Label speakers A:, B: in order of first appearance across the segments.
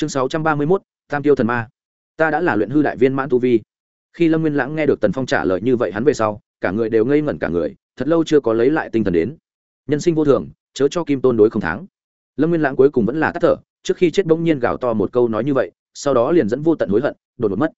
A: chương sáu trăm ba mươi mốt, tam tiêu thần ma. Ta đã là luyện hư đại viên mãn tu vi. Khi lâm nguyên lãng nghe được tần phong trả lời như vậy hắn về sau, cả người đều ngây ngẩn cả người, thật lâu chưa có lấy lại tinh thần đến. Nhân sinh vô thường, chớ cho kim tôn đối không thắng. Lâm nguyên lãng cuối cùng vẫn là tắt thở, trước khi chết bỗng nhiên gào to một câu nói như vậy, sau đó liền dẫn vô tận hối hận, đột ngột mất.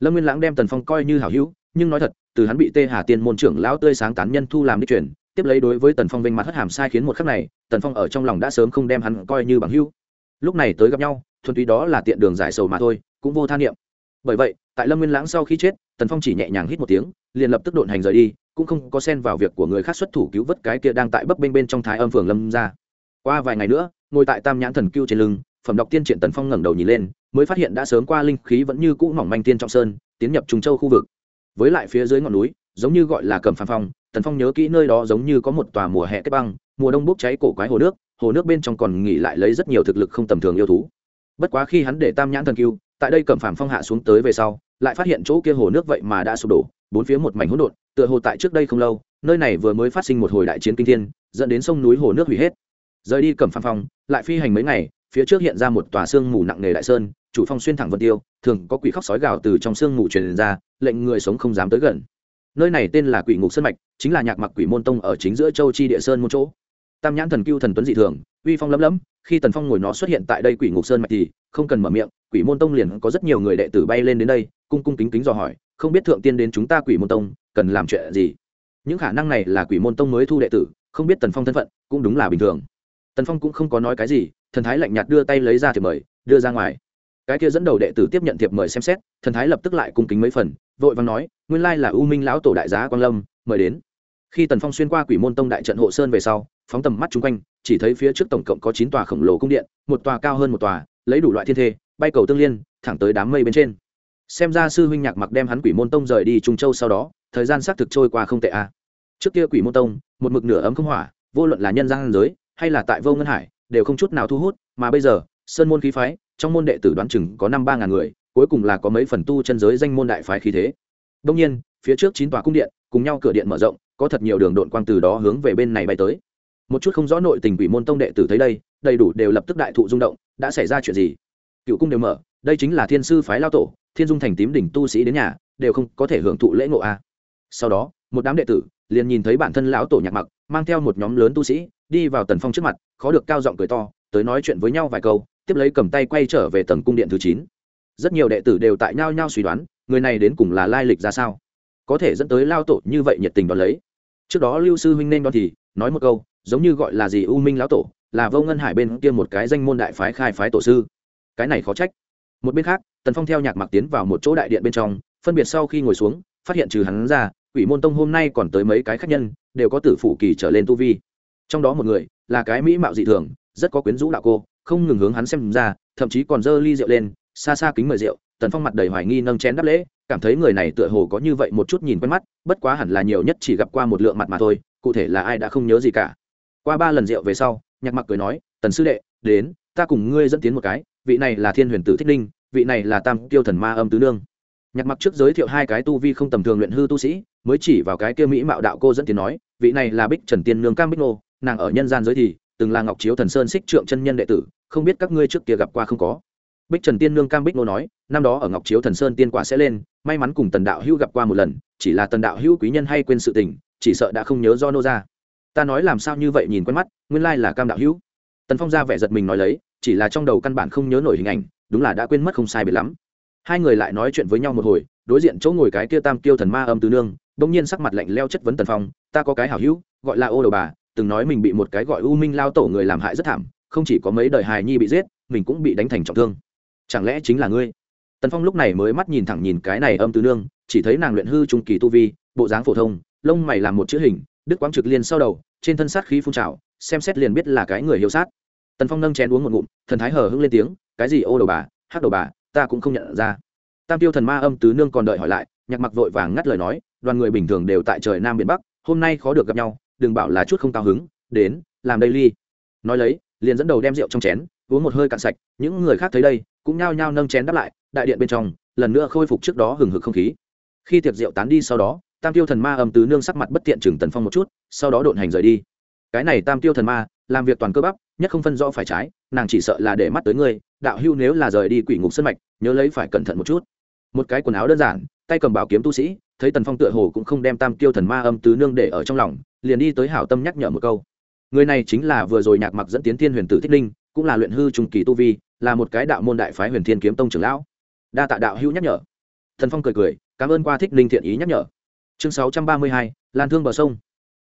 A: Lâm nguyên lãng đem tần phong coi như hảo hữu, nhưng nói thật, từ hắn bị tê hà tiên môn trưởng lão tươi sáng tán nhân thu làm đi chuyển, tiếp lấy đối với tần phong vinh mặt hất hàm sai khiến một khắc này, tần phong ở trong lòng đã sớm không đem hắn coi như bằng hữu. Lúc này tới gặp nhau thuần túy đó là tiện đường giải sầu mà thôi, cũng vô tha niệm. Bởi vậy, tại lâm nguyên lãng sau khi chết, tần phong chỉ nhẹ nhàng hít một tiếng, liền lập tức độn hành rời đi, cũng không có xen vào việc của người khác xuất thủ cứu vớt cái kia đang tại bấp bênh bên trong thái âm phường lâm ra qua vài ngày nữa, ngồi tại tam nhãn thần cưu trên lưng, phẩm đọc tiên truyện tần phong ngẩng đầu nhìn lên, mới phát hiện đã sớm qua linh khí vẫn như cũ mỏng manh tiên trọng sơn, tiến nhập trùng châu khu vực. Với lại phía dưới ngọn núi, giống như gọi là cầm phàm phong, tần phong nhớ kỹ nơi đó giống như có một tòa mùa hè kết băng, mùa đông bốc cháy cổ quái hồ nước hồ nước bên trong còn nghỉ lại lấy rất nhiều thực lực không tầm thường yêu thú bất quá khi hắn để tam nhãn thần cưu tại đây cầm phàm phong hạ xuống tới về sau, lại phát hiện chỗ kia hồ nước vậy mà đã sụp đổ, bốn phía một mảnh hỗn độn, tựa hồ tại trước đây không lâu, nơi này vừa mới phát sinh một hồi đại chiến kinh thiên, dẫn đến sông núi hồ nước hủy hết. Rời đi cầm phàm phong, lại phi hành mấy ngày, phía trước hiện ra một tòa xương mù nặng nề đại sơn, chủ phong xuyên thẳng vân tiêu, thường có quỷ khóc sói gào từ trong xương mù truyền ra, lệnh người sống không dám tới gần. Nơi này tên là quỷ ngục sơn mạch, chính là nhạc mặc quỷ môn tông ở chính giữa châu chi địa sơn một chỗ tam nhãn thần cưu thần tuấn dị thường, uy phong lấm lấm, khi tần phong ngồi nó xuất hiện tại đây quỷ ngục sơn mạch thì không cần mở miệng, quỷ môn tông liền có rất nhiều người đệ tử bay lên đến đây, cung cung kính kính dò hỏi, không biết thượng tiên đến chúng ta quỷ môn tông, cần làm chuyện gì? Những khả năng này là quỷ môn tông mới thu đệ tử, không biết tần phong thân phận, cũng đúng là bình thường. Tần phong cũng không có nói cái gì, thần thái lạnh nhạt đưa tay lấy ra thiệp mời, đưa ra ngoài. Cái kia dẫn đầu đệ tử tiếp nhận thiệp mời xem xét, thần thái lập tức lại cung kính mấy phần, vội vàng nói, nguyên lai là u minh lão tổ đại giá quang lâm, mời đến khi tần phong xuyên qua quỷ môn tông đại trận hộ sơn về sau, phóng tầm mắt chung quanh, chỉ thấy phía trước tổng cộng có chín tòa khổng lồ cung điện, một tòa cao hơn một tòa, lấy đủ loại thiên thê, bay cầu tương liên, thẳng tới đám mây bên trên. Xem ra sư huynh nhạc mặc đem hắn quỷ môn tông rời đi trung châu sau đó, thời gian xác thực trôi qua không tệ a trước kia quỷ môn tông, một mực nửa ấm không hỏa, vô luận là nhân gian giới, hay là tại vô ngân hải, đều không chút nào thu hút, mà bây giờ, sơn môn khí phái, trong môn đệ tử đoán chừng có năm ba ngàn người, cuối cùng là có mấy phần tu chân giới danh môn đại phái khí thế. Đông nhiên, phía trước chín tòa cung điện, cùng nhau cửa điện mở rộng có thật nhiều đường độn quang từ đó hướng về bên này bay tới. Một chút không rõ nội tình quỷ môn tông đệ tử thấy đây, đầy đủ đều lập tức đại thụ rung động, đã xảy ra chuyện gì? Cựu cung đều mở, đây chính là thiên sư phái lao tổ, thiên dung thành tím đỉnh tu sĩ đến nhà, đều không có thể hưởng thụ lễ ngộ a. Sau đó, một đám đệ tử liền nhìn thấy bản thân lão tổ nhạc mặc, mang theo một nhóm lớn tu sĩ, đi vào tần phong trước mặt, khó được cao giọng cười to, tới nói chuyện với nhau vài câu, tiếp lấy cầm tay quay trở về tầng cung điện thứ chín. Rất nhiều đệ tử đều tại nhau nhau suy đoán, người này đến cùng là lai lịch ra sao? Có thể dẫn tới lao tổ như vậy nhiệt tình đón lấy. Trước đó lưu sư huynh nên đón thì, nói một câu, giống như gọi là gì u minh lão tổ, là vô ngân hải bên kia một cái danh môn đại phái khai phái tổ sư. Cái này khó trách. Một bên khác, tần phong theo nhạc mặc tiến vào một chỗ đại điện bên trong, phân biệt sau khi ngồi xuống, phát hiện trừ hắn ra ủy môn tông hôm nay còn tới mấy cái khác nhân, đều có tử phủ kỳ trở lên tu vi. Trong đó một người, là cái mỹ mạo dị thường, rất có quyến rũ đạo cô, không ngừng hướng hắn xem ra, thậm chí còn dơ ly rượu lên, xa xa kính mời rượu, tần phong mặt đầy hoài nghi nâng chén đắp lễ cảm thấy người này tựa hồ có như vậy một chút nhìn quen mắt, bất quá hẳn là nhiều nhất chỉ gặp qua một lượng mặt mà thôi, cụ thể là ai đã không nhớ gì cả. Qua ba lần rượu về sau, nhạc mặc cười nói, tần sư đệ, đến, ta cùng ngươi dẫn tiến một cái, vị này là thiên huyền tử thích linh, vị này là tam tiêu thần ma âm tứ nương. Nhạc mặc trước giới thiệu hai cái tu vi không tầm thường luyện hư tu sĩ, mới chỉ vào cái kia mỹ mạo đạo cô dẫn tiến nói, vị này là bích trần tiên nương cam bích nô, nàng ở nhân gian giới thì, từng là ngọc chiếu thần sơn xích trượng chân nhân đệ tử, không biết các ngươi trước kia gặp qua không có bích trần tiên nương cam bích nô nói, năm đó ở ngọc chiếu thần sơn tiên quả sẽ lên, may mắn cùng tần đạo hữu gặp qua một lần, chỉ là tần đạo hữu quý nhân hay quên sự tình, chỉ sợ đã không nhớ do nô ra. Ta nói làm sao như vậy nhìn quen mắt, nguyên lai là cam đạo hữu. Tần phong ra vẻ giật mình nói lấy, chỉ là trong đầu căn bản không nhớ nổi hình ảnh, đúng là đã quên mất không sai biệt lắm. Hai người lại nói chuyện với nhau một hồi, đối diện chỗ ngồi cái kia tam kiêu thần ma âm tứ nương, bỗng nhiên sắc mặt lạnh leo chất vấn tần phong, ta có cái hảo hữu, gọi là ô đầu bà, từng nói mình bị một cái gọi u minh lao tổ người làm hại rất thảm, không chỉ có mấy đời hài nhi bị giết, mình cũng bị đánh thành trọng thương chẳng lẽ chính là ngươi? Tần phong lúc này mới mắt nhìn thẳng nhìn cái này âm tứ nương, chỉ thấy nàng luyện hư trung kỳ tu vi, bộ dáng phổ thông, lông mày làm một chữ hình đức quang trực liên sau đầu, trên thân sát khí phun trào, xem xét liền biết là cái người hiếu sát. Tần phong nâng chén uống một ngụm, thần thái hờ hững lên tiếng, cái gì, ô đầu bà, hát đầu bà, ta cũng không nhận ra. Tam tiêu thần ma âm tứ nương còn đợi hỏi lại, nhạc mặc vội vàng ngắt lời nói, đoàn người bình thường đều tại trời nam biển bắc, hôm nay khó được gặp nhau, đừng bảo là chút không cao hứng, đến, làm đây ly. Nói lấy, liền dẫn đầu đem rượu trong chén, uống một hơi cạn sạch, những người khác thấy đây cũng nhao nhao nâng chén đáp lại, đại điện bên trong, lần nữa khôi phục trước đó hừng hực không khí. Khi tiệc rượu tán đi sau đó, tam tiêu thần ma âm tứ nương sắc mặt bất tiện chừng tần phong một chút, sau đó độn hành rời đi. Cái này tam tiêu thần ma, làm việc toàn cơ bắp, nhất không phân rõ phải trái, nàng chỉ sợ là để mắt tới ngươi đạo hưu nếu là rời đi quỷ ngục sân mạch, nhớ lấy phải cẩn thận một chút. Một cái quần áo đơn giản, tay cầm bảo kiếm tu sĩ, thấy tần phong tựa hồ cũng không đem tam tiêu thần ma âm tứ nương để ở trong lòng, liền đi tới hảo tâm nhắc nhở một câu. Người này chính là vừa rồi nhạc mặc dẫn tiến thiên huyền tử thích linh, cũng là luyện hư trung kỳ tu vi là một cái đạo môn đại phái huyền thiên kiếm tông trưởng lão. Đa tạ đạo hữu nhắc nhở. Thần phong cười cười, cảm ơn qua thích linh thiện ý nhắc nhở. Chương sáu trăm ba mươi hai, lan thương bờ sông.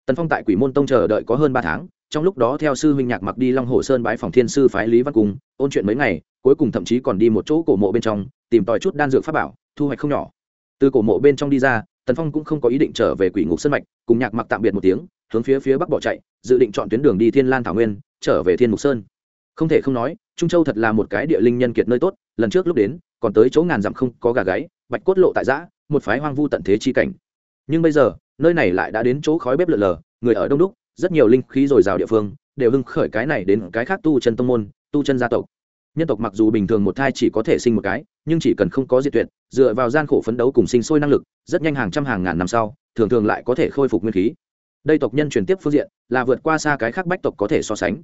A: Tần phong tại quỷ môn tông chờ đợi có hơn ba tháng, trong lúc đó theo sư huynh nhạc mặc đi long hồ sơn bãi phòng thiên sư phái lý văn cung ôn chuyện mấy ngày, cuối cùng thậm chí còn đi một chỗ cổ mộ bên trong, tìm tòi chút đan dược pháp bảo, thu hoạch không nhỏ. Từ cổ mộ bên trong đi ra, tần phong cũng không có ý định trở về quỷ ngục sân mạch, cùng nhạc mặc tạm biệt một tiếng, hướng phía phía bắc bỏ chạy, dự định chọn tuyến đường đi thiên lan thảo nguyên, trở về thiên mục sơn. Không thể không nói trung châu thật là một cái địa linh nhân kiệt nơi tốt, lần trước lúc đến, còn tới chỗ ngàn dặm không có gà gáy, bạch cốt lộ tại giã, một phái hoang vu tận thế chi cảnh. Nhưng bây giờ, nơi này lại đã đến chỗ khói bếp lợn lờ người ở đông đúc, rất nhiều linh khí dồi dào địa phương, đều hưng khởi cái này đến cái khác tu chân tông môn, tu chân gia tộc. Nhân tộc mặc dù bình thường một thai chỉ có thể sinh một cái, nhưng chỉ cần không có diệt tuyệt, dựa vào gian khổ phấn đấu cùng sinh sôi năng lực, rất nhanh hàng trăm hàng ngàn năm sau, thường thường lại có thể khôi phục nguyên khí. Đây tộc nhân truyền tiếp phương diện, là vượt qua xa cái khác bách tộc có thể so sánh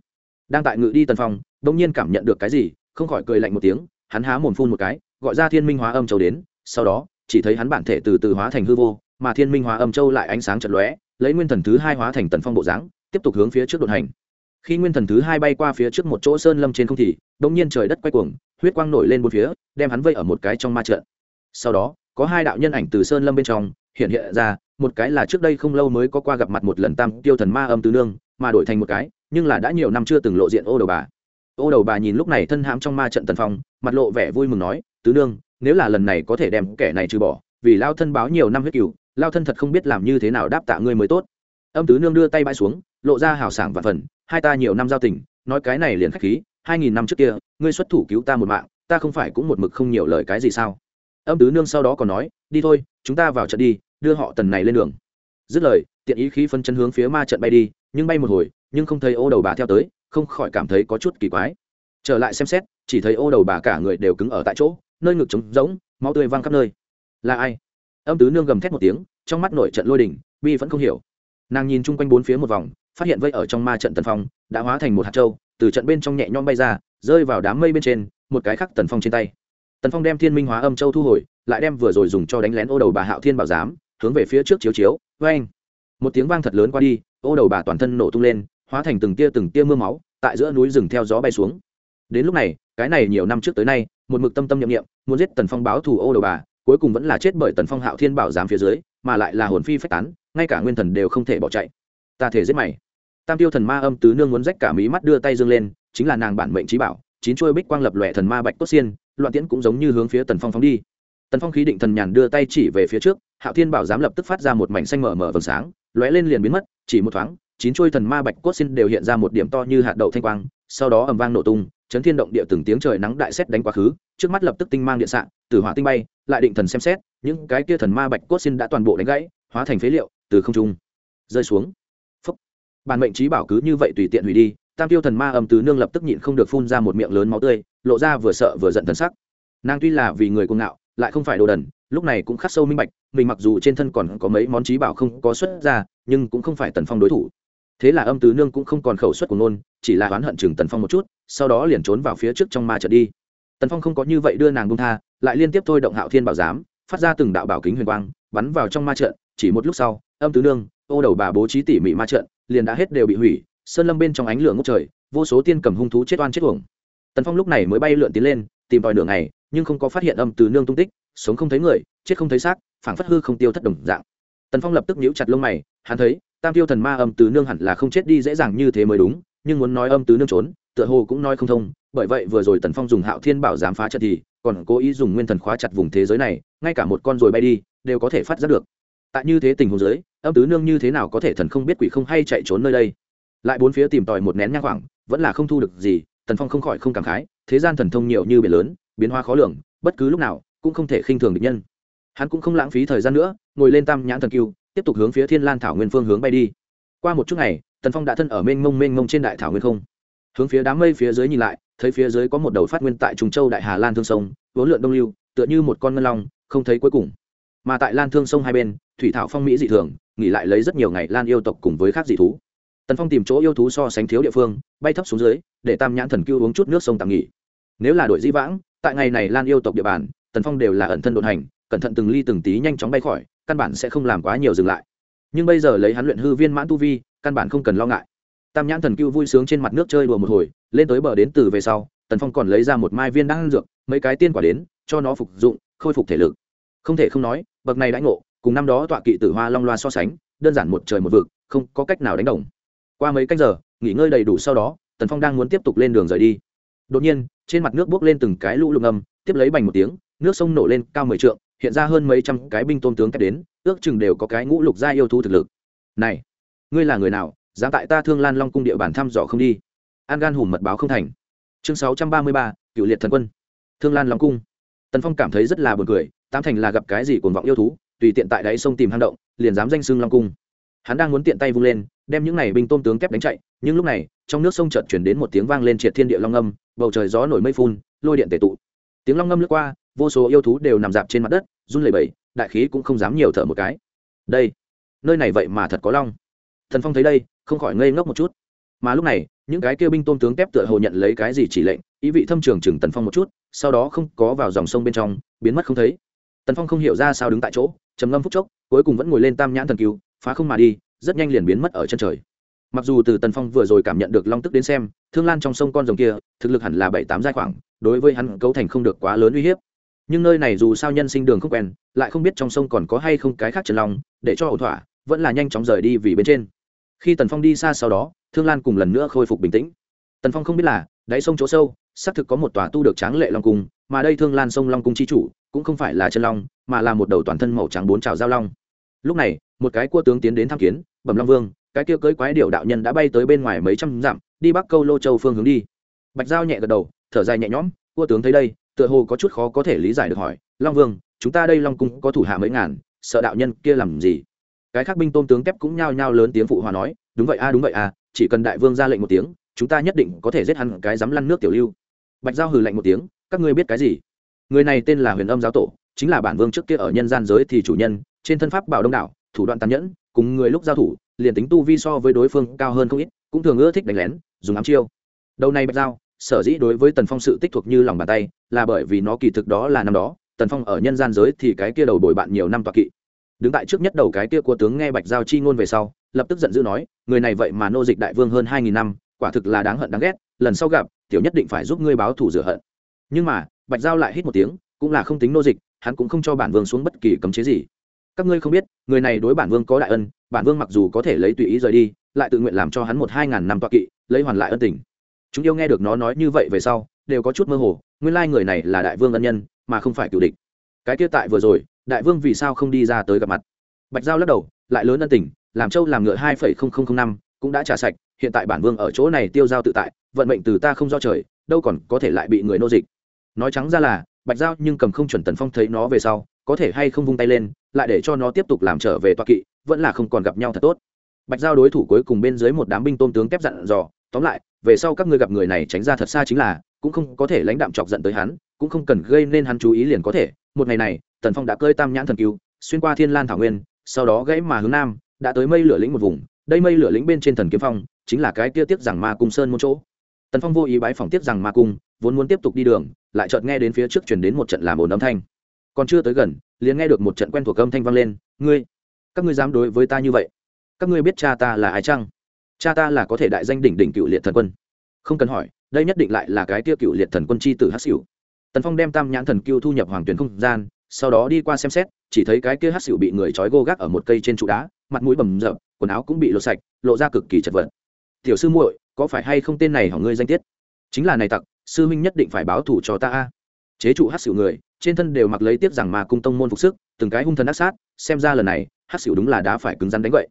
A: đang tại ngự đi tần phong đông nhiên cảm nhận được cái gì, không khỏi cười lạnh một tiếng, hắn há mồm phun một cái, gọi ra thiên minh hóa âm châu đến, sau đó, chỉ thấy hắn bản thể từ từ hóa thành hư vô, mà thiên minh hóa âm châu lại ánh sáng chật lóe, lấy nguyên thần thứ hai hóa thành tần phong bộ dáng, tiếp tục hướng phía trước đột hành. Khi nguyên thần thứ hai bay qua phía trước một chỗ sơn lâm trên không thì đông nhiên trời đất quay cuồng, huyết quang nổi lên bốn phía, đem hắn vây ở một cái trong ma trận. Sau đó, có hai đạo nhân ảnh từ sơn lâm bên trong, hiện hiện ra, một cái là trước đây không lâu mới có qua gặp mặt một lần tam tiêu thần ma âm tứ nương, mà đổi thành một cái nhưng là đã nhiều năm chưa từng lộ diện ô đầu bà. Ô đầu bà nhìn lúc này thân hãm trong ma trận tần phong, mặt lộ vẻ vui mừng nói, tứ nương, nếu là lần này có thể đem kẻ này trừ bỏ, vì lao thân báo nhiều năm huyết cựu lao thân thật không biết làm như thế nào đáp tạ ngươi mới tốt. Âm tứ nương đưa tay bãi xuống, lộ ra hào sảng và phần, hai ta nhiều năm giao tình, nói cái này liền khách khí, hai nghìn năm trước kia, ngươi xuất thủ cứu ta một mạng, ta không phải cũng một mực không nhiều lời cái gì sao? Âm tứ nương sau đó còn nói, đi thôi, chúng ta vào trận đi, đưa họ tần này lên đường. Dứt lời, tiện ý khí phân chân hướng phía ma trận bay đi nhưng bay một hồi, nhưng không thấy ô đầu bà theo tới, không khỏi cảm thấy có chút kỳ quái. Trở lại xem xét, chỉ thấy ô đầu bà cả người đều cứng ở tại chỗ, nơi ngực trống rỗng, máu tươi văng khắp nơi. Là ai? Âm tứ nương gầm thét một tiếng, trong mắt nổi trận lôi đỉnh bi vẫn không hiểu. Nàng nhìn chung quanh bốn phía một vòng, phát hiện vây ở trong ma trận tần phong, đã hóa thành một hạt trâu từ trận bên trong nhẹ nhõm bay ra, rơi vào đám mây bên trên, một cái khắc tần phong trên tay. Tần phong đem thiên minh hóa âm châu thu hồi, lại đem vừa rồi dùng cho đánh lén ô đầu bà hạo thiên bảo giám, hướng về phía trước chiếu chiếu vê anh một tiếng vang thật lớn qua đi, ô đầu bà toàn thân nổ tung lên, hóa thành từng tia từng tia mưa máu, tại giữa núi rừng theo gió bay xuống. Đến lúc này, cái này nhiều năm trước tới nay, một mực tâm tâm nhậm nghiệm muốn giết tần phong báo thù ô đầu bà, cuối cùng vẫn là chết bởi tần phong hạo thiên bảo giám phía dưới, mà lại là hồn phi phách tán, ngay cả nguyên thần đều không thể bỏ chạy. Ta thể giết mày. Tam tiêu thần ma âm tứ nương muốn rách cả mí mắt đưa tay dương lên, chính là nàng bản mệnh trí bảo, chín chuôi bích quang lập lòe thần ma bạch Cốt xiên, loạn tiễn cũng giống như hướng phía tần phong phóng đi tần phong khí định thần nhàn đưa tay chỉ về phía trước, hạo thiên bảo giám lập tức phát ra một mảnh xanh mở mở vầng sáng, lóe lên liền biến mất, chỉ một thoáng, chín chuôi thần ma bạch cốt xin đều hiện ra một điểm to như hạt đậu thanh quang, sau đó ầm vang nổ tung, chấn thiên động địa từng tiếng trời nắng đại xét đánh quá khứ, trước mắt lập tức tinh mang điện sạn từ hỏa tinh bay, lại định thần xem xét, những cái kia thần ma bạch cốt xin đã toàn bộ đánh gãy, hóa thành phế liệu, từ không trung rơi xuống. Phấp bản mệnh trí bảo cứ như vậy tùy tiện hủy đi, tam tiêu thần ma âm tứ nương lập tức nhịn không được phun ra một miệng lớn máu tươi, lộ ra vừa sợ vừa giận thần sắc. Nàng tuy là vì người cuồng ngạo lại không phải đồ đần, lúc này cũng khắc sâu minh bạch, mình mặc dù trên thân còn có mấy món trí bảo không có xuất ra, nhưng cũng không phải tần phong đối thủ. Thế là âm tứ nương cũng không còn khẩu suất của nôn chỉ là oán hận chừng tần phong một chút, sau đó liền trốn vào phía trước trong ma trận đi. Tần phong không có như vậy đưa nàng bung tha, lại liên tiếp thôi động hạo thiên bảo giám, phát ra từng đạo bảo kính huyền quang, bắn vào trong ma trận, chỉ một lúc sau, âm tứ nương, ô đầu bà bố trí tỉ mỉ ma trận, liền đã hết đều bị hủy, sơn lâm bên trong ánh lửa ngốc trời, vô số tiên cầm hung thú chết oan chết uổng. Tần phong lúc này mới bay lượn tiến lên, tìm tòi nửa ngày nhưng không có phát hiện âm từ nương tung tích, sống không thấy người, chết không thấy xác, phảng phất hư không tiêu thất đồng dạng. Tần phong lập tức nhíu chặt lông mày, hắn thấy, tam tiêu thần ma âm từ nương hẳn là không chết đi dễ dàng như thế mới đúng, nhưng muốn nói âm tứ nương trốn, tựa hồ cũng nói không thông, bởi vậy vừa rồi tần phong dùng hạo thiên bảo giám phá trận thì, còn cố ý dùng nguyên thần khóa chặt vùng thế giới này, ngay cả một con rồi bay đi, đều có thể phát giác được. Tại như thế tình huống giới âm tứ nương như thế nào có thể thần không biết quỷ không hay chạy trốn nơi đây? Lại bốn phía tìm tòi một nén nhang khoảng vẫn là không thu được gì, tần phong không khỏi không cảm khái, thế gian thần thông nhiều như biển lớn biến hóa khó lường, bất cứ lúc nào cũng không thể khinh thường địch nhân. Hắn cũng không lãng phí thời gian nữa, ngồi lên tam nhãn thần cưu tiếp tục hướng phía thiên lan thảo nguyên phương hướng bay đi. Qua một chút ngày, tần phong đã thân ở mênh mông mênh mông trên đại thảo nguyên không. Hướng phía đám mây phía dưới nhìn lại, thấy phía dưới có một đầu phát nguyên tại trùng châu đại hà lan thương sông, vốn lượn đông lưu, tựa như một con ngân long, không thấy cuối cùng. Mà tại lan thương sông hai bên, thủy thảo phong mỹ dị thường, nghỉ lại lấy rất nhiều ngày lan yêu tộc cùng với khác dị thú. Tần phong tìm chỗ yêu thú so sánh thiếu địa phương, bay thấp xuống dưới, để tam nhãn thần cưu uống chút nước sông tạm nghỉ. Nếu là đội di vãng tại ngày này lan yêu tộc địa bàn, tần phong đều là ẩn thân đột hành, cẩn thận từng ly từng tí nhanh chóng bay khỏi, căn bản sẽ không làm quá nhiều dừng lại. Nhưng bây giờ lấy hắn luyện hư viên mãn tu vi, căn bản không cần lo ngại. Tam nhãn thần cưu vui sướng trên mặt nước chơi đùa một hồi, lên tới bờ đến từ về sau, tần phong còn lấy ra một mai viên đan dược, mấy cái tiên quả đến, cho nó phục dụng, khôi phục thể lực. Không thể không nói, bậc này đãi ngộ, cùng năm đó tọa kỵ tử hoa long loa so sánh, đơn giản một trời một vực, không có cách nào đánh đồng. Qua mấy canh giờ, nghỉ ngơi đầy đủ sau đó, tần phong đang muốn tiếp tục lên đường rời đi. Đột nhiên trên mặt nước bốc lên từng cái lũ lục âm tiếp lấy bành một tiếng, nước sông nổ lên cao mười trượng, hiện ra hơn mấy trăm cái binh tôn tướng kép đến, ước chừng đều có cái ngũ lục gia yêu thú thực lực. Này, ngươi là người nào, dám tại ta thương lan long cung địa bàn thăm dò không đi? An gan hùm mật báo không thành. Chương sáu trăm ba mươi ba, cựu liệt thần quân. Thương lan long cung. Tần phong cảm thấy rất là buồn cười tam thành là gặp cái gì cuồng vọng yêu thú, tùy tiện tại đáy sông tìm hang động, liền dám danh xưng long cung hắn đang muốn tiện tay vung lên, đem những này binh tôm tướng kép đánh chạy, nhưng lúc này, trong nước sông chợt chuyển đến một tiếng vang lên triệt thiên địa long âm, bầu trời gió nổi mây phun, lôi điện tệ tụ. Tiếng long ngâm lướt qua, vô số yêu thú đều nằm dạp trên mặt đất, run lẩy bẩy, đại khí cũng không dám nhiều thở một cái. Đây, nơi này vậy mà thật có long. Thần phong thấy đây, không khỏi ngây ngốc một chút. Mà lúc này, những cái kêu binh tôm tướng kép tựa hồ nhận lấy cái gì chỉ lệnh, ý vị thâm trường chừng tần phong một chút, sau đó không có vào dòng sông bên trong, biến mất không thấy. Tần phong không hiểu ra sao đứng tại chỗ, trầm ngâm phút chốc, cuối cùng vẫn ngồi lên tam nhãn thần cứu phá không mà đi, rất nhanh liền biến mất ở chân trời. Mặc dù từ tần phong vừa rồi cảm nhận được long tức đến xem, thương lan trong sông con rồng kia, thực lực hẳn là bảy tám giai khoảng, đối với hắn cấu thành không được quá lớn uy hiếp. Nhưng nơi này dù sao nhân sinh đường không quen, lại không biết trong sông còn có hay không cái khác trần long, để cho ẩu thỏa, vẫn là nhanh chóng rời đi vì bên trên. Khi tần phong đi xa sau đó, thương lan cùng lần nữa khôi phục bình tĩnh. Tần phong không biết là, đáy sông chỗ sâu, xác thực có một tòa tu được tráng lệ long cung, mà đây thương lan sông long cung chi chủ, cũng không phải là chân long, mà là một đầu toàn thân màu trắng bốn trào giao long. Lúc này một cái cua tướng tiến đến tham kiến, bẩm long vương, cái kia cưới quái điệu đạo nhân đã bay tới bên ngoài mấy trăm dặm, đi bắc câu lô châu phương hướng đi. Bạch giao nhẹ gật đầu, thở dài nhẹ nhõm, cua tướng thấy đây, tựa hồ có chút khó có thể lý giải được hỏi, long vương, chúng ta đây long cung có thủ hạ mấy ngàn, sợ đạo nhân kia làm gì? Cái khác binh tôn tướng kép cũng nhao nhao lớn tiếng phụ hòa nói, đúng vậy a, đúng vậy a, chỉ cần đại vương ra lệnh một tiếng, chúng ta nhất định có thể giết hắn cái dám lăn nước tiểu lưu. Bạch giao hừ lạnh một tiếng, các ngươi biết cái gì? Người này tên là huyền âm giáo tổ, chính là bản vương trước kia ở nhân gian giới thì chủ nhân, trên thân pháp bảo đông đảo thủ đoạn tàn nhẫn, cùng người lúc giao thủ, liền tính tu vi so với đối phương cao hơn không ít, cũng thường ưa thích đánh lén, dùng ám chiêu. Đầu này bạch giao sở dĩ đối với tần phong sự tích thuộc như lòng bàn tay, là bởi vì nó kỳ thực đó là năm đó, tần phong ở nhân gian giới thì cái kia đầu bồi bạn nhiều năm tọa kỵ. Đứng tại trước nhất đầu cái kia của tướng nghe bạch giao chi ngôn về sau, lập tức giận dữ nói, người này vậy mà nô dịch đại vương hơn hai nghìn năm, quả thực là đáng hận đáng ghét, lần sau gặp, tiểu nhất định phải giúp ngươi báo thù rửa hận. Nhưng mà, bạch giao lại hít một tiếng, cũng là không tính nô dịch, hắn cũng không cho bản vương xuống bất kỳ cấm chế gì các ngươi không biết, người này đối bản vương có đại ân, bản vương mặc dù có thể lấy tùy ý rời đi, lại tự nguyện làm cho hắn một hai ngàn năm toạ kỵ, lấy hoàn lại ân tình. Chúng yêu nghe được nó nói như vậy về sau, đều có chút mơ hồ, nguyên lai người này là đại vương ân nhân, mà không phải cựu địch. Cái kia tại vừa rồi, đại vương vì sao không đi ra tới gặp mặt? Bạch giao lắc đầu, lại lớn ân tình, làm châu làm ngựa hai phẩy không không không năm, cũng đã trả sạch, hiện tại bản vương ở chỗ này tiêu giao tự tại, vận mệnh từ ta không do trời, đâu còn có thể lại bị người nô dịch. Nói trắng ra là, bạch giao nhưng cầm không chuẩn tần phong thấy nó về sau có thể hay không vung tay lên, lại để cho nó tiếp tục làm trở về toa kỵ, vẫn là không còn gặp nhau thật tốt. Bạch giao đối thủ cuối cùng bên dưới một đám binh tôn tướng kép dặn dò, tóm lại, về sau các ngươi gặp người này tránh ra thật xa chính là, cũng không có thể lãnh đạm chọc giận tới hắn, cũng không cần gây nên hắn chú ý liền có thể. Một ngày này, tần phong đã cơi tam nhãn thần cứu xuyên qua thiên lan thảo nguyên, sau đó gãy mà hướng nam, đã tới mây lửa lĩnh một vùng. Đây mây lửa lĩnh bên trên thần kiếm phong, chính là cái kia tiếp rằng ma cung sơn một chỗ. Tần phong vô ý bái phòng tiếp rằng ma cung, vốn muốn tiếp tục đi đường, lại chợt nghe đến phía trước chuyển đến một trận làm ồn âm thanh còn chưa tới gần, liền nghe được một trận quen thuộc âm thanh vang lên, ngươi, các ngươi dám đối với ta như vậy? Các ngươi biết cha ta là ai chăng? Cha ta là có thể đại danh đỉnh đỉnh cựu liệt thần quân. Không cần hỏi, đây nhất định lại là cái tiêu cựu liệt thần quân chi tử hát xỉu tần phong đem tam nhãn thần cưu thu nhập hoàng tuyển không gian, sau đó đi qua xem xét, chỉ thấy cái kia hát xỉu bị người trói gô gác ở một cây trên trụ đá, mặt mũi bầm rợp quần áo cũng bị lột sạch, lộ ra cực kỳ chật vật. Tiểu sư muội, có phải hay không tên này hỏng ngươi danh tiết? Chính là này tặc, sư minh nhất định phải báo thù cho ta a. Chế trụ hát xỉu người trên thân đều mặc lấy tiếp rằng mà cung tông môn phục sức, từng cái hung thần ác sát, xem ra lần này hát xỉu đúng là đã phải cứng rắn đánh vậy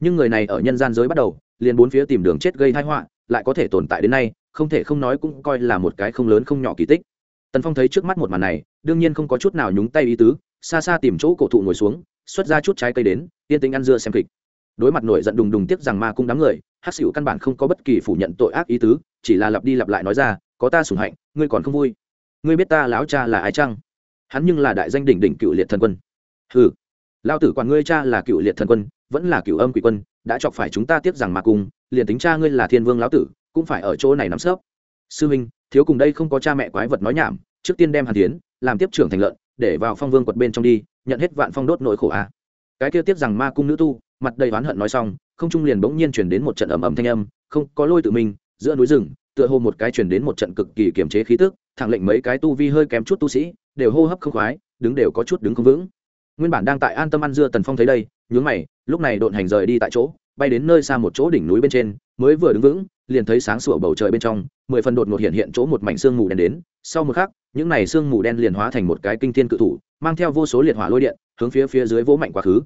A: nhưng người này ở nhân gian giới bắt đầu, liền bốn phía tìm đường chết gây tai họa, lại có thể tồn tại đến nay, không thể không nói cũng coi là một cái không lớn không nhỏ kỳ tích. Tần phong thấy trước mắt một màn này, đương nhiên không có chút nào nhúng tay ý tứ, xa xa tìm chỗ cổ thụ ngồi xuống, xuất ra chút trái cây đến, yên tĩnh ăn dưa xem kịch. Đối mặt nổi giận đùng đùng tiếc rằng ma cung đám người hát xỉu căn bản không có bất kỳ phủ nhận tội ác ý tứ, chỉ là lặp đi lặp lại nói ra, có ta sủng hạnh, ngươi còn không vui. Ngươi biết ta láo cha là ai chăng? Hắn nhưng là đại danh đỉnh đỉnh cựu liệt thần quân. Hừ lao tử quản ngươi cha là cựu liệt thần quân vẫn là cựu âm quỷ quân đã chọc phải chúng ta tiếc rằng mà cùng liền tính cha ngươi là thiên vương lão tử cũng phải ở chỗ này nắm sớp, sư minh thiếu cùng đây không có cha mẹ quái vật nói nhảm trước tiên đem hàn tiến làm tiếp trưởng thành lợn để vào phong vương quật bên trong đi nhận hết vạn phong đốt nỗi khổ a. Cái kia tiếp rằng ma cung nữ tu mặt đầy oán hận nói xong không trung liền bỗng nhiên chuyển đến một trận ầm ầm thanh âm không có lôi tự mình giữa núi rừng tựa hồ một cái chuyển đến một trận cực kỳ kiềm chế khí tức thẳng lệnh mấy cái tu vi hơi kém chút tu sĩ, đều hô hấp không khoái, đứng đều có chút đứng không vững. Nguyên bản đang tại an tâm ăn dưa tần phong thấy đây, nhướng mày, lúc này độn hành rời đi tại chỗ, bay đến nơi xa một chỗ đỉnh núi bên trên, mới vừa đứng vững, liền thấy sáng sủa bầu trời bên trong, mười phần đột ngột hiện hiện chỗ một mảnh sương mù đen đến. Sau một khắc, những này sương mù đen liền hóa thành một cái kinh thiên cự thủ, mang theo vô số liệt hỏa lôi điện, hướng phía phía dưới vỗ mạnh quá khứ.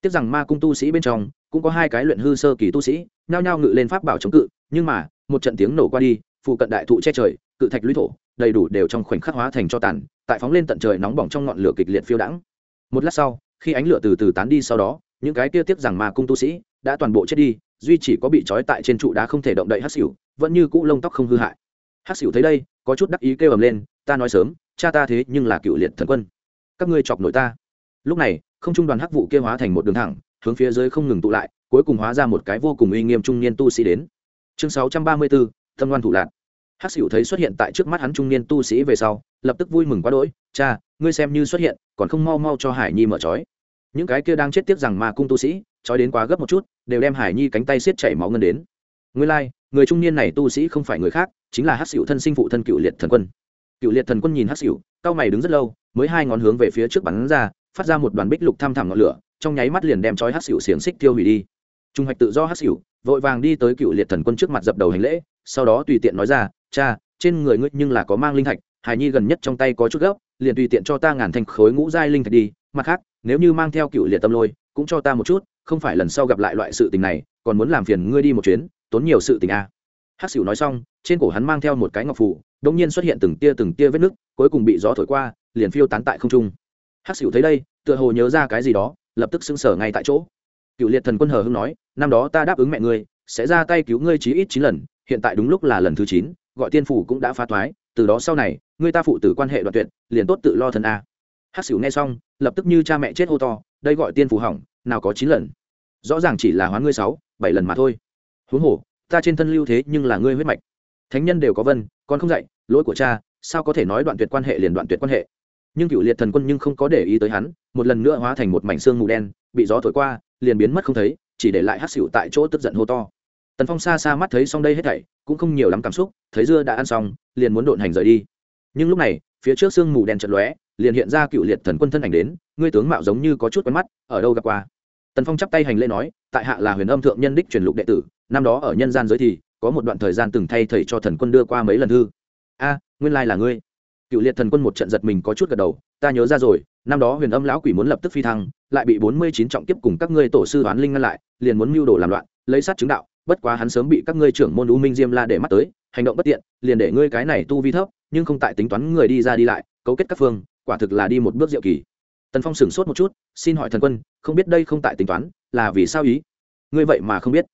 A: Tiếc rằng ma cung tu sĩ bên trong, cũng có hai cái luyện hư sơ kỳ tu sĩ, nhao nhao ngự lên pháp bảo chống cự, nhưng mà, một trận tiếng nổ qua đi, phụ cận đại thụ che trời, cự thạch lũy thổ đầy đủ đều trong khoảnh khắc hóa thành cho tàn, tại phóng lên tận trời nóng bỏng trong ngọn lửa kịch liệt phiêu đãng. Một lát sau, khi ánh lửa từ từ tán đi sau đó, những cái kia tiếc rằng ma cung tu sĩ đã toàn bộ chết đi, duy chỉ có bị trói tại trên trụ đá không thể động đậy hắc xỉu vẫn như cũ lông tóc không hư hại. Hắc xỉu thấy đây, có chút đắc ý kêu ầm lên, ta nói sớm, cha ta thế nhưng là cựu liệt thần quân. Các ngươi chọc nổi ta. Lúc này, không trung đoàn hắc vụ kia hóa thành một đường thẳng, hướng phía dưới không ngừng tụ lại, cuối cùng hóa ra một cái vô cùng uy nghiêm trung niên tu sĩ đến. Chương sáu trăm ba mươi bốn tâm ngoan thủ lạc hắc xỉu thấy xuất hiện tại trước mắt hắn trung niên tu sĩ về sau lập tức vui mừng quá đỗi cha ngươi xem như xuất hiện còn không mau mau cho hải nhi mở trói. Những cái kia đang chết tiếc rằng mà cung tu sĩ trói đến quá gấp một chút đều đem hải nhi cánh tay xiết chảy máu ngân đến. Nguyên lai、like, người trung niên này tu sĩ không phải người khác chính là hắc xỉu thân sinh phụ thân cựu liệt thần quân. Cựu liệt thần quân nhìn hắc xỉu cao mày đứng rất lâu mới hai ngón hướng về phía trước bắn ra phát ra một đoàn bích lục tham thẳm ngọn lửa trong nháy mắt liền đem trói hắc xỉu xiềng xích tiêu hủy đi. Trung hoạch tự do hắc xỉu vội vàng đi tới cựu liệt thần quân trước mặt dập đầu hành lễ sau đó tùy tiện nói ra, cha, trên người ngươi nhưng là có mang linh thạch hải nhi gần nhất trong tay có chút gốc liền tùy tiện cho ta ngàn thành khối ngũ giai linh thạch đi, mặt khác, nếu như mang theo cựu liệt tâm lôi, cũng cho ta một chút, không phải lần sau gặp lại loại sự tình này, còn muốn làm phiền ngươi đi một chuyến, tốn nhiều sự tình à. hắc xỉu nói xong, trên cổ hắn mang theo một cái ngọc phủ đông nhiên xuất hiện từng tia từng tia vết nứt, cuối cùng bị gió thổi qua, liền phiêu tán tại không trung hắc xỉu thấy đây, tựa hồ nhớ ra cái gì đó, lập tức sững sờ ngay tại chỗ cựu liệt thần quân hờ hưng nói, năm đó ta đáp ứng mẹ ngươi, sẽ ra tay cứu ngươi chí ít chín lần hiện tại đúng lúc là lần thứ chín, gọi tiên phủ cũng đã phá thoái, từ đó sau này, người ta phụ tử quan hệ đoạn tuyệt, liền tốt tự lo thân a. Hắc xỉu nghe xong, lập tức như cha mẹ chết hô to, đây gọi tiên phủ hỏng, nào có chín lần. Rõ ràng chỉ là hoán ngươi sáu, bảy lần mà thôi. Huống hồ, ta trên thân lưu thế nhưng là ngươi huyết mạch. Thánh nhân đều có vân, con không dạy, lỗi của cha, sao có thể nói đoạn tuyệt quan hệ liền đoạn tuyệt quan hệ? Nhưng cựu liệt thần quân nhưng không có để ý tới hắn, một lần nữa hóa thành một mảnh xương mù đen, bị gió thổi qua, liền biến mất không thấy, chỉ để lại hát xỉu tại chỗ tức giận hô to tần phong xa xa mắt thấy xong đây hết thảy, cũng không nhiều lắm cảm xúc, thấy dưa đã ăn xong, liền muốn độn hành rời đi. Nhưng lúc này, phía trước sương mù đen trận lóe, liền hiện ra cựu liệt thần quân thân ảnh đến, ngươi tướng mạo giống như có chút quen mắt, ở đâu gặp qua? Tần phong chắp tay hành lễ nói, tại hạ là huyền âm thượng nhân đích truyền lục đệ tử, năm đó ở nhân gian giới thì, có một đoạn thời gian từng thay thầy cho thần quân đưa qua mấy lần thư. A, nguyên lai là ngươi. Cựu liệt thần quân một trận giật mình có chút gật đầu, ta nhớ ra rồi, năm đó huyền âm lão quỷ muốn lập tức phi thăng, lại bị bốn mươi chín trọng kiếp cùng các ngươi tổ sư đoán linh ngăn lại, liền muốn mưu đồ làm loạn, lấy sát chứng đạo bất quá hắn sớm bị các ngươi trưởng môn u minh diêm la để mắt tới, hành động bất tiện, liền để ngươi cái này tu vi thấp, nhưng không tại tính toán người đi ra đi lại, cấu kết các phương, quả thực là đi một bước diệu kỳ. Tần phong sửng sốt một chút, xin hỏi thần quân, không biết đây không tại tính toán, là vì sao ý? Ngươi vậy mà không biết.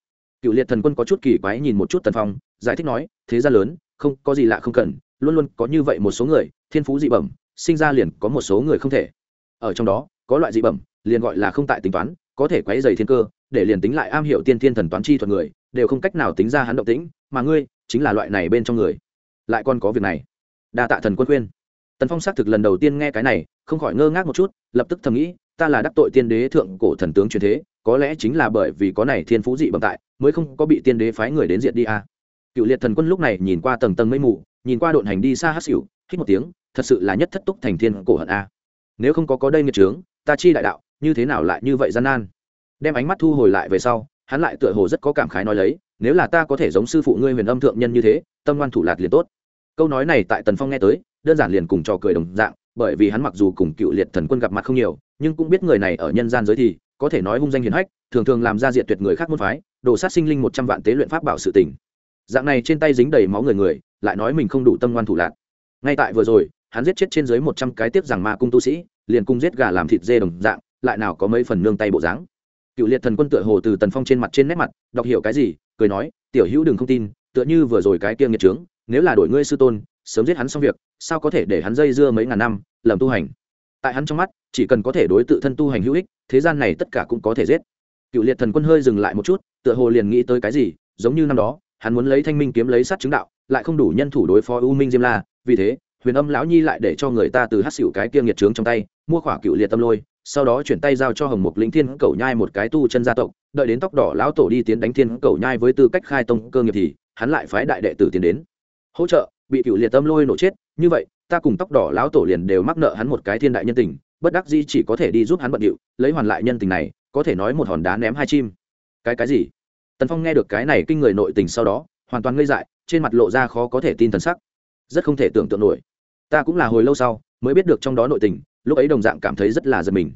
A: Cựu liệt thần quân có chút kỳ quái nhìn một chút tần phong, giải thích nói, thế ra lớn, không, có gì lạ không cần, luôn luôn có như vậy một số người, thiên phú dị bẩm, sinh ra liền có một số người không thể. Ở trong đó, có loại dị bẩm, liền gọi là không tại tính toán, có thể quấy dày thiên cơ, để liền tính lại am hiểu tiên thiên thần toán chi thuật người đều không cách nào tính ra hắn động tĩnh, mà ngươi chính là loại này bên trong người. Lại còn có việc này. Đa tạ thần quân khuyên. Tần phong xác thực lần đầu tiên nghe cái này, không khỏi ngơ ngác một chút, lập tức thầm nghĩ, ta là đắc tội tiên đế thượng cổ thần tướng truyền thế, có lẽ chính là bởi vì có này thiên phú dị bẩm tại, mới không có bị tiên đế phái người đến diện đi à. cựu liệt thần quân lúc này nhìn qua tầng tầng mây mù, nhìn qua độn hành đi xa hát xỉu, hít một tiếng, thật sự là nhất thất túc thành thiên cổ hận a nếu không có có đây nghiệt trướng, ta chi đại đạo, như thế nào lại như vậy gian nan? Đem ánh mắt thu hồi lại về sau hắn lại tựa hồ rất có cảm khái nói lấy, nếu là ta có thể giống sư phụ ngươi huyền âm thượng nhân như thế, tâm ngoan thủ lạc liền tốt. Câu nói này tại tần phong nghe tới, đơn giản liền cùng trò cười đồng dạng, bởi vì hắn mặc dù cùng cựu liệt thần quân gặp mặt không nhiều, nhưng cũng biết người này ở nhân gian giới thì, có thể nói hung danh hiền hách, thường thường làm ra diện tuyệt người khác môn phái đổ sát sinh linh một trăm vạn tế luyện pháp bảo sự tình. Dạng này trên tay dính đầy máu người người, lại nói mình không đủ tâm ngoan thủ lạc. Ngay tại vừa rồi, hắn giết chết trên dưới một trăm cái tiếp rằng ma cung tu sĩ, liền cung giết gà làm thịt dê đồng dạng, lại nào có mấy phần nương tay bộ dáng cựu liệt thần quân tựa hồ từ tần phong trên mặt trên nét mặt, đọc hiểu cái gì, cười nói, tiểu hữu đừng không tin, tựa như vừa rồi cái kia nghiệt trướng, nếu là đổi ngươi sư tôn, sớm giết hắn xong việc, sao có thể để hắn dây dưa mấy ngàn năm, lầm tu hành? Tại hắn trong mắt, chỉ cần có thể đối tự thân tu hành hữu ích, thế gian này tất cả cũng có thể giết. Cựu liệt thần quân hơi dừng lại một chút, tựa hồ liền nghĩ tới cái gì, giống như năm đó, hắn muốn lấy thanh minh kiếm lấy sát chứng đạo, lại không đủ nhân thủ đối phó u minh diêm la, vì thế, huyền âm lão nhi lại để cho người ta từ hát xỉu cái kia nghiệt trướng trong tay, mua khỏa cựu liệt tâm lôi sau đó chuyển tay giao cho hồng mục lĩnh thiên cầu nhai một cái tu chân gia tộc, đợi đến tóc đỏ lão tổ đi tiến đánh thiên cầu nhai với tư cách khai tông cơ nghiệp thì, hắn lại phái đại đệ tử tiến đến. Hỗ trợ, bị cựu liệt tâm lôi nổ chết, như vậy, ta cùng tóc đỏ lão tổ liền đều mắc nợ hắn một cái thiên đại nhân tình, bất đắc di chỉ có thể đi giúp hắn bận điệu, lấy hoàn lại nhân tình này, có thể nói một hòn đá ném hai chim. Cái cái gì? Tần phong nghe được cái này kinh người nội tình sau đó, hoàn toàn ngây dại, trên mặt lộ ra khó có thể tin thần sắc. Rất không thể tưởng tượng nổi. Ta cũng là hồi lâu sau, mới biết được trong đó nội tình lúc ấy đồng dạng cảm thấy rất là giật mình.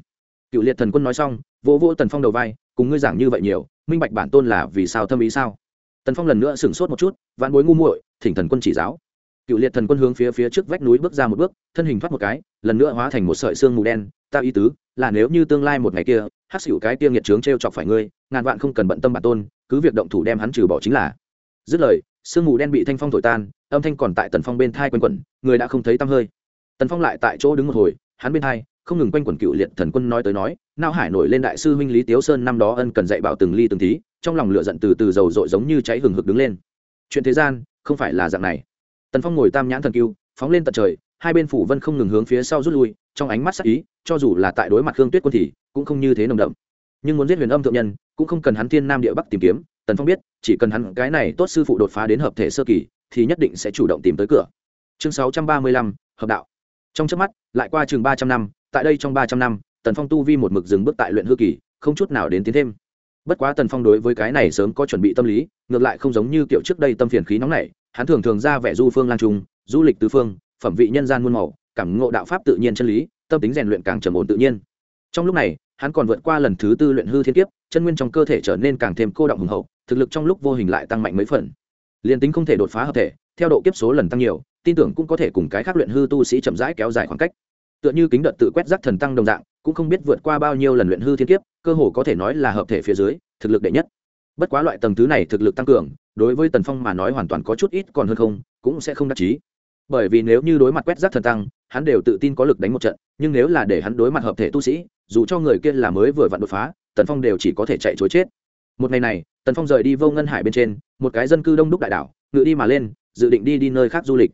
A: Cựu liệt thần quân nói xong, vỗ vỗ tần phong đầu vai, cùng ngươi giảng như vậy nhiều, minh bạch bản tôn là vì sao thâm ý sao? Tần phong lần nữa sửng sốt một chút vạn bối ngu muội, thỉnh thần quân chỉ giáo. Cựu liệt thần quân hướng phía phía trước vách núi bước ra một bước, thân hình thoát một cái, lần nữa hóa thành một sợi xương mù đen, ta ý tứ là nếu như tương lai một ngày kia hát xỉu cái kia nghiệt trướng t r e o chọc phải ngươi, ngàn vạn không cần bận tâm bản tôn, cứ việc động thủ đem hắn trừ bỏ chính là. Dứt lời sương mù đen bị thanh phong thổi tan, âm thanh còn tại tần phong bên thai quanh quẩn, người đã không thấy tăm hơi. Tần phong lại tại chỗ đứng một hồi hắn bên hai, không ngừng quanh quẩn cựu liệt thần quân nói tới nói, nao hải nổi lên đại sư huynh lý tiếu sơn năm đó ân cần dạy bảo từng ly từng tí trong lòng lửa giận từ từ dầu dội giống như cháy hừng hực đứng lên. Chuyện thế gian, không phải là dạng này. Tần phong ngồi tam nhãn thần cưu phóng lên tận trời, hai bên phủ vân không ngừng hướng phía sau rút lui, trong ánh mắt sắc ý, cho dù là tại đối mặt khương tuyết quân thì, cũng không như thế nồng đậm. Nhưng muốn giết huyền âm thượng nhân, cũng không cần hắn thiên nam địa bắc tìm kiếm, tần phong biết, chỉ cần hắn cái này tốt sư phụ đột phá đến hợp thể sơ kỳ, thì nhất định sẽ chủ động tìm tới cửa. Chương sáu trăm ba mươi lăm, hợp đạo trong trước mắt, lại qua chừng ba trăm năm, tại đây trong ba trăm năm, tần phong tu vi một mực dừng bước tại luyện hư kỳ, không chút nào đến tiến thêm. Bất quá tần phong đối với cái này sớm có chuẩn bị tâm lý, ngược lại không giống như kiểu trước đây tâm phiền khí nóng này hắn thường thường ra vẻ du phương lan trung, du lịch tứ phương, phẩm vị nhân gian muôn màu, cảm ngộ đạo pháp tự nhiên chân lý, tâm tính rèn luyện càng trầm ổn tự nhiên. Trong lúc này, hắn còn vượt qua lần thứ tư luyện hư thiên kiếp, chân nguyên trong cơ thể trở nên càng thêm cô động hùng hậu, thực lực trong lúc vô hình lại tăng mạnh mấy phần liền tính không thể đột phá hợp thể, theo độ kiếp số lần tăng nhiều, tin tưởng cũng có thể cùng cái khác luyện hư tu sĩ chậm rãi kéo dài khoảng cách. Tựa như kính đợt tự quét rác thần tăng đồng dạng, cũng không biết vượt qua bao nhiêu lần luyện hư thiên kiếp, cơ hồ có thể nói là hợp thể phía dưới, thực lực đệ nhất. Bất quá loại tầng thứ này thực lực tăng cường, đối với tần phong mà nói hoàn toàn có chút ít còn hơn không, cũng sẽ không đắc chí. Bởi vì nếu như đối mặt quét rác thần tăng, hắn đều tự tin có lực đánh một trận, nhưng nếu là để hắn đối mặt hợp thể tu sĩ, dù cho người kia là mới vừa vặn đột phá, tần phong đều chỉ có thể chạy chối chết. Một ngày này tần phong rời đi vô ngân hải bên trên, một cái dân cư đông đúc đại đảo, ngự đi mà lên, dự định đi đi nơi khác du lịch.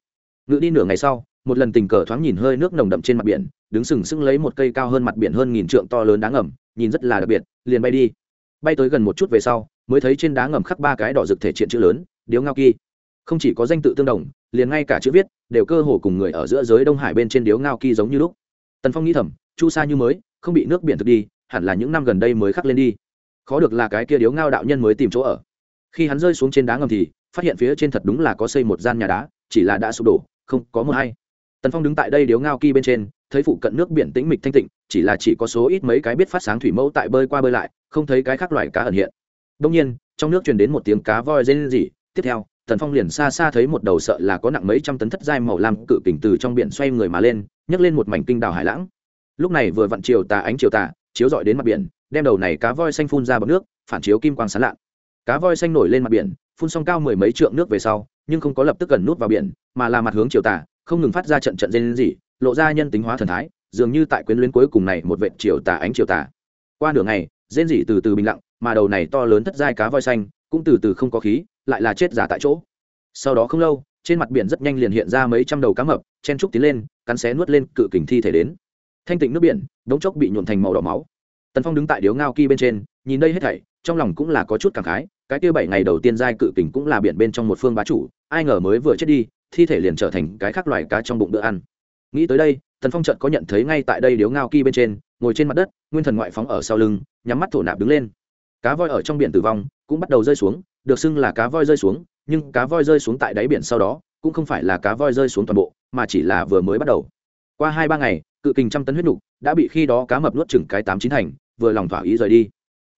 A: Ngự đi nửa ngày sau, một lần tình cờ thoáng nhìn hơi nước nồng đậm trên mặt biển, đứng sừng sững lấy một cây cao hơn mặt biển hơn nghìn trượng to lớn đá ngầm, nhìn rất là đặc biệt, liền bay đi. Bay tới gần một chút về sau, mới thấy trên đá ngầm khắc ba cái đỏ rực thể triện chữ lớn, điếu ngao kỳ. Không chỉ có danh tự tương đồng, liền ngay cả chữ viết, đều cơ hồ cùng người ở giữa giới đông hải bên trên điếu ngao kỳ giống như lúc. Tần phong nghĩ thầm, chu sa như mới, không bị nước biển thực đi, hẳn là những năm gần đây mới khắc lên đi khó được là cái kia điếu ngao đạo nhân mới tìm chỗ ở. Khi hắn rơi xuống trên đá ngầm thì, phát hiện phía trên thật đúng là có xây một gian nhà đá, chỉ là đã sụp đổ, không có mưa hay tần phong đứng tại đây điếu ngao kỳ bên trên, thấy phụ cận nước biển tĩnh mịch thanh tịnh, chỉ là chỉ có số ít mấy cái biết phát sáng thủy mẫu tại bơi qua bơi lại, không thấy cái khác loài cá ẩn hiện. Đông nhiên, trong nước truyền đến một tiếng cá voi rên rỉ, tiếp theo, tần phong liền xa xa thấy một đầu sợ là có nặng mấy trăm tấn thất giai màu lam cự kình từ trong biển xoay người mà lên, nhấc lên một mảnh kinh đào hải lãng. Lúc này vừa vặn chiều tà ánh chiều tà, chiếu dọi đến mặt biển đem đầu này cá voi xanh phun ra bọc nước, phản chiếu kim quang sán lạn. Cá voi xanh nổi lên mặt biển, phun xong cao mười mấy trượng nước về sau, nhưng không có lập tức gần nút vào biển, mà là mặt hướng chiều tà không ngừng phát ra trận trận rên gì lộ ra nhân tính hóa thần thái, dường như tại quyến luyến cuối cùng này một vệ chiều tà ánh chiều tà qua nửa ngày, rên rỉ từ từ bình lặng, mà đầu này to lớn thất giai cá voi xanh cũng từ từ không có khí, lại là chết giả tại chỗ. Sau đó không lâu, trên mặt biển rất nhanh liền hiện ra mấy trăm đầu cá mập, chen trúc tiến lên, cắn xé nuốt lên cự kình thi thể đến. Thanh tịnh nước biển, đống chốc bị nhuộn thành màu đỏ máu tần phong đứng tại điếu ngao kỳ bên trên, nhìn đây hết thảy, trong lòng cũng là có chút cảm khái, cái kia bảy ngày đầu tiên giai cự kình cũng là biển bên trong một phương bá chủ, ai ngờ mới vừa chết đi, thi thể liền trở thành cái khác loài cá trong bụng bữa ăn. Nghĩ tới đây, tần phong chợt có nhận thấy ngay tại đây điếu ngao kỳ bên trên, ngồi trên mặt đất, nguyên thần ngoại phóng ở sau lưng, nhắm mắt thổ nạp đứng lên. Cá voi ở trong biển tử vong, cũng bắt đầu rơi xuống, được xưng là cá voi rơi xuống, nhưng cá voi rơi xuống tại đáy biển sau đó, cũng không phải là cá voi rơi xuống toàn bộ, mà chỉ là vừa mới bắt đầu. Qua hai ba ngày, cự kình trăm tấn huyết nục, đã bị khi đó cá mập nuốt chừng cái tám chín thành vừa lòng thỏa ý rời đi.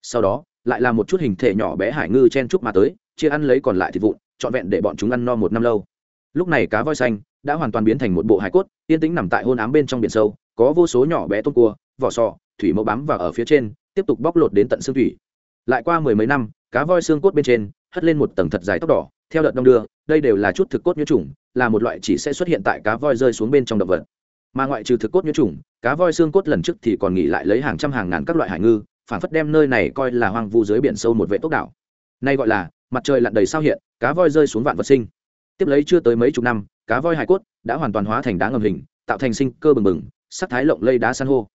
A: Sau đó, lại là một chút hình thể nhỏ bé hải ngư chen chúc mà tới, chia ăn lấy còn lại thịt vụn, trọn vẹn để bọn chúng ăn no một năm lâu. Lúc này cá voi xanh đã hoàn toàn biến thành một bộ hải cốt, yên tĩnh nằm tại hôn ám bên trong biển sâu, có vô số nhỏ bé tôm cua, vỏ sò, thủy mẫu bám vào ở phía trên, tiếp tục bóc lột đến tận xương thủy. Lại qua mười mấy năm, cá voi xương cốt bên trên hất lên một tầng thật dài tóc đỏ, theo đợt đông đưa, đây đều là chút thực cốt nhiễm trùng là một loại chỉ sẽ xuất hiện tại cá voi rơi xuống bên trong động vật mà ngoại trừ thực cốt nhuyễn trùng cá voi xương cốt lần trước thì còn nghỉ lại lấy hàng trăm hàng ngàn các loại hải ngư, phản phất đem nơi này coi là hoang vu dưới biển sâu một vệ tốc đảo. Nay gọi là, mặt trời lặn đầy sao hiện, cá voi rơi xuống vạn vật sinh. Tiếp lấy chưa tới mấy chục năm, cá voi hải cốt đã hoàn toàn hóa thành đá ngầm hình, tạo thành sinh cơ bừng bừng, sắc thái lộng lây đá san hô.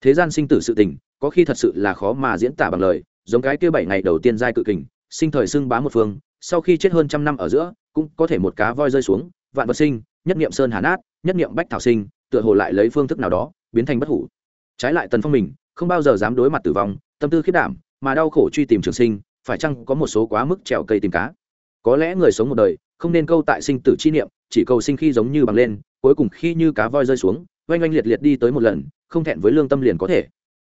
A: Thế gian sinh tử sự tình, có khi thật sự là khó mà diễn tả bằng lời, giống cái kia bảy ngày đầu tiên giai cự kình, sinh thời xưng bá một phương, sau khi chết hơn trăm năm ở giữa, cũng có thể một cá voi rơi xuống, vạn vật sinh, nhất niệm sơn hà nát, nhất niệm bách thảo sinh tựa hồ lại lấy phương thức nào đó, biến thành bất hủ. Trái lại tần phong mình, không bao giờ dám đối mặt tử vong, tâm tư khiết đảm, mà đau khổ truy tìm trường sinh, phải chăng có một số quá mức trèo cây tìm cá? Có lẽ người sống một đời, không nên câu tại sinh tử chi niệm, chỉ cầu sinh khi giống như bằng lên, cuối cùng khi như cá voi rơi xuống, oanh oanh liệt liệt đi tới một lần, không thẹn với lương tâm liền có thể.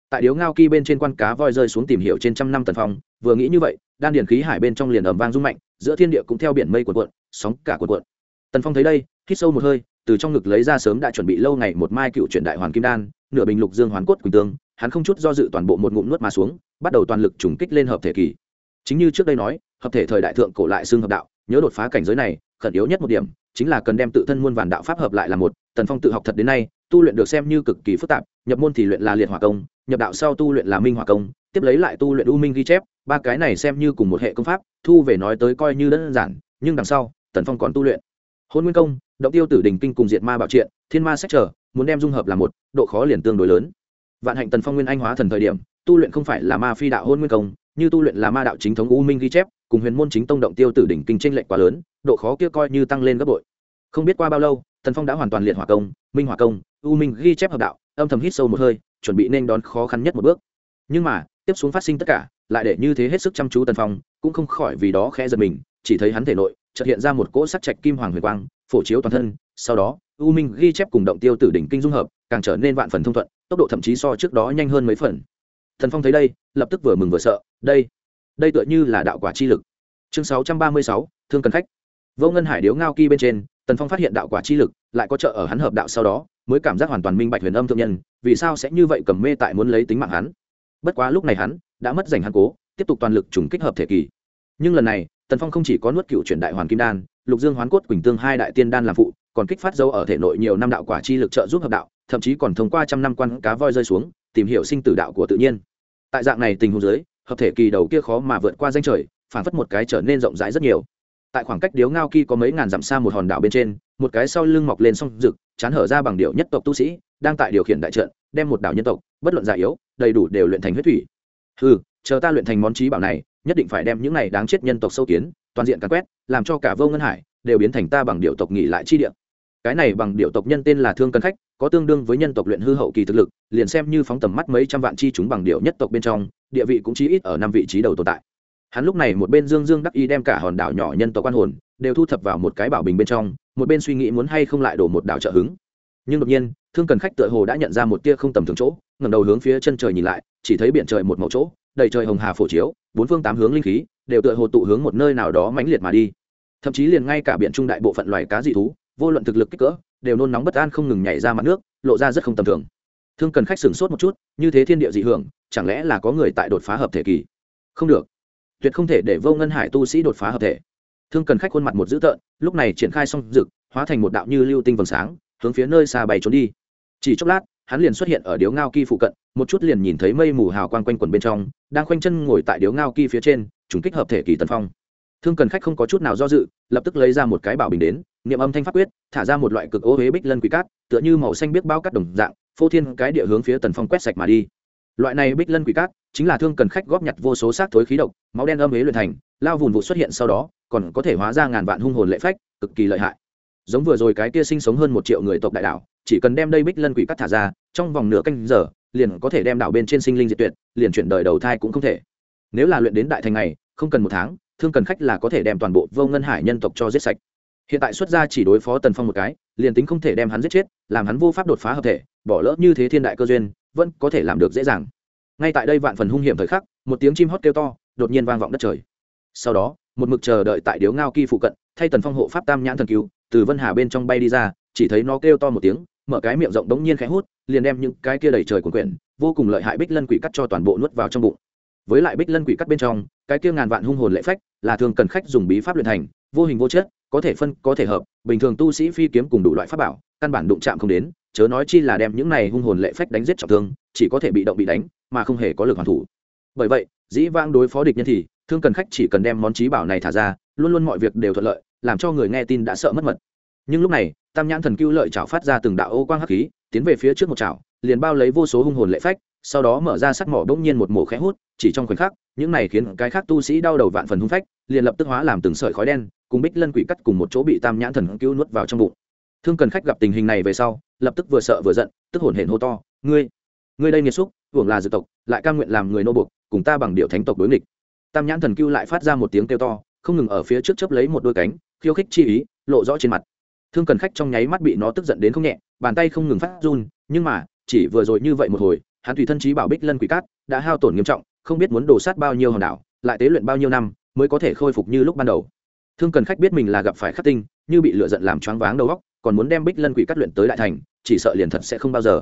A: Tại điếu ngao ki bên trên quan cá voi rơi xuống tìm hiểu trên trăm năm tần phong, vừa nghĩ như vậy, đan điền khí hải bên trong liền ầm vang rung mạnh, giữa thiên địa cũng theo biển mây cuộn cuộn, sóng cả cuộn cuộn. Tần phong thấy đây, hít sâu một hơi từ trong ngực lấy ra sớm đã chuẩn bị lâu ngày một mai cựu truyền đại hoàn kim đan, nửa bình lục dương hoàn cốt quỳnh tương, hắn không chút do dự toàn bộ một ngụm nuốt mà xuống, bắt đầu toàn lực trùng kích lên hợp thể kỳ. Chính như trước đây nói, hợp thể thời đại thượng cổ lại xương hợp đạo, nhớ đột phá cảnh giới này, khẩn yếu nhất một điểm, chính là cần đem tự thân muôn vàn đạo pháp hợp lại là một, tần phong tự học thật đến nay, tu luyện được xem như cực kỳ phức tạp, nhập môn thì luyện là liệt hỏa công, nhập đạo sau tu luyện là minh hỏa công, tiếp lấy lại tu luyện u minh ghi chép, ba cái này xem như cùng một hệ công pháp, thu về nói tới coi như đơn giản, nhưng đằng sau, tần phong còn tu luyện. Hôn nguyên công động tiêu tử đình kinh cùng diệt ma bảo triện, thiên ma sách trở, muốn đem dung hợp là một, độ khó liền tương đối lớn. Vạn hạnh tần phong nguyên anh hóa thần thời điểm, tu luyện không phải là ma phi đạo hôn nguyên công, như tu luyện là ma đạo chính thống u minh ghi chép, cùng huyền môn chính tông động tiêu tử đỉnh kinh tranh lệch quá lớn, độ khó kia coi như tăng lên gấp bội. Không biết qua bao lâu, tần phong đã hoàn toàn liệt hỏa công, minh hỏa công, u minh ghi chép hợp đạo, âm thầm hít sâu một hơi, chuẩn bị nên đón khó khăn nhất một bước. Nhưng mà, tiếp xuống phát sinh tất cả, lại để như thế hết sức chăm chú tần phong, cũng không khỏi vì đó khẽ giật mình, chỉ thấy hắn thể nội chợt hiện ra một cỗ sắc trạch kim hoàng huyền quang, phổ chiếu toàn thân, sau đó, u minh ghi chép cùng động tiêu tử đỉnh kinh dung hợp, càng trở nên vạn phần thông thuận, tốc độ thậm chí so trước đó nhanh hơn mấy phần. Thần phong thấy đây, lập tức vừa mừng vừa sợ, đây đây tựa như là đạo quả chi lực. Chương sáu trăm ba mươi sáu, thương cần khách. Vô ngân hải điếu ngao kỳ bên trên, tần phong phát hiện đạo quả chi lực, lại có trợ ở hắn hợp đạo sau đó, mới cảm giác hoàn toàn minh bạch huyền âm thượng nhân, vì sao sẽ như vậy cầm mê tại muốn lấy tính mạng hắn. Bất quá lúc này hắn đã mất rảnh hắn cố, tiếp tục toàn lực trùng kích hợp thể kỳ. Nhưng lần này tần phong không chỉ có nuốt cựu truyền đại hoàn kim đan, lục dương hoán cốt, quỳnh tương hai đại tiên đan làm phụ, còn kích phát dấu ở thể nội nhiều năm đạo quả chi lực trợ giúp hợp đạo, thậm chí còn thông qua trăm năm quan cá voi rơi xuống, tìm hiểu sinh tử đạo của tự nhiên. Tại dạng này tình huống giới hợp thể kỳ đầu kia khó mà vượt qua danh trời phản phất một cái trở nên rộng rãi rất nhiều. Tại khoảng cách điếu ngao kỳ có mấy ngàn dặm xa một hòn đảo bên trên, một cái sau lưng mọc lên song rực, chán hở ra bằng điệu nhất tộc tu sĩ, đang tại điều khiển đại trận, đem một đảo nhân tộc, bất luận già yếu, đầy đủ đều luyện thành huyết thủy. Ừ chờ ta luyện thành món trí bảo này nhất định phải đem những này đáng chết nhân tộc sâu kiến, toàn diện càn quét, làm cho cả vô ngân hải đều biến thành ta bằng điệu tộc nghỉ lại chi địa. Cái này bằng điệu tộc nhân tên là thương cân khách, có tương đương với nhân tộc luyện hư hậu kỳ thực lực, liền xem như phóng tầm mắt mấy trăm vạn chi chúng bằng điệu nhất tộc bên trong, địa vị cũng chí ít ở năm vị trí đầu tồn tại. Hắn lúc này một bên dương dương đắc y đem cả hòn đảo nhỏ nhân tộc quan hồn đều thu thập vào một cái bảo bình bên trong, một bên suy nghĩ muốn hay không lại đổ một đảo trợ hứng. Nhưng đột nhiên, thương cần khách tựa hồ đã nhận ra một tia không tầm thường chỗ, ngẩng đầu hướng phía chân trời nhìn lại, chỉ thấy biển trời một màu chỗ đầy trời hồng hà phổ chiếu, bốn phương tám hướng linh khí, đều tựa hồ tụ hướng một nơi nào đó mãnh liệt mà đi. Thậm chí liền ngay cả biển trung đại bộ phận loài cá dị thú, vô luận thực lực kích cỡ, đều nôn nóng bất an không ngừng nhảy ra mặt nước, lộ ra rất không tầm thường. Thương cần khách sửng sốt một chút, như thế thiên địa dị hưởng, chẳng lẽ là có người tại đột phá hợp thể kỳ? Không được. Tuyệt không thể để vô ngân hải tu sĩ đột phá hợp thể. Thương cần khách khuôn mặt một dữ tợn, lúc này triển khai xong rực hóa thành một đạo như lưu tinh vầng sáng, hướng phía nơi xa bay trốn đi. Chỉ chốc lát hắn liền xuất hiện ở điếu ngao kỳ phụ cận, một chút liền nhìn thấy mây mù hào quang quanh quần bên trong, đang khoanh chân ngồi tại điếu ngao kỳ phía trên, trùng kích hợp thể kỳ tần phong. Thương cần khách không có chút nào do dự, lập tức lấy ra một cái bảo bình đến, niệm âm thanh pháp quyết, thả ra một loại cực ô huế bích lân quỷ cát, tựa như màu xanh biết bao cắt đồng dạng, phô thiên cái địa hướng phía tần phong quét sạch mà đi. Loại này bích lân quỷ cát, chính là thương cần khách góp nhặt vô số xác thối khí độc, máu đen âm huế luyện thành, lao vùn vụ xuất hiện sau đó, còn có thể hóa ra ngàn vạn hung hồn lệ phách, cực kỳ lợi hại. Giống vừa rồi cái kia sinh sống hơn một triệu người tộc đại đảo chỉ cần đem đây bích lân quỷ cắt thả ra, trong vòng nửa canh giờ, liền có thể đem đảo bên trên sinh linh diệt tuyệt, liền chuyển đời đầu thai cũng không thể. Nếu là luyện đến đại thành này không cần một tháng, thương cần khách là có thể đem toàn bộ vô ngân hải nhân tộc cho giết sạch. Hiện tại xuất gia chỉ đối phó tần phong một cái, liền tính không thể đem hắn giết chết, làm hắn vô pháp đột phá hợp thể, bỏ lỡ như thế thiên đại cơ duyên, vẫn có thể làm được dễ dàng. Ngay tại đây vạn phần hung hiểm thời khắc, một tiếng chim hót kêu to, đột nhiên vang vọng đất trời. Sau đó, một mực chờ đợi tại điếu ngao kỳ phụ cận, thay tần phong hộ pháp tam nhãn thần cứu, từ vân hà bên trong bay đi ra, chỉ thấy nó kêu to một tiếng mở cái miệng rộng đống nhiên khẽ hút, liền đem những cái kia đầy trời cuộn quyển, vô cùng lợi hại bích lân quỷ cắt cho toàn bộ nuốt vào trong bụng. Với lại bích lân quỷ cắt bên trong, cái kia ngàn vạn hung hồn lệ phách, là thường cần khách dùng bí pháp luyện thành, vô hình vô chất, có thể phân, có thể hợp, bình thường tu sĩ phi kiếm cùng đủ loại pháp bảo, căn bản đụng chạm không đến, chớ nói chi là đem những này hung hồn lệ phách đánh giết trọng thương, chỉ có thể bị động bị đánh, mà không hề có lực hoàn thủ. Bởi vậy, dĩ vãng đối phó địch nhân thì, thương cần khách chỉ cần đem món trí bảo này thả ra, luôn luôn mọi việc đều thuận lợi, làm cho người nghe tin đã sợ mất mật nhưng lúc này, tam nhãn thần cưu lợi chảo phát ra từng đạo ô quang hắc khí, tiến về phía trước một chảo, liền bao lấy vô số hung hồn lệ phách, sau đó mở ra sắc mỏ bỗng nhiên một mổ khẽ hút, chỉ trong khoảnh khắc, những này khiến cái khác tu sĩ đau đầu vạn phần hung phách, liền lập tức hóa làm từng sợi khói đen, cùng bích lân quỷ cắt cùng một chỗ bị tam nhãn thần cứu nuốt vào trong bụng. Thương cần khách gặp tình hình này về sau, lập tức vừa sợ vừa giận, tức hổn hển hô to, ngươi ngươi đây nghiệt xúc, hưởng là dự tộc, lại cam nguyện làm người nô buộc, cùng ta bằng điệu thánh tộc đối nghịch. Tam nhãn thần cưu lại phát ra một tiếng kêu to, không ngừng ở phía trước chớp lấy một đôi cánh, khiêu khích chi ý, lộ rõ trên mặt thương cần khách trong nháy mắt bị nó tức giận đến không nhẹ, bàn tay không ngừng phát run, nhưng mà, chỉ vừa rồi như vậy một hồi, hắn tùy thân trí bảo bích lân quỷ cát, đã hao tổn nghiêm trọng, không biết muốn đổ sát bao nhiêu hòn đảo, lại tế luyện bao nhiêu năm, mới có thể khôi phục như lúc ban đầu. Thương cần khách biết mình là gặp phải khắc tinh, như bị lựa giận làm choáng váng đầu óc, còn muốn đem bích lân quỷ cát luyện tới đại thành, chỉ sợ liền thật sẽ không bao giờ.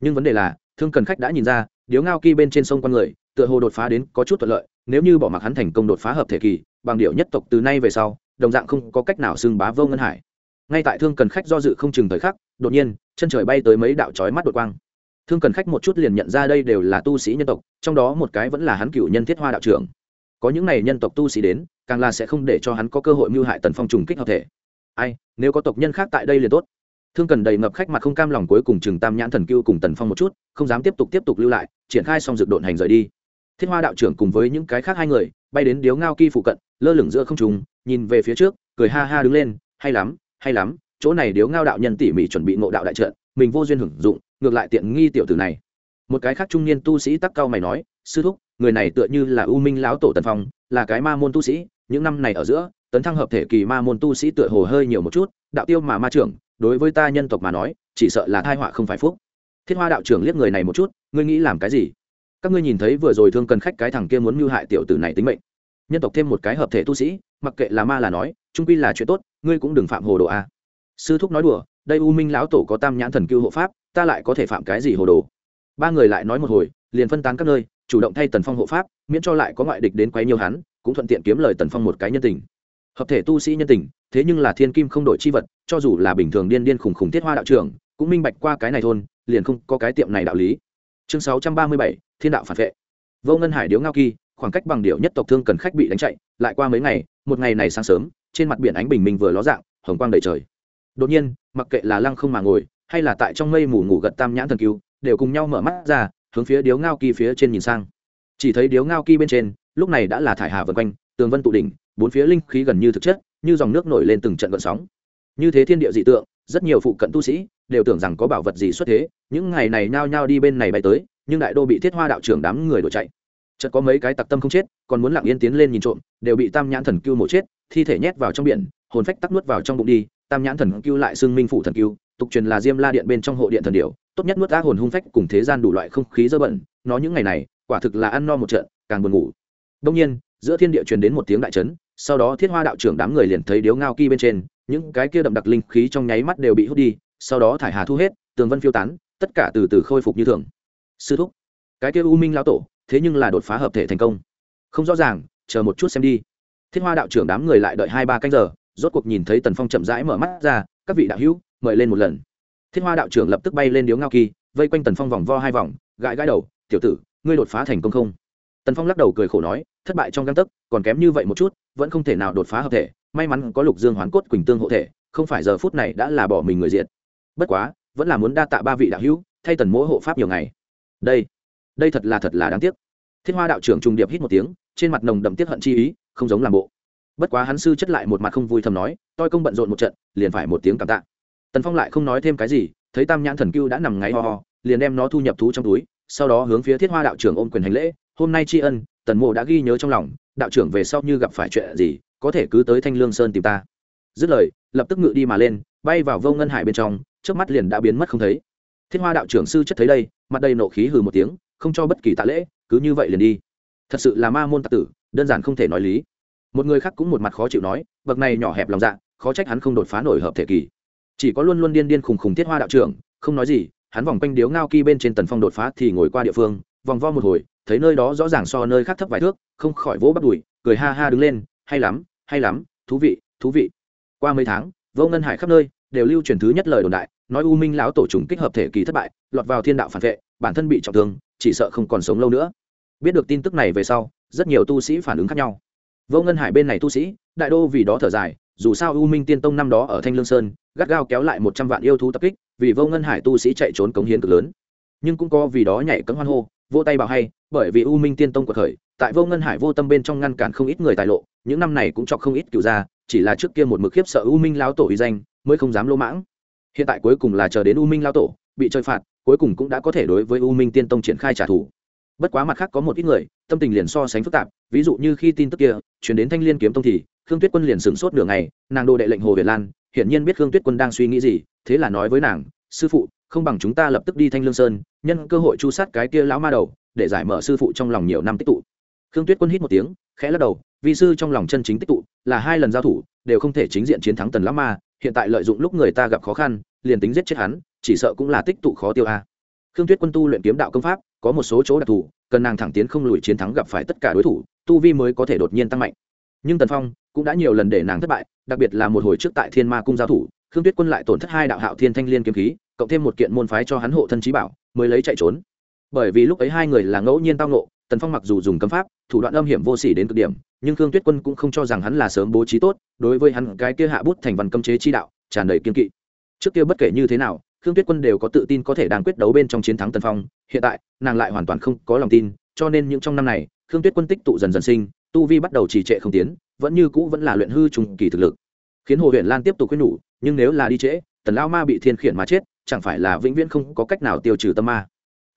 A: Nhưng vấn đề là, thương cần khách đã nhìn ra, điếu ngao kỳ bên trên sông con người, tựa hồ đột phá đến có chút thuận lợi, nếu như bỏ mặc hắn thành công đột phá hợp thể kỳ, bằng điệu nhất tộc từ nay về sau, đồng dạng không có cách nào xưng bá vô ngân hải ngay tại thương cần khách do dự không chừng thời khắc, đột nhiên, chân trời bay tới mấy đạo chói mắt đột quang. Thương cần khách một chút liền nhận ra đây đều là tu sĩ nhân tộc, trong đó một cái vẫn là hắn cựu nhân thiết hoa đạo trưởng. Có những này nhân tộc tu sĩ đến, càng là sẽ không để cho hắn có cơ hội mưu hại tần phong trùng kích hợp thể. Ai, nếu có tộc nhân khác tại đây liền tốt. Thương cần đầy ngập khách mặt không cam lòng cuối cùng chừng tam nhãn thần cưu cùng tần phong một chút, không dám tiếp tục tiếp tục lưu lại, triển khai xong dược độn hành rời đi. Thiết hoa đạo trưởng cùng với những cái khác hai người, bay đến điếu ngao kỳ phụ cận, lơ lửng giữa không trùng nhìn về phía trước, cười ha ha đứng lên, hay lắm hay lắm, chỗ này điếu ngao đạo nhân tỉ mỉ chuẩn bị ngộ đạo đại trận, mình vô duyên hưởng dụng, ngược lại tiện nghi tiểu tử này. Một cái khác trung niên tu sĩ tắc cao mày nói, sư thúc, người này tựa như là u minh lão tổ tần phong, là cái ma môn tu sĩ, những năm này ở giữa, tấn thăng hợp thể kỳ ma môn tu sĩ tựa hồ hơi nhiều một chút, đạo tiêu mà ma trưởng, đối với ta nhân tộc mà nói, chỉ sợ là thai họa không phải phúc. Thiết hoa đạo trưởng liếc người này một chút, ngươi nghĩ làm cái gì? Các ngươi nhìn thấy vừa rồi thương cần khách cái thằng kia muốn mưu hại tiểu tử này tính mệnh. Nhân tộc thêm một cái hợp thể tu sĩ, mặc kệ là ma là nói trung quy là chuyện tốt, ngươi cũng đừng phạm hồ đồ a. Sư thúc nói đùa, đây u minh lão tổ có tam nhãn thần cưu hộ pháp, ta lại có thể phạm cái gì hồ đồ? Ba người lại nói một hồi, liền phân tán các nơi, chủ động thay tần phong hộ pháp, miễn cho lại có ngoại địch đến quấy nhiều hắn, cũng thuận tiện kiếm lời tần phong một cái nhân tình. Hợp thể tu sĩ nhân tình, thế nhưng là thiên kim không đổi chi vật, cho dù là bình thường điên điên khủng khủng thiết hoa đạo trưởng, cũng minh bạch qua cái này thôn, liền không có cái tiệm này đạo lý. Chương sáu trăm ba mươi bảy, thiên đạo phản vệ. Vô ngân hải điếu ngao kỳ, khoảng cách bằng điệu nhất tộc thương cần khách bị đánh chạy, lại qua mấy ngày, một ngày này sáng sớm trên mặt biển ánh bình minh vừa ló dạng, hồng quang đầy trời. Đột nhiên, mặc kệ là lăng không mà ngồi, hay là tại trong mây mù ngủ gật tam nhãn thần cứu đều cùng nhau mở mắt ra, hướng phía điếu ngao kỳ phía trên nhìn sang. Chỉ thấy điếu ngao kỳ bên trên, lúc này đã là thải hà vân quanh, tường vân tụ đỉnh, bốn phía linh khí gần như thực chất, như dòng nước nổi lên từng trận gợn sóng. Như thế thiên địa dị tượng, rất nhiều phụ cận tu sĩ đều tưởng rằng có bảo vật gì xuất thế, những ngày này nhao nhao đi bên này bay tới, nhưng đại đô bị thiết hoa đạo trưởng đám người đuổi chạy chợt có mấy cái tặc tâm không chết, còn muốn lặng yên tiến lên nhìn trộm, đều bị tam nhãn thần cưu mổ chết, thi thể nhét vào trong biển, hồn phách tắc nuốt vào trong bụng đi, tam nhãn thần cưu lại xưng minh phụ thần cưu, tục truyền là diêm la điện bên trong hộ điện thần điểu, tốt nhất nuốt ác hồn hung phách cùng thế gian đủ loại không khí dơ bẩn, nó những ngày này, quả thực là ăn no một trận, càng buồn ngủ. Đông nhiên, giữa thiên địa truyền đến một tiếng đại trấn sau đó thiết hoa đạo trưởng đám người liền thấy điếu ngao ki bên trên, những cái kia đậm đặc linh khí trong nháy mắt đều bị hút đi, sau đó thải hà thu hết, tường vân phiêu tán, tất cả từ từ khôi phục như thường. Sư thúc, cái kia u minh lao tổ thế nhưng là đột phá hợp thể thành công. Không rõ ràng, chờ một chút xem đi. Thiết hoa đạo trưởng đám người lại đợi hai ba canh giờ, rốt cuộc nhìn thấy tần phong chậm rãi mở mắt ra, các vị đạo hữu, mời lên một lần. Thiết hoa đạo trưởng lập tức bay lên điếu ngao kỳ, vây quanh tần phong vòng vo hai vòng, gãi gãi đầu, tiểu tử, ngươi đột phá thành công không? Tần phong lắc đầu cười khổ nói, thất bại trong găng tấc, còn kém như vậy một chút, vẫn không thể nào đột phá hợp thể. May mắn có lục dương hoán cốt quỳnh tương hộ thể, không phải giờ phút này đã là bỏ mình người diệt. Bất quá, vẫn là muốn đa tạ ba vị đạo hữu, thay tần mỗi hộ pháp nhiều ngày. Đây đây thật là thật là đáng tiếc. Thiết hoa đạo trưởng trùng điệp hít một tiếng, trên mặt nồng đậm tiết hận chi ý, không giống làm bộ. Bất quá hắn sư chất lại một mặt không vui thầm nói, toi công bận rộn một trận, liền phải một tiếng cảm tạ. Tần phong lại không nói thêm cái gì, thấy tam nhãn thần cưu đã nằm ngáy ho ho, liền đem nó thu nhập thú trong túi, sau đó hướng phía thiết hoa đạo trưởng ôm quyền hành lễ, hôm nay tri ân, tần mộ đã ghi nhớ trong lòng, đạo trưởng về sau như gặp phải chuyện gì, có thể cứ tới thanh lương sơn tìm ta. Dứt lời, lập tức ngự đi mà lên, bay vào vô ngân hải bên trong trước mắt liền đã biến mất không thấy thiết hoa đạo trưởng sư chất thấy đây, mặt đầy nộ khí hừ một tiếng, không cho bất kỳ tạ lễ, cứ như vậy liền đi. Thật sự là ma môn tạc tử, đơn giản không thể nói lý. Một người khác cũng một mặt khó chịu nói, bậc này nhỏ hẹp lòng dạ khó trách hắn không đột phá nổi hợp thể kỳ. Chỉ có luôn luôn điên điên khùng khùng thiết hoa đạo trưởng, không nói gì, hắn vòng quanh điếu ngao kỳ bên trên tần phong đột phá thì ngồi qua địa phương, vòng vo một hồi, thấy nơi đó rõ ràng so nơi khác thấp vài thước, không khỏi vỗ bắt đùi, cười ha ha đứng lên, hay lắm hay lắm, thú vị thú vị. Qua mấy tháng, vô ngân hải khắp nơi, đều lưu truyền thứ nhất lời đồn đại nói u minh lão tổ trùng kích hợp thể kỳ thất bại, lọt vào thiên đạo phản vệ, bản thân bị trọng thương, chỉ sợ không còn sống lâu nữa. Biết được tin tức này về sau, rất nhiều tu sĩ phản ứng khác nhau. Vô ngân hải bên này tu sĩ, đại đô vì đó thở dài, dù sao u minh tiên tông năm đó ở thanh lương sơn, gắt gao kéo lại một trăm vạn yêu thú tập kích, vì vô ngân hải tu sĩ chạy trốn cống hiến cực lớn. Nhưng cũng có vì đó nhảy cấm hoan hô vô tay bảo hay, bởi vì u minh tiên tông của khởi, tại vô ngân hải vô tâm bên trong ngăn cản không ít người tài lộ, những năm này cũng chọc không ít cựu ra chỉ là trước kia một mực khiếp sợ u minh lão tổ uy danh, mới không dám lỗ mãng hiện tại cuối cùng là chờ đến u minh lao tổ, bị chơi phạt, cuối cùng cũng đã có thể đối với u minh tiên tông triển khai trả thù. Bất quá mặt khác có một ít người, tâm tình liền so sánh phức tạp, ví dụ như khi tin tức kia chuyển đến thanh liên kiếm tông thì, khương tuyết quân liền sửng sốt nửa ngày, nàng đồ đệ lệnh hồ việt lan, hiển nhiên biết khương tuyết quân đang suy nghĩ gì, thế là nói với nàng, sư phụ, không bằng chúng ta lập tức đi thanh lương sơn, nhân cơ hội chu sát cái kia lão ma đầu, để giải mở sư phụ trong lòng nhiều năm tích tụ. Khương tuyết quân hít một tiếng, khẽ lắc đầu vì sư trong lòng chân chính tích tụ, là hai lần giao thủ, đều không thể chính diện chiến thắng tần lão ma hiện tại lợi dụng lúc người ta gặp khó khăn liền tính giết chết hắn chỉ sợ cũng là tích tụ khó tiêu a. Khương tuyết quân tu luyện kiếm đạo công pháp có một số chỗ đặc thù cần nàng thẳng tiến không lùi chiến thắng gặp phải tất cả đối thủ tu vi mới có thể đột nhiên tăng mạnh. Nhưng tần phong cũng đã nhiều lần để nàng thất bại đặc biệt là một hồi trước tại thiên ma cung giao thủ khương tuyết quân lại tổn thất hai đạo hạo thiên thanh liên kiếm khí cộng thêm một kiện môn phái cho hắn hộ thân trí bảo mới lấy chạy trốn. Bởi vì lúc ấy hai người là ngẫu nhiên tao ngộ, tần phong mặc dù dùng cấm pháp thủ đoạn âm hiểm vô sỉ đến cực điểm nhưng khương tuyết quân cũng không cho rằng hắn là sớm bố trí tốt, đối với hắn cái kia hạ bút thành văn cấm chế chi đạo, tràn đầy kiên kỵ. Trước kia bất kể như thế nào, khương tuyết quân đều có tự tin có thể đang quyết đấu bên trong chiến thắng tần phong, hiện tại, nàng lại hoàn toàn không có lòng tin, cho nên những trong năm này, khương tuyết quân tích tụ dần dần sinh, tu vi bắt đầu trì trệ không tiến, vẫn như cũ vẫn là luyện hư trùng kỳ thực lực. Khiến hồ huyện lan tiếp tục khuyên nhủ, nhưng nếu là đi trễ, tần lao ma bị thiên khiển mà chết, chẳng phải là vĩnh viễn không có cách nào tiêu trừ tâm ma.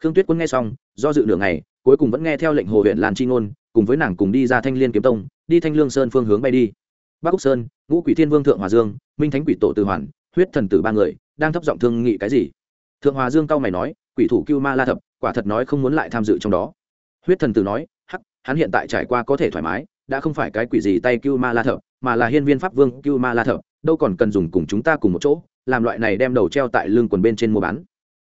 A: Khương tuyết quân nghe xong, do dự nửa ngày, cuối cùng vẫn nghe theo lệnh hồ huyện lan chi ngôn cùng với nàng cùng đi ra thanh liên kiếm tông, đi thanh lương sơn phương hướng bay đi. Bắc quốc sơn, ngũ quỷ thiên vương thượng hòa dương, minh thánh quỷ tổ từ hoàn, huyết thần tử ba người, đang thấp giọng thương nghị cái gì? Thượng hòa dương cao mày nói, quỷ thủ cưu ma la thập, quả thật nói không muốn lại tham dự trong đó. Huyết thần tử nói, hắc, hắn hiện tại trải qua có thể thoải mái, đã không phải cái quỷ gì tay cưu ma la thập, mà là hiên viên pháp vương cưu ma la thập, đâu còn cần dùng cùng chúng ta cùng một chỗ, làm loại này đem đầu treo tại lưng quần bên trên mua bán.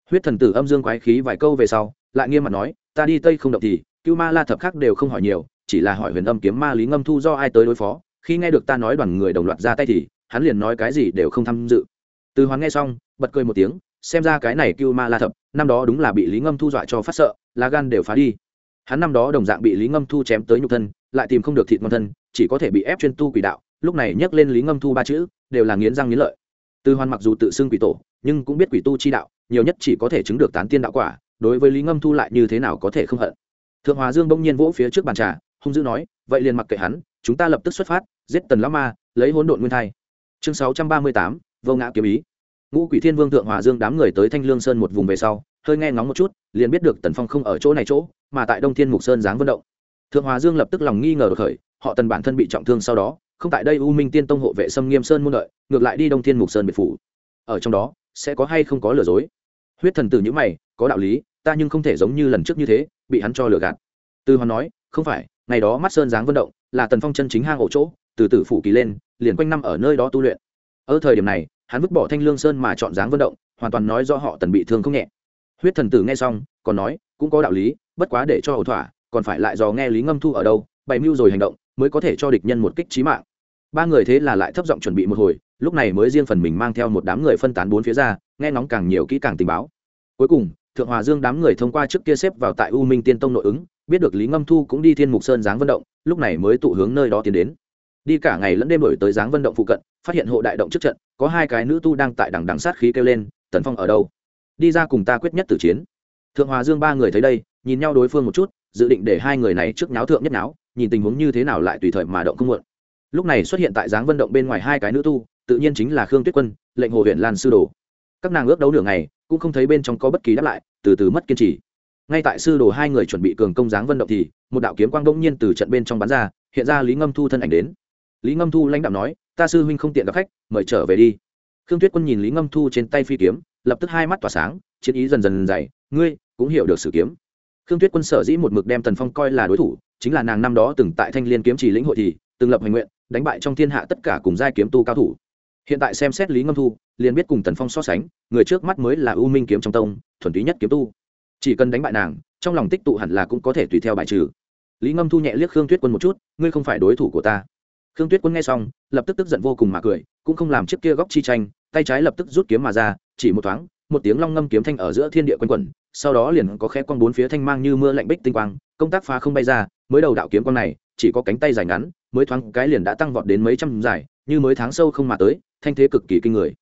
A: Huyết thần tử âm dương quái khí vài câu về sau, lại nghiêm mặt nói, ta đi tây không động thì cưu ma la thập khác đều không hỏi nhiều, chỉ là hỏi huyền âm kiếm ma lý ngâm thu do ai tới đối phó, khi nghe được ta nói đoàn người đồng loạt ra tay thì, hắn liền nói cái gì đều không tham dự. Từ hoán nghe xong, bật cười một tiếng, xem ra cái này cưu ma la thập, năm đó đúng là bị lý ngâm thu dọa cho phát sợ, lá gan đều phá đi. Hắn năm đó đồng dạng bị lý ngâm thu chém tới nhục thân, lại tìm không được thịt ngon thân, chỉ có thể bị ép chuyên tu quỷ đạo, lúc này nhắc lên lý ngâm thu ba chữ, đều là nghiến răng nghiến lợi. Từ hoan mặc dù tự xưng quỷ tổ, nhưng cũng biết quỷ tu chi đạo, nhiều nhất chỉ có thể chứng được tán tiên đạo quả, đối với lý ngâm thu lại như thế nào có thể không hận thượng hòa dương bỗng nhiên vỗ phía trước bàn trà, hung dữ nói, vậy liền mặc kệ hắn, chúng ta lập tức xuất phát, giết tần lão ma, lấy hỗn độn nguyên thai. Chương sáu trăm ba mươi tám, vô ngã kiếm ý. Ngũ quỷ thiên vương thượng hòa dương đám người tới thanh lương sơn một vùng về sau, hơi nghe ngóng một chút, liền biết được tần phong không ở chỗ này chỗ, mà tại đông thiên mục sơn giáng vận động. Thượng hòa dương lập tức lòng nghi ngờ đột khởi, họ tần bản thân bị trọng thương sau đó, không tại đây u minh tiên tông hộ vệ xâm nghiêm sơn muôn lợi ngược lại đi đông thiên mục sơn biệt phủ. Ở trong đó, sẽ có hay không có lừa dối? Huyết thần tử nhữ mày, có đạo lý, ta nhưng không thể giống như lần trước như thế bị hắn cho lừa gạt. Tư hoàn nói, không phải, ngày đó mắt sơn giáng vận động, là tần phong chân chính hang ổ chỗ, từ tử phủ kỳ lên, liền quanh năm ở nơi đó tu luyện. Ở thời điểm này, hắn vứt bỏ thanh lương sơn mà chọn dáng vận động, hoàn toàn nói do họ tần bị thương không nhẹ. Huyết thần tử nghe xong, còn nói, cũng có đạo lý, bất quá để cho ẩu thỏa, còn phải lại dò nghe lý ngâm thu ở đâu, bày mưu rồi hành động, mới có thể cho địch nhân một kích trí mạng. Ba người thế là lại thấp giọng chuẩn bị một hồi, lúc này mới riêng phần mình mang theo một đám người phân tán bốn phía ra, nghe ngóng càng nhiều kỹ càng tình báo. Cuối cùng thượng hòa dương đám người thông qua trước kia xếp vào tại u minh tiên tông nội ứng, biết được lý ngâm thu cũng đi thiên mục sơn giáng vận động, lúc này mới tụ hướng nơi đó tiến đến. Đi cả ngày lẫn đêm đổi tới giáng vận động phụ cận, phát hiện hộ đại động trước trận, có hai cái nữ tu đang tại đằng đằng sát khí kêu lên, tần phong ở đâu? Đi ra cùng ta quyết nhất tử chiến. Thượng hòa dương ba người thấy đây, nhìn nhau đối phương một chút, dự định để hai người này trước nháo thượng nhất nháo, nhìn tình huống như thế nào lại tùy thời mà động không muộn. Lúc này xuất hiện tại Giáng vận động bên ngoài hai cái nữ tu, tự nhiên chính là khương tuyết quân, lệnh hồ huyện lan sư đồ các nàng ước đấu nửa ngày, cũng không thấy bên trong có bất kỳ đáp lại, từ từ mất kiên trì. Ngay tại sư đồ hai người chuẩn bị cường công giáng vận động thì, một đạo kiếm quang đông nhiên từ trận bên trong bắn ra, hiện ra lý ngâm thu thân ảnh đến. Lý ngâm thu lãnh đạo nói, ta sư huynh không tiện gặp khách, mời trở về đi. Khương tuyết quân nhìn lý ngâm thu trên tay phi kiếm, lập tức hai mắt tỏa sáng, chiến ý dần dần dày, ngươi cũng hiểu được sử kiếm. Khương tuyết quân sở dĩ một mực đem tần phong coi là đối thủ, chính là nàng năm đó từng tại thanh liên kiếm chỉ lĩnh hội thì, từng lập hành nguyện, đánh bại trong thiên hạ tất cả cùng giai kiếm tu cao thủ hiện tại xem xét lý ngâm thu, liền biết cùng tần phong so sánh, người trước mắt mới là U minh kiếm trong tông, thuần túy nhất kiếm tu. Chỉ cần đánh bại nàng, trong lòng tích tụ hẳn là cũng có thể tùy theo bài trừ. Lý ngâm thu nhẹ liếc khương tuyết quân một chút, ngươi không phải đối thủ của ta. Khương tuyết quân nghe xong, lập tức tức giận vô cùng mà cười, cũng không làm chiếc kia góc chi tranh, tay trái lập tức rút kiếm mà ra, chỉ một thoáng, một tiếng long ngâm kiếm thanh ở giữa thiên địa quanh quẩn sau đó liền có khẽ quang bốn phía thanh mang như mưa lạnh bích tinh quang, công tác phá không bay ra, mới đầu đạo kiếm quang này, chỉ có cánh tay dài ngắn, mới thoáng cái liền đã tăng vọt đến mấy trăm dài, như mới tháng sâu không mà tới, thanh thế cực kỳ kinh người.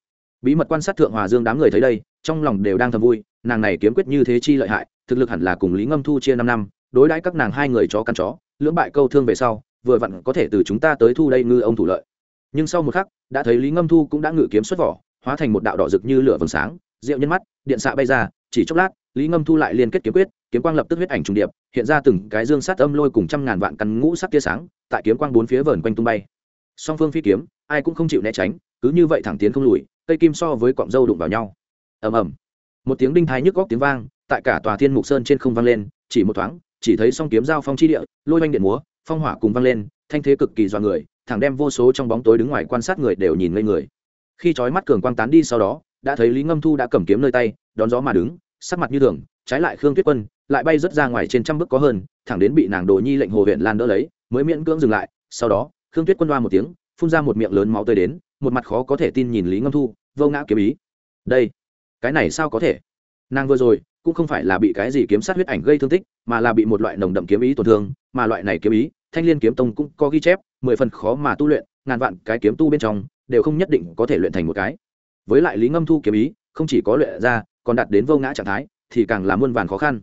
A: Bí mật quan sát thượng hòa dương đám người thấy đây, trong lòng đều đang thầm vui, nàng này kiếm quyết như thế chi lợi hại, thực lực hẳn là cùng lý ngâm thu chia năm năm, đối đãi các nàng hai người chó căn chó, lưỡng bại câu thương về sau, vừa vặn có thể từ chúng ta tới thu đây ngư ông thủ lợi. Nhưng sau một khắc, đã thấy lý ngâm thu cũng đã ngự kiếm xuất vỏ, hóa thành một đạo đỏ rực như lửa vầng sáng, rượu nhân mắt, điện xạ bay ra, chỉ chốc lát lý ngâm thu lại liên kết kiếm quyết, kiếm quang lập tức huyết ảnh trùng điệp, hiện ra từng cái dương sát âm lôi cùng trăm ngàn vạn căn ngũ sắc tia sáng, tại kiếm quang bốn phía vờn quanh tung bay. Song phương phi kiếm, ai cũng không chịu né tránh, cứ như vậy thẳng tiến không lùi, cây kim so với cọng dâu đụng vào nhau. Ầm ầm. Một tiếng đinh thái nhức góc tiếng vang, tại cả tòa thiên mục sơn trên không vang lên, chỉ một thoáng, chỉ thấy song kiếm giao phong chi địa, lôi oanh điện múa, phong hỏa cùng vang lên, thanh thế cực kỳ dọa người, thẳng đem vô số trong bóng tối đứng ngoài quan sát người đều nhìn ngây người. Khi chói mắt cường quang tán đi sau đó, đã thấy lý ngâm thu đã cầm kiếm nơi tay, đón gió mà đứng sắc mặt như thường, trái lại khương tuyết quân lại bay rất ra ngoài trên trăm bước có hơn, thẳng đến bị nàng đồ nhi lệnh hồ huyện lan đỡ lấy, mới miễn cưỡng dừng lại. Sau đó, khương tuyết quân đoa một tiếng, phun ra một miệng lớn máu tươi đến, một mặt khó có thể tin nhìn lý ngâm thu, vô ngã kiếm ý. Đây, cái này sao có thể? Nàng vừa rồi cũng không phải là bị cái gì kiếm sát huyết ảnh gây thương tích, mà là bị một loại nồng đậm kiếm ý tổn thương, mà loại này kiếm ý, thanh liên kiếm tông cũng có ghi chép, mười phần khó mà tu luyện, ngàn vạn cái kiếm tu bên trong đều không nhất định có thể luyện thành một cái. Với lại lý ngâm thu kiếm ý không chỉ có luyện ra, còn đạt đến vô ngã trạng thái, thì càng là muôn vàn khó khăn.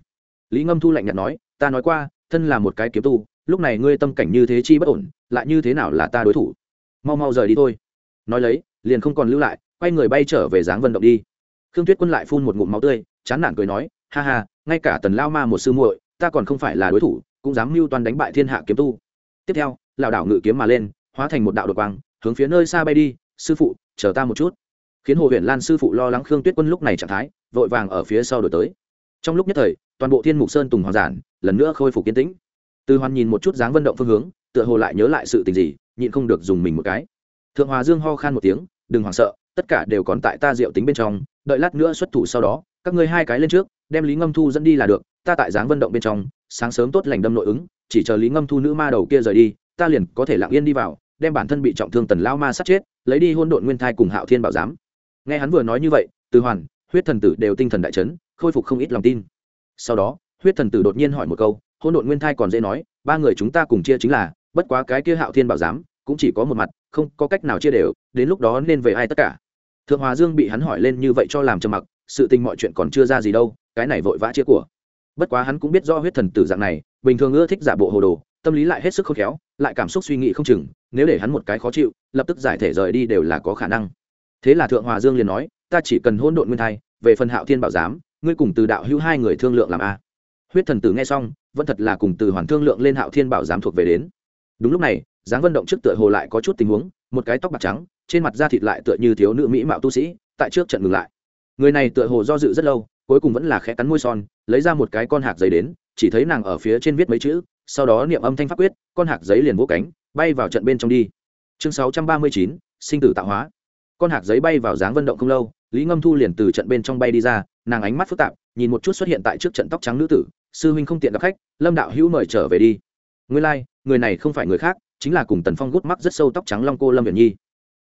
A: Lý ngâm thu lạnh nhạt nói, ta nói qua, thân là một cái kiếm tu, lúc này ngươi tâm cảnh như thế chi bất ổn, lại như thế nào là ta đối thủ? Mau mau rời đi thôi. Nói lấy, liền không còn lưu lại, quay người bay trở về dáng vận động đi. Khương tuyết quân lại phun một ngụm máu tươi, chán nản cười nói, ha ha, ngay cả tần lao ma một sư muội, ta còn không phải là đối thủ, cũng dám mưu toàn đánh bại thiên hạ kiếm tu. Tiếp theo lảo đảo ngự kiếm mà lên, hóa thành một đạo đột quang, hướng phía nơi xa bay đi, sư phụ, chờ ta một chút khiến hồ huyện lan sư phụ lo lắng khương tuyết quân lúc này trạng thái, vội vàng ở phía sau đổi tới. trong lúc nhất thời, toàn bộ thiên mục sơn tùng hoàng giản, lần nữa khôi phục kiến tĩnh. từ hoàn nhìn một chút dáng vận động phương hướng, tựa hồ lại nhớ lại sự tình gì, nhịn không được dùng mình một cái. thượng hòa dương ho khan một tiếng, đừng hoảng sợ, tất cả đều còn tại ta diệu tính bên trong, đợi lát nữa xuất thủ sau đó, các ngươi hai cái lên trước, đem lý ngâm thu dẫn đi là được, ta tại dáng vận động bên trong, sáng sớm tốt lành đâm nội ứng, chỉ chờ lý ngâm thu nữ ma đầu kia rời đi, ta liền có thể lặng yên đi vào, đem bản thân bị trọng thương tần lao ma sát chết, lấy đi hôn độn nguyên thai cùng hạo thiên bảo giám nghe hắn vừa nói như vậy, từ hoàn, huyết thần tử đều tinh thần đại chấn, khôi phục không ít lòng tin. Sau đó, huyết thần tử đột nhiên hỏi một câu hôn Đội nguyên thai còn dễ nói, ba người chúng ta cùng chia chính là, bất quá cái kia hạo thiên bảo giám, cũng chỉ có một mặt, không có cách nào chia đều, đến lúc đó nên về ai tất cả? Thượng hòa dương bị hắn hỏi lên như vậy cho làm trầm mặc, sự tình mọi chuyện còn chưa ra gì đâu, cái này vội vã chia của. Bất quá hắn cũng biết do huyết thần tử dạng này, bình thường ưa thích giả bộ hồ đồ, tâm lý lại hết sức khôn khéo, lại cảm xúc suy nghĩ không chừng, nếu để hắn một cái khó chịu, lập tức giải thể rời đi đều là có khả năng thế là thượng hòa dương liền nói, ta chỉ cần hôn độn nguyên thai, về phần hạo thiên bảo giám, ngươi cùng từ đạo hữu hai người thương lượng làm a. Huyết thần tử nghe xong, vẫn thật là cùng từ hoàn thương lượng lên hạo thiên bảo giám thuộc về đến. Đúng lúc này, dáng vân động trước tựa hồ lại có chút tình huống, một cái tóc bạc trắng, trên mặt da thịt lại tựa như thiếu nữ mỹ mạo tu sĩ, tại trước trận ngừng lại. Người này tựa hồ do dự rất lâu, cuối cùng vẫn là khẽ cắn môi son, lấy ra một cái con hạc giấy đến, chỉ thấy nàng ở phía trên viết mấy chữ, sau đó niệm âm thanh pháp quyết, con hạc giấy liền vỗ cánh, bay vào trận bên trong đi. Chương sáu trăm ba mươi chín, sinh tử tạo hóa con hạc giấy bay vào dáng vận động không lâu lý ngâm thu liền từ trận bên trong bay đi ra nàng ánh mắt phức tạp nhìn một chút xuất hiện tại trước trận tóc trắng nữ tử sư huynh không tiện gặp khách lâm đạo hữu mời trở về đi. Nguyên lai、like, người này không phải người khác chính là cùng tần phong gút mắt rất sâu tóc trắng long cô lâm viễn nhi.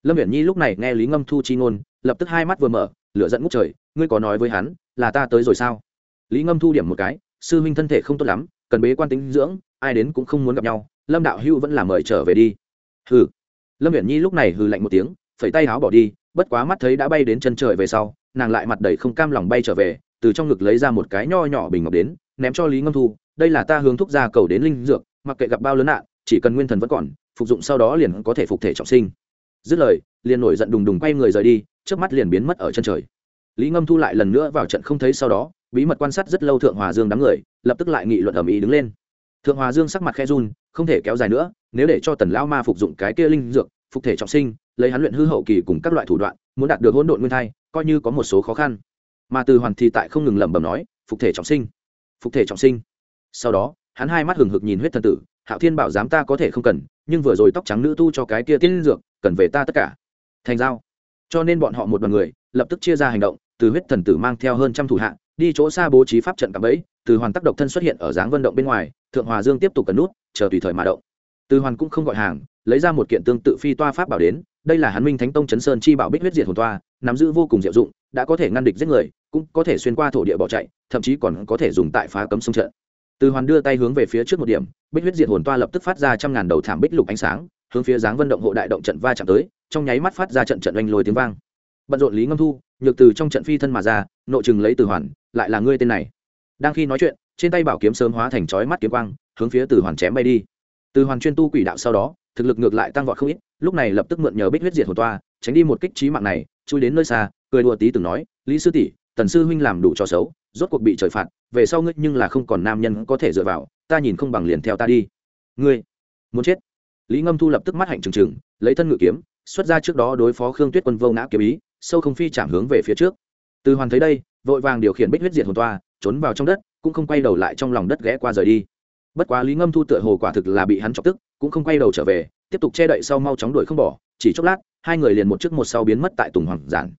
A: Lâm viễn nhi lúc này nghe lý ngâm thu chi ngôn lập tức hai mắt vừa mở lửa dẫn ngút trời ngươi có nói với hắn là ta tới rồi sao? Lý ngâm thu điểm một cái sư huynh thân thể không tốt lắm cần bế quan tính dưỡng ai đến cũng không muốn gặp nhau lâm đạo hữu vẫn là mời trở về đi. Hừ. Lâm viễn nhi lúc này hừ lạnh một tiếng phẩy tay áo bỏ đi, bất quá mắt thấy đã bay đến chân trời về sau, nàng lại mặt đầy không cam lòng bay trở về, từ trong ngực lấy ra một cái nho nhỏ bình ngọc đến, ném cho lý ngâm thu, đây là ta hướng thúc gia cầu đến linh dược, mặc kệ gặp bao lớn nạn, chỉ cần nguyên thần vẫn còn, phục dụng sau đó liền có thể phục thể trọng sinh. Dứt lời, liền nổi giận đùng đùng quay người rời đi trước mắt liền biến mất ở chân trời. Lý ngâm thu lại lần nữa vào trận không thấy sau đó, bí mật quan sát rất lâu thượng hòa dương đám người, lập tức lại nghị luận ầm ĩ đứng lên. Thượng hòa dương sắc mặt khe run, không thể kéo dài nữa, nếu để cho tần lão ma phục dụng cái kia linh dược, phục thể trọng sinh lấy hắn luyện hư hậu kỳ cùng các loại thủ đoạn, muốn đạt được hỗn độn nguyên thai, coi như có một số khó khăn. Mà từ hoàn thì tại không ngừng lẩm bẩm nói, phục thể trọng sinh, phục thể trọng sinh. Sau đó, hắn hai mắt hừng hực nhìn huyết thần tử, hạo thiên bảo dám ta có thể không cần, nhưng vừa rồi tóc trắng nữ tu cho cái kia tiên dược, cần về ta tất cả. Thành giao. Cho nên bọn họ một đoàn người, lập tức chia ra hành động, từ huyết thần tử mang theo hơn trăm thủ hạ, đi chỗ xa bố trí pháp trận cạm bẫy, từ hoàn tác độc thân xuất hiện ở dáng vận động bên ngoài, thượng hòa dương tiếp tục cần nút, chờ tùy thời mà động. Từ hoàn cũng không gọi hàng, lấy ra một kiện tương tự phi toa pháp bảo đến đây là hắn minh thánh tông chấn sơn chi bảo bích huyết diệt hồn toa, nắm giữ vô cùng diệu dụng, đã có thể ngăn địch giết người, cũng có thể xuyên qua thổ địa bỏ chạy, thậm chí còn có thể dùng tại phá cấm sông trận. Từ hoàn đưa tay hướng về phía trước một điểm, bích huyết diệt hồn toa lập tức phát ra trăm ngàn đầu thảm bích lục ánh sáng, hướng phía dáng vân động hộ đại động trận va chạm tới, trong nháy mắt phát ra trận trận oanh lôi tiếng vang. Bận rộn lý ngâm thu, nhược từ trong trận phi thân mà ra, nội chừng lấy từ hoàn, lại là ngươi tên này. Đang khi nói chuyện, trên tay bảo kiếm sớm hóa thành chói mắt kiếm quang, hướng phía từ hoàn chém bay đi. Từ hoàn chuyên tu quỷ đạo sau đó, thực lực ngược lại tăng vọt không ít lúc này lập tức mượn nhờ bích huyết diệt hồn toa, tránh đi một kích trí mạng này, chui đến nơi xa, cười đùa tí từng nói, lý sư tỷ, tần sư huynh làm đủ cho xấu, rốt cuộc bị trời phạt, về sau ngươi nhưng là không còn nam nhân có thể dựa vào, ta nhìn không bằng liền theo ta đi. Ngươi, muốn chết? Lý ngâm thu lập tức mắt hạnh trừng trừng, lấy thân ngự kiếm, xuất ra trước đó đối phó khương tuyết quân vô ngã kiếm ý, sâu không phi chạm hướng về phía trước. Từ hoàn thấy đây, vội vàng điều khiển bích huyết diệt hồn toa, trốn vào trong đất, cũng không quay đầu lại trong lòng đất ghé qua rời đi. Bất quá lý ngâm thu tựa hồ quả thực là bị hắn chọc tức, cũng không quay đầu trở về tiếp tục che đậy sau mau chóng đuổi không bỏ, chỉ chốc lát, hai người liền một trước một sau biến mất tại tùng hoàng giản.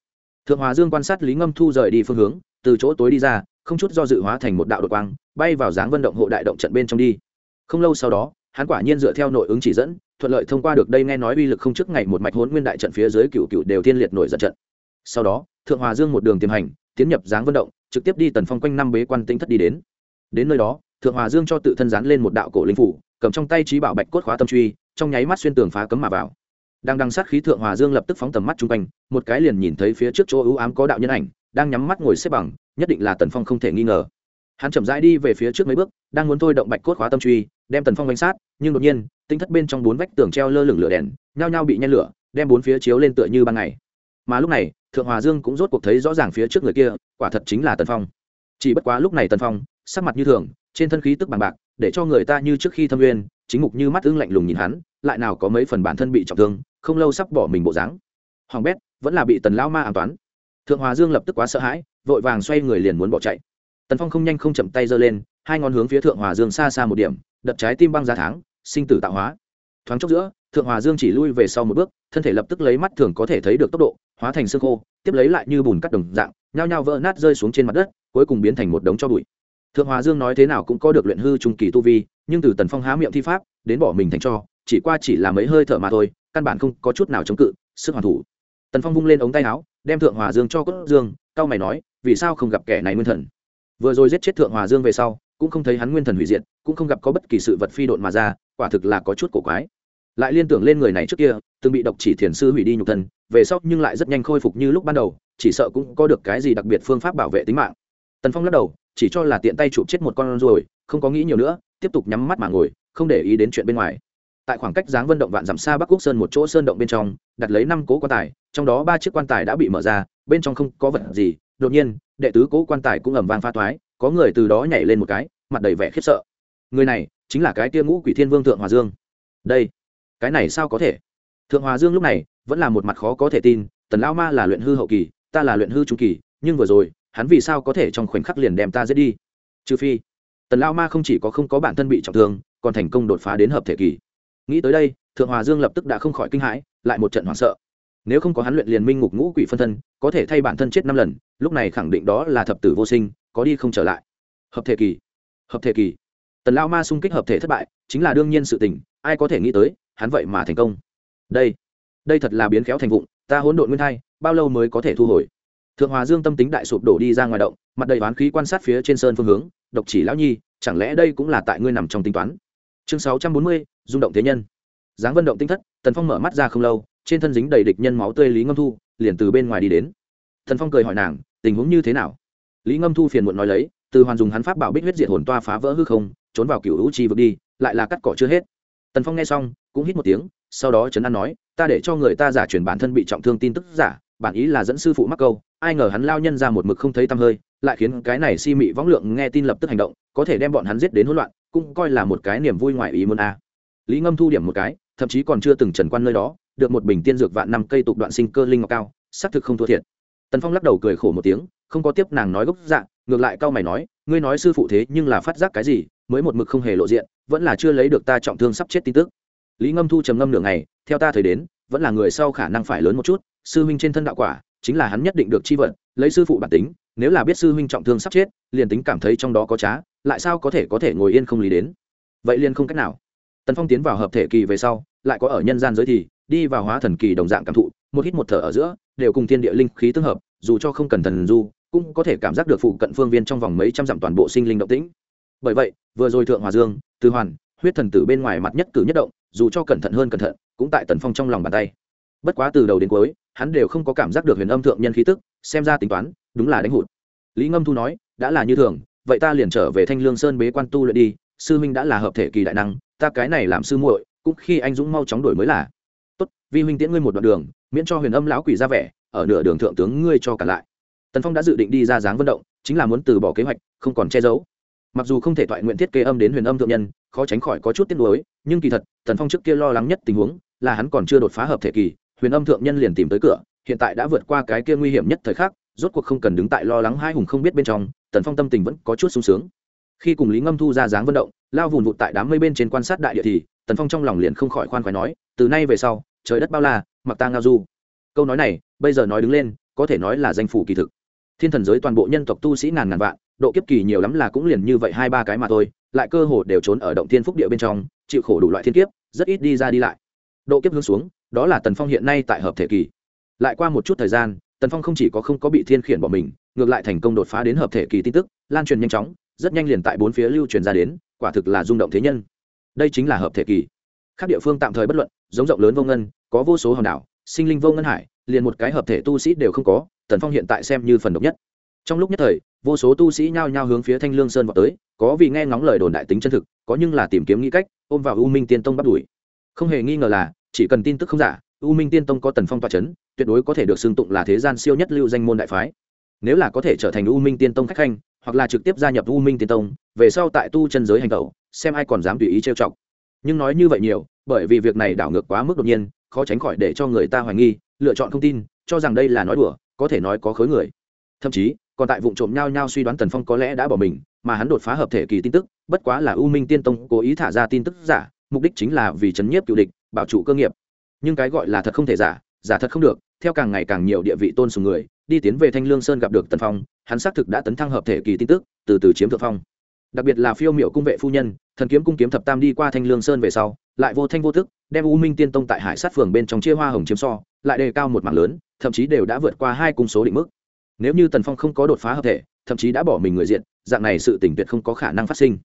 A: Thượng hòa dương quan sát lý ngâm thu rời đi phương hướng, từ chỗ tối đi ra, không chút do dự hóa thành một đạo đột quang, bay vào dáng vận động hộ đại động trận bên trong đi. Không lâu sau đó, hắn quả nhiên dựa theo nội ứng chỉ dẫn, thuận lợi thông qua được đây nghe nói uy lực không trước ngày một mạch hốn nguyên đại trận phía dưới cựu cựu đều thiên liệt nổi giận trận. Sau đó, thượng hòa dương một đường tiềm hành, tiến nhập dáng vận động, trực tiếp đi tần phong quanh năm bế quan tinh thất đi đến. Đến nơi đó, thượng hòa dương cho tự thân dán lên một đạo cổ linh phủ, cầm trong tay trí bảo bạch cốt khóa tâm truy trong nháy mắt xuyên tường phá cấm mà vào. Đang đằng sát khí thượng hòa dương lập tức phóng tầm mắt chung quanh, một cái liền nhìn thấy phía trước chỗ ưu ám có đạo nhân ảnh, đang nhắm mắt ngồi xếp bằng, nhất định là tần phong không thể nghi ngờ. Hắn chậm rãi đi về phía trước mấy bước, đang muốn thôi động bạch cốt khóa tâm truy, đem tần phong bánh sát, nhưng đột nhiên, tinh thất bên trong bốn vách tường treo lơ lửng lửa đèn, nhao nhao bị nhen lửa, đem bốn phía chiếu lên tựa như ban ngày. Mà lúc này, thượng hòa dương cũng rốt cuộc thấy rõ ràng phía trước người kia, quả thật chính là tần phong. Chỉ bất quá lúc này tần phong, sắc mặt như thường, trên thân khí tức bằng bạc, để cho người ta như trước khi thâm uyên, chính mục như mắt ưng lạnh lùng nhìn hắn lại nào có mấy phần bản thân bị trọng thương, không lâu sắp bỏ mình bộ dáng. Hoàng bét vẫn là bị tần lão ma an toán. Thượng hòa dương lập tức quá sợ hãi, vội vàng xoay người liền muốn bỏ chạy. Tần phong không nhanh không chậm tay giơ lên, hai ngón hướng phía thượng hòa dương xa xa một điểm, đập trái tim băng ra tháng, sinh tử tạo hóa. Thoáng chốc giữa, thượng hòa dương chỉ lui về sau một bước, thân thể lập tức lấy mắt thường có thể thấy được tốc độ, hóa thành xương khô, tiếp lấy lại như bùn cắt đồng dạng, nhao nhao vỡ nát rơi xuống trên mặt đất, cuối cùng biến thành một đống cho bụi. Thượng hòa dương nói thế nào cũng có được luyện hư trung kỳ tu vi, nhưng từ tần phong há miệng thi pháp, đến bỏ mình thành cho chỉ qua chỉ là mấy hơi thở mà thôi, căn bản không có chút nào chống cự, sức hoàn thủ. Tần phong vung lên ống tay áo, đem thượng hòa dương cho cốt dương, cao mày nói, vì sao không gặp kẻ này nguyên thần? Vừa rồi giết chết thượng hòa dương về sau, cũng không thấy hắn nguyên thần hủy diệt, cũng không gặp có bất kỳ sự vật phi độn mà ra, quả thực là có chút cổ quái. Lại liên tưởng lên người này trước kia, từng bị độc chỉ thiền sư hủy đi nhục thân, về sau nhưng lại rất nhanh khôi phục như lúc ban đầu, chỉ sợ cũng có được cái gì đặc biệt phương pháp bảo vệ tính mạng. Tần phong lắc đầu, chỉ cho là tiện tay chụp chết một con rồi, không có nghĩ nhiều nữa, tiếp tục nhắm mắt mà ngồi, không để ý đến chuyện bên ngoài tại khoảng cách dáng vân động vạn dặm xa bắc quốc sơn một chỗ sơn động bên trong, đặt lấy năm cố quan tài, trong đó ba chiếc quan tài đã bị mở ra, bên trong không có vật gì. Đột nhiên, đệ tứ cố quan tài cũng ẩm vang pha toái, có người từ đó nhảy lên một cái, mặt đầy vẻ khiếp sợ. Người này chính là cái tia ngũ quỷ thiên vương thượng hòa dương. Đây, cái này sao có thể? Thượng hòa dương lúc này vẫn là một mặt khó có thể tin, tần lao ma là luyện hư hậu kỳ, ta là luyện hư trung kỳ, nhưng vừa rồi, hắn vì sao có thể trong khoảnh khắc liền đem ta giết đi? Trừ phi, tần lao ma không chỉ có không có bản thân bị trọng thương, còn thành công đột phá đến hợp thể kỳ nghĩ tới đây, thượng hòa dương lập tức đã không khỏi kinh hãi, lại một trận hoảng sợ. Nếu không có hắn luyện liền minh ngục ngũ quỷ phân thân, có thể thay bản thân chết năm lần, lúc này khẳng định đó là thập tử vô sinh, có đi không trở lại. Hợp thể kỳ. Hợp thể kỳ. Tần lao ma xung kích hợp thể thất bại, chính là đương nhiên sự tình, ai có thể nghĩ tới, hắn vậy mà thành công. Đây đây thật là biến khéo thành vụng, ta hỗn độn nguyên thai, bao lâu mới có thể thu hồi? Thượng hòa dương tâm tính đại sụp đổ đi ra ngoài động, mặt đầy oán khí quan sát phía trên sơn phương hướng, độc chỉ lão nhi, chẳng lẽ đây cũng là tại ngươi nằm trong tính toán? Chương sáu trăm bốn mươi rung động thế nhân. Dáng vận động tinh thất, tần phong mở mắt ra không lâu, trên thân dính đầy địch nhân máu tươi lý ngâm thu, liền từ bên ngoài đi đến. Tần phong cười hỏi nàng, tình huống như thế nào? Lý ngâm thu phiền muộn nói lấy, từ hoàn dùng hắn pháp bảo bích huyết diệt hồn toa phá vỡ hư không, trốn vào cựu hữu chi vực đi, lại là cắt cỏ chưa hết. Tần phong nghe xong, cũng hít một tiếng, sau đó trấn an nói, ta để cho người ta giả truyền bản thân bị trọng thương tin tức giả, bản ý là dẫn sư phụ mắc câu, ai ngờ hắn lao nhân ra một mực không thấy tăm hơi, lại khiến cái này si mị võng lượng nghe tin lập tức hành động, có thể đem bọn hắn giết đến hỗn loạn, cũng coi là một cái niềm vui ngoài ý muốn a lý ngâm thu điểm một cái, thậm chí còn chưa từng trần quan nơi đó, được một bình tiên dược vạn năm cây tục đoạn sinh cơ linh ngọc cao, xác thực không thua thiệt. Tần phong lắc đầu cười khổ một tiếng, không có tiếp nàng nói gốc dạng ngược lại cao mày nói, ngươi nói sư phụ thế nhưng là phát giác cái gì, mới một mực không hề lộ diện, vẫn là chưa lấy được ta trọng thương sắp chết tin tức. Lý ngâm thu trầm ngâm nửa ngày, theo ta thời đến, vẫn là người sau khả năng phải lớn một chút, sư huynh trên thân đạo quả, chính là hắn nhất định được chi vận, lấy sư phụ bản tính, nếu là biết sư huynh trọng thương sắp chết, liền tính cảm thấy trong đó có trá, lại sao có thể có thể ngồi yên không lý đến? Vậy liền không cách nào tần phong tiến vào hợp thể kỳ về sau, lại có ở nhân gian giới thì, đi vào hóa thần kỳ đồng dạng cảm thụ, một hít một thở ở giữa, đều cùng thiên địa linh khí tương hợp, dù cho không cần thần du, cũng có thể cảm giác được phụ cận phương viên trong vòng mấy trăm dặm toàn bộ sinh linh động tĩnh. Bởi vậy, vừa rồi thượng hòa dương từ hoàn, huyết thần tử bên ngoài mặt nhất cử nhất động, dù cho cẩn thận hơn cẩn thận, cũng tại tần phong trong lòng bàn tay. Bất quá từ đầu đến cuối, hắn đều không có cảm giác được huyền âm thượng nhân khí tức, xem ra tính toán, đúng là đánh hụt. Lý ngâm thu nói, đã là như thường, vậy ta liền trở về thanh lương sơn bế quan tu luyện đi, sư Minh đã là hợp thể kỳ đại năng ta cái này làm sư muội, cũng khi anh dũng mau chóng đổi mới là. Tốt, vi huynh tiễn ngươi một đoạn đường, miễn cho huyền âm lão quỷ ra vẻ, ở nửa đường thượng tướng ngươi cho cả lại. Tần phong đã dự định đi ra dáng vận động, chính là muốn từ bỏ kế hoạch, không còn che giấu. Mặc dù không thể thoại nguyện thiết kế âm đến huyền âm thượng nhân, khó tránh khỏi có chút tiếc nuối, nhưng kỳ thật, tần phong trước kia lo lắng nhất tình huống, là hắn còn chưa đột phá hợp thể kỳ, huyền âm thượng nhân liền tìm tới cửa, hiện tại đã vượt qua cái kia nguy hiểm nhất thời khắc, rốt cuộc không cần đứng tại lo lắng hai hùng không biết bên trong, tần phong tâm tình vẫn có chút sung sướng khi cùng lý ngâm thu ra dáng vận động lao vùn vụt tại đám mây bên trên quan sát đại địa thì tần phong trong lòng liền không khỏi khoan khoái nói từ nay về sau trời đất bao la mặc ta ngao du câu nói này bây giờ nói đứng lên có thể nói là danh phủ kỳ thực thiên thần giới toàn bộ nhân tộc tu sĩ ngàn ngàn vạn độ kiếp kỳ nhiều lắm là cũng liền như vậy hai ba cái mà thôi lại cơ hồ đều trốn ở động thiên phúc địa bên trong chịu khổ đủ loại thiên kiếp rất ít đi ra đi lại độ kiếp hướng xuống đó là tần phong hiện nay tại hợp thể kỳ lại qua một chút thời gian tần phong không chỉ có không có bị thiên khiển bỏ mình ngược lại thành công đột phá đến hợp thể kỳ tin tức lan truyền nhanh chóng rất nhanh liền tại bốn phía lưu truyền ra đến, quả thực là rung động thế nhân. Đây chính là hợp thể kỳ. Các địa phương tạm thời bất luận, giống rộng lớn vô ngân, có vô số hòn đảo, sinh linh vô ngân hải, liền một cái hợp thể tu sĩ đều không có, tần phong hiện tại xem như phần độc nhất. Trong lúc nhất thời, vô số tu sĩ nhao nhao hướng phía thanh lương sơn vào tới, có vì nghe ngóng lời đồn đại tính chân thực, có nhưng là tìm kiếm nghĩ cách, ôm vào u minh tiên tông bắt đuổi. Không hề nghi ngờ là, chỉ cần tin tức không giả, u minh tiên tông có tần phong toa c h ấ n tuyệt đối có thể được xưng tụng là thế gian siêu nhất lưu danh môn đại phái. Nếu là có thể trở thành u minh tiên tông khách khanh hoặc là trực tiếp gia nhập u minh tiên tông, về sau tại tu chân giới hành tẩu, xem ai còn dám tùy ý trêu chọc. Nhưng nói như vậy nhiều, bởi vì việc này đảo ngược quá mức đột nhiên, khó tránh khỏi để cho người ta hoài nghi, lựa chọn không tin, cho rằng đây là nói đùa, có thể nói có khối người. Thậm chí, còn tại vụ trộm nhau nhau suy đoán tần phong có lẽ đã bỏ mình, mà hắn đột phá hợp thể kỳ tin tức, bất quá là u minh tiên tông cố ý thả ra tin tức giả, mục đích chính là vì chấn nhiếp cựu địch, bảo trụ cơ nghiệp. Nhưng cái gọi là thật không thể giả giả thật không được, theo càng ngày càng nhiều địa vị tôn sùng người đi tiến về thanh lương sơn gặp được tần phong, hắn xác thực đã tấn thăng hợp thể kỳ tin tức, từ từ chiếm thượng phong. Đặc biệt là phiêu miệu cung vệ phu nhân, thần kiếm cung kiếm thập tam đi qua thanh lương sơn về sau, lại vô thanh vô thức đem u minh tiên tông tại hải sát phường bên trong chia hoa hồng chiếm so, lại đề cao một mảng lớn, thậm chí đều đã vượt qua hai cung số định mức. Nếu như tần phong không có đột phá hợp thể, thậm chí đã bỏ mình người diện, dạng này sự tình tuyệt không có khả năng phát sinh.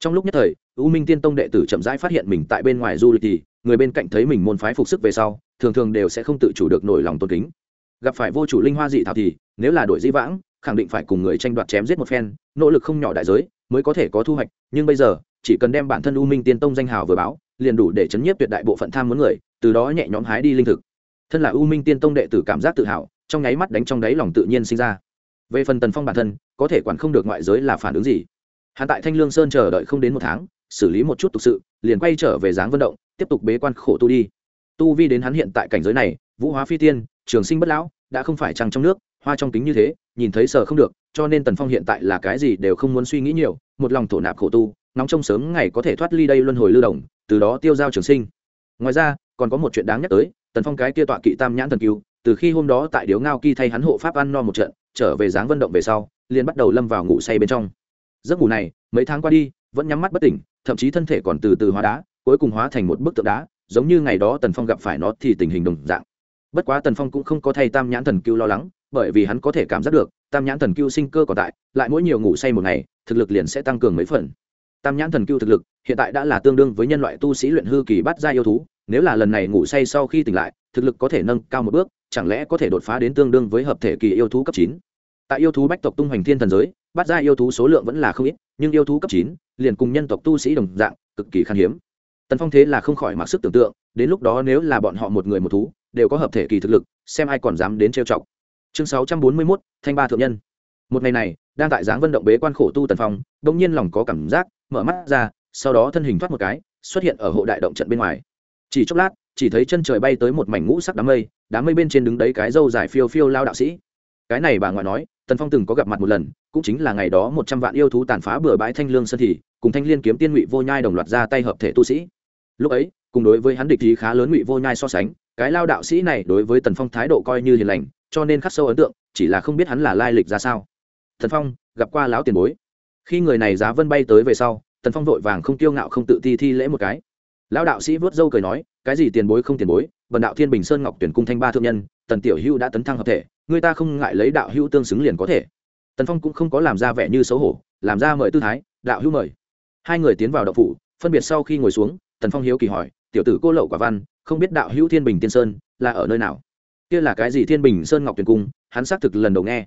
A: Trong lúc nhất thời, u minh tiên tông đệ tử chậm rãi phát hiện mình tại bên ngoài du lịch thì, người bên cạnh thấy mình môn phái phục sức về sau, thường thường đều sẽ không tự chủ được nổi lòng tôn kính gặp phải vô chủ linh hoa dị thảo thì, nếu là đổi di vãng, khẳng định phải cùng người tranh đoạt chém giết một phen, nỗ lực không nhỏ đại giới, mới có thể có thu hoạch. Nhưng bây giờ, chỉ cần đem bản thân u minh tiên tông danh hào vừa báo, liền đủ để chấn nhiếp tuyệt đại bộ phận tham muốn người, từ đó nhẹ nhõm hái đi linh thực. Thân là u minh tiên tông đệ tử cảm giác tự hào, trong nháy mắt đánh trong đáy lòng tự nhiên sinh ra. Về phần tần phong bản thân, có thể quản không được ngoại giới là phản ứng gì. Hạ tại thanh lương sơn chờ đợi không đến một tháng, xử lý một chút tục sự, liền quay trở về dáng vận động, tiếp tục bế quan khổ tu đi. Tu vi đến hắn hiện tại cảnh giới này, vũ hóa phi tiên trường sinh bất lão, đã không phải trăng trong nước, hoa trong kính như thế, nhìn thấy sợ không được, cho nên tần phong hiện tại là cái gì đều không muốn suy nghĩ nhiều, một lòng thổ nạp khổ tu, nóng trong sớm ngày có thể thoát ly đây luân hồi lưu đồng từ đó tiêu giao trường sinh. Ngoài ra, còn có một chuyện đáng nhắc tới, tần phong cái kia tọa kỵ tam nhãn thần cứu từ khi hôm đó tại điếu ngao kỳ thay hắn hộ pháp ăn no một trận, trở về dáng vận động về sau, liền bắt đầu lâm vào ngủ say bên trong. Giấc ngủ này, mấy tháng qua đi, vẫn nhắm mắt bất tỉnh, thậm chí thân thể còn từ từ hóa đá, cuối cùng hóa thành một bức tượng đá, giống như ngày đó tần phong gặp phải nó thì tình hình đồng dạng bất quá tần phong cũng không có thay tam nhãn thần cưu lo lắng, bởi vì hắn có thể cảm giác được, tam nhãn thần cưu sinh cơ còn tại, lại mỗi nhiều ngủ say một ngày, thực lực liền sẽ tăng cường mấy phần. Tam nhãn thần cưu thực lực, hiện tại đã là tương đương với nhân loại tu sĩ luyện hư kỳ bắt ra yêu thú, nếu là lần này ngủ say sau khi tỉnh lại, thực lực có thể nâng cao một bước, chẳng lẽ có thể đột phá đến tương đương với hợp thể kỳ yêu thú cấp chín? Tại yêu thú bách tộc tung hoành thiên thần giới, bắt ra yêu thú số lượng vẫn là không ít, nhưng yêu thú cấp chín, liền cùng nhân tộc tu sĩ đồng dạng, cực kỳ khan hiếm. Tần phong thế là không khỏi mặc sức tưởng tượng, đến lúc đó nếu là bọn họ một người một thú đều có hợp thể kỳ thực lực, xem ai còn dám đến trêu chọc. Chương sáu trăm bốn mươi mốt, thanh ba thượng nhân. Một ngày này, đang tại dáng vận động bế quan khổ tu tần phong đ ỗ n g nhiên lòng có cảm giác, mở mắt ra, sau đó thân hình thoát một cái, xuất hiện ở hộ đại động trận bên ngoài. Chỉ chốc lát, chỉ thấy chân trời bay tới một mảnh ngũ sắc đám mây đám mây bên trên đứng đấy cái dâu dài phiêu phiêu lao đạo sĩ. Cái này bà ngoại nói, tần phong từng có gặp mặt một lần, cũng chính là ngày đó một trăm vạn yêu thú tàn phá bừa bãi thanh lương sơn thì cùng thanh liên kiếm tiên ngụy vô nhai đồng loạt ra tay hợp thể tu sĩ. Lúc ấy, cùng đối với hắn địch ý khá lớn ngụy vô nhai so sánh cái lao đạo sĩ này đối với tần phong thái độ coi như hiền lành, cho nên khắc sâu ấn tượng, chỉ là không biết hắn là lai lịch ra sao. Thần phong, gặp qua lão tiền bối. Khi người này giá vân bay tới về sau, tần phong vội vàng không kiêu ngạo không tự ti thi lễ một cái. Lão đạo sĩ vớt dâu cười nói, cái gì tiền bối không tiền bối bần đạo thiên bình sơn ngọc tuyển cung thanh ba thượng nhân, tần tiểu hữu đã tấn thăng hợp thể, người ta không ngại lấy đạo hữu tương xứng liền có thể. Tần phong cũng không có làm ra vẻ như xấu hổ, làm ra mời tư thái, đạo hữu mời. Hai người tiến vào đậu phủ, phân biệt sau khi ngồi xuống, tần phong hiếu kỳ hỏi, tiểu tử cô lậu quả văn không biết đạo hữu thiên bình tiên sơn là ở nơi nào. Kia là cái gì thiên bình sơn ngọc tuyền cung, hắn xác thực lần đầu nghe.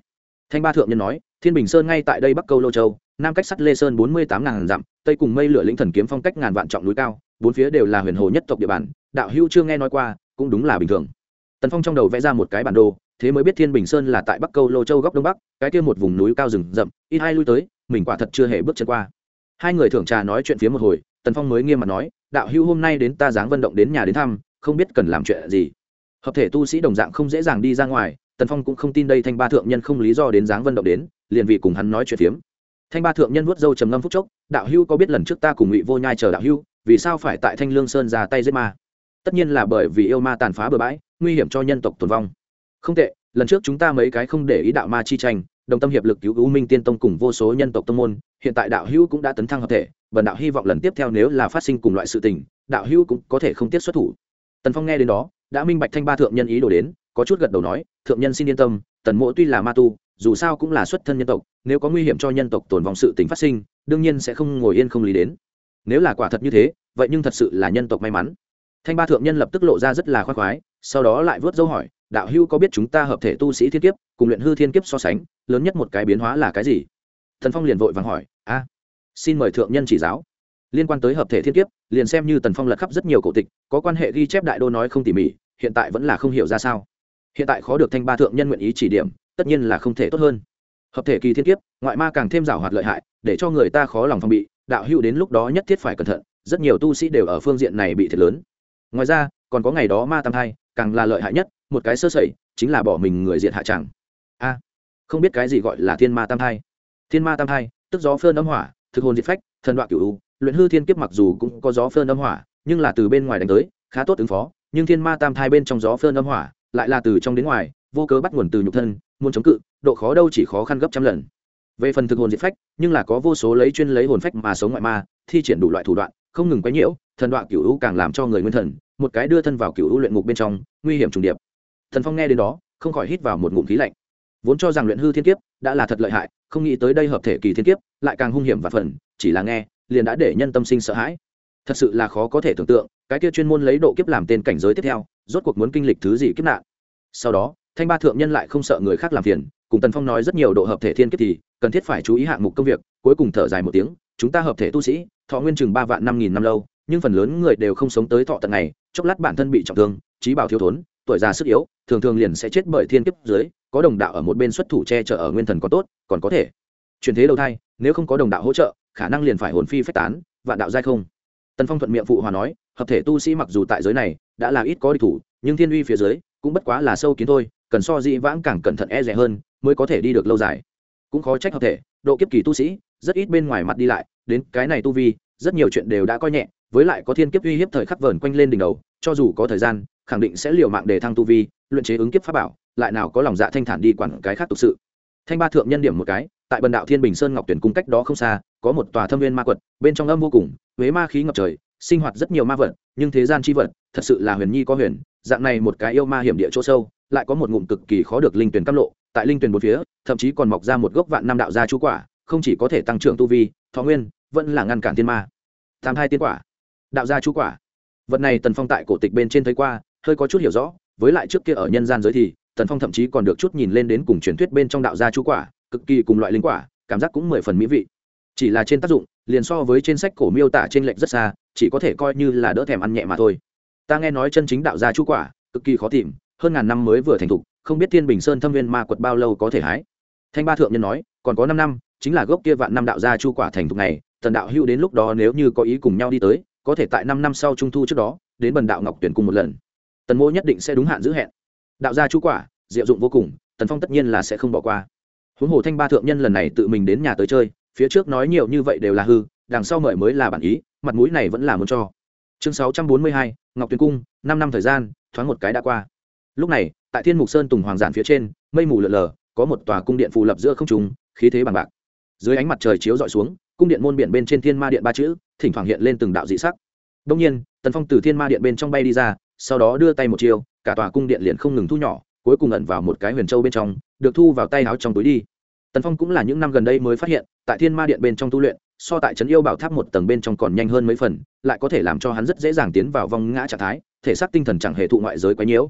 A: Thanh ba thượng nhân nói, thiên bình sơn ngay tại đây bắc câu lô châu, nam cách sắt lê sơn bốn mươi tám ngàn dặm, tây cùng mây lửa lĩnh thần kiếm phong cách ngàn vạn trọng núi cao, bốn phía đều là huyền hồ nhất tộc địa bàn, đạo hữu chưa nghe nói qua, cũng đúng là bình thường. Tần phong trong đầu vẽ ra một cái bản đồ, thế mới biết thiên bình sơn là tại bắc câu lô châu góc đông bắc, cái kia một vùng núi cao rừng rậm, ít hai lui tới, mình quả thật chưa hề bước chân qua. Hai người thưởng trà nói chuyện phía một hồi, tần phong mới nghiêm mặt nói, đạo hữu hôm nay đến ta giáng vận động đến nhà đến thăm không biết cần làm chuyện gì. Hợp thể tu sĩ đồng dạng không dễ dàng đi ra ngoài tần phong cũng không tin đây thanh ba thượng nhân không lý do đến dáng vận động đến liền vì cùng hắn nói chuyện phiếm. Thanh ba thượng nhân vuốt râu trầm ngâm phúc chốc đạo Hưu có biết lần trước ta cùng ngụy vô nhai chờ đạo Hưu, vì sao phải tại thanh lương sơn ra tay giết ma? Tất nhiên là bởi vì yêu ma tàn phá bừa bãi nguy hiểm cho nhân tộc tồn vong. Không tệ lần trước chúng ta mấy cái không để ý đạo ma chi tranh đồng tâm hiệp lực cứu u minh tiên tông cùng vô số nhân tộc tông môn hiện tại đạo hữu cũng đã tấn thăng hợp thể bần đạo hy vọng lần tiếp theo nếu là phát sinh cùng loại sự tình đạo hữu cũng có thể không tiết xuất thủ tần phong nghe đến đó, đã minh bạch thanh ba thượng nhân ý đồ đến, có chút gật đầu nói, thượng nhân xin yên tâm, tần mộ tuy là ma tu, dù sao cũng là xuất thân nhân tộc, nếu có nguy hiểm cho nhân tộc tồn vong sự tình phát sinh, đương nhiên sẽ không ngồi yên không lý đến. Nếu là quả thật như thế, vậy nhưng thật sự là nhân tộc may mắn. Thanh ba thượng nhân lập tức lộ ra rất là khoác khoái, sau đó lại vớt dấu hỏi, đạo hưu có biết chúng ta hợp thể tu sĩ thiên kiếp, cùng luyện hư thiên kiếp so sánh, lớn nhất một cái biến hóa là cái gì? Thần phong liền vội vàng hỏi, a, xin mời thượng nhân chỉ giáo liên quan tới hợp thể thiên kiếp, liền xem như tần phong lật khắp rất nhiều cổ tịch, có quan hệ ghi chép đại đô nói không tỉ mỉ, hiện tại vẫn là không hiểu ra sao. Hiện tại khó được thanh ba thượng nhân nguyện ý chỉ điểm, tất nhiên là không thể tốt hơn. Hợp thể kỳ thiên kiếp, ngoại ma càng thêm rào hoạt lợi hại, để cho người ta khó lòng phòng bị, đạo hữu đến lúc đó nhất thiết phải cẩn thận, rất nhiều tu sĩ đều ở phương diện này bị thiệt lớn. Ngoài ra, còn có ngày đó ma tam hai càng là lợi hại nhất, một cái sơ sẩy, chính là bỏ mình người diện hạ chẳng. A, không biết cái gì gọi là thiên ma tam thai. Thiên ma tam thai, tức gió phơn âm hỏa, thực hồn diệt phách, thần đoạn cửu luyện hư thiên kiếp mặc dù cũng có gió phơn âm hỏa, nhưng là từ bên ngoài đánh tới, khá tốt ứng phó, nhưng thiên ma tam thai bên trong gió phơn âm hỏa, lại là từ trong đến ngoài, vô cớ bắt nguồn từ nhục thân, muốn chống cự, độ khó đâu chỉ khó khăn gấp trăm lần. Về phần thực hồn diệt phách, nhưng là có vô số lấy chuyên lấy hồn phách mà sống ngoại ma, thi triển đủ loại thủ đoạn, không ngừng quấy nhiễu, thần đoạn cửu u càng làm cho người nguyên thần, một cái đưa thân vào cửu u luyện ngục bên trong, nguy hiểm trùng điệp. Thần phong nghe đến đó, không khỏi hít vào một ngụm khí lạnh. Vốn cho rằng luyện hư thiên kiếp đã là thật lợi hại, không nghĩ tới đây hợp thể kỳ thiên kiếp, lại càng hung hiểm và phần, chỉ là nghe liền đã để nhân tâm sinh sợ hãi. Thật sự là khó có thể tưởng tượng, cái kia chuyên môn lấy độ kiếp làm tên cảnh giới tiếp theo, rốt cuộc muốn kinh lịch thứ gì kiếp nạn. Sau đó, thanh ba thượng nhân lại không sợ người khác làm phiền, cùng tần phong nói rất nhiều độ hợp thể thiên kiếp thì, cần thiết phải chú ý hạng mục công việc, cuối cùng thở dài một tiếng, chúng ta hợp thể tu sĩ, thọ nguyên chừng ba vạn năm nghìn năm lâu, nhưng phần lớn người đều không sống tới thọ tận này, chốc lát bản thân bị trọng thương, trí bảo thiếu thốn, tuổi già sức yếu, thường thường liền sẽ chết bởi thiên kiếp dưới, có đồng đạo ở một bên xuất thủ che chở ở nguyên thần có tốt, còn có thể. Chuyển thế đầu thai, nếu không có đồng đạo hỗ trợ khả năng liền phải hồn phi phách tán, vạn đạo giai không. Tần phong thuận miệng phụ hòa nói, hợp thể tu sĩ mặc dù tại giới này, đã là ít có địch thủ, nhưng thiên uy phía dưới, cũng bất quá là sâu kiến thôi, cần so dĩ vãng càng cẩn thận e rẻ hơn, mới có thể đi được lâu dài. Cũng khó trách hợp thể, độ kiếp kỳ tu sĩ, rất ít bên ngoài mặt đi lại, đến cái này tu vi, rất nhiều chuyện đều đã coi nhẹ, với lại có thiên kiếp uy hiếp thời khắc vờn quanh lên đỉnh đầu, cho dù có thời gian, khẳng định sẽ liều mạng để thăng tu vi, luyện chế ứng kiếp pháp bảo, lại nào có lòng dạ thanh thản đi quản cái khác thực sự. Thanh ba thượng nhân điểm một cái, tại bần đạo thiên bình sơn ngọc tuyển cung cách đó không xa có một tòa thâm viên ma quật, bên trong âm vô cùng, huế ma khí ngập trời, sinh hoạt rất nhiều ma vật, nhưng thế gian chi vật, thật sự là huyền nhi có huyền, dạng này một cái yêu ma hiểm địa chỗ sâu, lại có một ngụm cực kỳ khó được linh tuyển cam lộ, tại linh tuyển một phía, thậm chí còn mọc ra một gốc vạn năm đạo gia chú quả, không chỉ có thể tăng trưởng tu vi, thọ nguyên, vẫn là ngăn cản thiên ma. Tam hai tiên quả, đạo gia chú quả. Vật này tần phong tại cổ tịch bên trên thấy qua, hơi có chút hiểu rõ, với lại trước kia ở nhân gian giới thì, tần phong thậm chí còn được chút nhìn lên đến cùng truyền thuyết bên trong đạo gia chú quả, cực kỳ cùng loại linh quả, cảm giác cũng mười phần mỹ vị chỉ là trên tác dụng, liền so với trên sách cổ miêu tả trên lệnh rất xa, chỉ có thể coi như là đỡ thèm ăn nhẹ mà thôi. Ta nghe nói chân chính đạo gia chú quả, cực kỳ khó tìm, hơn ngàn năm mới vừa thành thục, không biết thiên bình sơn thâm viên ma quật bao lâu có thể hái. Thanh ba thượng nhân nói, còn có năm năm, chính là gốc kia vạn năm đạo gia chu quả thành thục này tần đạo hữu đến lúc đó nếu như có ý cùng nhau đi tới, có thể tại năm năm sau trung thu trước đó, đến bần đạo ngọc tuyển cùng một lần. Tần mô nhất định sẽ đúng hạn giữ hẹn. Đạo gia chu quả, diệu dụng vô cùng, tần phong tất nhiên là sẽ không bỏ qua. Huống hồ thanh ba thượng nhân lần này tự mình đến nhà tới chơi phía trước nói nhiều như vậy đều là hư, đằng sau mời mới là bản ý, mặt mũi này vẫn là muốn cho. Chương sáu trăm bốn mươi hai, ngọc tuyền cung, năm năm thời gian, thoáng một cái đã qua. Lúc này, tại thiên mục sơn tùng hoàng giản phía trên, mây mù lợn lờ, có một tòa cung điện phù lập giữa không trùng khí thế bằng bạc. Dưới ánh mặt trời chiếu dọi xuống, cung điện môn biển bên trên thiên ma điện ba chữ, thỉnh thoảng hiện lên từng đạo dị sắc. Đông nhiên, tần phong từ thiên ma điện bên trong bay đi ra, sau đó đưa tay một chiều cả tòa cung điện liền không ngừng thu nhỏ, cuối cùng ẩn vào một cái huyền châu bên trong, được thu vào tay áo trong túi đi tần phong cũng là những năm gần đây mới phát hiện, tại thiên ma điện bên trong tu luyện, so tại trấn yêu bảo tháp một tầng bên trong còn nhanh hơn mấy phần, lại có thể làm cho hắn rất dễ dàng tiến vào vong ngã trạng thái, thể xác tinh thần chẳng hề thụ ngoại giới quấy nhiễu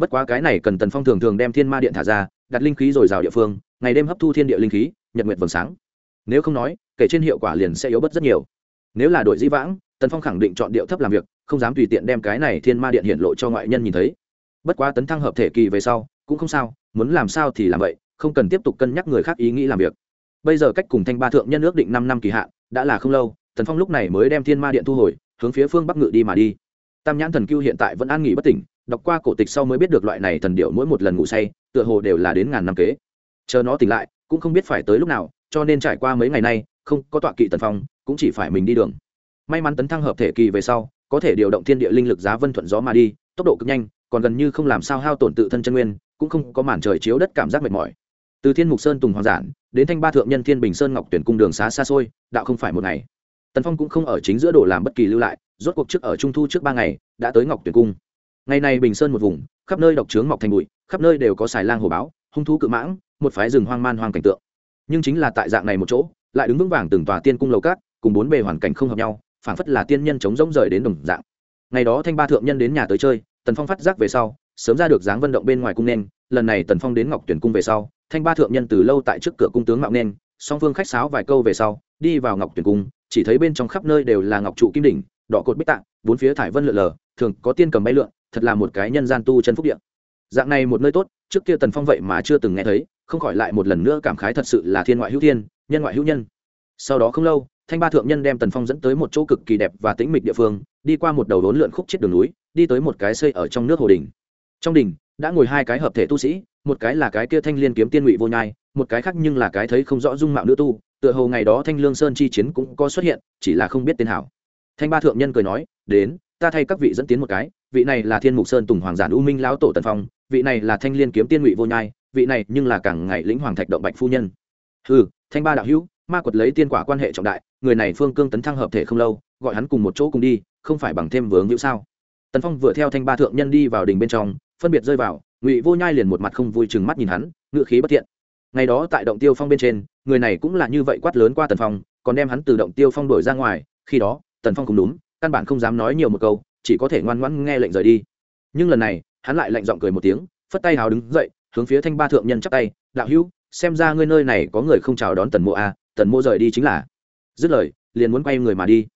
A: bất quá cái này cần tần phong thường thường đem thiên ma điện thả ra, đặt linh khí dồi dào địa phương, ngày đêm hấp thu thiên địa linh khí, nhật nguyệt vầng sáng. Nếu không nói, kể trên hiệu quả liền sẽ yếu bớt rất nhiều. Nếu là đội di vãng, tần phong khẳng định chọn điệu thấp làm việc, không dám tùy tiện đem cái này thiên ma điện hiện lộ cho ngoại nhân nhìn thấy. Bất quá tấn thăng hợp thể kỳ về sau, cũng không sao, muốn làm sao thì làm vậy không cần tiếp tục cân nhắc người khác ý nghĩ làm việc. Bây giờ cách cùng thanh ba thượng nhân ước định năm năm kỳ hạn, đã là không lâu, tần phong lúc này mới đem thiên ma điện thu hồi, hướng phía phương bắc ngự đi mà đi. Tam nhãn thần cưu hiện tại vẫn an nghỉ bất tỉnh, đọc qua cổ tịch sau mới biết được loại này thần điệu mỗi một lần ngủ say, tựa hồ đều là đến ngàn năm kế. Chờ nó tỉnh lại, cũng không biết phải tới lúc nào, cho nên trải qua mấy ngày nay, không có tọa kỵ tần phong, cũng chỉ phải mình đi đường. May mắn tấn thăng hợp thể kỳ về sau, có thể điều động thiên địa linh lực giá vân thuận gió mà đi, tốc độ cực nhanh, còn gần như không làm sao hao tổn tự thân chân nguyên, cũng không có màn trời chiếu đất cảm giác mệt mỏi từ thiên mục sơn tùng hoàng giản, đến thanh ba thượng nhân thiên bình sơn ngọc tuyển cung đường xá xa xôi, đạo không phải một ngày. Tần phong cũng không ở chính giữa đồ làm bất kỳ lưu lại, rốt cuộc trước ở trung thu trước ba ngày, đã tới ngọc tuyển cung. Ngày này bình sơn một vùng, khắp nơi độc trướng mọc thành bụi, khắp nơi đều có xài lang hồ báo, hung thú cự mãng, một phái rừng hoang man hoang cảnh tượng. Nhưng chính là tại dạng này một chỗ, lại đứng vững vàng từng tòa tiên cung lầu cát, cùng bốn bề hoàn cảnh không hợp nhau, phảng phất là tiên nhân chống rỗng rời đến đồng dạng. Ngày đó thanh ba thượng nhân đến nhà tới chơi, tần phong phát giác về sau, sớm ra được dáng vận động bên ngoài cung nên, lần này tần phong đến ngọc tuyển cung về sau thanh ba thượng nhân từ lâu tại trước cửa cung tướng mạo nên, song phương khách sáo vài câu về sau, đi vào ngọc tuyển cung, chỉ thấy bên trong khắp nơi đều là ngọc trụ kim đỉnh, đỏ cột bích tạng, bốn phía thải vân lượn lờ, thường có tiên cầm bay lượn, thật là một cái nhân gian tu chân phúc điện dạng này một nơi tốt, trước kia tần phong vậy mà chưa từng nghe thấy, không khỏi lại một lần nữa cảm khái thật sự là thiên ngoại hữu thiên, nhân ngoại hữu nhân. Sau đó không lâu, thanh ba thượng nhân đem tần phong dẫn tới một chỗ cực kỳ đẹp và tĩnh mịch địa phương, đi qua một đầu đốn lượn khúc chết đường núi, đi tới một cái xây ở trong nước hồ đình. Trong đình, đã ngồi hai cái hợp thể tu sĩ một cái là cái kia thanh liên kiếm tiên ngụy vô nhai, một cái khác nhưng là cái thấy không rõ dung mạo nữ tu, tựa hồ ngày đó thanh lương sơn chi chiến cũng có xuất hiện, chỉ là không biết tên hảo. Thanh ba thượng nhân cười nói, đến, ta thay các vị dẫn tiến một cái, vị này là thiên mục sơn tùng hoàng giản u minh lão tổ tần phong, vị này là thanh liên kiếm tiên ngụy vô nhai, vị này nhưng là càng ngày lĩnh hoàng thạch động bạch phu nhân. Ừ thanh ba đạo hữu, ma quật lấy tiên quả quan hệ trọng đại, người này phương cương tấn thăng hợp thể không lâu, gọi hắn cùng một chỗ cùng đi, không phải bằng thêm vướng hữu sao? Tần phong vừa theo thanh ba thượng nhân đi vào đình bên trong, phân biệt rơi vào ngụy vô nhai liền một mặt không vui chừng mắt nhìn hắn ngựa khí bất thiện ngày đó tại động tiêu phong bên trên người này cũng là như vậy quát lớn qua tần phong còn đem hắn từ động tiêu phong đổi ra ngoài khi đó tần phong cũng đúng căn bản không dám nói nhiều một câu chỉ có thể ngoan ngoãn nghe lệnh rời đi nhưng lần này hắn lại lạnh giọng cười một tiếng phất tay hào đứng dậy hướng phía thanh ba thượng nhân chắp tay đạo hữu xem ra ngươi nơi này có người không chào đón tần mộ a à, tần mộ rời đi chính là dứt lời liền muốn quay người mà đi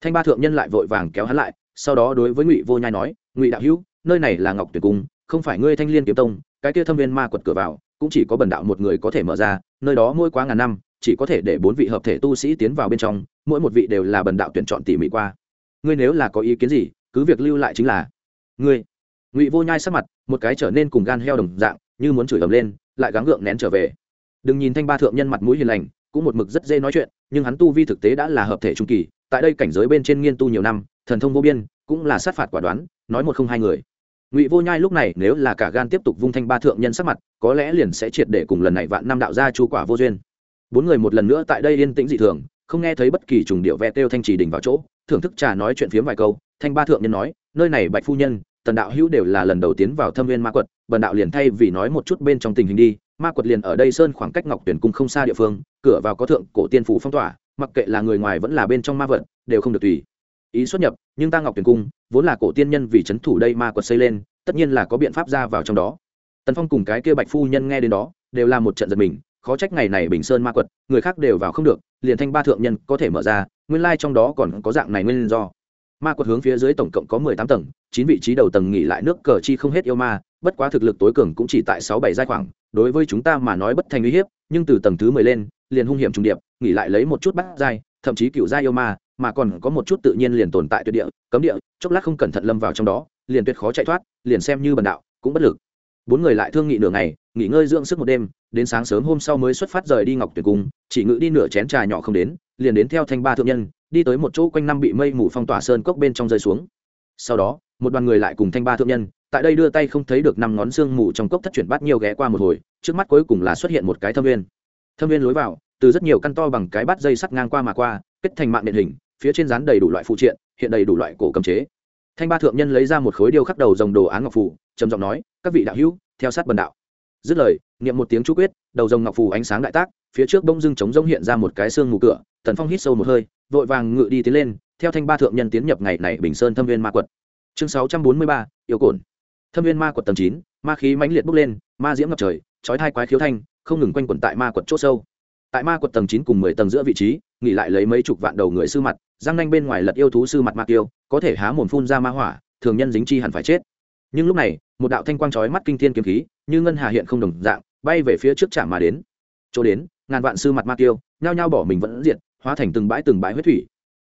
A: thanh ba thượng nhân lại vội vàng kéo hắn lại sau đó đối với ngụy vô nhai nói ngụy đạo hữu nơi này là ngọc tuyệt cung không phải ngươi thanh liên kiếm tông, cái kia thâm viên ma quật cửa vào, cũng chỉ có bần đạo một người có thể mở ra, nơi đó mỗi quá ngàn năm, chỉ có thể để bốn vị hợp thể tu sĩ tiến vào bên trong, mỗi một vị đều là bần đạo tuyển chọn tỉ mỉ qua. Ngươi nếu là có ý kiến gì, cứ việc lưu lại chính là ngươi. Ngụy vô nhai sắc mặt một cái trở nên cùng gan heo đồng dạng, như muốn chửi ầm lên, lại gắng gượng nén trở về. Đừng nhìn thanh ba thượng nhân mặt mũi hiền lành, cũng một mực rất dễ nói chuyện, nhưng hắn tu vi thực tế đã là hợp thể trung kỳ, tại đây cảnh giới bên trên nghiên tu nhiều năm, thần thông vô biên, cũng là sát phạt quả đoán, nói một không hai người ngụy vô nhai lúc này nếu là cả gan tiếp tục vung thanh ba thượng nhân sắc mặt, có lẽ liền sẽ triệt để cùng lần này vạn năm đạo gia chu quả vô duyên. Bốn người một lần nữa tại đây yên tĩnh dị thường, không nghe thấy bất kỳ trùng điệu ve têu thanh trì đình vào chỗ, thưởng thức trà nói chuyện phiếm vài câu, thanh ba thượng nhân nói, nơi này bạch phu nhân, tần đạo hữu đều là lần đầu tiến vào thâm viên ma quật, bần đạo liền thay vì nói một chút bên trong tình hình đi, ma quật liền ở đây sơn khoảng cách ngọc tuyển cung không xa địa phương, cửa vào có thượng cổ tiên phủ phong tỏa, mặc kệ là người ngoài vẫn là bên trong ma vật, đều không được tùy ý xuất nhập, nhưng ta ngọc tuyển cung, vốn là cổ tiên nhân vì c h ấ n thủ đây ma quật xây lên, tất nhiên là có biện pháp ra vào trong đó. Tần phong cùng cái kia bạch phu nhân nghe đến đó, đều là một trận giật mình, khó trách ngày này bình sơn ma quật, người khác đều vào không được, liền thanh ba thượng nhân có thể mở ra, nguyên lai trong đó còn có dạng này nguyên do. Ma quật hướng phía dưới tổng cộng có mười tám tầng, chín vị trí đầu tầng nghỉ lại nước cờ chi không hết yêu ma, bất quá thực lực tối cường cũng chỉ tại sáu bảy giai khoảng, đối với chúng ta mà nói bất thành uy hiếp, nhưng từ tầng thứ mười lên, liền hung hiểm trùng điệp, nghỉ lại lấy một chút bắt giai, thậm chí cựu giai yêu ma mà còn có một chút tự nhiên liền tồn tại tuyệt địa, cấm địa, chốc lát không cẩn thận lâm vào trong đó, liền tuyệt khó chạy thoát, liền xem như bần đạo, cũng bất lực. Bốn người lại thương nghị nửa ngày, nghỉ ngơi dưỡng sức một đêm, đến sáng sớm hôm sau mới xuất phát rời đi ngọc tuyệt cung, chỉ ngự đi nửa chén trà nhỏ không đến, liền đến theo thanh ba thượng nhân, đi tới một chỗ quanh năm bị mây mù phong tỏa sơn cốc bên trong rơi xuống. Sau đó, một đoàn người lại cùng thanh ba thượng nhân, tại đây đưa tay không thấy được năm ngón xương mù trong cốc thất chuyển bắt nhiều ghé qua một hồi, trước mắt cuối cùng là xuất hiện một cái thâm viên. Thâm viên lối vào, từ rất nhiều căn to bằng cái bát dây sắt ngang qua mà qua, kết thành mạng điện hình phía trên rán đầy đủ loại phụ triện, hiện đầy đủ loại cổ cầm chế. Thanh ba thượng nhân lấy ra một khối điêu khắc đầu dòng đồ án ngọc phù, trầm giọng nói, các vị đạo hữu, theo sát bần đạo. Dứt lời, niệm một tiếng chú quyết, đầu dòng ngọc phù ánh sáng đại tác, phía trước bông dưng chống rông hiện ra một cái xương mù cửa, tần phong hít sâu một hơi, vội vàng ngự đi tiến lên, theo thanh ba thượng nhân tiến nhập ngày này bình sơn thâm viên ma quật. Chương sáu trăm bốn mươi ba, yêu cồn. Thâm viên ma quật tầng chín, ma khí mãnh liệt bốc lên, ma diễm ngập trời, chói thai quái khiếu thanh, không ngừng quanh quẩn tại ma quật c h ỗ sâu. Tại ma quật tầng chín cùng mười tầng giữa vị trí, nghỉ lại lấy mấy chục vạn đầu người sư mặt răng nanh bên ngoài lật yêu thú sư mặt ma tiêu có thể há mồm phun ra ma hỏa, thường nhân dính chi hẳn phải chết. Nhưng lúc này, một đạo thanh quang chói mắt kinh thiên kiếm khí, như ngân hà hiện không đồng dạng, bay về phía trước trạm mà đến. Chỗ đến, ngàn vạn sư mặt ma tiêu nhao nhao bỏ mình vẫn diện hóa thành từng bãi từng bãi huyết thủy.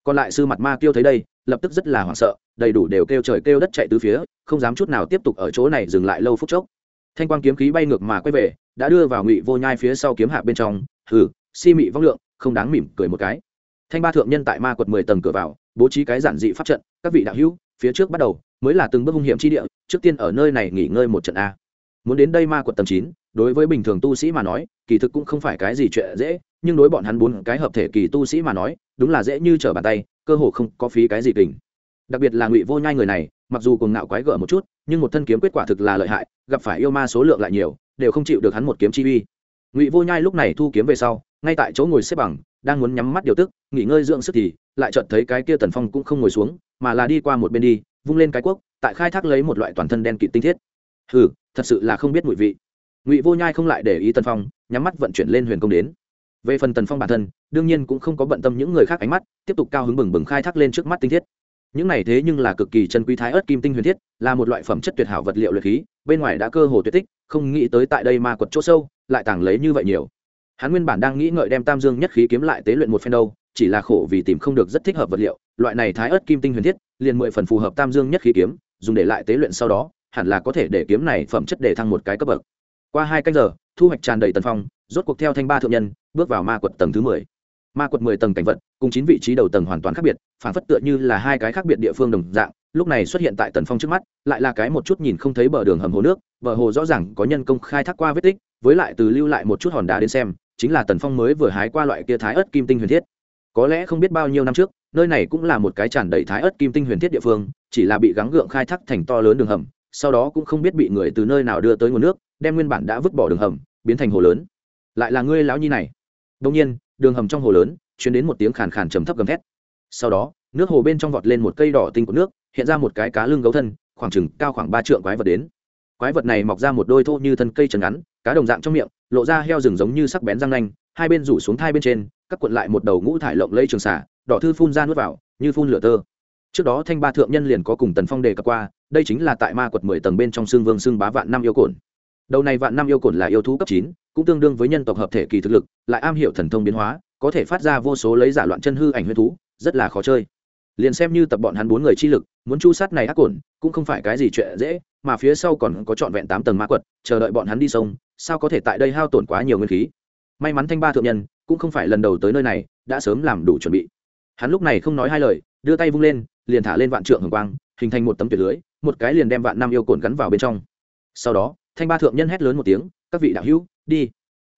A: Còn lại sư mặt ma tiêu thấy đây, lập tức rất là hoảng sợ, đầy đủ đều kêu trời kêu đất chạy từ phía, không dám chút nào tiếp tục ở chỗ này dừng lại lâu phút chốc. Thanh quang kiếm khí bay ngược mà quay về, đã đưa vào ngụy vô nhai phía sau kiếm hạ bên trong. Hừ, si mị vong lượng, không đáng mỉm cười một cái thanh ba thượng nhân tại ma quật mười tầng cửa vào, bố trí cái giản dị pháp trận, các vị đạo hữu, phía trước bắt đầu, mới là từng bước hung hiểm chi địa, trước tiên ở nơi này nghỉ ngơi một trận a. Muốn đến đây ma quật tầng chín, đối với bình thường tu sĩ mà nói, kỳ thực cũng không phải cái gì chuyện dễ, nhưng đối bọn hắn bốn cái hợp thể kỳ tu sĩ mà nói, đúng là dễ như trở bàn tay, cơ hồ không có phí cái gì kình. Đặc biệt là ngụy vô nhai người này, mặc dù cùng ngạo quái gở một chút, nhưng một thân kiếm kết quả thực là lợi hại, gặp phải yêu ma số lượng lại nhiều, đều không chịu được hắn một kiếm chi uy. Ngụy vô nhai lúc này thu kiếm về sau ngay tại chỗ ngồi xếp bằng, đang muốn nhắm mắt điều tức, nghỉ ngơi dưỡng sức thì lại chợt thấy cái kia tần phong cũng không ngồi xuống, mà là đi qua một bên đi, vung lên cái cuốc, tại khai thác lấy một loại toàn thân đen kịt tinh thiết. Hừ, thật sự là không biết mùi vị. Ngụy vô nhai không lại để ý tần phong, nhắm mắt vận chuyển lên huyền công đến. Về phần tần phong bản thân, đương nhiên cũng không có bận tâm những người khác ánh mắt, tiếp tục cao hứng bừng bừng khai thác lên trước mắt tinh thiết. Những này thế nhưng là cực kỳ chân quý thái ớt kim tinh huyền thiết, là một loại phẩm chất tuyệt hảo vật liệu luyện khí, bên ngoài đã cơ hồ tuyệt tích, không nghĩ tới tại đây ma quật chỗ sâu, lại tàng lấy như vậy nhiều hắn nguyên bản đang nghĩ ngợi đem tam dương nhất khí kiếm lại tế luyện một phen đâu, chỉ là khổ vì tìm không được rất thích hợp vật liệu, loại này thái ớt kim tinh huyền thiết, liền mười phần phù hợp tam dương nhất khí kiếm, dùng để lại tế luyện sau đó, hẳn là có thể để kiếm này phẩm chất để thăng một cái cấp bậc. Qua hai canh giờ, thu hoạch tràn đầy tần phong, rốt cuộc theo thanh ba thượng nhân, bước vào ma quật tầng thứ mười. Ma quật mười tầng cảnh vật, cùng chín vị trí đầu tầng hoàn toàn khác biệt phản phất tựa như là hai cái khác biệt địa phương đồng dạng, lúc này xuất hiện tại tần phong trước mắt, lại là cái một chút nhìn không thấy bờ đường hầm hồ nước, bờ hồ rõ ràng có nhân công khai thác qua vết tích, với lại từ lưu lại một chút hòn đá đến xem chính là tần phong mới vừa hái qua loại kia thái ớt kim tinh huyền thiết. Có lẽ không biết bao nhiêu năm trước, nơi này cũng là một cái tràn đầy thái ớt kim tinh huyền thiết địa phương, chỉ là bị gắng gượng khai thác thành to lớn đường hầm, sau đó cũng không biết bị người từ nơi nào đưa tới nguồn nước, đem nguyên bản đã vứt bỏ đường hầm, biến thành hồ lớn. Lại là ngươi lão nhi này. Đông nhiên, đường hầm trong hồ lớn chuyển đến một tiếng khàn khàn trầm thấp gầm thét. Sau đó, nước hồ bên trong vọt lên một cây đỏ tinh của nước, hiện ra một cái cá lưng gấu thân, khoảng chừng cao khoảng ba trượng quái vật đến. Quái vật này mọc ra một đôi thô như thân cây trần ngắn cá đồng dạng trong miệng, lộ ra heo rừng giống như sắc bén răng nanh, hai bên rủ xuống hai bên trên, các cuộn lại một đầu ngũ thải lộng lây trường xả, đỏ thư phun ra nuốt vào, như phun lửa tơ. Trước đó thanh ba thượng nhân liền có cùng tần phong đề cập qua, đây chính là tại ma quật mười tầng bên trong xương vương xương bá vạn năm yêu cồn. Đầu này vạn năm yêu cồn là yêu thú cấp chín, cũng tương đương với nhân tộc hợp thể kỳ thực lực, lại am hiểu thần thông biến hóa, có thể phát ra vô số lấy giả loạn chân hư ảnh huyết thú, rất là khó chơi. Liền xem như tập bọn hắn bốn người chi lực, muốn chu sát này ác cồn, cũng không phải cái gì chuyện dễ, mà phía sau còn có trọn vẹn tám tầng ma quật, chờ đợi bọn hắn đi sông sao có thể tại đây hao tổn quá nhiều nguyên khí? May mắn thanh ba thượng nhân cũng không phải lần đầu tới nơi này, đã sớm làm đủ chuẩn bị. Hắn lúc này không nói hai lời, đưa tay vung lên, liền thả lên vạn trượng hồng quang, hình thành một tấm tuyệt lưới, một cái liền đem vạn năm yêu cồn gắn vào bên trong. Sau đó, thanh ba thượng nhân hét lớn một tiếng, các vị đạo hữu, đi.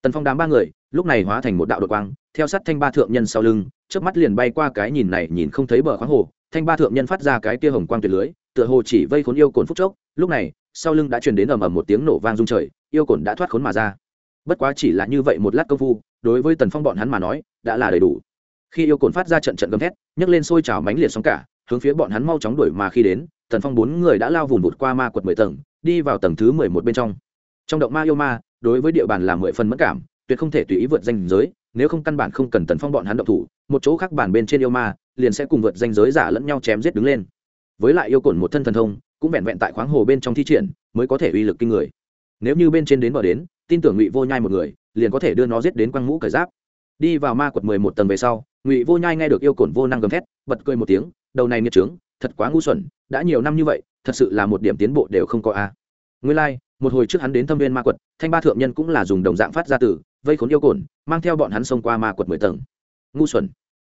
A: Tần phong đám ba người, lúc này hóa thành một đạo đội quang, theo sát thanh ba thượng nhân sau lưng trước mắt liền bay qua cái nhìn này, nhìn không thấy bờ khoáng hồ. Thanh ba thượng nhân phát ra cái kia hồng quang tuyệt lưới, tựa hồ chỉ vây khốn yêu cồn phúc chốc. Lúc này, sau lưng đã truyền đến ầm ầm một tiếng nổ vang rung trời yêu cồn đã thoát khốn mà ra. Bất quá chỉ là như vậy một lát công phu, đối với tần phong bọn hắn mà nói, đã là đầy đủ. Khi yêu cồn phát ra trận trận gầm thét, nhấc lên sôi trào mánh liệt sóng cả, hướng phía bọn hắn mau chóng đuổi mà khi đến, tần phong bốn người đã lao vùng vụt qua ma quật mười tầng, đi vào tầng thứ mười một bên trong. Trong động ma yêu ma, đối với địa bàn là mười phần mất cảm, tuyệt không thể tùy ý vượt danh giới, nếu không căn bản không cần tần phong bọn hắn động thủ, một chỗ khác bản bên trên yêu ma, liền sẽ cùng vượt danh giới giả lẫn nhau chém giết đứng lên. Với lại yêu cồn một thân thần thông, cũng vẹn vẹn tại khoáng hồ bên trong thi triển, mới có thể uy lực kinh người nếu như bên trên đến bờ đến tin tưởng ngụy vô nhai một người liền có thể đưa nó giết đến quăng mũ cởi giáp. Đi vào ma quật mười một tầng về sau ngụy vô nhai nghe được yêu cổn vô năng gầm thét bật cười một tiếng đầu này nghiệt trướng thật quá ngu xuẩn đã nhiều năm như vậy thật sự là một điểm tiến bộ đều không có a. À. nguyên lai、like, một hồi trước hắn đến thâm viên ma quật thanh ba thượng nhân cũng là dùng đồng dạng phát ra từ vây khốn yêu cổn mang theo bọn hắn xông qua ma quật mười tầng. Ngu xuẩn.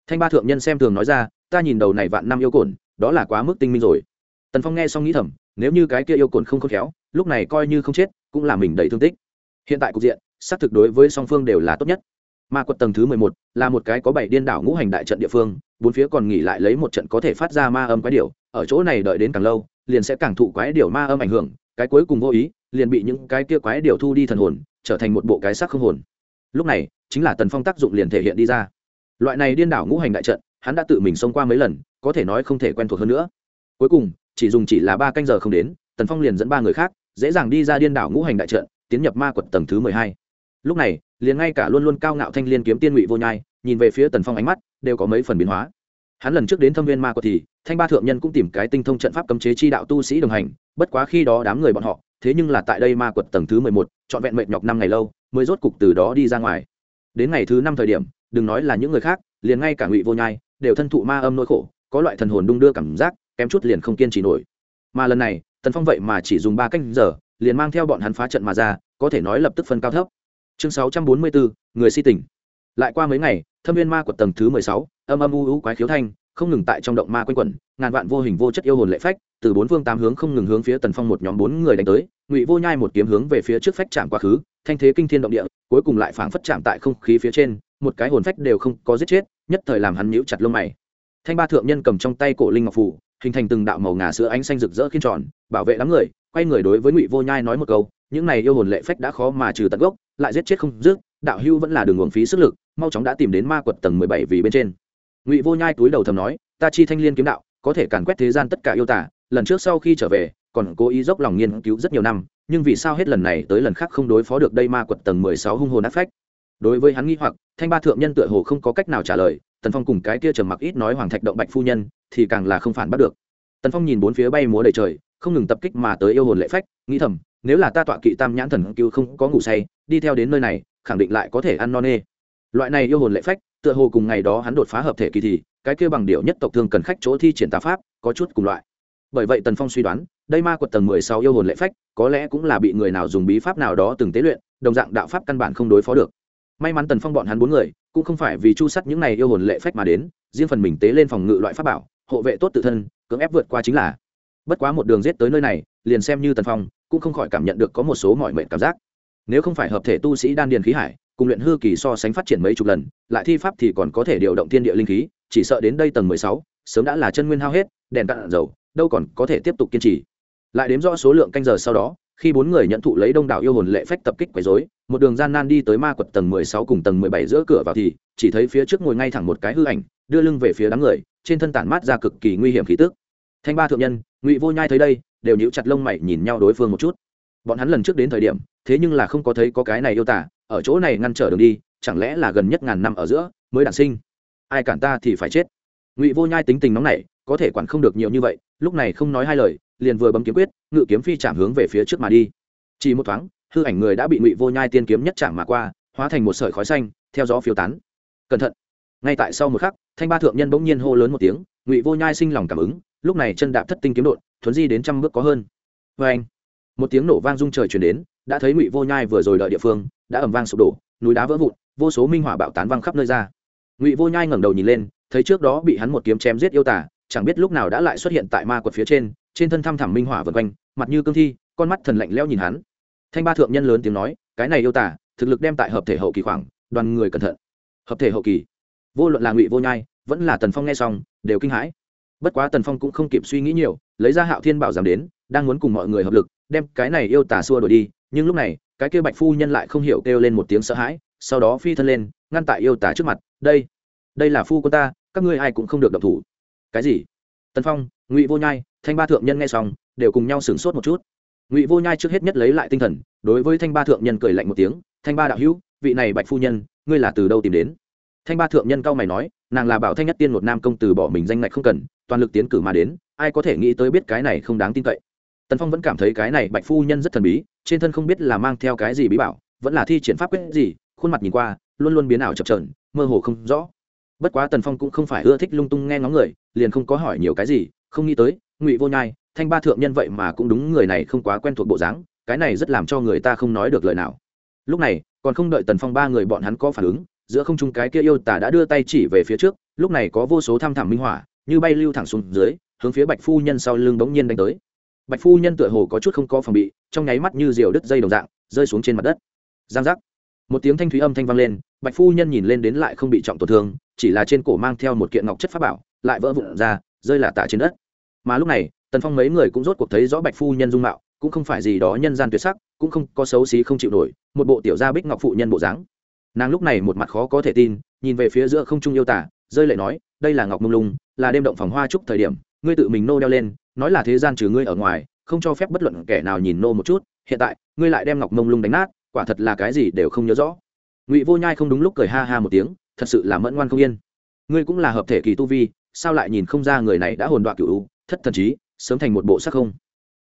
A: Thanh ba thượng nhân xem thường nói ra ta nhìn đầu này vạn năm yêu cổn đó là quá mức tinh minh rồi. Tần phong nghe xong nghĩ thầm nếu như cái kia yêu cồn không khôn khéo lúc này coi như không chết cũng là mình đầy thương tích. Hiện tại cục diện, xác thực đối với song phương đều là tốt nhất. Ma quật tầng thứ mười một là một cái có bảy điên đảo ngũ hành đại trận địa phương, bốn phía còn nghỉ lại lấy một trận có thể phát ra ma âm quái điểu, ở chỗ này đợi đến càng lâu, liền sẽ càng thụ quái điểu ma âm ảnh hưởng, cái cuối cùng vô ý, liền bị những cái kia quái điểu thu đi thần hồn, trở thành một bộ cái xác không hồn. Lúc này, chính là tần phong tác dụng liền thể hiện đi ra. Loại này điên đảo ngũ hành đại trận, hắn đã tự mình xông qua mấy lần, có thể nói không thể quen thuộc hơn nữa. Cuối cùng, chỉ dùng chỉ là ba canh giờ không đến, tần phong liền dẫn ba người khác dễ dàng đi ra điên đảo ngũ hành đại trận, tiến nhập ma quật tầng thứ mười hai. Lúc này, liền ngay cả luôn luôn cao ngạo thanh liên kiếm tiên ngụy vô nhai, nhìn về phía tần phong ánh mắt, đều có mấy phần biến hóa. Hắn lần trước đến thâm viên ma quật thì, thanh ba thượng nhân cũng tìm cái tinh thông trận pháp cấm chế chi đạo tu sĩ đồng hành, bất quá khi đó đám người bọn họ, thế nhưng là tại đây ma quật tầng thứ mười một, trọn vẹn mệt nhọc năm ngày lâu, mới rốt cục từ đó đi ra ngoài. Đến ngày thứ năm thời điểm, đừng nói là những người khác, liền ngay cả ngụy vô nhai, đều thân thụ ma âm nỗi khổ, có loại thần hồn đung đưa cảm giác, kém chút liền không kiên trì nổi. Mà lần này tần phong vậy mà chỉ dùng ba canh giờ, liền mang theo bọn hắn phá trận mà ra, có thể nói lập tức phân cao thấp. Chương sáu trăm bốn mươi bốn, người si tỉnh lại qua mấy ngày, thâm viên ma quật tầng thứ mười sáu, âm âm u u quái khiếu thanh, không ngừng tại trong động ma quanh quẩn, ngàn vạn vô hình vô chất yêu hồn lệ phách, từ bốn phương tám hướng không ngừng hướng phía tần phong một nhóm bốn người đánh tới, ngụy vô nhai một kiếm hướng về phía trước phách chạm quá khứ, thanh thế kinh thiên động địa, cuối cùng lại phảng phất chạm tại không khí phía trên, một cái hồn phách đều không có giết chết, nhất thời làm hắn nhíu chặt lông mày. Thanh ba thượng nhân cầm trong tay cổ linh ngọc phủ hình thành từng đạo màu ngà sữa ánh xanh rực rỡ khiên tròn, bảo vệ đám người, quay người đối với ngụy vô nhai nói một câu, những này yêu hồn lệ phách đã khó mà trừ tận gốc, lại giết chết không dứt, đạo hưu vẫn là đường uổng phí sức lực, mau chóng đã tìm đến ma quật tầng mười bảy vì bên trên. Ngụy vô nhai túi đầu thầm nói, ta chi thanh liên kiếm đạo, có thể càn quét thế gian tất cả yêu tả lần trước sau khi trở về, còn cố ý dốc lòng nghiên cứu rất nhiều năm, nhưng vì sao hết lần này tới lần khác không đối phó được đây ma quật tầng mười sáu hung hồn áp phách? Đối với hắn nghi hoặc, thanh ba thượng nhân tựa hồ không có cách nào trả lời, tần phong cùng cái kia trầm mặc ít nói hoàng thạch động bạch phu nhân thì càng là không phản bắt được. Tần phong nhìn bốn phía bay múa đầy trời, không ngừng tập kích mà tới yêu hồn lệ phách, nghĩ thầm, nếu là ta tọa kỵ tam nhãn thần cứu không có ngủ say, đi theo đến nơi này, khẳng định lại có thể ăn no nê. Loại này yêu hồn lệ phách, tựa hồ cùng ngày đó hắn đột phá hợp thể kỳ thì, cái kia bằng điệu nhất tộc thương cần khách chỗ thi triển tà pháp, có chút cùng loại. Bởi vậy tần phong suy đoán, đây ma quật tầng mười sáu yêu hồn lệ phách, có lẽ cũng là bị người nào dùng bí pháp nào đó từng tế luyện, đồng dạng đạo pháp căn bản không đối phó được. May mắn tần phong bọn hắn bốn người, cũng không phải vì chu sắt những này yêu hồn lệ phách mà đến, riêng phần mình tế lên phòng ngự loại pháp bảo hộ vệ tốt tự thân, cưỡng ép vượt qua chính là. Bất quá một đường rết tới nơi này, liền xem như tần phong, cũng không khỏi cảm nhận được có một số mọi mệnh cảm giác. Nếu không phải hợp thể tu sĩ đan điền khí hải, cùng luyện hư kỳ so sánh phát triển mấy chục lần, lại thi pháp thì còn có thể điều động thiên địa linh khí, chỉ sợ đến đây tầng mười sáu, sớm đã là chân nguyên hao hết, đèn cạn dầu, đâu còn có thể tiếp tục kiên trì. Lại đếm rõ số lượng canh giờ sau đó, khi bốn người nhận thụ lấy đông đảo yêu hồn lệ phách tập kích quấy rối, một đường gian nan đi tới ma quật tầng mười sáu cùng tầng mười bảy giữa cửa vào thì, chỉ thấy phía trước ngồi ngay thẳng một cái hư ảnh, đưa lưng về phía đám người trên thân tản mát ra cực kỳ nguy hiểm khí tức. Thanh ba thượng nhân, ngụy vô nhai thấy đây, đều nhíu chặt lông mày nhìn nhau đối phương một chút. Bọn hắn lần trước đến thời điểm, thế nhưng là không có thấy có cái này yêu tả ở chỗ này ngăn trở đường đi, chẳng lẽ là gần nhất ngàn năm ở giữa mới đản sinh? Ai cản ta thì phải chết. Ngụy vô nhai tính tình nóng này có thể quản không được nhiều như vậy, lúc này không nói hai lời, liền vừa bấm kiếm quyết, ngự kiếm phi chạm hướng về phía trước mà đi. Chỉ một thoáng, hư ảnh người đã bị ngụy vô nhai tiên kiếm nhất chạm mà qua, hóa thành một sợi khói xanh, theo gió phiêu tán. Cẩn thận! Ngay tại sau một khắc, thanh ba thượng nhân bỗng nhiên hô lớn một tiếng, ngụy vô nhai sinh lòng cảm ứng, lúc này chân đạp thất tinh kiếm đột thuấn di đến trăm bước có hơn. Vê anh một tiếng nổ vang rung trời chuyển đến, đã thấy ngụy vô nhai vừa rồi đợi địa phương, đã ẩm vang sụp đổ, núi đá vỡ vụn, vô số minh hỏa bạo tán văng khắp nơi ra. Ngụy vô nhai ngẩng đầu nhìn lên, thấy trước đó bị hắn một kiếm chém giết yêu tả chẳng biết lúc nào đã lại xuất hiện tại ma quật phía trên trên thân thăm thẳm minh hỏa vượt quanh, mặt như cương thi, con mắt thần lạnh lẽo nhìn hắn. Thanh ba thượng nhân lớn tiếng nói, cái này yêu tả thực lực đem tại hợp thể hậu kỳ khoảng, đoàn người cẩn thận. Hợp thể hậu kỳ? Vô luận là ngụy vô nhai, vẫn là tần phong nghe xong, đều kinh hãi. Bất quá tần phong cũng không kịp suy nghĩ nhiều, lấy ra hạo thiên bảo giảm đến, đang muốn cùng mọi người hợp lực, đem cái này yêu tả xua đuổi đi, nhưng lúc này, cái kia bạch phu nhân lại không hiểu kêu lên một tiếng sợ hãi, sau đó phi thân lên, ngăn tại yêu tả trước mặt, đây đây là phu của ta, các ngươi ai cũng không được độc thủ. Cái gì? Tần phong, ngụy vô nhai, thanh ba thượng nhân nghe xong, đều cùng nhau sửng sốt một chút. Ngụy vô nhai trước hết nhất lấy lại tinh thần, đối với thanh ba thượng nhân cười lạnh một tiếng, thanh ba đạo hữu, vị này bạch phu nhân, ngươi là từ đâu tìm đến? Thanh ba thượng nhân cao mày nói, nàng là bảo thanh nhất tiên một nam công từ bỏ mình danh ngạch không cần, toàn lực tiến cử mà đến, ai có thể nghĩ tới biết cái này không đáng tin cậy. Tần phong vẫn cảm thấy cái này bạch phu nhân rất thần bí, trên thân không biết là mang theo cái gì bí bảo, vẫn là thi triển pháp quyết gì, khuôn mặt nhìn qua, luôn luôn biến ảo chập trờn mơ hồ không rõ. Bất quá tần phong cũng không phải ưa thích lung tung nghe ngóng người, liền không có hỏi nhiều cái gì, không nghĩ tới, ngụy vô nhai, thanh ba thượng nhân vậy mà cũng đúng người này không quá quen thuộc bộ dáng, cái này rất làm cho người ta không nói được lời nào. Lúc này, còn không đợi tần phong ba người bọn hắn có phản ứng giữa không trung cái kia yêu tả đã đưa tay chỉ về phía trước, lúc này có vô số tham thảm minh hỏa như bay lưu thẳng xuống dưới, hướng phía bạch phu nhân sau lưng bỗng nhiên đánh tới. Bạch phu nhân tựa hồ có chút không có phòng bị, trong nháy mắt như diều đứt dây đồng dạng, rơi xuống trên mặt đất. Giang giác. Một tiếng thanh thúy âm thanh vang lên, bạch phu nhân nhìn lên đến lại không bị trọng tổn thương, chỉ là trên cổ mang theo một kiện ngọc chất pháp bảo, lại vỡ vụn ra, rơi là tả trên đất. Mà lúc này, tần phong mấy người cũng rốt cuộc thấy rõ bạch phu nhân dung mạo, cũng không phải gì đó nhân gian tuyệt sắc, cũng không có xấu xí không chịu nổi, một bộ tiểu gia bích ngọc phụ nhân bộ dáng nàng lúc này một mặt khó có thể tin, nhìn về phía giữa không trung yêu tả, rơi lệ nói, đây là ngọc mông lung, là đêm động phòng hoa trúc thời điểm, ngươi tự mình nô đeo lên, nói là thế gian trừ ngươi ở ngoài, không cho phép bất luận kẻ nào nhìn nô một chút, hiện tại, ngươi lại đem ngọc mông lung đánh nát, quả thật là cái gì đều không nhớ rõ. Ngụy vô nhai không đúng lúc cười ha ha một tiếng, thật sự là mẫn ngoan không yên. Ngươi cũng là hợp thể kỳ tu vi, sao lại nhìn không ra người này đã hồn đoạn cựu thất thần trí, sớm thành một bộ sắc không?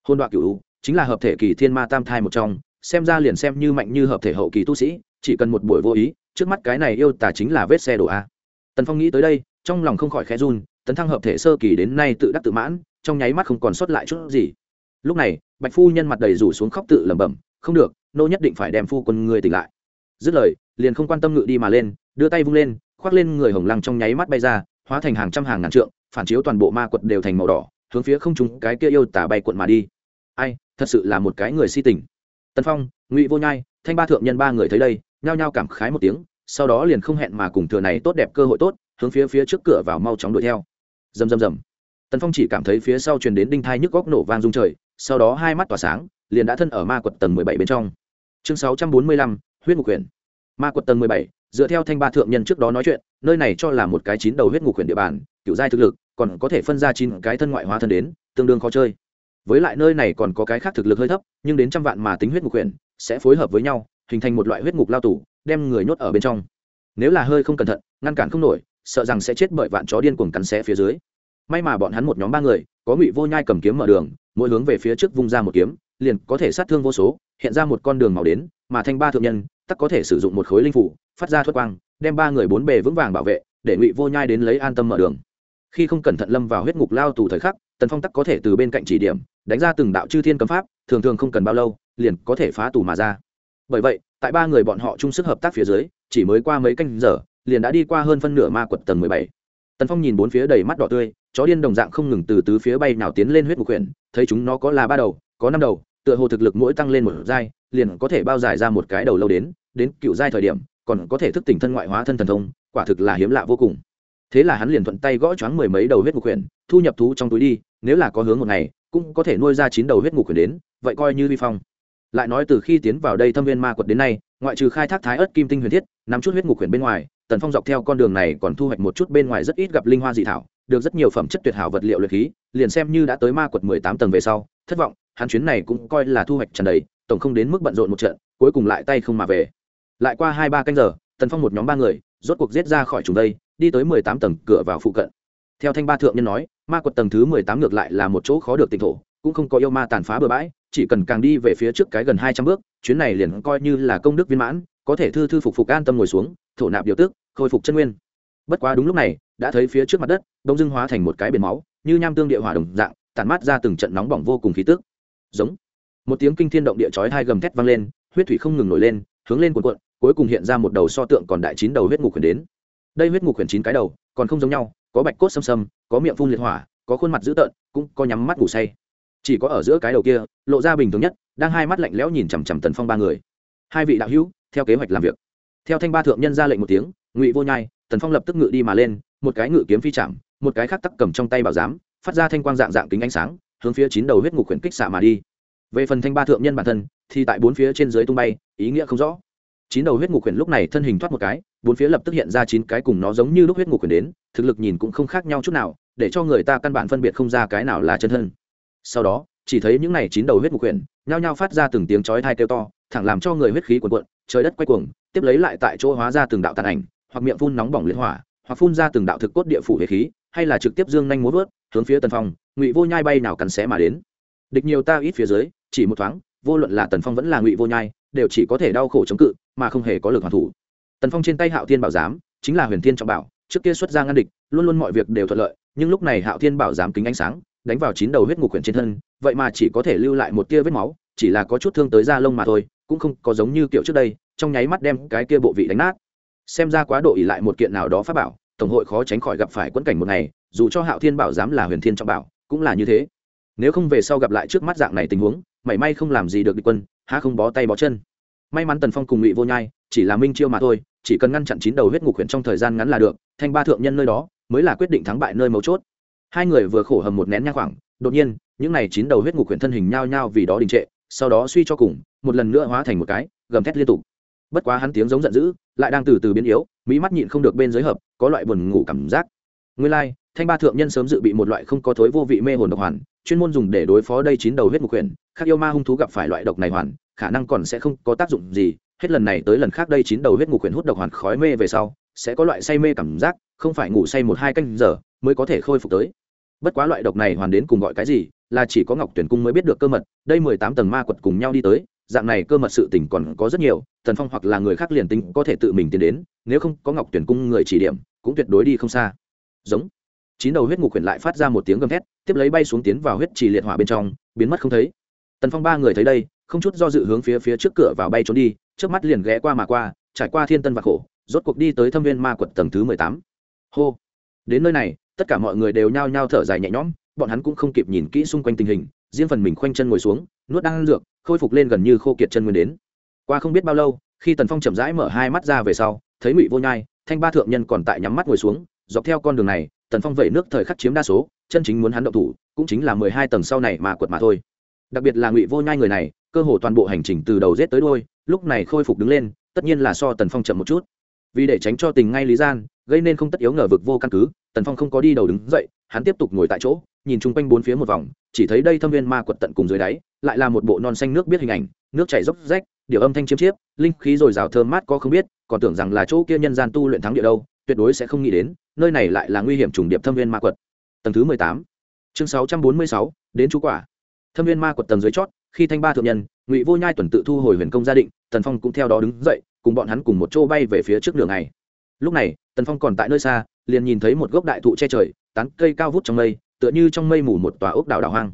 A: Hồn đoạn cựu chính là hợp thể kỳ thiên ma tam thai một trong, xem ra liền xem như mạnh như hợp thể hậu kỳ tu sĩ chỉ cần một buổi vô ý, trước mắt cái này yêu tả chính là vết xe đổ a. Tần phong nghĩ tới đây, trong lòng không khỏi khẽ run, tấn thăng hợp thể sơ kỳ đến nay tự đắc tự mãn, trong nháy mắt không còn sót lại chút gì. Lúc này, bạch phu nhân mặt đầy rủ xuống khóc tự lẩm bẩm, không được, nô nhất định phải đem phu quân người tỉnh lại. Dứt lời, liền không quan tâm ngự đi mà lên, đưa tay vung lên, khoác lên người hồng lăng trong nháy mắt bay ra, hóa thành hàng trăm hàng ngàn trượng, phản chiếu toàn bộ ma quật đều thành màu đỏ, hướng phía không chúng cái kia yêu tả bay cuộn mà đi. Ai, thật sự là một cái người si tình. Tân phong, ngụy vô nhai, thanh ba thượng nhân ba người thấy đây nhao nhao cảm khái một tiếng, sau đó liền không hẹn mà cùng thừa này tốt đẹp cơ hội tốt, hướng phía phía trước cửa vào mau chóng đuổi theo. Rầm rầm rầm. Tần phong chỉ cảm thấy phía sau truyền đến đinh thai nhức góc nổ vang rung trời, sau đó hai mắt tỏa sáng, liền đã thân ở ma quật tầng mười bảy bên trong. Chương sáu trăm bốn mươi lăm, huyết ngục quyển. Ma quật tầng mười bảy, dựa theo thanh ba thượng nhân trước đó nói chuyện, nơi này cho là một cái chín đầu huyết ngục quyển địa bàn, kiểu giai thực lực, còn có thể phân ra chín cái thân ngoại hóa thân đến, tương đương khó chơi. Với lại nơi này còn có cái khác thực lực hơi thấp, nhưng đến trăm vạn mà tính huyết ngục quyển, sẽ phối hợp với nhau hình thành một loại huyết ngục lao tủ đem người nhốt ở bên trong. Nếu là hơi không cẩn thận, ngăn cản không nổi, sợ rằng sẽ chết bởi vạn chó điên cuồng cắn xé phía dưới. May mà bọn hắn một nhóm ba người, có ngụy vô nhai cầm kiếm mở đường, mỗi hướng về phía trước vung ra một kiếm, liền có thể sát thương vô số, hiện ra một con đường màu đến, mà thanh ba thượng nhân, tắc có thể sử dụng một khối linh phủ, phát ra thoát quang, đem ba người bốn bề vững vàng bảo vệ, để ngụy vô nhai đến lấy an tâm mở đường. Khi không cẩn thận lâm vào huyết ngục lao tù thời khắc, tần phong tắc có thể từ bên cạnh chỉ điểm, đánh ra từng đạo chư thiên cấm pháp, thường thường không cần bao lâu, liền có thể phá tù mà ra bởi vậy, tại ba người bọn họ chung sức hợp tác phía dưới, chỉ mới qua mấy canh giờ, liền đã đi qua hơn phân nửa ma quật tầng mười bảy. Tần phong nhìn bốn phía đầy mắt đỏ tươi, chó điên đồng dạng không ngừng từ tứ phía bay nào tiến lên huyết mục quyển, thấy chúng nó có là ba đầu, có năm đầu, tựa hồ thực lực mỗi tăng lên một giai, liền có thể bao giải ra một cái đầu lâu đến đến cựu giai thời điểm, còn có thể thức tỉnh thân ngoại hóa thân thần thông, quả thực là hiếm lạ vô cùng. Thế là hắn liền thuận tay gõ choáng mười mấy đầu huyết mục quyển, thu nhập thú trong túi đi, nếu là có hướng một ngày, cũng có thể nuôi ra chín đầu huyết mục quyển đến, vậy coi như vi phong lại nói từ khi tiến vào đây thâm viên ma quật đến nay, ngoại trừ khai thác thái ớt kim tinh huyền thiết, nắm chút huyết ngục huyền bên ngoài, tần phong dọc theo con đường này còn thu hoạch một chút bên ngoài rất ít gặp linh hoa dị thảo, được rất nhiều phẩm chất tuyệt hảo vật liệu luyện khí, liền xem như đã tới ma quật mười tám tầng về sau, thất vọng, hắn chuyến này cũng coi là thu hoạch trần đầy, tổng không đến mức bận rộn một trận, cuối cùng lại tay không mà về. Lại qua hai ba canh giờ, tần phong một nhóm ba người, rốt cuộc giết ra khỏi chúng đây, đi tới mười tám tầng cửa vào phụ cận. Theo thanh ba thượng nhân nói, ma quật tầng thứ mười tám ngược lại là một chỗ khó được tỉnh thổ cũng không có yêu ma tàn phá bừa bãi, chỉ cần càng đi về phía trước cái gần hai trăm bước, chuyến này liền coi như là công đức viên mãn, có thể thư thư phục phục an tâm ngồi xuống, thổ nạp điều tức, khôi phục chân nguyên. Bất quá đúng lúc này, đã thấy phía trước mặt đất đông dưng hóa thành một cái biển máu, như nham tương địa hỏa đồng dạng, tản mát ra từng trận nóng bỏng vô cùng khí tức. Giống. Một tiếng kinh thiên động địa chói hai gầm thét vang lên, huyết thủy không ngừng nổi lên, hướng lên cuộn cuộn, cuối cùng hiện ra một đầu so tượng còn đại chín đầu huyết ngục huyền đến. Đây huyết ngục huyền chín cái đầu, còn không giống nhau, có bạch cốt xâm xâm, có miệng phun liệt hỏa, có khuôn mặt dữ tợn, cũng có nhắm mắt ngủ say chỉ có ở giữa cái đầu kia, lộ ra bình thường nhất, đang hai mắt lạnh lẽo nhìn chằm chằm tần phong ba người. Hai vị đạo hữu, theo kế hoạch làm việc. Theo thanh ba thượng nhân ra lệnh một tiếng, ngụy vô nhai, tần phong lập tức ngự đi mà lên, một cái ngự kiếm phi chạm, một cái khác tắc cầm trong tay bảo giám, phát ra thanh quang dạng dạng kính ánh sáng, hướng phía chín đầu huyết ngục khuyển kích xạ mà đi. Về phần thanh ba thượng nhân bản thân, thì tại bốn phía trên dưới tung bay, ý nghĩa không rõ. Chín đầu huyết ngục khuyển lúc này thân hình thoát một cái, bốn phía lập tức hiện ra chín cái cùng nó giống như lúc huyết ngục khuyển đến, thực lực nhìn cũng không khác nhau chút nào, để cho người ta căn bản phân biệt không ra cái nào là chân thân sau đó, chỉ thấy những này chín đầu huyết mục quyển nhao nhao phát ra từng tiếng chói thai kêu to, thẳng làm cho người huyết khí cuồn cuộn, trời đất quay cuồng, tiếp lấy lại tại chỗ hóa ra từng đạo tàn ảnh, hoặc miệng phun nóng bỏng liên hỏa, hoặc phun ra từng đạo thực cốt địa phủ huyết khí, hay là trực tiếp dương nhanh múa vớt, hướng phía tần phong, ngụy vô nhai bay nào cắn xé mà đến. Địch nhiều ta ít phía dưới, chỉ một thoáng, vô luận là tần phong vẫn là ngụy vô nhai, đều chỉ có thể đau khổ chống cự, mà không hề có lực hoàn thủ. Tần phong trên tay hạo thiên bảo giám, chính là huyền thiên trọng bảo, trước kia xuất ra ngăn địch, luôn luôn mọi việc đều thuận lợi, nhưng lúc này hạo thiên bảo giám kính ánh sáng đánh vào chín đầu huyết ngục quyển trên thân, vậy mà chỉ có thể lưu lại một tia vết máu, chỉ là có chút thương tới da lông mà thôi, cũng không có giống như kiểu trước đây, trong nháy mắt đem cái kia bộ vị đánh nát. Xem ra quá độ ỉ lại một kiện nào đó pháp bảo, tổng hội khó tránh khỏi gặp phải quẫn cảnh một ngày, dù cho hạo thiên bảo dám là huyền thiên trọng bảo, cũng là như thế. Nếu không về sau gặp lại trước mắt dạng này tình huống, mảy may không làm gì được địch quân, há không bó tay bó chân. May mắn tần phong cùng ngụy vô nhai, chỉ là minh chiêu mà thôi, chỉ cần ngăn chặn chín đầu huyết ngục huyện trong thời gian ngắn là được, thanh ba thượng nhân nơi đó, mới là quyết định thắng bại nơi mấu chốt hai người vừa khổ hầm một nén nhang khoảng đột nhiên những này chín đầu huyết ngục huyện thân hình nhao nhao vì đó đình trệ sau đó suy cho cùng một lần nữa hóa thành một cái gầm thét liên tục. Bất quá hắn tiếng giống giận dữ lại đang từ từ biến yếu mỹ mắt nhịn không được bên dưới hợp có loại buồn ngủ cảm giác. Nguyên lai、like, thanh ba thượng nhân sớm dự bị một loại không có thối vô vị mê hồn độc hoàn chuyên môn dùng để đối phó đây chín đầu huyết ngục quyển khác yêu ma hung thú gặp phải loại độc này hoàn khả năng còn sẽ không có tác dụng gì hết lần này tới lần khác đây chín đầu huyết ngục quyển hút độc hoàn khói mê về sau sẽ có loại say mê cảm giác không phải ngủ say một hai canh giờ mới có thể khôi phục tới. Bất quá loại độc này hoàn đến cùng gọi cái gì, là chỉ có ngọc tuyển cung mới biết được cơ mật, đây mười tám tầng ma quật cùng nhau đi tới, dạng này cơ mật sự tình còn có rất nhiều, tần phong hoặc là người khác liền tính có thể tự mình tiến đến, nếu không có ngọc tuyển cung người chỉ điểm, cũng tuyệt đối đi không xa. Giống. Chín đầu huyết ngục quyển lại phát ra một tiếng gầm thét, tiếp lấy bay xuống tiến vào huyết trì liệt hỏa bên trong, biến mất không thấy. Tần phong ba người thấy đây, không chút do dự hướng phía phía trước cửa vào bay trốn đi, trước mắt liền ghé qua mà qua, trải qua thiên tân và khổ, rốt cuộc đi tới thâm viên ma quật tầng thứ mười tám. Hô. Đến nơi này tất cả mọi người đều nhao nhao thở dài nhẹ nhõm, bọn hắn cũng không kịp nhìn kỹ xung quanh tình hình, riêng phần mình khoanh chân ngồi xuống, nuốt đang ăn dược, khôi phục lên gần như khô kiệt chân nguyên đến. Qua không biết bao lâu, khi tần phong chậm rãi mở hai mắt ra về sau, thấy ngụy vô nhai, thanh ba thượng nhân còn tại nhắm mắt ngồi xuống, dọc theo con đường này, tần phong vẩy nước thời khắc chiếm đa số, chân chính muốn hắn động thủ, cũng chính là mười hai tầng sau này mà quật mà thôi. Đặc biệt là ngụy vô nhai người này, cơ hồ toàn bộ hành trình từ đầu rết tới đôi lúc này khôi phục đứng lên, tất nhiên là so tần phong chậm một chút vì để tránh cho tình ngay lý gian, gây nên không tất yếu ngờ vực vô căn cứ, tần phong không có đi đầu đứng dậy, hắn tiếp tục ngồi tại chỗ, nhìn chung quanh bốn phía một vòng, chỉ thấy đây thâm viên ma quật tận cùng dưới đáy, lại là một bộ non xanh nước biết hình ảnh, nước chảy dốc rách điệu âm thanh chiếm chiếp, linh khí r ồ i r à o thơm mát có không biết, còn tưởng rằng là chỗ kia nhân gian tu luyện thắng địa đâu, tuyệt đối sẽ không nghĩ đến, nơi này lại là nguy hiểm trùng điệp thâm viên ma quật. Tầng thứ mười tám, chương sáu trăm bốn mươi sáu, đến chú quả. Thâm viên ma quật tầng dưới chót, khi thanh ba thượng nhân, ngụy vô nhai tuần tự thu hồi huyền công gia định, tần phong cũng theo đó đứng dậy cùng bọn hắn cùng một chỗ bay về phía trước đường này. Lúc này, tần phong còn tại nơi xa, liền nhìn thấy một gốc đại thụ che trời, tán cây cao vút trong mây, tựa như trong mây mù một tòa ốc đảo đảo hoang.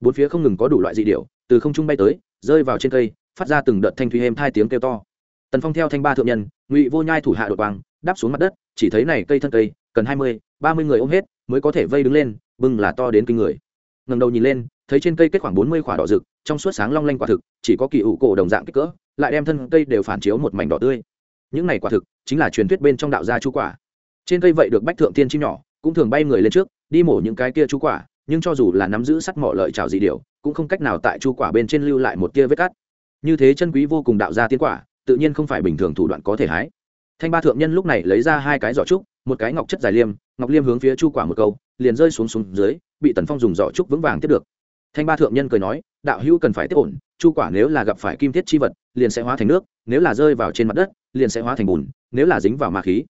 A: Bốn phía không ngừng có đủ loại dị điệu từ không trung bay tới, rơi vào trên cây, phát ra từng đợt thanh thủy êm hai tiếng kêu to. Tần phong theo thanh ba thượng nhân, ngụy vô nhai thủ hạ đột quang, đáp xuống mặt đất, chỉ thấy này cây thân cây, cần hai mươi, ba mươi người ôm hết, mới có thể vây đứng lên bưng là to đến kinh người. Ngầm đầu nhìn lên, thấy trên cây kết khoảng bốn mươi quả đỏ rực, trong suốt sáng long lanh quả thực, chỉ có kỳ ủ cổ đồng dạng kích cỡ lại đem thân cây đều phản chiếu một mảnh đỏ tươi. Những này quả thực chính là truyền thuyết bên trong đạo gia chu quả. Trên cây vậy được bách thượng tiên chim nhỏ, cũng thường bay người lên trước, đi mổ những cái kia chu quả, nhưng cho dù là nắm giữ sắt mỏ lợi trào dị điều cũng không cách nào tại chu quả bên trên lưu lại một tia vết cắt. Như thế chân quý vô cùng đạo gia tiên quả, tự nhiên không phải bình thường thủ đoạn có thể hái. Thanh ba thượng nhân lúc này lấy ra hai cái giỏ trúc, một cái ngọc chất dài liêm, ngọc liêm hướng phía chu quả một câu, liền rơi xuống xuống dưới, bị tần phong dùng giỏ trúc vững vàng tiếp được thanh ba thượng nhân cười nói, đạo hữu cần phải tiếp ổn, chu quả nếu là gặp phải kim thiết chi vật, liền sẽ hóa thành nước, nếu là rơi vào trên mặt đất, liền sẽ hóa thành bùn, nếu là dính vào ma khí.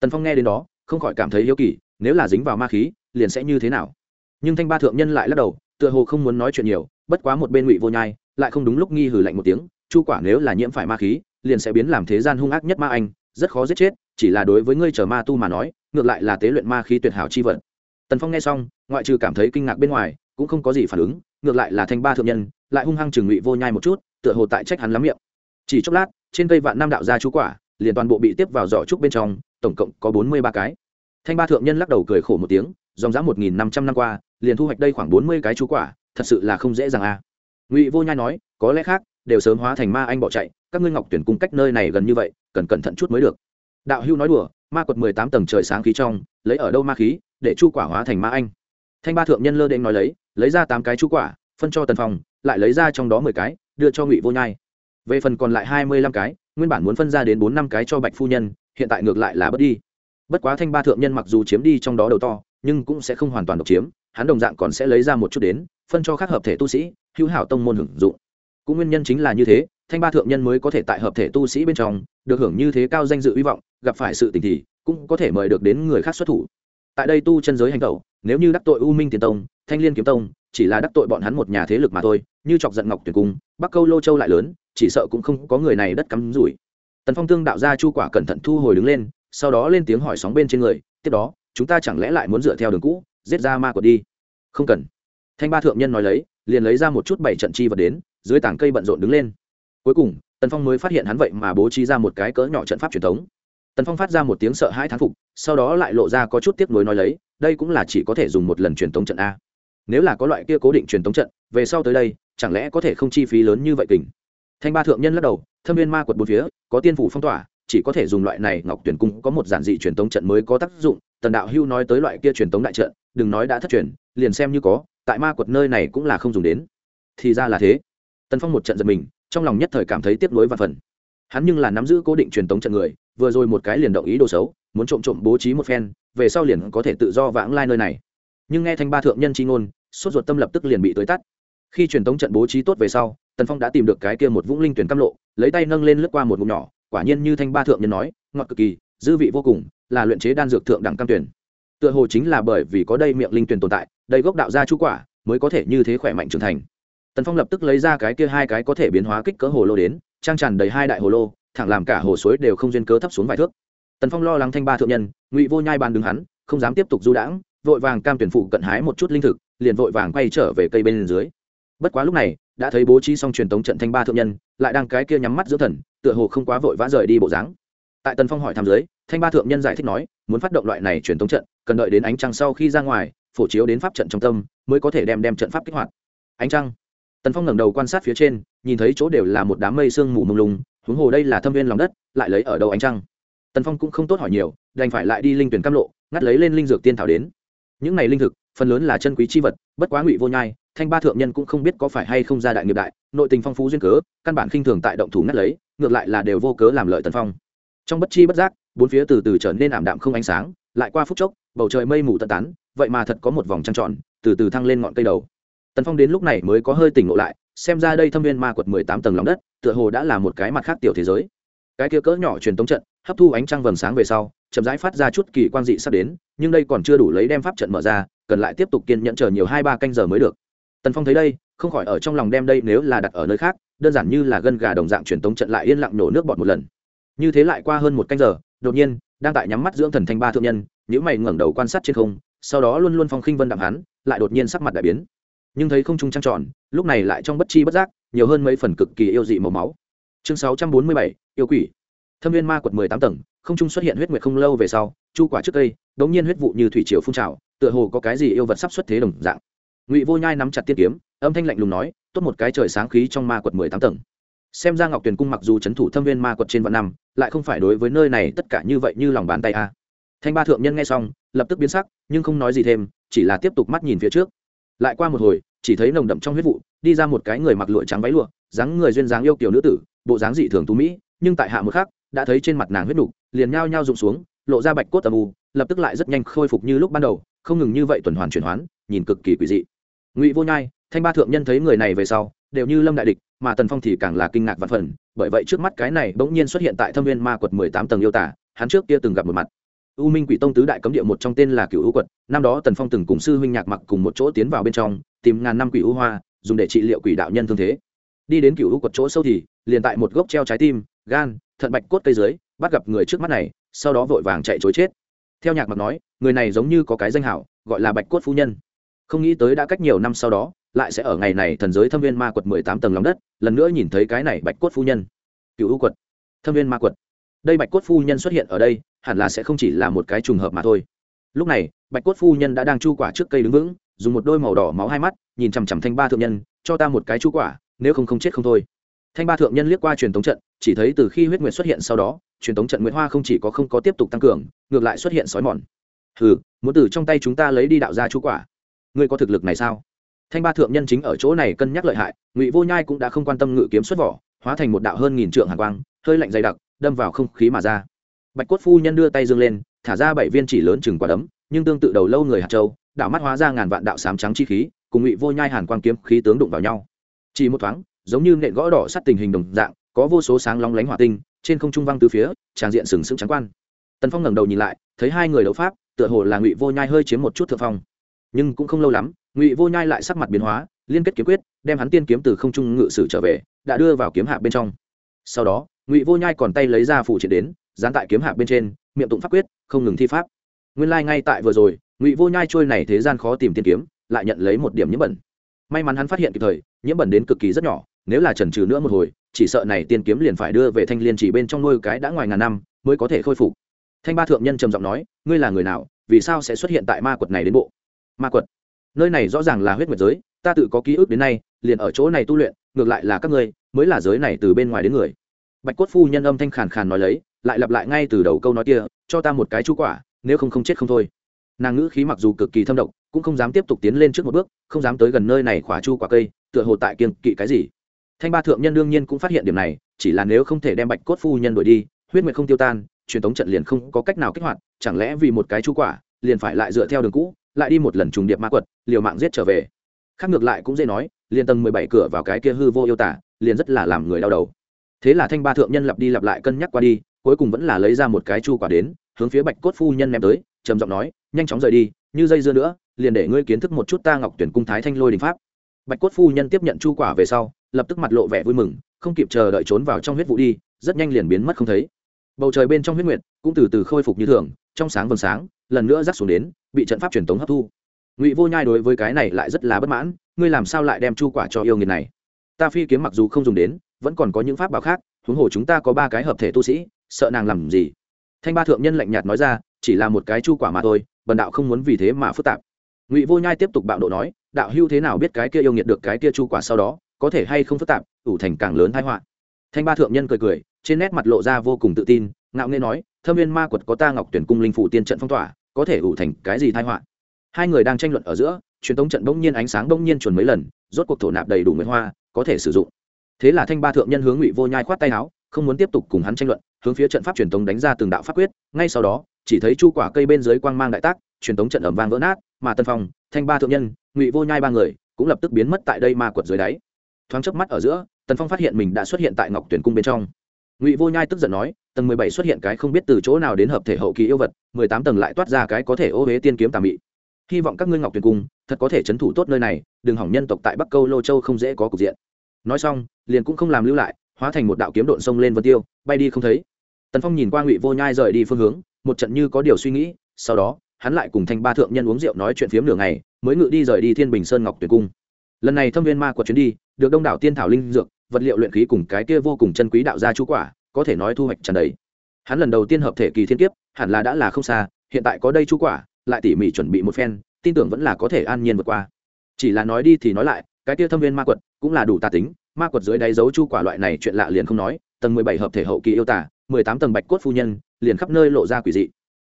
A: Tần phong nghe đến đó, không khỏi cảm thấy hiếu kỳ, nếu là dính vào ma khí, liền sẽ như thế nào? Nhưng thanh ba thượng nhân lại lắc đầu, tựa hồ không muốn nói chuyện nhiều, bất quá một bên ngụy vô nhai lại không đúng lúc nghi hử lạnh một tiếng, chu quả nếu là nhiễm phải ma khí, liền sẽ biến làm thế gian hung ác nhất ma anh, rất khó giết chết, chỉ là đối với ngươi chờ ma tu mà nói, ngược lại là tế luyện ma khí tuyệt hảo chi vật. Tần phong nghe xong, ngoại trừ cảm thấy kinh ngạc bên ngoài, cũng không có gì phản ứng ngược lại là thanh ba thượng nhân, lại hung hăng trừng ngụy vô nhai một chút, tựa hồ tại trách hắn lắm miệng. Chỉ chốc lát, trên cây vạn Nam đạo gia chú quả, liền toàn bộ bị tiếp vào giỏ trúc bên trong, tổng cộng có bốn mươi ba cái. Thanh ba thượng nhân lắc đầu cười khổ một tiếng, dòng dã một nghìn năm trăm năm qua, liền thu hoạch đây khoảng bốn mươi cái chú quả, thật sự là không dễ dàng à. ngụy vô nhai nói, có lẽ khác, đều sớm hóa thành ma anh bỏ chạy, các ngươi ngọc tuyển cung cách nơi này gần như vậy, cần cẩn thận chút mới được. Đạo hưu nói đùa, ma quật mười tám tầng trời sáng khí trong, lấy ở đâu ma khí, để chu quả hóa thành ma anh? Thanh ba thượng nhân lơ đen nói lấy lấy ra tám cái chu quả, phân cho tần phong, lại lấy ra trong đó mười cái, đưa cho ngụy vô nhai. Về phần còn lại hai mươi lăm cái, nguyên bản muốn phân ra đến bốn năm cái cho bạch phu nhân, hiện tại ngược lại là bớt đi. Bất quá thanh ba thượng nhân mặc dù chiếm đi trong đó đầu to, nhưng cũng sẽ không hoàn toàn độc chiếm, hắn đồng dạng còn sẽ lấy ra một chút đến, phân cho các hợp thể tu sĩ, hữu hảo tông môn hưởng dụng. Cũng nguyên nhân chính là như thế, thanh ba thượng nhân mới có thể tại hợp thể tu sĩ bên trong, được hưởng như thế cao danh dự hy vọng, gặp phải sự tình thì cũng có thể mời được đến người khác xuất thủ tại đây tu chân giới hành tẩu, nếu như đắc tội u minh tiền tông, thanh liên kiếm tông, chỉ là đắc tội bọn hắn một nhà thế lực mà thôi, như chọc giận ngọc tuyển cung, bắc câu lô châu lại lớn, chỉ sợ cũng không có người này đất cắm rủi. Tần phong tương đạo ra chu quả cẩn thận thu hồi đứng lên, sau đó lên tiếng hỏi sóng bên trên người, tiếp đó, chúng ta chẳng lẽ lại muốn dựa theo đường cũ, giết ra ma quật đi? Không cần. Thanh ba thượng nhân nói lấy, liền lấy ra một chút bảy trận chi vật đến, dưới tảng cây bận rộn đứng lên. Cuối cùng, tần phong mới phát hiện hắn vậy mà bố trí ra một cái cỡ nhỏ trận pháp truyền thống tần phong phát ra một tiếng sợ hãi thán phục, sau đó lại lộ ra có chút tiếc nuối nói lấy, đây cũng là chỉ có thể dùng một lần truyền tống trận a. Nếu là có loại kia cố định truyền tống trận, về sau tới đây, chẳng lẽ có thể không chi phí lớn như vậy kình? Thanh ba thượng nhân lắc đầu, thâm viên ma quật bốn phía, có tiên phủ phong tỏa, chỉ có thể dùng loại này ngọc tuyển cung có một giản dị truyền tống trận mới có tác dụng. Tần đạo hưu nói tới loại kia truyền tống đại trận, đừng nói đã thất truyền, liền xem như có, tại ma quật nơi này cũng là không dùng đến. Thì ra là thế. Tần phong một trận giật mình, trong lòng nhất thời cảm thấy tiếp nối và phần. Hắn nhưng là nắm giữ cố định truyền tống trận người vừa rồi một cái liền động ý đồ xấu, muốn trộm trộm bố trí một phen, về sau liền có thể tự do vãng lai nơi này. Nhưng nghe thanh ba thượng nhân chi ngôn, sốt ruột tâm lập tức liền bị tới tắt. Khi truyền tống trận bố trí tốt về sau, tần phong đã tìm được cái kia một vũng linh tuyển cam lộ, lấy tay nâng lên lướt qua một ngụm nhỏ, quả nhiên như thanh ba thượng nhân nói, ngọt cực kỳ, dư vị vô cùng, là luyện chế đan dược thượng đẳng cam tuyển. Tựa hồ chính là bởi vì có đây miệng linh tuyển tồn tại, đây gốc đạo gia chú quả, mới có thể như thế khỏe mạnh trưởng thành. Tần phong lập tức lấy ra cái kia hai cái có thể biến hóa kích cỡ hồ lô đến, trang tràn đầy hai đại hồ lô thẳng làm cả hồ suối đều không duyên cớ thấp xuống vài thước. Tần phong lo lắng thanh ba thượng nhân, ngụy vô nhai bàn đứng hắn, không dám tiếp tục du đãng, vội vàng cam tuyển phụ cận hái một chút linh thực, liền vội vàng quay trở về cây bên dưới. Bất quá lúc này, đã thấy bố trí xong truyền tống trận thanh ba thượng nhân, lại đang cái kia nhắm mắt giữa thần, tựa hồ không quá vội vã rời đi bộ dáng. Tại tần phong hỏi thăm giới thanh ba thượng nhân giải thích nói, muốn phát động loại này truyền tống trận, cần đợi đến ánh trăng sau khi ra ngoài, phổ chiếu đến pháp trận trong tâm, mới có thể đem đem trận pháp kích hoạt. Ánh trăng. Tần phong ngẩng đầu quan sát phía trên, nhìn thấy chỗ đều là một đám mây sương mù mông lung huống hồ đây là thâm viên lòng đất, lại lấy ở đâu ánh trăng? Tần phong cũng không tốt hỏi nhiều, đành phải lại đi linh tuyển cam lộ, ngắt lấy lên linh dược tiên thảo đến. Những này linh thực, phần lớn là chân quý c h i vật, bất quá ngụy vô nhai, thanh ba thượng nhân cũng không biết có phải hay không ra đại nghiệp đại, nội tình phong phú duyên cớ, căn bản khinh thường tại động thủ ngắt lấy, ngược lại là đều vô cớ làm lợi tần phong. Trong bất chi bất giác, bốn phía từ từ trở nên ảm đạm không ánh sáng, lại qua phút chốc, bầu trời mây mù tận tán, vậy mà thật có một vòng trăng tròn, từ từ thăng lên ngọn cây đầu. Tần phong đến lúc này mới có hơi tỉnh ngộ lại xem ra đây thâm viên ma quật mười tám tầng lòng đất, tựa hồ đã là một cái mặt khác tiểu thế giới. Cái kia cỡ nhỏ truyền tống trận, hấp thu ánh trăng vầng sáng về sau, chậm rãi phát ra chút kỳ quan dị sắp đến, nhưng đây còn chưa đủ lấy đem pháp trận mở ra, cần lại tiếp tục kiên nhẫn chờ nhiều hai ba canh giờ mới được. Tần phong thấy đây, không khỏi ở trong lòng đem đây nếu là đặt ở nơi khác, đơn giản như là gân gà đồng dạng truyền tống trận lại yên lặng nổ nước bọt một lần. Như thế lại qua hơn một canh giờ, đột nhiên, đang tại nhắm mắt dưỡng thần thanh ba thượng nhân những mày ngẩng đầu quan sát trên không, sau đó luôn luôn phong khinh vân đạm hắn, lại đột nhiên sắc mặt đại biến nhưng thấy không trung trăng tròn, lúc này lại trong bất chi bất giác, nhiều hơn mấy phần cực kỳ yêu dị màu máu. Chương sáu trăm bốn mươi bảy, yêu quỷ. Thâm viên ma quật mười tám tầng, không trung xuất hiện huyết nguyệt không lâu về sau, chu quả trước cây đ ố n g nhiên huyết vụ như thủy triều phun trào, tựa hồ có cái gì yêu vật sắp xuất thế đồng dạng. Ngụy vô nhai nắm chặt tiên kiếm, âm thanh lạnh lùng nói, tốt một cái trời sáng khí trong ma quật mười tám tầng. Xem ra ngọc tuyền cung mặc dù c h ấ n thủ thâm viên ma quật trên vạn năm, lại không phải đối với nơi này tất cả như vậy như lòng bàn tay a. Thanh ba thượng nhân nghe xong, lập tức biến sắc, nhưng không nói gì thêm, chỉ là tiếp tục mắt nhìn phía trước lại qua một hồi, chỉ thấy nồng đậm trong huyết vụ, đi ra một cái người mặc lụa trắng váy lụa, dáng người duyên dáng yêu kiểu nữ tử, bộ dáng dị thường tú mỹ, nhưng tại hạ một khắc, đã thấy trên mặt nàng huyết đục liền nhao nhao rụng xuống, lộ ra bạch cốt tầm u, lập tức lại rất nhanh khôi phục như lúc ban đầu, không ngừng như vậy tuần hoàn chuyển hoán, nhìn cực kỳ quỷ dị. Ngụy vô nhai, thanh ba thượng nhân thấy người này về sau, đều như lâm đại địch, mà tần phong thì càng là kinh ngạc và phần, bởi vậy trước mắt cái này bỗng nhiên xuất hiện tại thâm viên ma quật mười tám tầng yêu tả, hắn trước kia từng gặp một mặt u minh quỷ tông tứ đại cấm địa một trong tên là cựu u quật, năm đó tần phong từng cùng sư huynh nhạc mặc cùng một chỗ tiến vào bên trong, tìm ngàn năm quỷ u hoa, dùng để trị liệu quỷ đạo nhân thương thế. Đi đến cựu u quật chỗ sâu thì, liền tại một gốc treo trái tim, gan, thận bạch cốt cây dưới, bắt gặp người trước mắt này, sau đó vội vàng chạy chối chết. Theo nhạc mặc nói, người này giống như có cái danh hảo, gọi là bạch cốt phu nhân. Không nghĩ tới đã cách nhiều năm sau đó, lại sẽ ở ngày này thần giới thâm viên ma quật mười tám tầng lòng đất, lần nữa nhìn thấy cái này bạch cốt phu nhân. Cựu U quật, thâm viên ma quật. Đây bạch cốt phu nhân xuất hiện ở đây hẳn là sẽ không chỉ là một cái trùng hợp mà thôi. Lúc này, bạch cốt phu nhân đã đang chu quả trước cây đứng vững, dùng một đôi màu đỏ máu hai mắt, nhìn chằm chằm thanh ba thượng nhân, cho ta một cái chu quả, nếu không không chết không thôi. Thanh ba thượng nhân liếc qua truyền thống trận, chỉ thấy từ khi huyết nguyệt xuất hiện sau đó, truyền thống trận nguyễn hoa không chỉ có không có tiếp tục tăng cường, ngược lại xuất hiện sói mòn. Hừ, muốn từ trong tay chúng ta lấy đi đạo ra chu quả. Ngươi có thực lực này sao? Thanh ba thượng nhân chính ở chỗ này cân nhắc lợi hại, ngụy vô nhai cũng đã không quan tâm ngự kiếm xuất vỏ, hóa thành một đạo hơn nghìn trượng hàn quang, hơi lạnh dày đặc, đâm vào không khí mà ra bạch cốt phu nhân đưa tay dương lên, thả ra bảy viên chỉ lớn chừng quả đấm, nhưng tương tự đầu lâu người hạt châu, đạo mắt hóa ra ngàn vạn đạo sám trắng chi khí, cùng ngụy vô nhai hàn quang kiếm khí tướng đụng vào nhau. Chỉ một thoáng, giống như nện gõ đỏ sắt tình hình đồng dạng, có vô số sáng lóng lánh hỏa tinh, trên không trung văng từ phía tràng diện sừng sững trắng quan. Tần phong ngẩng đầu nhìn lại, thấy hai người đấu pháp, tựa hồ là ngụy vô nhai hơi chiếm một chút thượng phong. Nhưng cũng không lâu lắm, ngụy vô nhai lại sắc mặt biến hóa, liên kết kiếm quyết, đem hắn tiên kiếm từ không trung ngự sử trở về, đã đưa vào kiếm hạ bên trong. Sau đó, ngụy vô nhai còn tay lấy ra phụ triện đến dán tại kiếm hạ bên trên, miệng tụng pháp quyết, không ngừng thi pháp. Nguyên lai、like、ngay tại vừa rồi, ngụy vô nhai trôi này thế gian khó tìm tiên kiếm, lại nhận lấy một điểm nhiễm bẩn. May mắn hắn phát hiện kịp thời, nhiễm bẩn đến cực kỳ rất nhỏ, nếu là trần trừ nữa một hồi, chỉ sợ này tiên kiếm liền phải đưa về thanh liên chỉ bên trong nuôi cái đã ngoài ngàn năm, mới có thể khôi phục. Thanh ba thượng nhân trầm giọng nói, ngươi là người nào, vì sao sẽ xuất hiện tại ma quật này đến bộ? Ma quật? Nơi này rõ ràng là huyết nguyệt giới, ta tự có ký ức đến nay, liền ở chỗ này tu luyện, ngược lại là các ngươi, mới là giới này từ bên ngoài đến người bạch cốt phu nhân âm thanh khàn khàn nói lấy, lại lặp lại ngay từ đầu câu nói kia, cho ta một cái chú quả, nếu không không chết không thôi. Nàng ngữ khí mặc dù cực kỳ thâm độc, cũng không dám tiếp tục tiến lên trước một bước, không dám tới gần nơi này khóa chu quả cây, tựa hồ tại kiên kỵ cái gì. Thanh ba thượng nhân đương nhiên cũng phát hiện điểm này, chỉ là nếu không thể đem bạch cốt phu nhân đuổi đi, huyết nguyệt không tiêu tan, truyền thống trận liền không có cách nào kích hoạt, chẳng lẽ vì một cái chu quả, liền phải lại dựa theo đường cũ, lại đi một lần trùng điệp ma quật, liều mạng giết trở về. Khác ngược lại cũng dễ nói, liền tầng mười bảy cửa vào cái kia hư vô yêu tả, liền rất là làm người đau đầu thế là thanh ba thượng nhân lặp đi lặp lại cân nhắc qua đi, cuối cùng vẫn là lấy ra một cái chu quả đến, hướng phía bạch cốt phu nhân ném tới, trầm giọng nói, nhanh chóng rời đi, như dây dưa nữa, liền để ngươi kiến thức một chút ta ngọc tuyển cung thái thanh lôi đình pháp. Bạch cốt phu nhân tiếp nhận chu quả về sau, lập tức mặt lộ vẻ vui mừng, không kịp chờ đợi trốn vào trong huyết vụ đi, rất nhanh liền biến mất không thấy. Bầu trời bên trong huyết nguyệt cũng từ từ khôi phục như thường, trong sáng vầng sáng, lần nữa rắc xuống đến, bị trận pháp truyền tống hấp thu. Ngụy vô nhai đối với cái này lại rất là bất mãn, ngươi làm sao lại đem chu quả cho yêu nghiệt này? Ta phi kiếm mặc dù không dùng đến vẫn còn có những pháp bảo khác, huống hồ chúng ta có ba cái hợp thể tu sĩ, sợ nàng làm gì? Thanh ba thượng nhân lạnh nhạt nói ra, chỉ là một cái chu quả mà thôi, bần đạo không muốn vì thế mà phức tạp. Ngụy vô nhai tiếp tục bạo độ nói, đạo hưu thế nào biết cái kia yêu nghiệt được cái kia chu quả sau đó, có thể hay không phức tạp, ủ thành càng lớn thái họa. Thanh ba thượng nhân cười cười, trên nét mặt lộ ra vô cùng tự tin, ngạo nghê nói, thâm viên ma quật có ta ngọc tuyển cung linh phủ tiên trận phong tỏa, có thể ủ thành cái gì thái họa? Hai người đang tranh luận ở giữa, truyền tống trận bỗng nhiên ánh sáng bỗng nhiên chuẩn mấy lần, rốt cuộc thổ nạp đầy đủ nguyệt hoa, có thể sử dụng thế là thanh ba thượng nhân hướng ngụy vô nhai khoát tay áo, không muốn tiếp tục cùng hắn tranh luận, hướng phía trận pháp truyền thống đánh ra từng đạo pháp quyết, ngay sau đó, chỉ thấy chu quả cây bên dưới quang mang đại tác, truyền thống trận ẩm vang vỡ nát, mà tân phong, thanh ba thượng nhân, ngụy vô nhai ba người, cũng lập tức biến mất tại đây ma quật dưới đáy. Thoáng chớp mắt ở giữa, tần phong phát hiện mình đã xuất hiện tại ngọc tuyển cung bên trong. Ngụy vô nhai tức giận nói, tầng mười bảy xuất hiện cái không biết từ chỗ nào đến hợp thể hậu kỳ yêu vật, mười tám tầng lại toát ra cái có thể ô huế tiên kiếm tà mị. Hy vọng các ngươi ngọc tuyển cung, thật có thể c h ấ n thủ tốt nơi này, đừng hỏng nhân tộc tại bắc câu lô châu không dễ có cục diện nói xong, liền cũng không làm lưu lại, hóa thành một đạo kiếm độn sông lên vân tiêu, bay đi không thấy. Tần phong nhìn qua ngụy vô nhai rời đi phương hướng, một trận như có điều suy nghĩ, sau đó, hắn lại cùng thanh ba thượng nhân uống rượu nói chuyện phiếm nửa ngày, mới ngự đi rời đi thiên bình sơn ngọc tuyệt cung. Lần này thâm viên ma của chuyến đi, được đông đảo tiên thảo linh dược, vật liệu luyện khí cùng cái kia vô cùng chân quý đạo gia chú quả, có thể nói thu hoạch trần đấy hắn lần đầu tiên hợp thể kỳ thiên kiếp, hẳn là đã là không xa, hiện tại có đây chú quả, lại tỉ mỉ chuẩn bị một phen, tin tưởng vẫn là có thể an nhiên vượt qua. Chỉ là nói đi thì nói lại cái tia thâm viên ma quật cũng là đủ tà tính ma quật dưới đáy dấu chu quả loại này chuyện lạ liền không nói tầng mười bảy hợp thể hậu kỳ yêu tả mười tám tầng bạch cốt phu nhân liền khắp nơi lộ ra quỷ dị.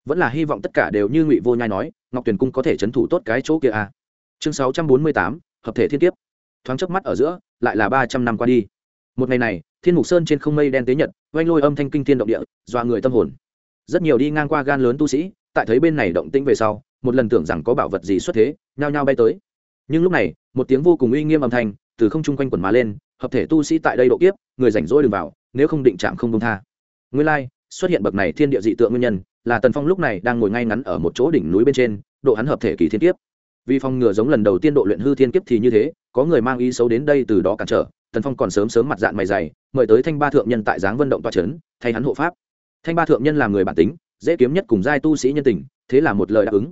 A: Vẫn là hy vọng tất cả đều như ngụy vô nhai nói ngọc tuyền cung có thể c h ấ n thủ tốt cái chỗ kia à. chương sáu trăm bốn mươi tám hợp thể thiên tiếp, thoáng chớp mắt ở giữa lại là ba trăm năm qua đi. Một ngày này thiên mục sơn trên không mây đen tế nhật oanh lôi âm thanh kinh thiên động địa dọa người tâm hồn. Rất nhiều đi ngang qua gan lớn tu sĩ tại thấy bên này động tĩnh về sau một lần tưởng rằng có bảo vật gì xuất thế nhao nhao bay tới nhưng lúc này, một tiếng vô cùng uy nghiêm âm thanh từ không trung quanh quần má lên, hợp thể tu sĩ tại đây độ kiếp, người rảnh rỗi đừng vào, nếu không định chạm không công tha. Nguyên lai, xuất hiện bậc này thiên địa dị tượng nguyên nhân, là tần phong lúc này đang ngồi ngay ngắn ở một chỗ đỉnh núi bên trên, độ hắn hợp thể kỳ thiên kiếp. Vì phong ngừa giống lần đầu tiên độ luyện hư thiên kiếp thì như thế, có người mang ý xấu đến đây từ đó cản trở, tần phong còn sớm sớm mặt dạng mày dày, mời tới thanh ba thượng nhân tại giáng vận động toa c h ấ n thay hắn hộ pháp. Thanh ba thượng nhân là người bản tính, dễ kiếm nhất cùng giai tu sĩ nhân tình, thế là một lời đáp ứng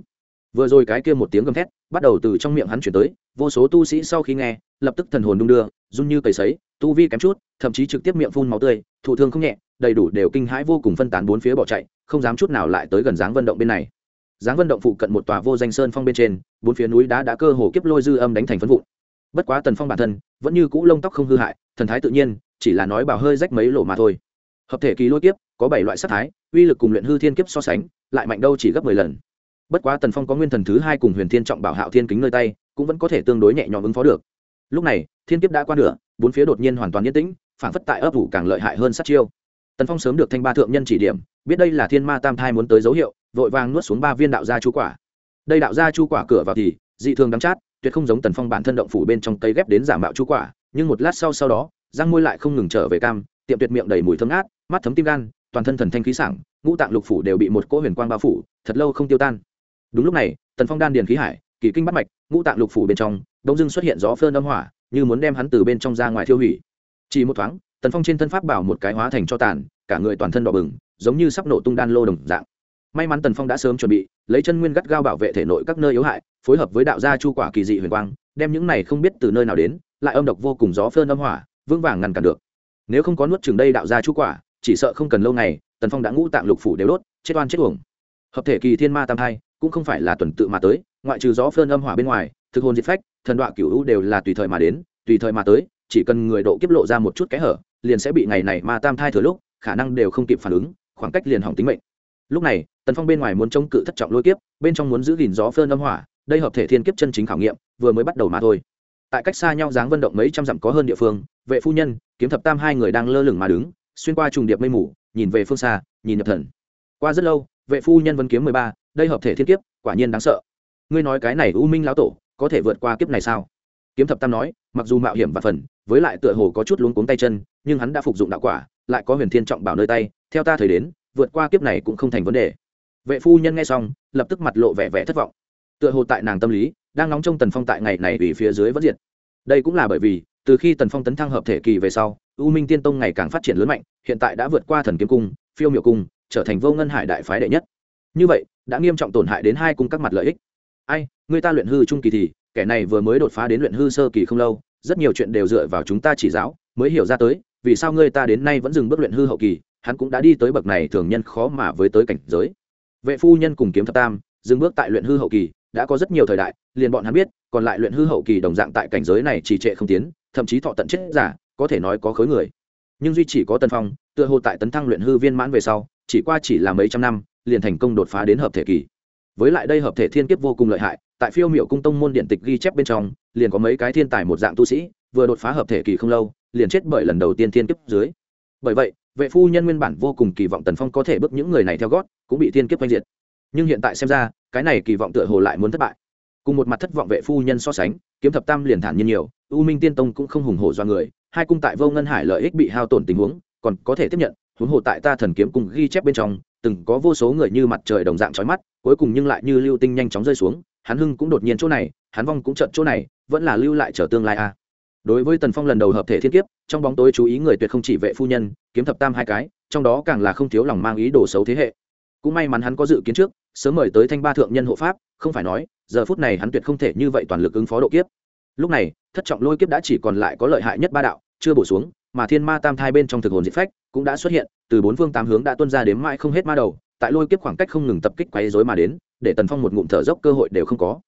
A: vừa rồi cái kia một tiếng gầm thét, bắt đầu từ trong miệng hắn chuyển tới, vô số tu sĩ sau khi nghe, lập tức thần hồn đung đưa, run như cầy sấy, tu vi kém chút, thậm chí trực tiếp miệng phun máu tươi, thụ thương không nhẹ, đầy đủ đều kinh hãi vô cùng phân tán bốn phía bỏ chạy, không dám chút nào lại tới gần dáng vận động bên này. Dáng vận động phụ cận một tòa vô danh sơn phong bên trên, bốn phía núi đá đã cơ hồ kiếp lôi dư âm đánh thành phân vụn. Bất quá tần phong bản thân, vẫn như cũ lông tóc không hư hại, thần thái tự nhiên, chỉ là nói bảo hơi rách mấy lỗ mà thôi. Hợp thể kỳ lôi kiếp, có bảy loại sắc thái, uy lực cùng luyện hư thiên kiếp so sánh, lại mạnh đâu chỉ gấp mười lần bất quá tần phong có nguyên thần thứ hai cùng huyền thiên trọng bảo hạo thiên kính nơi tay, cũng vẫn có thể tương đối nhẹ nhõm ứng phó được. Lúc này, thiên kiếp đã qua nửa, bốn phía đột nhiên hoàn toàn yên tĩnh phản phất tại ấp ủ càng lợi hại hơn sát chiêu. Tần phong sớm được thanh ba thượng nhân chỉ điểm, biết đây là thiên ma tam thai muốn tới dấu hiệu, vội vàng nuốt xuống ba viên đạo gia chu quả. Đây đạo gia chu quả cửa vào thì, dị thường đắm chát, tuyệt không giống tần phong bản thân động phủ bên trong cây ghép đến giả mạo chú quả, nhưng một lát sau sau đó, răng môi lại không ngừng trở về cam, tiệm tuyệt miệng đầy mùi thơm ngát, mắt thấm tim gan, toàn thân thần thanh khí sảng, ngũ tạng lục phủ đều bị một cỗ huyền quang bao phủ, thật lâu không tiêu tan đúng lúc này, tần phong đan điền khí hải, kỳ kinh bắt mạch, ngũ tạng lục phủ bên trong đông dưng xuất hiện gió phơn âm hỏa, như muốn đem hắn từ bên trong ra ngoài thiêu hủy. Chỉ một thoáng, tần phong trên thân pháp bảo một cái hóa thành cho tàn, cả người toàn thân đỏ bừng, giống như sắp nổ tung đan lô đồng dạng. May mắn tần phong đã sớm chuẩn bị, lấy chân nguyên gắt gao bảo vệ thể nội các nơi yếu hại, phối hợp với đạo gia chu quả kỳ dị huyền quang, đem những này không biết từ nơi nào đến, lại âm độc vô cùng gió phơn âm hỏa, vững vàng ngăn cản được. Nếu không có nuốt chừng đây đạo gia chu quả, chỉ sợ không cần lâu ngày, tần phong đã ngũ tạng lục phủ đều đốt, chết oan chết uổng. Hợp thể kỳ thiên ma tam thai cũng không phải là tuần tự mà tới, ngoại trừ gió phơn âm hỏa bên ngoài, thực hồn diệt phách, thần đoạn cửu u đều là tùy thời mà đến, tùy thời mà tới, chỉ cần người độ kiếp lộ ra một chút kẽ hở, liền sẽ bị ngày này ma tam thai thừa lúc, khả năng đều không kịp phản ứng, khoảng cách liền hỏng tính mệnh. Lúc này, tần phong bên ngoài muốn chống cự thất trọng lôi kiếp, bên trong muốn giữ gìn gió phơn âm hỏa, đây hợp thể thiên kiếp chân chính khảo nghiệm, vừa mới bắt đầu mà thôi. Tại cách xa nhau dáng vận động mấy trăm dặm có hơn địa phương, vệ phu nhân, kiếm thập tam hai người đang lơ lửng mà đứng, xuyên qua trùng điệp mây mù, nhìn về phương xa, nhìn nhập thần. Qua rất lâu, vệ phu nhân vân kiếm mười ba đây hợp thể thiên kiếp, quả nhiên đáng sợ. Ngươi nói cái này u minh lão tổ, có thể vượt qua kiếp này sao? Kiếm thập tam nói, mặc dù mạo hiểm và phần, với lại tựa hồ có chút luống cuống tay chân, nhưng hắn đã phục dụng đạo quả, lại có huyền thiên trọng bảo nơi tay, theo ta thời đến, vượt qua kiếp này cũng không thành vấn đề. Vệ phu nhân nghe xong, lập tức mặt lộ vẻ vẻ thất vọng. Tựa hồ tại nàng tâm lý, đang nóng trong tần phong tại ngày này ủy phía dưới vẫn diệt. Đây cũng là bởi vì, từ khi tần phong tấn thăng hợp thể kỳ về sau, u minh tiên tông ngày càng phát triển lớn mạnh, hiện tại đã vượt qua thần kiếm cung, phiêu miệu cung, trở thành vô ngân hải đại phái đệ nhất. Như vậy đã nghiêm trọng tổn hại đến hai cung các mặt lợi ích. Ai, người ta luyện hư trung kỳ thì, kẻ này vừa mới đột phá đến luyện hư sơ kỳ không lâu, rất nhiều chuyện đều dựa vào chúng ta chỉ giáo, mới hiểu ra tới, vì sao người ta đến nay vẫn dừng bước luyện hư hậu kỳ, hắn cũng đã đi tới bậc này thường nhân khó mà với tới cảnh giới. Vệ phu nhân cùng kiếm thập tam, dừng bước tại luyện hư hậu kỳ, đã có rất nhiều thời đại, liền bọn hắn biết, còn lại luyện hư hậu kỳ đồng dạng tại cảnh giới này trì trệ không tiến, thậm chí thọ tận chết giả, có thể nói có khối người. Nhưng duy chỉ có tân phong, tựa hồ tại tấn thăng luyện hư viên mãn về sau, chỉ qua chỉ là mấy trăm năm liền thành công đột phá đến hợp thể kỳ. Với lại đây hợp thể thiên kiếp vô cùng lợi hại, tại phiêu miệu cung tông môn điện tịch ghi chép bên trong, liền có mấy cái thiên tài một dạng tu sĩ, vừa đột phá hợp thể kỳ không lâu, liền chết bởi lần đầu tiên thiên kiếp dưới. Bởi vậy, vệ phu nhân nguyên bản vô cùng kỳ vọng tần phong có thể bước những người này theo gót, cũng bị thiên kiếp oanh diệt. Nhưng hiện tại xem ra, cái này kỳ vọng tựa hồ lại muốn thất bại. Cùng một mặt thất vọng vệ phu nhân so sánh, kiếm thập tam liền thản nhiên nhiều, u minh tiên tông cũng không hùng hổ do người, hai cung tại vô ngân hải lợi ích bị hao tổn tình huống, còn có thể tiếp nhận, huống hồ tại ta thần kiếm cùng ghi chép bên trong từng có vô số người như mặt trời đồng dạng trói mắt, cuối cùng nhưng lại như lưu tinh nhanh chóng rơi xuống, hắn hưng cũng đột nhiên chỗ này, hắn vong cũng trận chỗ này, vẫn là lưu lại trở tương lai a à. đối với tần phong lần đầu hợp thể thiên kiếp, trong bóng tối chú ý người tuyệt không chỉ vệ phu nhân, kiếm thập tam hai cái, trong đó càng là không thiếu lòng mang ý đồ xấu thế hệ cũng may mắn hắn có dự kiến trước, sớm mời tới thanh ba thượng nhân hộ pháp, không phải nói, giờ phút này hắn tuyệt không thể như vậy toàn lực ứng phó độ kiếp lúc này, thất trọng lôi kiếp đã chỉ còn lại có lợi hại nhất ba đạo, chưa bổ xuống mà thiên ma tam thai bên trong thực hồn diệt phách cũng đã xuất hiện, từ bốn phương tám hướng đã tuân ra đến mãi không hết ma đầu, tại lôi kiếp khoảng cách không ngừng tập kích quấy rối mà đến, để tần phong một ngụm thở dốc cơ hội đều không có.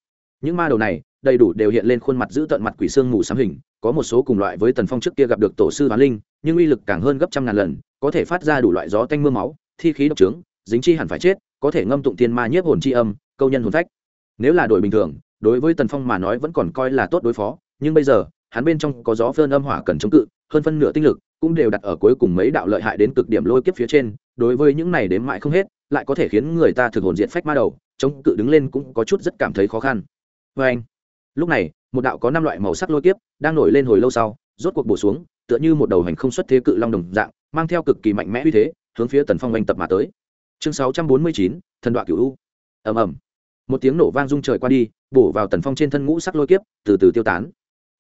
A: Những ma đầu này, đầy đủ đều hiện lên khuôn mặt giữ tận mặt quỷ xương mù sám hình, có một số cùng loại với tần phong trước kia gặp được tổ sư hoán linh, nhưng uy lực càng hơn gấp trăm ngàn lần, có thể phát ra đủ loại gió tanh mưa máu, thi khí độc trướng, dính chi hẳn phải chết, có thể ngâm tụng thiên ma nhiếp hồn chi âm, câu nhân hồn phách. Nếu là đội bình thường, đối với tần phong mà nói vẫn còn coi là tốt đối phó, nhưng bây giờ, hắn bên trong có gió phơn âm hỏa cần chống cự hơn phân nửa tinh lực cũng đều đặt ở cuối cùng mấy đạo lợi hại đến cực điểm lôi kiếp phía trên, đối với những này đến mãi không hết, lại có thể khiến người ta thực hồn diện phách ma đầu, chống cự đứng lên cũng có chút rất cảm thấy khó khăn. Vê anh, lúc này, một đạo có năm loại màu sắc lôi kiếp đang nổi lên hồi lâu sau, rốt cuộc bổ xuống, tựa như một đầu hành không xuất thế cự long đồng dạng, mang theo cực kỳ mạnh mẽ uy thế, hướng phía tần phong oanh tập mà tới. Chương sáu trăm bốn mươi chín, thần đoạn cửu u. Ầm ầm. Một tiếng nổ vang rung trời qua đi, bổ vào tần phong trên thân ngũ sắc lôi kiếp, từ từ tiêu tán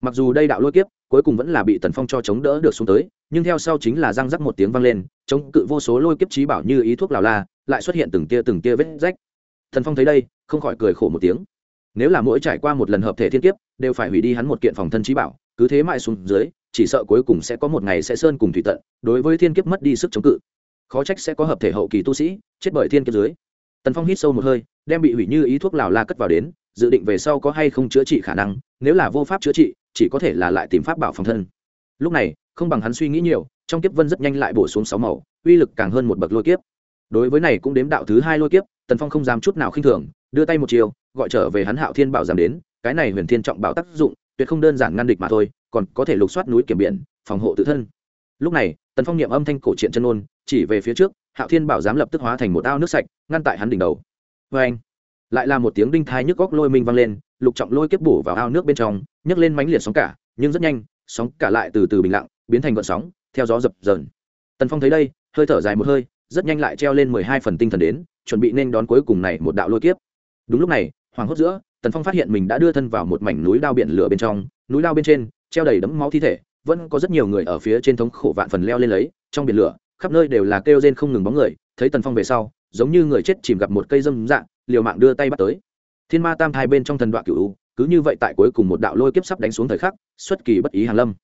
A: mặc dù đây đạo lôi kiếp, cuối cùng vẫn là bị tần phong cho chống đỡ được xuống tới, nhưng theo sau chính là răng rắc một tiếng vang lên, chống cự vô số lôi kiếp trí bảo như ý thuốc lào la, lại xuất hiện từng tia từng tia vết rách. Thần phong thấy đây, không khỏi cười khổ một tiếng. Nếu là mỗi trải qua một lần hợp thể thiên kiếp, đều phải hủy đi hắn một kiện phòng thân trí bảo, cứ thế mãi xuống dưới, chỉ sợ cuối cùng sẽ có một ngày sẽ sơn cùng thủy tận, đối với thiên kiếp mất đi sức chống cự. Khó trách sẽ có hợp thể hậu kỳ tu sĩ, chết bởi thiên kiếp dưới. Tần phong hít sâu một hơi, đem bị hủy như ý thuốc lào la cất vào đến, dự định về sau có hay không chữa trị khả năng nếu là vô pháp chữa trị, chỉ có thể là lại tìm pháp bảo phòng thân. Lúc này, không bằng hắn suy nghĩ nhiều, trong kiếp vân rất nhanh lại bổ xuống sáu màu, uy lực càng hơn một bậc lôi kiếp. Đối với này cũng đếm đạo thứ hai lôi kiếp, tần phong không dám chút nào khinh thường, đưa tay một chiều, gọi trở về hắn hạo thiên bảo giảm đến, cái này huyền thiên trọng bảo tác dụng, tuyệt không đơn giản ngăn địch mà thôi, còn có thể lục soát núi kiểm biển, phòng hộ tự thân. Lúc này, tần phong niệm âm thanh cổ truyện chân ôn, chỉ về phía trước, hạo thiên bảo giám lập tức hóa thành một ao nước sạch, ngăn tại hắn đỉnh đầu. Vê anh lại là một tiếng đinh thai nhức góc lôi minh vang lên, lục trọng lôi kiếp bổ vào ao nước bên trong, nhấc lên mánh liệt sóng cả, nhưng rất nhanh, sóng cả lại từ từ bình lặng, biến thành gọn sóng, theo gió dập dờn. Tần phong thấy đây, hơi thở dài một hơi, rất nhanh lại treo lên mười hai phần tinh thần đến, chuẩn bị nên đón cuối cùng này một đạo lôi kiếp. Đúng lúc này, hoàng hốt giữa, tần phong phát hiện mình đã đưa thân vào một mảnh núi đao biển lửa bên trong, núi đao bên trên, treo đầy đẫm máu thi thể, vẫn có rất nhiều người ở phía trên thống khổ vạn phần leo lên lấy, trong biển lửa, khắp nơi đều là kêu rên không ngừng bóng người, thấy tần phong về sau, giống như người chết chìm gặp một cây dâm dạng liều mạng đưa tay bắt tới. Thiên ma tam thai bên trong thần đoạn cựu cứ như vậy tại cuối cùng một đạo lôi kiếp sắp đánh xuống thời khắc, xuất kỳ bất ý hàng lâm.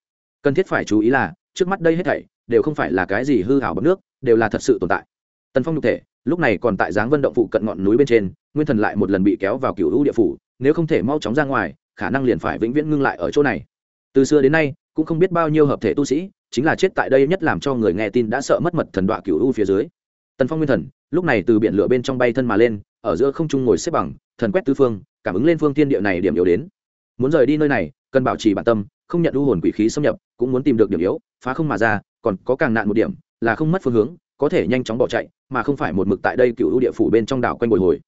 A: Cần thiết phải chú ý là, trước mắt đây hết thảy, đều không phải là cái gì hư hảo bấm nước, đều là thật sự tồn tại. Tần phong nhục thể, lúc này còn tại dáng vân động phụ cận ngọn núi bên trên, nguyên thần lại một lần bị kéo vào cựu hữu địa phủ, nếu không thể mau chóng ra ngoài, khả năng liền phải vĩnh viễn ngưng lại ở chỗ này. Từ xưa đến nay, cũng không biết bao nhiêu hợp thể tu sĩ, chính là chết tại đây nhất làm cho người nghe tin đã sợ mất mật thần đoạn cựu u phía dưới. Tần phong nguyên thần, lúc này từ biển lửa bên trong bay thân mà lên ở giữa không trung ngồi xếp bằng, thần quét tư phương, cảm ứng lên phương tiên địa này điểm yếu đến. Muốn rời đi nơi này, cần bảo trì bản tâm, không nhận u hồn quỷ khí xâm nhập, cũng muốn tìm được điểm yếu, phá không mà ra, còn có càng nạn một điểm, là không mất phương hướng, có thể nhanh chóng bỏ chạy, mà không phải một mực tại đây cựu ưu địa phủ bên trong đảo quanh bồi hồi.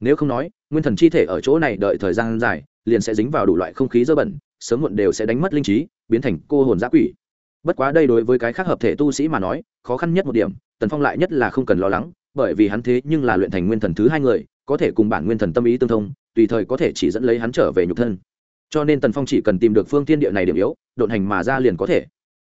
A: Nếu không nói, nguyên thần chi thể ở chỗ này đợi thời gian dài, liền sẽ dính vào đủ loại không khí dơ bẩn, sớm muộn đều sẽ đánh mất linh trí, biến thành cô hồn giã quỷ. Bất quá đây đối với cái khác hợp thể tu sĩ mà nói, khó khăn nhất một điểm, tần phong lại nhất là không cần lo lắng bởi vì hắn thế nhưng là luyện thành nguyên thần thứ hai người, có thể cùng bản nguyên thần tâm ý tương thông, tùy thời có thể chỉ dẫn lấy hắn trở về nhục thân. Cho nên tần phong chỉ cần tìm được phương tiên địa này điểm yếu, độn hành mà ra liền có thể.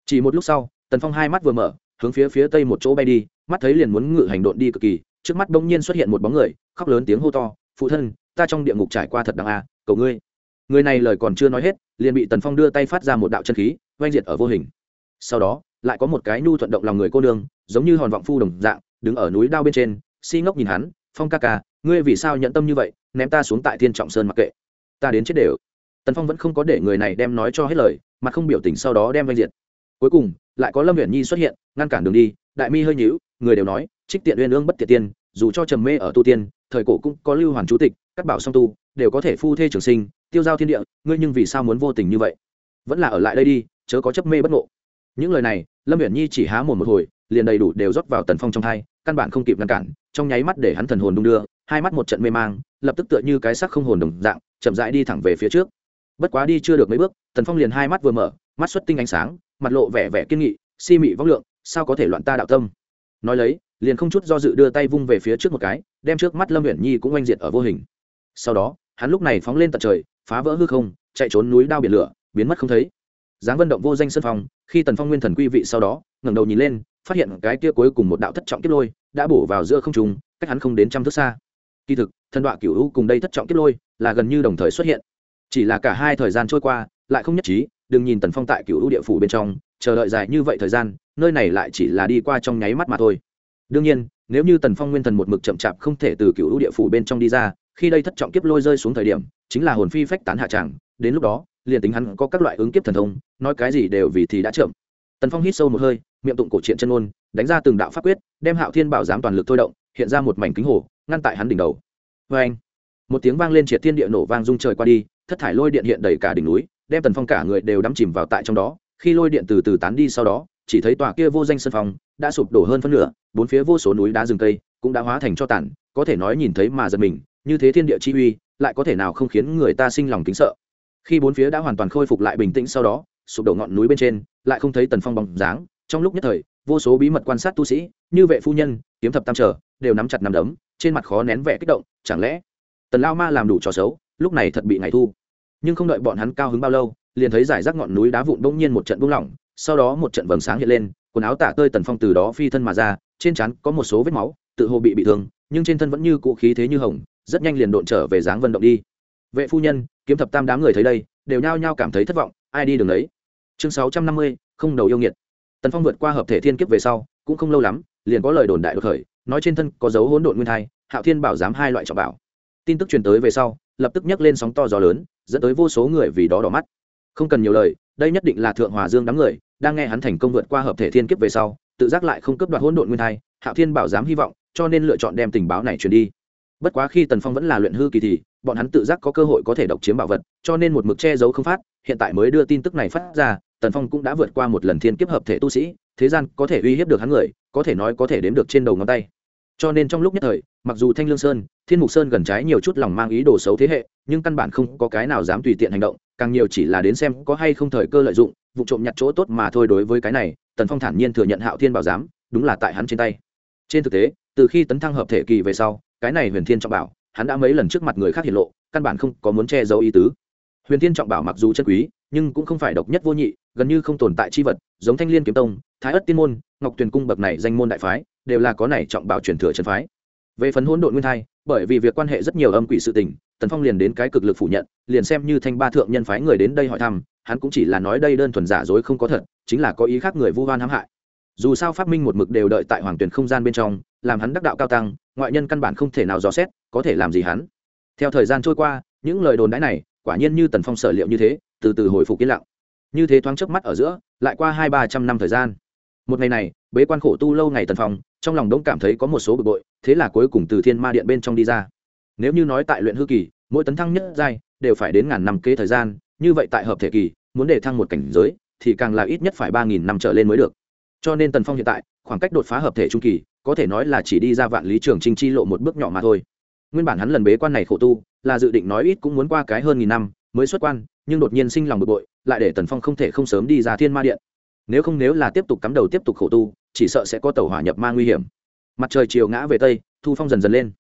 A: Chỉ một lúc sau, tần phong hai mắt vừa mở, hướng phía phía tây một chỗ bay đi, mắt thấy liền muốn ngự hành độn đi cực kỳ, trước mắt bỗng nhiên xuất hiện một bóng người, khóc lớn tiếng hô to, phụ thân, ta trong địa ngục trải qua thật đáng a, cầu ngươi. Người này lời còn chưa nói hết, liền bị tần phong đưa tay phát ra một đạo chân khí oanh diệt ở vô hình. Sau đó, lại có một cái nhu thuận động lòng người cô nương, giống như hòn vọng phu đồng dạng đứng ở núi đao bên trên, si ngốc nhìn hắn, phong ca ca, ngươi vì sao nhận tâm như vậy, ném ta xuống tại thiên trọng sơn mặc kệ. Ta đến chết đều. Tần phong vẫn không có để người này đem nói cho hết lời, mà không biểu tình sau đó đem vanh diệt. Cuối cùng, lại có lâm huyền nhi xuất hiện, ngăn cản đường đi, đại mi hơi nhữu người đều nói, trích tiện uyên ương bất tiện tiên, dù cho trầm mê ở tu tiên, thời cổ cũng có lưu hoàn chú tịch, các bảo song tu, đều có thể phu thê trường sinh, tiêu giao thiên địa, ngươi nhưng vì sao muốn vô tình như vậy? Vẫn là ở lại đây đi, chớ có chấp mê bất ngộ. Những lời này, lâm huyền nhi chỉ há mồm một hồi liền đầy đủ đều rót vào tần phong trong thai, căn bản không kịp ngăn cản, trong nháy mắt để hắn thần hồn đung đưa, hai mắt một trận mê mang, lập tức tựa như cái sắc không hồn đồng dạng, chậm rãi đi thẳng về phía trước. Bất quá đi chưa được mấy bước, tần phong liền hai mắt vừa mở, mắt xuất tinh ánh sáng, mặt lộ vẻ vẻ kiên nghị, si mị vóc lượng, sao có thể loạn ta đạo tâm? Nói lấy, liền không chút do dự đưa tay vung về phía trước một cái, đem trước mắt lâm huyện nhi cũng oanh diệt ở vô hình. Sau đó, hắn lúc này phóng lên tận trời, phá vỡ hư không, chạy trốn núi đao biển lửa, biến mất không thấy. Dáng vận động vô danh sân phong, khi tần phong nguyên thần quy vị sau đó, ngẩng đầu nhìn lên phát hiện cái kia cuối cùng một đạo thất trọng kiếp lôi đã bổ vào giữa không trung, cách hắn không đến trăm thước xa. Kỳ thực thần đoạn cửu u cùng đây thất trọng kiếp lôi là gần như đồng thời xuất hiện. Chỉ là cả hai thời gian trôi qua lại không nhất trí đừng nhìn tần phong tại cửu u địa phủ bên trong chờ đợi dài như vậy thời gian nơi này lại chỉ là đi qua trong nháy mắt mà thôi. Đương nhiên nếu như tần phong nguyên thần một mực chậm chạp không thể từ cựu u địa phủ bên trong đi ra khi đây thất trọng kiếp lôi rơi xuống thời điểm chính là hồn phi phách tán hạ tràng đến lúc đó liền tính hắn có các loại ứng kiếp thần thông nói cái gì đều vì thì đã chậm. Tần phong hít sâu một hơi miệng tụng cổ truyện chân ngôn, đánh ra từng đạo pháp quyết, đem hạo thiên bảo giám toàn lực thôi động, hiện ra một mảnh kính hồ, ngăn tại hắn đỉnh đầu Oeng! anh, một tiếng vang lên triệt thiên địa nổ vang rung trời qua đi, thất thải lôi điện hiện đầy cả đỉnh núi, đem tần phong cả người đều đắm chìm vào tại trong đó, khi lôi điện từ từ tán đi sau đó, chỉ thấy tòa kia vô danh sân phòng đã sụp đổ hơn phân nửa, bốn phía vô số núi đá rừng cây cũng đã hóa thành cho tàn, có thể nói nhìn thấy mà giật mình, như thế thiên địa chi uy, lại có thể nào không khiến người ta sinh lòng kính sợ khi bốn phía đã hoàn toàn khôi phục lại bình tĩnh sau đó, sụp đổ ngọn núi bên trên, lại không thấy tần phong bóng dáng trong lúc nhất thời, vô số bí mật quan sát tu sĩ, như vệ phu nhân, kiếm thập tam trở, đều nắm chặt nắm đấm, trên mặt khó nén vẻ kích động, chẳng lẽ tần lao ma làm đủ trò xấu, lúc này thật bị ngày thu. Nhưng không đợi bọn hắn cao hứng bao lâu, liền thấy giải rác ngọn núi đá vụn bỗng nhiên một trận buông lỏng, sau đó một trận vầng sáng hiện lên, quần áo tả tơi tần phong từ đó phi thân mà ra, trên trán có một số vết máu, tự hồ bị bị thương, nhưng trên thân vẫn như cụ khí thế như hồng, rất nhanh liền độn trở về dáng vận động đi. Vệ phu nhân, kiếm thập tam đám người thấy đây, đều nhao nhao cảm thấy thất vọng, ai đi đường đấy? Chương sáu trăm năm mươi, không đầu yêu nghiệt tần phong vượt qua hợp thể thiên kiếp về sau, cũng không lâu lắm, liền có lời đồn đại đột khởi, nói trên thân có dấu hỗn độn nguyên thai, hạo thiên bảo giám hai loại trọng bảo. Tin tức truyền tới về sau, lập tức nhấc lên sóng to gió lớn, dẫn tới vô số người vì đó đỏ mắt. Không cần nhiều lời, đây nhất định là thượng hòa dương đám người, đang nghe hắn thành công vượt qua hợp thể thiên kiếp về sau, tự giác lại không cấp đoạt hỗn độn nguyên thai, hạo thiên bảo dám hy vọng, cho nên lựa chọn đem tình báo này truyền đi. Bất quá khi tần phong vẫn là luyện hư kỳ thì, bọn hắn tự giác có cơ hội có thể độc chiếm bảo vật, cho nên một mực che giấu không phát, hiện tại mới đưa tin tức này phát ra tần phong cũng đã vượt qua một lần thiên kiếp hợp thể tu sĩ, thế gian có thể uy hiếp được hắn người, có thể nói có thể đếm được trên đầu ngón tay. Cho nên trong lúc nhất thời, mặc dù thanh lương sơn, thiên mục sơn gần trái nhiều chút lòng mang ý đồ xấu thế hệ, nhưng căn bản không có cái nào dám tùy tiện hành động, càng nhiều chỉ là đến xem có hay không thời cơ lợi dụng, vụ trộm nhặt chỗ tốt mà thôi đối với cái này, tần phong thản nhiên thừa nhận hạo thiên bảo giám, đúng là tại hắn trên tay. Trên thực tế, từ khi tấn thăng hợp thể kỳ về sau, cái này huyền thiên trọng bảo, hắn đã mấy lần trước mặt người khác hiện lộ, căn bản không có muốn che giấu ý tứ huyền thiên trọng bảo mặc dù chân quý, nhưng cũng không phải độc nhất vô nhị, gần như không tồn tại chi vật, giống thanh liên kiếm tông, thái ất tiên môn, ngọc tuyền cung bậc này danh môn đại phái, đều là có này trọng bảo truyền thừa chân phái. Về phần hỗn độn nguyên thai, bởi vì việc quan hệ rất nhiều âm quỷ sự tình, tần phong liền đến cái cực lực phủ nhận, liền xem như thanh ba thượng nhân phái người đến đây hỏi thăm, hắn cũng chỉ là nói đây đơn thuần giả dối không có thật, chính là có ý khác người vu oan hãm hại. Dù sao phát minh một mực đều đợi tại hoàng tuyển không gian bên trong, làm hắn đắc đạo cao tăng, ngoại nhân căn bản không thể nào dò xét, có thể làm gì hắn. Theo thời gian trôi qua, những lời đồn đãi này quả nhiên như tần phong sở liệu như thế, từ từ hồi phục yên lặng. Như thế thoáng chớp mắt ở giữa, lại qua hai ba trăm năm thời gian. Một ngày này, bế quan khổ tu lâu ngày tần phong, trong lòng đông cảm thấy có một số bực bội, thế là cuối cùng từ thiên ma điện bên trong đi ra. Nếu như nói tại luyện hư kỳ, mỗi tấn thăng nhất giai đều phải đến ngàn năm kế thời gian, như vậy tại hợp thể kỳ, muốn để thăng một cảnh giới thì càng là ít nhất phải ba nghìn năm trở lên mới được. Cho nên tần phong hiện tại, khoảng cách đột phá hợp thể trung kỳ, có thể nói là chỉ đi ra vạn lý trường trinh chi lộ một bước nhỏ mà thôi nguyên bản hắn lần bế quan này khổ tu, là dự định nói ít cũng muốn qua cái hơn nghìn năm mới xuất quan, nhưng đột nhiên sinh lòng bực bội, lại để tần phong không thể không sớm đi ra thiên ma điện. Nếu không nếu là tiếp tục cắm đầu tiếp tục khổ tu, chỉ sợ sẽ có tàu hỏa nhập ma nguy hiểm. Mặt trời chiều ngã về tây, thu phong dần dần lên.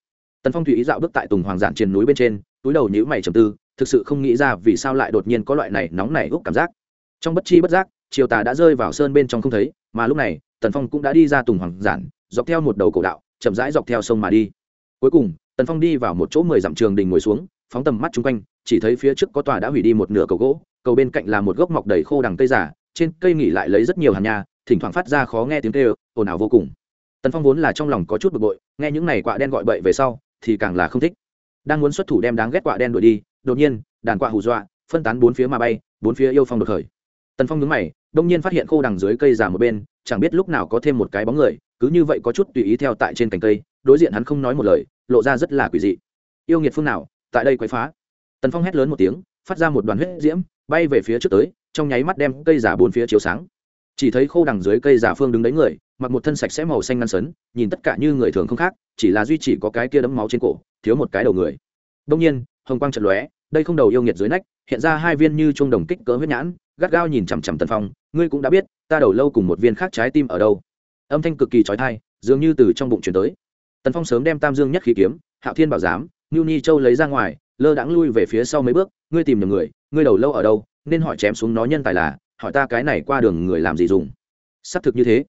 A: Tần phong tùy ý dạo bước tại tùng hoàng giản trên núi bên trên, túi đầu nhữ mày trầm tư, thực sự không nghĩ ra vì sao lại đột nhiên có loại này nóng này úp cảm giác. Trong bất chi bất giác, chiều tà đã rơi vào sơn bên trong không thấy, mà lúc này, tần phong cũng đã đi ra tùng hoàng giản, dọc theo một đầu cổ đạo, chậm rãi dọc theo sông mà đi. Cuối cùng tần phong đi vào một chỗ mười dặm trường đình ngồi xuống, phóng tầm mắt chung quanh, chỉ thấy phía trước có tòa đã hủy đi một nửa cầu gỗ, cầu bên cạnh là một gốc mọc đầy khô đằng cây giả trên cây nghỉ lại lấy rất nhiều hàn nhà thỉnh thoảng phát ra khó nghe tiếng kêu, ồn ào vô cùng. Tần phong vốn là trong lòng có chút bực bội, nghe những này quạ đen gọi bậy về sau, thì càng là không thích. Đang muốn xuất thủ đem đáng ghét quạ đen đuổi đi, đột nhiên, đàn quạ hù dọa, phân tán bốn phía mà bay, bốn phía yêu phong đột khởi. Tần phong nhướng mày, đông nhiên phát hiện khô đằng dưới cây già một bên, chẳng biết lúc nào có thêm một cái bóng người, cứ như vậy có chút tùy ý theo tại trên cành cây, đối diện hắn không nói một lời lộ ra rất là quỷ dị. Yêu nghiệt phương nào, tại đây quấy phá. Tần phong hét lớn một tiếng, phát ra một đoàn huyết diễm, bay về phía trước tới, trong nháy mắt đem cây giả bốn phía chiếu sáng. Chỉ thấy khô đằng dưới cây giả phương đứng đấy người, mặc một thân sạch sẽ màu xanh ngăn sấn, nhìn tất cả như người thường không khác, chỉ là duy chỉ có cái kia đấm máu trên cổ, thiếu một cái đầu người. Đông nhiên, hồng quang trận lóe, đây không đầu yêu nghiệt dưới nách, hiện ra hai viên như chuông đồng kích cỡ huyết nhãn, gắt gao nhìn chằm chằm tần phong, ngươi cũng đã biết, ta đầu lâu cùng một viên khác trái tim ở đâu. Âm thanh cực kỳ trói thai dường như từ trong bụng chuyển tới tần phong sớm đem tam dương nhất khí kiếm, hạo thiên bảo giám, ngưu ni châu lấy ra ngoài, lơ đãng lui về phía sau mấy bước, ngươi tìm nhầm người, ngươi đầu lâu ở đâu, nên hỏi chém xuống nó nhân tài là, hỏi ta cái này qua đường người làm gì dùng. Xác thực như thế.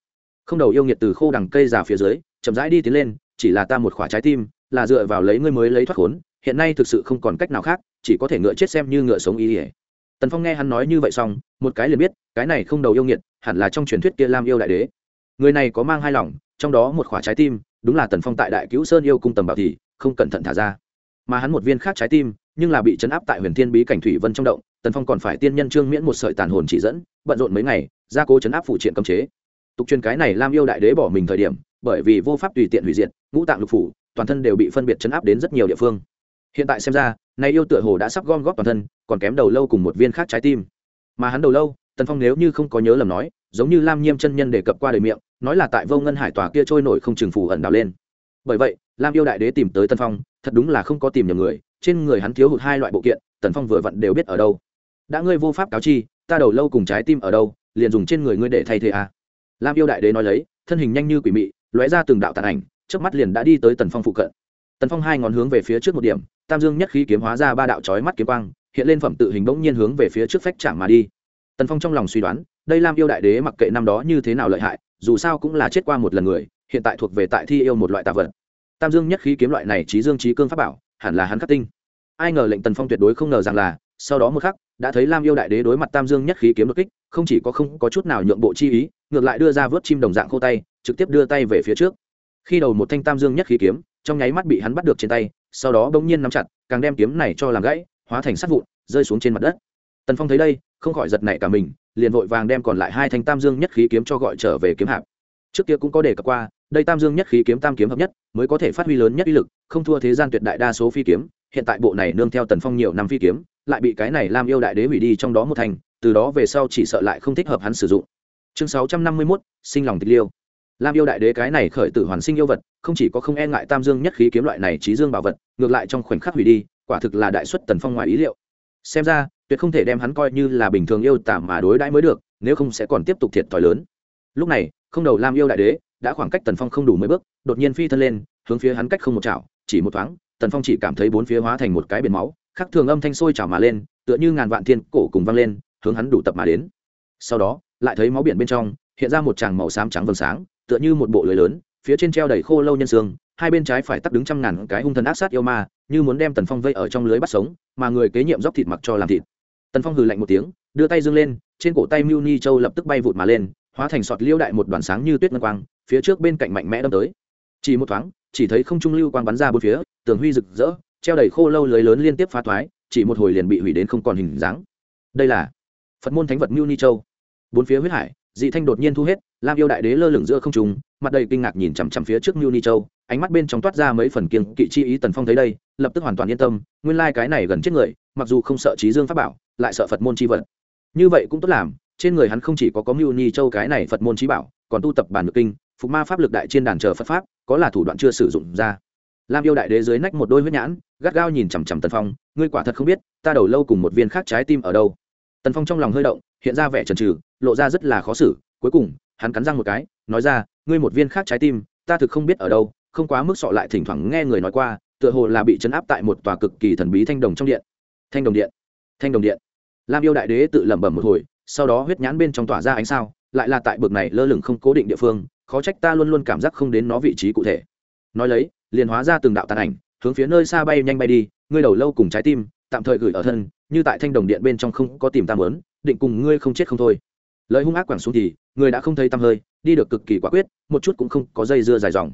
A: Không đầu yêu nghiệt từ khô đằng cây già phía dưới, chậm rãi đi tiến lên, chỉ là ta một khỏa trái tim, là dựa vào lấy ngươi mới lấy thoát khốn, hiện nay thực sự không còn cách nào khác, chỉ có thể ngựa chết xem như ngựa sống ý ỉa. Tần phong nghe hắn nói như vậy xong, một cái liền biết, cái này không đầu yêu nghiệt, hẳn là trong truyền thuyết kia lam yêu đại đế. Người này có mang hai lòng trong đó một khỏa trái tim, đúng là tần phong tại đại cứu sơn yêu cung tầm bảo thì không cẩn thận thả ra. Mà hắn một viên khác trái tim, nhưng là bị chấn áp tại huyền thiên bí cảnh thủy vân trong động, tần phong còn phải tiên nhân trương miễn một sợi tàn hồn chỉ dẫn, bận rộn mấy ngày, gia cố chấn áp phụ triện cấm chế. Tục truyền cái này lam yêu đại đế bỏ mình thời điểm, bởi vì vô pháp tùy tiện hủy diệt, ngũ tạng lục phủ, toàn thân đều bị phân biệt chấn áp đến rất nhiều địa phương. Hiện tại xem ra, nay yêu tựa hồ đã sắp gom góp toàn thân, còn kém đầu lâu cùng một viên khác trái tim. Mà hắn đầu lâu, tần phong nếu như không có nhớ lầm nói, giống như lam nhiêm chân nhân đề cập qua đời miệng nói là tại vô ngân hải tòa kia trôi nổi không chừng phù ẩn đào lên. Bởi vậy, lam yêu đại đế tìm tới tân phong, thật đúng là không có tìm nhầm người, trên người hắn thiếu hụt hai loại bộ kiện, tần phong vừa vặn đều biết ở đâu. Đã ngươi vô pháp cáo chi, ta đầu lâu cùng trái tim ở đâu, liền dùng trên người ngươi để thay thế à. lam yêu đại đế nói lấy, thân hình nhanh như quỷ mị, lóe ra từng đạo tàn ảnh trước mắt liền đã đi tới tần phong phụ cận. Tần phong hai ngón hướng về phía trước một điểm, tam dương nhất khí kiếm hóa ra ba đạo trói mắt kiếm quang, hiện lên phẩm tự hình bỗng nhiên hướng về phía trước phách chạm mà đi. Tần phong trong lòng suy đoán, đây lam yêu đại đế mặc kệ năm đó như thế nào lợi hại dù sao cũng là chết qua một lần người, hiện tại thuộc về tại thi yêu một loại tạ vật. Tam dương nhất khí kiếm loại này trí dương trí cương pháp bảo, hẳn là hắn khắc tinh. Ai ngờ lệnh tần phong tuyệt đối không ngờ rằng là, sau đó một khắc, đã thấy lam yêu đại đế đối mặt tam dương nhất khí kiếm đột kích, không chỉ có không có chút nào nhượng bộ chi ý, ngược lại đưa ra vớt chim đồng dạng khô tay, trực tiếp đưa tay về phía trước. Khi đầu một thanh tam dương nhất khí kiếm, trong nháy mắt bị hắn bắt được trên tay, sau đó bỗng nhiên nắm chặt, càng đem kiếm này cho làm gãy, hóa thành sắt vụn, rơi xuống trên mặt đất. Tần phong thấy đây, không khỏi giật nảy cả mình liền vội vàng đem còn lại hai thanh tam dương nhất khí kiếm cho gọi trở về kiếm hạp. Trước kia cũng có đề cập qua, đây tam dương nhất khí kiếm tam kiếm hợp nhất, mới có thể phát huy lớn nhất uy lực, không thua thế gian tuyệt đại đa số phi kiếm. Hiện tại bộ này nương theo tần phong nhiều năm phi kiếm, lại bị cái này làm yêu đại đế hủy đi trong đó một thành, từ đó về sau chỉ sợ lại không thích hợp hắn sử dụng. Chương sáu trăm năm mươi mốt, sinh lòng tịch liêu. Lam yêu đại đế cái này khởi tử hoàn sinh yêu vật, không chỉ có không e ngại tam dương nhất khí kiếm loại này trí dương bảo vật, ngược lại trong khoảnh khắc hủy đi, quả thực là đại xuất tần phong ngoài ý liệu. Xem ra tuyệt không thể đem hắn coi như là bình thường yêu tả mà đối đãi mới được, nếu không sẽ còn tiếp tục thiệt thòi lớn. Lúc này, không đầu lam yêu đại đế đã khoảng cách tần phong không đủ mấy bước, đột nhiên phi thân lên, hướng phía hắn cách không một chảo, chỉ một thoáng, tần phong chỉ cảm thấy bốn phía hóa thành một cái biển máu, khắc thường âm thanh sôi chảo mà lên, tựa như ngàn vạn thiên cổ cùng vang lên, hướng hắn đủ tập mà đến. Sau đó, lại thấy máu biển bên trong, hiện ra một tràng màu xám trắng vầng sáng, tựa như một bộ lưới lớn, phía trên treo đầy khô lâu nhân xương, hai bên trái phải tắt đứng trăm ngàn cái hung thần ác sát yêu ma, như muốn đem tần phong vây ở trong lưới bắt sống, mà người kế nhiệm dốc thịt mặc cho làm thịt tần phong hừ lạnh một tiếng, đưa tay dương lên, trên cổ tay mưu ni châu lập tức bay vụt mà lên, hóa thành sọt liêu đại một đoàn sáng như tuyết ngân quang, phía trước bên cạnh mạnh mẽ đâm tới. Chỉ một thoáng, chỉ thấy không trung lưu quang bắn ra bốn phía, tường huy rực rỡ, treo đầy khô lâu lưới lớn liên tiếp phá thoái, chỉ một hồi liền bị hủy đến không còn hình dáng. Đây là phật môn thánh vật mưu ni châu. Bốn phía huyết hải, dị thanh đột nhiên thu hết, lam yêu đại đế lơ lửng giữa không trung, mặt đầy kinh ngạc nhìn chằm chằm phía trước mưu ni châu ánh mắt bên trong toát ra mấy phần kiêng kỵ chi ý tần phong thấy đây, lập tức hoàn toàn yên tâm, nguyên lai cái này gần chết người, mặc dù không sợ trí dương pháp bảo, lại sợ phật môn chi vật. Như vậy cũng tốt làm, trên người hắn không chỉ có có mưu ni châu cái này phật môn trí bảo, còn tu tập bản được kinh, phục ma pháp lực đại trên đàn chờ phật pháp, có là thủ đoạn chưa sử dụng ra. Lam yêu đại đế dưới nách một đôi huyết nhãn, gắt gao nhìn chằm chằm tần phong, ngươi quả thật không biết, ta đầu lâu cùng một viên khác trái tim ở đâu. Tần phong trong lòng hơi động, hiện ra vẻ trần trừ lộ ra rất là khó xử, cuối cùng, hắn cắn răng một cái, nói ra, ngươi một viên khác trái tim, ta thực không biết ở đâu không quá mức sọ lại thỉnh thoảng nghe người nói qua, tựa hồ là bị chấn áp tại một tòa cực kỳ thần bí thanh đồng trong điện. Thanh đồng điện. Thanh đồng điện. Lam yêu đại đế tự lẩm bẩm một hồi, sau đó huyết nhãn bên trong tỏa ra ánh sao, lại là tại bực này lơ lửng không cố định địa phương, khó trách ta luôn luôn cảm giác không đến nó vị trí cụ thể. Nói lấy, liền hóa ra từng đạo tàn ảnh, hướng phía nơi xa bay nhanh bay đi, ngươi đầu lâu cùng trái tim, tạm thời gửi ở thân, như tại thanh đồng điện bên trong không có tìm tam lớn định cùng ngươi không chết không thôi. Lời hung ác quẳng xuống thì, người đã không thấy tăm hơi, đi được cực kỳ quả quyết, một chút cũng không có dây dưa dài dòng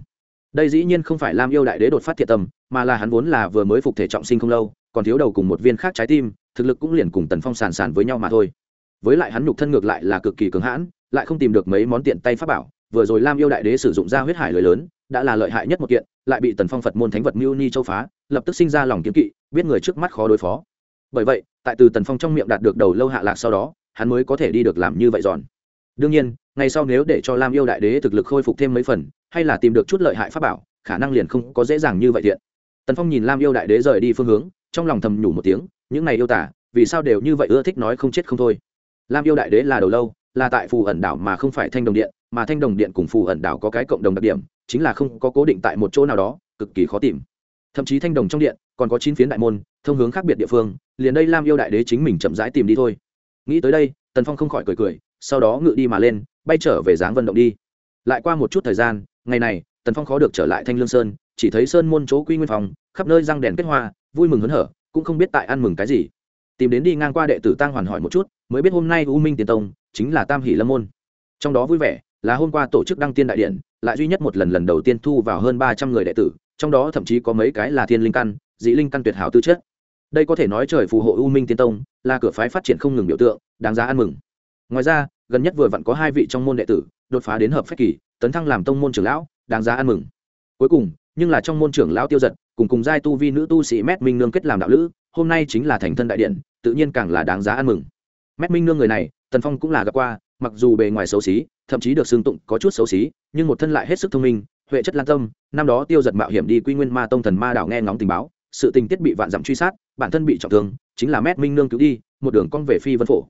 A: đây dĩ nhiên không phải lam yêu đại đế đột phát thiệt tâm, mà là hắn vốn là vừa mới phục thể trọng sinh không lâu, còn thiếu đầu cùng một viên khác trái tim, thực lực cũng liền cùng tần phong sàn sàn với nhau mà thôi. Với lại hắn nhục thân ngược lại là cực kỳ cứng hãn, lại không tìm được mấy món tiện tay pháp bảo, vừa rồi lam yêu đại đế sử dụng ra huyết hải lời lớn, đã là lợi hại nhất một kiện, lại bị tần phong phật môn thánh vật mưu ni châu phá, lập tức sinh ra lòng kiếm kỵ, biết người trước mắt khó đối phó. Bởi vậy, tại từ tần phong trong miệng đạt được đầu lâu hạ lạc sau đó, hắn mới có thể đi được làm như vậy giòn đương nhiên ngày sau nếu để cho lam yêu đại đế thực lực khôi phục thêm mấy phần, hay là tìm được chút lợi hại pháp bảo, khả năng liền không có dễ dàng như vậy thiện tần phong nhìn lam yêu đại đế rời đi phương hướng, trong lòng thầm nhủ một tiếng, những này yêu tả, vì sao đều như vậy ưa thích nói không chết không thôi. Lam yêu đại đế là đầu lâu, là tại phù ẩn đảo mà không phải thanh đồng điện, mà thanh đồng điện cùng phù ẩn đảo có cái cộng đồng đặc điểm, chính là không có cố định tại một chỗ nào đó, cực kỳ khó tìm. Thậm chí thanh đồng trong điện, còn có chín phiến đại môn, thông hướng khác biệt địa phương, liền đây lam yêu đại đế chính mình chậm rãi tìm đi thôi. Nghĩ tới đây, tần phong không khỏi cười cười, sau đó ngự đi mà lên bay trở về dáng vận động đi. Lại qua một chút thời gian, ngày này, tần phong khó được trở lại thanh lương sơn, chỉ thấy sơn môn chỗ quy nguyên phòng, khắp nơi răng đèn kết hoa, vui mừng hớn hở, cũng không biết tại ăn mừng cái gì. Tìm đến đi ngang qua đệ tử tăng hoàn hỏi một chút, mới biết hôm nay u minh tiền tông chính là tam hỷ lâm môn. Trong đó vui vẻ là hôm qua tổ chức đăng tiên đại điện, lại duy nhất một lần lần đầu tiên thu vào hơn ba trăm người đệ tử, trong đó thậm chí có mấy cái là thiên linh căn, dị linh căn tuyệt hảo tư chất. Đây có thể nói trời phù hộ u minh tiên tông, là cửa phái phát triển không ngừng biểu tượng, đáng giá ăn mừng. Ngoài ra gần nhất vừa vặn có hai vị trong môn đệ tử, đột phá đến hợp phách kỳ, tấn thăng làm tông môn trưởng lão, đáng giá ăn mừng. Cuối cùng, nhưng là trong môn trưởng lão tiêu giật, cùng cùng giai tu vi nữ tu sĩ mét minh nương kết làm đạo lữ, hôm nay chính là thành thân đại điện, tự nhiên càng là đáng giá ăn mừng. Mét minh nương người này, tần phong cũng là gặp qua, mặc dù bề ngoài xấu xí, thậm chí được xương tụng có chút xấu xí, nhưng một thân lại hết sức thông minh, huệ chất lan tâm, năm đó tiêu giật mạo hiểm đi quy nguyên ma tông thần ma đảo nghe ngóng tình báo, sự tình tiết bị vạn dặm truy sát, bản thân bị trọng thương, chính là mét minh nương cứu đi, một đường cong về phi vân phổ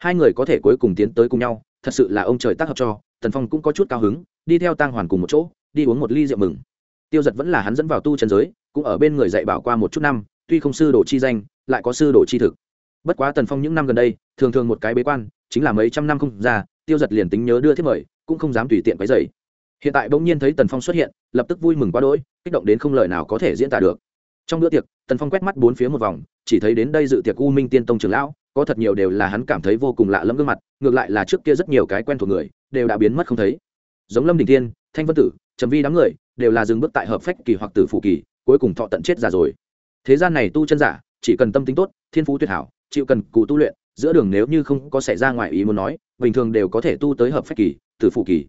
A: hai người có thể cuối cùng tiến tới cùng nhau, thật sự là ông trời tác hợp cho, tần phong cũng có chút cao hứng, đi theo tang hoàn cùng một chỗ, đi uống một ly rượu mừng. Tiêu giật vẫn là hắn dẫn vào tu trần giới, cũng ở bên người dạy bảo qua một chút năm, tuy không sư đồ chi danh, lại có sư đồ chi thực. Bất quá tần phong những năm gần đây, thường thường một cái bế quan, chính là mấy trăm năm không ra, tiêu giật liền tính nhớ đưa thiết mời, cũng không dám tùy tiện váy dày hiện tại bỗng nhiên thấy tần phong xuất hiện, lập tức vui mừng quá đỗi, kích động đến không lời nào có thể diễn tả được. Trong bữa tiệc, tần phong quét mắt bốn phía một vòng, chỉ thấy đến đây dự tiệc u minh tiên tông trường lão có thật nhiều đều là hắn cảm thấy vô cùng lạ lẫm gương mặt, ngược lại là trước kia rất nhiều cái quen thuộc người, đều đã biến mất không thấy. Giống lâm đình thiên, thanh vân tử, trầm vi đám người, đều là dừng bước tại hợp phách kỳ hoặc tử phụ kỳ, cuối cùng thọ tận chết già rồi. Thế gian này tu chân giả, chỉ cần tâm tính tốt, thiên phú tuyệt hảo, chịu cần cụ tu luyện, giữa đường nếu như không có xảy ra ngoài ý muốn nói, bình thường đều có thể tu tới hợp phách kỳ, tử phụ kỳ.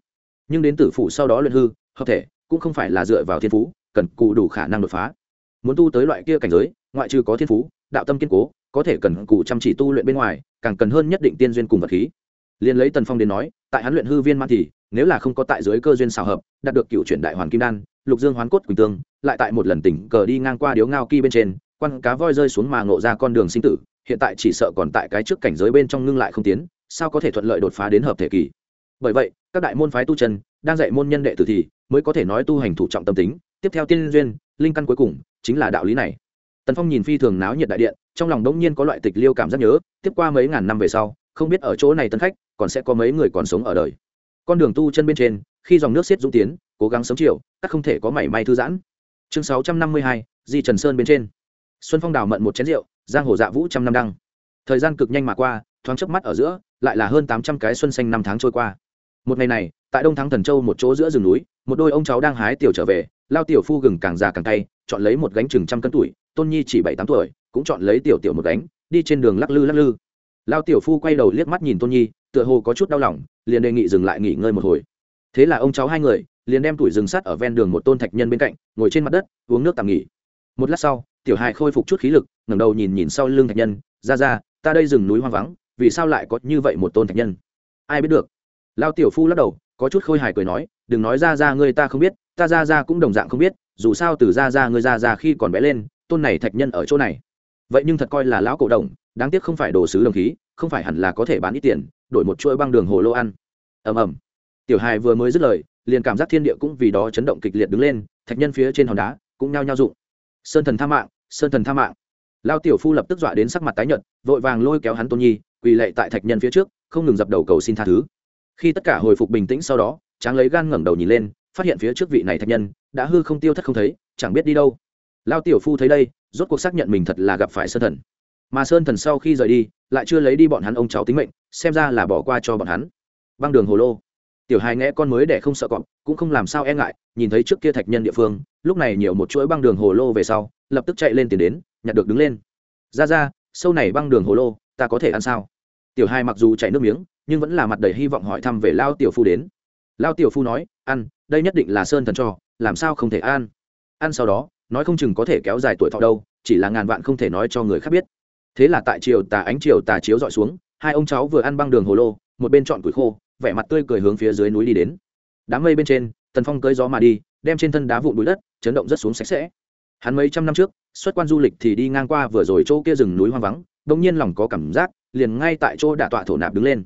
A: Nhưng đến tử phụ sau đó luyện hư, hợp thể, cũng không phải là dựa vào thiên phú, cần cụ đủ khả năng đột phá. Muốn tu tới loại kia cảnh giới, ngoại trừ có thiên phú đạo tâm kiên cố, có thể cần cù chăm chỉ tu luyện bên ngoài, càng cần hơn nhất định tiên duyên cùng vật khí. Liền lấy tần phong đến nói, tại hắn luyện hư viên man thì, nếu là không có tại dưới cơ duyên xào hợp, đạt được cựu chuyển đại hoàn kim đan, lục dương hoán cốt quỳnh tương, lại tại một lần tỉnh cờ đi ngang qua điếu ngao kỳ bên trên, quan cá voi rơi xuống mà ngộ ra con đường sinh tử, hiện tại chỉ sợ còn tại cái trước cảnh giới bên trong ngưng lại không tiến, sao có thể thuận lợi đột phá đến hợp thể kỳ? Bởi vậy, các đại môn phái tu chân, đang dạy môn nhân đệ tử thì, mới có thể nói tu hành thủ trọng tâm tính, tiếp theo tiên duyên, linh căn cuối cùng, chính là đạo lý này tần phong nhìn phi thường náo nhiệt đại điện, trong lòng đông nhiên có loại tịch liêu cảm giác nhớ, tiếp qua mấy ngàn năm về sau, không biết ở chỗ này tân khách, còn sẽ có mấy người còn sống ở đời. Con đường tu chân bên trên, khi dòng nước xiết dũng tiến, cố gắng sống chiều, các không thể có mảy may thư giãn. Chương sáu trăm năm mươi hai, di trần sơn bên trên. Xuân phong đào mận một chén rượu, giang hồ dạ vũ trăm năm đăng. Thời gian cực nhanh mà qua, thoáng chớp mắt ở giữa, lại là hơn tám trăm cái xuân xanh năm tháng trôi qua. Một ngày này, tại đông thắng thần châu một chỗ giữa rừng núi, một đôi ông cháu đang hái tiểu trở về lao tiểu phu gừng càng già càng tay chọn lấy một gánh chừng trăm cân tuổi, tôn nhi chỉ bảy tám tuổi, cũng chọn lấy tiểu tiểu một gánh, đi trên đường lắc lư lắc lư. Lao tiểu phu quay đầu liếc mắt nhìn tôn nhi, tựa hồ có chút đau lòng, liền đề nghị dừng lại nghỉ ngơi một hồi. Thế là ông cháu hai người, liền đem tuổi rừng sắt ở ven đường một tôn thạch nhân bên cạnh, ngồi trên mặt đất, uống nước tạm nghỉ. Một lát sau, tiểu hài khôi phục chút khí lực, ngẩng đầu nhìn nhìn sau lưng thạch nhân, ra ra, ta đây rừng núi hoang vắng, vì sao lại có như vậy một tôn thạch nhân? Ai biết được. Lao tiểu phu lắc đầu, có chút khôi hài cười nói, đừng nói ra ra ngươi ta không biết ta ra ra cũng đồng dạng không biết, dù sao từ ra ra ngươi ra ra khi còn bé lên, tôn này thạch nhân ở chỗ này. Vậy nhưng thật coi là lão cổ đồng, đáng tiếc không phải đồ sứ đồng khí, không phải hẳn là có thể bán ít tiền, đổi một chuỗi băng đường hồ lô ăn. Ầm ầm. Tiểu hài vừa mới dứt lời, liền cảm giác thiên địa cũng vì đó chấn động kịch liệt đứng lên, thạch nhân phía trên hòn đá cũng nhao nhao dụng sơn thần tha mạng, sơn thần tha mạng. Lao tiểu phu lập tức dọa đến sắc mặt tái nhợt, vội vàng lôi kéo hắn tôn nhi, quỳ lệ tại thạch nhân phía trước, không ngừng dập đầu cầu xin tha thứ. Khi tất cả hồi phục bình tĩnh sau đó, tráng lấy gan ngẩng đầu nhìn lên phát hiện phía trước vị này thạch nhân, đã hư không tiêu thất không thấy, chẳng biết đi đâu. Lao tiểu phu thấy đây, rốt cuộc xác nhận mình thật là gặp phải sơn thần. Mà sơn thần sau khi rời đi, lại chưa lấy đi bọn hắn ông cháu tính mệnh, xem ra là bỏ qua cho bọn hắn. Băng đường hồ lô. Tiểu hài nghe con mới để không sợ cọp, cũng không làm sao e ngại, nhìn thấy trước kia thạch nhân địa phương, lúc này nhiều một chuỗi băng đường hồ lô về sau, lập tức chạy lên tiền đến, nhặt được đứng lên. Ra ra, sâu này băng đường hồ lô, ta có thể ăn sao? Tiểu hai mặc dù chạy nước miếng, nhưng vẫn là mặt đầy hy vọng hỏi thăm về lao tiểu phu đến lao tiểu phu nói, ăn, đây nhất định là sơn thần cho, làm sao không thể ăn? Ăn sau đó, nói không chừng có thể kéo dài tuổi thọ đâu, chỉ là ngàn vạn không thể nói cho người khác biết. Thế là tại chiều tà ánh chiều tà chiếu dọi xuống, hai ông cháu vừa ăn băng đường hồ lô, một bên chọn củi khô, vẻ mặt tươi cười hướng phía dưới núi đi đến. Đám mây bên trên, tần phong cưới gió mà đi, đem trên thân đá vụn bụi đất, chấn động rất xuống sạch sẽ. Hắn mấy trăm năm trước, xuất quan du lịch thì đi ngang qua vừa rồi chỗ kia rừng núi hoang vắng đông nhiên lòng có cảm giác, liền ngay tại chỗ đạ tọa thổ nạp đứng lên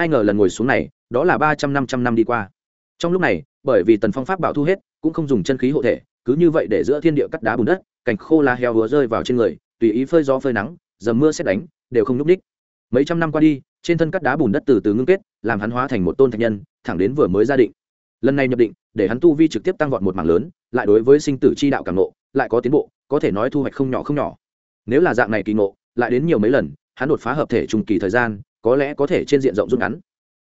A: ai ngờ lần ngồi xuống này, đó là ba trăm năm trăm năm đi qua. Trong lúc này, bởi vì tần phong pháp bảo thu hết, cũng không dùng chân khí hộ thể, cứ như vậy để giữa thiên địa cắt đá bùn đất, cành khô la heo vừa rơi vào trên người, tùy ý phơi gió phơi nắng, dầm mưa xét đánh, đều không n ú c ních mấy trăm năm qua đi, trên thân cắt đá bùn đất từ từ ngưng kết, làm hắn hóa thành một tôn thạch nhân, thẳng đến vừa mới gia định. Lần này nhập định, để hắn tu vi trực tiếp tăng vọt một mảng lớn, lại đối với sinh tử chi đạo càng nộ lại có tiến bộ, có thể nói thu hoạch không nhỏ không nhỏ. Nếu là dạng này kỳ ngộ, lại đến nhiều mấy lần, hắn đột phá hợp thể trùng kỳ thời gian có lẽ có thể trên diện rộng rút ngắn.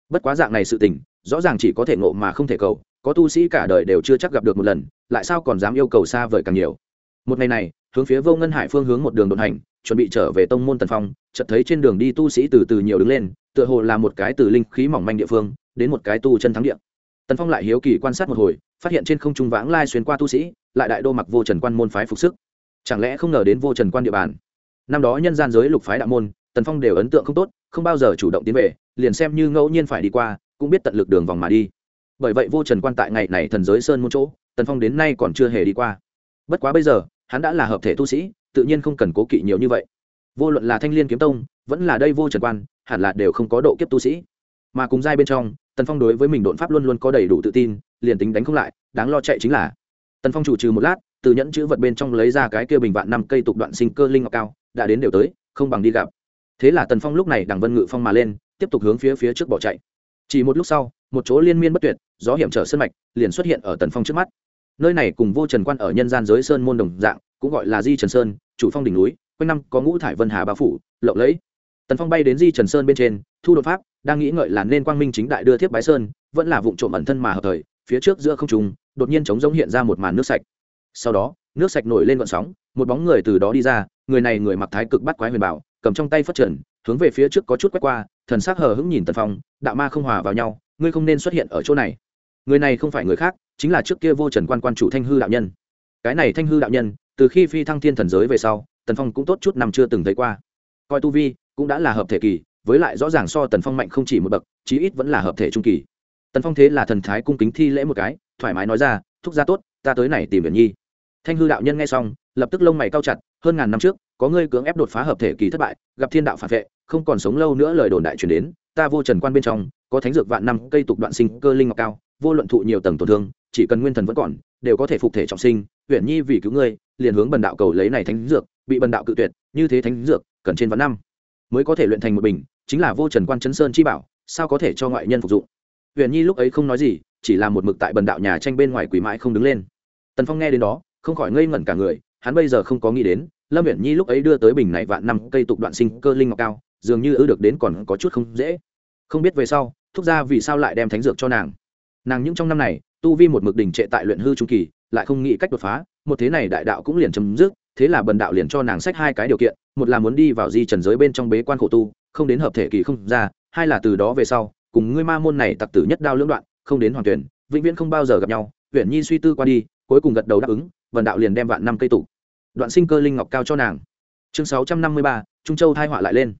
A: Bất quá dạng này sự tình, rõ ràng chỉ có thể ngộ mà không thể cầu, có tu sĩ cả đời đều chưa chắc gặp được một lần, lại sao còn dám yêu cầu xa vời càng nhiều. Một ngày này, hướng phía vô ngân hải phương hướng một đường đột hành, chuẩn bị trở về tông môn tần phong, chợt thấy trên đường đi tu sĩ từ từ nhiều đứng lên, tựa hồ là một cái từ linh khí mỏng manh địa phương, đến một cái tu chân thắng địa. Tần phong lại hiếu kỳ quan sát một hồi, phát hiện trên không trung vãng lai xuyên qua tu sĩ, lại đại đô mặc vô trần quan môn phái phục sức. Chẳng lẽ không ngờ đến vô trần quan địa bàn? Năm đó nhân gian giới lục phái đạo môn tần phong đều ấn tượng không tốt, không bao giờ chủ động tiến về, liền xem như ngẫu nhiên phải đi qua, cũng biết tận lực đường vòng mà đi. Bởi vậy vô trần quan tại ngày này thần giới sơn muôn chỗ, tần phong đến nay còn chưa hề đi qua. Bất quá bây giờ, hắn đã là hợp thể tu sĩ, tự nhiên không cần cố kỵ nhiều như vậy. Vô luận là thanh liên kiếm tông, vẫn là đây vô trần quan, hẳn là đều không có độ kiếp tu sĩ. Mà cùng giai bên trong, tần phong đối với mình đột pháp luôn luôn có đầy đủ tự tin, liền tính đánh không lại, đáng lo chạy chính là. Tần phong chủ trừ một lát, từ nhẫn chữ vật bên trong lấy ra cái kia bình vạn năm cây tục đoạn sinh cơ linh ngọc cao, đã đến đều tới, không bằng đi gặp thế là tần phong lúc này đằng vân ngự phong mà lên, tiếp tục hướng phía phía trước bỏ chạy. Chỉ một lúc sau, một chỗ liên miên bất tuyệt, gió hiểm trở sân mạch, liền xuất hiện ở tần phong trước mắt. Nơi này cùng vô trần quan ở nhân gian giới sơn môn đồng dạng, cũng gọi là di trần sơn, chủ phong đỉnh núi, quanh năm có ngũ thải vân hà bao phủ, lộng lẫy. Tần phong bay đến di trần sơn bên trên, thu đột pháp, đang nghĩ ngợi là nên quang minh chính đại đưa thiếp bái sơn, vẫn là vụ trộm ẩn thân mà hợp thời, phía trước giữa không trùng đột nhiên trống rỗng hiện ra một màn nước sạch. Sau đó, nước sạch nổi lên vận sóng, một bóng người từ đó đi ra, người này người mặc thái cực bắt quái huyền bảo cầm trong tay phất trần, hướng về phía trước có chút quét qua, thần sắc hờ hững nhìn tần phong, đạo ma không hòa vào nhau, ngươi không nên xuất hiện ở chỗ này. Người này không phải người khác, chính là trước kia vô trần quan quan chủ thanh hư đạo nhân. Cái này thanh hư đạo nhân, từ khi phi thăng thiên thần giới về sau, tần phong cũng tốt chút năm chưa từng thấy qua. Coi tu vi, cũng đã là hợp thể kỳ, với lại rõ ràng so tần phong mạnh không chỉ một bậc, chí ít vẫn là hợp thể trung kỳ. Tần phong thế là thần thái cung kính thi lễ một cái, thoải mái nói ra, thúc gia tốt, ta tới này tìm viện nhi. Thanh hư đạo nhân nghe xong, lập tức lông mày cao chặt, hơn ngàn năm trước có ngươi cưỡng ép đột phá hợp thể kỳ thất bại, gặp thiên đạo phản vệ, không còn sống lâu nữa lời đồn đại truyền đến, ta vô trần quan bên trong, có thánh dược vạn năm, cây tục đoạn sinh, cơ linh ngọc cao, vô luận thụ nhiều tầng tổn thương, chỉ cần nguyên thần vẫn còn, đều có thể phục thể trọng sinh huyện nhi vì cứu ngươi, liền hướng bần đạo cầu lấy này thánh dược, bị bần đạo cự tuyệt, như thế thánh dược, cần trên vạn năm, mới có thể luyện thành một bình, chính là vô trần quan chấn sơn chi bảo, sao có thể cho ngoại nhân phục dụng? Huyền nhi lúc ấy không nói gì, chỉ là một mực tại bần đạo nhà tranh bên ngoài quỷ mãi không đứng lên. Tần phong nghe đến đó, không khỏi ngây ngẩn cả người, hắn bây giờ không có nghĩ đến lâm Viễn nhi lúc ấy đưa tới bình này vạn năm cây tục đoạn sinh cơ linh ngọc cao, dường như ư được đến còn có chút không dễ. Không biết về sau, thúc ra vì sao lại đem thánh dược cho nàng? Nàng những trong năm này, tu vi một mực đỉnh trệ tại luyện hư trung kỳ, lại không nghĩ cách đột phá, một thế này đại đạo cũng liền chấm dứt, thế là bần đạo liền cho nàng sách hai cái điều kiện, một là muốn đi vào di trần giới bên trong bế quan khổ tu, không đến hợp thể kỳ không ra, hai là từ đó về sau, cùng ngươi ma môn này tặc tử nhất đao lưỡng đoạn, không đến hoàn tuyển, vĩnh viễn không bao giờ gặp nhau. Huyện nhi suy tư qua đi, cuối cùng gật đầu đáp ứng vần đạo liền đem vạn năm cây tụ đoạn sinh cơ linh ngọc cao cho nàng. Chương sáu trăm năm mươi ba, trung châu thai họa lại lên.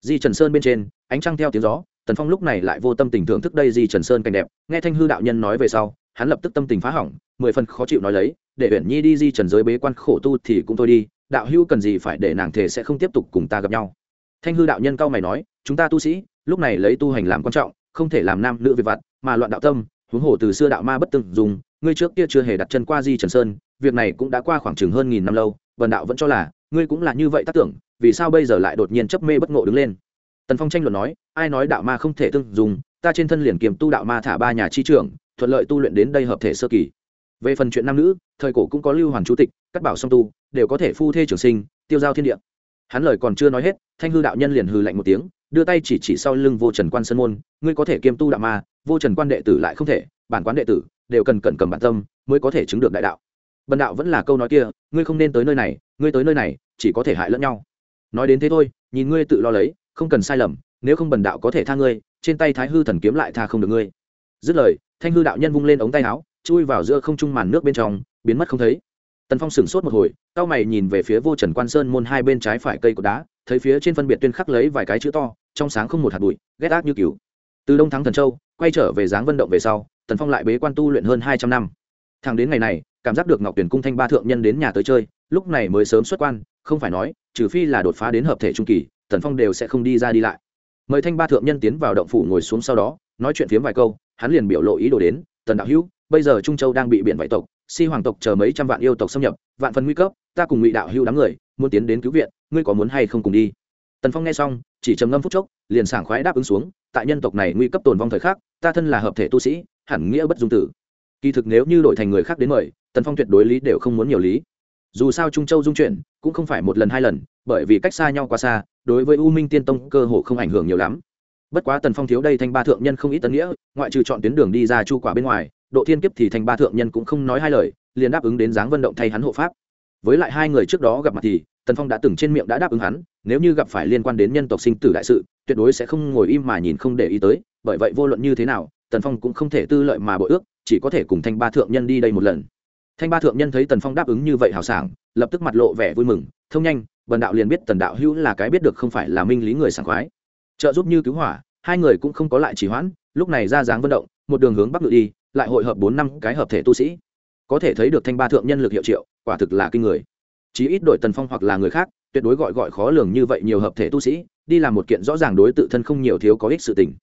A: Di trần sơn bên trên, ánh trăng theo tiếng gió, tần phong lúc này lại vô tâm tình thưởng thức đây di trần sơn cảnh đẹp. Nghe thanh hư đạo nhân nói về sau, hắn lập tức tâm tình phá hỏng, mười phần khó chịu nói lấy, để uyển nhi đi di trần giới bế quan khổ tu thì cũng thôi đi, đạo hữu cần gì phải để nàng thể sẽ không tiếp tục cùng ta gặp nhau. Thanh hư đạo nhân cao mày nói, chúng ta tu sĩ, lúc này lấy tu hành làm quan trọng, không thể làm nam nữ việc vặt mà loạn đạo tâm, huống hồ từ xưa đạo ma bất từng dùng, ngươi trước kia chưa hề đặt chân qua di trần sơn việc này cũng đã qua khoảng chừng hơn nghìn năm lâu vần đạo vẫn cho là, ngươi cũng là như vậy tác tưởng, vì sao bây giờ lại đột nhiên chấp mê bất ngộ đứng lên? Tần phong tranh luận nói, ai nói đạo ma không thể tương dùng ta trên thân liền kiềm tu đạo ma thả ba nhà chi trưởng, thuận lợi tu luyện đến đây hợp thể sơ kỳ. Về phần chuyện nam nữ, thời cổ cũng có lưu hoàn chủ tịch cắt bảo song tu, đều có thể phu thê trường sinh, tiêu giao thiên địa. Hắn lời còn chưa nói hết, thanh hư đạo nhân liền hừ lạnh một tiếng, đưa tay chỉ chỉ sau lưng vô trần quan sơn môn, ngươi có thể kiêm tu đạo ma, vô trần quan đệ tử lại không thể, bản quán đệ tử đều cần cẩn cầm bản tâm, mới có thể chứng được đại đạo bần đạo vẫn là câu nói kia, ngươi không nên tới nơi này, ngươi tới nơi này, chỉ có thể hại lẫn nhau. Nói đến thế thôi, nhìn ngươi tự lo lấy, không cần sai lầm, nếu không bần đạo có thể tha ngươi, trên tay thái hư thần kiếm lại tha không được ngươi. Dứt lời, thanh hư đạo nhân vung lên ống tay áo, chui vào giữa không trung màn nước bên trong, biến mất không thấy. Tần phong sửng sốt một hồi cao mày nhìn về phía vô trần quan sơn môn hai bên trái phải cây cột đá, thấy phía trên phân biệt tuyên khắc lấy vài cái chữ to, trong sáng không một hạt bụi, ghét ác như cứu từ đông thắng thần châu, quay trở về dáng vận động về sau, tần phong lại bế quan tu luyện hơn hai trăm năm. Thẳng đến ngày này cảm giác được ngọc tuyển cung thanh ba thượng nhân đến nhà tới chơi, lúc này mới sớm xuất quan, không phải nói, trừ phi là đột phá đến hợp thể trung kỳ, tần phong đều sẽ không đi ra đi lại. Mời thanh ba thượng nhân tiến vào động phủ ngồi xuống sau đó, nói chuyện phiếm vài câu, hắn liền biểu lộ ý đồ đến, tần đạo hữu, bây giờ trung châu đang bị biển vải tộc, si hoàng tộc chờ mấy trăm vạn yêu tộc xâm nhập, vạn phần nguy cấp, ta cùng ngụy đạo hữu đám người, muốn tiến đến cứu viện, ngươi có muốn hay không cùng đi? Tần phong nghe xong, chỉ trầm ngâm phút chốc, liền sảng khoái đáp ứng xuống, tại nhân tộc này nguy cấp tồn vong thời khắc, ta thân là hợp thể tu sĩ, hẳn nghĩa bất dung tử kỳ thực nếu như đổi thành người khác đến mời, tần phong tuyệt đối lý đều không muốn nhiều lý. Dù sao trung châu dung chuyển, cũng không phải một lần hai lần, bởi vì cách xa nhau quá xa, đối với u minh tiên tông cơ hồ không ảnh hưởng nhiều lắm. Bất quá tần phong thiếu đây thanh ba thượng nhân không ít tân nghĩa, ngoại trừ chọn tuyến đường đi ra chu quả bên ngoài, độ thiên kiếp thì thanh ba thượng nhân cũng không nói hai lời, liền đáp ứng đến dáng vận động thay hắn hộ pháp. Với lại hai người trước đó gặp mặt thì, tần phong đã từng trên miệng đã đáp ứng hắn, nếu như gặp phải liên quan đến nhân tộc sinh tử đại sự, tuyệt đối sẽ không ngồi im mà nhìn không để ý tới, bởi vậy vô luận như thế nào, tần phong cũng không thể tư lợi mà bội ước chỉ có thể cùng thanh ba thượng nhân đi đây một lần. Thanh ba thượng nhân thấy tần phong đáp ứng như vậy hào sảng, lập tức mặt lộ vẻ vui mừng, thông nhanh, bần đạo liền biết tần đạo hữu là cái biết được không phải là minh lý người sảng khoái. Trợ giúp như cứu hỏa, hai người cũng không có lại trì hoãn, lúc này ra dáng vận động, một đường hướng bắc ngự đi, lại hội hợp bốn năm cái hợp thể tu sĩ. Có thể thấy được thanh ba thượng nhân lực hiệu triệu, quả thực là kinh người. Chí ít đội tần phong hoặc là người khác, tuyệt đối gọi gọi khó lường như vậy nhiều hợp thể tu sĩ, đi làm một kiện rõ ràng đối tự thân không nhiều thiếu có ích sự tình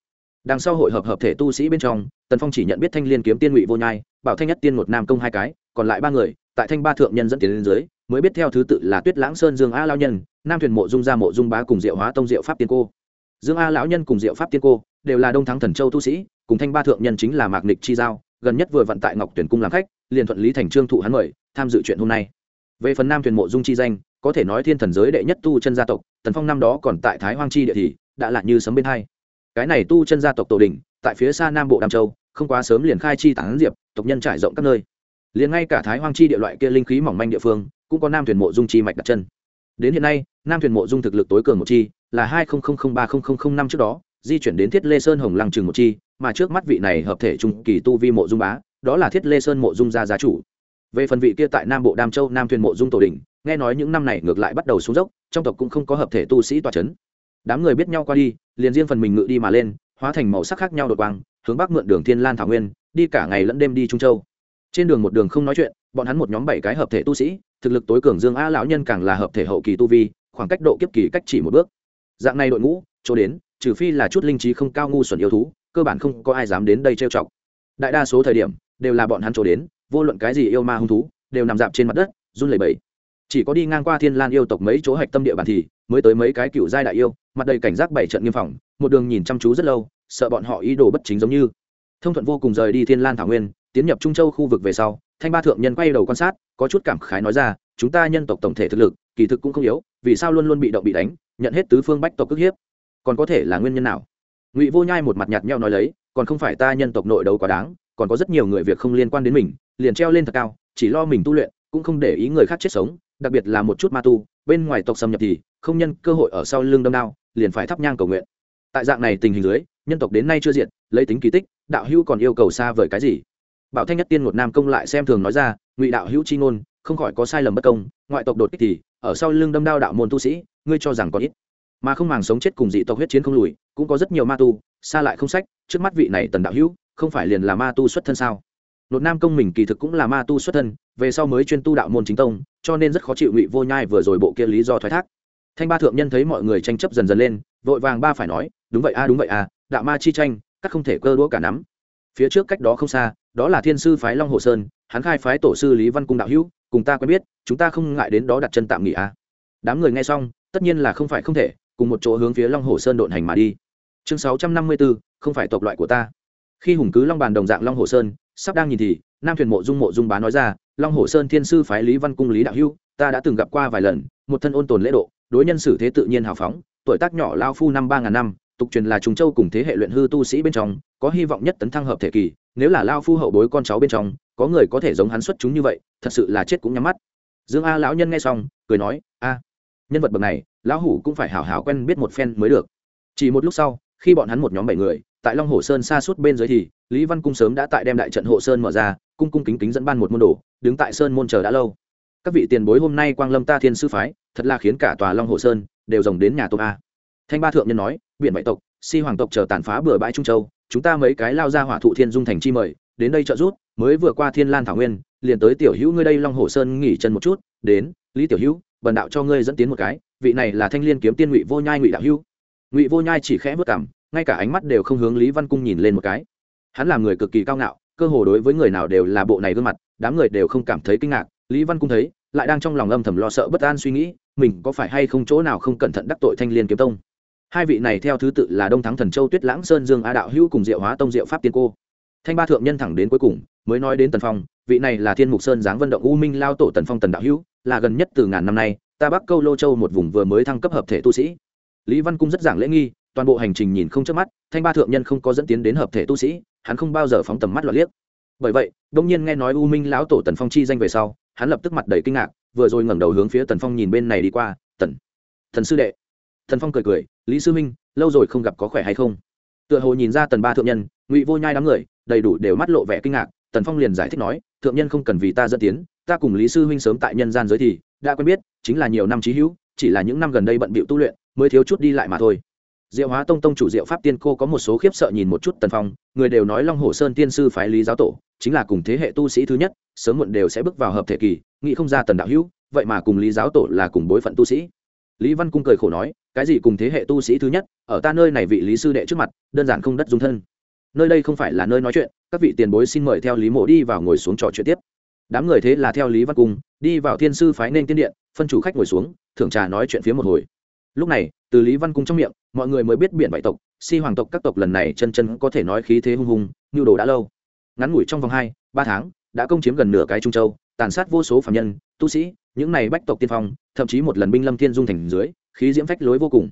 A: đằng sau hội hợp hợp thể tu sĩ bên trong, tần phong chỉ nhận biết thanh liên kiếm tiên ngụy vô nhai, bảo thanh nhất tiên một nam công hai cái, còn lại ba người, tại thanh ba thượng nhân dẫn tiến lên dưới, mới biết theo thứ tự là tuyết lãng sơn dương a lao nhân, nam thuyền mộ dung gia mộ dung bá cùng diệu hóa tông diệu pháp tiên cô. Dương a lão nhân cùng diệu pháp tiên cô đều là đông thắng thần châu tu sĩ, cùng thanh ba thượng nhân chính là mạc nịch chi giao, gần nhất vừa vận tại ngọc tuyển cung làm khách, liền thuận lý thành trương thụ hắn mời, tham dự chuyện hôm nay. Về phần nam thuyền mộ dung chi danh, có thể nói thiên thần giới đệ nhất tu chân gia tộc, tần phong năm đó còn tại thái hoang chi địa thì, đã là như sấm bên hai cái này tu chân gia tộc tổ đình, tại phía xa nam bộ đàm châu, không quá sớm liền khai chi tán diệp, tộc nhân trải rộng các nơi. Liền ngay cả thái hoang chi địa loại kia linh khí mỏng manh địa phương, cũng có nam thuyền mộ dung chi mạch đặt chân. Đến hiện nay, nam thuyền mộ dung thực lực tối cường một chi, là hai ba năm trước đó, di chuyển đến thiết lê sơn hồng lăng trường một chi, mà trước mắt vị này hợp thể trung kỳ tu vi mộ dung bá, đó là thiết lê sơn mộ dung gia gia chủ. Về phần vị kia tại nam bộ đam châu nam thuyền mộ dung tổ đình, nghe nói những năm này ngược lại bắt đầu xuống dốc, trong tộc cũng không có hợp thể tu sĩ tòa c h ấ n đám người biết nhau qua đi liền riêng phần mình ngự đi mà lên, hóa thành màu sắc khác nhau đột quang, hướng bắc mượn đường thiên lan thảo nguyên, đi cả ngày lẫn đêm đi trung châu. Trên đường một đường không nói chuyện, bọn hắn một nhóm bảy cái hợp thể tu sĩ, thực lực tối cường dương a lão nhân càng là hợp thể hậu kỳ tu vi, khoảng cách độ kiếp kỳ cách chỉ một bước. Dạng này đội ngũ, chỗ đến, trừ phi là chút linh trí không cao ngu xuẩn yêu thú, cơ bản không có ai dám đến đây trêu chọc. Đại đa số thời điểm, đều là bọn hắn chỗ đến, vô luận cái gì yêu ma hung thú, đều nằm dạp trên mặt đất, run lẩy bẩy chỉ có đi ngang qua thiên lan yêu tộc mấy chỗ hạch tâm địa bàn thì mới tới mấy cái cựu giai đại yêu, mặt đầy cảnh giác bảy trận nghiêm phòng, một đường nhìn chăm chú rất lâu, sợ bọn họ ý đồ bất chính giống như. Thông thuận vô cùng rời đi thiên lan thảo nguyên, tiến nhập trung châu khu vực về sau, thanh ba thượng nhân quay đầu quan sát, có chút cảm khái nói ra, chúng ta nhân tộc tổng thể thực lực, kỳ thực cũng không yếu, vì sao luôn luôn bị động bị đánh, nhận hết tứ phương bách tộc cước hiếp? Còn có thể là nguyên nhân nào? Ngụy vô nhai một mặt nhạt nhau nói lấy, còn không phải ta nhân tộc nội đấu quá đáng, còn có rất nhiều người việc không liên quan đến mình, liền treo lên thật cao, chỉ lo mình tu luyện, cũng không để ý người khác chết sống đặc biệt là một chút ma tu, bên ngoài tộc xâm nhập thì không nhân cơ hội ở sau lưng đâm đao, liền phải thắp nhang cầu nguyện. Tại dạng này tình hình dưới, nhân tộc đến nay chưa diện lấy tính kỳ tích, đạo hữu còn yêu cầu xa vời cái gì? Bảo thanh nhất tiên một nam công lại xem thường nói ra, ngụy đạo hữu chi ngôn, không khỏi có sai lầm bất công, ngoại tộc đột kích thì, ở sau lưng đâm đao đạo môn tu sĩ, ngươi cho rằng có ít. Mà không màng sống chết cùng dị tộc huyết chiến không lùi, cũng có rất nhiều ma tu, xa lại không sách, trước mắt vị này tần đạo hữu, không phải liền là ma tu xuất thân sao? Lột nam công mình kỳ thực cũng là ma tu xuất thân, về sau mới chuyên tu đạo môn chính tông, cho nên rất khó chịu ngụy vô nhai vừa rồi bộ kia lý do thoái thác. Thanh ba thượng nhân thấy mọi người tranh chấp dần dần lên, vội vàng ba phải nói, đúng vậy a, đúng vậy a, đạo ma chi tranh, các không thể cơ đũa cả nắm. Phía trước cách đó không xa, đó là thiên sư phái long hồ sơn, hắn khai phái tổ sư lý văn cung đạo hữu, cùng ta quen biết, chúng ta không ngại đến đó đặt chân tạm nghỉ a. Đám người nghe xong, tất nhiên là không phải không thể, cùng một chỗ hướng phía long hồ sơn độn hành mà đi. Chương sáu trăm năm mươi bốn, không phải tộc loại của ta. Khi hùng cứ long bàn đồng dạng long hồ sơn sắp đang nhìn thì nam thuyền mộ dung mộ dung bá nói ra long hồ sơn thiên sư phái lý văn cung lý đạo hưu, ta đã từng gặp qua vài lần một thân ôn tồn lễ độ đối nhân xử thế tự nhiên hào phóng tuổi tác nhỏ lao phu năm ba ngàn năm tục truyền là trùng châu cùng thế hệ luyện hư tu sĩ bên trong có hy vọng nhất tấn thăng hợp thể kỳ nếu là lao phu hậu bối con cháu bên trong có người có thể giống hắn xuất chúng như vậy thật sự là chết cũng nhắm mắt. Dương a lão nhân nghe xong cười nói a nhân vật bậc này lão hủ cũng phải hảo hảo quen biết một phen mới được. Chỉ một lúc sau khi bọn hắn một nhóm bảy người tại long hồ sơn xa suốt bên dưới thì, lý văn cung sớm đã tại đem đại trận hộ sơn mở ra, cung cung kính kính dẫn ban một môn đồ, đứng tại sơn môn chờ đã lâu. Các vị tiền bối hôm nay quang lâm ta thiên sư phái, thật là khiến cả tòa long hồ sơn đều rồng đến nhà tôm a. Thanh ba thượng nhân nói, biển bại tộc, si hoàng tộc chờ tàn phá bừa bãi trung châu, chúng ta mấy cái lao ra hỏa thụ thiên dung thành chi mời, đến đây trợ giúp, mới vừa qua thiên lan thảo nguyên, liền tới tiểu hữu ngươi đây long hồ sơn nghỉ chân một chút, đến, lý tiểu hữu, bần đạo cho ngươi dẫn tiến một cái, vị này là thanh liên kiếm tiên ngụy vô nhai ngụy đạo hữu. Ngụy vô nhai chỉ khẽ vất cảm ngay cả ánh mắt đều không hướng lý văn cung nhìn lên một cái. Hắn là người cực kỳ cao ngạo, cơ hồ đối với người nào đều là bộ này gương mặt, đám người đều không cảm thấy kinh ngạc. Lý văn cung thấy, lại đang trong lòng âm thầm lo sợ bất an suy nghĩ, mình có phải hay không chỗ nào không cẩn thận đắc tội thanh liên kiếm tông? Hai vị này theo thứ tự là đông thắng thần châu tuyết lãng sơn dương a đạo hữu cùng diệu hóa tông diệu pháp tiên cô. Thanh ba thượng nhân thẳng đến cuối cùng, mới nói đến tần phong, vị này là thiên mục sơn giáng vận động u minh lao tổ tần phong tần đạo hữu, là gần nhất từ ngàn năm nay, ta bắc câu lô châu một vùng vừa mới thăng cấp hợp thể tu sĩ. Lý văn cung rất giảng lễ nghi toàn bộ hành trình nhìn không chớp mắt, thanh ba thượng nhân không có dẫn tiến đến hợp thể tu sĩ, hắn không bao giờ phóng tầm mắt loạt liếc. Bởi vậy, đông nhiên nghe nói u minh lão tổ tần phong chi danh về sau, hắn lập tức mặt đầy kinh ngạc, vừa rồi ngẩng đầu hướng phía tần phong nhìn bên này đi qua, tần tần sư đệ. Tần phong cười cười, lý sư minh, lâu rồi không gặp có khỏe hay không? Tựa hồ nhìn ra tần ba thượng nhân, ngụy vô nhai đám người, đầy đủ đều mắt lộ vẻ kinh ngạc, tần phong liền giải thích nói, thượng nhân không cần vì ta dẫn tiến, ta cùng lý sư huynh sớm tại nhân gian giới thì, đã quen biết, chính là nhiều năm trí hữu, chỉ là những năm gần đây bận bịu tu luyện, mới thiếu chút đi lại mà thôi diệu hóa tông tông chủ diệu pháp tiên cô có một số khiếp sợ nhìn một chút tần phong, người đều nói long hồ sơn tiên sư phái lý giáo tổ chính là cùng thế hệ tu sĩ thứ nhất, sớm muộn đều sẽ bước vào hợp thể kỳ, nghĩ không ra tần đạo hữu, vậy mà cùng lý giáo tổ là cùng bối phận tu sĩ. Lý văn cung cười khổ nói, cái gì cùng thế hệ tu sĩ thứ nhất, ở ta nơi này vị lý sư đệ trước mặt, đơn giản không đất dung thân. Nơi đây không phải là nơi nói chuyện, các vị tiền bối xin mời theo lý mộ đi vào ngồi xuống trò chuyện tiếp. Đám người thế là theo lý văn cung, đi vào thiên sư phái nên tiên điện, phân chủ khách ngồi xuống, thưởng trà nói chuyện phía một hồi lúc này, từ lý văn cung trong miệng, mọi người mới biết biển bảy tộc, si hoàng tộc các tộc lần này chân chân có thể nói khí thế hung hùng, nhu đồ đã lâu. Ngắn ngủi trong vòng hai, ba tháng, đã công chiếm gần nửa cái trung châu, tàn sát vô số phạm nhân, tu sĩ, những này bách tộc tiên phong, thậm chí một lần binh lâm thiên dung thành dưới, khí diễm phách lối vô cùng.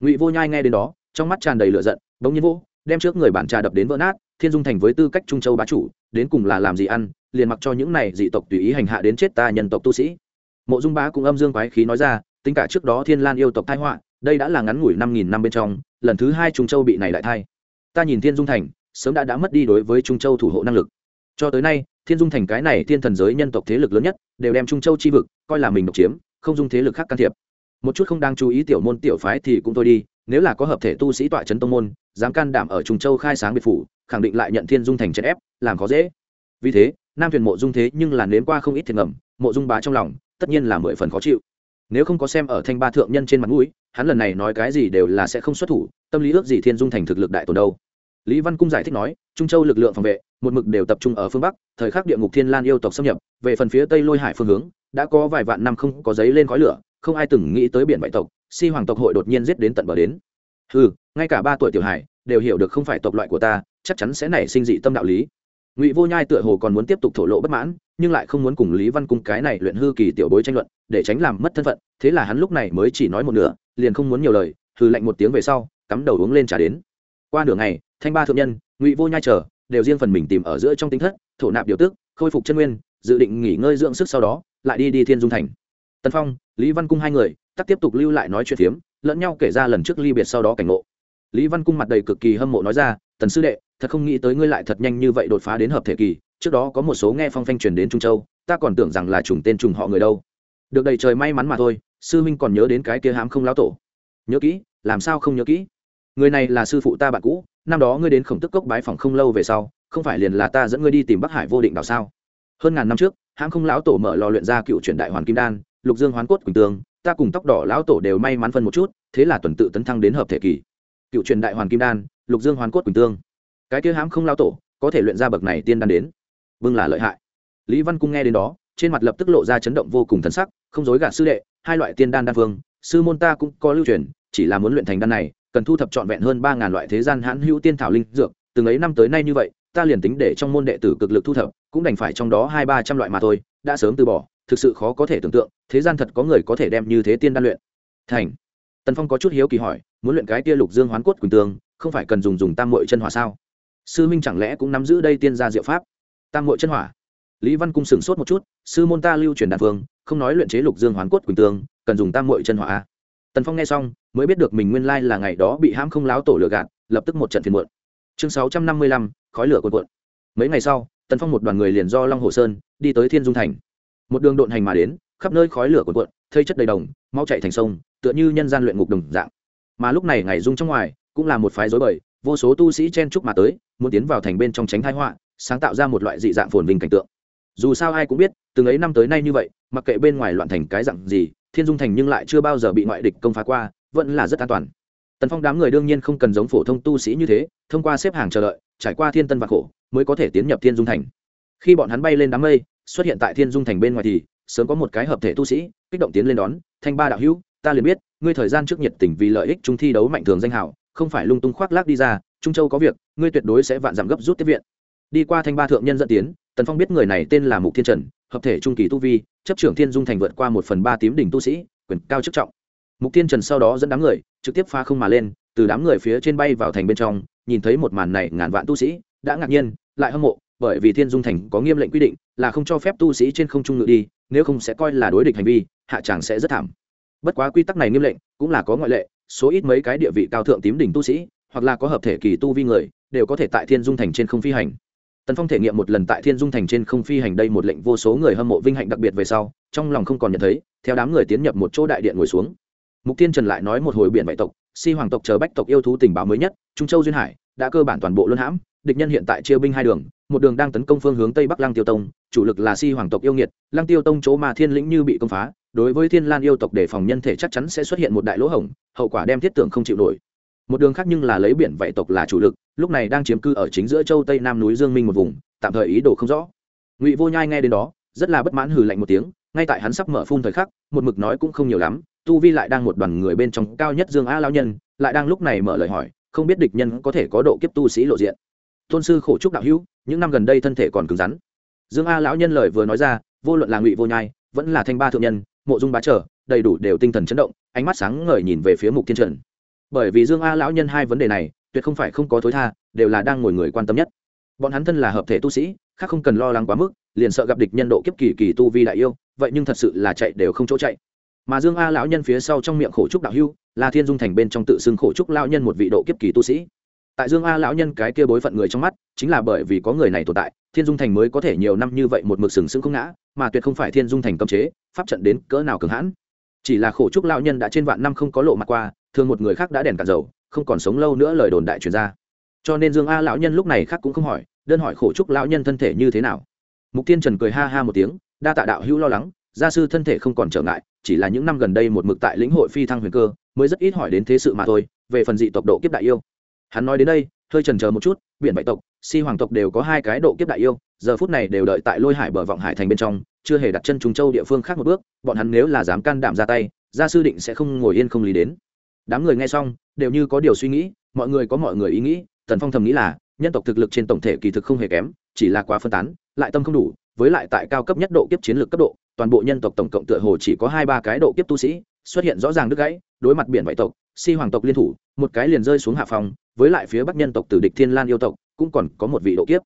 A: Ngụy vô nhai nghe đến đó, trong mắt tràn đầy lửa giận, bỗng nhiên vô đem trước người bản trà đập đến vỡ nát, thiên dung thành với tư cách trung châu bá chủ, đến cùng là làm gì ăn, liền mặc cho những này dị tộc tùy ý hành hạ đến chết ta nhân tộc tu sĩ. Mộ dung bá cũng âm dương quái khí nói ra tính cả trước đó thiên lan yêu tộc thai họa, đây đã là ngắn ngủi năm nghìn năm bên trong, lần thứ hai trung châu bị này lại thai. Ta nhìn thiên dung thành, sớm đã đã mất đi đối với trung châu thủ hộ năng lực. Cho tới nay, thiên dung thành cái này thiên thần giới nhân tộc thế lực lớn nhất, đều đem trung châu chi vực coi là mình độc chiếm, không dung thế lực khác can thiệp. Một chút không đang chú ý tiểu môn tiểu phái thì cũng thôi đi, nếu là có hợp thể tu sĩ tọa trấn tông môn, dám can đảm ở trung châu khai sáng biệt phủ, khẳng định lại nhận thiên dung thành chèn ép, làm khó dễ. Vì thế, nam thuyền mộ dung thế nhưng là nếm qua không ít thiệt ngầm, mộ dung bá trong lòng, tất nhiên là mười phần khó chịu nếu không có xem ở thanh ba thượng nhân trên mặt mũi, hắn lần này nói cái gì đều là sẽ không xuất thủ, tâm lý ước gì thiên dung thành thực lực đại tồn đâu. Lý văn cung giải thích nói, trung châu lực lượng phòng vệ, một mực đều tập trung ở phương bắc, thời khắc địa ngục thiên lan yêu tộc xâm nhập, về phần phía tây lôi hải phương hướng, đã có vài vạn năm không có giấy lên khói lửa, không ai từng nghĩ tới biển bại tộc, si hoàng tộc hội đột nhiên giết đến tận bờ đến. Ừ ngay cả ba tuổi tiểu hải, đều hiểu được không phải tộc loại của ta, chắc chắn sẽ nảy sinh dị tâm đạo lý. Ngụy vô nhai tựa hồ còn muốn tiếp tục thổ lộ bất mãn nhưng lại không muốn cùng lý văn cung cái này luyện hư kỳ tiểu bối tranh luận, để tránh làm mất thân phận, thế là hắn lúc này mới chỉ nói một nửa, liền không muốn nhiều lời hư lạnh một tiếng về sau, cắm đầu uống lên trả đến. Qua nửa ngày, thanh ba thượng nhân, ngụy vô nhai chờ, đều riêng phần mình tìm ở giữa trong tính thất, thổ nạp điều tức, khôi phục chân nguyên, dự định nghỉ ngơi dưỡng sức sau đó, lại đi đi thiên dung thành. Tân phong, lý văn cung hai người, tắc tiếp tục lưu lại nói chuyện phiếm, lẫn nhau kể ra lần trước ly biệt sau đó cảnh ngộ. Lý văn cung mặt đầy cực kỳ hâm mộ nói ra, tần sư đệ, thật không nghĩ tới ngươi lại thật nhanh như vậy đột phá đến hợp thể kỳ trước đó có một số nghe phong phanh truyền đến trung châu, ta còn tưởng rằng là trùng tên trùng họ người đâu. Được đầy trời may mắn mà thôi, sư huynh còn nhớ đến cái kia hám không lão tổ. Nhớ kỹ, làm sao không nhớ kỹ? Người này là sư phụ ta bạn cũ, năm đó ngươi đến khổng tức cốc bái phòng không lâu về sau, không phải liền là ta dẫn ngươi đi tìm bắc hải vô định đảo sao? Hơn ngàn năm trước hãng không lão tổ mở lò luyện ra cựu truyền đại hoàn kim đan, lục dương hoán cốt quỳnh tương ta cùng tóc đỏ lão tổ đều may mắn phân một chút, thế là tuần tự tấn thăng đến hợp thể kỳ. Cựu truyền đại hoàn kim đan, lục dương hoán cốt quỳnh tương cái kia hãng không lão tổ, có thể luyện ra bậc này tiên đan đến vâng là lợi hại. Lý văn cung nghe đến đó, trên mặt lập tức lộ ra chấn động vô cùng thần sắc, không dối gạt sư đệ, hai loại tiên đan đan phương sư môn ta cũng có lưu truyền, chỉ là muốn luyện thành đan này, cần thu thập trọn vẹn hơn ba ngàn loại thế gian hãn hữu tiên thảo linh dược, từng ấy năm tới nay như vậy, ta liền tính để trong môn đệ tử cực lực thu thập, cũng đành phải trong đó hai ba trăm loại mà thôi, đã sớm từ bỏ, thực sự khó có thể tưởng tượng, thế gian thật có người có thể đem như thế tiên đan luyện. Thành. Tần phong có chút hiếu kỳ hỏi, muốn luyện cái tia lục dương hoán cốt quỳnh tương không phải cần dùng dùng tam mội chân hỏa sao? Sư minh chẳng lẽ cũng nắm giữ đây tiên gia diệu pháp? Tam mội chân hỏa. Lý văn cung sửng sốt một chút, sư môn ta lưu truyền đàn phương không nói luyện chế lục dương hoán cốt quỳnh tương, cần dùng tam mội chân hỏa tần phong nghe xong, mới biết được mình nguyên lai là ngày đó bị hãm không láo tổ lừa gạt, lập tức một trận phiền muộn. Chương sáu trăm năm mươi lăm, khói lửa cuồn cuộn. Mấy ngày sau, tần phong một đoàn người liền do long hồ sơn, đi tới thiên dung thành. Một đường độn hành mà đến, khắp nơi khói lửa cuồn cuộn, thây chất đầy đồng, mau chạy thành sông, tựa như nhân gian luyện ngục đồng dạng. Mà lúc này ngày dung trong ngoài, cũng là một phái rối bời, vô số tu sĩ chen chúc mà tới, muốn tiến vào thành bên trong tránh thái họa sáng tạo ra một loại dị dạng phồn vinh cảnh tượng. Dù sao ai cũng biết, từng ấy năm tới nay như vậy, mặc kệ bên ngoài loạn thành cái dạng gì, thiên dung thành nhưng lại chưa bao giờ bị ngoại địch công phá qua, vẫn là rất an toàn. Tần phong đám người đương nhiên không cần giống phổ thông tu sĩ như thế, thông qua xếp hàng chờ đợi, trải qua thiên tân và khổ, mới có thể tiến nhập thiên dung thành. Khi bọn hắn bay lên đám mây, xuất hiện tại thiên dung thành bên ngoài thì, sớm có một cái hợp thể tu sĩ, kích động tiến lên đón, thanh ba đạo hữu, ta liền biết, ngươi thời gian trước nhiệt tình vì lợi ích chung thi đấu mạnh thường danh hảo không phải lung tung khoác lác đi ra, trung châu có việc, ngươi tuyệt đối sẽ vạn giảm gấp rút tiếp viện đi qua thanh ba thượng nhân dẫn tiến, tần phong biết người này tên là mục thiên trần, hợp thể trung kỳ tu vi, chấp trưởng thiên dung thành vượt qua một phần ba tím đỉnh tu sĩ, quyền cao chức trọng. Mục thiên trần sau đó dẫn đám người, trực tiếp pha không mà lên, từ đám người phía trên bay vào thành bên trong, nhìn thấy một màn này ngàn vạn tu sĩ, đã ngạc nhiên, lại hâm mộ, bởi vì thiên dung thành có nghiêm lệnh quy định, là không cho phép tu sĩ trên không trung ngự đi, nếu không sẽ coi là đối địch hành vi, hạ tràng sẽ rất thảm. Bất quá quy tắc này nghiêm lệnh, cũng là có ngoại lệ, số ít mấy cái địa vị cao thượng tím đỉnh tu sĩ, hoặc là có hợp thể kỳ tu vi người, đều có thể tại thiên dung thành trên không phi hành tần phong thể nghiệm một lần tại thiên dung thành trên không phi hành đây một lệnh vô số người hâm mộ vinh hạnh đặc biệt về sau, trong lòng không còn nhận thấy, theo đám người tiến nhập một chỗ đại điện ngồi xuống. Mục tiên trần lại nói một hồi biển bại tộc, si hoàng tộc chờ bách tộc yêu thú tình báo mới nhất, trung châu duyên hải, đã cơ bản toàn bộ luân hãm, địch nhân hiện tại chia binh hai đường, một đường đang tấn công phương hướng tây bắc lăng tiêu tông, chủ lực là si hoàng tộc yêu nghiệt, lăng tiêu tông chỗ mà thiên lĩnh như bị công phá, đối với thiên lan yêu tộc để phòng nhân thể chắc chắn sẽ xuất hiện một đại lỗ hổng, hậu quả đem thiết tưởng không chịu nổi một đường khác nhưng là lấy biển vậy tộc là chủ lực, lúc này đang chiếm cư ở chính giữa châu tây nam núi dương minh một vùng, tạm thời ý đồ không rõ. Ngụy vô nhai nghe đến đó, rất là bất mãn hừ lạnh một tiếng, ngay tại hắn sắp mở phun thời khắc, một mực nói cũng không nhiều lắm, tu vi lại đang một đoàn người bên trong cao nhất dương a lao nhân, lại đang lúc này mở lời hỏi, không biết địch nhân có thể có độ kiếp tu sĩ lộ diện. Tôn sư khổ trúc đạo hữu, những năm gần đây thân thể còn cứng rắn. Dương a lão nhân lời vừa nói ra, vô luận là ngụy vô nhai, vẫn là thanh ba thượng nhân, mộ dung bá trở, đầy đủ đều tinh thần chấn động, ánh mắt sáng ngời nhìn về phía mục thiên trần bởi vì dương a lão nhân hai vấn đề này, tuyệt không phải không có thối tha, đều là đang ngồi người quan tâm nhất. Bọn hắn thân là hợp thể tu sĩ, khác không cần lo lắng quá mức, liền sợ gặp địch nhân độ kiếp kỳ kỳ tu vi đại yêu, vậy nhưng thật sự là chạy đều không chỗ chạy. Mà dương a lão nhân phía sau trong miệng khổ trúc đạo hưu, là thiên dung thành bên trong tự xưng khổ trúc lão nhân một vị độ kiếp kỳ tu sĩ. Tại dương a lão nhân cái kia bối phận người trong mắt, chính là bởi vì có người này tồn tại, thiên dung thành mới có thể nhiều năm như vậy một mực sừng sững không ngã, mà tuyệt không phải thiên dung thành cấm chế, pháp trận đến cỡ nào cường hãn. Chỉ là khổ trúc lão nhân đã trên vạn năm không có lộ mặt qua thường một người khác đã đèn cả dầu, không còn sống lâu nữa lời đồn đại truyền ra. Cho nên dương a lão nhân lúc này khác cũng không hỏi, đơn hỏi khổ trúc lão nhân thân thể như thế nào. Mục tiên trần cười ha ha một tiếng, đa tạ đạo hữu lo lắng, gia sư thân thể không còn trở ngại, chỉ là những năm gần đây một mực tại lĩnh hội phi thăng huyền cơ, mới rất ít hỏi đến thế sự mà thôi, về phần dị tộc độ kiếp đại yêu. Hắn nói đến đây, hơi trần chờ một chút, biển bạch tộc, si hoàng tộc đều có hai cái độ kiếp đại yêu, giờ phút này đều đợi tại lôi hải bờ vọng hải thành bên trong, chưa hề đặt chân trùng châu địa phương khác một bước, bọn hắn nếu là dám can đảm ra tay, gia sư định sẽ không ngồi yên không lý đến đám người nghe xong, đều như có điều suy nghĩ, mọi người có mọi người ý nghĩ, tần phong thầm nghĩ là, nhân tộc thực lực trên tổng thể kỳ thực không hề kém, chỉ là quá phân tán, lại tâm không đủ, với lại tại cao cấp nhất độ kiếp chiến lược cấp độ, toàn bộ nhân tộc tổng cộng tựa hồ chỉ có hai ba cái độ kiếp tu sĩ, xuất hiện rõ ràng đứt gãy, đối mặt biển vải tộc, si hoàng tộc liên thủ, một cái liền rơi xuống hạ phòng, với lại phía bắc nhân tộc tử địch thiên lan yêu tộc, cũng còn có một vị độ kiếp.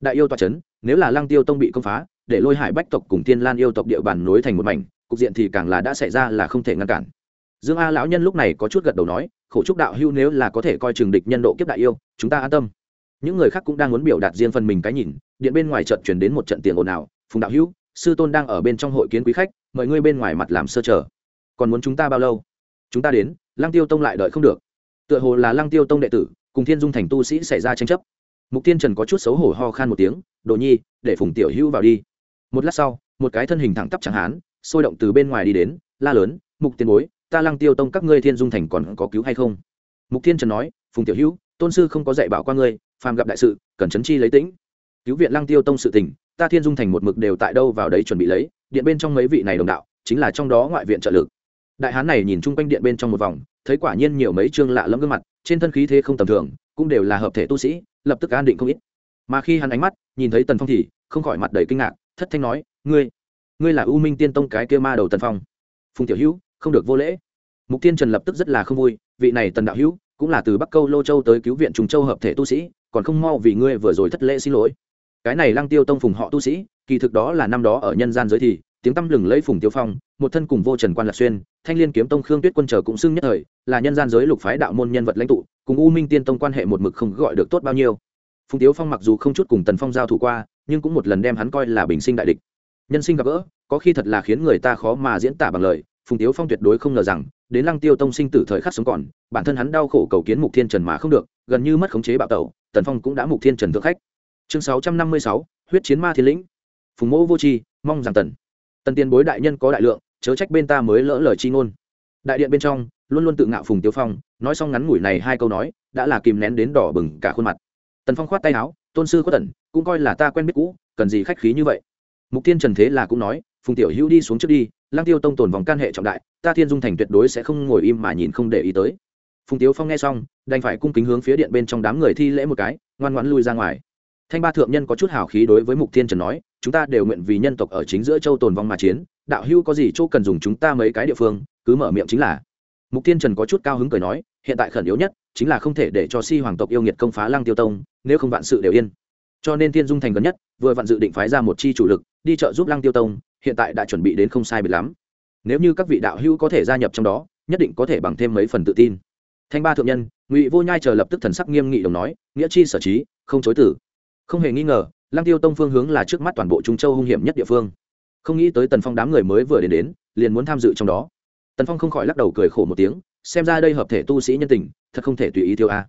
A: Đại yêu toa c h ấ n nếu là lăng tiêu tông bị công phá, để lôi hải bách tộc cùng thiên lan yêu tộc địa bàn nối thành một mảnh, cục diện thì càng là đã xảy ra là không thể ngăn cản dương a lão nhân lúc này có chút gật đầu nói khổ trúc đạo hưu nếu là có thể coi trường địch nhân độ kiếp đại yêu chúng ta an tâm. Những người khác cũng đang muốn biểu đạt riêng phần mình cái nhìn điện bên ngoài trận chuyển đến một trận tiền ồn ào phùng đạo hưu sư tôn đang ở bên trong hội kiến quý khách mời ngươi bên ngoài mặt làm sơ trở, còn muốn chúng ta bao lâu? Chúng ta đến lăng tiêu tông lại đợi không được. Tựa hồ là lăng tiêu tông đệ tử cùng thiên dung thành tu sĩ xảy ra tranh chấp. Mục tiên trần có chút xấu hổ ho khan một tiếng đồ nhi để phùng tiểu hưu vào đi. Một lát sau một cái thân hình thẳng tắp chẳng hán sôi động từ bên ngoài đi đến la lớn mục tiên bối ta lăng tiêu tông các ngươi thiên dung thành còn có cứu hay không? Mục Thiên trần nói, phùng tiểu hữu, tôn sư không có dạy bảo qua ngươi, phàm gặp đại sự, cần chấn chi lấy tĩnh. Cứu viện lăng tiêu tông sự tình, ta thiên dung thành một mực đều tại đâu vào đấy chuẩn bị lấy, điện bên trong mấy vị này đồng đạo, chính là trong đó ngoại viện trợ lực. Đại hán này nhìn chung quanh điện bên trong một vòng, thấy quả nhiên nhiều mấy chương lạ lẫm gương mặt, trên thân khí thế không tầm thường, cũng đều là hợp thể tu sĩ, lập tức an định không ít. Mà khi hắn ánh mắt nhìn thấy tần phong thì không khỏi mặt đầy kinh ngạc, thất thanh nói, ngươi ngươi là u minh tiên tông cái kia ma đầu tần phong. Phùng tiểu hữu không được vô lễ. Mục tiên trần lập tức rất là không vui, vị này tần đạo hữu cũng là từ bắc câu lô châu tới cứu viện trùng châu hợp thể tu sĩ, còn không mau vì ngươi vừa rồi thất lễ xin lỗi. Cái này lăng tiêu tông phùng họ tu sĩ, kỳ thực đó là năm đó ở nhân gian giới thì, tiếng tăm lừng lấy phùng tiêu phong, một thân cùng vô trần quan lạc xuyên, thanh liên kiếm tông khương tuyết quân chờ cũng xưng nhất thời, là nhân gian giới lục phái đạo môn nhân vật lãnh tụ, cùng u minh tiên tông quan hệ một mực không gọi được tốt bao nhiêu. Phùng Tiêu phong mặc dù không chút cùng tần phong giao thủ qua, nhưng cũng một lần đem hắn coi là bình sinh đại địch. Nhân sinh gặp gỡ, có khi thật là khiến người ta khó mà diễn tả bằng lời phùng tiếu phong tuyệt đối không ngờ rằng, đến lăng tiêu tông sinh tử thời khắc sống còn, bản thân hắn đau khổ cầu kiến mục thiên trần mà không được, gần như mất khống chế bạo tẩu, tần phong cũng đã mục thiên trần thượng khách. Chương sáu trăm năm mươi sáu, huyết chiến ma thiên lĩnh. Phùng mẫu vô tri, mong rằng tần. Tần tiền bối đại nhân có đại lượng, chớ trách bên ta mới lỡ lời chi ngôn. Đại điện bên trong, luôn luôn tự ngạo phùng tiếu phong, nói xong ngắn ngủi này hai câu nói, đã là kìm nén đến đỏ bừng cả khuôn mặt. Tần phong khoát tay áo, tôn sư có tần cũng coi là ta quen biết cũ, cần gì khách khí như vậy? Mục tiên trần thế là cũng nói phùng tiểu hữu đi xuống trước đi lang tiêu tông tồn vòng can hệ trọng đại, ta thiên dung thành tuyệt đối sẽ không ngồi im mà nhìn không để ý tới. Phùng tiếu phong nghe xong, đành phải cung kính hướng phía điện bên trong đám người thi lễ một cái, ngoan ngoãn lui ra ngoài. Thanh ba thượng nhân có chút hào khí đối với mục thiên trần nói, chúng ta đều nguyện vì nhân tộc ở chính giữa châu tồn vong mà chiến, đạo hưu có gì chỗ cần dùng chúng ta mấy cái địa phương, cứ mở miệng chính là. Mục thiên trần có chút cao hứng cười nói, hiện tại khẩn yếu nhất chính là không thể để cho si hoàng tộc yêu nghiệt công phá lăng tiêu tông, nếu không vạn sự đều yên. Cho nên thiên dung thành gần nhất, vừa vạn dự định phái ra một chi chủ lực, đi trợ giúp lăng tiêu tông hiện tại đã chuẩn bị đến không sai biệt lắm. Nếu như các vị đạo hữu có thể gia nhập trong đó, nhất định có thể bằng thêm mấy phần tự tin. Thanh ba thượng nhân, ngụy vô nhai chờ lập tức thần sắc nghiêm nghị đồng nói, nghĩa chi sở trí, không chối tử không hề nghi ngờ, lăng tiêu tông phương hướng là trước mắt toàn bộ trung châu hung hiểm nhất địa phương. Không nghĩ tới tần phong đám người mới vừa đến đến, liền muốn tham dự trong đó. Tần phong không khỏi lắc đầu cười khổ một tiếng, xem ra đây hợp thể tu sĩ nhân tình, thật không thể tùy ý thiếu a.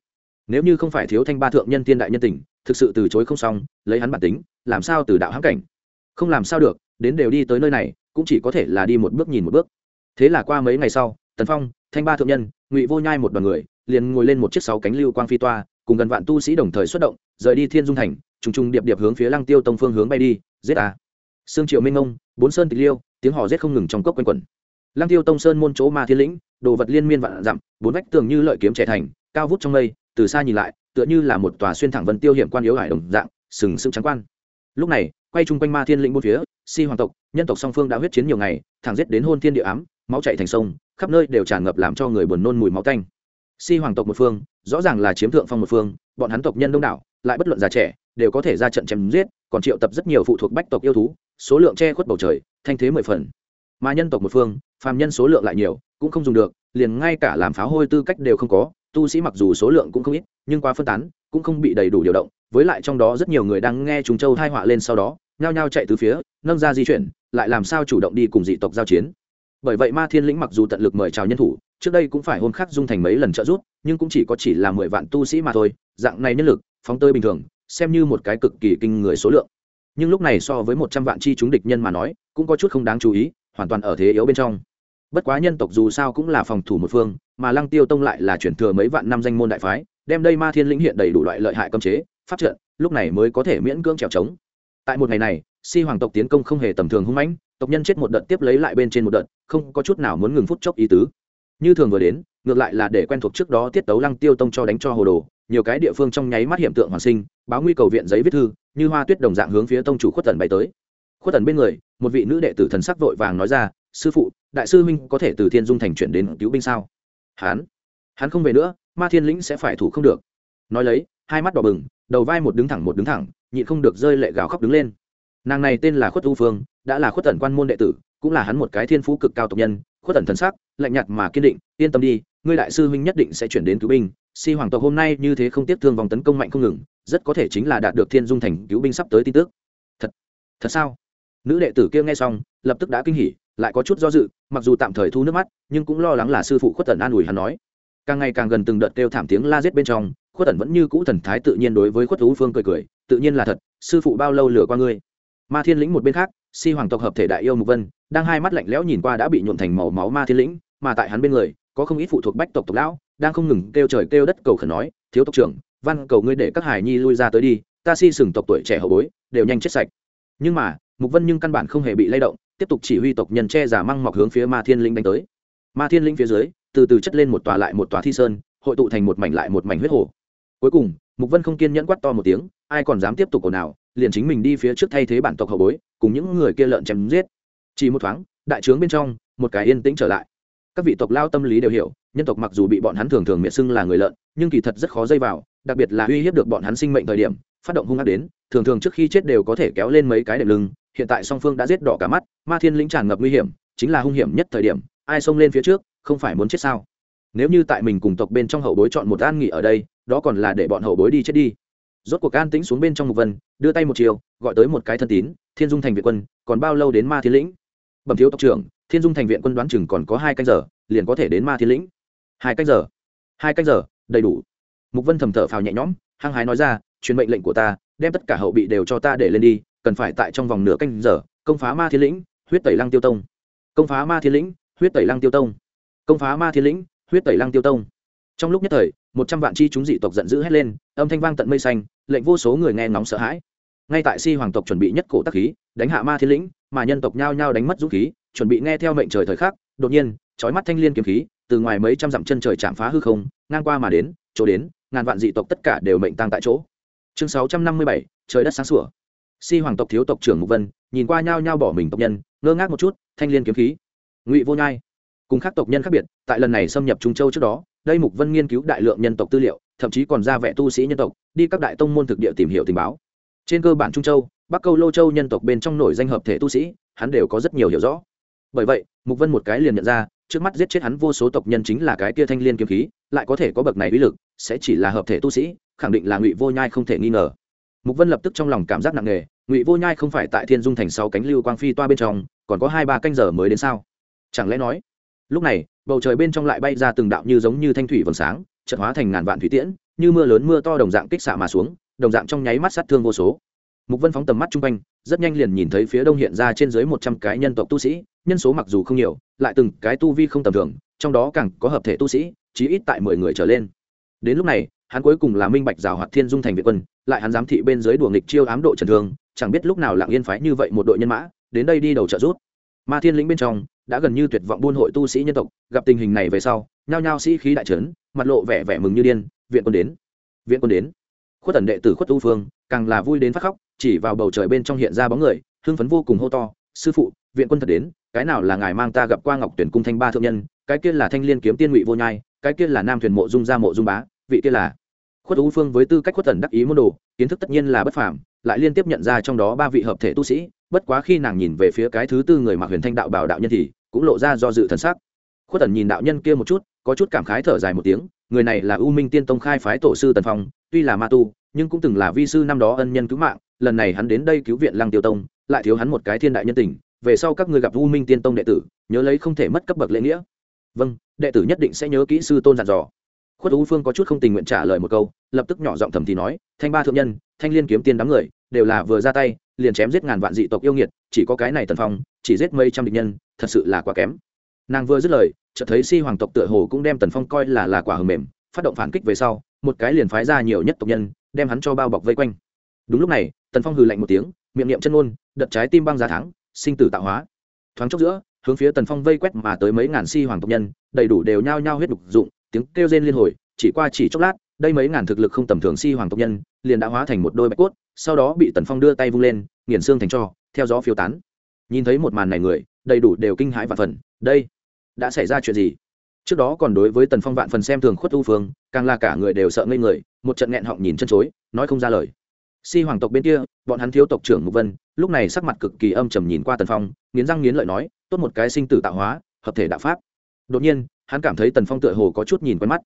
A: Nếu như không phải thiếu thanh ba thượng nhân tiên đại nhân tình, thực sự từ chối không xong, lấy hắn bản tính, làm sao từ đạo hãm cảnh? Không làm sao được đến đều đi tới nơi này, cũng chỉ có thể là đi một bước nhìn một bước. Thế là qua mấy ngày sau, tần phong, thanh ba thượng nhân, ngụy vô nhai một đoàn người, liền ngồi lên một chiếc sáu cánh lưu quang phi toa, cùng gần vạn tu sĩ đồng thời xuất động, rời đi thiên dung thành, trùng trùng điệp điệp hướng phía lăng tiêu tông phương hướng bay đi, giết a sương triệu minh ông bốn sơn tịch liêu, tiếng hò rết không ngừng trong cốc quanh quẩn. Lăng tiêu tông sơn môn chỗ ma thiên lĩnh, đồ vật liên miên vạn dặm, bốn vách tường như lợi kiếm trẻ thành, cao vút trong mây, từ xa nhìn lại, tựa như là một tòa xuyên thẳng vân tiêu hiểm quan yếu hải đồng dạng, sừng sững trắng quan. Lúc này, quay chung quanh ma thiên lĩnh bốn phía si hoàng tộc, nhân tộc song phương đã huyết chiến nhiều ngày, thẳng giết đến hôn thiên địa ám, máu chạy thành sông, khắp nơi đều tràn ngập làm cho người buồn nôn mùi máu tanh. Si hoàng tộc một phương, rõ ràng là chiếm thượng phong một phương, bọn hắn tộc nhân đông đảo, lại bất luận già trẻ, đều có thể ra trận chém giết, còn triệu tập rất nhiều phụ thuộc bách tộc yêu thú, số lượng che khuất bầu trời, thanh thế mười phần. Mà nhân tộc một phương, phàm nhân số lượng lại nhiều, cũng không dùng được, liền ngay cả làm pháo hôi tư cách đều không có, tu sĩ mặc dù số lượng cũng không ít, nhưng quá phân tán, cũng không bị đầy đủ điều động, với lại trong đó rất nhiều người đang nghe chúng châu thai họa lên sau đó nhao nhao chạy từ phía, nâng ra di chuyển, lại làm sao chủ động đi cùng dị tộc giao chiến. Bởi vậy ma thiên lĩnh mặc dù tận lực mời chào nhân thủ, trước đây cũng phải hôn khắc dung thành mấy lần trợ giúp, nhưng cũng chỉ có chỉ là mười vạn tu sĩ mà thôi, dạng này nhân lực, phóng tơi bình thường, xem như một cái cực kỳ kinh người số lượng. Nhưng lúc này so với một trăm vạn chi chúng địch nhân mà nói, cũng có chút không đáng chú ý, hoàn toàn ở thế yếu bên trong. Bất quá nhân tộc dù sao cũng là phòng thủ một phương, mà lăng tiêu tông lại là chuyển thừa mấy vạn năm danh môn đại phái, đem đây ma thiên lĩnh hiện đầy đủ loại lợi hại cấm chế phát trận, lúc này mới có thể miễn cưỡng trèo trống tại một ngày này, si hoàng tộc tiến công không hề tầm thường hung mãnh, tộc nhân chết một đợt tiếp lấy lại bên trên một đợt, không có chút nào muốn ngừng phút chốc ý tứ. Như thường vừa đến, ngược lại là để quen thuộc trước đó tiết tấu lăng tiêu tông cho đánh cho hồ đồ, nhiều cái địa phương trong nháy mắt hiện tượng hoàn sinh, báo nguy cầu viện giấy viết thư, như hoa tuyết đồng dạng hướng phía tông chủ khuất tần bay tới. Khuất tần bên người, một vị nữ đệ tử thần sắc vội vàng nói ra, sư phụ, đại sư huynh có thể từ thiên dung thành chuyển đến cứu binh sao? Hán hắn không về nữa, ma thiên lĩnh sẽ phải thủ không được. Nói lấy, hai mắt đỏ bừng, đầu vai một đứng thẳng một đứng thẳng nhịn không được rơi lệ gào khóc đứng lên. Nàng này tên là khuất u phương, đã là khuất tần quan môn đệ tử, cũng là hắn một cái thiên phú cực cao tộc nhân. Khuất tần thần sắc, lạnh nhạt mà kiên định, yên tâm đi, ngươi đại sư huynh nhất định sẽ chuyển đến cứu binh. Si hoàng tộc hôm nay như thế không tiếp thương vòng tấn công mạnh không ngừng, rất có thể chính là đạt được thiên dung thành cứu binh sắp tới tin tức. Thật thật sao? Nữ đệ tử kia nghe xong, lập tức đã kinh hỉ, lại có chút do dự, mặc dù tạm thời thu nước mắt, nhưng cũng lo lắng là sư phụ khuất tần an ủi hắn nói. Càng ngày càng gần từng đợt kêu thảm tiếng la giết bên trong khuất tần vẫn như cũ thần thái tự nhiên đối với khuất thú phương cười cười, tự nhiên là thật, sư phụ bao lâu lừa qua ngươi? Ma thiên lĩnh một bên khác, si hoàng tộc hợp thể đại yêu mục vân, đang hai mắt lạnh lẽo nhìn qua đã bị nhuộn thành màu máu ma thiên lĩnh, mà tại hắn bên người, có không ít phụ thuộc bách tộc tộc lão, đang không ngừng kêu trời kêu đất cầu khẩn nói, thiếu tộc trưởng, văn cầu ngươi để các hải nhi lui ra tới đi, ta si sừng tộc tuổi trẻ hậu bối, đều nhanh chết sạch. Nhưng mà, mục vân nhưng căn bản không hề bị lay động, tiếp tục chỉ huy tộc nhân che giả măng mọc hướng phía ma thiên linh đánh tới. Ma thiên linh phía dưới, từ từ chất lên một tòa lại một tòa thi sơn, hội tụ thành một mảnh lại một mảnh huyết hồ cuối cùng, mục vân không kiên nhẫn quát to một tiếng, ai còn dám tiếp tục ồn nào liền chính mình đi phía trước thay thế bản tộc hậu bối, cùng những người kia lợn chém giết. Chỉ một thoáng, đại trướng bên trong, một cái yên tĩnh trở lại. Các vị tộc lao tâm lý đều hiểu, nhân tộc mặc dù bị bọn hắn thường thường miệt xưng là người lợn, nhưng kỳ thật rất khó dây vào, đặc biệt là uy hiếp được bọn hắn sinh mệnh thời điểm, phát động hung ác đến, thường thường trước khi chết đều có thể kéo lên mấy cái đệm lưng, hiện tại song phương đã giết đỏ cả mắt, ma thiên lĩnh tràn ngập nguy hiểm, chính là hung hiểm nhất thời điểm, ai xông lên phía trước, không phải muốn chết sao? Nếu như tại mình cùng tộc bên trong hậu bối chọn một an nghỉ ở đây đó còn là để bọn hậu bối đi chết đi. Rốt cuộc an tĩnh xuống bên trong một vân, đưa tay một chiều, gọi tới một cái thân tín, thiên dung thành viện quân, còn bao lâu đến ma thiên lĩnh? Bẩm thiếu tộc trưởng, thiên dung thành viện quân đoán chừng còn có hai canh giờ, liền có thể đến ma thiên lĩnh. Hai canh giờ? Hai canh giờ, đầy đủ. Mục vân thầm thở phào nhẹ nhõm, hăng hái nói ra, truyền mệnh lệnh của ta, đem tất cả hậu bị đều cho ta để lên đi, cần phải tại trong vòng nửa canh giờ, công phá ma thiên lĩnh, huyết tẩy lăng tiêu tông. Công phá ma thiên lĩnh, huyết tẩy lăng tiêu tông. Công phá ma thiên lĩnh, huyết tẩy lăng tiêu tông. Trong lúc nhất thời một trăm vạn chi chúng dị tộc giận dữ hét lên, âm thanh vang tận mây xanh, lệnh vô số người nghe ngóng sợ hãi. Ngay tại si hoàng tộc chuẩn bị nhất cổ tắc khí, đánh hạ ma thiên lĩnh, mà nhân tộc nhao nhao đánh mất dũng khí, chuẩn bị nghe theo mệnh trời thời khắc, đột nhiên, chói mắt thanh liên kiếm khí, từ ngoài mấy trăm dặm chân trời chạm phá hư không, ngang qua mà đến, chỗ đến, ngàn vạn dị tộc tất cả đều mệnh tăng tại chỗ. Chương sáu trăm năm mươi bảy, trời đất sáng sủa. Si hoàng tộc thiếu tộc trưởng mục vân, nhìn qua nhao nhao bỏ mình tộc nhân, ngơ ngác một chút, thanh liên kiếm khí. Ngụy vô nhai. Cùng các tộc nhân khác biệt, tại lần này xâm nhập trung châu trước đó đây mục vân nghiên cứu đại lượng nhân tộc tư liệu, thậm chí còn ra vẻ tu sĩ nhân tộc, đi các đại tông môn thực địa tìm hiểu tình báo. Trên cơ bản trung châu, bắc câu lô châu nhân tộc bên trong nổi danh hợp thể tu sĩ, hắn đều có rất nhiều hiểu rõ. Bởi vậy, mục vân một cái liền nhận ra, trước mắt giết chết hắn vô số tộc nhân chính là cái kia thanh liên kiếm khí, lại có thể có bậc này uy lực, sẽ chỉ là hợp thể tu sĩ, khẳng định là ngụy vô nhai không thể nghi ngờ. Mục vân lập tức trong lòng cảm giác nặng nề, ngụy vô nhai không phải tại thiên dung thành sáu cánh lưu quang phi toa bên trong, còn có hai ba canh giờ mới đến sao? Chẳng lẽ nói lúc này, bầu trời bên trong lại bay ra từng đạo như giống như thanh thủy vầng sáng, chợt hóa thành ngàn vạn thủy tiễn, như mưa lớn mưa to đồng dạng kích xạ mà xuống, đồng dạng trong nháy mắt sát thương vô số. Mục vân phóng tầm mắt chung quanh, rất nhanh liền nhìn thấy phía đông hiện ra trên dưới một trăm cái nhân tộc tu sĩ, nhân số mặc dù không nhiều, lại từng cái tu vi không tầm thường, trong đó càng có hợp thể tu sĩ, chí ít tại mười người trở lên. Đến lúc này, hắn cuối cùng là minh bạch rào hoạt thiên dung thành việt quân, lại hắn giám thị bên dưới đùa nghịch chiêu ám độ trần thương, chẳng biết lúc nào lặng yên phái như vậy một đội nhân mã, đến đây đi đầu trợ rút ma thiên lĩnh bên trong đã gần như tuyệt vọng buôn hội tu sĩ nhân tộc, gặp tình hình này về sau, nhao nhao sĩ khí đại trấn, mặt lộ vẻ vẻ mừng như điên, viện quân đến, viện quân đến. Khuất tần đệ tử khuất tu phương, càng là vui đến phát khóc, chỉ vào bầu trời bên trong hiện ra bóng người, hưng phấn vô cùng hô to, sư phụ, viện quân thật đến, cái nào là ngài mang ta gặp qua ngọc tuyển cung thanh ba thượng nhân, cái kia là thanh liên kiếm tiên ngụy vô nhai, cái kia là nam thuyền mộ dung gia mộ dung bá, vị kia là khuất u phương với tư cách khuất tần đắc ý môn đồ, kiến thức tất nhiên là bất phàm, lại liên tiếp nhận ra trong đó ba vị hợp thể tu sĩ, bất quá khi nàng nhìn về phía cái thứ tư người mặc huyền thanh đạo bảo đạo nhân thì cũng lộ ra do dự thần sắc. Khuất tần nhìn đạo nhân kia một chút, có chút cảm khái thở dài một tiếng, người này là u minh tiên tông khai phái tổ sư tần phong, tuy là ma tu, nhưng cũng từng là vi sư năm đó ân nhân cứu mạng, lần này hắn đến đây cứu viện lăng tiêu tông, lại thiếu hắn một cái thiên đại nhân tình, về sau các ngươi gặp u minh tiên tông đệ tử, nhớ lấy không thể mất cấp bậc lễ nghĩa. Vâng đệ tử nhất định sẽ nhớ kỹ sư tôn dặn dò. Khuất u phương có chút không tình nguyện trả lời một câu, lập tức nhỏ giọng thầm thì nói, thanh ba thượng nhân, thanh liên kiếm tiên đám người đều là vừa ra tay, liền chém giết ngàn vạn dị tộc yêu nghiệt, chỉ có cái này tần phong, chỉ giết mấy trăm địch nhân, thật sự là quá kém. Nàng vừa dứt lời, chợt thấy si hoàng tộc tựa hồ cũng đem tần phong coi là là quả hầm mềm, phát động phản kích về sau, một cái liền phái ra nhiều nhất tộc nhân, đem hắn cho bao bọc vây quanh. Đúng lúc này, tần phong hừ lạnh một tiếng, miệng niệm chân ngôn đợt trái tim băng giá thắng, sinh tử tạo hóa. Thoáng chốc giữa, hướng phía tần phong vây quét mà tới mấy ngàn si hoàng tộc nhân, đầy đủ đều nhao nhao huyết đục dụng, tiếng kêu rên liên hồi, chỉ qua chỉ chốc lát, đây mấy ngàn thực lực không tầm thường si hoàng tộc nhân, liền đã hóa thành một đôi bạch cốt sau đó bị tần phong đưa tay vung lên, nghiền xương thành cho, theo gió phiêu tán. Nhìn thấy một màn này người, đầy đủ đều kinh hãi vạn phần. Đây, đã xảy ra chuyện gì? Trước đó còn đối với tần phong vạn phần xem thường khuất u phương, càng là cả người đều sợ ngây người, một trận nghẹn họng nhìn chân chối, nói không ra lời. Si hoàng tộc bên kia, bọn hắn thiếu tộc trưởng mục vân, lúc này sắc mặt cực kỳ âm trầm nhìn qua tần phong, nghiến răng nghiến lợi nói, tốt một cái sinh tử tạo hóa, hợp thể đạo pháp. Đột nhiên, hắn cảm thấy tần phong tựa hồ có chút nhìn quen mắt.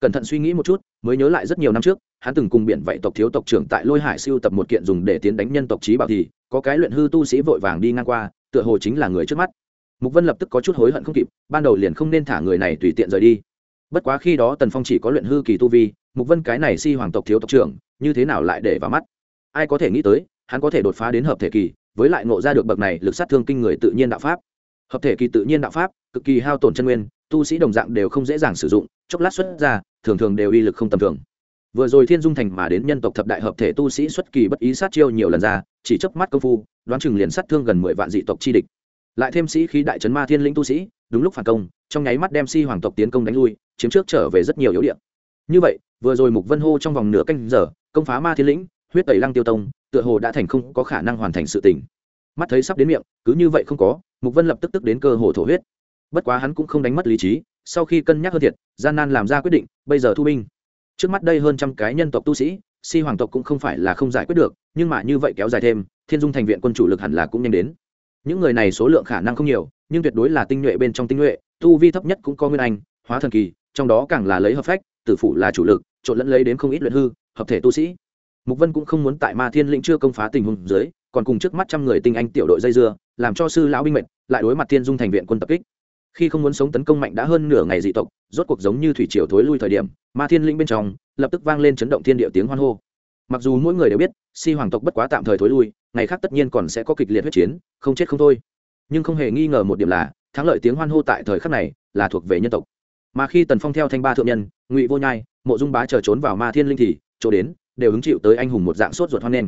A: Cẩn thận suy nghĩ một chút mới nhớ lại rất nhiều năm trước, hắn từng cùng biển vậy tộc thiếu tộc trưởng tại lôi hải siêu tập một kiện dùng để tiến đánh nhân tộc trí bảo thì, có cái luyện hư tu sĩ vội vàng đi ngang qua, tựa hồ chính là người trước mắt. Mục vân lập tức có chút hối hận không kịp, ban đầu liền không nên thả người này tùy tiện rời đi. Bất quá khi đó tần phong chỉ có luyện hư kỳ tu vi, mục vân cái này si hoàng tộc thiếu tộc trưởng, như thế nào lại để vào mắt? Ai có thể nghĩ tới, hắn có thể đột phá đến hợp thể kỳ, với lại ngộ ra được bậc này lực sát thương kinh người tự nhiên đạo pháp. Hợp thể kỳ tự nhiên đạo pháp, cực kỳ hao tổn chân nguyên, tu sĩ đồng dạng đều không dễ dàng sử dụng, chốc lát xuất ra thường thường đều uy lực không tầm thường. Vừa rồi thiên dung thành mà đến nhân tộc thập đại hợp thể tu sĩ xuất kỳ bất ý sát chiêu nhiều lần ra, chỉ chớp mắt công phu, đoán chừng liền sát thương gần mười vạn dị tộc chi địch. Lại thêm sĩ khí đại trấn ma thiên lĩnh tu sĩ, đúng lúc phản công, trong nháy mắt đem si hoàng tộc tiến công đánh lui, chiếm trước trở về rất nhiều yếu điểm. Như vậy, vừa rồi mục vân hô trong vòng nửa canh giờ, công phá ma thiên lĩnh huyết tẩy lăng tiêu tông, tựa hồ đã thành không có khả năng hoàn thành sự tình. Mắt thấy sắp đến miệng, cứ như vậy không có, mục vân lập tức tức đến cơ hồ thổ huyết. Bất quá hắn cũng không đánh mất lý trí sau khi cân nhắc hơn thiệt, gian nan làm ra quyết định, bây giờ thu binh. Trước mắt đây hơn trăm cái nhân tộc tu sĩ, si hoàng tộc cũng không phải là không giải quyết được, nhưng mà như vậy kéo dài thêm, thiên dung thành viện quân chủ lực hẳn là cũng nhanh đến. Những người này số lượng khả năng không nhiều, nhưng tuyệt đối là tinh nhuệ bên trong tinh nhuệ, tu vi thấp nhất cũng có nguyên anh, hóa thần kỳ, trong đó càng là lấy hợp phách, tử phủ là chủ lực, trộn lẫn lấy đến không ít luyện hư, hợp thể tu sĩ. Mục vân cũng không muốn tại ma thiên lĩnh chưa công phá tình huống dưới, còn cùng trước mắt trăm người tinh anh tiểu đội dây dưa, làm cho sư lão binh mệnh, lại đối mặt thiên dung thành viện quân tập kích khi không muốn sống tấn công mạnh đã hơn nửa ngày dị tộc, rốt cuộc giống như thủy triều thối lui thời điểm, ma thiên lĩnh bên trong, lập tức vang lên chấn động thiên địa tiếng hoan hô. Mặc dù mỗi người đều biết, si hoàng tộc bất quá tạm thời thối lui, ngày khác tất nhiên còn sẽ có kịch liệt huyết chiến, không chết không thôi. Nhưng không hề nghi ngờ một điểm là, thắng lợi tiếng hoan hô tại thời khắc này là thuộc về nhân tộc. Mà khi tần phong theo thanh ba thượng nhân, ngụy vô nhai, mộ dung bá chờ trốn vào ma thiên linh thì, chỗ đến, đều hứng chịu tới anh hùng một dạng sốt ruột hoan nghênh.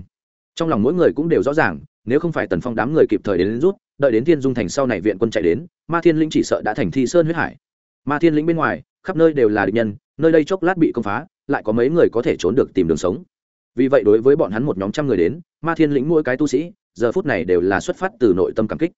A: Trong lòng mỗi người cũng đều rõ ràng nếu không phải tần phong đám người kịp thời đến, đến rút đợi đến thiên dung thành sau này viện quân chạy đến ma thiên lĩnh chỉ sợ đã thành thi sơn huyết hải. Ma thiên lĩnh bên ngoài khắp nơi đều là địch nhân nơi đây chốc lát bị công phá lại có mấy người có thể trốn được tìm đường sống. Vì vậy đối với bọn hắn một nhóm trăm người đến ma thiên lĩnh mỗi cái tu sĩ giờ phút này đều là xuất phát từ nội tâm cảm kích.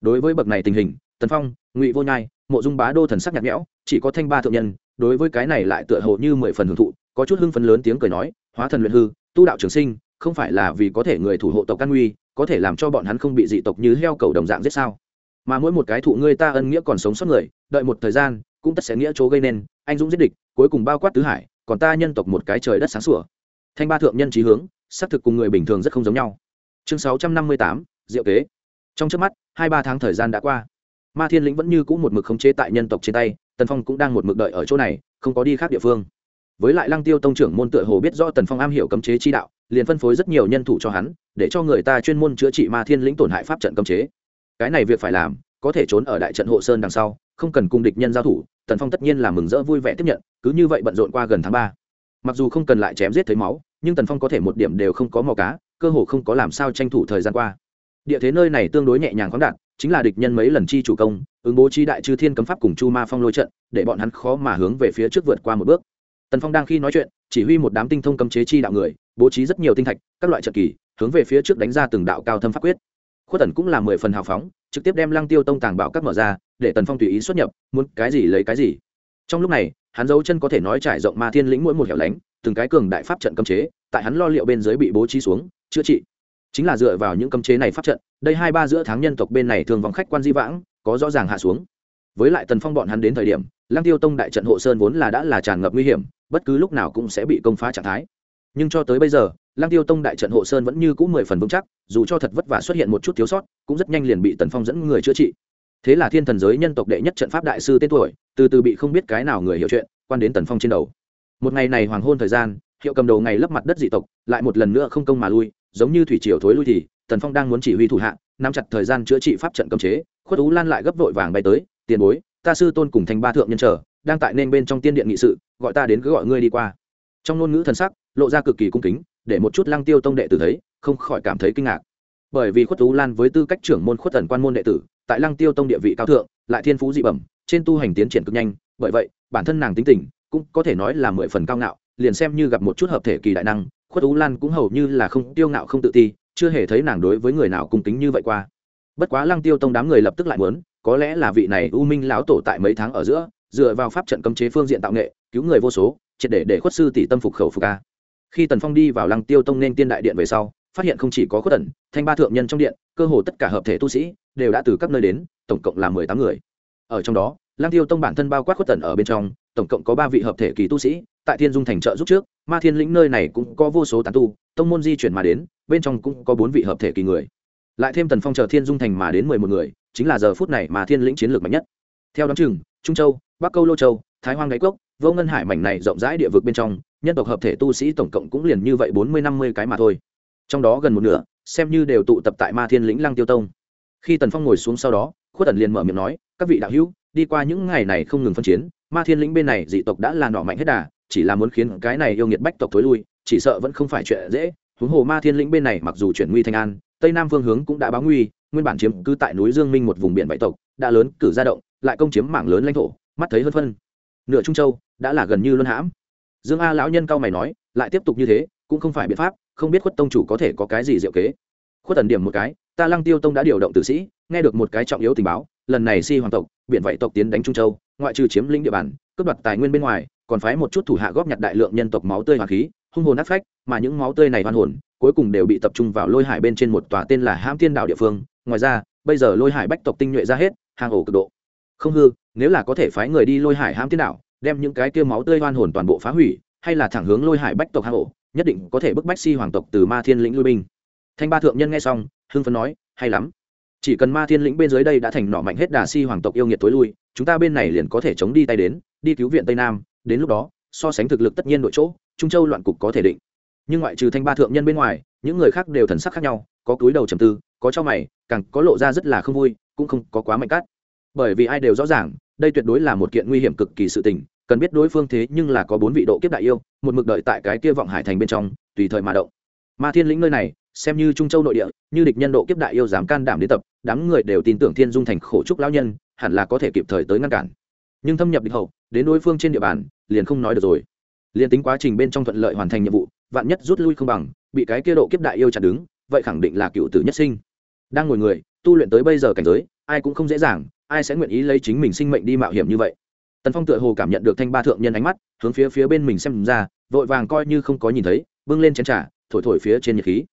A: Đối với bậc này tình hình tần phong ngụy vô nhai mộ dung bá đô thần sắc nhạt nhẽo chỉ có thanh ba thượng nhân đối với cái này lại tựa hồ như mười phần hưởng thụ có chút hưng phấn lớn tiếng cười nói hóa thần luyện hư tu đạo trường sinh không phải là vì có thể người thủ hộ tộc căn nguy có thể làm cho bọn hắn không bị dị tộc như heo cầu đồng dạng giết sao? Mà mỗi một cái thụ ngươi ta ân nghĩa còn sống sót người, đợi một thời gian, cũng tất sẽ nghĩa chỗ gây nên, anh dũng giết địch, cuối cùng bao quát tứ hải, còn ta nhân tộc một cái trời đất sáng sủa. Thanh ba thượng nhân trí hướng, xác thực cùng người bình thường rất không giống nhau. Chương sáu trăm năm mươi tám, diệu kế. Trong trước mắt, hai ba tháng thời gian đã qua. Ma thiên lĩnh vẫn như c ũ một mực khống chế tại nhân tộc trên tay, tần phong cũng đang một mực đợi ở chỗ này, không có đi khác địa phương. Với lại lăng tiêu tông trưởng môn tựa hồ biết rõ tần phong am hiểu cấm chế chi đạo liền phân phối rất nhiều nhân thủ cho hắn, để cho người ta chuyên môn chữa trị ma thiên lĩnh tổn hại pháp trận cấm chế. Cái này việc phải làm, có thể trốn ở đại trận hộ sơn đằng sau, không cần cùng địch nhân giao thủ, tần phong tất nhiên là mừng rỡ vui vẻ tiếp nhận, cứ như vậy bận rộn qua gần tháng ba. Mặc dù không cần lại chém giết thấy máu, nhưng tần phong có thể một điểm đều không có màu cá, cơ hồ không có làm sao tranh thủ thời gian qua. Địa thế nơi này tương đối nhẹ nhàng khoáng đạt, chính là địch nhân mấy lần chi chủ công, ứng bố chi đại chư thiên cấm pháp cùng chu ma phong lôi trận, để bọn hắn khó mà hướng về phía trước vượt qua một bước. Tần phong đang khi nói chuyện, chỉ huy một đám tinh thông cấm chế chi đạo người bố trí rất nhiều tinh thạch, các loại trận kỳ, hướng về phía trước đánh ra từng đạo cao thâm pháp quyết. Khuất tần cũng là mười phần hào phóng, trực tiếp đem lăng tiêu tông tàng bảo các mở ra, để tần phong tùy ý xuất nhập, muốn cái gì lấy cái gì. Trong lúc này, hắn dấu chân có thể nói trải rộng ma thiên lĩnh mỗi một hẻo lánh, từng cái cường đại pháp trận cấm chế, tại hắn lo liệu bên dưới bị bố trí xuống, chữa trị. Chính là dựa vào những cấm chế này pháp trận, đây hai ba giữa tháng nhân tộc bên này thường vòng khách quan di vãng, có rõ ràng hạ xuống. Với lại tần phong bọn hắn đến thời điểm, lăng tiêu tông đại trận hộ sơn vốn là đã là tràn ngập nguy hiểm, bất cứ lúc nào cũng sẽ bị công phá trạng thái nhưng cho tới bây giờ Lang tiêu tông đại trận hộ sơn vẫn như c ũ mười phần vững chắc, dù cho thật vất vả xuất hiện một chút thiếu sót, cũng rất nhanh liền bị tần phong dẫn người chữa trị. Thế là thiên thần giới nhân tộc đệ nhất trận pháp đại sư tên tuổi, từ từ bị không biết cái nào người hiểu chuyện, quan đến tần phong trên đầu. Một ngày này hoàng hôn thời gian, hiệu cầm đầu ngày lấp mặt đất dị tộc, lại một lần nữa không công mà lui, giống như thủy triều thối lui thì, tần phong đang muốn chỉ huy thủ hạ, nắm chặt thời gian chữa trị pháp trận cấm chế, khuất ú lan lại gấp vội vàng bay tới, tiền bối, ta sư tôn cùng thành ba thượng nhân trở đang tại nên bên trong tiên điện nghị sự, gọi ta đến cứ gọi ngươi đi qua. Trong ngôn ngữ thần sắc lộ ra cực kỳ cung kính, để một chút lăng tiêu tông đệ tử thấy, không khỏi cảm thấy kinh ngạc. Bởi vì khuất tú lan với tư cách trưởng môn khuất Tần quan môn đệ tử, tại lăng tiêu tông địa vị cao thượng, lại thiên phú dị bẩm, trên tu hành tiến triển cực nhanh, bởi vậy, bản thân nàng tính tình cũng có thể nói là mười phần cao ngạo, liền xem như gặp một chút hợp thể kỳ đại năng, khuất tú lan cũng hầu như là không tiêu ngạo không tự ti, chưa hề thấy nàng đối với người nào cung kính như vậy qua. Bất quá lăng tiêu tông đám người lập tức lại muốn, có lẽ là vị này u minh lão tổ tại mấy tháng ở giữa, dựa vào pháp trận cấm chế phương diện tạo nghệ, cứu người vô số, triệt để để khuất sư tỷ tâm phục khẩu phục ca khi tần phong đi vào lăng tiêu tông nên tiên đại điện về sau, phát hiện không chỉ có khuất tần, thanh ba thượng nhân trong điện, cơ hồ tất cả hợp thể tu sĩ đều đã từ các nơi đến, tổng cộng là mười tám người. Ở trong đó, lăng tiêu tông bản thân bao quát khuất tần ở bên trong, tổng cộng có ba vị hợp thể kỳ tu sĩ, tại thiên dung thành trợ giúp trước, ma thiên lĩnh nơi này cũng có vô số tán tu, tông môn di chuyển mà đến, bên trong cũng có bốn vị hợp thể kỳ người. Lại thêm tần phong chờ thiên dung thành mà đến mười một người, chính là giờ phút này mà thiên lĩnh chiến lược mạnh nhất. Theo đón chừng, trung châu, bắc câu lô châu, thái hoang đáy cốc, vô ngân hải mảnh này rộng rãi địa vực bên trong nhân tộc hợp thể tu sĩ tổng cộng cũng liền như vậy bốn mươi năm mươi cái mà thôi. Trong đó gần một nửa, xem như đều tụ tập tại ma thiên lĩnh lăng tiêu tông. Khi tần phong ngồi xuống sau đó, khuất tần liền mở miệng nói, các vị đạo hữu, đi qua những ngày này không ngừng phân chiến, ma thiên lĩnh bên này dị tộc đã là nỏ mạnh hết đà, chỉ là muốn khiến cái này yêu nghiệt bách tộc thối lui, chỉ sợ vẫn không phải chuyện dễ. Huống hồ ma thiên lĩnh bên này mặc dù chuyển nguy thành an, tây nam phương hướng cũng đã báo nguy, nguyên bản chiếm cứ tại núi dương minh một vùng biển bảy tộc, đã lớn cử ra động, lại công chiếm mảng lớn lãnh thổ, mắt thấy hơn phân. Nửa trung châu đã là gần như luân hãm dương a lão nhân cao mày nói, lại tiếp tục như thế, cũng không phải biện pháp, không biết khuất tông chủ có thể có cái gì diệu kế. Khuất tần điểm một cái, ta lăng tiêu tông đã điều động tử sĩ, nghe được một cái trọng yếu tình báo, lần này si hoàng tộc, biển vậy tộc tiến đánh trung châu, ngoại trừ chiếm lĩnh địa bàn, cướp đoạt tài nguyên bên ngoài, còn phái một chút thủ hạ góp nhặt đại lượng nhân tộc máu tươi hoàng khí, hung hồn áp phách, mà những máu tươi này hoan hồn, cuối cùng đều bị tập trung vào lôi hải bên trên một tòa tên là hãm tiên đảo địa phương. Ngoài ra, bây giờ lôi hải bách tộc tinh nhuệ ra hết hàng ổ cực độ. Không hư, nếu là có thể phái người đi lôi hải hãm tiên đảo đem những cái kia máu tươi hoan hồn toàn bộ phá hủy, hay là thẳng hướng lôi hải bách tộc hang hộ nhất định có thể bức bách si hoàng tộc từ ma thiên lĩnh lui binh. Thanh ba thượng nhân nghe xong, hưng phấn nói, hay lắm. Chỉ cần ma thiên lĩnh bên dưới đây đã thành nỏ mạnh hết đà si hoàng tộc yêu nghiệt tối lui, chúng ta bên này liền có thể chống đi tay đến, đi cứu viện tây nam, đến lúc đó, so sánh thực lực tất nhiên đội chỗ, trung châu loạn cục có thể định. Nhưng ngoại trừ thanh ba thượng nhân bên ngoài, những người khác đều thần sắc khác nhau, có cúi đầu trầm tư, có cho mày, càng có lộ ra rất là không vui, cũng không có quá mạnh cắt bởi vì ai đều rõ ràng đây tuyệt đối là một kiện nguy hiểm cực kỳ sự tình, cần biết đối phương thế nhưng là có bốn vị độ kiếp đại yêu, một mực đợi tại cái kia vọng hải thành bên trong, tùy thời mà động. Ma thiên lĩnh nơi này, xem như trung châu nội địa, như địch nhân độ kiếp đại yêu dám can đảm đến tập, đám người đều tin tưởng thiên dung thành khổ trúc lão nhân, hẳn là có thể kịp thời tới ngăn cản. Nhưng thâm nhập địch hậu, đến đối phương trên địa bàn, liền không nói được rồi. Liền tính quá trình bên trong thuận lợi hoàn thành nhiệm vụ, vạn nhất rút lui không bằng, bị cái kia độ kiếp đại yêu chặn đứng, vậy khẳng định là cựu tử nhất sinh. Đang ngồi người, tu luyện tới bây giờ cảnh giới, ai cũng không dễ dàng ai sẽ nguyện ý lấy chính mình sinh mệnh đi mạo hiểm như vậy? Tần phong tựa hồ cảm nhận được thanh ba thượng nhân ánh mắt, hướng phía phía bên mình xem ra, vội vàng coi như không có nhìn thấy, bưng lên chén trà, thổi thổi phía trên nhiệt khí.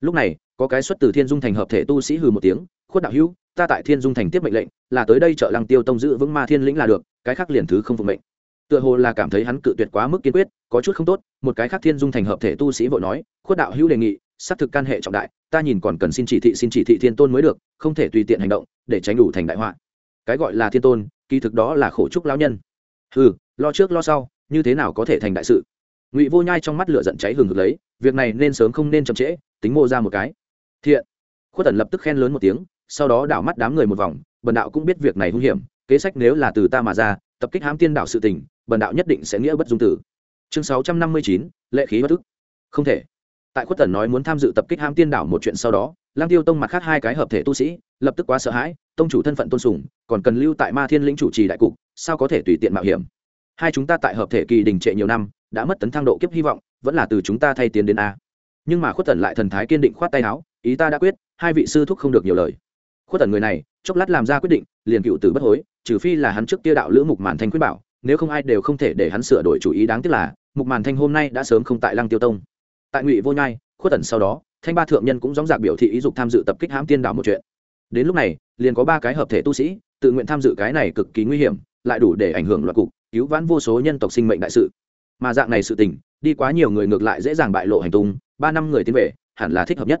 A: Lúc này, có cái xuất từ thiên dung thành hợp thể tu sĩ hừ một tiếng, khuất đạo hữu, ta tại thiên dung thành tiếp mệnh lệnh, là tới đây trợ lăng tiêu tông giữ vững ma thiên lĩnh là được, cái khác liền thứ không phục mệnh. Tựa hồ là cảm thấy hắn cự tuyệt quá mức kiên quyết, có chút không tốt, một cái khác thiên dung thành hợp thể tu sĩ vội nói, khuất đạo hữu đề nghị, xác thực can hệ trọng đại, ta nhìn còn cần xin chỉ thị, xin chỉ thị thiên tôn mới được, không thể tùy tiện hành động, để tránh đủ thành đại họa cái gọi là thiên tôn, kỳ thực đó là khổ trúc lão nhân. Ừ lo trước lo sau, như thế nào có thể thành đại sự? Ngụy vô nhai trong mắt lửa giận cháy hừng hực lấy, việc này nên sớm không nên chậm trễ, tính mô ra một cái. Thiện. Khuất tần lập tức khen lớn một tiếng, sau đó đảo mắt đám người một vòng, bần đạo cũng biết việc này hung hiểm, kế sách nếu là từ ta mà ra, tập kích hãm tiên đạo sự tình, bần đạo nhất định sẽ nghĩa bất dung tử. Chương sáu trăm năm mươi chín, lệ khí bất thức không thể tại khuất tần nói muốn tham dự tập kích Ham tiên đảo một chuyện sau đó lang tiêu tông mặt khác hai cái hợp thể tu sĩ, lập tức quá sợ hãi, tông chủ thân phận tôn sùng, còn cần lưu tại ma thiên lĩnh chủ trì đại cục, sao có thể tùy tiện mạo hiểm? Hai chúng ta tại hợp thể kỳ đình trệ nhiều năm, đã mất tấn thang độ kiếp hy vọng, vẫn là từ chúng ta thay tiến đến a. Nhưng mà khuất tần lại thần thái kiên định khoát tay áo, ý ta đã quyết, hai vị sư thúc không được nhiều lời. Khuất tần người này, chốc lát làm ra quyết định, liền cựu tử bất hối, trừ phi là hắn trước kia đạo lữ mục màn thanh quyết bảo, nếu không ai đều không thể để hắn sửa đổi chủ ý đáng tiếc là, mục màn thanh hôm nay đã sớm không tại lăng tiêu tông tại ngụy vô nhai khuất tẩn sau đó thanh ba thượng nhân cũng dóng dạc biểu thị ý dục tham dự tập kích hãm tiên đảo một chuyện đến lúc này liền có ba cái hợp thể tu sĩ tự nguyện tham dự cái này cực kỳ nguy hiểm lại đủ để ảnh hưởng loạt cục cứu vãn vô số nhân tộc sinh mệnh đại sự mà dạng này sự tình đi quá nhiều người ngược lại dễ dàng bại lộ hành tung ba năm người tiến về hẳn là thích hợp nhất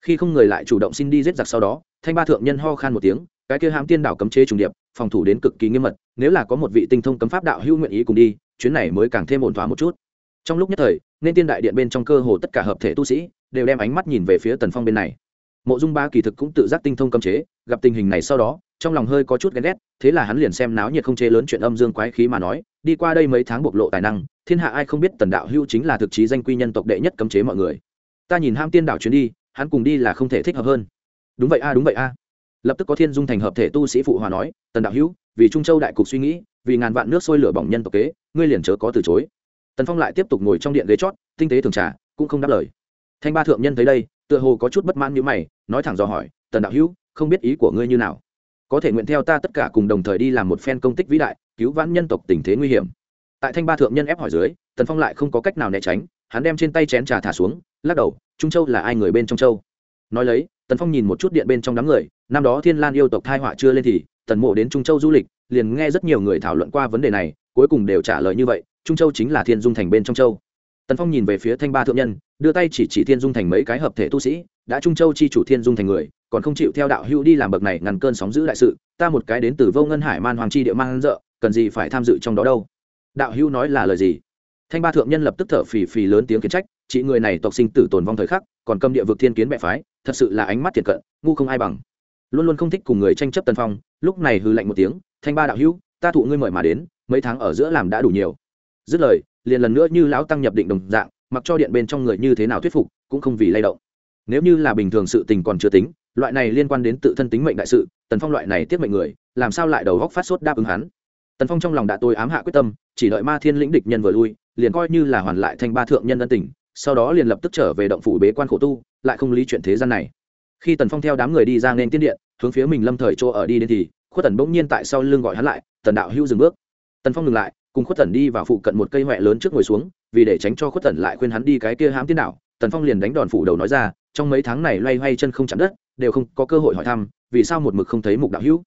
A: khi không người lại chủ động xin đi giết giặc sau đó thanh ba thượng nhân ho khan một tiếng cái kia hãm tiên đảo cấm chế trùng điệp phòng thủ đến cực kỳ nghiêm mật nếu là có một vị tinh thông cấm pháp đạo hữu nguyện ý cùng đi chuyến này mới càng thêm ổn thỏa một chút trong lúc nhất thời nên tiên đại điện bên trong cơ hồ tất cả hợp thể tu sĩ đều đem ánh mắt nhìn về phía tần phong bên này. Mộ dung ba kỳ thực cũng tự giác tinh thông cấm chế, gặp tình hình này sau đó, trong lòng hơi có chút ghen ghét, thế là hắn liền xem náo nhiệt không chế lớn chuyện âm dương quái khí mà nói, đi qua đây mấy tháng bộc lộ tài năng, thiên hạ ai không biết tần đạo hưu chính là thực chí danh quy nhân tộc đệ nhất cấm chế mọi người. Ta nhìn ham tiên đảo chuyến đi, hắn cùng đi là không thể thích hợp hơn. Đúng vậy a, đúng vậy a. Lập tức có thiên dung thành hợp thể tu sĩ phụ hòa nói, tần đạo hữu, vì trung châu đại cục suy nghĩ, vì ngàn vạn nước sôi lửa bỏng nhân tộc kế, ngươi liền chớ có từ chối tần phong lại tiếp tục ngồi trong điện ghế chót, tinh tế thường trà, cũng không đáp lời. Thanh ba thượng nhân thấy đây, tựa hồ có chút bất mãn như mày, nói thẳng dò hỏi, tần đạo hữu, không biết ý của ngươi như nào? Có thể nguyện theo ta tất cả cùng đồng thời đi làm một phen công tích vĩ đại, cứu vãn nhân tộc tình thế nguy hiểm. Tại thanh ba thượng nhân ép hỏi dưới, tần phong lại không có cách nào né tránh, hắn đem trên tay chén trà thả xuống, lắc đầu, trung châu là ai người bên trong châu? Nói lấy, tần phong nhìn một chút điện bên trong đám người, năm đó thiên lan yêu tộc thai họa chưa lên thì, tần mộ đến trung châu du lịch, liền nghe rất nhiều người thảo luận qua vấn đề này, cuối cùng đều trả lời như vậy trung châu chính là thiên dung thành bên trong châu. Tần phong nhìn về phía thanh ba thượng nhân, đưa tay chỉ chỉ thiên dung thành mấy cái hợp thể tu sĩ, đã trung châu chi chủ thiên dung thành người, còn không chịu theo đạo hữu đi làm bậc này ngăn cơn sóng giữ đại sự, ta một cái đến từ vô ngân hải man hoàng chi địa man dợ cần gì phải tham dự trong đó đâu? Đạo hữu nói là lời gì? Thanh ba thượng nhân lập tức thở phì phì lớn tiếng kiến trách chị người này tộc sinh tử tồn vong thời khắc, còn cầm địa vực thiên kiến mẹ phái, thật sự là ánh mắt thiệt cận, ngu không ai bằng. Luôn luôn không thích cùng người tranh chấp Tần phong, lúc này hư lạnh một tiếng, thanh ba đạo hữu, ta thụ ngươi mời mà đến, mấy tháng ở giữa làm đã đủ nhiều dứt lời, liền lần nữa như lão tăng nhập định đồng dạng, mặc cho điện bên trong người như thế nào thuyết phục, cũng không vì lay động. Nếu như là bình thường sự tình còn chưa tính, loại này liên quan đến tự thân tính mệnh đại sự, tần phong loại này tiết mệnh người, làm sao lại đầu góc phát sốt đáp ứng hắn? Tần phong trong lòng đã tôi ám hạ quyết tâm, chỉ đợi ma thiên lĩnh địch nhân vừa lui, liền coi như là hoàn lại thành ba thượng nhân ân tình, sau đó liền lập tức trở về động phủ bế quan khổ tu, lại không lý chuyện thế gian này. Khi tần phong theo đám người đi ra nên tiên điện, hướng phía mình lâm thời chỗ ở đi đến thì, khuất tần bỗng nhiên tại sau lưng gọi hắn lại, tần đạo hữu dừng bước. Tần phong ngừng lại cùng khuất tần đi vào phụ cận một cây huệ lớn trước ngồi xuống, vì để tránh cho khuất tần lại khuyên hắn đi cái kia hãm tiên đảo, tần phong liền đánh đòn phủ đầu nói ra, trong mấy tháng này loay hoay chân không chạm đất, đều không có cơ hội hỏi thăm, vì sao một mực không thấy mục đạo hữu?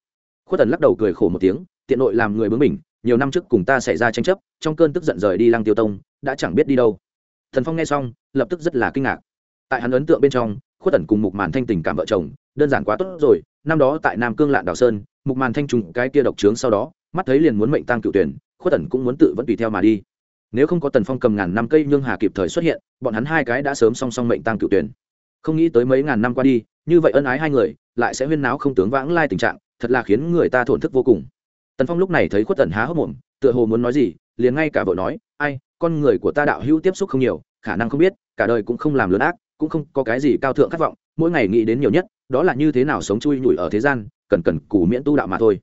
A: Khuất tần lắc đầu cười khổ một tiếng, tiện nội làm người bướng mình nhiều năm trước cùng ta xảy ra tranh chấp, trong cơn tức giận rời đi lăng tiêu tông, đã chẳng biết đi đâu. Thần phong nghe xong, lập tức rất là kinh ngạc. Tại hắn ấn tượng bên trong, khuất tần cùng mục màn thanh tình cảm vợ chồng, đơn giản quá tốt rồi, năm đó tại nam cương lạn đào sơn, mục màn thanh trùng cái kia độc trướng sau đó, mắt thấy liền muốn mệnh tăng cựu tuyển khuất tần cũng muốn tự vẫn tùy theo mà đi. Nếu không có tần phong cầm ngàn năm cây nhương hà kịp thời xuất hiện, bọn hắn hai cái đã sớm song song mệnh tăng cựu tuyển. Không nghĩ tới mấy ngàn năm qua đi, như vậy ân ái hai người, lại sẽ huyên náo không tướng vãng lai tình trạng, thật là khiến người ta thổn thức vô cùng. Tần phong lúc này thấy khuất tần há hốc mồm, tựa hồ muốn nói gì, liền ngay cả vợ nói, ai, con người của ta đạo hữu tiếp xúc không nhiều, khả năng không biết, cả đời cũng không làm lớn ác, cũng không có cái gì cao thượng khát vọng, mỗi ngày nghĩ đến nhiều nhất, đó là như thế nào sống chui nhủi ở thế gian, cần cần cù miễn tu đạo mà thôi.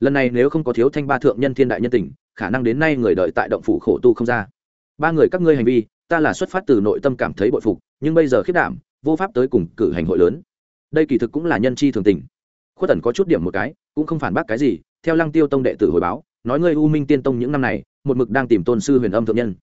A: Lần này nếu không có thiếu thanh ba thượng nhân thiên đại nhân tình khả năng đến nay người đợi tại động phủ khổ tu không ra. Ba người các ngươi hành vi, ta là xuất phát từ nội tâm cảm thấy bội phục, nhưng bây giờ khiết đảm, vô pháp tới cùng cử hành hội lớn. Đây kỳ thực cũng là nhân chi thường tình. Khuất tần có chút điểm một cái, cũng không phản bác cái gì, theo lăng tiêu tông đệ tử hồi báo, nói ngươi u minh tiên tông những năm này, một mực đang tìm tôn sư huyền âm thượng nhân.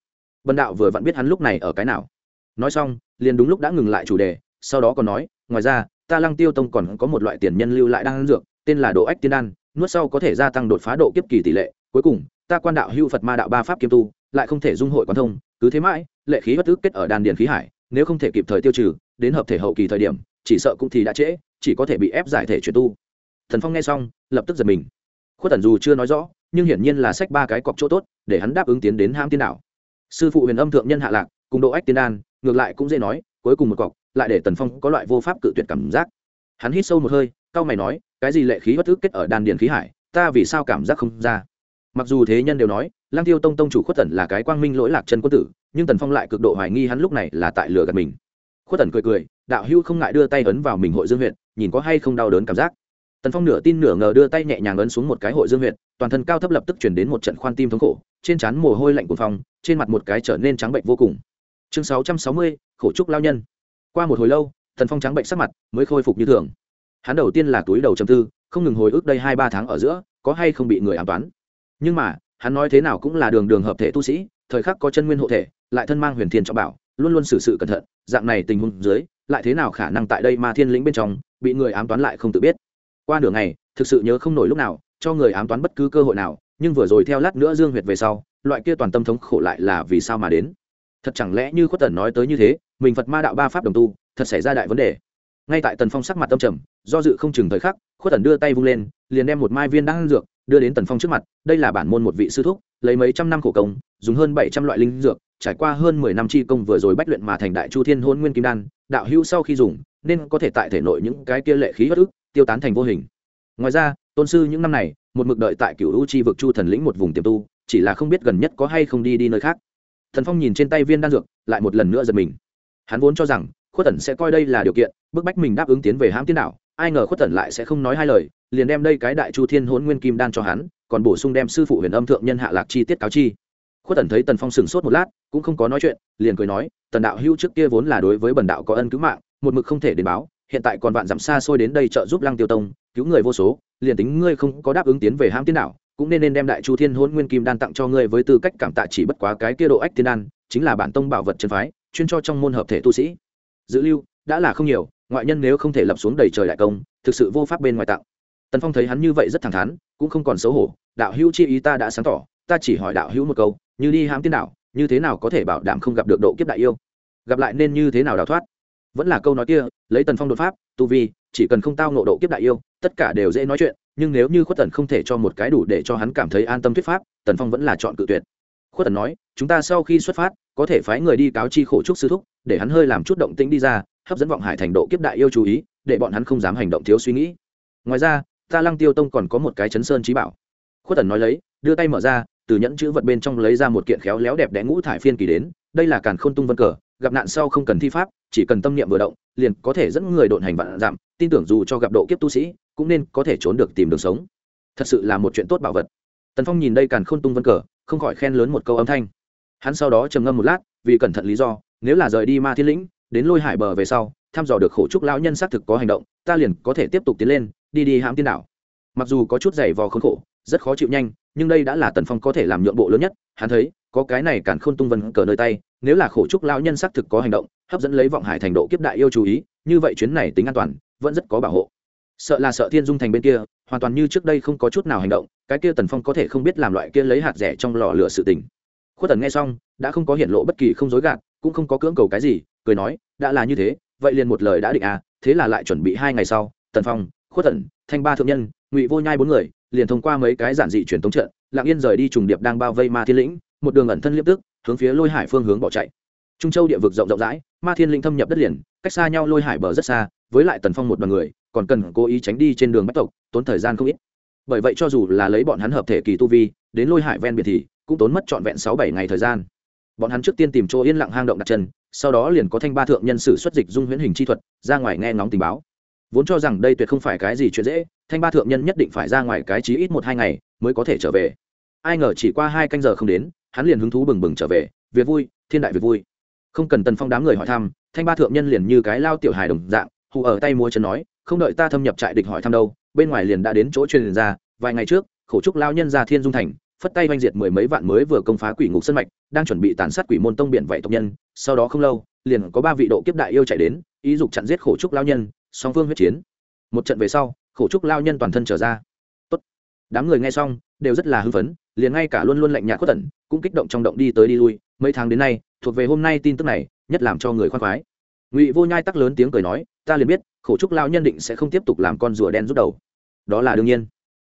A: Bần đạo vừa vặn biết hắn lúc này ở cái nào. Nói xong, liền đúng lúc đã ngừng lại chủ đề, sau đó còn nói, ngoài ra, ta lăng tiêu tông còn có một loại tiền nhân lưu lại đang dược, tên là độ ách tiên đan, nuốt sau có thể gia tăng đột phá độ kiếp kỳ tỷ lệ, cuối cùng ta quan đạo hưu phật ma đạo ba pháp kiêm tu, lại không thể dung hội quan thông, cứ thế mãi, lệ khí bất ức kết ở đan điền khí hải, nếu không thể kịp thời tiêu trừ, đến hợp thể hậu kỳ thời điểm, chỉ sợ cũng thì đã trễ, chỉ có thể bị ép giải thể chuyển tu. Thần phong nghe xong, lập tức giật mình. Khuất tần dù chưa nói rõ, nhưng hiển nhiên là sách ba cái cọc chỗ tốt, để hắn đáp ứng tiến đến ham tiên đạo sư phụ huyền âm thượng nhân hạ lạc, cùng độ ách tiên đan, ngược lại cũng dễ nói, cuối cùng một cọc, lại để tần phong có loại vô pháp cự tuyệt cảm giác. Hắn hít sâu một hơi, cau mày nói, cái gì lệ khí bất ức kết ở đan điền khí hải, ta vì sao cảm giác không ra? Mặc dù thế nhân đều nói lang tiêu tông tông chủ khuất tần là cái quang minh lỗi lạc chân quân tử, nhưng tần phong lại cực độ hoài nghi hắn lúc này là tại lửa gạt mình. Khuất tần cười cười, đạo hưu không ngại đưa tay ấn vào mình hội dương huyện nhìn có hay không đau đớn cảm giác. Tần phong nửa tin nửa ngờ đưa tay nhẹ nhàng ấn xuống một cái hội dương huyện toàn thân cao thấp lập tức chuyển đến một trận khoan tim thống khổ, trên trán mồ hôi lạnh của phong, trên mặt một cái trở nên trắng bệnh vô cùng. Chương sáu trăm sáu mươi, khổ trúc lao nhân. Qua một hồi lâu, tần phong trắng bệnh sắc mặt, mới khôi phục như thường. Hắn đầu tiên là túi đầu chầm tư, không ngừng hồi ức đây hai ba tháng ở giữa, có hay không bị người ám toán nhưng mà, hắn nói thế nào cũng là đường đường hợp thể tu sĩ, thời khắc có chân nguyên hộ thể, lại thân mang huyền thiên trọng bảo, luôn luôn xử sự cẩn thận, dạng này tình huống dưới, lại thế nào khả năng tại đây ma thiên lĩnh bên trong, bị người ám toán lại không tự biết. Qua nửa ngày, thực sự nhớ không nổi lúc nào, cho người ám toán bất cứ cơ hội nào, nhưng vừa rồi theo lát nữa dương huyệt về sau, loại kia toàn tâm thống khổ lại là vì sao mà đến? Thật chẳng lẽ như khuất tần nói tới như thế, mình phật ma đạo ba pháp đồng tu, thật xảy ra đại vấn đề. Ngay tại tần phong sắc mặt tâm trầm, do dự không chừng thời khắc, khuất tần đưa tay vung lên, liền đem một mai viên đan dược đưa đến tần phong trước mặt, đây là bản môn một vị sư thúc, lấy mấy trăm năm khổ công, dùng hơn bảy trăm loại linh dược, trải qua hơn mười năm chi công vừa rồi bách luyện mà thành đại chu thiên hôn nguyên kim đan, đạo hữu sau khi dùng, nên có thể tại thể nội những cái kia lệ khí bất ức, tiêu tán thành vô hình. Ngoài ra, tôn sư những năm này, một mực đợi tại cựu u chi vực chu thần lĩnh một vùng tiềm tu, chỉ là không biết gần nhất có hay không đi đi nơi khác. Thần phong nhìn trên tay viên đan dược, lại một lần nữa giật mình. Hắn vốn cho rằng, khuất Tẩn sẽ coi đây là điều kiện, bức bách mình đáp ứng tiến về hãm tiên đạo ai ngờ khuất tẩn lại sẽ không nói hai lời, liền đem đây cái đại chu thiên hôn nguyên kim đan cho hắn, còn bổ sung đem sư phụ huyền âm thượng nhân hạ lạc chi tiết cáo chi. Khuất tẩn thấy tần phong sừng sốt một lát, cũng không có nói chuyện, liền cười nói, tần đạo hưu trước kia vốn là đối với bần đạo có ân cứu mạng, một mực không thể đến báo, hiện tại còn vạn dặm xa xôi đến đây trợ giúp lăng tiêu tông, cứu người vô số, liền tính ngươi không có đáp ứng tiến về hãm tiên đạo cũng nên nên đem đại chu thiên hôn nguyên kim đan tặng cho ngươi với tư cách cảm tạ chỉ bất quá cái kia độ ách tiên đan, chính là bản tông bảo vật chân phái, chuyên cho trong môn hợp thể tu sĩ. Dữ lưu, đã là không nhiều ngoại nhân nếu không thể lập xuống đầy trời đại công, thực sự vô pháp bên ngoài tặng. Tần phong thấy hắn như vậy rất thẳng thắn, cũng không còn xấu hổ, đạo hữu chi ý ta đã sáng tỏ, ta chỉ hỏi đạo hữu một câu, như đi hãm tiên đạo như thế nào có thể bảo đảm không gặp được độ kiếp đại yêu? Gặp lại nên như thế nào đào thoát? Vẫn là câu nói kia, lấy tần phong đột pháp, tu vi, chỉ cần không tao nộ độ kiếp đại yêu, tất cả đều dễ nói chuyện, nhưng nếu như khuất tần không thể cho một cái đủ để cho hắn cảm thấy an tâm thuyết pháp, tần phong vẫn là chọn cự tuyệt. Khuất tần nói chúng ta sau khi xuất phát, có thể phái người đi cáo chi khổ trúc sư thúc, để hắn hơi làm chút động tĩnh đi ra, hấp dẫn vọng hải thành độ kiếp đại yêu chú ý, để bọn hắn không dám hành động thiếu suy nghĩ. Ngoài ra, ta lăng tiêu tông còn có một cái chấn sơn trí bảo. Khuất tần nói lấy, đưa tay mở ra, từ nhẫn chữ vật bên trong lấy ra một kiện khéo léo đẹp đẽ ngũ thải phiên kỳ đến, đây là càn khôn tung vân cờ, gặp nạn sau không cần thi pháp, chỉ cần tâm niệm vừa động, liền có thể dẫn người độn hành vạn giảm tin tưởng dù cho gặp độ kiếp tu sĩ, cũng nên có thể trốn được tìm đường sống. Thật sự là một chuyện tốt bảo vật. Tần phong nhìn đây càn khôn tung vân cờ, không khỏi khen lớn một câu âm thanh hắn sau đó trầm ngâm một lát, vì cẩn thận lý do, nếu là rời đi ma thiên lĩnh, đến lôi hải bờ về sau, thăm dò được khổ trúc lão nhân xác thực có hành động, ta liền có thể tiếp tục tiến lên, đi đi hãm tiên đảo. Mặc dù có chút giày vò khốn khổ, rất khó chịu nhanh, nhưng đây đã là tần phong có thể làm nhượng bộ lớn nhất, hắn thấy, có cái này càn khôn tung vân cờ nơi tay, nếu là khổ trúc lão nhân xác thực có hành động, hấp dẫn lấy vọng hải thành độ kiếp đại yêu chú ý, như vậy chuyến này tính an toàn, vẫn rất có bảo hộ. Sợ là sợ thiên dung thành bên kia, hoàn toàn như trước đây không có chút nào hành động, cái kia tần phong có thể không biết làm loại kia lấy hạt rẻ trong lò lửa sự tình khuất tần nghe xong, đã không có hiện lộ bất kỳ không dối gạt, cũng không có cưỡng cầu cái gì, cười nói, đã là như thế, vậy liền một lời đã định à thế là lại chuẩn bị hai ngày sau, tần phong, khuất tần, thanh ba thượng nhân, ngụy vô nhai bốn người, liền thông qua mấy cái giản dị truyền thống trận lạng yên rời đi trùng điệp đang bao vây ma thiên lĩnh, một đường ẩn thân liếp tức, hướng phía lôi hải phương hướng bỏ chạy. Trung châu địa vực rộng rộng rãi, ma thiên linh thâm nhập đất liền, cách xa nhau lôi hải bờ rất xa, với lại tần phong một đoàn người, còn cần cố ý tránh đi trên đường bách tộc, tốn thời gian không ít. Bởi vậy cho dù là lấy bọn hắn hợp thể kỳ tu vi, đến lôi hải ven biển thì cũng tốn mất trọn vẹn sáu bảy ngày thời gian. Bọn hắn trước tiên tìm chỗ yên lặng hang động đặt chân, sau đó liền có thanh ba thượng nhân sử xuất dịch dung huyễn hình chi thuật, ra ngoài nghe ngóng tình báo. Vốn cho rằng đây tuyệt không phải cái gì chuyện dễ, thanh ba thượng nhân nhất định phải ra ngoài cái chí ít một hai ngày mới có thể trở về. Ai ngờ chỉ qua hai canh giờ không đến, hắn liền hứng thú bừng bừng trở về việc vui, thiên đại việc vui. Không cần tần phong đám người hỏi thăm, thanh ba thượng nhân liền như cái lao tiểu hài đồng dạng, hù ở tay múa chân nói, không đợi ta thâm nhập trại địch hỏi thăm đâu, bên ngoài liền đã đến chỗ truyền ra, vài ngày trước, khổ trúc lao nhân ra thiên dung thành phất tay oanh diệt mười mấy vạn mới vừa công phá quỷ ngục sân mạch, đang chuẩn bị tàn sát quỷ môn tông biển vậy tộc nhân, sau đó không lâu, liền có ba vị độ kiếp đại yêu chạy đến, ý dục chặn giết khổ trúc lao nhân, song phương huyết chiến. Một trận về sau, khổ trúc lao nhân toàn thân trở ra. Tốt. đám người nghe xong, đều rất là hưng phấn, liền ngay cả luôn luôn lạnh nhạt khuất tận, cũng kích động trong động đi tới đi lui. Mấy tháng đến nay, thuộc về hôm nay tin tức này, nhất làm cho người khoan khoái. Ngụy vô nhai tắc lớn tiếng cười nói, ta liền biết, khổ trúc lao nhân định sẽ không tiếp tục làm con rùa đen rút đầu. Đó là đương nhiên.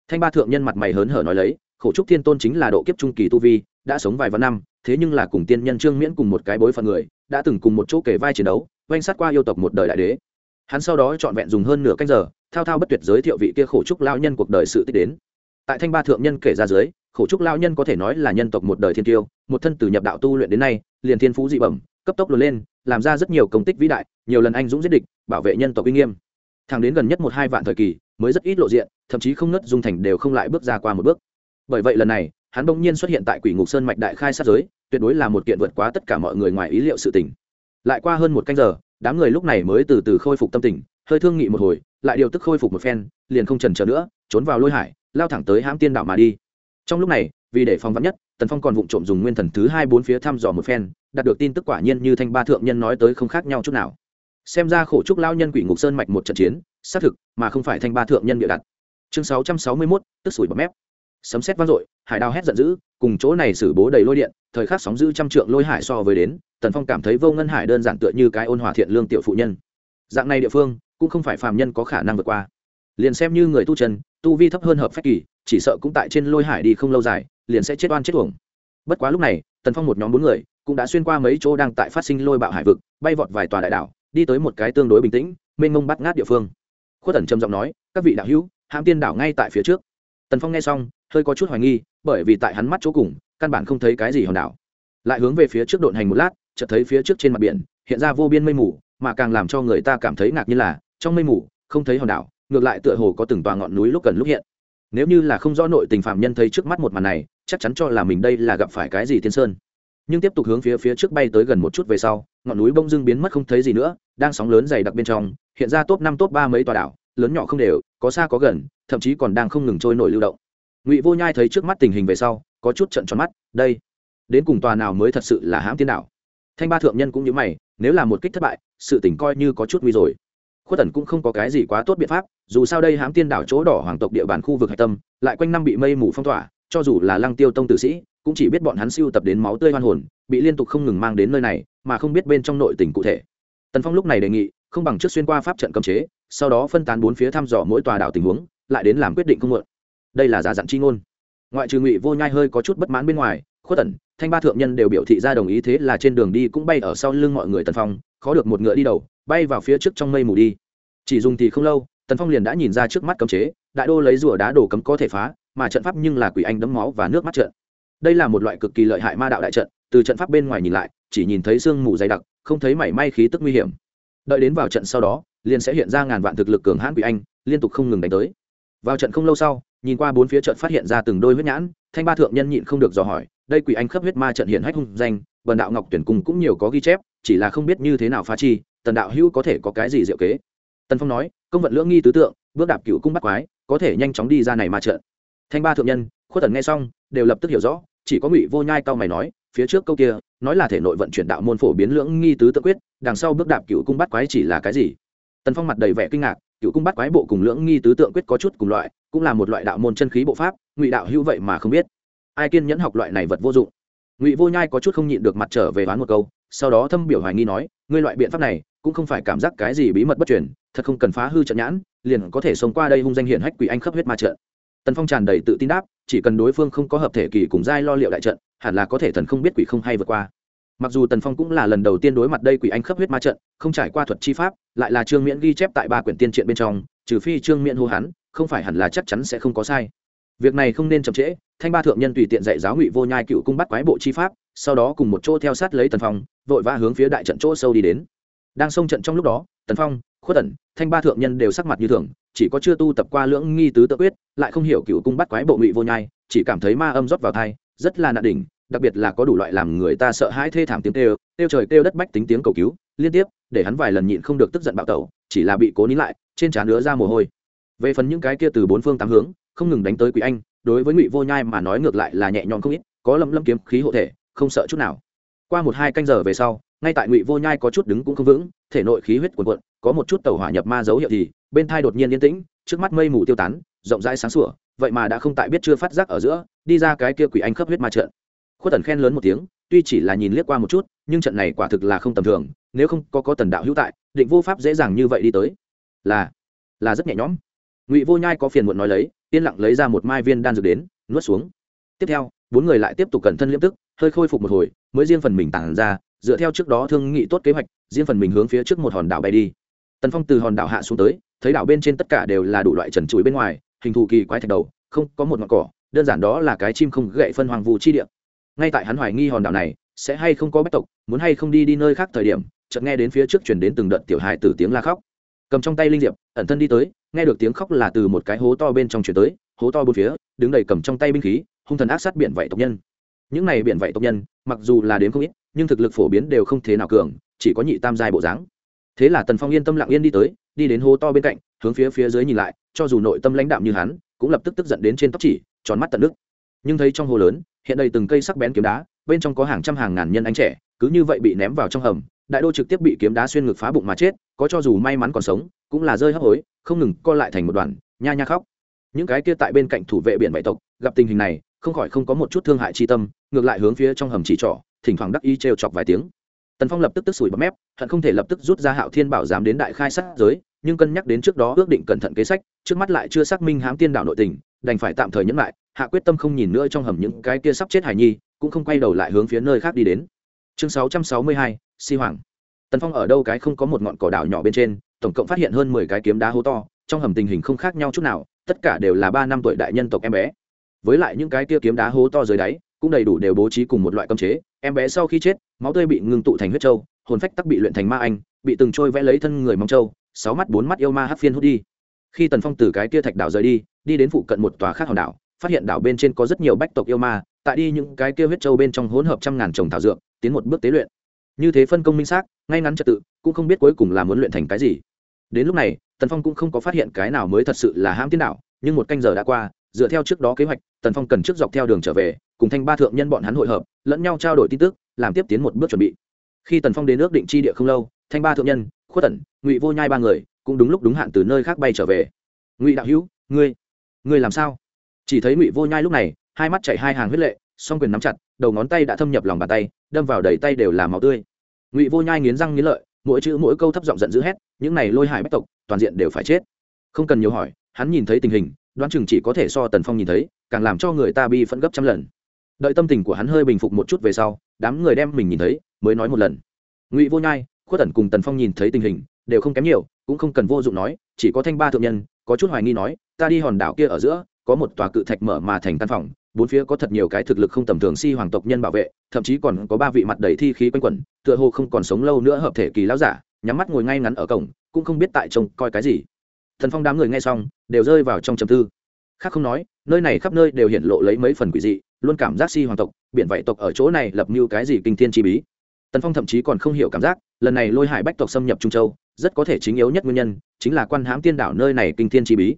A: Thanh ba thượng nhân mặt mày hớn hở nói lấy khổ trúc thiên tôn chính là độ kiếp trung kỳ tu vi, đã sống vài vạn năm, thế nhưng là cùng tiên nhân trương miễn cùng một cái bối phận người, đã từng cùng một chỗ kể vai chiến đấu, oanh sát qua yêu tộc một đời đại đế. Hắn sau đó trọn vẹn dùng hơn nửa canh giờ, thao thao bất tuyệt giới thiệu vị kia khổ trúc lao nhân cuộc đời sự tích đến. Tại thanh ba thượng nhân kể ra dưới, khổ trúc lao nhân có thể nói là nhân tộc một đời thiên tiêu, một thân từ nhập đạo tu luyện đến nay, liền thiên phú dị bẩm, cấp tốc lớn lên, làm ra rất nhiều công tích vĩ đại, nhiều lần anh dũng giết địch, bảo vệ nhân tộc uy nghiêm. Thẳng đến gần nhất một hai vạn thời kỳ, mới rất ít lộ diện, thậm chí không nứt dung thành đều không lại bước ra qua một bước bởi vậy lần này, hắn bỗng nhiên xuất hiện tại quỷ ngục sơn mạch đại khai sát giới, tuyệt đối là một kiện vượt quá tất cả mọi người ngoài ý liệu sự tình. Lại qua hơn một canh giờ, đám người lúc này mới từ từ khôi phục tâm tình, hơi thương nghị một hồi, lại điều tức khôi phục một phen, liền không trần chờ nữa, trốn vào lôi hải, lao thẳng tới hãm tiên đảo mà đi. Trong lúc này, vì để phòng vắn nhất, tần phong còn vụng trộm dùng nguyên thần thứ hai bốn phía thăm dò một phen, đạt được tin tức quả nhiên như thanh ba thượng nhân nói tới không khác nhau chút nào. Xem ra khổ trúc lao nhân quỷ ngục sơn mạch một trận chiến, xác thực mà không phải thanh ba thượng nhân địa đặt. Chương sáu trăm sáu mươi mốt, tức sủi bọt mép sấm xét vang dội, hải đao hét giận dữ, cùng chỗ này xử bố đầy lôi điện, thời khắc sóng dữ trăm trượng lôi hải so với đến, tần phong cảm thấy vô ngân hải đơn giản tựa như cái ôn hòa thiện lương tiểu phụ nhân. Dạng này địa phương, cũng không phải phàm nhân có khả năng vượt qua. Liền xem như người tu chân, tu vi thấp hơn hợp phép kỳ, chỉ sợ cũng tại trên lôi hải đi không lâu dài, liền sẽ chết oan chết uổng. Bất quá lúc này, tần phong một nhóm bốn người, cũng đã xuyên qua mấy chỗ đang tại phát sinh lôi bạo hải vực, bay vọt vài tòa đại đảo, đi tới một cái tương đối bình tĩnh, mênh mông bắt ngát địa phương. Khuất tần trầm giọng nói, các vị đạo hữu, hãm tiên đảo ngay tại phía trước. Tần phong nghe xong hơi có chút hoài nghi, bởi vì tại hắn mắt chỗ cùng, căn bản không thấy cái gì hòn đảo. Lại hướng về phía trước độn hành một lát, chợt thấy phía trước trên mặt biển, hiện ra vô biên mây mù, mà càng làm cho người ta cảm thấy ngạc nhiên là, trong mây mù, không thấy hòn đảo, ngược lại tựa hồ có từng tòa ngọn núi lúc gần lúc hiện. Nếu như là không rõ nội tình phạm nhân thấy trước mắt một màn này, chắc chắn cho là mình đây là gặp phải cái gì thiên sơn. Nhưng tiếp tục hướng phía phía trước bay tới gần một chút về sau, ngọn núi bông dưng biến mất không thấy gì nữa, đang sóng lớn dày đặc bên trong, hiện ra top năm, top ba mấy tòa đảo, lớn nhỏ không đều, có xa có gần, thậm chí còn đang không ngừng trôi nổi lưu động ngụy vô nhai thấy trước mắt tình hình về sau, có chút trận tròn mắt, đây, đến cùng tòa nào mới thật sự là hãm tiên đảo thanh ba thượng nhân cũng như mày, nếu là một kích thất bại, sự tỉnh coi như có chút nguy rồi. Khuất tần cũng không có cái gì quá tốt biện pháp, dù sao đây hãm tiên đảo chỗ đỏ hoàng tộc địa bàn khu vực hạch tâm, lại quanh năm bị mây mù phong tỏa, cho dù là lăng tiêu tông tử sĩ, cũng chỉ biết bọn hắn siêu tập đến máu tươi hoan hồn, bị liên tục không ngừng mang đến nơi này, mà không biết bên trong nội tình cụ thể. Tần phong lúc này đề nghị, không bằng trước xuyên qua pháp trận cấm chế, sau đó phân tán bốn phía thăm dò mỗi tòa đảo tình huống, lại đến làm quyết định không mượn đây là giả dặn chi ngôn. Ngoại trừ ngụy vô nhai hơi có chút bất mãn bên ngoài, khuất tẩn, thanh ba thượng nhân đều biểu thị ra đồng ý thế là trên đường đi cũng bay ở sau lưng mọi người tần phong, khó được một ngựa đi đầu, bay vào phía trước trong mây mù đi. Chỉ dùng thì không lâu, tần phong liền đã nhìn ra trước mắt cấm chế, đại đô lấy rùa đá đổ cấm có thể phá, mà trận pháp nhưng là quỷ anh đấm máu và nước mắt trận. Đây là một loại cực kỳ lợi hại ma đạo đại trận, từ trận pháp bên ngoài nhìn lại, chỉ nhìn thấy sương mù dày đặc, không thấy mảy may khí tức nguy hiểm. Đợi đến vào trận sau đó, liền sẽ hiện ra ngàn vạn thực lực cường hãn quỷ anh, liên tục không ngừng đánh tới. Vào trận không lâu sau nhìn qua bốn phía trận phát hiện ra từng đôi huyết nhãn, thanh ba thượng nhân nhịn không được dò hỏi, đây quỷ anh khớp huyết ma trận hiện hách hung danh, bần đạo ngọc tuyển cung cũng nhiều có ghi chép, chỉ là không biết như thế nào phá chi, tần đạo hữu có thể có cái gì diệu kế? Tần phong nói, công vận lưỡng nghi tứ tượng, bước đạp cựu cung bắt quái, có thể nhanh chóng đi ra này ma trận. Thanh ba thượng nhân, khuất tần nghe xong, đều lập tức hiểu rõ, chỉ có ngụy vô nhai cao mày nói, phía trước câu kia, nói là thể nội vận chuyển đạo môn phổ biến lưỡng nghi tứ tự quyết, đằng sau bước đạp cựu cung bắt quái chỉ là cái gì? Tần phong mặt đầy vẻ kinh ngạc cựu cung bắt quái bộ cùng lưỡng nghi tứ tượng quyết có chút cùng loại, cũng là một loại đạo môn chân khí bộ pháp, ngụy đạo hữu vậy mà không biết. Ai kiên nhẫn học loại này vật vô dụng? Ngụy vô nhai có chút không nhịn được mặt trở về đoán một câu, sau đó thâm biểu hoài nghi nói, ngươi loại biện pháp này, cũng không phải cảm giác cái gì bí mật bất truyền, thật không cần phá hư trận nhãn, liền có thể sống qua đây hung danh hiển hách quỷ anh khắp huyết ma trận. Tần phong tràn đầy tự tin đáp, chỉ cần đối phương không có hợp thể kỳ cùng giai lo liệu đại trận, hẳn là có thể thần không biết quỷ không hay vượt qua mặc dù tần phong cũng là lần đầu tiên đối mặt đây quỷ anh khắp huyết ma trận, không trải qua thuật chi pháp, lại là trương miễn ghi chép tại ba quyển tiên triện bên trong, trừ phi trương miễn hô hắn, không phải hẳn là chắc chắn sẽ không có sai. Việc này không nên chậm trễ, thanh ba thượng nhân tùy tiện dạy giáo ngụy vô nhai cựu cung bắt quái bộ chi pháp, sau đó cùng một chỗ theo sát lấy tần phong, vội vã hướng phía đại trận chỗ sâu đi đến. Đang xông trận trong lúc đó, tần phong, khuất tẩn thanh ba thượng nhân đều sắc mặt như thường, chỉ có chưa tu tập qua lưỡng nghi tứ tự quyết, lại không hiểu cựu cung bắt quái bộ ngụy vô nhai, chỉ cảm thấy ma âm rót vào thai rất là nạn đỉnh đặc biệt là có đủ loại làm người ta sợ hãi thê thảm tiếng kêu kêu trời kêu đất bách tính tiếng cầu cứu, liên tiếp, để hắn vài lần nhịn không được tức giận bạo tẩu, chỉ là bị cố nín lại, trên trán nữa ra mồ hôi. Về phần những cái kia từ bốn phương tám hướng, không ngừng đánh tới quỷ anh, đối với ngụy vô nhai mà nói ngược lại là nhẹ nhõm không ít, có lâm lâm kiếm khí hộ thể, không sợ chút nào. Qua một hai canh giờ về sau, ngay tại ngụy vô nhai có chút đứng cũng không vững, thể nội khí huyết cuồn cuộn, có một chút tàu hỏa nhập ma dấu hiệu thì, bên thai đột nhiên yên tĩnh, trước mắt mây mù tiêu tán, rộng rãi sáng sủa, vậy mà đã không tại biết chưa phát giác ở giữa, đi ra cái kia quỷ anh khắp huyết ma trận khuất tần khen lớn một tiếng, tuy chỉ là nhìn liếc qua một chút, nhưng trận này quả thực là không tầm thường, nếu không có có tần đạo hữu tại, định vô pháp dễ dàng như vậy đi tới. Là là rất nhẹ nhõm. Ngụy vô nhai có phiền muộn nói lấy, yên lặng lấy ra một mai viên đan dược đến, nuốt xuống. Tiếp theo, bốn người lại tiếp tục cẩn thân liêm tức, hơi khôi phục một hồi, mới riêng phần mình tản ra, dựa theo trước đó thương nghị tốt kế hoạch, riêng phần mình hướng phía trước một hòn đảo bay đi. Tần phong từ hòn đảo hạ xuống tới, thấy đảo bên trên tất cả đều là đủ loại trần chuối bên ngoài, hình thù kỳ quái thạch đầu, không có một ngọn cỏ, đơn giản đó là cái chim không gậy phân hoàng vù chi địa ngay tại hắn hoài nghi hòn đảo này, sẽ hay không có bách tộc, muốn hay không đi đi nơi khác thời điểm, chợt nghe đến phía trước chuyển đến từng đợt tiểu hài từ tiếng la khóc. Cầm trong tay linh diệp, ẩn thân đi tới, nghe được tiếng khóc là từ một cái hố to bên trong chuyển tới, hố to bốn phía, đứng đầy cầm trong tay binh khí, hung thần ác sát biển vậy tộc nhân. Những này biển vậy tộc nhân, mặc dù là đến không ít, nhưng thực lực phổ biến đều không thế nào cường, chỉ có nhị tam giai bộ dáng. Thế là tần phong yên tâm lặng yên đi tới, đi đến hố to bên cạnh, hướng phía phía dưới nhìn lại, cho dù nội tâm lãnh đạm như hắn, cũng lập tức tức giận đến trên tóc chỉ, tròn mắt tận nước. Nhưng thấy trong hồ lớn hiện đầy từng cây sắc bén kiếm đá, bên trong có hàng trăm hàng ngàn nhân anh trẻ, cứ như vậy bị ném vào trong hầm, đại đô trực tiếp bị kiếm đá xuyên ngực phá bụng mà chết, có cho dù may mắn còn sống, cũng là rơi hấp hối, không ngừng co lại thành một đoàn, nha nha khóc. Những cái kia tại bên cạnh thủ vệ biển bảy tộc, gặp tình hình này, không khỏi không có một chút thương hại chi tâm, ngược lại hướng phía trong hầm chỉ trỏ, thỉnh thoảng đắc ý trêu chọc vài tiếng. Tần phong lập tức tức sủi bấm mép, hận không thể lập tức rút ra hạo thiên bảo dám đến đại khai sát giới, nhưng cân nhắc đến trước đó ước định cẩn thận kế sách, trước mắt lại chưa xác minh hám tiên đạo nội tình đành phải tạm thời nhẫn lại, hạ quyết tâm không nhìn nữa trong hầm những cái kia sắp chết hải nhi, cũng không quay đầu lại hướng phía nơi khác đi đến. Chương sáu trăm sáu mươi hai, si hoàng. Tần phong ở đâu cái không có một ngọn cỏ đảo nhỏ bên trên, tổng cộng phát hiện hơn mười cái kiếm đá hố to, trong hầm tình hình không khác nhau chút nào, tất cả đều là ba năm tuổi đại nhân tộc em bé. Với lại những cái kia kiếm đá hố to dưới đáy, cũng đầy đủ đều bố trí cùng một loại cơm chế, em bé sau khi chết, máu tươi bị ngưng tụ thành huyết trâu hồn phách tắc bị luyện thành ma anh, bị từng trôi vẽ lấy thân người mong trâu sáu mắt, bốn mắt yêu ma hát phiên hút đi khi tần phong từ cái kia thạch đảo rời đi đi đến phụ cận một tòa khác hòn đảo, phát hiện đảo bên trên có rất nhiều bách tộc yêu ma, tại đi những cái kia huyết trâu bên trong hỗn hợp trăm ngàn trồng thảo dược, tiến một bước tế luyện. Như thế phân công minh xác, ngay ngắn trật tự, cũng không biết cuối cùng là muốn luyện thành cái gì. Đến lúc này, tần phong cũng không có phát hiện cái nào mới thật sự là hãm tiến đảo, nhưng một canh giờ đã qua, dựa theo trước đó kế hoạch, tần phong cần trước dọc theo đường trở về, cùng thanh ba thượng nhân bọn hắn hội hợp, lẫn nhau trao đổi tin tức, làm tiếp tiến một bước chuẩn bị. Khi tần phong đến ước định chi địa không lâu, thanh ba thượng nhân, khuất tần, ngụy vô nhai ba người cũng đúng lúc đúng hạn từ nơi khác bay trở về. Ngụy đạo hữu, ngươi ngươi làm sao? Chỉ thấy ngụy vô nhai lúc này, hai mắt chạy hai hàng huyết lệ, song quyền nắm chặt, đầu ngón tay đã thâm nhập lòng bàn tay, đâm vào đầy tay đều là máu tươi. Ngụy vô nhai nghiến răng nghiến lợi, mỗi chữ mỗi câu thấp giọng giận dữ hét, những này lôi hải bách tộc, toàn diện đều phải chết. Không cần nhiều hỏi, hắn nhìn thấy tình hình, đoán chừng chỉ có thể so tần phong nhìn thấy, càng làm cho người ta bi phẫn gấp trăm lần. Đợi tâm tình của hắn hơi bình phục một chút về sau, đám người đem mình nhìn thấy, mới nói một lần. Ngụy vô nhai, khuất tần cùng tần phong nhìn thấy tình hình đều không kém nhiều, cũng không cần vô dụng nói, chỉ có thanh ba thượng nhân, có chút hoài nghi nói, ta đi hòn đảo kia ở giữa, có một tòa cự thạch mở mà thành căn phòng, bốn phía có thật nhiều cái thực lực không tầm thường si hoàng tộc nhân bảo vệ, thậm chí còn có ba vị mặt đầy thi khí quanh quẩn, tựa hồ không còn sống lâu nữa hợp thể kỳ lão giả, nhắm mắt ngồi ngay ngắn ở cổng, cũng không biết tại trông coi cái gì. Thần phong đám người nghe xong, đều rơi vào trong trầm tư. Khác không nói, nơi này khắp nơi đều hiện lộ lấy mấy phần quỷ dị, luôn cảm giác si hoàng tộc, biển vậy tộc ở chỗ này lập mưu cái gì kinh thiên chi bí tần phong thậm chí còn không hiểu cảm giác, lần này lôi hải bách tộc xâm nhập trung châu, rất có thể chính yếu nhất nguyên nhân chính là quan hãm tiên đảo nơi này kinh thiên chi bí.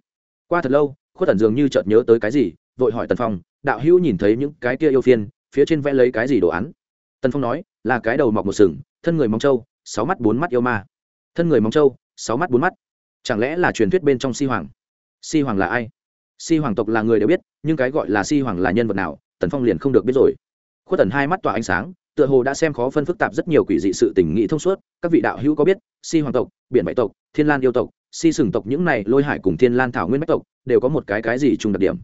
A: Qua thật lâu, khuất tần dường như chợt nhớ tới cái gì, vội hỏi tần phong, đạo hữu nhìn thấy những cái kia yêu phiên, phía trên vẽ lấy cái gì đồ án? Tần phong nói, là cái đầu mọc một sừng, thân người mong trâu, sáu mắt bốn mắt yêu ma. Thân người mong trâu, sáu mắt bốn mắt. Chẳng lẽ là truyền thuyết bên trong si hoàng? Si hoàng là ai? Si hoàng tộc là người đều biết, nhưng cái gọi là si hoàng là nhân vật nào, tần phong liền không được biết rồi. Khuất tần hai mắt tỏa ánh sáng tựa hồ đã xem khó phân phức tạp rất nhiều quỷ dị sự tình nghị thông suốt, các vị đạo hữu có biết, si hoàng tộc, biển Bảy tộc, thiên lan yêu tộc, si sừng tộc những này lôi hải cùng thiên lan thảo nguyên bách tộc, đều có một cái cái gì chung đặc điểm?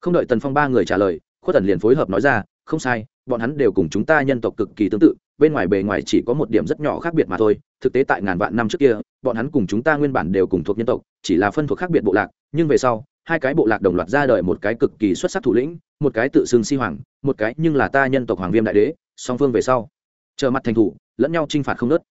A: Không đợi tần phong ba người trả lời, khuất tần liền phối hợp nói ra, không sai, bọn hắn đều cùng chúng ta nhân tộc cực kỳ tương tự, bên ngoài bề ngoài chỉ có một điểm rất nhỏ khác biệt mà thôi, thực tế tại ngàn vạn năm trước kia, bọn hắn cùng chúng ta nguyên bản đều cùng thuộc nhân tộc, chỉ là phân thuộc khác biệt bộ lạc, nhưng về sau, hai cái bộ lạc đồng loạt ra đời một cái cực kỳ xuất sắc thủ lĩnh, một cái tự xưng si hoàng, một cái nhưng là ta nhân tộc hoàng viêm đại đế song phương về sau. Chờ mặt thành thủ, lẫn nhau chinh phạt không nớt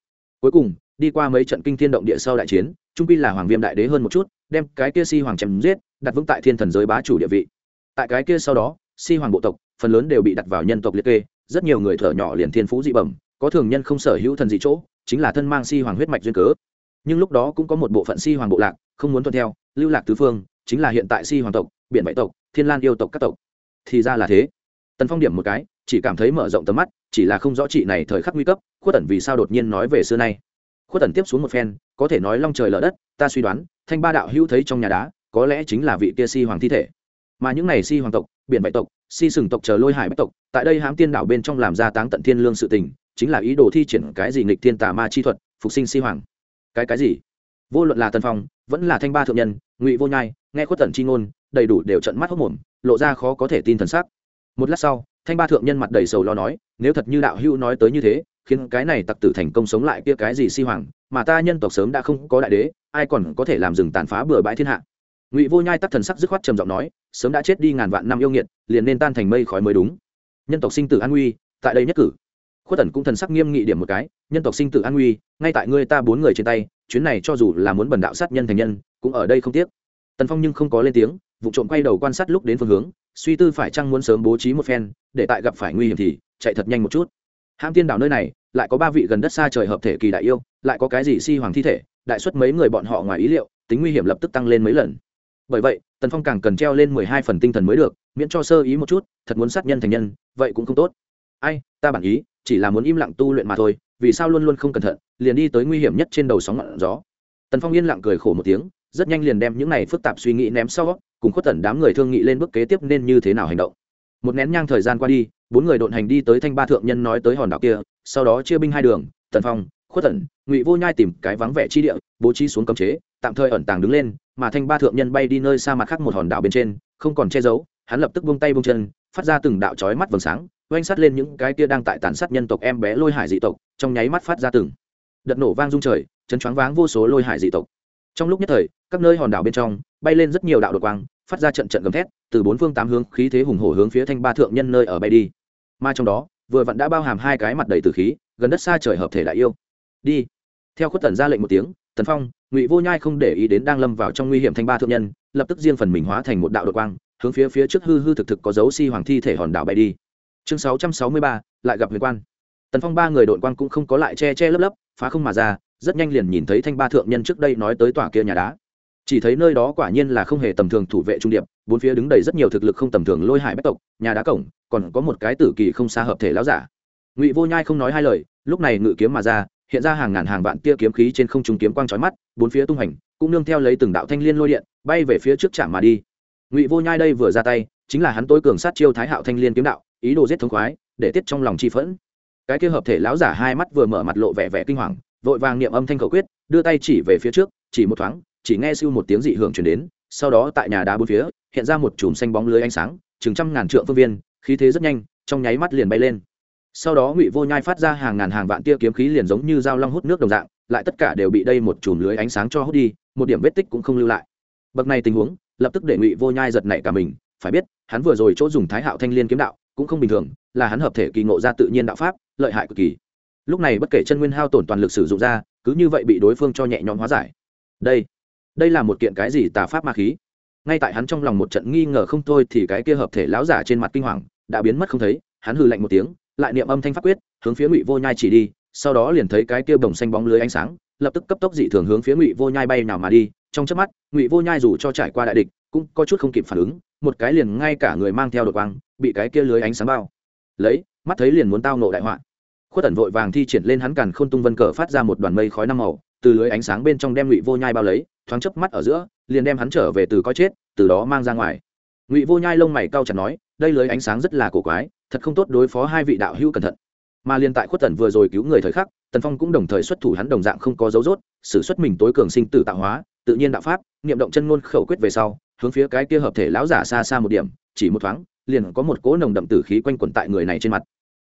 A: cuối cùng, đi qua mấy trận kinh thiên động địa sau đại chiến, trung pi là hoàng viêm đại đế hơn một chút, đem cái kia si hoàng chém giết, đặt vững tại thiên thần giới bá chủ địa vị. Tại cái kia sau đó, si hoàng bộ tộc, phần lớn đều bị đặt vào nhân tộc liệt kê, rất nhiều người thở nhỏ liền thiên phú dị bẩm, có thường nhân không sở hữu thần dị chỗ, chính là thân mang si hoàng huyết mạch duyên cớ. Nhưng lúc đó cũng có một bộ phận si hoàng bộ lạc, không muốn tuân theo, lưu lạc tứ phương, chính là hiện tại si hoàng tộc, biển bảy tộc, thiên lan yêu tộc các tộc. Thì ra là thế tần phong điểm một cái, chỉ cảm thấy mở rộng tầm mắt, chỉ là không rõ chị này thời khắc nguy cấp, khuất tần vì sao đột nhiên nói về xưa nay. Khuất tần tiếp xuống một phen, có thể nói long trời lở đất, ta suy đoán, thanh ba đạo hữu thấy trong nhà đá, có lẽ chính là vị kia si hoàng thi thể. Mà những này si hoàng tộc, biển bạch tộc, si sừng tộc chờ lôi hải bách tộc, tại đây hãm tiên đảo bên trong làm ra táng tận thiên lương sự tình, chính là ý đồ thi triển cái gì nghịch thiên tà ma chi thuật, phục sinh si hoàng. Cái cái gì? Vô luận là tân phong, vẫn là thanh ba thượng nhân, ngụy vô nhai, nghe khuất tần chi ngôn, đầy đủ đều trận mắt hốc mồm, lộ ra khó có thể tin thần sắc một lát sau, thanh ba thượng nhân mặt đầy sầu lo nói, nếu thật như đạo hữu nói tới như thế, khiến cái này tặc tử thành công sống lại kia cái gì si hoàng, mà ta nhân tộc sớm đã không có đại đế, ai còn có thể làm rừng tàn phá bừa bãi thiên hạ? Ngụy vô nhai tắc thần sắc dứt khoát trầm giọng nói, sớm đã chết đi ngàn vạn năm yêu nghiệt, liền nên tan thành mây khói mới đúng. Nhân tộc sinh tử an nguy, tại đây nhất cử. Khuất tần cũng thần sắc nghiêm nghị điểm một cái, nhân tộc sinh tử an nguy, ngay tại ngươi ta bốn người trên tay, chuyến này cho dù là muốn bần đạo sát nhân thành nhân, cũng ở đây không tiếc. Tần phong nhưng không có lên tiếng, vụ trộm quay đầu quan sát lúc đến phương hướng suy tư phải chăng muốn sớm bố trí một phen, để tại gặp phải nguy hiểm thì chạy thật nhanh một chút. Hãm tiên đảo nơi này, lại có ba vị gần đất xa trời hợp thể kỳ đại yêu, lại có cái gì si hoàng thi thể, đại xuất mấy người bọn họ ngoài ý liệu, tính nguy hiểm lập tức tăng lên mấy lần. Bởi vậy, tần phong càng cần treo lên mười hai phần tinh thần mới được, miễn cho sơ ý một chút, thật muốn sát nhân thành nhân, vậy cũng không tốt. Ai, ta bản ý, chỉ là muốn im lặng tu luyện mà thôi, vì sao luôn luôn không cẩn thận, liền đi tới nguy hiểm nhất trên đầu sóng ngọn gió. Tần phong yên lặng cười khổ một tiếng rất nhanh liền đem những này phức tạp suy nghĩ ném sau, cùng khuất tẩn đám người thương nghị lên bước kế tiếp nên như thế nào hành động. Một nén nhang thời gian qua đi, bốn người độn hành đi tới thanh ba thượng nhân nói tới hòn đảo kia, sau đó chia binh hai đường, tần phong, khuất tẩn, ngụy vô nhai tìm cái vắng vẻ chi địa, bố trí xuống cấm chế, tạm thời ẩn tàng đứng lên, mà thanh ba thượng nhân bay đi nơi xa mặt khác một hòn đảo bên trên, không còn che giấu, hắn lập tức buông tay buông chân, phát ra từng đạo chói mắt vầng sáng, oanh sát lên những cái kia đang tại tàn sát nhân tộc em bé lôi hải dị tộc, trong nháy mắt phát ra từng đợt nổ vang rung trời, chấn choáng váng vô số lôi hải dị tộc trong lúc nhất thời, các nơi hòn đảo bên trong bay lên rất nhiều đạo đột quang, phát ra trận trận gầm thét, từ bốn phương tám hướng khí thế hùng hổ hướng phía thanh ba thượng nhân nơi ở bay đi. Mà trong đó, vừa vặn đã bao hàm hai cái mặt đầy từ khí, gần đất xa trời hợp thể đại yêu. Đi. Theo khuất tần ra lệnh một tiếng, tần phong, ngụy vô nhai không để ý đến đang lâm vào trong nguy hiểm thanh ba thượng nhân, lập tức riêng phần mình hóa thành một đạo đột quang, hướng phía phía trước hư hư thực thực có dấu si hoàng thi thể hòn đảo bay đi. Chương sáu trăm sáu mươi ba, lại gặp huyền quan. Tần phong ba người đội quang cũng không có lại che che lấp lấp, phá không mà ra rất nhanh liền nhìn thấy thanh ba thượng nhân trước đây nói tới tòa kia nhà đá. Chỉ thấy nơi đó quả nhiên là không hề tầm thường thủ vệ trung điệp, bốn phía đứng đầy rất nhiều thực lực không tầm thường lôi hải bách tộc, nhà đá cổng, còn có một cái tử kỳ không xa hợp thể láo giả. Ngụy vô nhai không nói hai lời, lúc này ngự kiếm mà ra, hiện ra hàng ngàn hàng vạn tia kiếm khí trên không trung kiếm quang trói mắt, bốn phía tung hành, cũng nương theo lấy từng đạo thanh liên lôi điện, bay về phía trước chạm mà đi. Ngụy vô nhai đây vừa ra tay, chính là hắn tối cường sát chiêu thái hạo thanh liên kiếm đạo, ý đồ giết thống khoái, để tiết trong lòng chi phẫn. Cái kia hợp thể lão giả hai mắt vừa mở mặt lộ vẻ vẻ kinh hoàng vội vàng niệm âm thanh khẩu quyết, đưa tay chỉ về phía trước, chỉ một thoáng, chỉ nghe siêu một tiếng dị hưởng chuyển đến, sau đó tại nhà đá bốn phía, hiện ra một chùm xanh bóng lưới ánh sáng, chừng trăm ngàn trượng phương viên, khí thế rất nhanh, trong nháy mắt liền bay lên. Sau đó ngụy vô nhai phát ra hàng ngàn hàng vạn tia kiếm khí liền giống như dao long hút nước đồng dạng, lại tất cả đều bị đây một chùm lưới ánh sáng cho hút đi, một điểm vết tích cũng không lưu lại. Bậc này tình huống, lập tức để ngụy vô nhai giật nảy cả mình, phải biết, hắn vừa rồi chỗ dùng thái hạo thanh liên kiếm đạo, cũng không bình thường, là hắn hợp thể kỳ ngộ ra tự nhiên đạo pháp, lợi hại cực kỳ lúc này bất kể chân nguyên hao tổn toàn lực sử dụng ra, cứ như vậy bị đối phương cho nhẹ nhõm hóa giải. Đây đây là một kiện cái gì tà pháp ma khí? Ngay tại hắn trong lòng một trận nghi ngờ không thôi thì cái kia hợp thể láo giả trên mặt kinh hoàng đã biến mất không thấy, hắn hừ lạnh một tiếng, lại niệm âm thanh pháp quyết, hướng phía ngụy vô nhai chỉ đi, sau đó liền thấy cái kia bồng xanh bóng lưới ánh sáng, lập tức cấp tốc dị thường hướng phía ngụy vô nhai bay nào mà đi. Trong chớp mắt, ngụy vô nhai dù cho trải qua đại địch, cũng có chút không kịp phản ứng, một cái liền ngay cả người mang theo đột quang, bị cái kia lưới ánh sáng bao lấy, mắt thấy liền muốn tao nộ đại họa khuất tần vội vàng thi triển lên hắn càn khôn tung vân cờ phát ra một đoàn mây khói năm màu, từ lưới ánh sáng bên trong đem ngụy vô nhai bao lấy, thoáng chớp mắt ở giữa, liền đem hắn trở về từ coi chết, từ đó mang ra ngoài. Ngụy vô nhai lông mày cau chặt nói, đây lưới ánh sáng rất là cổ quái, thật không tốt đối phó hai vị đạo hữu cẩn thận. Mà liên tại khuất tần vừa rồi cứu người thời khắc, tần phong cũng đồng thời xuất thủ hắn đồng dạng không có dấu rốt s ử suất mình tối cường sinh tử tạo hóa, tự nhiên đạo pháp, niệm động chân ngôn khẩu quyết về sau, hướng phía cái kia hợp thể lão giả xa xa một điểm, chỉ một thoáng, liền có một cỗ nồng đậm tử khí quanh quẩn tại người này trên mặt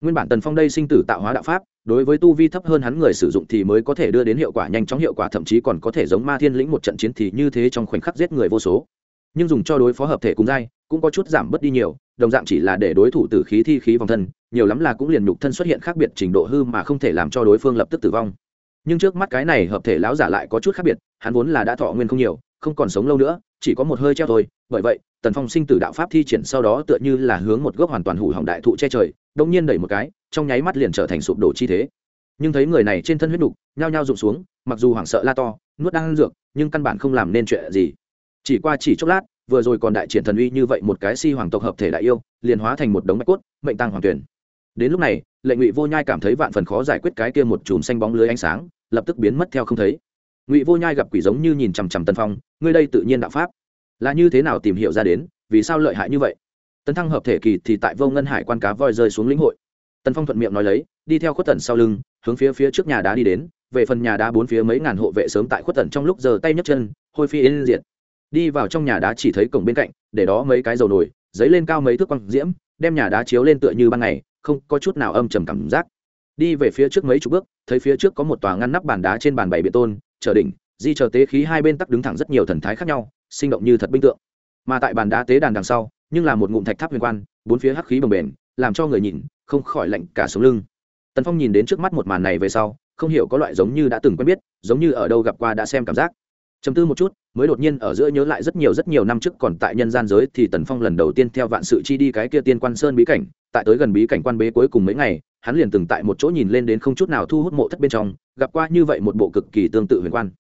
A: nguyên bản tần phong đây sinh tử tạo hóa đạo pháp, đối với tu vi thấp hơn hắn người sử dụng thì mới có thể đưa đến hiệu quả nhanh chóng hiệu quả, thậm chí còn có thể giống ma thiên lĩnh một trận chiến thì như thế trong khoảnh khắc giết người vô số. Nhưng dùng cho đối phó hợp thể cùng dai cũng có chút giảm bớt đi nhiều, đồng dạng chỉ là để đối thủ tử khí thi khí vòng thân, nhiều lắm là cũng liền nhục thân xuất hiện khác biệt trình độ hư mà không thể làm cho đối phương lập tức tử vong. Nhưng trước mắt cái này hợp thể lão giả lại có chút khác biệt, hắn vốn là đã thọ nguyên không nhiều, không còn sống lâu nữa chỉ có một hơi treo thôi, bởi vậy, tần phong sinh tử đạo pháp thi triển sau đó tựa như là hướng một gốc hoàn toàn hủ hỏng đại thụ che trời, đông nhiên đẩy một cái, trong nháy mắt liền trở thành sụp đổ chi thế. Nhưng thấy người này trên thân huyết đục, nhao nhao rụng xuống, mặc dù hoảng sợ la to, nuốt đang ăn dược, nhưng căn bản không làm nên chuyện gì. Chỉ qua chỉ chốc lát, vừa rồi còn đại triển thần uy như vậy một cái si hoàng tộc hợp thể đại yêu, liền hóa thành một đống bạch cốt, mệnh tăng hoàng tuyển. Đến lúc này, lệ ngụy vô nhai cảm thấy vạn phần khó giải quyết cái kia một chùm xanh bóng lưới ánh sáng, lập tức biến mất theo không thấy ngụy vô nhai gặp quỷ giống như nhìn chằm chằm tân phong ngươi đây tự nhiên đạo pháp là như thế nào tìm hiểu ra đến vì sao lợi hại như vậy tấn thăng hợp thể kỳ thì tại vô ngân hải quan cá voi rơi xuống lĩnh hội tần phong thuận miệng nói lấy đi theo khuất tần sau lưng hướng phía phía trước nhà đá đi đến về phần nhà đá bốn phía mấy ngàn hộ vệ sớm tại khuất tần trong lúc giờ tay nhấc chân hôi phi yên diệt đi vào trong nhà đá chỉ thấy cổng bên cạnh để đó mấy cái dầu nổi dấy lên cao mấy thước quăng diễm đem nhà đá chiếu lên tựa như ban ngày không có chút nào âm trầm cảm giác đi về phía trước mấy chục bước thấy phía trước có một tòa ngăn nắp bàn đá trên bàn bảy bệ tôn chờ đỉnh, di chờ tế khí hai bên tắc đứng thẳng rất nhiều thần thái khác nhau, sinh động như thật binh tượng. Mà tại bàn đá tế đàn đằng sau, nhưng là một ngụm thạch tháp huyền quan, bốn phía hắc khí bồng bềnh, làm cho người nhìn không khỏi lạnh cả sống lưng. Tần phong nhìn đến trước mắt một màn này về sau, không hiểu có loại giống như đã từng quen biết, giống như ở đâu gặp qua đã xem cảm giác. Chấm tư một chút, mới đột nhiên ở giữa nhớ lại rất nhiều rất nhiều năm trước còn tại nhân gian giới thì tần phong lần đầu tiên theo vạn sự chi đi cái kia tiên quan sơn bí cảnh, tại tới gần bí cảnh quan bế cuối cùng mấy ngày hắn liền từng tại một chỗ nhìn lên đến không chút nào thu hút mộ thất bên trong, gặp qua như vậy một bộ cực kỳ tương tự huyền quan.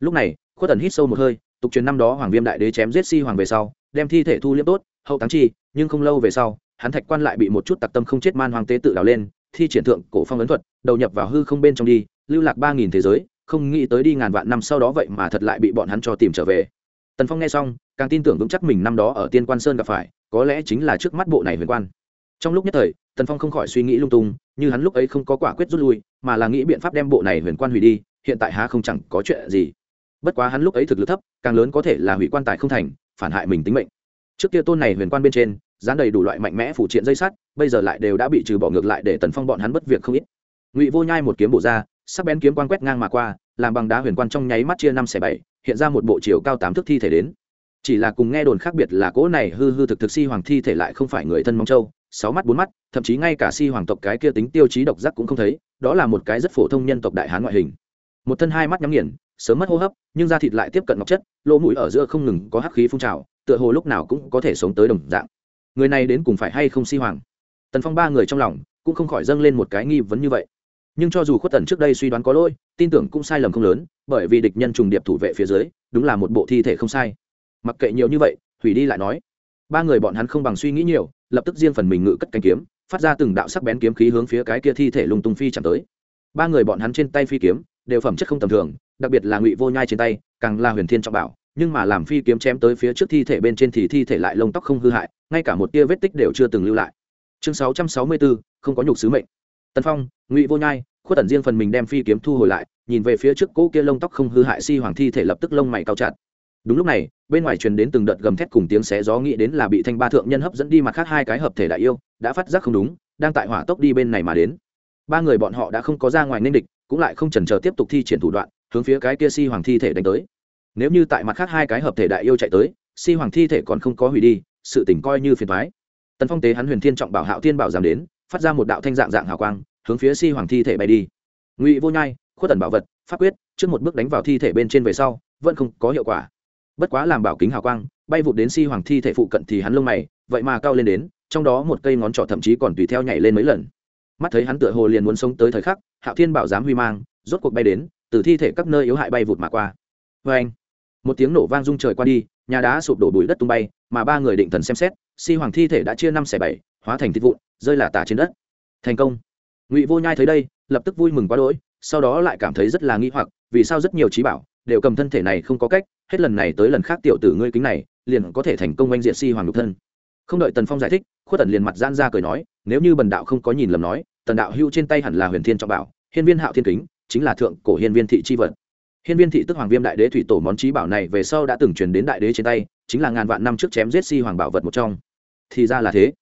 A: Lúc này, khuất tần hít sâu một hơi, tục truyền năm đó hoàng viêm đại đế chém giết si hoàng về sau, đem thi thể thu liếp tốt, hậu táng chi, nhưng không lâu về sau, hắn thạch quan lại bị một chút tặc tâm không chết man hoàng tế tự đào lên, thi triển thượng cổ phong ấn thuật, đầu nhập vào hư không bên trong đi, lưu lạc ba nghìn thế giới, không nghĩ tới đi ngàn vạn năm sau đó vậy mà thật lại bị bọn hắn cho tìm trở về. Tần phong nghe xong, càng tin tưởng vững chắc mình năm đó ở tiên quan sơn gặp phải, có lẽ chính là trước mắt bộ này huyền quan trong lúc nhất thời, tần phong không khỏi suy nghĩ lung tung, như hắn lúc ấy không có quả quyết rút lui, mà là nghĩ biện pháp đem bộ này huyền quan hủy đi, hiện tại há không chẳng có chuyện gì. Bất quá hắn lúc ấy thực lực thấp, càng lớn có thể là hủy quan tài không thành, phản hại mình tính mệnh. Trước kia tôn này huyền quan bên trên, dán đầy đủ loại mạnh mẽ phụ triện dây sắt, bây giờ lại đều đã bị trừ bỏ ngược lại để tần phong bọn hắn bất việc không ít. Ngụy vô nhai một kiếm bổ ra, sắc bén kiếm quan quét ngang mà qua, làm bằng đá huyền quan trong nháy mắt chia năm xẻ bảy, hiện ra một bộ chiều cao tám thước thi thể đến chỉ là cùng nghe đồn khác biệt là cỗ này hư hư thực thực si hoàng thi thể lại không phải người thân mong châu, sáu mắt, bốn mắt, thậm chí ngay cả si hoàng tộc cái kia tính tiêu chí độc giác cũng không thấy, đó là một cái rất phổ thông nhân tộc đại hán ngoại hình. Một thân hai mắt nhắm nghiền, sớm mất hô hấp, nhưng da thịt lại tiếp cận ngọc chất, lỗ mũi ở giữa không ngừng có hắc khí phun trào, tựa hồ lúc nào cũng có thể sống tới đồng dạng. Người này đến cùng phải hay không si hoàng? Tần phong ba người trong lòng cũng không khỏi dâng lên một cái nghi vấn như vậy. Nhưng cho dù khuất tần trước đây suy đoán có lỗi, tin tưởng cũng sai lầm không lớn, bởi vì địch nhân trùng điệp thủ vệ phía dưới, đúng là một bộ thi thể không sai mặc kệ nhiều như vậy, hủy đi lại nói. Ba người bọn hắn không bằng suy nghĩ nhiều, lập tức riêng phần mình ngự cất cánh kiếm, phát ra từng đạo sắc bén kiếm khí hướng phía cái kia thi thể lung tung phi chạm tới. Ba người bọn hắn trên tay phi kiếm, đều phẩm chất không tầm thường, đặc biệt là ngụy vô nhai trên tay, càng là huyền thiên trọng bảo, nhưng mà làm phi kiếm chém tới phía trước thi thể bên trên thì thi thể lại lông tóc không hư hại, ngay cả một tia vết tích đều chưa từng lưu lại. Chương sáu trăm sáu mươi bốn không có nhục sứ mệnh. Tân phong, ngụy vô nhai, khuất tần riêng phần mình đem phi kiếm thu hồi lại, nhìn về phía trước cỗ kia lông tóc không hư hại si hoàng thi thể lập tức lông mày cao chặt đúng lúc này, bên ngoài truyền đến từng đợt gầm thét cùng tiếng xé gió nghĩ đến là bị thanh ba thượng nhân hấp dẫn đi mặt khác hai cái hợp thể đại yêu, đã phát giác không đúng, đang tại hỏa tốc đi bên này mà đến. Ba người bọn họ đã không có ra ngoài nên địch, cũng lại không chần chờ tiếp tục thi triển thủ đoạn, hướng phía cái kia si hoàng thi thể đánh tới. Nếu như tại mặt khác hai cái hợp thể đại yêu chạy tới, si hoàng thi thể còn không có hủy đi, sự tỉnh coi như phiền thoái tần phong tế hắn huyền thiên trọng bảo hạo thiên bảo giảm đến, phát ra một đạo thanh dạng dạng hào quang, hướng phía si hoàng thi thể bay đi. Ngụy vô nhai, khuất tần bảo vật, pháp quyết, trước một bước đánh vào thi thể bên trên về sau, vẫn không có hiệu quả bất quá làm bảo kính hào quang, bay vụt đến si hoàng thi thể phụ cận thì hắn lông mày, vậy mà cao lên đến, trong đó một cây ngón trỏ thậm chí còn tùy theo nhảy lên mấy lần. Mắt thấy hắn tựa hồ liền muốn sống tới thời khắc, hạo thiên bảo giám huy mang, rốt cuộc bay đến, từ thi thể các nơi yếu hại bay vụt mà qua. Vê anh, một tiếng nổ vang rung trời qua đi, nhà đá sụp đổ bụi đất tung bay, mà ba người định thần xem xét, si hoàng thi thể đã chia năm xẻ bảy, hóa thành thịt vụn, rơi là tả trên đất. Thành công. Ngụy vô nhai thấy đây, lập tức vui mừng quá đỗi, sau đó lại cảm thấy rất là nghi hoặc, vì sao rất nhiều trí bảo đều cầm thân thể này không có cách hết lần này tới lần khác tiểu tử ngươi kính này, liền có thể thành công oanh diện si hoàng nhục thân. Không đợi tần phong giải thích, khuất tần liền mặt gian ra cười nói, nếu như bần đạo không có nhìn lầm nói, tần đạo hưu trên tay hẳn là huyền thiên trọng bảo, hiên viên hạo thiên kính, chính là thượng cổ hiên viên thị chi vật. Hiên viên thị tức hoàng viêm đại đế thủy tổ món trí bảo này về sau đã từng truyền đến đại đế trên tay, chính là ngàn vạn năm trước chém giết si hoàng bảo vật một trong. Thì ra là thế.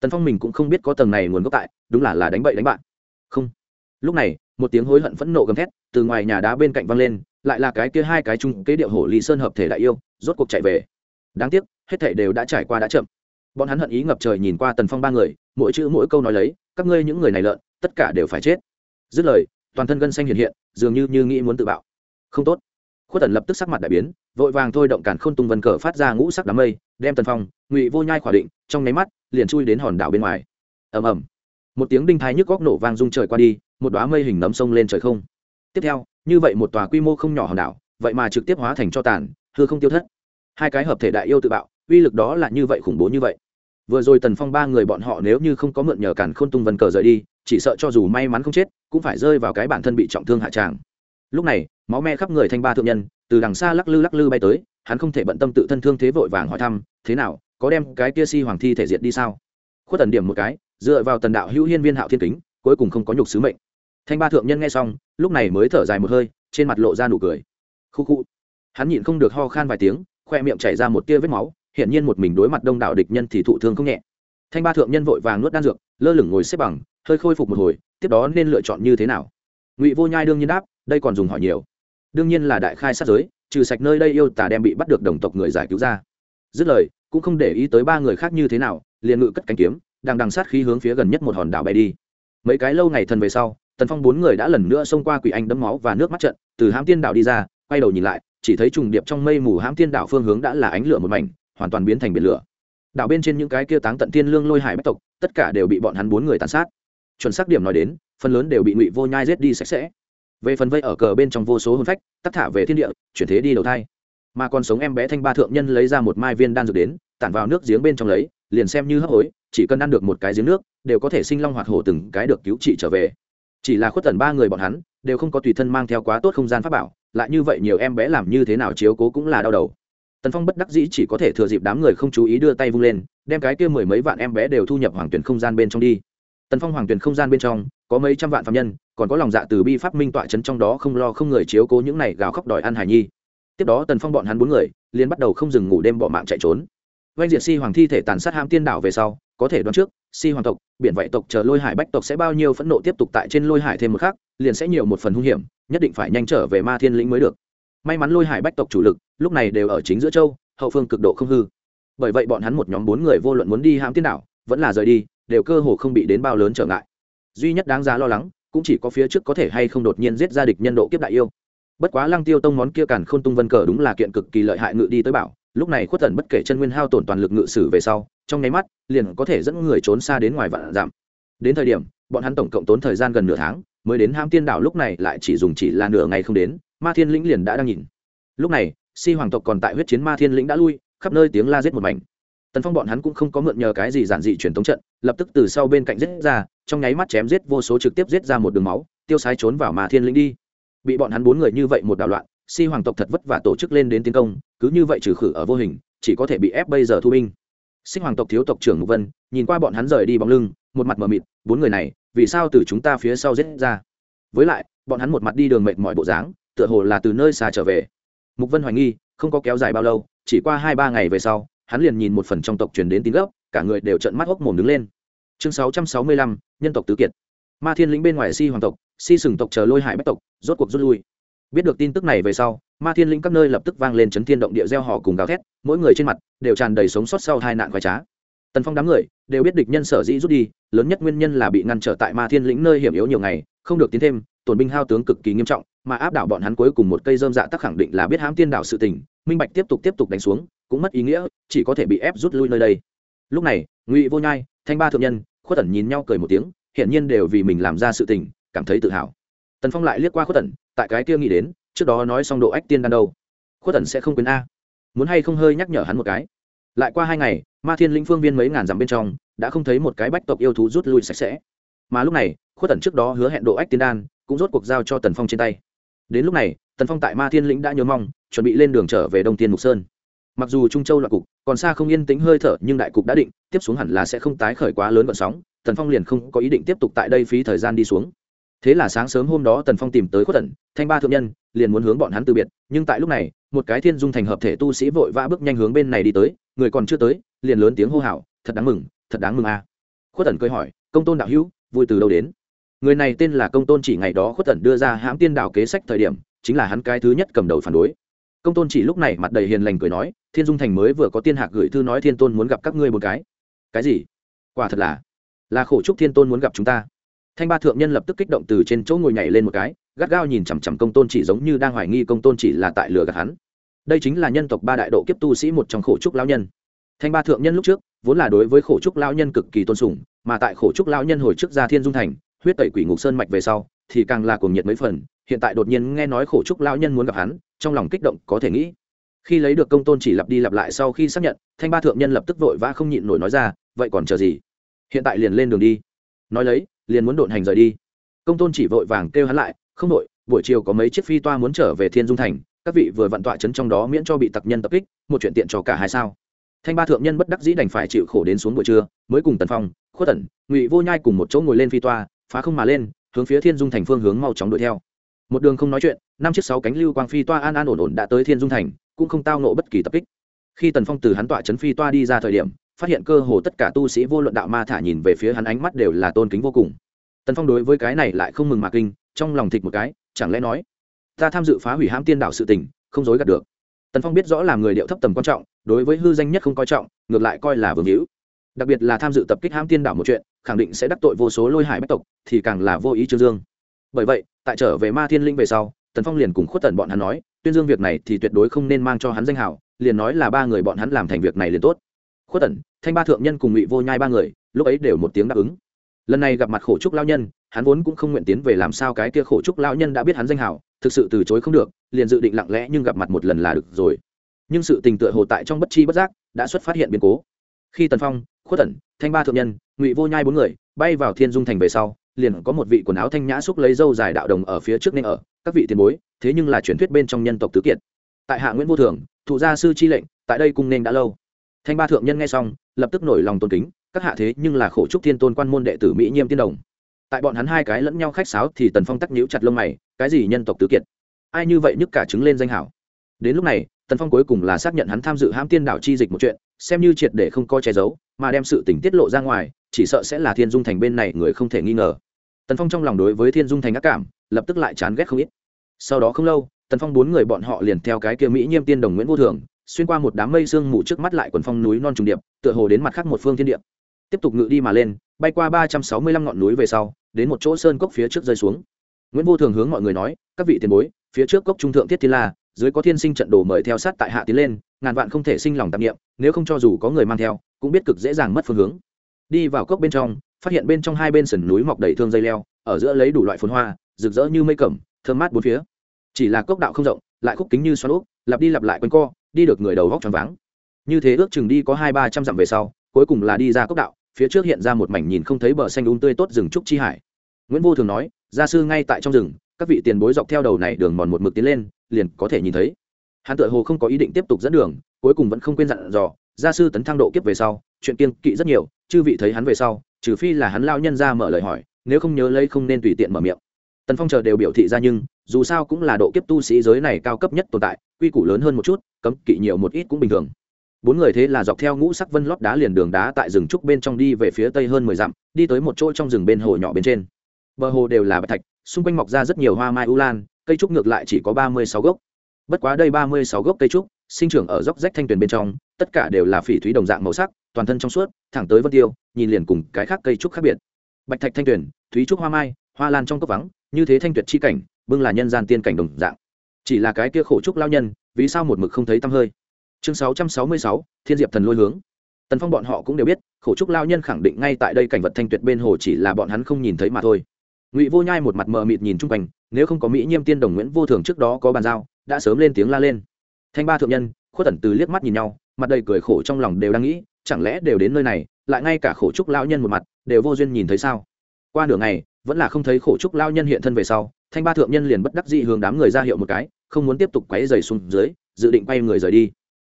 A: Tần phong mình cũng không biết có tầng này nguồn gốc tại, đúng là là đánh bậy đánh bạn. Không. Lúc này, một tiếng hối hận phẫn nộ gầm thét từ ngoài nhà đá bên cạnh văng lên lại là cái kia hai cái chung kế điệu hổ lý sơn hợp thể đại yêu, rốt cuộc chạy về. Đáng tiếc, hết thể đều đã trải qua đã chậm. Bọn hắn hận ý ngập trời nhìn qua tần phong ba người, mỗi chữ mỗi câu nói lấy, các ngươi những người này lợn, tất cả đều phải chết. Dứt lời, toàn thân gân xanh hiện hiện, dường như như nghĩ muốn tự bạo. Không tốt. Khuất tần lập tức sắc mặt đại biến, vội vàng thôi động càn khôn tung vân cờ phát ra ngũ sắc đám mây, đem tần phong, ngụy vô nhai khỏa định, trong nháy mắt, liền chui đến hòn đảo bên ngoài. Ầm ầm. Một tiếng đinh thái nhức góc nổ vang rung trời qua đi, một đoá mây hình nấm sông lên trời không tiếp theo, như vậy một tòa quy mô không nhỏ hòn đảo, vậy mà trực tiếp hóa thành cho tàn, hư không tiêu thất. Hai cái hợp thể đại yêu tự bạo, uy lực đó là như vậy khủng bố như vậy. Vừa rồi tần phong ba người bọn họ nếu như không có mượn nhờ cản khôn tung vân cờ rời đi, chỉ sợ cho dù may mắn không chết, cũng phải rơi vào cái bản thân bị trọng thương hạ tràng. Lúc này, máu me khắp người thanh ba thượng nhân, từ đằng xa lắc lư lắc lư bay tới, hắn không thể bận tâm tự thân thương thế vội vàng hỏi thăm, thế nào, có đem cái kia si hoàng thi thể diệt đi sao? Khuất tần điểm một cái, dựa vào tần đạo hữu hiên viên hạo thiên kính, cuối cùng không có nhục sứ mệnh thanh ba thượng nhân nghe xong, lúc này mới thở dài một hơi, trên mặt lộ ra nụ cười. Khu khu. Hắn nhịn không được ho khan vài tiếng, khoe miệng chảy ra một tia vết máu hiện nhiên một mình đối mặt đông đảo địch nhân thì thụ thương không nhẹ. Thanh ba thượng nhân vội vàng nuốt đan dược, lơ lửng ngồi xếp bằng, hơi khôi phục một hồi, tiếp đó nên lựa chọn như thế nào? Ngụy vô nhai đương nhiên đáp, đây còn dùng hỏi nhiều. Đương nhiên là đại khai sát giới, trừ sạch nơi đây yêu tà đem bị bắt được đồng tộc người giải cứu ra. Dứt lời, cũng không để ý tới ba người khác như thế nào, liền ngự cất cánh kiếm đang đằng sát khí hướng phía gần nhất một hòn đảo bay đi. Mấy cái lâu ngày thần về sau tần phong bốn người đã lần nữa xông qua quỷ anh đấm máu và nước mắt trận, từ hãm tiên đảo đi ra, quay đầu nhìn lại, chỉ thấy trùng điệp trong mây mù hãm tiên đảo phương hướng đã là ánh lửa một mảnh, hoàn toàn biến thành biển lửa. Đảo bên trên những cái kia táng tận tiên lương lôi hải bách tộc, tất cả đều bị bọn hắn bốn người tàn sát. Chuẩn xác điểm nói đến, phần lớn đều bị ngụy vô nhai giết đi sạch sẽ. Về phần vây ở cờ bên trong vô số hôn phách, tắc thả về thiên địa, chuyển thế đi đầu thai. Mà còn sống em bé thanh ba thượng nhân lấy ra một mai viên đan dược đến, tản vào nước giếng bên trong lấy, liền xem như hấp hối, chỉ cần ăn được một cái giếng nước, đều có thể sinh long hoạt hổ từng cái được cứu trị trở về chỉ là khuất tần ba người bọn hắn, đều không có tùy thân mang theo quá tốt không gian pháp bảo, lại như vậy nhiều em bé làm như thế nào chiếu cố cũng là đau đầu. Tần phong bất đắc dĩ chỉ có thể thừa dịp đám người không chú ý đưa tay vung lên, đem cái kia mười mấy vạn em bé đều thu nhập hoàng tuyển không gian bên trong đi. Tần phong hoàng tuyển không gian bên trong, có mấy trăm vạn phạm nhân, còn có lòng dạ từ bi pháp minh tọa chấn trong đó không lo không người chiếu cố những này gào khóc đòi ăn hài nhi. Tiếp đó tần phong bọn hắn bốn người, liền bắt đầu không dừng ngủ đêm bỏ mạng chạy trốn. Vanh diệt si hoàng thi thể tàn sát ham tiên đảo về sau, có thể đoán trước si hoàng tộc, biển vậy tộc chờ lôi hải bách tộc sẽ bao nhiêu phẫn nộ tiếp tục tại trên lôi hải thêm một khác liền sẽ nhiều một phần hung hiểm, nhất định phải nhanh trở về ma thiên lĩnh mới được. May mắn lôi hải bách tộc chủ lực, lúc này đều ở chính giữa châu, hậu phương cực độ không hư. Bởi vậy bọn hắn một nhóm bốn người vô luận muốn đi hãm tiên đảo, vẫn là rời đi, đều cơ hồ không bị đến bao lớn trở ngại. Duy nhất đáng giá lo lắng, cũng chỉ có phía trước có thể hay không đột nhiên giết ra địch nhân độ kiếp đại yêu. Bất quá lăng tiêu tông món kia càn khôn tung vân cờ đúng là kiện cực kỳ lợi hại ngự đi tới bảo, lúc này khuất tần bất kể chân nguyên hao tổn toàn lực ngự sử về sau trong nháy mắt, liền có thể dẫn người trốn xa đến ngoài vạn giảm đến thời điểm, bọn hắn tổng cộng tốn thời gian gần nửa tháng, mới đến ham tiên đảo lúc này lại chỉ dùng chỉ là nửa ngày không đến, ma thiên lĩnh liền đã đang nhìn. Lúc này, si hoàng tộc còn tại huyết chiến ma thiên lĩnh đã lui, khắp nơi tiếng la giết một mảnh. Tần phong bọn hắn cũng không có mượn nhờ cái gì giản dị truyền thống trận, lập tức từ sau bên cạnh giết ra, trong nháy mắt chém giết vô số trực tiếp giết ra một đường máu, tiêu sái trốn vào ma thiên lĩnh đi. Bị bọn hắn bốn người như vậy một đảo loạn, si hoàng tộc thật vất vả tổ chức lên đến tiến công, cứ như vậy trừ khử ở vô hình, chỉ có thể bị ép bây giờ thu binh sinh hoàng tộc thiếu tộc trưởng mục vân nhìn qua bọn hắn rời đi bóng lưng một mặt mờ mịt bốn người này vì sao từ chúng ta phía sau giết ra? Với lại bọn hắn một mặt đi đường mệt mỏi bộ dáng tựa hồ là từ nơi xa trở về. Mục vân hoài nghi không có kéo dài bao lâu chỉ qua hai ba ngày về sau hắn liền nhìn một phần trong tộc truyền đến tin gốc cả người đều trợn mắt hốc mồm đứng lên. Chương 665, nhân tộc tứ kiệt. Ma thiên lĩnh bên ngoài si hoàng tộc si sừng tộc chờ lôi hải bách tộc rốt cuộc rút lui biết được tin tức này về sau, ma thiên lĩnh các nơi lập tức vang lên chấn thiên động địa gieo họ cùng gào thét, mỗi người trên mặt đều tràn đầy sống sót sau hai nạn khoái trá. Tần phong đám người đều biết địch nhân sở dĩ rút đi, lớn nhất nguyên nhân là bị ngăn trở tại ma thiên lĩnh nơi hiểm yếu nhiều ngày, không được tiến thêm, tổn binh hao tướng cực kỳ nghiêm trọng, mà áp đảo bọn hắn cuối cùng một cây dơm dạ tắc khẳng định là biết hãm tiên đảo sự tình, minh bạch tiếp tục tiếp tục đánh xuống, cũng mất ý nghĩa, chỉ có thể bị ép rút lui nơi đây. Lúc này, ngụy vô nhai, thanh ba thượng nhân, khuất tẩn nhìn nhau cười một tiếng, hiển nhiên đều vì mình làm ra sự tình, cảm thấy tự hào tần phong lại liếc qua khuất tần, tại cái kia nghĩ đến, trước đó nói xong độ ách tiên đan đâu. Khuất tần sẽ không quên a. Muốn hay không hơi nhắc nhở hắn một cái. Lại qua hai ngày, ma thiên lĩnh phương viên mấy ngàn dặm bên trong, đã không thấy một cái bách tộc yêu thú rút lui sạch sẽ. Mà lúc này, khuất tần trước đó hứa hẹn độ ách tiên đan, cũng rốt cuộc giao cho tần phong trên tay. Đến lúc này, tần phong tại ma thiên lĩnh đã nhớ mong, chuẩn bị lên đường trở về đông tiên mục sơn. Mặc dù trung châu là cục, còn xa không yên tĩnh hơi thở, nhưng đại cục đã định, tiếp xuống hẳn là sẽ không tái khởi quá lớn vận sóng, tần phong liền không có ý định tiếp tục tại đây phí thời gian đi xuống thế là sáng sớm hôm đó tần phong tìm tới khuất tần, thanh ba thượng nhân, liền muốn hướng bọn hắn từ biệt, nhưng tại lúc này, một cái thiên dung thành hợp thể tu sĩ vội vã bước nhanh hướng bên này đi tới, người còn chưa tới, liền lớn tiếng hô hào, thật đáng mừng, thật đáng mừng a. À. khuất tần cười hỏi, công tôn đạo hữu, vui từ đâu đến? Người này tên là công tôn chỉ ngày đó khuất tần đưa ra hãm tiên đạo kế sách thời điểm, chính là hắn cái thứ nhất cầm đầu phản đối. Công tôn chỉ lúc này mặt đầy hiền lành cười nói, thiên dung thành mới vừa có tiên hạc gửi thư nói thiên tôn muốn gặp các ngươi một cái. Cái gì? Quả thật là là khổ chúc thiên tôn muốn gặp chúng ta thanh ba thượng nhân lập tức kích động từ trên chỗ ngồi nhảy lên một cái, gắt gao nhìn chằm chằm công tôn chỉ giống như đang hoài nghi công tôn chỉ là tại lừa gạt hắn. Đây chính là nhân tộc ba đại độ kiếp tu sĩ một trong khổ trúc lão nhân. Thanh ba thượng nhân lúc trước, vốn là đối với khổ trúc lão nhân cực kỳ tôn sùng, mà tại khổ trúc lão nhân hồi trước ra thiên dung thành, huyết tẩy quỷ ngục sơn mạch về sau, thì càng là cuồng nhiệt mấy phần, hiện tại đột nhiên nghe nói khổ trúc lão nhân muốn gặp hắn, trong lòng kích động có thể nghĩ. Khi lấy được công tôn chỉ lặp đi lặp lại sau khi xác nhận, thanh ba thượng nhân lập tức vội vã không nhịn nổi nói ra, vậy còn chờ gì? Hiện tại liền lên đường đi nói lấy, liền muốn độn hành rời đi. Công tôn chỉ vội vàng kêu hắn lại, không đội buổi chiều có mấy chiếc phi toa muốn trở về thiên dung thành, các vị vừa vặn tọa chấn trong đó miễn cho bị tặc nhân tập kích, một chuyện tiện cho cả hai sao? Thanh ba thượng nhân bất đắc dĩ đành phải chịu khổ đến xuống buổi trưa, mới cùng tần phong, khuất tần, ngụy vô nhai cùng một chỗ ngồi lên phi toa, phá không mà lên, hướng phía thiên dung thành phương hướng mau chóng đuổi theo. Một đường không nói chuyện, năm chiếc sáu cánh lưu quang phi toa an an ổn ổn đã tới thiên dung thành, cũng không tao nộ bất kỳ tập kích. Khi tần phong từ hắn tọa chấn phi toa đi ra thời điểm phát hiện cơ hồ tất cả tu sĩ vô luận đạo ma thả nhìn về phía hắn ánh mắt đều là tôn kính vô cùng. Tần phong đối với cái này lại không mừng mạc kinh, trong lòng thịt một cái, chẳng lẽ nói, ta tham dự phá hủy hãm tiên đảo sự tình, không dối gạt được. Tần phong biết rõ làm người điệu thấp tầm quan trọng, đối với hư danh nhất không coi trọng, ngược lại coi là vương hữu. Đặc biệt là tham dự tập kích hãm tiên đảo một chuyện, khẳng định sẽ đắc tội vô số lôi hải bách tộc, thì càng là vô ý trương dương. Bởi vậy, tại trở về ma thiên linh về sau, tần phong liền cùng khuất tần bọn hắn nói, tuyên dương việc này thì tuyệt đối không nên mang cho hắn danh hảo liền nói là ba người bọn hắn làm thành việc này liền tốt khuất tần thanh ba thượng nhân cùng ngụy vô nhai ba người lúc ấy đều một tiếng đáp ứng. Lần này gặp mặt khổ trúc lao nhân hắn vốn cũng không nguyện tiến về làm sao cái kia khổ trúc lao nhân đã biết hắn danh hào, thực sự từ chối không được liền dự định lặng lẽ nhưng gặp mặt một lần là được rồi. Nhưng sự tình tựa hồ tại trong bất chi bất giác đã xuất phát hiện biến cố. Khi tần phong khuất tần thanh ba thượng nhân ngụy vô nhai bốn người bay vào thiên dung thành về sau liền có một vị quần áo thanh nhã xúc lấy dâu dài đạo đồng ở phía trước nên ở các vị tiền bối thế nhưng là truyền thuyết bên trong nhân tộc tứ kiệt. Tại hạ nguyễn vô thường thụ gia sư chi lệnh tại đây cung nên đã lâu thanh ba thượng nhân nghe xong, lập tức nổi lòng tôn kính, các hạ thế nhưng là khổ trúc thiên tôn quan môn đệ tử mỹ nhiêm tiên đồng. Tại bọn hắn hai cái lẫn nhau khách sáo thì tần phong tắc nhíu chặt lông mày, cái gì nhân tộc tứ kiệt? Ai như vậy nhức cả chứng lên danh hảo? Đến lúc này, tần phong cuối cùng là xác nhận hắn tham dự hãm tiên đảo chi dịch một chuyện, xem như triệt để không co che giấu, mà đem sự tình tiết lộ ra ngoài, chỉ sợ sẽ là thiên dung thành bên này người không thể nghi ngờ. Tần phong trong lòng đối với thiên dung thành ác cảm, lập tức lại chán ghét không ít. Sau đó không lâu, tần phong bốn người bọn họ liền theo cái kia mỹ nhiêm tiên đồng nguyễn vô thường xuyên qua một đám mây sương mù trước mắt lại quần phong núi non trùng điệp, tựa hồ đến mặt khác một phương thiên điệp tiếp tục ngự đi mà lên, bay qua ba trăm sáu mươi lăm ngọn núi về sau, đến một chỗ sơn cốc phía trước rơi xuống. Nguyễn vô thường hướng mọi người nói, các vị tiền bối, phía trước cốc trung thượng thiết thiên la, dưới có thiên sinh trận đồ mời theo sát tại hạ tiến lên, ngàn vạn không thể sinh lòng tạp nghiệm nếu không cho dù có người mang theo, cũng biết cực dễ dàng mất phương hướng. Đi vào cốc bên trong, phát hiện bên trong hai bên sườn núi mọc đầy thương dây leo, ở giữa lấy đủ loại phồn hoa, rực rỡ như mây cẩm, thơm mát bốn phía. Chỉ là cốc đạo không rộng, lại khúc kính như xoắn úp, lặp đi lặp lại quanh co đi được người đầu góc tròn váng. Như thế ước chừng đi có hai ba trăm dặm về sau, cuối cùng là đi ra cốc đạo, phía trước hiện ra một mảnh nhìn không thấy bờ xanh đúng tươi tốt rừng trúc chi hải. Nguyễn vô thường nói, gia sư ngay tại trong rừng, các vị tiền bối dọc theo đầu này đường mòn một mực tiến lên, liền có thể nhìn thấy. Hắn tự hồ không có ý định tiếp tục dẫn đường, cuối cùng vẫn không quên dặn dò, gia sư tấn thăng độ kiếp về sau, chuyện kiên kỵ rất nhiều, chư vị thấy hắn về sau, trừ phi là hắn lao nhân ra mở lời hỏi, nếu không nhớ lấy không nên tùy tiện mở miệng. Tần phong chờ đều biểu thị ra nhưng dù sao cũng là độ kiếp tu sĩ giới này cao cấp nhất tồn tại, quy củ lớn hơn một chút, cấm kỵ nhiều một ít cũng bình thường. Bốn người thế là dọc theo ngũ sắc vân lót đá liền đường đá tại rừng trúc bên trong đi về phía tây hơn mười dặm, đi tới một chỗ trong rừng bên hồ nhỏ bên trên. Bờ hồ đều là bạch thạch, xung quanh mọc ra rất nhiều hoa mai u lan, cây trúc ngược lại chỉ có ba mươi sáu gốc. Bất quá đây ba mươi sáu gốc cây trúc, sinh trưởng ở dốc rách thanh tuyền bên trong, tất cả đều là phỉ thúy đồng dạng màu sắc, toàn thân trong suốt, thẳng tới vân tiêu, nhìn liền cùng cái khác cây trúc khác biệt. Bạch thạch thanh tuyền, thúy trúc hoa mai, hoa lan trong cốc vắng, như thế thanh tuyệt chi cảnh bưng là nhân gian tiên cảnh đồng dạng. Chỉ là cái kia khổ trúc lao nhân, vì sao một mực không thấy tăm hơi? Chương sáu trăm sáu mươi sáu, thiên diệp thần lôi hướng. Tần phong bọn họ cũng đều biết, khổ trúc lao nhân khẳng định ngay tại đây cảnh vật thanh tuyệt bên hồ chỉ là bọn hắn không nhìn thấy mà thôi. Ngụy vô nhai một mặt mờ mịt nhìn chung quanh, nếu không có mỹ nhiêm tiên đồng nguyễn vô thường trước đó có bàn giao, đã sớm lên tiếng la lên. Thanh ba thượng nhân, khuất tẩn từ liếc mắt nhìn nhau, mặt đầy cười khổ trong lòng đều đang nghĩ, chẳng lẽ đều đến nơi này, lại ngay cả khổ trúc lao nhân một mặt, đều vô duyên nhìn thấy sao? Qua nửa ngày, vẫn là không thấy khổ trúc lao nhân hiện thân về sau thanh ba thượng nhân liền bất đắc dị hướng đám người ra hiệu một cái, không muốn tiếp tục quấy dày xuống dưới, dự định quay người rời đi.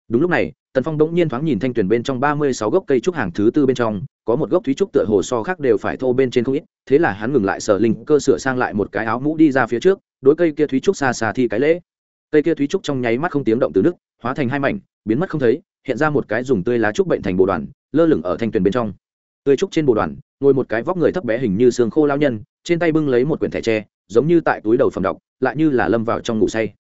A: Đúng lúc này, tần phong đống nhiên thoáng nhìn thanh tuyển bên trong ba mươi sáu gốc cây trúc hàng thứ tư bên trong, có một gốc thúy trúc tựa hồ so khác đều phải thô bên trên không ít, thế là hắn ngừng lại sở linh cơ sửa sang lại một cái áo mũ đi ra phía trước, đối cây kia thúy trúc xa xa thi cái lễ. Cây kia thúy trúc trong nháy mắt không tiếng động từ nước hóa thành hai mảnh, biến mất không thấy, hiện ra một cái dùng tươi lá trúc bệnh thành bồ đoàn, lơ lửng ở thanh tuyền bên trong. Tươi trúc trên bồ đoàn, ngồi một cái vóc người thấp bé hình như xương khô lao nhân, trên tay bưng lấy một quyển thẻ tre giống như tại túi đầu phẩm đọc, lại như là lâm vào trong ngủ say.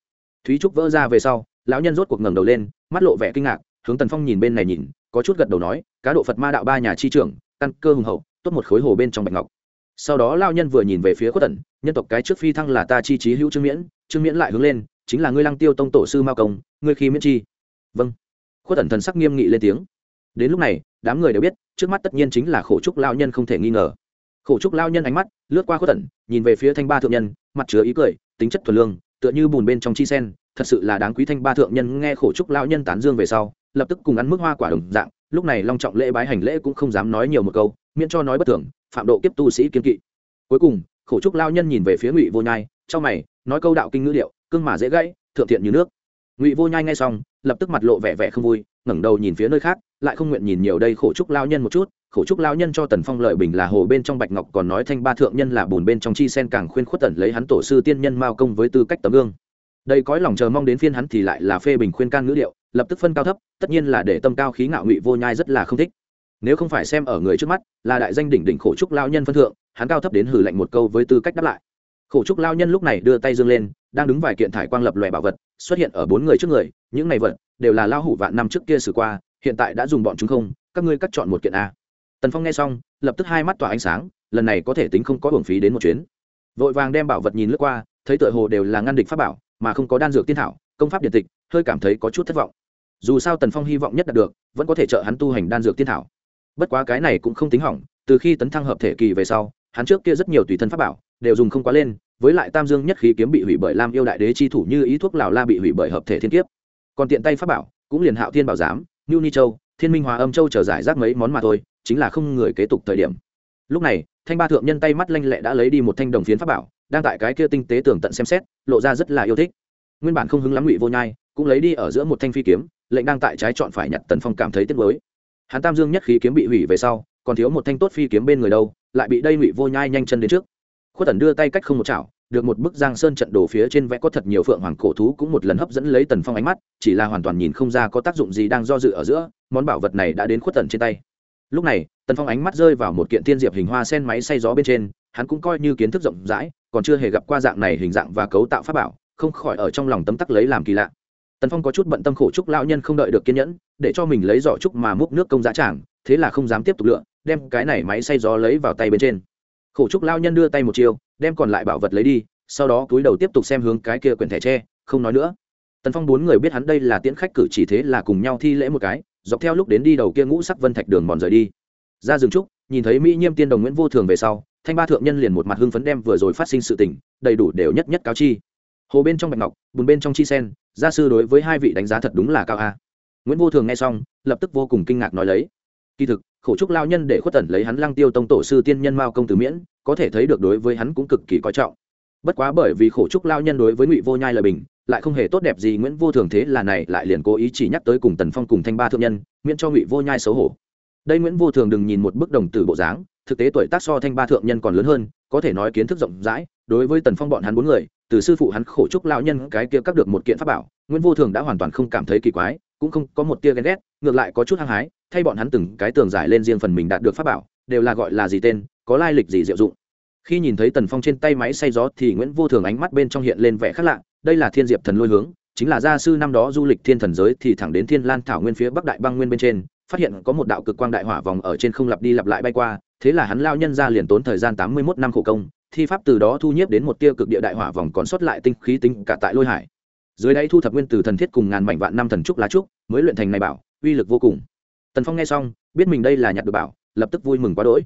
A: Thúy trúc vỡ ra về sau, lão nhân rốt cuộc ngẩng đầu lên, mắt lộ vẻ kinh ngạc, hướng tần phong nhìn bên này nhìn, có chút gật đầu nói, cá độ phật ma đạo ba nhà chi trưởng, căn cơ hùng hậu, tốt một khối hồ bên trong bạch ngọc. Sau đó lao nhân vừa nhìn về phía khuất tần, nhân tộc cái trước phi thăng là ta chi trí hữu trương miễn trương miễn lại hướng lên, chính là ngươi lăng tiêu tông tổ sư mao công, ngươi khi miễn chi. Vâng. Khuất tần thần sắc nghiêm nghị lên tiếng. Đến lúc này, đám người đều biết, trước mắt tất nhiên chính là khổ trúc lao nhân không thể nghi ngờ khổ trúc lao nhân ánh mắt lướt qua khuất tẩn nhìn về phía thanh ba thượng nhân, mặt chứa ý cười, tính chất thuần lương, tựa như bùn bên trong chi sen, thật sự là đáng quý thanh ba thượng nhân nghe khổ trúc lao nhân tán dương về sau, lập tức cùng ăn mức hoa quả đồng dạng, lúc này long trọng lễ bái hành lễ cũng không dám nói nhiều một câu, miễn cho nói bất thường, phạm độ kiếp tu sĩ kiên kỵ. Cuối cùng, khổ trúc lao nhân nhìn về phía ngụy vô nhai trong mày, nói câu đạo kinh ngữ liệu cưng mà dễ gãy, thượng thiện như nước. Ngụy vô nhai nghe xong lập tức mặt lộ vẻ vẻ không vui, ngẩng đầu nhìn phía nơi khác, lại không nguyện nhìn nhiều đây khổ trúc lao nhân một chút, khổ trúc lao nhân cho tần phong lợi bình là hồ bên trong bạch ngọc, còn nói thanh ba thượng nhân là bùn bên trong chi sen càng khuyên khuất tần lấy hắn tổ sư tiên nhân mao công với tư cách tấm gương. Đây cõi lòng chờ mong đến phiên hắn thì lại là phê bình khuyên can ngữ liệu lập tức phân cao thấp, tất nhiên là để tâm cao khí ngạo ngụy vô nhai rất là không thích. Nếu không phải xem ở người trước mắt, là đại danh đỉnh đỉnh khổ trúc lao nhân phân thượng, hắn cao thấp đến hử lạnh một câu với tư cách đáp lại. Khổ trúc lao nhân lúc này đưa tay dương lên đang đứng vài kiện thải quang lập lòe bảo vật, xuất hiện ở bốn người trước người, những này vật đều là lao hủ vạn năm trước kia xử qua, hiện tại đã dùng bọn chúng không? Các ngươi cắt chọn một kiện a. Tần phong nghe xong, lập tức hai mắt tỏa ánh sáng, lần này có thể tính không có hưởng phí đến một chuyến. Vội vàng đem bảo vật nhìn lướt qua, thấy tựa hồ đều là ngăn địch pháp bảo, mà không có đan dược tiên thảo, công pháp điện tịch, hơi cảm thấy có chút thất vọng. Dù sao tần phong hy vọng nhất đạt được, vẫn có thể trợ hắn tu hành đan dược tiên thảo. Bất quá cái này cũng không tính hỏng, từ khi tấn thăng hợp thể kỳ về sau, hắn trước kia rất nhiều tùy thân pháp bảo đều dùng không quá lên với lại tam dương nhất khí kiếm bị hủy bởi lam yêu đại đế chi thủ như ý thuốc lào la bị hủy bởi hợp thể thiên kiếp. Còn tiện tay pháp bảo, cũng liền hạo thiên bảo giám ngưu ni châu, thiên minh hòa âm châu chờ giải rác mấy món mà thôi, chính là không người kế tục thời điểm. Lúc này, thanh ba thượng nhân tay mắt lanh lẹ đã lấy đi một thanh đồng phiến pháp bảo, đang tại cái kia tinh tế tường tận xem xét, lộ ra rất là yêu thích. Nguyên bản không hứng lắm ngụy vô nhai, cũng lấy đi ở giữa một thanh phi kiếm, lệnh đang tại trái chọn phải nhặt tần phong cảm thấy tiếc mới hắn tam dương nhất khí kiếm bị hủy về sau, còn thiếu một thanh tốt phi kiếm bên người đâu, lại bị đây ngụy vô nhai nhanh chân đến trước khuất tần đưa tay cách không một chảo, được một bức giang sơn trận đồ phía trên vẽ có thật nhiều phượng hoàng cổ thú cũng một lần hấp dẫn lấy tần phong ánh mắt, chỉ là hoàn toàn nhìn không ra có tác dụng gì đang do dự ở giữa, món bảo vật này đã đến khuất tần trên tay. Lúc này, tần phong ánh mắt rơi vào một kiện thiên diệp hình hoa sen máy xay gió bên trên, hắn cũng coi như kiến thức rộng rãi, còn chưa hề gặp qua dạng này hình dạng và cấu tạo pháp bảo, không khỏi ở trong lòng tấm tắc lấy làm kỳ lạ. Tần phong có chút bận tâm khổ trúc lão nhân không đợi được kiên nhẫn, để cho mình lấy giỏ trúc mà múc nước công giá tràng, thế là không dám tiếp tục lựa, đem cái này máy xay gió lấy vào tay bên trên khổ trúc lão nhân đưa tay một chiều đem còn lại bảo vật lấy đi, sau đó túi đầu tiếp tục xem hướng cái kia quyển thẻ tre, không nói nữa. Tần phong bốn người biết hắn đây là tiễn khách cử chỉ thế là cùng nhau thi lễ một cái, dọc theo lúc đến đi đầu kia ngũ sắc vân thạch đường mòn rời đi. Ra rừng trúc, nhìn thấy mỹ nhiêm tiên đồng nguyễn vô thường về sau, thanh ba thượng nhân liền một mặt hưng phấn đem vừa rồi phát sinh sự tình, đầy đủ đều nhất nhất cáo chi. Hồ bên trong bạch ngọc, bùn bên trong chi sen, gia sư đối với hai vị đánh giá thật đúng là cao a. Nguyễn vô thường nghe xong, lập tức vô cùng kinh ngạc nói lấy. Kỳ thực khổ trúc lao nhân để khuất tẩn lấy hắn lăng tiêu tông tổ sư tiên nhân mao công tử miễn, có thể thấy được đối với hắn cũng cực kỳ coi trọng. Bất quá bởi vì khổ trúc lao nhân đối với ngụy vô nhai lời bình, lại không hề tốt đẹp gì, nguyễn vô thường thế là này lại liền cố ý chỉ nhắc tới cùng tần phong cùng thanh ba thượng nhân, miễn cho ngụy vô nhai xấu hổ. Đây nguyễn vô thường đừng nhìn một bức đồng tử bộ dáng, thực tế tuổi tác so thanh ba thượng nhân còn lớn hơn, có thể nói kiến thức rộng rãi, đối với tần phong bọn hắn bốn người, từ sư phụ hắn khổ trúc lao nhân cái kia cắt được một kiện pháp bảo, nguyễn vô thường đã hoàn toàn không cảm thấy kỳ quái cũng không có một tia ghen ghét, ngược lại có chút hăng hái, thay bọn hắn từng cái tường giải lên riêng phần mình đạt được pháp bảo, đều là gọi là gì tên, có lai lịch gì diệu dụng. Khi nhìn thấy tần phong trên tay máy xay gió thì nguyễn vô thường ánh mắt bên trong hiện lên vẻ khác lạ, đây là thiên diệp thần lôi hướng, chính là gia sư năm đó du lịch thiên thần giới thì thẳng đến thiên lan thảo nguyên phía bắc đại băng nguyên bên trên, phát hiện có một đạo cực quang đại hỏa vòng ở trên không lặp đi lặp lại bay qua, thế là hắn lao nhân ra liền tốn thời gian tám mươi mốt năm khổ công, thi pháp từ đó thu nhiếp đến một tia cực địa đại hỏa vòng còn sót lại tinh khí tính cả tại lôi hải dưới đây thu thập nguyên từ thần thiết cùng ngàn mảnh vạn năm thần trúc lá trúc, mới luyện thành này bảo, uy lực vô cùng. Tần phong nghe xong, biết mình đây là nhặt được bảo, lập tức vui mừng quá đỗi.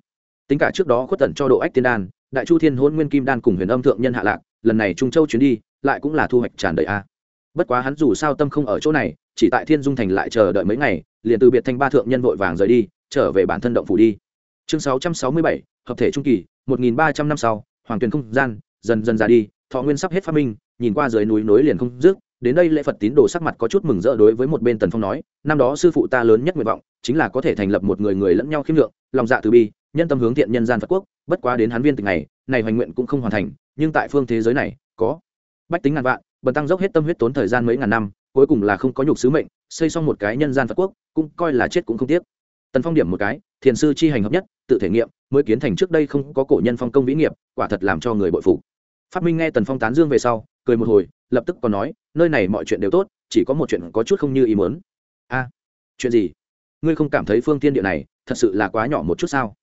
A: Tính cả trước đó khuất tận cho độ ách tiên đan, đại chu thiên hôn nguyên kim đan cùng huyền âm thượng nhân hạ lạc, lần này trung châu chuyến đi, lại cũng là thu hoạch tràn đầy a. Bất quá hắn dù sao tâm không ở chỗ này, chỉ tại thiên dung thành lại chờ đợi mấy ngày, liền từ biệt thanh ba thượng nhân vội vàng rời đi, trở về bản thân động phủ đi. Chương sáu trăm sáu mươi bảy, hợp thể trung kỳ, một nghìn ba trăm năm sau, hoàng tuyền không gian, dần dần ra đi, thọ nguyên sắp hết phát minh nhìn qua dưới núi nối liền không dứt, đến đây lễ phật tín đồ sắc mặt có chút mừng rỡ đối với một bên tần phong nói, năm đó sư phụ ta lớn nhất nguyện vọng, chính là có thể thành lập một người người lẫn nhau khiêm lượng, lòng dạ từ bi, nhân tâm hướng thiện nhân gian phật quốc, bất quá đến hắn viên từng ngày này hoành nguyện cũng không hoàn thành, nhưng tại phương thế giới này, có bách tính ngàn vạn, bần tăng dốc hết tâm huyết tốn thời gian mấy ngàn năm, cuối cùng là không có nhục sứ mệnh, xây xong một cái nhân gian phật quốc, cũng coi là chết cũng không tiếc. Tần phong điểm một cái, thiền sư chi hành hợp nhất, tự thể nghiệm, mới kiến thành trước đây không có cổ nhân phong công vĩ nghiệp, quả thật làm cho người bội phụ phát minh nghe tần phong tán dương về sau cười một hồi, lập tức còn nói, nơi này mọi chuyện đều tốt, chỉ có một chuyện có chút không như ý muốn. A, chuyện gì? Ngươi không cảm thấy phương tiên địa này thật sự là quá nhỏ một chút sao?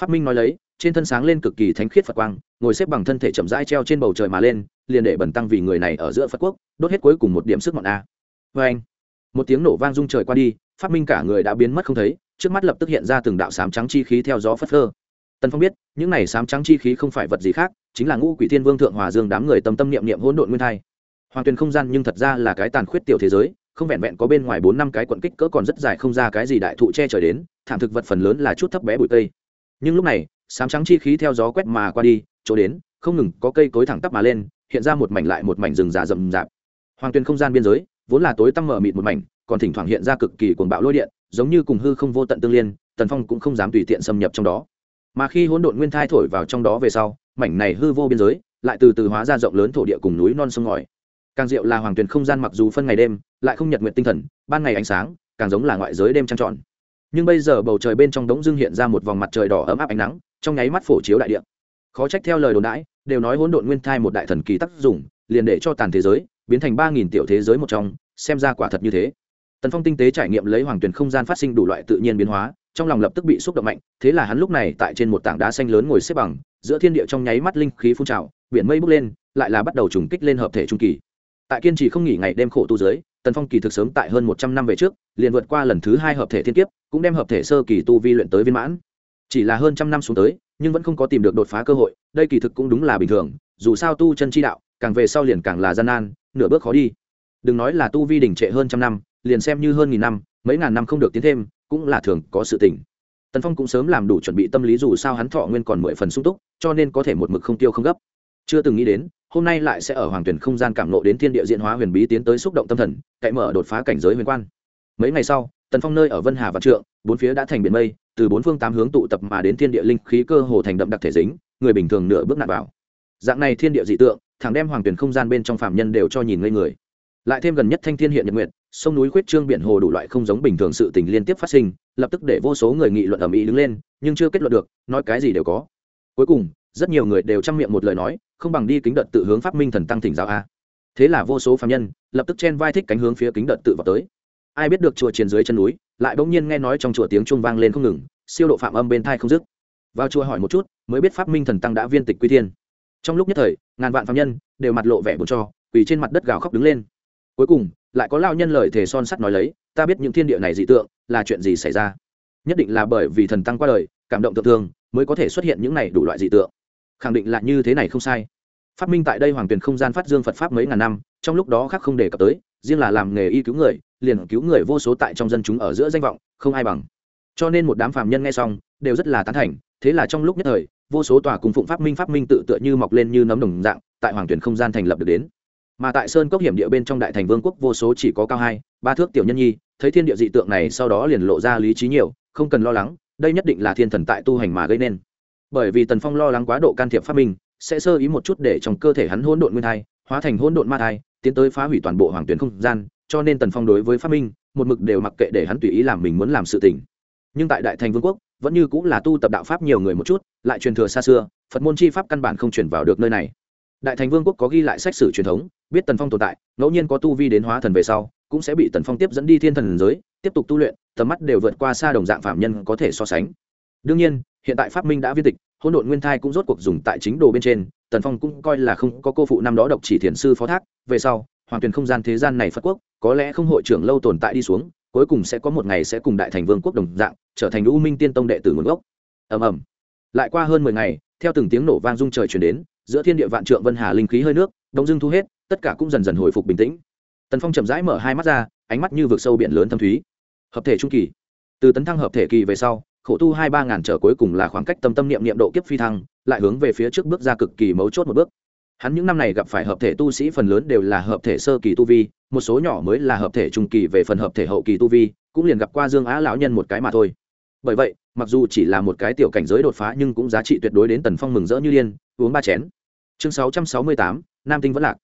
A: Phát minh nói lấy, trên thân sáng lên cực kỳ thánh khiết phật quang, ngồi xếp bằng thân thể chậm rãi treo trên bầu trời mà lên, liền để bẩn tăng vì người này ở giữa phật quốc, đốt hết cuối cùng một điểm sức mọn a. Vê anh, một tiếng nổ vang rung trời qua đi phát minh cả người đã biến mất không thấy, trước mắt lập tức hiện ra từng đạo sám trắng chi khí theo gió phất phơ tần phong biết, những này sám trắng chi khí không phải vật gì khác, chính là ngũ quỷ thiên vương thượng hòa dương đám người tâm tâm niệm niệm hỗn độn nguyên thai. Hoàng tuyền không gian nhưng thật ra là cái tàn khuyết tiểu thế giới, không vẹn vẹn có bên ngoài bốn năm cái quận kích cỡ còn rất dài không ra cái gì đại thụ che trời đến, thảm thực vật phần lớn là chút thấp bé bụi cây. Nhưng lúc này, sám trắng chi khí theo gió quét mà qua đi, chỗ đến, không ngừng có cây cối thẳng tắp mà lên, hiện ra một mảnh lại một mảnh rừng già rậm rạp. Hoàng tuyền không gian biên giới, vốn là tối tăm mở mịt một mảnh, còn thỉnh thoảng hiện ra cực kỳ cuồng bạo lôi điện, giống như cùng hư không vô tận tương liên, tần phong cũng không dám tùy tiện xâm nhập trong đó mà khi hỗn độn nguyên thai thổi vào trong đó về sau, mảnh này hư vô biên giới lại từ từ hóa ra rộng lớn thổ địa cùng núi non sông ngòi. Càng diệu là hoàng tuyền không gian mặc dù phân ngày đêm, lại không nhật nguyện tinh thần, ban ngày ánh sáng, càng giống là ngoại giới đêm trăng trọn nhưng bây giờ bầu trời bên trong đống dưng hiện ra một vòng mặt trời đỏ ấm áp ánh nắng, trong nháy mắt phổ chiếu đại địa. Khó trách theo lời đồn đãi, đều nói hỗn độn nguyên thai một đại thần kỳ tác dụng, liền để cho tàn thế giới biến thành ba nghìn tiểu thế giới một trong, xem ra quả thật như thế. Tần phong tinh tế trải nghiệm lấy hoàng tuyền không gian phát sinh đủ loại tự nhiên biến hóa trong lòng lập tức bị xúc động mạnh, thế là hắn lúc này tại trên một tảng đá xanh lớn ngồi xếp bằng, giữa thiên địa trong nháy mắt linh khí phun trào, biển mây bốc lên, lại là bắt đầu trùng kích lên hợp thể trung kỳ. Tại kiên trì không nghỉ ngày đêm khổ tu giới tần phong kỳ thực sớm tại hơn một trăm năm về trước, liền vượt qua lần thứ hai hợp thể thiên kiếp, cũng đem hợp thể sơ kỳ tu vi luyện tới viên mãn. Chỉ là hơn trăm năm xuống tới, nhưng vẫn không có tìm được đột phá cơ hội, đây kỳ thực cũng đúng là bình thường, dù sao tu chân chi đạo, càng về sau liền càng là gian nan, nửa bước khó đi. Đừng nói là tu vi đỉnh trệ hơn trăm năm, liền xem như hơn nghìn năm, mấy ngàn năm không được tiến thêm cũng là thường có sự tình. Tần phong cũng sớm làm đủ chuẩn bị tâm lý dù sao hắn thọ nguyên còn mười phần sung túc, cho nên có thể một mực không tiêu không gấp. Chưa từng nghĩ đến, hôm nay lại sẽ ở hoàng tuyển không gian cảm nộ đến thiên địa diễn hóa huyền bí tiến tới xúc động tâm thần, cậy mở đột phá cảnh giới huyền quan. Mấy ngày sau, tần phong nơi ở vân hà và trượng, bốn phía đã thành biển mây, từ bốn phương tám hướng tụ tập mà đến thiên địa linh khí cơ hồ thành đậm đặc thể dính, người bình thường nửa bước nạt vào. Dạng này thiên địa dị tượng, thẳng đem hoàng tuyển không gian bên trong phạm nhân đều cho nhìn ngây người. Lại thêm gần nhất thanh thiên hiện nhật nguyện sông núi khuyết trương biển hồ đủ loại không giống bình thường sự tình liên tiếp phát sinh, lập tức để vô số người nghị luận ầm ĩ đứng lên, nhưng chưa kết luận được, nói cái gì đều có. Cuối cùng, rất nhiều người đều chăm miệng một lời nói, không bằng đi kính đợt tự hướng pháp minh thần tăng thỉnh giáo a. Thế là vô số phạm nhân, lập tức chen vai thích cánh hướng phía kính đợt tự vào tới. Ai biết được chùa chiến dưới chân núi, lại bỗng nhiên nghe nói trong chùa tiếng chuông vang lên không ngừng, siêu độ phạm âm bên thai không dứt. Vào chùa hỏi một chút, mới biết pháp minh thần tăng đã viên tịch quy thiên. Trong lúc nhất thời, ngàn vạn phạm nhân đều mặt lộ vẻ buồn cho, quỳ trên mặt đất gào khóc đứng lên. Cuối cùng lại có lao nhân lời thề son sắt nói lấy, ta biết những thiên địa này dị tượng, là chuyện gì xảy ra? Nhất định là bởi vì thần tăng qua đời, cảm động tự thương, mới có thể xuất hiện những này đủ loại dị tượng. Khẳng định là như thế này không sai. Phát minh tại đây hoàng tuyền không gian phát dương phật pháp mấy ngàn năm, trong lúc đó khác không đề cập tới, riêng là làm nghề y cứu người, liền cứu người vô số tại trong dân chúng ở giữa danh vọng, không ai bằng. Cho nên một đám phạm nhân nghe xong, đều rất là tán thành, thế là trong lúc nhất thời, vô số tòa cùng phụng pháp minh pháp minh tự tựa như mọc lên như nấm đồng dạng, tại hoàng tuyển không gian thành lập được đến mà tại sơn cốc hiểm địa bên trong đại thành vương quốc vô số chỉ có cao hai, ba thước tiểu nhân nhi, thấy thiên địa dị tượng này sau đó liền lộ ra lý trí nhiều, không cần lo lắng, đây nhất định là thiên thần tại tu hành mà gây nên. Bởi vì tần phong lo lắng quá độ can thiệp phát minh, sẽ sơ ý một chút để trong cơ thể hắn hỗn độn nguyên thai, hóa thành hỗn độn ma thai, tiến tới phá hủy toàn bộ hoàng tuyến không gian, cho nên tần phong đối với phát minh, một mực đều mặc kệ để hắn tùy ý làm mình muốn làm sự tình. Nhưng tại đại thành vương quốc, vẫn như cũng là tu tập đạo pháp nhiều người một chút, lại truyền thừa xa xưa, phật môn chi pháp căn bản không truyền vào được nơi này. Đại thành vương quốc có ghi lại sách sử truyền thống biết tần phong tồn tại, ngẫu nhiên có tu vi đến hóa thần về sau, cũng sẽ bị tần phong tiếp dẫn đi thiên thần giới, tiếp tục tu luyện, tầm mắt đều vượt qua xa đồng dạng phạm nhân có thể so sánh. Đương nhiên, hiện tại pháp minh đã viết tịch hôn độn nguyên thai cũng rốt cuộc dùng tại chính đồ bên trên, tần phong cũng coi là không có cô phụ năm đó độc chỉ thiền sư phó thác, về sau, hoàng tuyền không gian thế gian này phật quốc, có lẽ không hội trưởng lâu tồn tại đi xuống, cuối cùng sẽ có một ngày sẽ cùng đại thành vương quốc đồng dạng, trở thành u minh tiên tông đệ tử nguồn gốc. Ầm ầm. Lại qua hơn mười ngày, theo từng tiếng nổ vang rung trời chuyển đến, giữa thiên địa vạn trượng vân hà linh khí hơi nước, đông dưng thu hết tất cả cũng dần dần hồi phục bình tĩnh. Tần phong chậm rãi mở hai mắt ra, ánh mắt như vực sâu biển lớn thâm thúy. Hợp thể trung kỳ. Từ tấn thăng hợp thể kỳ về sau, khổ tu hai ba ngàn trở cuối cùng là khoảng cách tâm tâm niệm niệm độ kiếp phi thăng, lại hướng về phía trước bước ra cực kỳ mấu chốt một bước. Hắn những năm này gặp phải hợp thể tu sĩ phần lớn đều là hợp thể sơ kỳ tu vi, một số nhỏ mới là hợp thể trung kỳ về phần hợp thể hậu kỳ tu vi, cũng liền gặp qua dương á lão nhân một cái mà thôi. Bởi vậy, mặc dù chỉ là một cái tiểu cảnh giới đột phá nhưng cũng giá trị tuyệt đối đến tần phong mừng rỡ như liên uống ba chén. Chương sáu trăm sáu mươi tám, nam tinh vẫn lạc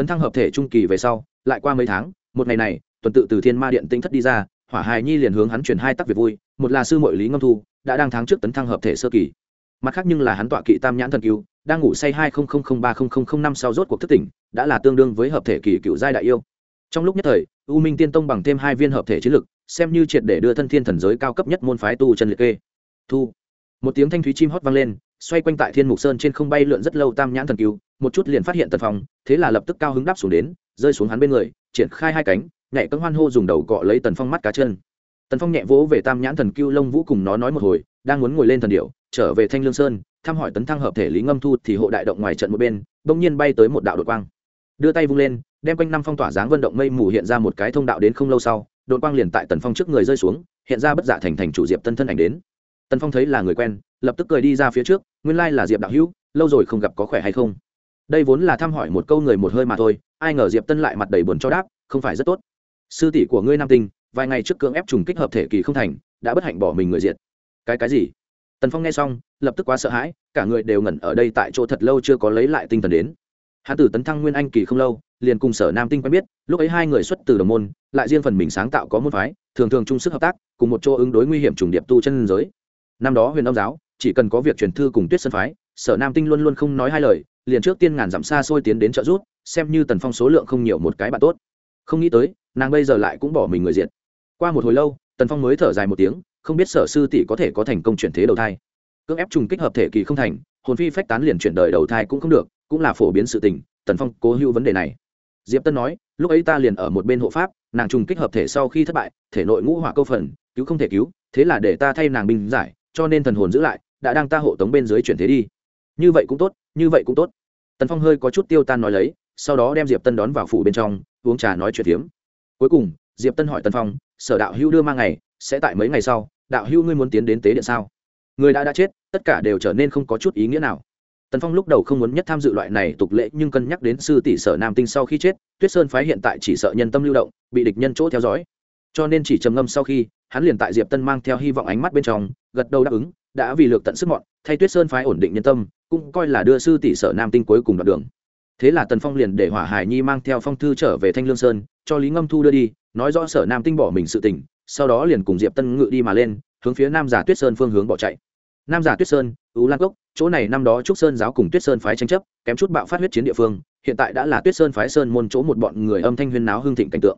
A: tấn thăng hợp thể trung kỳ về sau, lại qua mấy tháng, một ngày này, tuần tự từ thiên ma điện tinh thất đi ra, hỏa hài nhi liền hướng hắn truyền hai tắc việc vui, một là sư mội lý ngâm thu, đã đang tháng trước tấn thăng hợp thể sơ kỳ. Mặt khác nhưng là hắn tọa kỵ tam nhãn thần cứu đang ngủ say hai ba năm sau rốt cuộc thức tỉnh, đã là tương đương với hợp thể kỳ cựu giai đại yêu. Trong lúc nhất thời, u minh tiên tông bằng thêm hai viên hợp thể chiến lực, xem như triệt để đưa thân thiên thần giới cao cấp nhất môn phái tu chân liệt kê. Thu. Một tiếng thanh thúy chim hót vang lên, xoay quanh tại thiên mục sơn trên không bay lượn rất lâu tam nhãn thần cứu một chút liền phát hiện tần phong, thế là lập tức cao hứng đáp xuống đến, rơi xuống hắn bên người, triển khai hai cánh, nhảy cân hoan hô dùng đầu cọ lấy tần phong mắt cá chân. Tần phong nhẹ vỗ về tam nhãn thần cưu lông vũ cùng nó nói một hồi, đang muốn ngồi lên thần điệu trở về thanh lương sơn, thăm hỏi tấn thăng hợp thể lý ngâm thu thì hộ đại động ngoài trận một bên, bỗng nhiên bay tới một đạo đội quang. Đưa tay vung lên, đem quanh năm phong tỏa dáng vận động mây mù hiện ra một cái thông đạo đến không lâu sau đội quang liền tại tần phong trước người rơi xuống, hiện ra bất giả thành thành chủ diệp tân thân ảnh đến. Tần phong thấy là người quen, lập tức cười đi ra phía trước, nguyên lai là diệp đạo hữu, lâu rồi không gặp có khỏe hay không? Đây vốn là thăm hỏi một câu người một hơi mà thôi, ai ngờ diệp tân lại mặt đầy buồn cho đáp, không phải rất tốt. Sư tỷ của ngươi nam tinh, vài ngày trước cưỡng ép trùng kích hợp thể kỳ không thành, đã bất hạnh bỏ mình người diệt. Cái cái gì? Tần phong nghe xong, lập tức quá sợ hãi, cả người đều ngẩn ở đây tại chỗ thật lâu chưa có lấy lại tinh thần đến. Hãn tử tấn thăng nguyên anh kỳ không lâu, liền cùng sở nam tinh quen biết, lúc ấy hai người xuất từ đồng môn, lại riêng phần mình sáng tạo có môn phái, thường thường chung sức hợp tác, cùng một chỗ ứng đối nguy hiểm trùng điệp tu chân giới. Năm đó huyền âm giáo, chỉ cần có việc truyền thư cùng tuyết sân phái, sở nam tinh luôn luôn không nói hai lời liền trước tiên ngàn dặm xa xôi tiến đến trợ giúp xem như tần phong số lượng không nhiều một cái bạn tốt. Không nghĩ tới, nàng bây giờ lại cũng bỏ mình người diện qua một hồi lâu, tần phong mới thở dài một tiếng, không biết sở sư tỷ có thể có thành công chuyển thế đầu thai. Cưỡng ép trùng kích hợp thể kỳ không thành, hồn phi phách tán liền chuyển đời đầu thai cũng không được, cũng là phổ biến sự tình, tần phong cố hữu vấn đề này. Diệp tân nói, lúc ấy ta liền ở một bên hộ pháp, nàng trùng kích hợp thể sau khi thất bại, thể nội ngũ hỏa câu phần, cứu không thể cứu, thế là để ta thay nàng binh giải, cho nên thần hồn giữ lại, đã đang ta hộ tống bên dưới chuyển thế đi như vậy cũng tốt, như vậy cũng tốt. Tần phong hơi có chút tiêu tan nói lấy, sau đó đem diệp tân đón vào phủ bên trong, uống trà nói chuyện tiếm cuối cùng, diệp tân hỏi tần phong, sở đạo hữu đưa mang ngày, sẽ tại mấy ngày sau? Đạo hữu ngươi muốn tiến đến tế điện sao? Người đã đã chết, tất cả đều trở nên không có chút ý nghĩa nào. Tần phong lúc đầu không muốn nhất tham dự loại này tục lệ, nhưng cân nhắc đến sư tỷ sở nam tinh sau khi chết, tuyết sơn phái hiện tại chỉ sợ nhân tâm lưu động, bị địch nhân chỗ theo dõi. Cho nên chỉ trầm ngâm sau khi, hắn liền tại diệp tân mang theo hy vọng ánh mắt bên trong, gật đầu đáp ứng, đã vì lược tận sức mọn thay tuyết sơn phái ổn định nhân tâm, cũng coi là đưa sư tỷ sở nam tinh cuối cùng đoạn đường. Thế là tần phong liền để hỏa hải nhi mang theo phong thư trở về thanh lương sơn, cho lý ngâm thu đưa đi, nói rõ sở nam tinh bỏ mình sự tỉnh sau đó liền cùng diệp tân ngự đi mà lên, hướng phía nam giả tuyết sơn phương hướng bỏ chạy. Nam giả tuyết sơn ưu lan cốc, chỗ này năm đó trúc sơn giáo cùng tuyết sơn phái tranh chấp, kém chút bạo phát huyết chiến địa phương, hiện tại đã là tuyết sơn phái sơn môn chỗ một bọn người âm thanh huyên náo hưng thịnh cảnh tượng.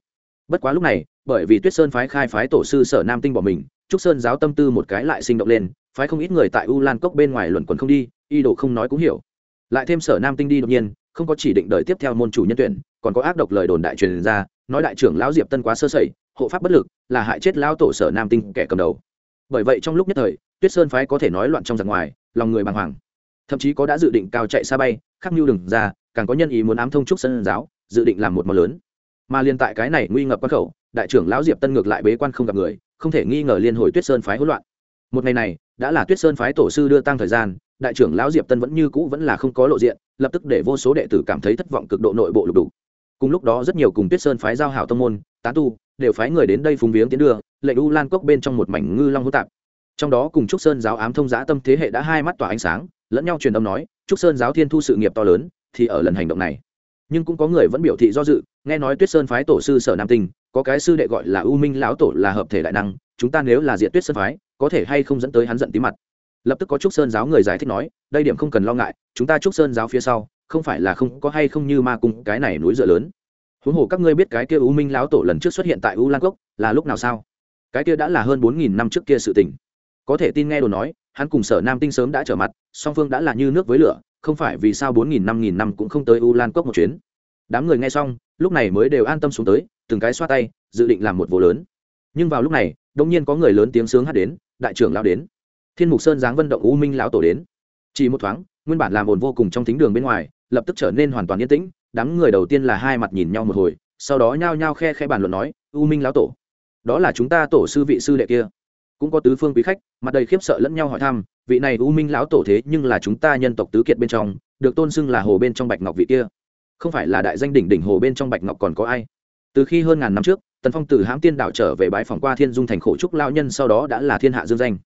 A: Bất quá lúc này, bởi vì tuyết sơn phái khai phái tổ sư sở nam tinh bỏ mình, trúc sơn giáo tâm tư một cái lại sinh động lên phái không ít người tại u lan cốc bên ngoài luận quần không đi, y đồ không nói cũng hiểu. Lại thêm sở nam tinh đi đột nhiên, không có chỉ định đợi tiếp theo môn chủ nhân tuyển, còn có ác độc lời đồn đại truyền ra, nói đại trưởng lão diệp tân quá sơ sẩy, hộ pháp bất lực, là hại chết lão tổ sở nam tinh kẻ cầm đầu. Bởi vậy trong lúc nhất thời, tuyết sơn phái có thể nói loạn trong giặc ngoài, lòng người bàng hoàng. Thậm chí có đã dự định cao chạy xa bay khắc mưu đừng ra, càng có nhân ý muốn ám thông trúc sơn giáo, dự định làm một món lớn. Mà liên tại cái này nguy ngập quan khẩu, đại trưởng lão diệp tân ngược lại bế quan không gặp người, không thể nghi ngờ liên hồi tuyết sơn phái hỗn loạn một ngày này, đã là tuyết sơn phái tổ sư đưa tăng thời gian, đại trưởng lão diệp tân vẫn như cũ vẫn là không có lộ diện, lập tức để vô số đệ tử cảm thấy thất vọng cực độ nội bộ lục đủ cùng lúc đó rất nhiều cùng tuyết sơn phái giao hảo tông môn tán tu, đều phái người đến đây phúng viếng tiến đưa lệnh u lan cốc bên trong một mảnh ngư long hỗn tạp. Trong đó cùng trúc sơn giáo ám thông giã tâm thế hệ đã hai mắt tỏa ánh sáng, lẫn nhau truyền âm nói, trúc sơn giáo thiên thu sự nghiệp to lớn, thì ở lần hành động này. Nhưng cũng có người vẫn biểu thị do dự, nghe nói tuyết sơn phái tổ sư sở nam tinh, có cái sư đệ gọi là u minh lão tổ là hợp thể đại năng, chúng ta nếu là diện tuyết sơn phái có thể hay không dẫn tới hắn giận tí mặt. Lập tức có trúc sơn giáo người giải thích nói, đây điểm không cần lo ngại, chúng ta trúc sơn giáo phía sau, không phải là không có hay không như ma cung cái này núi dựa lớn. Huống hồ các ngươi biết cái kia u minh lão tổ lần trước xuất hiện tại u lan cốc, là lúc nào sao? Cái kia đã là hơn bốn nghìn năm trước kia sự tình. Có thể tin nghe đồ nói, hắn cùng sở nam tinh sớm đã trở mặt, song phương đã là như nước với lửa, không phải vì sao bốn nghìn năm nghìn năm cũng không tới u lan cốc một chuyến. Đám người nghe xong, lúc này mới đều an tâm xuống tới, từng cái xoa tay, dự định làm một vụ lớn. Nhưng vào lúc này đông nhiên có người lớn tiếng sướng hát đến, đại trưởng lao đến. Thiên mục sơn giáng vân động u minh lão tổ đến. Chỉ một thoáng, nguyên bản làm ồn vô cùng trong thính đường bên ngoài, lập tức trở nên hoàn toàn yên tĩnh, đám người đầu tiên là hai mặt nhìn nhau một hồi, sau đó nhao nhao khe khe bàn luận nói, u minh lão tổ, đó là chúng ta tổ sư vị sư đệ kia. Cũng có tứ phương quý khách, mặt đầy khiếp sợ lẫn nhau hỏi thăm, vị này u minh lão tổ thế nhưng là chúng ta nhân tộc tứ kiệt bên trong, được tôn xưng là hồ bên trong bạch ngọc vị kia. Không phải là đại danh đỉnh đỉnh hồ bên trong bạch ngọc còn có ai? Từ khi hơn ngàn năm trước tần phong từ hãm tiên đảo trở về bãi phòng qua thiên dung thành khổ trúc lao nhân, sau đó đã là thiên hạ dương danh.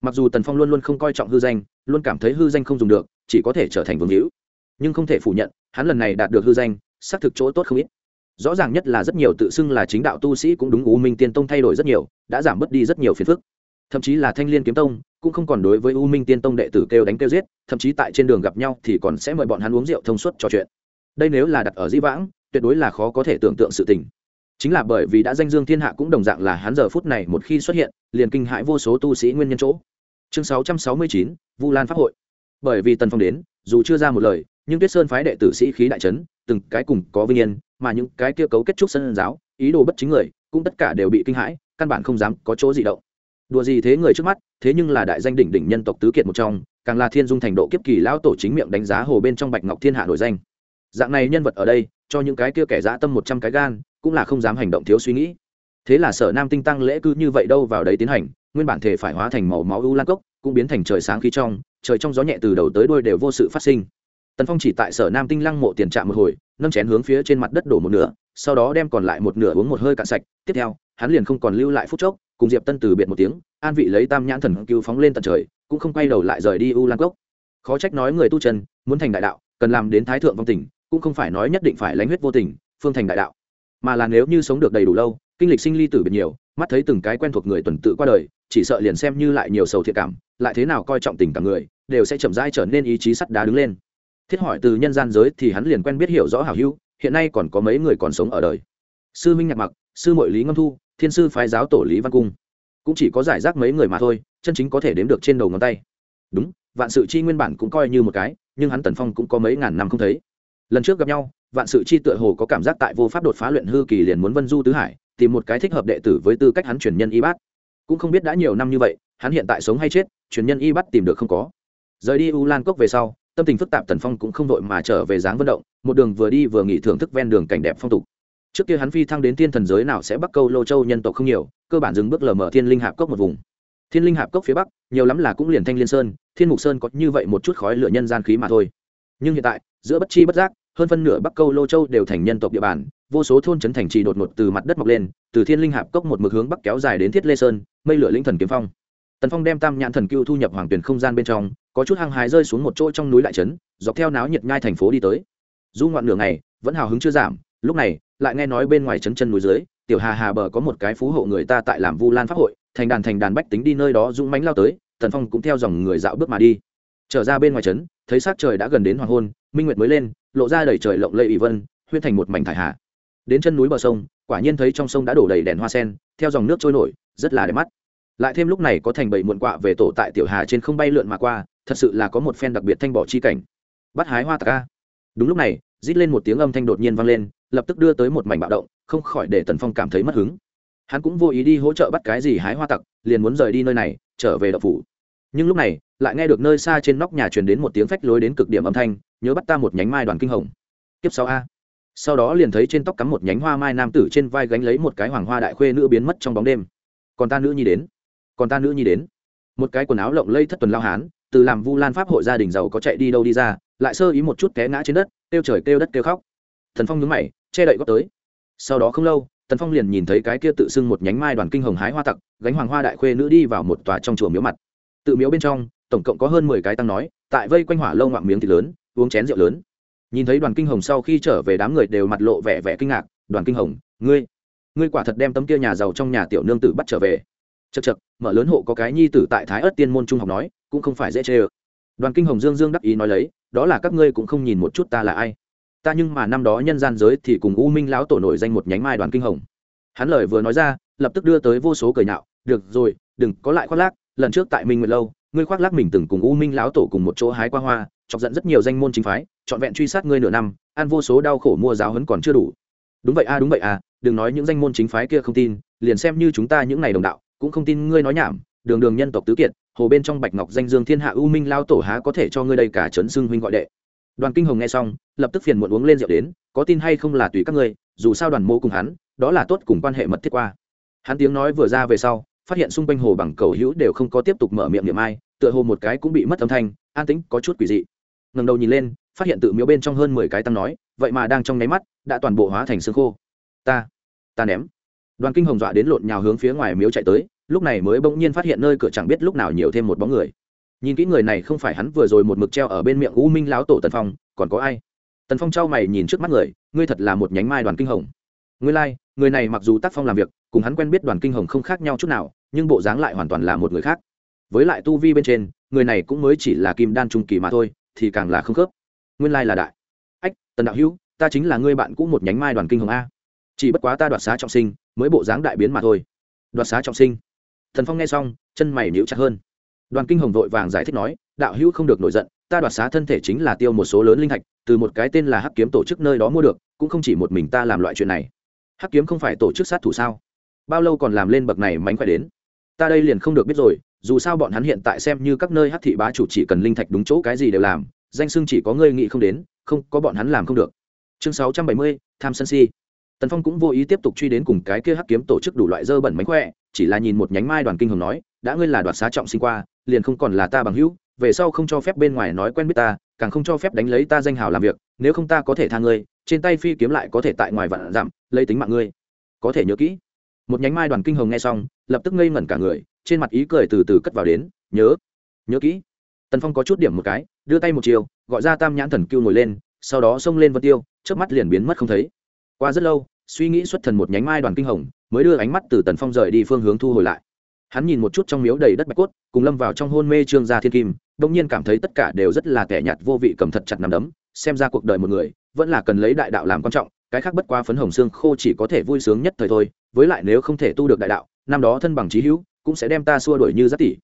A: Mặc dù tần phong luôn luôn không coi trọng hư danh, luôn cảm thấy hư danh không dùng được, chỉ có thể trở thành vương hữu. Nhưng không thể phủ nhận, hắn lần này đạt được hư danh, xác thực chỗ tốt không ít. Rõ ràng nhất là rất nhiều tự xưng là chính đạo tu sĩ cũng đúng u minh tiên tông thay đổi rất nhiều, đã giảm bớt đi rất nhiều phiền phức. Thậm chí là thanh liên kiếm tông, cũng không còn đối với u minh tiên tông đệ tử kêu đánh kêu giết, thậm chí tại trên đường gặp nhau thì còn sẽ mời bọn hắn uống rượu thông suốt trò chuyện. Đây nếu là đặt ở di vãng, tuyệt đối là khó có thể tưởng tượng sự tình chính là bởi vì đã danh dương thiên hạ cũng đồng dạng là hắn giờ phút này một khi xuất hiện, liền kinh hãi vô số tu sĩ nguyên nhân chỗ. Chương sáu trăm sáu mươi chín, vu lan pháp hội. Bởi vì tần phong đến, dù chưa ra một lời, nhưng tuyết sơn phái đệ tử sĩ khí đại trấn từng cái cùng có vinh yên, mà những cái kia cấu kết trúc sân giáo, ý đồ bất chính người, cũng tất cả đều bị kinh hãi, căn bản không dám có chỗ gì động. Đùa gì thế người trước mắt, thế nhưng là đại danh đỉnh đỉnh nhân tộc tứ kiệt một trong, càng là thiên dung thành độ kiếp kỳ lão tổ chính miệng đánh giá hồ bên trong bạch ngọc thiên hạ nổi danh. Dạng này nhân vật ở đây cho những cái kia kẻ dã tâm một trăm cái gan, cũng là không dám hành động thiếu suy nghĩ. Thế là sở nam tinh tăng lễ cứ như vậy đâu vào đấy tiến hành, nguyên bản thể phải hóa thành màu máu u lan cốc, cũng biến thành trời sáng khí trong, trời trong gió nhẹ từ đầu tới đuôi đều vô sự phát sinh. Tần phong chỉ tại sở nam tinh lăng mộ tiền trạm một hồi, nâng chén hướng phía trên mặt đất đổ một nửa, sau đó đem còn lại một nửa uống một hơi cạn sạch, tiếp theo, hắn liền không còn lưu lại phút chốc, cùng diệp tân từ biệt một tiếng, an vị lấy tam nhãn thần cứu phóng lên tận trời, cũng không quay đầu lại rời đi u lan cốc. Khó trách nói người tu chân, muốn thành đại đạo, cần làm đến thái thượng vong tình cũng không phải nói nhất định phải lãnh huyết vô tình, phương thành đại đạo. Mà là nếu như sống được đầy đủ lâu, kinh lịch sinh ly tử biệt nhiều, mắt thấy từng cái quen thuộc người tuần tự qua đời, chỉ sợ liền xem như lại nhiều sầu thiệt cảm, lại thế nào coi trọng tình cảm người, đều sẽ chậm rãi trở nên ý chí sắt đá đứng lên. Thiết hỏi từ nhân gian giới thì hắn liền quen biết hiểu rõ hảo hữu, hiện nay còn có mấy người còn sống ở đời. Sư minh nhạc mặc, sư mội lý ngâm thu, thiên sư phái giáo tổ lý văn cung. Cũng chỉ có giải rác mấy người mà thôi, chân chính có thể đếm được trên đầu ngón tay. Đúng, vạn sự chi nguyên bản cũng coi như một cái, nhưng hắn tần phong cũng có mấy ngàn năm không thấy lần trước gặp nhau, vạn sự chi tựa hồ có cảm giác tại vô pháp đột phá luyện hư kỳ liền muốn vân du tứ hải, tìm một cái thích hợp đệ tử với tư cách hắn truyền nhân y bát. Cũng không biết đã nhiều năm như vậy, hắn hiện tại sống hay chết, truyền nhân y bắt tìm được không có. Rời đi u lan cốc về sau, tâm tình phức tạp tần phong cũng không đội mà trở về dáng vận động, một đường vừa đi vừa nghỉ thưởng thức ven đường cảnh đẹp phong tục. Trước kia hắn phi thăng đến thiên thần giới nào sẽ bắc câu lô châu nhân tộc không nhiều, cơ bản dừng bước lờ mở thiên linh hạp cốc một vùng. Thiên linh hạp cốc phía bắc, nhiều lắm là cũng liền thanh liên sơn, thiên mục sơn có như vậy một chút khói lửa nhân gian khí mà thôi. Nhưng hiện tại, giữa bất chi bất giác hơn phân nửa bắc câu lô châu đều thành nhân tộc địa bàn, vô số thôn trấn thành trì đột ngột từ mặt đất mọc lên, từ thiên linh hạp cốc một mực hướng bắc kéo dài đến thiết lê sơn, mây lửa linh thần kiếm phong. Tần phong đem tam nhãn thần cưu thu nhập hoàng tuyển không gian bên trong, có chút hăng hái rơi xuống một chỗ trong núi đại trấn, dọc theo náo nhiệt nhai thành phố đi tới. Du ngoạn nửa ngày, vẫn hào hứng chưa giảm, lúc này, lại nghe nói bên ngoài trấn chân núi dưới, tiểu hà hà bờ có một cái phú hộ người ta tại làm vu lan pháp hội, thành đàn thành đàn bách tính đi nơi đó dũng mánh lao tới, tần phong cũng theo dòng người dạo bước mà đi. Trở ra bên ngoài trấn, thấy sát trời đã gần đến hoàng hôn, minh nguyệt mới lên lộ ra đầy trời lộng lây ỷ vân huyên thành một mảnh thải hạ. Đến chân núi bờ sông, quả nhiên thấy trong sông đã đổ đầy đèn hoa sen, theo dòng nước trôi nổi, rất là đẹp mắt. Lại thêm lúc này có thành bầy muộn quạ về tổ tại tiểu hà trên không bay lượn mà qua, thật sự là có một phen đặc biệt thanh bỏ chi cảnh. Bắt hái hoa tạc ca đúng lúc này, rít lên một tiếng âm thanh đột nhiên vang lên, lập tức đưa tới một mảnh bạo động, không khỏi để tần phong cảm thấy mất hứng. Hắn cũng vô ý đi hỗ trợ bắt cái gì hái hoa tặc, liền muốn rời đi nơi này, trở về đậu phủ. Nhưng lúc này lại nghe được nơi xa trên nóc nhà truyền đến một tiếng phách lối đến cực điểm âm thanh, nhớ bắt ta một nhánh mai đoàn kinh hồng. Kiếp sáu a. Sau đó liền thấy trên tóc cắm một nhánh hoa mai nam tử trên vai gánh lấy một cái hoàng hoa đại khuê nữ biến mất trong bóng đêm. Còn ta nữ nhi đến. Còn ta nữ nhi đến. Một cái quần áo lộng lây thất tuần lao hán, từ làm vu lan pháp hội gia đình giàu có chạy đi đâu đi ra, lại sơ ý một chút té ngã trên đất, kêu trời kêu đất kêu khóc. Thần phong nhướng mày, che đậy góp tới. Sau đó không lâu tần phong liền nhìn thấy cái kia tự xưng một nhánh mai đoàn kinh hồng hái hoa tặc, gánh hoàng hoa đại khuê nữ đi vào một tòa trong chùa miếu mặt. Tự miếu bên trong tổng cộng có hơn mười cái tăng nói, tại vây quanh hỏa lâu ngoạm miếng thịt lớn, uống chén rượu lớn. Nhìn thấy đoàn kinh hồng sau khi trở về đám người đều mặt lộ vẻ vẻ kinh ngạc, đoàn kinh hồng, ngươi ngươi quả thật đem tấm kia nhà giàu trong nhà tiểu nương tử bắt trở về. Chật chật mở lớn hộ có cái nhi tử tại thái ớt tiên môn trung học nói, cũng không phải dễ chê ơ. Đoàn kinh hồng dương dương đắc ý nói lấy, đó là các ngươi cũng không nhìn một chút ta là ai. Ta nhưng mà năm đó nhân gian giới thì cùng u minh lão tổ nổi danh một nhánh mai đoàn kinh hồng. Hắn lời vừa nói ra, lập tức đưa tới vô số cười nhạo, được rồi, đừng có lại khoác lác, lần trước tại minh nguyệt lâu ngươi khoác lác mình từng cùng u minh lão tổ cùng một chỗ hái qua hoa, chọc giận rất nhiều danh môn chính phái, trọn vẹn truy sát ngươi nửa năm, ăn vô số đau khổ mua giáo hấn còn chưa đủ. Đúng vậy a đúng vậy a đừng nói những danh môn chính phái kia không tin, liền xem như chúng ta những ngày đồng đạo, cũng không tin ngươi nói nhảm. Đường đường nhân tộc tứ kiệt, hồ bên trong bạch ngọc danh dương thiên hạ u minh lao tổ há có thể cho ngươi đây cả trấn xưng huynh gọi đệ. Đoàn kinh hồng nghe xong, lập tức phiền muộn uống lên rượu đến, có tin hay không là tùy các ngươi, dù sao đoàn mô cùng hắn, đó là tốt cùng quan hệ mật thiết qua. Hắn tiếng nói vừa ra về sau phát hiện xung quanh hồ bằng cầu hữu đều không có tiếp tục mở miệng niệm ai, tựa hồ một cái cũng bị mất âm thanh, an tĩnh, có chút quỷ dị. Ngầm đầu nhìn lên, phát hiện tự miếu bên trong hơn mười cái tăng nói, vậy mà đang trong nháy mắt, đã toàn bộ hóa thành xương khô. Ta ta ném. Đoàn kinh hồng dọa đến lộn nhào hướng phía ngoài miếu chạy tới, lúc này mới bỗng nhiên phát hiện nơi cửa chẳng biết lúc nào nhiều thêm một bóng người. Nhìn kỹ người này không phải hắn vừa rồi một mực treo ở bên miệng u minh láo tổ tần phong, còn có ai? Tần phong trao mày nhìn trước mắt người, ngươi thật là một nhánh mai đoàn kinh hồng. Nguyên lai, like, người này mặc dù tác phong làm việc cùng hắn quen biết đoàn kinh hồng không khác nhau chút nào nhưng bộ dáng lại hoàn toàn là một người khác. Với lại tu vi bên trên người này cũng mới chỉ là kim đan trung kỳ mà thôi thì càng là không khớp. Nguyên lai là đại. Ách tần đạo hữu ta chính là người bạn cũ một nhánh mai đoàn kinh hồng a. Chỉ bất quá ta đoạt xá trọng sinh mới bộ dáng đại biến mà thôi. Đoạt xá trọng sinh. Thần phong nghe xong chân mày nhíu chặt hơn. Đoàn kinh hồng vội vàng giải thích nói đạo hữu không được nổi giận ta đoạt xá thân thể chính là tiêu một số lớn linh thạch từ một cái tên là hắc kiếm tổ chức nơi đó mua được cũng không chỉ một mình ta làm loại chuyện này hắc kiếm không phải tổ chức sát thủ sao? Bao lâu còn làm lên bậc này mánh khỏe đến? Ta đây liền không được biết rồi, dù sao bọn hắn hiện tại xem như các nơi hắc thị bá chủ chỉ cần linh thạch đúng chỗ cái gì đều làm, danh xưng chỉ có ngươi nghĩ không đến, không, có bọn hắn làm không được. Chương sáu trăm bảy mươi, tham sân si. Tần phong cũng vô ý tiếp tục truy đến cùng cái kia hắc kiếm tổ chức đủ loại dơ bẩn mánh khỏe, chỉ là nhìn một nhánh mai đoàn kinh hồng nói, đã ngươi là đoạt xá trọng sinh qua, liền không còn là ta bằng hữu về sau không cho phép bên ngoài nói quen biết ta, càng không cho phép đánh lấy ta danh hào làm việc, nếu không ta có thể tha ngươi, trên tay phi kiếm lại có thể tại ngoài vạn giảm lấy tính mạng ngươi. Có thể nhớ kỹ. Một nhánh mai đoàn kinh hồng nghe xong, lập tức ngây ngẩn cả người, trên mặt ý cười từ từ cất vào đến, nhớ. Nhớ kỹ. Tần phong có chút điểm một cái, đưa tay một chiều, gọi ra tam nhãn thần cưu ngồi lên, sau đó xông lên vân tiêu trước mắt liền biến mất không thấy. Qua rất lâu, suy nghĩ xuất thần một nhánh mai đoàn kinh hồng, mới đưa ánh mắt từ tần phong rời đi phương hướng thu hồi lại hắn nhìn một chút trong miếu đầy đất bạch cốt, cùng lâm vào trong hôn mê trương gia thiên kim đông nhiên cảm thấy tất cả đều rất là tẻ nhạt vô vị cầm thật chặt nằm đấm, xem ra cuộc đời một người, vẫn là cần lấy đại đạo làm quan trọng, cái khác bất qua phấn hồng xương khô chỉ có thể vui sướng nhất thời thôi, với lại nếu không thể tu được đại đạo, năm đó thân bằng trí hữu, cũng sẽ đem ta xua đuổi như giáp tỷ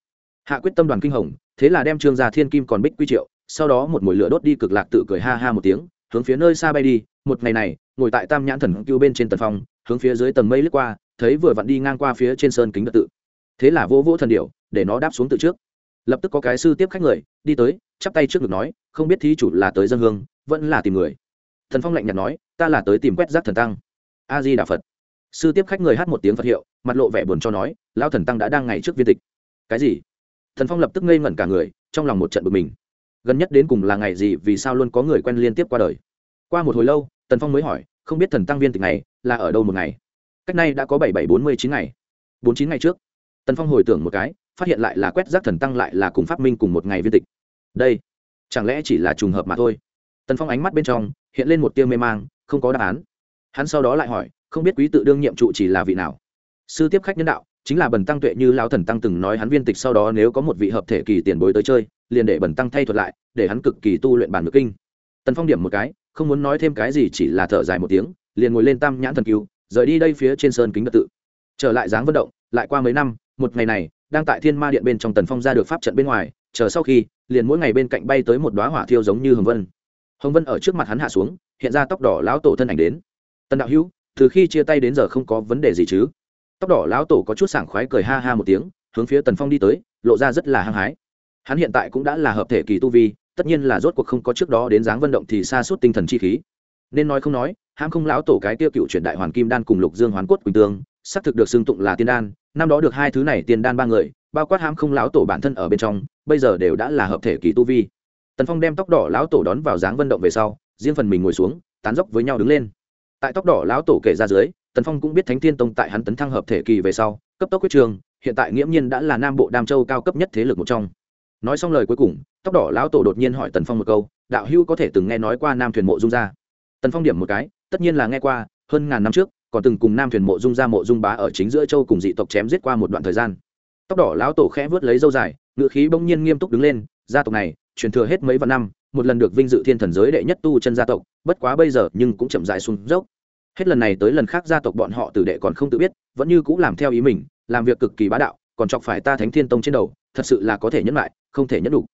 A: hạ quyết tâm đoàn kinh hồng, thế là đem trương gia thiên kim còn bích quy triệu, sau đó một mồi lửa đốt đi cực lạc tự cười ha ha một tiếng, hướng phía nơi xa bay đi, một ngày này, ngồi tại tam nhãn thần cưu bên trên tầng phong, hướng phía dưới tầng mây lướt qua, thấy vừa vặn đi ngang qua phía trên sơn kính đ tự thế là vô vô thần điệu để nó đáp xuống từ trước. Lập tức có cái sư tiếp khách người, đi tới, chắp tay trước ngực nói, không biết thí chủ là tới dân hương, vẫn là tìm người. Thần phong lạnh nhạt nói, ta là tới tìm quét rác thần tăng. A di đà phật. Sư tiếp khách người hát một tiếng phật hiệu, mặt lộ vẻ buồn cho nói lao thần tăng đã đang ngày trước viên tịch. Cái gì? Thần phong lập tức ngây ngẩn cả người, trong lòng một trận bực mình. Gần nhất đến cùng là ngày gì, vì sao luôn có người quen liên tiếp qua đời? Qua một hồi lâu, tần phong mới hỏi, không biết thần tăng viên tịch này là ở đâu một ngày? Cách nay đã có bảy bảy bốn mươi chín ngày. Bốn chín ngày trước tần phong hồi tưởng một cái, phát hiện lại là quét rác thần tăng lại là cùng phát minh cùng một ngày viên tịch. Đây, chẳng lẽ chỉ là trùng hợp mà thôi? Tần phong ánh mắt bên trong, hiện lên một tiêu mê mang, không có đáp án. Hắn sau đó lại hỏi, không biết quý tự đương nhiệm trụ chỉ là vị nào? Sư tiếp khách nhân đạo, chính là bần tăng tuệ như lão thần tăng từng nói hắn viên tịch sau đó nếu có một vị hợp thể kỳ tiền bối tới chơi, liền để bần tăng thay thuật lại, để hắn cực kỳ tu luyện bản ngữ kinh. Tần phong điểm một cái, không muốn nói thêm cái gì chỉ là thở dài một tiếng, liền ngồi lên tam nhãn thần cứu rời đi đây phía trên sơn kính đật tự. Trở lại dáng vận động, lại qua mấy năm một ngày này, đang tại thiên ma điện bên trong tần phong ra được pháp trận bên ngoài, chờ sau khi, liền mỗi ngày bên cạnh bay tới một đoá hỏa thiêu giống như hồng vân. Hồng vân ở trước mặt hắn hạ xuống, hiện ra tóc đỏ lão tổ thân ảnh đến. Tần đạo hữu, từ khi chia tay đến giờ không có vấn đề gì chứ? Tóc đỏ lão tổ có chút sảng khoái cười ha ha một tiếng, hướng phía tần phong đi tới, lộ ra rất là hăng hái. Hắn hiện tại cũng đã là hợp thể kỳ tu vi, tất nhiên là rốt cuộc không có trước đó đến dáng vận động thì xa suốt tinh thần chi khí. Nên nói không nói, hãm không lão tổ cái tiêu cựu chuyển đại hoàn kim đan cùng lục dương hoán cốt quỳnh tương xác thực được xưng tụng là tiên đan, năm đó được hai thứ này tiên đan ba người, bao quát hãm không lão tổ bản thân ở bên trong, bây giờ đều đã là hợp thể kỳ tu vi. Tần phong đem tóc đỏ lão tổ đón vào dáng vận động về sau, riêng phần mình ngồi xuống, tán dốc với nhau đứng lên. Tại tóc đỏ lão tổ kể ra dưới, tần phong cũng biết thánh thiên tông tại hắn tấn thăng hợp thể kỳ về sau, cấp tốc quyết trường, hiện tại nghiễm nhiên đã là nam bộ đam châu cao cấp nhất thế lực một trong. Nói xong lời cuối cùng, tóc đỏ lão tổ đột nhiên hỏi tần phong một câu, đạo hữu có thể từng nghe nói qua nam thuyền mộ dung ra? Tần phong điểm một cái, tất nhiên là nghe qua, hơn ngàn năm trước còn từng cùng nam thuyền mộ dung ra mộ dung bá ở chính giữa châu cùng dị tộc chém giết qua một đoạn thời gian. Tóc đỏ lão tổ khẽ vớt lấy dâu dài ngự khí bỗng nhiên nghiêm túc đứng lên, gia tộc này, truyền thừa hết mấy vạn năm, một lần được vinh dự thiên thần giới đệ nhất tu chân gia tộc, bất quá bây giờ nhưng cũng chậm dại xuống dốc. Hết lần này tới lần khác gia tộc bọn họ tử đệ còn không tự biết, vẫn như cũng làm theo ý mình, làm việc cực kỳ bá đạo, còn chọc phải ta thánh thiên tông trên đầu, thật sự là có thể nhẫn lại, không thể nhẫn đủ.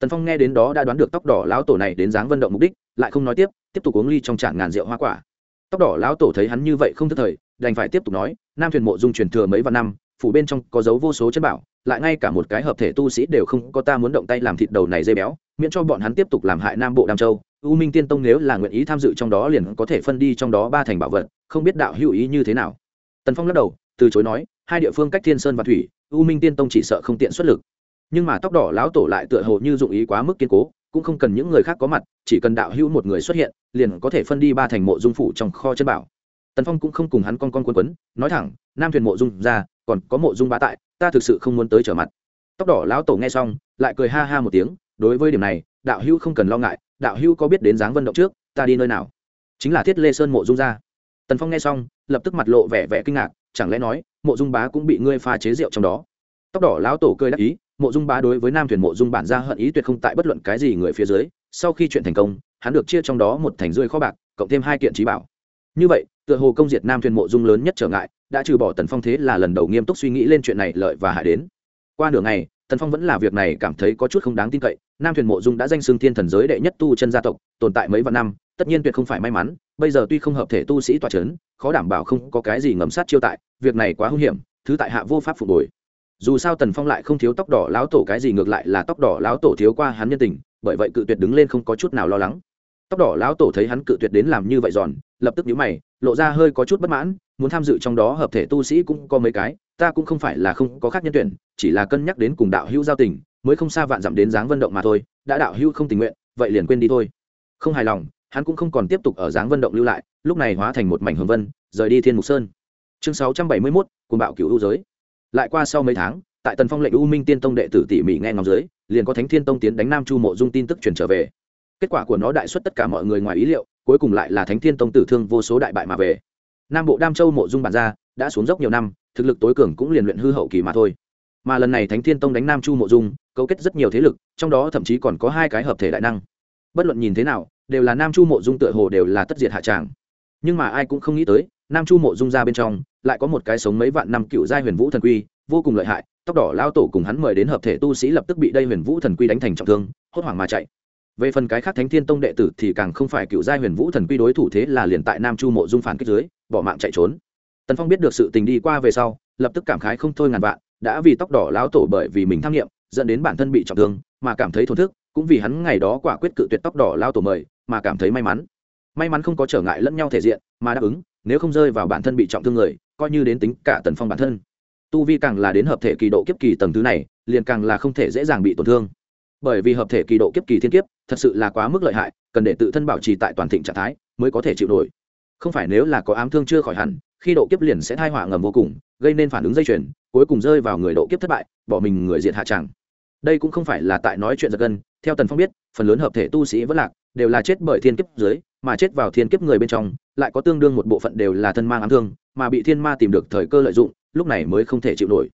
A: Tần phong nghe đến đó đã đoán được tóc đỏ lão tổ này đến dáng vận động mục đích, lại không nói tiếp tiếp tục uống ly trong tràn ngàn rượu hoa quả tóc đỏ lão tổ thấy hắn như vậy không thức thời, đành phải tiếp tục nói, nam thuyền mộ dung truyền thừa mấy vạn năm, phủ bên trong có dấu vô số chân bảo, lại ngay cả một cái hợp thể tu sĩ đều không có ta muốn động tay làm thịt đầu này dây béo, miễn cho bọn hắn tiếp tục làm hại nam bộ đam châu. U minh tiên tông nếu là nguyện ý tham dự trong đó liền có thể phân đi trong đó ba thành bảo vật, không biết đạo hữu ý như thế nào. Tần phong lắc đầu, từ chối nói, hai địa phương cách thiên sơn và thủy, u minh tiên tông chỉ sợ không tiện xuất lực. Nhưng mà tóc đỏ lão tổ lại tựa hồ như dụng ý quá mức kiên cố cũng không cần những người khác có mặt, chỉ cần đạo hữu một người xuất hiện, liền có thể phân đi ba thành mộ dung phủ trong kho chân bảo. Tần phong cũng không cùng hắn con con quân quấn, nói thẳng, nam thuyền mộ dung ra, còn có mộ dung bá tại, ta thực sự không muốn tới trở mặt. Tóc đỏ lão tổ nghe xong, lại cười ha ha một tiếng, đối với điểm này, đạo hữu không cần lo ngại, đạo hữu có biết đến dáng vận động trước, ta đi nơi nào? Chính là thiết lê sơn mộ dung ra. Tần phong nghe xong, lập tức mặt lộ vẻ vẻ kinh ngạc, chẳng lẽ nói, mộ dung bá cũng bị ngươi pha chế rượu trong đó? Tóc đỏ lão tổ cười đắc ý mộ dung bá đối với nam thuyền mộ dung bản ra hận ý tuyệt không tại bất luận cái gì người phía dưới, sau khi chuyện thành công, hắn được chia trong đó một thành rưỡi kho bạc, cộng thêm hai kiện trí bảo. Như vậy, tựa hồ công diệt nam thuyền mộ dung lớn nhất trở ngại, đã trừ bỏ tần phong thế là lần đầu nghiêm túc suy nghĩ lên chuyện này lợi và hại đến. Qua nửa ngày, tần phong vẫn là việc này cảm thấy có chút không đáng tin cậy, nam thuyền mộ dung đã danh xưng thiên thần giới đệ nhất tu chân gia tộc, tồn tại mấy vạn năm, tất nhiên tuyệt không phải may mắn, bây giờ tuy không hợp thể tu sĩ tòa c h ấ n khó đảm bảo không có cái gì ngầm sát chiêu tại, việc này quá hung hiểm, thứ tại hạ vô pháp phục hồi dù sao tần phong lại không thiếu tóc đỏ lão tổ cái gì ngược lại là tóc đỏ lão tổ thiếu qua hắn nhân tình bởi vậy cự tuyệt đứng lên không có chút nào lo lắng. Tóc đỏ lão tổ thấy hắn cự tuyệt đến làm như vậy giòn lập tức nhíu mày lộ ra hơi có chút bất mãn muốn tham dự trong đó hợp thể tu sĩ cũng có mấy cái ta cũng không phải là không có khác nhân tuyển chỉ là cân nhắc đến cùng đạo hữu giao tình mới không xa vạn dặm đến dáng vận động mà thôi đã đạo hữu không tình nguyện vậy liền quên đi thôi. Không hài lòng hắn cũng không còn tiếp tục ở dáng vận động lưu lại lúc này hóa thành một mảnh hồng vân rời đi thiên mục sơn. Chương 671, trăm bảy mươi 671, cùng bạo cửu u giới lại qua sau mấy tháng, tại tần phong lệnh u minh tiên tông đệ tử tỉ mỉ nghe ngóng dưới, liền có thánh thiên tông tiến đánh nam chu mộ dung tin tức truyền trở về. Kết quả của nó đại xuất tất cả mọi người ngoài ý liệu, cuối cùng lại là thánh thiên tông tử thương vô số đại bại mà về. Nam bộ đam châu mộ dung bản gia đã xuống dốc nhiều năm, thực lực tối cường cũng liền luyện hư hậu kỳ mà thôi. Mà lần này thánh thiên tông đánh nam chu mộ dung, cấu kết rất nhiều thế lực, trong đó thậm chí còn có hai cái hợp thể đại năng. Bất luận nhìn thế nào, đều là nam chu mộ dung tựa hồ đều là tất diệt hạ tràng. Nhưng mà ai cũng không nghĩ tới nam chu mộ dung ra bên trong, lại có một cái sống mấy vạn năm cựu giai huyền vũ thần quy, vô cùng lợi hại, tóc đỏ lao tổ cùng hắn mời đến hợp thể tu sĩ lập tức bị đây huyền vũ thần quy đánh thành trọng thương, hốt hoảng mà chạy. Về phần cái khác thánh thiên tông đệ tử thì càng không phải cựu giai huyền vũ thần quy đối thủ thế là liền tại nam chu mộ dung phản kích dưới, bỏ mạng chạy trốn. Tần phong biết được sự tình đi qua về sau, lập tức cảm khái không thôi ngàn vạn, đã vì tóc đỏ lão tổ bởi vì mình tham nghiệm, dẫn đến bản thân bị trọng thương, mà cảm thấy thổn thức, cũng vì hắn ngày đó quả quyết cự tuyệt tóc đỏ lao tổ mời, mà cảm thấy may mắn. May mắn không có trở ngại lẫn nhau thể diện, mà đáp ứng nếu không rơi vào bản thân bị trọng thương người, coi như đến tính cả tần phong bản thân. Tu vi càng là đến hợp thể kỳ độ kiếp kỳ tầng thứ này, liền càng là không thể dễ dàng bị tổn thương. Bởi vì hợp thể kỳ độ kiếp kỳ thiên kiếp, thật sự là quá mức lợi hại, cần để tự thân bảo trì tại toàn thịnh trạng thái mới có thể chịu nổi. Không phải nếu là có ám thương chưa khỏi hẳn, khi độ kiếp liền sẽ thai họa ngầm vô cùng, gây nên phản ứng dây chuyền, cuối cùng rơi vào người độ kiếp thất bại, bỏ mình người diện hạ tràng đây cũng không phải là tại nói chuyện giật gân, theo tần phong biết, phần lớn hợp thể tu sĩ vẫn lạc, đều là chết bởi thiên kiếp dưới, mà chết vào thiên kiếp người bên trong lại có tương đương một bộ phận đều là thân mang ám thương, mà bị thiên ma tìm được thời cơ lợi dụng, lúc này mới không thể chịu nổi.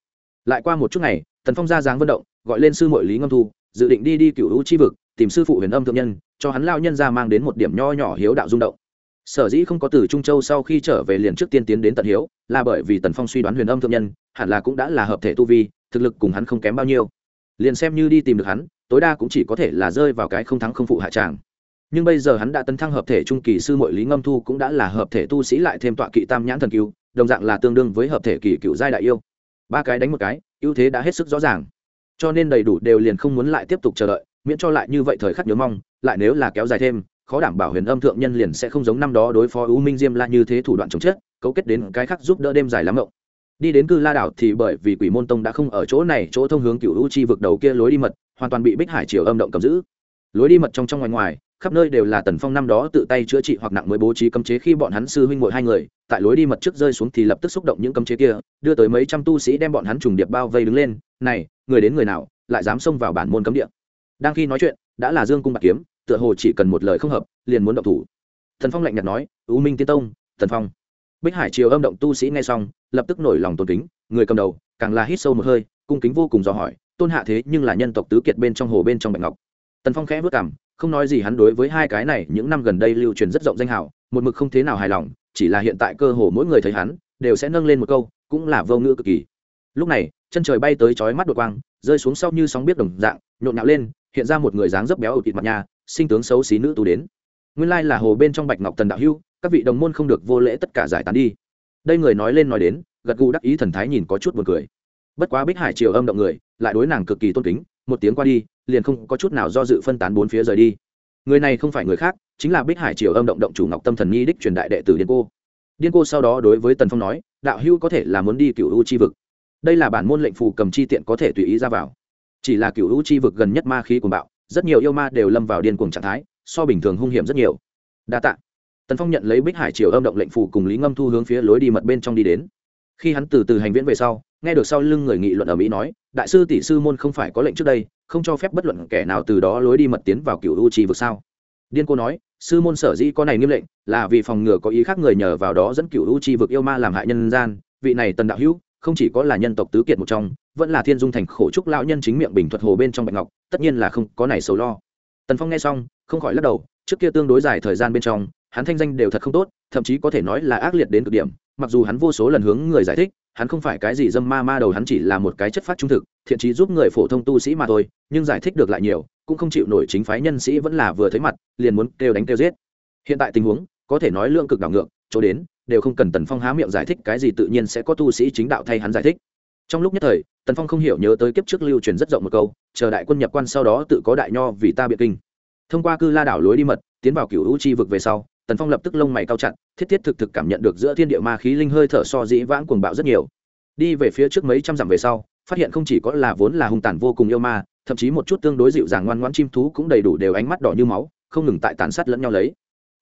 A: Lại qua một chút ngày, tần phong ra dáng vận động, gọi lên sư mội lý ngâm thu, dự định đi đi cựu hữu chi vực, tìm sư phụ huyền âm thượng nhân, cho hắn lao nhân ra mang đến một điểm nho nhỏ hiếu đạo rung động. Sở dĩ không có từ trung châu sau khi trở về liền trước tiên tiến đến tận hiếu, là bởi vì tần phong suy đoán huyền âm thượng nhân, hẳn là cũng đã là hợp thể tu vi, thực lực cùng hắn không kém bao nhiêu. Liền xem như đi tìm được hắn, tối đa cũng chỉ có thể là rơi vào cái không thắng không phụ hạ tràng nhưng bây giờ hắn đã tấn thăng hợp thể trung kỳ sư mội lý ngâm thu cũng đã là hợp thể tu sĩ lại thêm tọa kỵ tam nhãn thần cứu đồng dạng là tương đương với hợp thể kỳ cựu giai đại yêu. Ba cái đánh một cái, ưu thế đã hết sức rõ ràng. Cho nên đầy đủ đều liền không muốn lại tiếp tục chờ đợi, miễn cho lại như vậy thời khắc nhớ mong, lại nếu là kéo dài thêm, khó đảm bảo huyền âm thượng nhân liền sẽ không giống năm đó đối phó u minh diêm la như thế thủ đoạn chống chết, cấu kết đến cái khác giúp đỡ đêm dài lắm mộng. Đi đến cư la đảo thì bởi vì quỷ môn tông đã không ở chỗ này, chỗ thông hướng cựu u chi vực đầu kia lối đi mật, hoàn toàn bị bích hải triều âm động cầm giữ. Lối đi mật trong trong ngoài ngoài khắp nơi đều là tần phong năm đó tự tay chữa trị hoặc nặng mới bố trí cấm chế khi bọn hắn sư huynh mội hai người, tại lối đi mật trước rơi xuống thì lập tức xúc động những cấm chế kia, đưa tới mấy trăm tu sĩ đem bọn hắn trùng điệp bao vây đứng lên, này, người đến người nào, lại dám xông vào bản môn cấm địa? Đang khi nói chuyện, đã là dương cung bạc kiếm, tựa hồ chỉ cần một lời không hợp, liền muốn động thủ. Thần phong lạnh nhạt nói, u minh tiên tông, thần phong. Bích hải triều âm động tu sĩ nghe xong, lập tức nổi lòng tôn kính, người cầm đầu, càng là hít sâu một hơi, cung kính vô cùng dò hỏi, tôn hạ thế nhưng là nhân tộc tứ kiệt bên trong hồ bên trong bạch ngọc. Tần phong khẽ vất cảm không nói gì hắn đối với hai cái này, những năm gần đây lưu truyền rất rộng danh hào, một mực không thế nào hài lòng, chỉ là hiện tại cơ hồ mỗi người thấy hắn, đều sẽ nâng lên một câu, cũng là vô ngữ cực kỳ. Lúc này, chân trời bay tới chói mắt đột quang, rơi xuống sau như sóng biết đồng dạng, nhộn nhạo lên, hiện ra một người dáng dấp béo ở thịt mặt nhà, sinh tướng xấu xí nữ tu đến. Nguyên lai là hồ bên trong bạch ngọc tần đạo hưu các vị đồng môn không được vô lễ tất cả giải tán đi. Đây người nói lên nói đến, gật gù đắc ý thần thái nhìn có chút buồn cười. Bất quá bích hải triều âm động người, lại đối nàng cực kỳ tôn kính một tiếng qua đi, liền không có chút nào do dự phân tán bốn phía rời đi. Người này không phải người khác, chính là bích hải triều âm động động chủ ngọc tâm thần nhi đích truyền đại đệ tử điên cô. Điên cô sau đó đối với tần phong nói, đạo hưu có thể là muốn đi cựu u chi vực. Đây là bản môn lệnh phù cầm chi tiện có thể tùy ý ra vào. Chỉ là cựu u chi vực gần nhất ma khí cuồng bạo, rất nhiều yêu ma đều lâm vào điên cuồng trạng thái, so bình thường hung hiểm rất nhiều. Đa tạ. Tần phong nhận lấy bích hải triều âm động lệnh phù cùng lý ngâm thu hướng phía lối đi mật bên trong đi đến. Khi hắn từ từ hành viễn về sau, nghe được sau lưng người nghị luận ở mỹ nói đại sư tỷ sư môn không phải có lệnh trước đây, không cho phép bất luận kẻ nào từ đó lối đi mật tiến vào cựu u trì vực sao? Điên cô nói, sư môn sở dĩ có này nghiêm lệnh, là vì phòng ngừa có ý khác người nhờ vào đó dẫn cựu u trì vực yêu ma làm hại nhân gian. Vị này tần đạo hữu, không chỉ có là nhân tộc tứ kiệt một trong, vẫn là thiên dung thành khổ trúc lão nhân chính miệng bình thuật hồ bên trong bạch ngọc, tất nhiên là không có này sầu lo. Tần phong nghe xong, không khỏi lắc đầu, trước kia tương đối dài thời gian bên trong, hắn thanh danh đều thật không tốt, thậm chí có thể nói là ác liệt đến cực điểm mặc dù hắn vô số lần hướng người giải thích, hắn không phải cái gì dâm ma ma đầu, hắn chỉ là một cái chất phát trung thực, thiện trí giúp người phổ thông tu sĩ mà thôi, nhưng giải thích được lại nhiều, cũng không chịu nổi chính phái nhân sĩ vẫn là vừa thấy mặt, liền muốn kêu đánh kêu giết. Hiện tại tình huống, có thể nói lượng cực đảo ngược, chỗ đến, đều không cần tần phong há miệng giải thích cái gì tự nhiên sẽ có tu sĩ chính đạo thay hắn giải thích. Trong lúc nhất thời, tần phong không hiểu nhớ tới kiếp trước lưu truyền rất rộng một câu, chờ đại quân nhập quan sau đó tự có đại nho vì ta biện kinh. Thông qua cư la đảo lối đi mật, tiến vào cựu u chi vực về sau tần phong lập tức lông mày cao chặn thiết thiết thực thực cảm nhận được giữa thiên địa ma khí linh hơi thở so dĩ vãng cuồng bạo rất nhiều. Đi về phía trước mấy trăm dặm về sau, phát hiện không chỉ có là vốn là hung tàn vô cùng yêu ma, thậm chí một chút tương đối dịu dàng ngoan ngoãn chim thú cũng đầy đủ đều ánh mắt đỏ như máu, không ngừng tại tàn sát lẫn nhau lấy.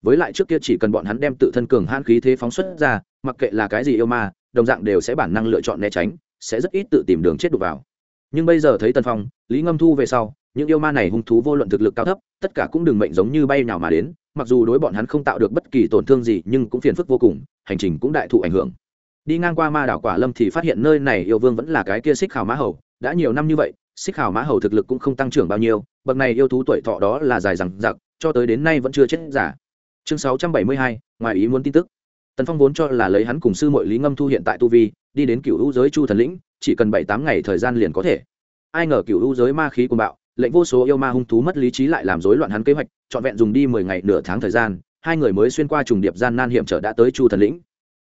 A: Với lại trước kia chỉ cần bọn hắn đem tự thân cường hãn khí thế phóng xuất ra, mặc kệ là cái gì yêu ma, đồng dạng đều sẽ bản năng lựa chọn né tránh, sẽ rất ít tự tìm đường chết đục vào. Nhưng bây giờ thấy tần phong, lý ngâm thu về sau, những yêu ma này hung thú vô luận thực lực cao thấp, tất cả cũng đừng mệnh giống như bay nào mà đến mặc dù đối bọn hắn không tạo được bất kỳ tổn thương gì, nhưng cũng phiền phức vô cùng, hành trình cũng đại thụ ảnh hưởng. Đi ngang qua ma đảo quả lâm thì phát hiện nơi này yêu vương vẫn là cái kia xích khảo mã hầu. Đã nhiều năm như vậy xích khảo mã hầu thực lực cũng không tăng trưởng bao nhiêu, bậc này yêu thú tuổi thọ đó là dài rằng giặc cho tới đến nay vẫn chưa chết giả. Chương sáu trăm bảy mươi hai, ngoài ý muốn tin tức. Tần phong vốn cho là lấy hắn cùng sư mội lý ngâm thu hiện tại tu vi, đi đến cựu hữu giới chu thần lĩnh, chỉ cần bảy tám ngày thời gian liền có thể. Ai ngờ cựu hữu giới ma khí cuồng bạo lệnh vô số yêu ma hung thú mất lý trí lại làm rối loạn hắn kế hoạch, trọn vẹn dùng đi mười ngày nửa tháng thời gian, hai người mới xuyên qua trùng điệp gian nan hiểm trở đã tới chu thần lĩnh.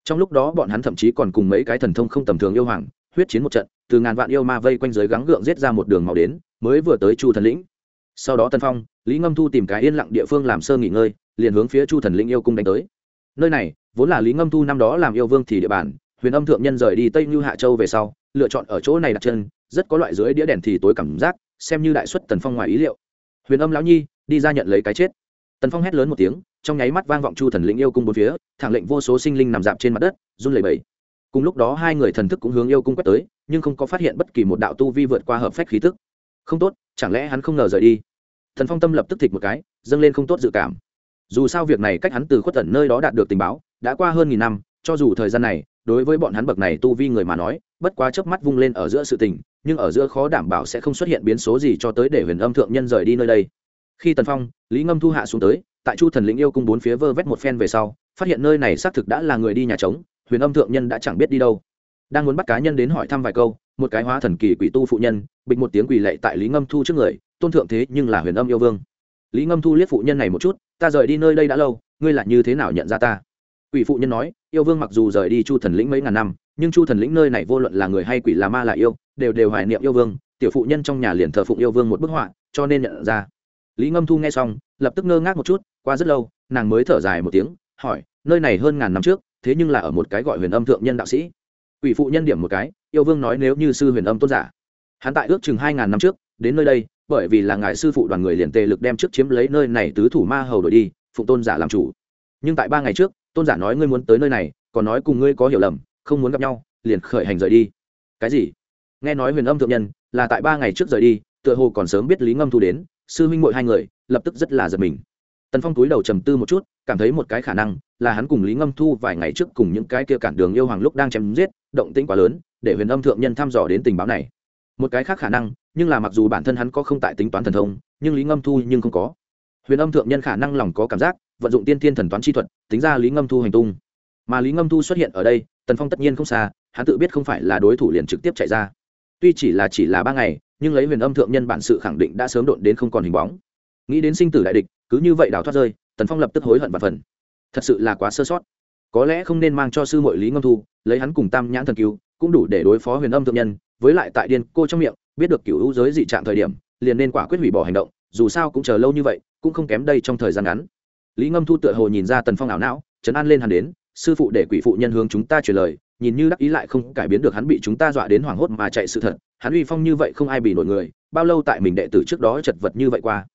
A: Trong lúc đó bọn hắn thậm chí còn cùng mấy cái thần thông không tầm thường yêu hoàng, huyết chiến một trận, từ ngàn vạn yêu ma vây quanh giới gắng gượng giết ra một đường màu đến, mới vừa tới chu thần lĩnh. Sau đó tân phong, lý ngâm thu tìm cái yên lặng địa phương làm sơ nghỉ ngơi, liền hướng phía chu thần lĩnh yêu cung đánh tới. Nơi này, vốn là lý ngâm thu năm đó làm yêu vương thì địa bàn, huyền âm thượng nhân rời đi tây như hạ châu về sau, lựa chọn ở chỗ này đặt chân, rất có loại dưới đĩa đèn thì tối cảm giác xem như đại xuất tần phong ngoài ý liệu. Huyền âm lão nhi, đi ra nhận lấy cái chết. Tần phong hét lớn một tiếng, trong nháy mắt vang vọng chu thần lĩnh yêu cung bốn phía, thẳng lệnh vô số sinh linh nằm dạp trên mặt đất, run lẩy bẩy. Cùng lúc đó hai người thần thức cũng hướng yêu cung quét tới, nhưng không có phát hiện bất kỳ một đạo tu vi vượt qua hợp phách khí tức. Không tốt, chẳng lẽ hắn không ngờ rời đi? Thần phong tâm lập tức thịt một cái, dâng lên không tốt dự cảm. Dù sao việc này cách hắn từ khuất tẩn nơi đó đạt được tình báo, đã qua hơn nghìn năm, cho dù thời gian này đối với bọn hắn bậc này tu vi người mà nói, bất quá chớp mắt vung lên ở giữa sự tình, nhưng ở giữa khó đảm bảo sẽ không xuất hiện biến số gì cho tới để huyền âm thượng nhân rời đi nơi đây. Khi tần phong, lý ngâm thu hạ xuống tới, tại chu thần lĩnh yêu cung bốn phía vơ vét một phen về sau, phát hiện nơi này xác thực đã là người đi nhà trống, huyền âm thượng nhân đã chẳng biết đi đâu. Đang muốn bắt cá nhân đến hỏi thăm vài câu, một cái hóa thần kỳ quỷ tu phụ nhân, bịch một tiếng quỳ lệ tại lý ngâm thu trước người, tôn thượng thế nhưng là huyền âm yêu vương. Lý ngâm thu liếc phụ nhân này một chút, ta rời đi nơi đây đã lâu, ngươi là như thế nào nhận ra ta? Quỷ phụ nhân nói, yêu vương mặc dù rời đi chu thần lĩnh mấy ngàn năm, nhưng chu thần lĩnh nơi này vô luận là người hay quỷ là ma là yêu, đều đều hoài niệm yêu vương, tiểu phụ nhân trong nhà liền thờ phụng yêu vương một bức họa, cho nên nhận ra. Lý ngâm thu nghe xong, lập tức ngơ ngác một chút, qua rất lâu, nàng mới thở dài một tiếng, hỏi, nơi này hơn ngàn năm trước, thế nhưng là ở một cái gọi huyền âm thượng nhân đạo sĩ? Quỷ phụ nhân điểm một cái, yêu vương nói nếu như sư huyền âm tôn giả, hắn tại ước chừng hai ngàn năm trước, đến nơi đây, bởi vì là ngài sư phụ đoàn người liền tề lực đem trước chiếm lấy nơi này tứ thủ ma hầu đổi đi, phụng tôn giả làm chủ. Nhưng tại ba ngày trước tôn giả nói ngươi muốn tới nơi này, còn nói cùng ngươi có hiểu lầm, không muốn gặp nhau, liền khởi hành rời đi. Cái gì? Nghe nói huyền âm thượng nhân là tại ba ngày trước rời đi, tựa hồ còn sớm biết lý ngâm thu đến, sư huynh mội hai người, lập tức rất là giật mình. Tần phong túi đầu trầm tư một chút, cảm thấy một cái khả năng là hắn cùng lý ngâm thu vài ngày trước cùng những cái kia cản đường yêu hoàng lúc đang chém giết, động tĩnh quá lớn, để huyền âm thượng nhân thăm dò đến tình báo này. Một cái khác khả năng, nhưng là mặc dù bản thân hắn có không tại tính toán thần thông, nhưng lý ngâm thu nhưng không có. Huyền âm thượng nhân khả năng lòng có cảm giác vận dụng tiên thiên thần toán chi thuật, tính ra lý ngâm thu hành tung. Mà lý ngâm thu xuất hiện ở đây, tần phong tất nhiên không xa, hắn tự biết không phải là đối thủ liền trực tiếp chạy ra. Tuy chỉ là chỉ là ba ngày, nhưng lấy huyền âm thượng nhân bản sự khẳng định đã sớm độn đến không còn hình bóng. Nghĩ đến sinh tử đại địch, cứ như vậy đào thoát rơi, tần phong lập tức hối hận và phần. Thật sự là quá sơ sót. Có lẽ không nên mang cho sư mội lý ngâm thu, lấy hắn cùng tam nhãn thần cứu cũng đủ để đối phó huyền âm thượng nhân, với lại tại điên cô trong miệng, biết được cựu hữu giới dị trạng thời điểm, liền nên quả quyết hủy bỏ hành động, dù sao cũng chờ lâu như vậy, cũng không kém đây trong thời gian ngắn lý ngâm thu tựa hồ nhìn ra tần phong ảo não, chấn an lên hắn đến, sư phụ để quỷ phụ nhân hướng chúng ta truyền lời, nhìn như đắc ý lại không cải biến được hắn bị chúng ta dọa đến hoảng hốt mà chạy sự thật, hắn uy phong như vậy không ai bị nổi người, bao lâu tại mình đệ tử trước đó chật vật như vậy qua?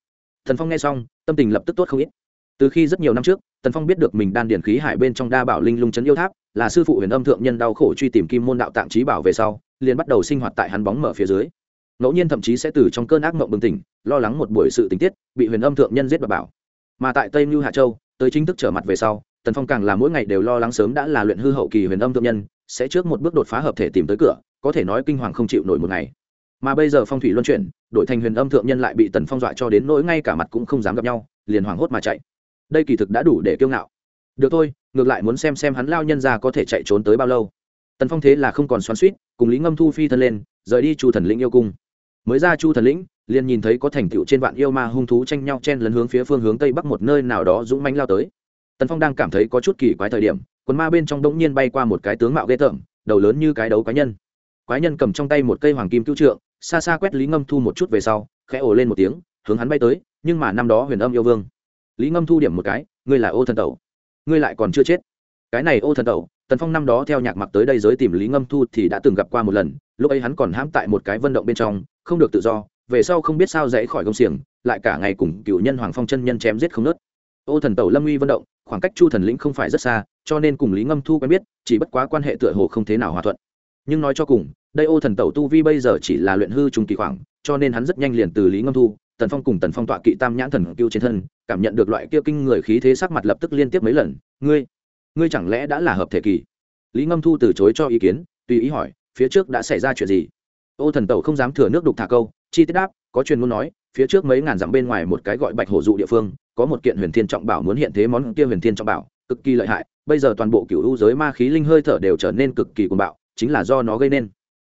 A: Thần phong nghe xong, tâm tình lập tức tốt không ít. Từ khi rất nhiều năm trước, tần phong biết được mình đan điển khí hải bên trong đa bảo linh lung trấn yêu tháp, là sư phụ huyền âm thượng nhân đau khổ truy tìm kim môn đạo tạng trí bảo về sau, liền bắt đầu sinh hoạt tại hắn bóng mở phía dưới. Ngẫu nhiên thậm chí sẽ từ trong cơn ác mộng bừng tỉnh, lo lắng một buổi sự tình tiết, bị huyền âm thượng nhân giết và bảo mà tại tây mưu hạ châu, tới chính thức trở mặt về sau, tần phong càng là mỗi ngày đều lo lắng sớm đã là luyện hư hậu kỳ huyền âm thượng nhân, sẽ trước một bước đột phá hợp thể tìm tới cửa, có thể nói kinh hoàng không chịu nổi một ngày. Mà bây giờ phong thủy luân chuyển, đổi thành huyền âm thượng nhân lại bị tần phong dọa cho đến nỗi ngay cả mặt cũng không dám gặp nhau, liền hoảng hốt mà chạy. Đây kỳ thực đã đủ để kiêu ngạo. Được thôi, ngược lại muốn xem xem hắn lao nhân ra có thể chạy trốn tới bao lâu. Tần phong thế là không còn xoắn suýt cùng lý ngâm thu phi thân lên, rời đi chu thần lĩnh yêu cung. Mới ra chu thần lĩnh liền nhìn thấy có thành tựu trên vạn yêu ma hung thú tranh nhau chen lấn hướng phía phương hướng tây bắc một nơi nào đó dũng mãnh lao tới. Tần phong đang cảm thấy có chút kỳ quái thời điểm, quần ma bên trong đống nhiên bay qua một cái tướng mạo ghê tởm, đầu lớn như cái đấu quái nhân. Quái nhân cầm trong tay một cây hoàng kim cứu trượng, xa xa quét lý ngâm thu một chút về sau, khẽ ồ lên một tiếng, hướng hắn bay tới, nhưng mà năm đó huyền âm yêu vương. Lý ngâm thu điểm một cái, ngươi là ô thần tẩu. Ngươi lại còn chưa chết. Cái này ô thần tẩu, tần phong năm đó theo nhạc mặc tới đây giới tìm lý ngâm thu thì đã từng gặp qua một lần, lúc ấy hắn còn hãm tại một cái vân động bên trong, không được tự do về sau không biết sao dãy khỏi công xiềng, lại cả ngày cùng cựu nhân hoàng phong chân nhân chém giết không nớt. Ô thần tẩu lâm uy vận động, khoảng cách chu thần lĩnh không phải rất xa, cho nên cùng lý ngâm thu quen biết, chỉ bất quá quan hệ tựa hồ không thế nào hòa thuận. Nhưng nói cho cùng, đây ô thần tẩu tu vi bây giờ chỉ là luyện hư trùng kỳ khoảng, cho nên hắn rất nhanh liền từ lý ngâm thu, tần phong cùng tần phong tọa kỵ tam nhãn thần cưu trên thân, cảm nhận được loại kia kinh người khí thế sắc mặt lập tức liên tiếp mấy lần, ngươi ngươi chẳng lẽ đã là hợp thể kỳ? Lý ngâm thu từ chối cho ý kiến, tùy ý hỏi, phía trước đã xảy ra chuyện gì? Ô thần tẩu không dám thừa nước đục thả câu chi tiết đáp, có truyền muốn nói, phía trước mấy ngàn dặm bên ngoài một cái gọi bạch hổ dụ địa phương, có một kiện huyền thiên trọng bảo muốn hiện thế món kia huyền thiên trọng bảo, cực kỳ lợi hại, bây giờ toàn bộ cựu u giới ma khí linh hơi thở đều trở nên cực kỳ cuồng bạo, chính là do nó gây nên.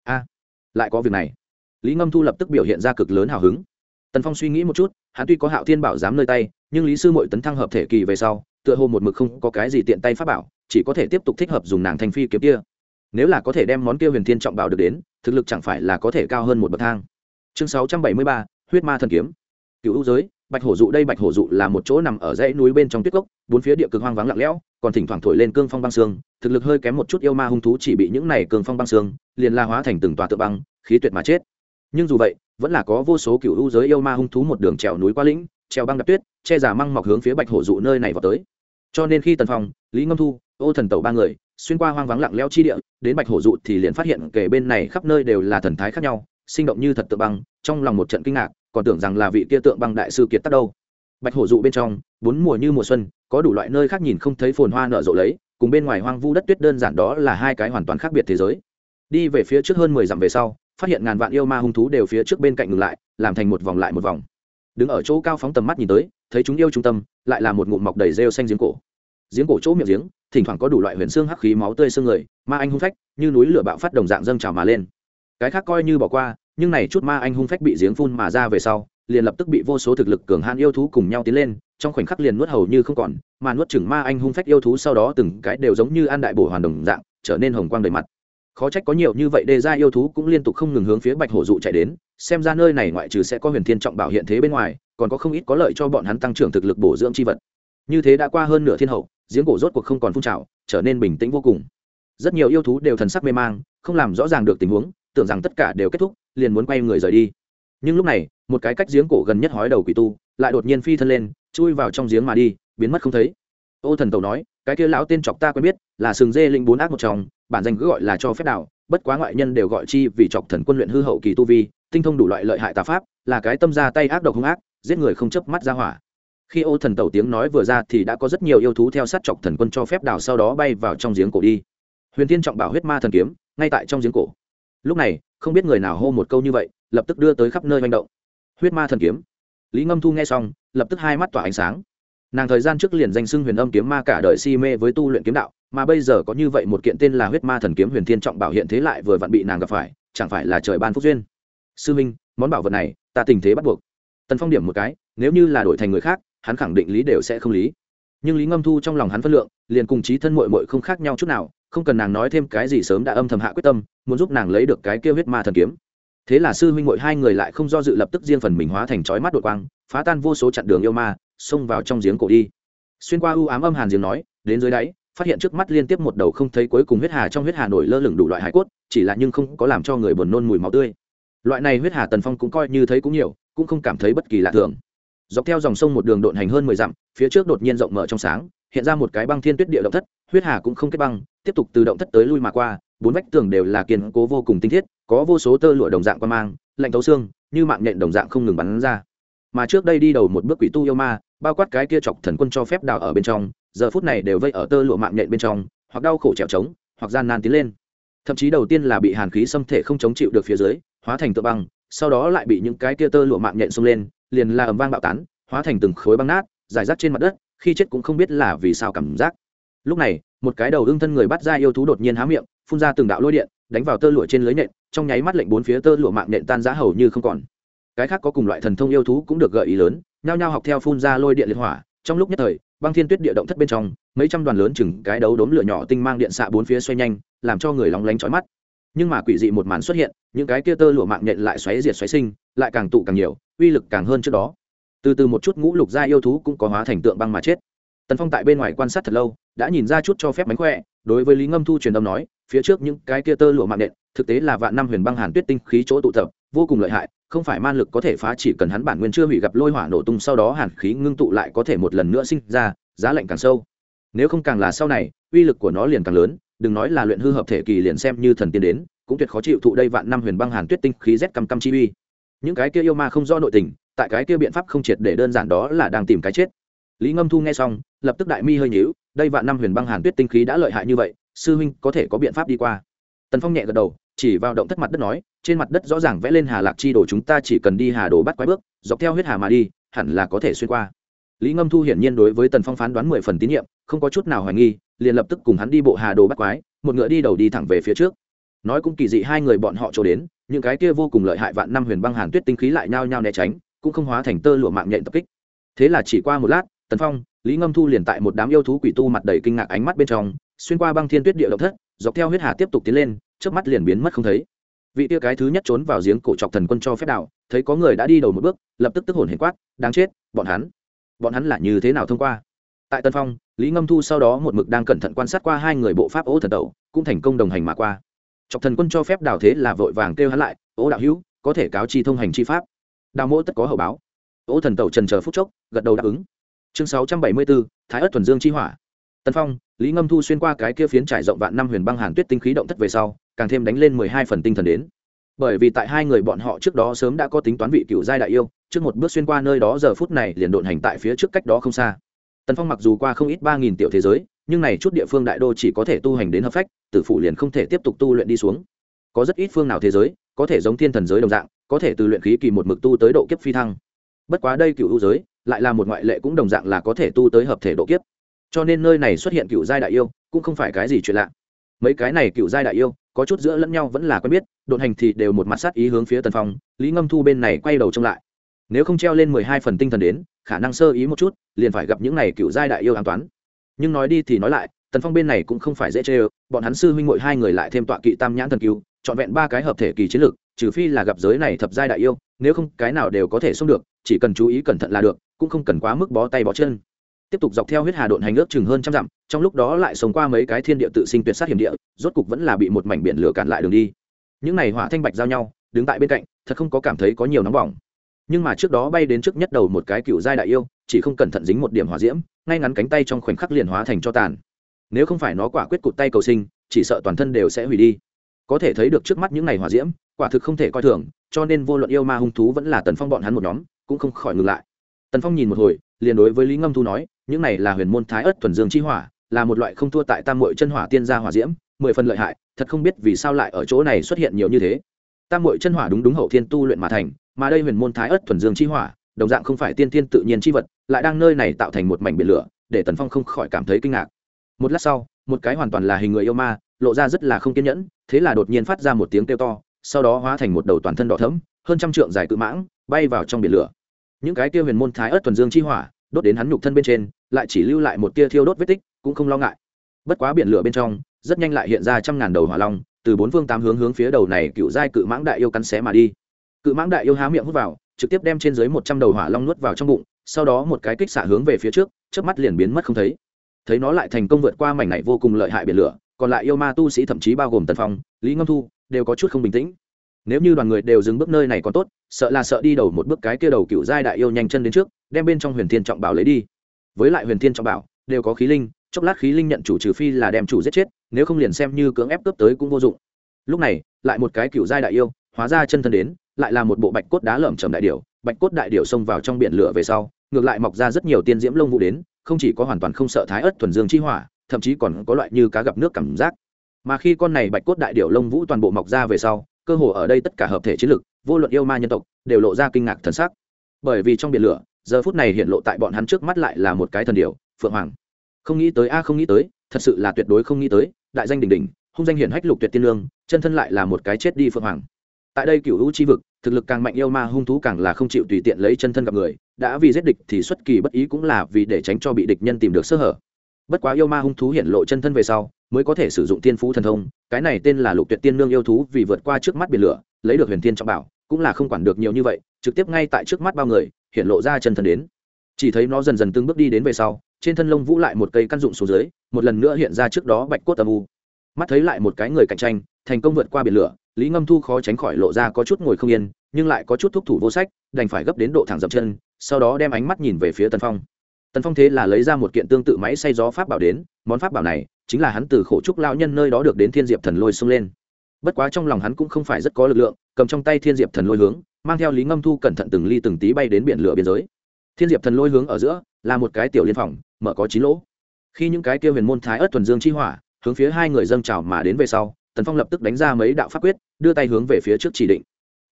A: A, lại có việc này. Lý ngâm thu lập tức biểu hiện ra cực lớn hào hứng. Tần phong suy nghĩ một chút, hắn tuy có hạo thiên bảo dám nơi tay, nhưng lý sư mội tấn thăng hợp thể kỳ về sau, tựa hồ một mực không có cái gì tiện tay pháp bảo, chỉ có thể tiếp tục thích hợp dùng nàng thanh phi kiếm kia. Nếu là có thể đem món kia huyền thiên trọng bảo được đến, thực lực chẳng phải là có thể cao hơn một bậc thang chương sáu trăm bảy mươi ba, huyết ma thần kiếm. Cựu u giới, bạch hổ dụ đây, bạch hổ dụ là một chỗ nằm ở dãy núi bên trong tuyết cốc, bốn phía địa cực hoang vắng lặng lẽo, còn thỉnh thoảng thổi lên cương phong băng xương thực lực hơi kém một chút yêu ma hung thú chỉ bị những này cương phong băng xương liền la hóa thành từng tòa tự băng, khí tuyệt mà chết. Nhưng dù vậy, vẫn là có vô số cựu u giới yêu ma hung thú một đường trèo núi qua lĩnh, trèo băng đập tuyết, che giả măng mọc hướng phía bạch hổ dụ nơi này vào tới. Cho nên khi tần phong lý ngâm thu, ô thần tẩu ba người, xuyên qua hoang vắng lặng lẽo chi địa, đến bạch hổ dụ thì liền phát hiện kể bên này khắp nơi đều là thần thái khác nhau sinh động như thật tượng băng, trong lòng một trận kinh ngạc, còn tưởng rằng là vị kia tượng băng đại sư kiệt tác đâu. Bạch hổ dụ bên trong, bốn mùa như mùa xuân, có đủ loại nơi khác nhìn không thấy phồn hoa nở rộ lấy, cùng bên ngoài hoang vu đất tuyết đơn giản đó là hai cái hoàn toàn khác biệt thế giới. Đi về phía trước hơn mười dặm về sau, phát hiện ngàn vạn yêu ma hung thú đều phía trước bên cạnh ngừng lại, làm thành một vòng lại một vòng. Đứng ở chỗ cao phóng tầm mắt nhìn tới, thấy chúng yêu trung tâm, lại là một ngụm mọc đầy rêu xanh giếng cổ. Giếng cổ chỗ miệng giếng, thỉnh thoảng có đủ loại huyền xương hắc khí máu tươi xương người, ma anh hung phách, như núi lửa bạo phát đồng dạng dâng trào mà lên. Cái khác coi như bỏ qua nhưng này chút ma anh hung phách bị giếng phun mà ra về sau, liền lập tức bị vô số thực lực cường hãn yêu thú cùng nhau tiến lên, trong khoảnh khắc liền nuốt hầu như không còn, mà nuốt chừng ma anh hung phách yêu thú sau đó từng cái đều giống như an đại bổ hoàn đồng dạng, trở nên hồng quang đầy mặt. Khó trách có nhiều như vậy đề ra yêu thú cũng liên tục không ngừng hướng phía bạch hổ dụ chạy đến, xem ra nơi này ngoại trừ sẽ có huyền thiên trọng bảo hiện thế bên ngoài, còn có không ít có lợi cho bọn hắn tăng trưởng thực lực bổ dưỡng chi vật. Như thế đã qua hơn nửa thiên hậu, giếng cổ rốt cuộc không còn phun trào, trở nên bình tĩnh vô cùng. Rất nhiều yêu thú đều thần sắc mê mang, không làm rõ ràng được tình huống tưởng rằng tất cả đều kết thúc, liền muốn quay người rời đi. Nhưng lúc này, một cái cách giếng cổ gần nhất hói đầu quỷ tu, lại đột nhiên phi thân lên, chui vào trong giếng mà đi, biến mất không thấy. Ô thần tẩu nói, cái kia lão tên chọc ta quen biết, là sừng dê linh bốn ác một chồng, bản danh cứ gọi là cho phép đạo, bất quá ngoại nhân đều gọi chi vì chọc thần quân luyện hư hậu kỳ tu vi, tinh thông đủ loại lợi hại tà pháp, là cái tâm ra tay ác độc hung ác, giết người không chớp mắt ra hỏa. Khi ô thần tẩu tiếng nói vừa ra thì đã có rất nhiều yêu thú theo sát chọc thần quân cho phép đào sau đó bay vào trong giếng cổ đi. Huyền tiên trọng bảo huyết ma thần kiếm, ngay tại trong giếng cổ lúc này, không biết người nào hô một câu như vậy, lập tức đưa tới khắp nơi manh động. Huyết ma thần kiếm. Lý ngâm thu nghe xong, lập tức hai mắt tỏa ánh sáng. Nàng thời gian trước liền danh xưng huyền âm kiếm ma cả đời si mê với tu luyện kiếm đạo, mà bây giờ có như vậy một kiện tên là huyết ma thần kiếm huyền thiên trọng bảo hiện thế lại vừa vặn bị nàng gặp phải, chẳng phải là trời ban phúc duyên. Sư minh, món bảo vật này, ta tình thế bắt buộc. Tần phong điểm một cái, nếu như là đổi thành người khác, hắn khẳng định lý đều sẽ không lý. Nhưng lý ngâm thu trong lòng hắn phân lượng, liền cùng trí thân mội mội không khác nhau chút nào không cần nàng nói thêm cái gì sớm đã âm thầm hạ quyết tâm, muốn giúp nàng lấy được cái kêu huyết ma thần kiếm. Thế là sư huynh mội hai người lại không do dự lập tức riêng phần mình hóa thành chói mắt đội quang, phá tan vô số chặn đường yêu ma, xông vào trong giếng cổ đi. Xuyên qua u ám âm hàn giếng nói, đến dưới đáy, phát hiện trước mắt liên tiếp một đầu không thấy cuối cùng huyết hà trong huyết hà nổi lơ lửng đủ loại hải cốt, chỉ là nhưng không có làm cho người buồn nôn mùi máu tươi. Loại này huyết hà tần phong cũng coi như thấy cũng nhiều, cũng không cảm thấy bất kỳ lạ thường. Dọc theo dòng sông một đường độn hành hơn mười dặm, phía trước đột nhiên rộng mở trong sáng, hiện ra một cái băng thiên tuyết địa động thất huyết hà cũng không kết băng, tiếp tục từ động thất tới lui mà qua, bốn vách tường đều là kiên cố vô cùng tinh thiết, có vô số tơ lụa đồng dạng quan mang, lạnh thấu xương, như mạng nhện đồng dạng không ngừng bắn ra. Mà trước đây đi đầu một bước quỷ tu yêu ma, bao quát cái kia chọc thần quân cho phép đào ở bên trong, giờ phút này đều vây ở tơ lụa mạng nhện bên trong, hoặc đau khổ trèo trống, hoặc gian nan tiến lên. Thậm chí đầu tiên là bị hàn khí xâm thể không chống chịu được phía dưới, hóa thành tơ băng, sau đó lại bị những cái kia tơ lụa mạng nhện xông lên, liền là ầm vang bạo tán, hóa thành từng khối băng nát giải rác trên mặt đất, khi chết cũng không biết là vì sao cảm giác lúc này, một cái đầu ưng thân người bắt ra yêu thú đột nhiên há miệng, phun ra từng đạo lôi điện, đánh vào tơ lụa trên lưới nện, trong nháy mắt lệnh bốn phía tơ lụa mạng nện tan giá hầu như không còn. Cái khác có cùng loại thần thông yêu thú cũng được gợi ý lớn, nhao nhao học theo phun ra lôi điện liệt hỏa, trong lúc nhất thời, băng thiên tuyết địa động thất bên trong, mấy trăm đoàn lớn chừng cái đấu đốm lửa nhỏ tinh mang điện xạ bốn phía xoay nhanh, làm cho người lóng lánh chói mắt. Nhưng mà quỷ dị một màn xuất hiện, những cái kia tơ lụa mạng nhện lại xoáy diệt xoáy sinh, lại càng tụ càng nhiều, uy lực càng hơn trước đó. Từ từ một chút ngũ lục gia yêu thú cũng có hóa thành tượng băng mà chết tần phong tại bên ngoài quan sát thật lâu, đã nhìn ra chút cho phép mánh khỏe, đối với lý ngâm thu truyền âm nói, phía trước những cái kia tơ lụa mạng nện, thực tế là vạn năm huyền băng hàn tuyết tinh khí chỗ tụ tập, vô cùng lợi hại, không phải man lực có thể phá chỉ cần hắn bản nguyên chưa hủy gặp lôi hỏa nổ tung sau đó hàn khí ngưng tụ lại có thể một lần nữa sinh ra, giá lạnh càng sâu. Nếu không càng là sau này, uy lực của nó liền càng lớn, đừng nói là luyện hư hợp thể kỳ liền xem như thần tiên đến, cũng tuyệt khó chịu thụ đây vạn năm huyền băng hàn tuyết tinh khí rét căm căm chi uy. Những cái kia yêu ma không do nội tình, tại cái kia biện pháp không triệt để đơn giản đó là đang tìm cái chết. Lý ngâm thu nghe xong lập tức đại mi hơi nhíu, đây vạn năm huyền băng hàn tuyết tinh khí đã lợi hại như vậy, sư huynh có thể có biện pháp đi qua. Tần phong nhẹ gật đầu, chỉ vào động thất mặt đất nói, trên mặt đất rõ ràng vẽ lên hà lạc chi đồ chúng ta chỉ cần đi hà đồ bắt quái bước, dọc theo huyết hà mà đi, hẳn là có thể xuyên qua. Lý ngâm thu hiển nhiên đối với tần phong phán đoán mười phần tín nhiệm, không có chút nào hoài nghi, liền lập tức cùng hắn đi bộ hà đồ bắt quái, một ngựa đi đầu đi thẳng về phía trước. Nói cũng kỳ dị hai người bọn họ trổ đến, những cái kia vô cùng lợi hại vạn năm huyền băng hàn tuyết tinh khí lại nhao nhao né tránh, cũng không hóa thành tơ lụa mạng nhện tập kích. Thế là chỉ qua một lát, tần phong lý ngâm thu liền tại một đám yêu thú quỷ tu mặt đầy kinh ngạc ánh mắt bên trong, xuyên qua băng thiên tuyết địa động thất, dọc theo huyết hà tiếp tục tiến lên trước mắt liền biến mất không thấy. Vị tia cái thứ nhất trốn vào giếng cổ trọc thần quân cho phép đạo, thấy có người đã đi đầu một bước, lập tức tức hồn hiền quát, đáng chết, bọn hắn bọn hắn là như thế nào thông qua? Tại tân phong, lý ngâm thu sau đó một mực đang cẩn thận quan sát qua hai người bộ pháp ố thần tẩu, cũng thành công đồng hành mà qua. Trọc thần quân cho phép đào thế là vội vàng kêu hắn lại ố đạo hữu, có thể cáo chi thông hành chi pháp. Đào mỗ tất có hậu báo. Ố thần tẩu trần chờ phút chốc, gật đầu đáp ứng chương sáu trăm bảy mươi bốn thái ất thuần dương chi hỏa. Tân phong, lý ngâm thu xuyên qua cái kia phiến trải rộng vạn năm huyền băng hàn tuyết tinh khí động thất về sau, càng thêm đánh lên mười hai phần tinh thần đến. Bởi vì tại hai người bọn họ trước đó sớm đã có tính toán vị cựu giai đại yêu, trước một bước xuyên qua nơi đó giờ phút này liền độn hành tại phía trước cách đó không xa. Tần phong mặc dù qua không ít ba nghìn tiểu thế giới, nhưng này chút địa phương đại đô chỉ có thể tu hành đến hợp phách, tử phụ liền không thể tiếp tục tu luyện đi xuống. Có rất ít phương nào thế giới, có thể giống thiên thần giới đồng dạng, có thể từ luyện khí kỳ một mực tu tới độ kiếp phi thăng. Bất quá đây cựu ưu giới lại là một ngoại lệ cũng đồng dạng là có thể tu tới hợp thể độ kiếp. Cho nên nơi này xuất hiện cựu giai đại yêu, cũng không phải cái gì chuyện lạ. Mấy cái này cựu giai đại yêu, có chút giữa lẫn nhau vẫn là quen biết, đột hành thì đều một mặt sát ý hướng phía tần phong, lý ngâm thu bên này quay đầu trông lại. Nếu không treo lên mười hai phần tinh thần đến, khả năng sơ ý một chút, liền phải gặp những này cựu giai đại yêu an toán. Nhưng nói đi thì nói lại, tần phong bên này cũng không phải dễ chê ơ, bọn hắn sư huynh ngội hai người lại thêm tọa kỵ tam nhãn thần cứu trọn vẹn ba cái hợp thể kỳ chiến lược, trừ phi là gặp giới này thập giai đại yêu, nếu không cái nào đều có thể xông được, chỉ cần chú ý cẩn thận là được cũng không cần quá mức bó tay bó chân. Tiếp tục dọc theo huyết hà độn hành ước chừng hơn trăm dặm, trong lúc đó lại sống qua mấy cái thiên địa tự sinh tuyệt sát hiểm địa, rốt cục vẫn là bị một mảnh biển lửa cản lại đường đi. Những này hỏa thanh bạch giao nhau, đứng tại bên cạnh, thật không có cảm thấy có nhiều nóng bỏng. Nhưng mà trước đó bay đến trước nhất đầu một cái cựu giai đại yêu, chỉ không cẩn thận dính một điểm hỏa diễm, ngay ngắn cánh tay trong khoảnh khắc liền hóa thành cho tàn. Nếu không phải nó quả quyết cụt tay cầu sinh, chỉ sợ toàn thân đều sẽ hủy đi. Có thể thấy được trước mắt những ngày hỏa diễm, quả thực không thể coi thường, cho nên vô luận yêu ma hung thú vẫn là tần phong bọn hắn một nhóm, cũng không khỏi ngừng lại tần phong nhìn một hồi, liền đối với lý ngâm thu nói, những này là huyền môn thái ớt thuần dương chi hỏa, là một loại không thua tại tam mội chân hỏa tiên gia hỏa diễm, mười phần lợi hại, thật không biết vì sao lại ở chỗ này xuất hiện nhiều như thế. Tam mội chân hỏa đúng đúng hậu thiên tu luyện mà thành, mà đây huyền môn thái ớt thuần dương chi hỏa, đồng dạng không phải tiên thiên tự nhiên chi vật, lại đang nơi này tạo thành một mảnh biển lửa, để tần phong không khỏi cảm thấy kinh ngạc. Một lát sau, một cái hoàn toàn là hình người yêu ma, lộ ra rất là không kiên nhẫn, thế là đột nhiên phát ra một tiếng kêu to, sau đó hóa thành một đầu toàn thân đỏ thấm hơn trăm trượng dài cự mãng, bay vào trong biển lửa những cái kia huyền môn thái ớt thuần dương chi hỏa, đốt đến hắn nhục thân bên trên, lại chỉ lưu lại một tia thiêu đốt vết tích, cũng không lo ngại. Bất quá biển lửa bên trong, rất nhanh lại hiện ra trăm ngàn đầu hỏa long, từ bốn phương tám hướng hướng phía đầu này cựu giai cự mãng đại yêu cắn xé mà đi. Cự mãng đại yêu há miệng hút vào, trực tiếp đem trên dưới một trăm đầu hỏa long nuốt vào trong bụng, sau đó một cái kích xả hướng về phía trước trước mắt liền biến mất không thấy. Thấy nó lại thành công vượt qua mảnh này vô cùng lợi hại biển lửa, còn lại yêu ma tu sĩ thậm chí bao gồm tần phong, lý ngâm thu, đều có chút không bình tĩnh nếu như đoàn người đều dừng bước nơi này còn tốt, sợ là sợ đi đầu một bước cái kia đầu cựu giai đại yêu nhanh chân đến trước, đem bên trong huyền thiên trọng bảo lấy đi. Với lại huyền thiên trọng bảo, đều có khí linh, chốc lát khí linh nhận chủ trừ phi là đem chủ giết chết, nếu không liền xem như cưỡng ép cướp tới cũng vô dụng. Lúc này, lại một cái cựu giai đại yêu, hóa ra chân thân đến, lại là một bộ bạch cốt đá lởm chởm đại điểu. Bạch cốt đại điểu xông vào trong biển lửa về sau, ngược lại mọc ra rất nhiều tiên diễm lông vũ đến, không chỉ có hoàn toàn không sợ thái ớt thuần dương chi hỏa, thậm chí còn có loại như cá gặp nước cảm giác mà khi con này bạch cốt đại điểu lông vũ toàn bộ mọc ra về sau, cơ hồ ở đây tất cả hợp thể chiến lực, vô luận yêu ma nhân tộc, đều lộ ra kinh ngạc thần sắc. Bởi vì trong biển lửa, giờ phút này hiện lộ tại bọn hắn trước mắt lại là một cái thần điểu, phượng hoàng. Không nghĩ tới a, không nghĩ tới, thật sự là tuyệt đối không nghĩ tới, đại danh đỉnh đỉnh, hung danh hiển hách lục tuyệt tiên lương, chân thân lại là một cái chết đi phượng hoàng. Tại đây cựu hữu chi vực, thực lực càng mạnh yêu ma hung thú càng là không chịu tùy tiện lấy chân thân gặp người, đã vì giết địch thì xuất kỳ bất ý cũng là vì để tránh cho bị địch nhân tìm được sơ hở bất quá yêu ma hung thú hiện lộ chân thân về sau, mới có thể sử dụng tiên phú thần thông, cái này tên là lục tuyệt tiên nương yêu thú vì vượt qua trước mắt biển lửa, lấy được huyền tiên trọng bảo, cũng là không quản được nhiều như vậy, trực tiếp ngay tại trước mắt bao người hiện lộ ra chân thân đến. Chỉ thấy nó dần dần từng bước đi đến về sau, trên thân lông vũ lại một cây căn dụng xuống dưới, một lần nữa hiện ra trước đó bạch cốt âm u. Mắt thấy lại một cái người cạnh tranh, thành công vượt qua biển lửa, lý ngâm thu khó tránh khỏi lộ ra có chút ngồi không yên, nhưng lại có chút thúc thủ vô sách, đành phải gấp đến độ thẳng dập chân, sau đó đem ánh mắt nhìn về phía tần phong tần phong thế là lấy ra một kiện tương tự máy xay gió pháp bảo đến món pháp bảo này chính là hắn từ khổ trúc lão nhân nơi đó được đến thiên diệp thần lôi xông lên bất quá trong lòng hắn cũng không phải rất có lực lượng cầm trong tay thiên diệp thần lôi hướng mang theo lý ngâm thu cẩn thận từng ly từng tí bay đến biển lửa biên giới thiên diệp thần lôi hướng ở giữa là một cái tiểu liên phòng mở có chín lỗ khi những cái kia huyền môn thái ớt thuần dương chi hỏa hướng phía hai người dâng trào mà đến về sau tần phong lập tức đánh ra mấy đạo pháp quyết đưa tay hướng về phía trước chỉ định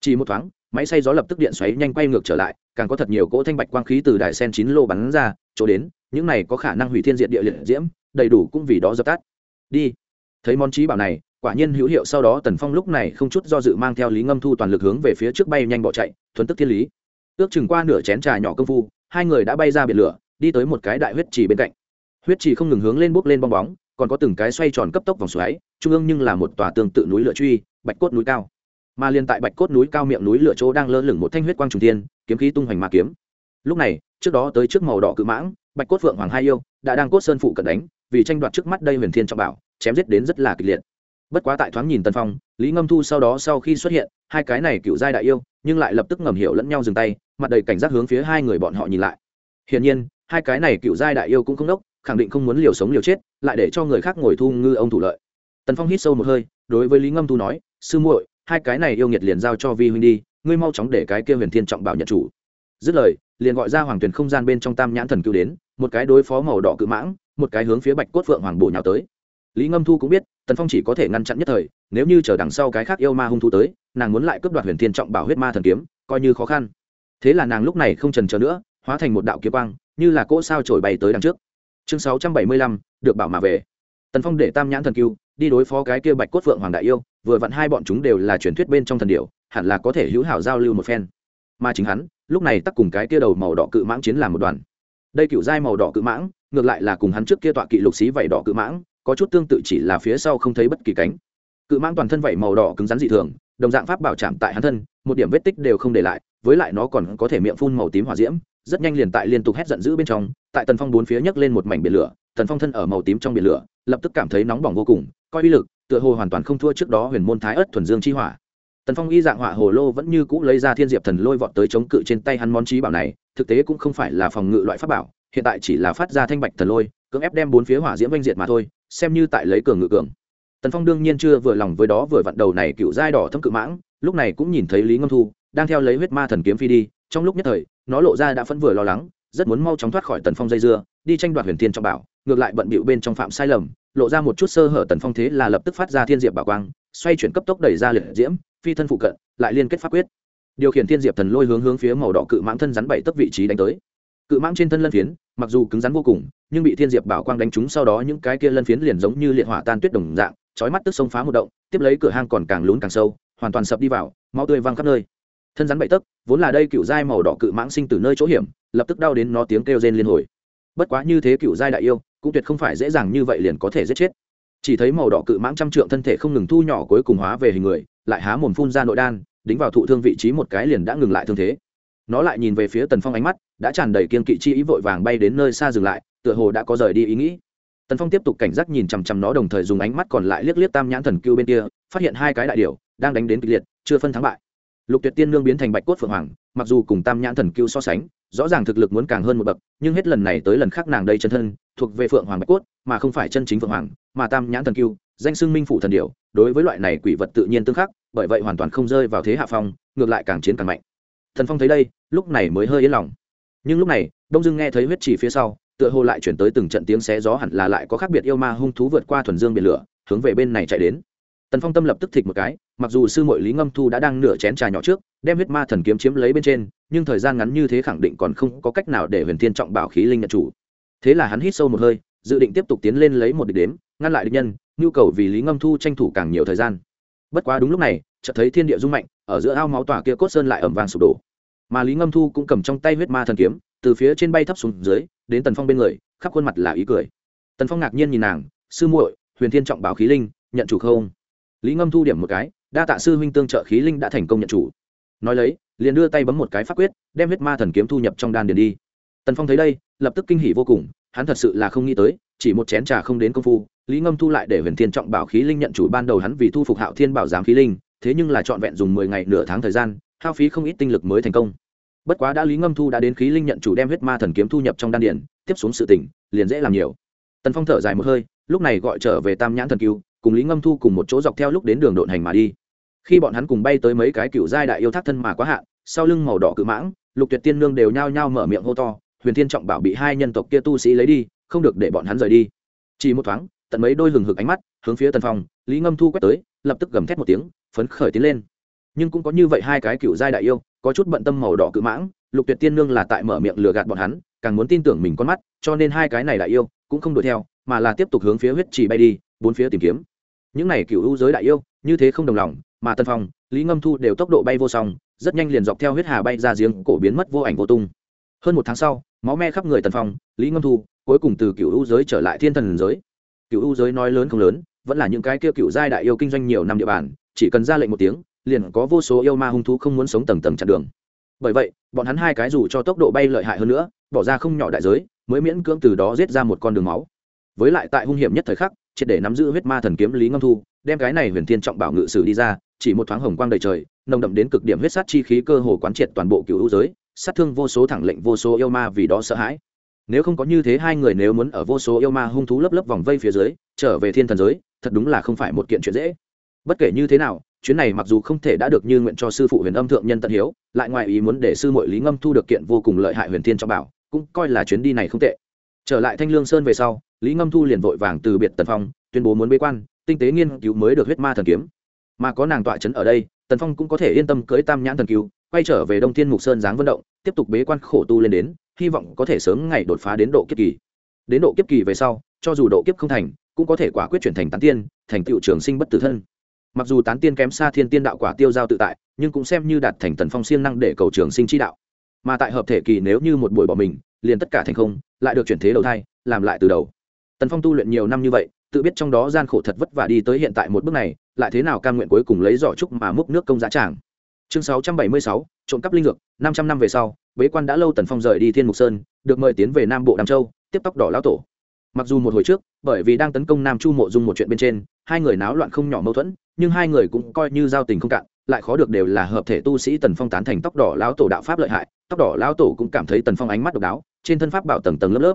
A: chỉ một thoáng máy xay gió lập tức điện xoáy nhanh quay ngược trở lại càng có thật nhiều cỗ thanh bạch quang khí từ đại sen chín lô bắn ra chỗ đến, những này có khả năng hủy thiên diệt địa liệt diễm, đầy đủ cũng vì đó dập tắt. Đi. Thấy món trí bảo này, quả nhiên hữu hiệu, sau đó tần phong lúc này không chút do dự mang theo lý ngâm thu toàn lực hướng về phía trước bay nhanh bỏ chạy thuấn tức thiên lý. Ước chừng qua nửa chén trà nhỏ công phu, hai người đã bay ra biển lửa, đi tới một cái đại huyết trì bên cạnh. Huyết trì không ngừng hướng lên bốc lên bong bóng, còn có từng cái xoay tròn cấp tốc vòng xoáy, trung ương nhưng là một tòa tương tự núi lửa truy, bạch cốt núi cao. Mà liên tại bạch cốt núi cao miệng núi lửa chỗ đang lơ lửng một thanh huyết quang trùng tiên kiếm khí tung hoành ma kiếm lúc này, trước đó tới trước màu đỏ cự mãng, bạch cốt phượng hoàng hai yêu đã đang cốt sơn phụ cận đánh, vì tranh đoạt trước mắt đây huyền thiên trọng bảo, chém giết đến rất là kịch liệt. Bất quá tại thoáng nhìn tân phong, lý ngâm thu sau đó sau khi xuất hiện, hai cái này cựu giai đại yêu, nhưng lại lập tức ngầm hiểu lẫn nhau dừng tay, mặt đầy cảnh giác hướng phía hai người bọn họ nhìn lại. Hiển nhiên, hai cái này cựu giai đại yêu cũng không đốc, khẳng định không muốn liều sống liều chết, lại để cho người khác ngồi thu ngư ông thủ lợi. Tần phong hít sâu một hơi, đối với lý ngâm thu nói, sư muội, hai cái này yêu nghiệt liền giao cho vi huynh đi, ngươi mau chóng để cái kia huyền thiên trọng bảo nhận chủ dứt lời, liền gọi ra hoàng tuyền không gian bên trong tam nhãn thần cứu đến, một cái đối phó màu đỏ cự mãng, một cái hướng phía bạch cốt phượng hoàng bổ nhào tới. Lý ngâm thu cũng biết, tần phong chỉ có thể ngăn chặn nhất thời, nếu như chờ đằng sau cái khác yêu ma hung thu tới, nàng muốn lại cướp đoạt huyền thiên trọng bảo huyết ma thần kiếm, coi như khó khăn. Thế là nàng lúc này không trần chờ nữa, hóa thành một đạo kiếm quang, như là cỗ sao trổi bay tới đằng trước. Chương sáu trăm bảy mươi lăm, được bảo mà về. Tần phong để tam nhãn thần cứu đi đối phó cái kia bạch cốt phượng hoàng đại yêu, vừa vặn hai bọn chúng đều là truyền thuyết bên trong thần điệu hẳn là có thể hữu hảo giao lưu một phen. Mà chính hắn lúc này tắc cùng cái kia đầu màu đỏ cự mãng chiến làm một đoàn. Đây cựu giai màu đỏ cự mãng, ngược lại là cùng hắn trước kia tọa kỵ lục xí vảy đỏ cự mãng, có chút tương tự chỉ là phía sau không thấy bất kỳ cánh. Cự mãng toàn thân vảy màu đỏ cứng rắn dị thường, đồng dạng pháp bảo chạm tại hắn thân, một điểm vết tích đều không để lại, với lại nó còn có thể miệng phun màu tím hỏa diễm, rất nhanh liền tại liên tục hét giận dữ bên trong, tại tần phong bốn phía nhấc lên một mảnh biển lửa, tần phong thân ở màu tím trong biển lửa, lập tức cảm thấy nóng bỏng vô cùng, coi uy lực, tựa hồ hoàn toàn không thua trước đó huyền môn thái ớt thuần dương chi hỏa tần phong y dạng họa hồ lô vẫn như cũ lấy ra thiên diệp thần lôi vọt tới chống cự trên tay hắn món trí bảo này, thực tế cũng không phải là phòng ngự loại pháp bảo, hiện tại chỉ là phát ra thanh bạch thần lôi, cưỡng ép đem bốn phía hỏa diễm oanh diệt mà thôi, xem như tại lấy cường ngự cường. Tần phong đương nhiên chưa vừa lòng với đó vừa vặn đầu này cựu giai đỏ thâm cự mãng, lúc này cũng nhìn thấy lý ngâm thu, đang theo lấy huyết ma thần kiếm phi đi, trong lúc nhất thời, nó lộ ra đã phân vừa lo lắng, rất muốn mau chóng thoát khỏi tần phong dây dưa, đi tranh đoạt huyền thiên trong bảo, ngược lại bận bịu bên trong phạm sai lầm, lộ ra một chút sơ hở tần phong thế là lập tức phát ra thiên diệp bảo quang, xoay chuyển cấp tốc đẩy ra liệt diễm phi thân phụ cận, lại liên kết pháp quyết. Điều khiển thiên diệp thần lôi hướng hướng phía màu đỏ cự mãng thân rắn bảy tấc vị trí đánh tới. Cự mãng trên thân lân phiến, mặc dù cứng rắn vô cùng, nhưng bị thiên diệp bảo quang đánh trúng sau đó những cái kia lân phiến liền giống như liệt hỏa tan tuyết đồng dạng, chói mắt tức sông phá một động, tiếp lấy cửa hang còn càng lún càng sâu, hoàn toàn sập đi vào, máu tươi văng khắp nơi. Thân rắn bảy tấc, vốn là đây cựu giai màu đỏ cự mãng sinh từ nơi chỗ hiểm, lập tức đau đến nó tiếng kêu rên liên hồi. Bất quá như thế cựu giai đại yêu, cũng tuyệt không phải dễ dàng như vậy liền có thể giết chết. Chỉ thấy màu đỏ cự mãng trăm trượng thân thể không ngừng thu nhỏ cuối cùng hóa về hình người lại há mồm phun ra nội đan, đính vào thụ thương vị trí một cái liền đã ngừng lại thương thế. Nó lại nhìn về phía tần phong ánh mắt, đã tràn đầy kiên kỵ chi ý vội vàng bay đến nơi xa dừng lại, tựa hồ đã có rời đi ý nghĩ. Tần phong tiếp tục cảnh giác nhìn chằm chằm nó đồng thời dùng ánh mắt còn lại liếc liếc tam nhãn thần cưu bên kia, phát hiện hai cái đại điều đang đánh đến kịch liệt, chưa phân thắng bại. Lục tuyệt tiên nương biến thành bạch cốt phượng hoàng, mặc dù cùng tam nhãn thần cưu so sánh, rõ ràng thực lực muốn càng hơn một bậc, nhưng hết lần này tới lần khác nàng đây chân thân, thuộc về phượng hoàng bạch cốt, mà không phải chân chính phượng hoàng, mà tam nhãn thần cưu danh xưng minh phủ thần điểu, đối với loại này quỷ vật tự nhiên tương khắc, bởi vậy hoàn toàn không rơi vào thế hạ phong, ngược lại càng chiến càng mạnh. Thần phong thấy đây, lúc này mới hơi yên lòng. Nhưng lúc này, đông dương nghe thấy huyết chỉ phía sau, tựa hồ lại chuyển tới từng trận tiếng xé gió hẳn là lại có khác biệt yêu ma hung thú vượt qua thuần dương biển lửa, hướng về bên này chạy đến. Tần phong tâm lập tức thịt một cái, mặc dù sư mội lý ngâm thu đã đang nửa chén trà nhỏ trước, đem huyết ma thần kiếm chiếm lấy bên trên, nhưng thời gian ngắn như thế khẳng định còn không có cách nào để huyền thiên trọng bảo khí linh nhận chủ. Thế là hắn hít sâu một hơi, dự định tiếp tục tiến lên lấy một địch đếm, ngăn lại địch nhân nhu cầu vì lý ngâm thu tranh thủ càng nhiều thời gian. Bất quá đúng lúc này, chợt thấy thiên địa rung mạnh, ở giữa ao máu tỏa kia cốt sơn lại ẩm vàng sụp đổ. Mà lý ngâm thu cũng cầm trong tay huyết ma thần kiếm, từ phía trên bay thấp xuống dưới, đến tần phong bên người, khắp khuôn mặt là ý cười. Tần phong ngạc nhiên nhìn nàng, sư muội, huyền thiên trọng bảo khí linh, nhận chủ không? Lý ngâm thu điểm một cái, đa tạ sư huynh tương trợ khí linh đã thành công nhận chủ. Nói lấy, liền đưa tay bấm một cái pháp quyết, đem huyết ma thần kiếm thu nhập trong đan điền đi. Tần phong thấy đây, lập tức kinh hỉ vô cùng, hắn thật sự là không nghĩ tới chỉ một chén trà không đến công phu, lý ngâm thu lại để huyền thiên trọng bảo khí linh nhận chủ ban đầu hắn vì thu phục hạo thiên bảo giám khí linh, thế nhưng là trọn vẹn dùng mười ngày nửa tháng thời gian, hao phí không ít tinh lực mới thành công. Bất quá đã lý ngâm thu đã đến khí linh nhận chủ đem huyết ma thần kiếm thu nhập trong đan điển tiếp xuống sự tỉnh liền dễ làm nhiều. Tần phong thở dài một hơi, lúc này gọi trở về tam nhãn thần cứu cùng lý ngâm thu cùng một chỗ dọc theo lúc đến đường độn hành mà đi. Khi bọn hắn cùng bay tới mấy cái cựu giai đại yêu thác thân mà quá hạn, sau lưng màu đỏ cự mãng, lục tuyệt tiên nương đều nhao nhao mở miệng hô to, huyền thiên trọng bảo bị hai nhân tộc kia tu sĩ lấy đi không được để bọn hắn rời đi. Chỉ một thoáng, tận mấy đôi hừng hực ánh mắt hướng phía tần phong, lý ngâm thu quét tới, lập tức gầm thét một tiếng, phấn khởi tiến lên. Nhưng cũng có như vậy hai cái cựu giai đại yêu, có chút bận tâm màu đỏ cự mãng, lục tuyệt tiên nương là tại mở miệng lừa gạt bọn hắn, càng muốn tin tưởng mình con mắt, cho nên hai cái này đại yêu cũng không đuổi theo, mà là tiếp tục hướng phía huyết trì bay đi, bốn phía tìm kiếm. Những này cựu u giới đại yêu, như thế không đồng lòng, mà tân phong, lý ngâm thu đều tốc độ bay vô song, rất nhanh liền dọc theo huyết hà bay ra giếng, cổ biến mất vô ảnh vô tung. Hơn một tháng sau máu me khắp người tần phong, lý ngâm thu, cuối cùng từ cựu u giới trở lại thiên thần giới. Cựu u giới nói lớn không lớn, vẫn là những cái kia cựu giai đại yêu kinh doanh nhiều năm địa bàn, chỉ cần ra lệnh một tiếng, liền có vô số yêu ma hung thú không muốn sống tầng tầng chặn đường. Bởi vậy, bọn hắn hai cái dù cho tốc độ bay lợi hại hơn nữa, bỏ ra không nhỏ đại giới, mới miễn cưỡng từ đó giết ra một con đường máu. Với lại tại hung hiểm nhất thời khắc, triệt để nắm giữ huyết ma thần kiếm lý ngâm thu, đem cái này huyền thiên trọng bảo ngự sử đi ra, chỉ một thoáng hồng quang đầy trời, nồng đậm đến cực điểm huyết sát chi khí cơ hồ quán triệt toàn bộ cựu hữu giới sát thương vô số thẳng lệnh vô số yêu ma vì đó sợ hãi. Nếu không có như thế, hai người nếu muốn ở vô số yêu ma hung thú lấp lấp vòng vây phía dưới, trở về thiên thần giới, thật đúng là không phải một kiện chuyện dễ. Bất kể như thế nào, chuyến này mặc dù không thể đã được như nguyện cho sư phụ huyền âm thượng nhân tận hiếu, lại ngoài ý muốn để sư mội lý ngâm thu được kiện vô cùng lợi hại huyền thiên trong bảo, cũng coi là chuyến đi này không tệ. Trở lại thanh lương sơn về sau, lý ngâm thu liền vội vàng từ biệt tần phong, tuyên bố muốn bế quan, tinh tế nghiên cứu mới được huyết ma thần kiếm. Mà có nàng tọa trấn ở đây, tần phong cũng có thể yên tâm cưới tam nhãn thần cứu, quay trở về đông thiên mục sơn giáng vận động tiếp tục bế quan khổ tu lên đến hy vọng có thể sớm ngày đột phá đến độ kiếp kỳ. Đến độ kiếp kỳ về sau cho dù độ kiếp không thành cũng có thể quả quyết chuyển thành tán tiên thành tựu trường sinh bất tử thân. Mặc dù tán tiên kém xa thiên tiên đạo quả tiêu giao tự tại nhưng cũng xem như đạt thành tần phong siêng năng để cầu trường sinh chi đạo. Mà tại hợp thể kỳ nếu như một buổi bỏ mình liền tất cả thành không lại được chuyển thế đầu thai làm lại từ đầu. Tần phong tu luyện nhiều năm như vậy tự biết trong đó gian khổ thật vất vả đi tới hiện tại một bước này lại thế nào cam nguyện cuối cùng lấy giỏ trúc mà múc nước công giá tràng. Chương 676, trộm cắp linh dược, năm trăm năm về sau, bế quan đã lâu tần phong rời đi thiên mục sơn, được mời tiến về nam bộ đàm châu, tiếp tóc đỏ lão tổ. Mặc dù một hồi trước, bởi vì đang tấn công nam chu mộ dung một chuyện bên trên, hai người náo loạn không nhỏ mâu thuẫn, nhưng hai người cũng coi như giao tình không cạn, lại khó được đều là hợp thể tu sĩ tần phong tán thành tóc đỏ lão tổ đạo pháp lợi hại, tóc đỏ lão tổ cũng cảm thấy tần phong ánh mắt độc đáo, trên thân pháp bảo tầng tầng lớp lớp.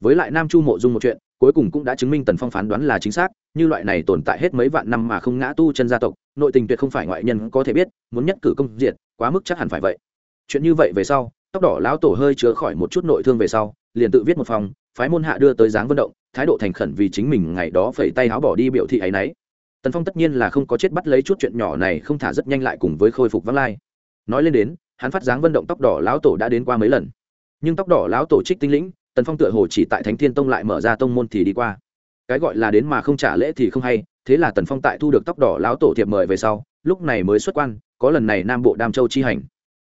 A: Với lại nam chu mộ dung một chuyện, cuối cùng cũng đã chứng minh tần phong phán đoán là chính xác, như loại này tồn tại hết mấy vạn năm mà không ngã tu chân gia tộc, nội tình tuyệt không phải ngoại nhân có thể biết, muốn nhất cử công diệt quá mức chắc hẳn phải vậy. Chuyện như vậy về sau, tóc đỏ lão tổ hơi chứa khỏi một chút nội thương về sau, liền tự viết một phòng, phái môn hạ đưa tới dáng vận động, thái độ thành khẩn vì chính mình ngày đó phẩy tay áo bỏ đi biểu thị ấy nấy tần phong tất nhiên là không có chết bắt lấy chút chuyện nhỏ này không thả rất nhanh lại cùng với khôi phục vắng lai. Nói lên đến, hắn phát dáng vận động tóc đỏ lão tổ đã đến qua mấy lần. Nhưng tóc đỏ lão tổ trích tinh lĩnh, tần phong tựa hồ chỉ tại thánh thiên tông lại mở ra tông môn thì đi qua. Cái gọi là đến mà không trả lễ thì không hay, thế là tần phong tại thu được tóc đỏ lão tổ thiệp mời về sau lúc này mới xuất quan, có lần này nam bộ đam châu chi hành.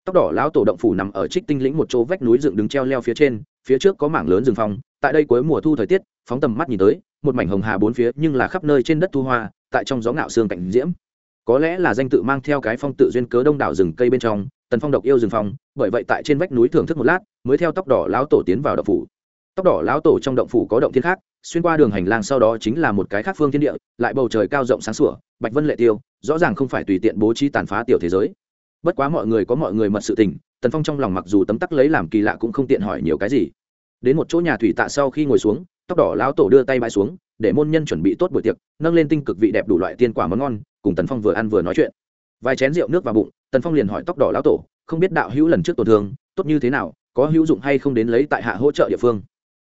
A: Tóc đỏ lão tổ động phủ nằm ở trích tinh lĩnh một chỗ vách núi dựng đứng treo leo phía trên, phía trước có mảng lớn rừng phong, tại đây cuối mùa thu thời tiết, phóng tầm mắt nhìn tới, một mảnh hồng hà bốn phía nhưng là khắp nơi trên đất thu hoa, tại trong gió ngạo xương cảnh diễm. Có lẽ là danh tự mang theo cái phong tự duyên cớ đông đảo rừng cây bên trong, tần phong độc yêu rừng phong, bởi vậy tại trên vách núi thưởng thức một lát, mới theo tóc đỏ lão tổ tiến vào động phủ. Tóc đỏ lão tổ trong động phủ có động thiên khác xuyên qua đường hành lang sau đó chính là một cái khác phương thiên địa, lại bầu trời cao rộng sáng sủa, bạch vân lệ tiêu, rõ ràng không phải tùy tiện bố trí tàn phá tiểu thế giới. Bất quá mọi người có mọi người mật sự tình, tần phong trong lòng mặc dù tấm tắc lấy làm kỳ lạ cũng không tiện hỏi nhiều cái gì. Đến một chỗ nhà thủy tạ sau khi ngồi xuống, tóc đỏ lão tổ đưa tay bãi xuống, để môn nhân chuẩn bị tốt buổi tiệc, nâng lên tinh cực vị đẹp đủ loại tiên quả món ngon, cùng tần phong vừa ăn vừa nói chuyện. Vài chén rượu nước vào bụng, tần phong liền hỏi tóc đỏ lão tổ, không biết đạo hữu lần trước tổn thương, tốt như thế nào, có hữu dụng hay không đến lấy tại hạ hỗ trợ địa phương?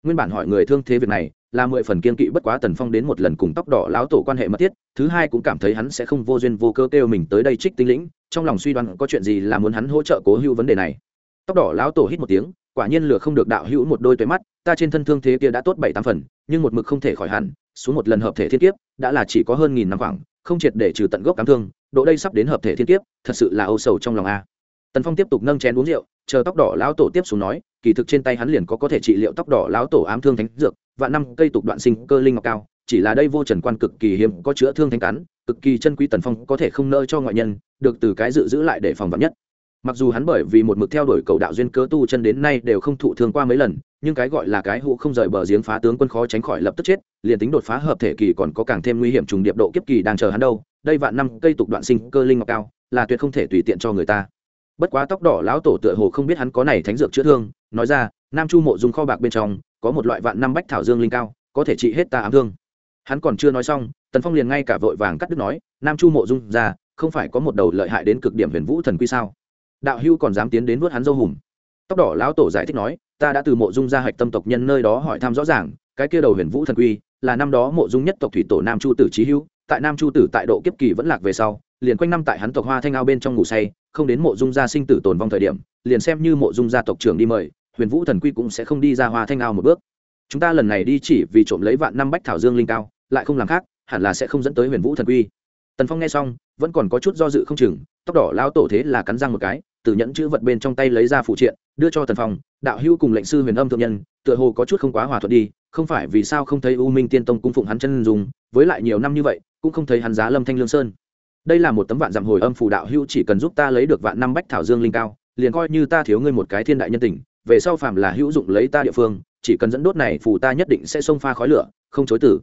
A: Nguyên bản hỏi người thương thế việc này là mười phần kiên kỵ bất quá tần phong đến một lần cùng tóc đỏ lão tổ quan hệ mật thiết, thứ hai cũng cảm thấy hắn sẽ không vô duyên vô cơ kêu mình tới đây trích tinh lĩnh, trong lòng suy đoán có chuyện gì là muốn hắn hỗ trợ cố hữu vấn đề này. Tóc đỏ lão tổ hít một tiếng, quả nhiên lừa không được đạo hữu một đôi tuệ mắt, ta trên thân thương thế kia đã tốt bảy tám phần, nhưng một mực không thể khỏi hẳn, xuống một lần hợp thể thiên kiếp, đã là chỉ có hơn nghìn năm khoảng, không triệt để trừ tận gốc cám thương, độ đây sắp đến hợp thể thiên kiếp, thật sự là âu sầu trong lòng a tần phong tiếp tục nâng chén uống rượu, chờ tóc đỏ lão tổ tiếp xuống nói, kỳ thực trên tay hắn liền có có thể trị liệu tóc đỏ lão tổ ám thương thánh dược và năm cây tục đoạn sinh cơ linh ngọc cao, chỉ là đây vô trần quan cực kỳ hiếm, có chữa thương thánh cắn, cực kỳ chân quý tần phong có thể không nỡ cho ngoại nhân, được từ cái dự giữ lại để phòng vắn nhất. Mặc dù hắn bởi vì một mực theo đuổi cầu đạo duyên cớ tu chân đến nay đều không thụ thương qua mấy lần, nhưng cái gọi là cái hũ không rời bờ giếng phá tướng quân khó tránh khỏi lập tức chết, liền tính đột phá hợp thể kỳ còn có càng thêm nguy hiểm trùng điệp độ kiếp kỳ đang chờ hắn đâu, đây vạn năm cây tục đoạn sinh cơ linh ngọc cao, là tuyệt không thể tùy tiện cho người ta bất quá tóc đỏ lão tổ tựa hồ không biết hắn có này thánh dược chữa thương, nói ra, nam chu mộ dùng kho bạc bên trong, có một loại vạn năm bách thảo dương linh cao, có thể trị hết ta ám thương. Hắn còn chưa nói xong, tần phong liền ngay cả vội vàng cắt đứt nói, nam chu mộ dung ra, không phải có một đầu lợi hại đến cực điểm huyền vũ thần quy sao? Đạo hưu còn dám tiến đến vuốt hắn dâu hùm? Tóc đỏ lão tổ giải thích nói, ta đã từ mộ dung ra hạch tâm tộc nhân nơi đó hỏi thăm rõ ràng, cái kia đầu huyền vũ thần quy, là năm đó mộ dung nhất tộc thủy tổ nam chu tử trí hưu tại nam chu tử tại độ kiếp kỳ vẫn lạc về sau liền quanh năm tại hắn tộc hoa thanh ao bên trong ngủ say, không đến mộ dung gia sinh tử tồn vong thời điểm, liền xem như mộ dung gia tộc trưởng đi mời, huyền vũ thần quy cũng sẽ không đi ra hoa thanh ao một bước. Chúng ta lần này đi chỉ vì trộm lấy vạn năm bách thảo dương linh cao, lại không làm khác, hẳn là sẽ không dẫn tới huyền vũ thần quy. Tần phong nghe xong, vẫn còn có chút do dự không chừng, tóc đỏ lao tổ thế là cắn răng một cái, từ nhẫn chữ vật bên trong tay lấy ra phụ triện, đưa cho tần phong, đạo hữu cùng lệnh sư huyền âm thượng nhân, tựa hồ có chút không quá hòa thuận đi, không phải vì sao không thấy u minh tiên tông cung phụng hắn chân dùng với lại nhiều năm như vậy, cũng không thấy hắn giá lâm thanh lương sơn đây là một tấm vạn dặm hồi âm phù đạo hữu chỉ cần giúp ta lấy được vạn năm bách thảo dương linh cao, liền coi như ta thiếu ngươi một cái thiên đại nhân tình, về sau phàm là hữu dụng lấy ta địa phương, chỉ cần dẫn đốt này phù ta nhất định sẽ xông pha khói lửa, không chối tử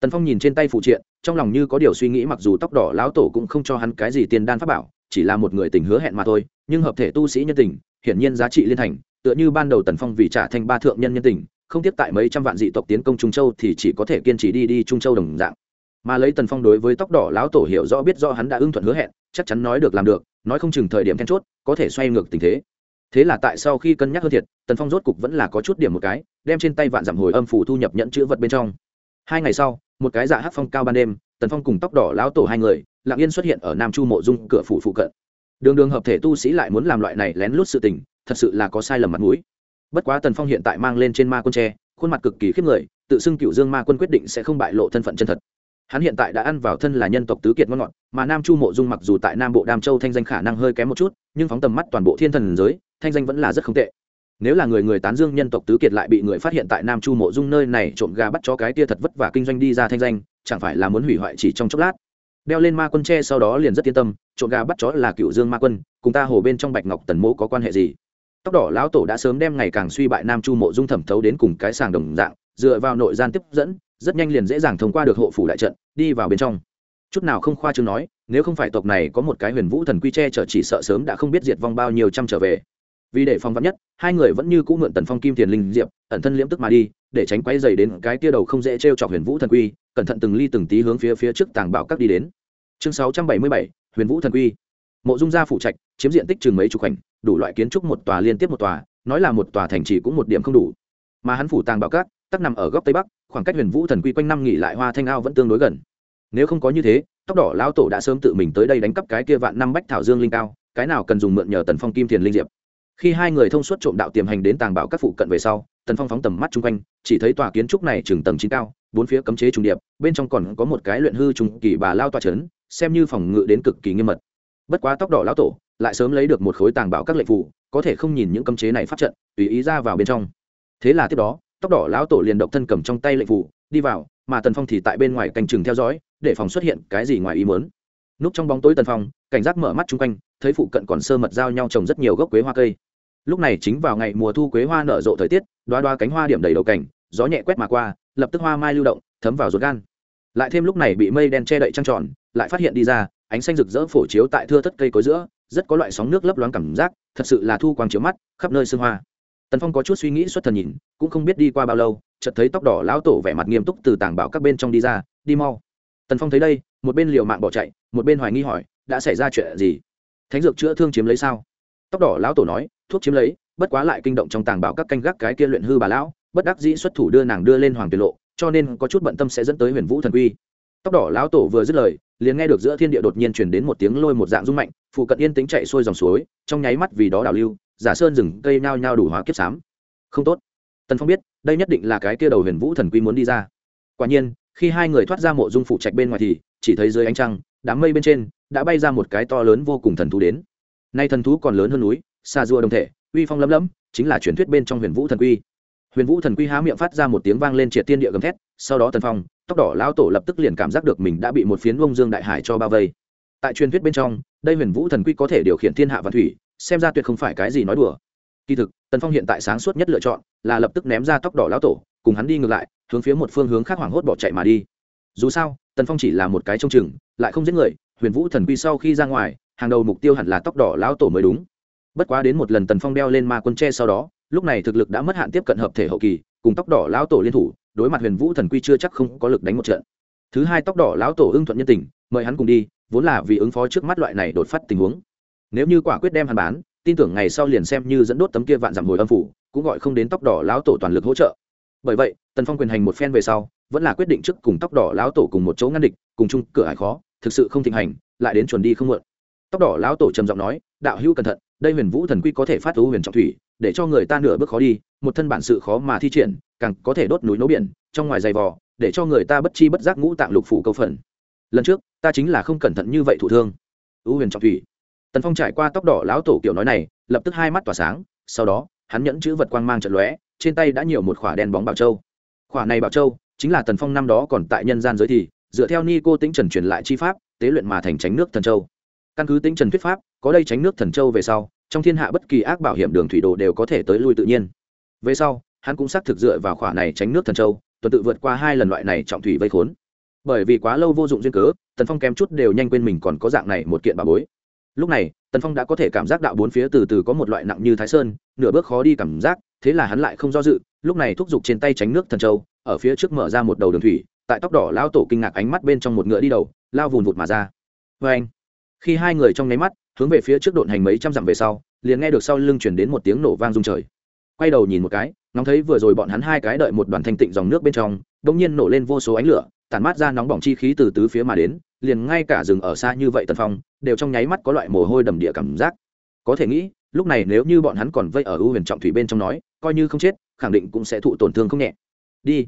A: tần phong nhìn trên tay phụ triện, trong lòng như có điều suy nghĩ mặc dù tóc đỏ lão tổ cũng không cho hắn cái gì tiền đan pháp bảo, chỉ là một người tình hứa hẹn mà thôi, nhưng hợp thể tu sĩ nhân tình, hiển nhiên giá trị liên thành, tựa như ban đầu tần phong vì trả thành ba thượng nhân nhân tình, không tiếp tại mấy trăm vạn dị tộc tiến công trung châu thì chỉ có thể kiên trì đi đi trung châu đồng dạng mà lấy tần phong đối với tóc đỏ lão tổ hiểu rõ biết rõ hắn đã ưng thuận hứa hẹn, chắc chắn nói được làm được, nói không chừng thời điểm then chốt, có thể xoay ngược tình thế. Thế là tại sau khi cân nhắc hơn thiệt, tần phong rốt cục vẫn là có chút điểm một cái, đem trên tay vạn giảm hồi âm phủ thu nhập nhận chữ vật bên trong. Hai ngày sau, một cái dạ hát phong cao ban đêm, tần phong cùng tóc đỏ lão tổ hai người, lặng yên xuất hiện ở nam chu mộ dung cửa phủ phụ cận. Đường đường hợp thể tu sĩ lại muốn làm loại này lén lút sự tình, thật sự là có sai lầm mặt mũi. Bất quá tần phong hiện tại mang lên trên ma quân tre, khuôn mặt cực kỳ khiếp người, tự xưng cựu dương ma quân quyết định sẽ không bại lộ thân phận chân thật hắn hiện tại đã ăn vào thân là nhân tộc tứ kiệt ngon ngọt, mà nam chu mộ dung mặc dù tại nam bộ đam châu thanh danh khả năng hơi kém một chút, nhưng phóng tầm mắt toàn bộ thiên thần giới, thanh danh vẫn là rất không tệ. Nếu là người người tán dương nhân tộc tứ kiệt lại bị người phát hiện tại nam chu mộ dung nơi này trộm gà bắt cho cái tia thật vất vả kinh doanh đi ra thanh danh, chẳng phải là muốn hủy hoại chỉ trong chốc lát. Đeo lên ma quân tre sau đó liền rất yên tâm, trộm gà bắt chó là cựu dương ma quân, cùng ta hồ bên trong bạch ngọc tần mỗ có quan hệ gì? Tóc đỏ lão tổ đã sớm đem ngày càng suy bại nam chu mộ dung thẩm thấu đến cùng cái sàng đồng dạng, dựa vào nội gian tiếp dẫn rất nhanh liền dễ dàng thông qua được hộ phủ đại trận, đi vào bên trong. Chút nào không khoa chương nói, nếu không phải tộc này có một cái huyền vũ thần quy che chở chỉ sợ sớm đã không biết diệt vong bao nhiêu trăm trở về. Vì để phòng vắn nhất, hai người vẫn như cũ mượn tần phong kim tiền linh diệp, ẩn thân liễm tức mà đi, để tránh quay dày đến cái tia đầu không dễ t r e o chọc huyền vũ thần quy, cẩn thận từng ly từng tí hướng phía phía trước tàng bảo các đi đến. Chương sáu trăm bảy mươi bảy, huyền vũ thần quy. Mộ dung gia phụ trạch, chiếm diện tích chừng mấy chục khoảnh, đủ loại kiến trúc một tòa liên tiếp một tòa, nói là một tòa thành trì cũng một điểm không đủ. Mà hắn phủ tàng bảo các tắc nằm ở góc tây bắc, khoảng cách huyền vũ thần quy quanh năm nghỉ lại hoa thanh ao vẫn tương đối gần. Nếu không có như thế, tóc đỏ lão tổ đã sớm tự mình tới đây đánh cắp cái kia vạn năm bách thảo dương linh cao, cái nào cần dùng mượn nhờ tần phong kim thiền linh diệp. Khi hai người thông suốt trộm đạo tiềm hành đến tàng bảo các phụ cận về sau, tần phong phóng tầm mắt chung quanh, chỉ thấy tòa kiến trúc này chừng tầng chín cao, bốn phía cấm chế trùng điệp, bên trong còn có một cái luyện hư trùng kỳ bà lao tòa trấn, xem như phòng ngự đến cực kỳ nghiêm mật. Bất quá tóc đỏ lão tổ lại sớm lấy được một khối tàng bảo các lệnh phủ có thể không nhìn những cấm chế này phát trận, tùy ý ra vào bên trong. Thế là tiếp đó tóc đỏ lão tổ liền độc thân cầm trong tay lệnh phủ, đi vào, mà tần phong thì tại bên ngoài canh chừng theo dõi, để phòng xuất hiện cái gì ngoài ý muốn. Núp trong bóng tối tần phong, cảnh giác mở mắt chung quanh, thấy phụ cận còn sơ mật giao nhau trồng rất nhiều gốc quế hoa cây. Lúc này chính vào ngày mùa thu quế hoa nở rộ thời tiết đoá đoá cánh hoa điểm đầy đầu cảnh, gió nhẹ quét mà qua, lập tức hoa mai lưu động, thấm vào ruột gan. Lại thêm lúc này bị mây đen che đậy trăng tròn, lại phát hiện đi ra, ánh xanh rực rỡ phổ chiếu tại thưa thất cây cối giữa, rất có loại sóng nước lấp loáng cảm giác, thật sự là thu quang chiếu mắt, khắp nơi sương hoa tần phong có chút suy nghĩ xuất thần nhìn, cũng không biết đi qua bao lâu, chợt thấy tóc đỏ lão tổ vẻ mặt nghiêm túc từ tảng bảo các bên trong đi ra, đi mau. Tần phong thấy đây, một bên liều mạng bỏ chạy, một bên hoài nghi hỏi, đã xảy ra chuyện gì? Thánh dược chữa thương chiếm lấy sao? Tóc đỏ lão tổ nói, thuốc chiếm lấy, bất quá lại kinh động trong tàng bảo các canh gác cái kia luyện hư bà lão, bất đắc dĩ xuất thủ đưa nàng đưa lên hoàng tiền lộ, cho nên có chút bận tâm sẽ dẫn tới huyền vũ thần quy. Tóc đỏ lão tổ vừa dứt lời, liền nghe được giữa thiên địa đột nhiên truyền đến một tiếng lôi một dạng rung mạnh, phụ cận yên tính chạy xuôi dòng suối, trong nháy mắt vì đó đảo lưu giả sơn rừng cây nhao nhao đủ hóa kiếp xám. Không tốt. Tần phong biết, đây nhất định là cái kia đầu huyền vũ thần quy muốn đi ra. Quả nhiên, khi hai người thoát ra mộ dung phụ trạch bên ngoài thì, chỉ thấy dưới ánh trăng, đám mây bên trên, đã bay ra một cái to lớn vô cùng thần thú đến. Nay thần thú còn lớn hơn núi, xa rùa đồng thể, uy phong lấm lấm, chính là truyền thuyết bên trong huyền vũ thần quy. Huyền vũ thần quy há miệng phát ra một tiếng vang lên triệt tiên địa gầm thét, sau đó tần phong, tóc đỏ lão tổ lập tức liền cảm giác được mình đã bị một phiến bông dương đại hải cho bao vây. Tại truyền thuyết bên trong, đây huyền vũ thần quy có thể điều khiển thiên hạ và thủy xem ra tuyệt không phải cái gì nói đùa. Kỳ thực, tần phong hiện tại sáng suốt nhất lựa chọn là lập tức ném ra tóc đỏ lão tổ, cùng hắn đi ngược lại, hướng phía một phương hướng khác hoảng hốt bỏ chạy mà đi. Dù sao, tần phong chỉ là một cái trông chừng, lại không giết người, huyền vũ thần quy sau khi ra ngoài, hàng đầu mục tiêu hẳn là tóc đỏ lão tổ mới đúng. Bất quá đến một lần tần phong đeo lên ma quân tre sau đó, lúc này thực lực đã mất hạn tiếp cận hợp thể hậu kỳ, cùng tóc đỏ lão tổ liên thủ, đối mặt huyền vũ thần quy chưa chắc không có lực đánh một trận. Thứ hai tóc đỏ lão tổ ưng thuận nhân tình, mời hắn cùng đi, vốn là vì ứng phó trước mắt loại này đột phát tình huống nếu như quả quyết đem hắn bán, tin tưởng ngày sau liền xem như dẫn đốt tấm kia vạn dặm hồi âm phủ, cũng gọi không đến tóc đỏ lão tổ toàn lực hỗ trợ. Bởi vậy, tần phong quyền hành một phen về sau, vẫn là quyết định trước cùng tóc đỏ lão tổ cùng một chỗ ngăn địch, cùng chung cửa hải khó, thực sự không thịnh hành, lại đến chuẩn đi không mượn. Tóc đỏ lão tổ trầm giọng nói, đạo hữu cẩn thận, đây huyền vũ thần quy có thể phát thú huyền trọng thủy, để cho người ta nửa bước khó đi, một thân bản sự khó mà thi triển, càng có thể đốt núi nấu biển, trong ngoài dày vò, để cho người ta bất chi bất giác ngũ tạng lục phủ câu phần. Lần trước, ta chính là không cẩn thận như vậy thụ thương. Ưu huyền trọng thủy tần phong trải qua tóc đỏ lão tổ kiểu nói này, lập tức hai mắt tỏa sáng, sau đó, hắn nhẫn chữ vật quang mang trận lóe, trên tay đã nhiều một khỏa đen bóng bảo châu. Khỏa này bảo châu, chính là tần phong năm đó còn tại nhân gian giới thì, dựa theo ni cô tính trần truyền lại chi pháp, tế luyện mà thành tránh nước thần châu. Căn cứ tính trần thuyết pháp, có đây tránh nước thần châu về sau, trong thiên hạ bất kỳ ác bảo hiểm đường thủy đồ đều có thể tới lui tự nhiên. Về sau, hắn cũng xác thực dựa vào khỏa này tránh nước thần châu, tuần tự vượt qua hai lần loại này trọng thủy vây khốn. Bởi vì quá lâu vô dụng duyên cớ, tần phong kém chút đều nhanh quên mình còn có dạng này một kiện bà bối lúc này, tần phong đã có thể cảm giác đạo bốn phía từ từ có một loại nặng như thái sơn, nửa bước khó đi cảm giác, thế là hắn lại không do dự, lúc này thúc giục trên tay tránh nước thần châu, ở phía trước mở ra một đầu đường thủy, tại tóc đỏ lao tổ kinh ngạc ánh mắt bên trong một ngựa đi đầu, lao vùn vụt mà ra. Vê anh, khi hai người trong nháy mắt hướng về phía trước độn hành mấy trăm dặm về sau, liền nghe được sau lưng chuyển đến một tiếng nổ vang rung trời. Quay đầu nhìn một cái, ngóng thấy vừa rồi bọn hắn hai cái đợi một đoàn thanh tịnh dòng nước bên trong đông nhiên nổ lên vô số ánh lửa, tản mát ra nóng bỏng chi khí từ tứ phía mà đến, liền ngay cả rừng ở xa như vậy tần phong đều trong nháy mắt có loại mồ hôi đầm địa cảm giác. Có thể nghĩ, lúc này nếu như bọn hắn còn vây ở ưu huyền trọng thủy bên trong nói, coi như không chết, khẳng định cũng sẽ thụ tổn thương không nhẹ. Đi.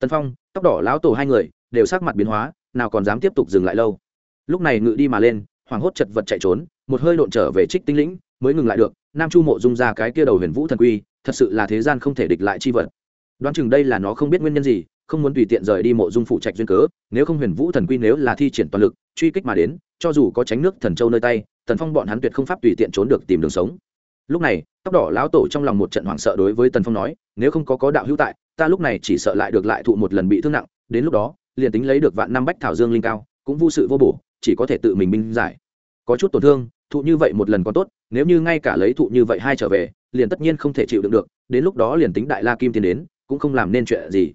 A: Tần phong, tóc đỏ lão tổ hai người, đều sắc mặt biến hóa, nào còn dám tiếp tục dừng lại lâu. Lúc này ngự đi mà lên, hoảng hốt chật vật chạy trốn, một hơi độn trở về trích tinh lĩnh, mới ngừng lại được, nam chu mộ dung ra cái kia đầu huyền vũ thần quy, thật sự là thế gian không thể địch lại chi vật. Đoán chừng đây là nó không biết nguyên nhân gì không muốn tùy tiện rời đi mộ dung phụ trạch duyên cớ, nếu không huyền vũ thần quy nếu là thi triển toàn lực, truy kích mà đến, cho dù có tránh nước thần châu nơi tay tần phong bọn hắn tuyệt không pháp tùy tiện trốn được tìm đường sống. Lúc này, tóc đỏ lão tổ trong lòng một trận hoảng sợ đối với tần phong nói, nếu không có có đạo hữu tại, ta lúc này chỉ sợ lại được lại thụ một lần bị thương nặng, đến lúc đó, liền tính lấy được vạn năm bách thảo dương linh cao, cũng vô sự vô bổ, chỉ có thể tự mình minh giải. Có chút tổn thương, thụ như vậy một lần còn tốt, nếu như ngay cả lấy thụ như vậy hai trở về, liền tất nhiên không thể chịu đựng được, đến lúc đó liền tính đại la kim tiến đến, cũng không làm nên chuyện gì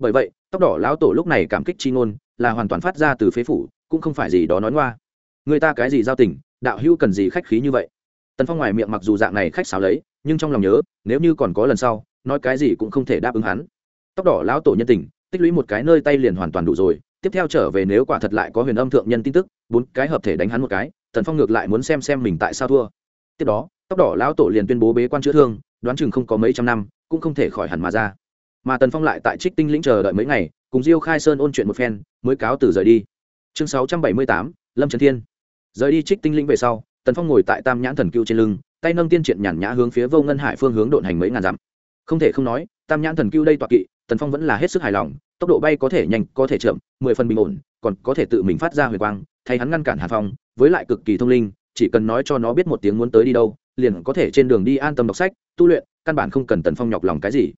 A: bởi vậy, tóc đỏ lão tổ lúc này cảm kích chi ngôn, là hoàn toàn phát ra từ phế phủ, cũng không phải gì đó nói ngoa. Người ta cái gì giao tình, đạo hữu cần gì khách khí như vậy? Tần phong ngoài miệng mặc dù dạng này khách xáo lấy, nhưng trong lòng nhớ, nếu như còn có lần sau, nói cái gì cũng không thể đáp ứng hắn. Tóc đỏ lão tổ nhân tình, tích lũy một cái nơi tay liền hoàn toàn đủ rồi, tiếp theo trở về nếu quả thật lại có huyền âm thượng nhân tin tức, bốn cái hợp thể đánh hắn một cái, tần phong ngược lại muốn xem xem mình tại sao thua. Tiếp đó, tóc đỏ lão tổ liền tuyên bố bế quan chữa thương, đoán chừng không có mấy trăm năm, cũng không thể khỏi hẳn mà ra mà tần phong lại tại trích tinh lĩnh chờ đợi mấy ngày, cùng diêu khai sơn ôn chuyện một phen, mới cáo từ rời đi. Chương sáu trăm bảy mươi tám, lâm trần thiên. Rời đi trích tinh lĩnh về sau, tần phong ngồi tại tam nhãn thần cưu trên lưng, tay nâng tiên triện nhàn nhã hướng phía vô ngân hải phương hướng độn hành mấy ngàn dặm. Không thể không nói, tam nhãn thần cưu đây toạc kỵ, tần phong vẫn là hết sức hài lòng, tốc độ bay có thể nhanh, có thể chậm, mười phần bình ổn, còn có thể tự mình phát ra huyền quang, thay hắn ngăn cản hàn phong, với lại cực kỳ thông linh, chỉ cần nói cho nó biết một tiếng muốn tới đi đâu, liền có thể trên đường đi an tâm đọc sách, tu luyện, căn bản không cần tần phong nhọc lòng cái gì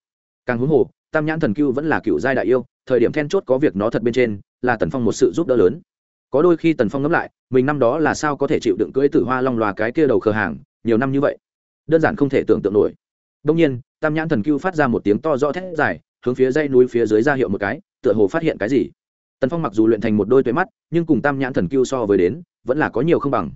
A: càng huống hồ, tam nhãn thần cưu vẫn là cựu giai đại yêu, thời điểm then chốt có việc nó thật bên trên, là tần phong một sự giúp đỡ lớn. Có đôi khi tần phong ngẫm lại, mình năm đó là sao có thể chịu đựng cưỡi tử hoa long loà cái kia đầu khờ hàng, nhiều năm như vậy. Đơn giản không thể tưởng tượng nổi. Đông nhiên, tam nhãn thần cưu phát ra một tiếng to rõ thét dài, hướng phía dây núi phía dưới ra hiệu một cái, tựa hồ phát hiện cái gì. Tần phong mặc dù luyện thành một đôi tuế mắt, nhưng cùng tam nhãn thần cưu so với đến, vẫn là có nhiều không bằng.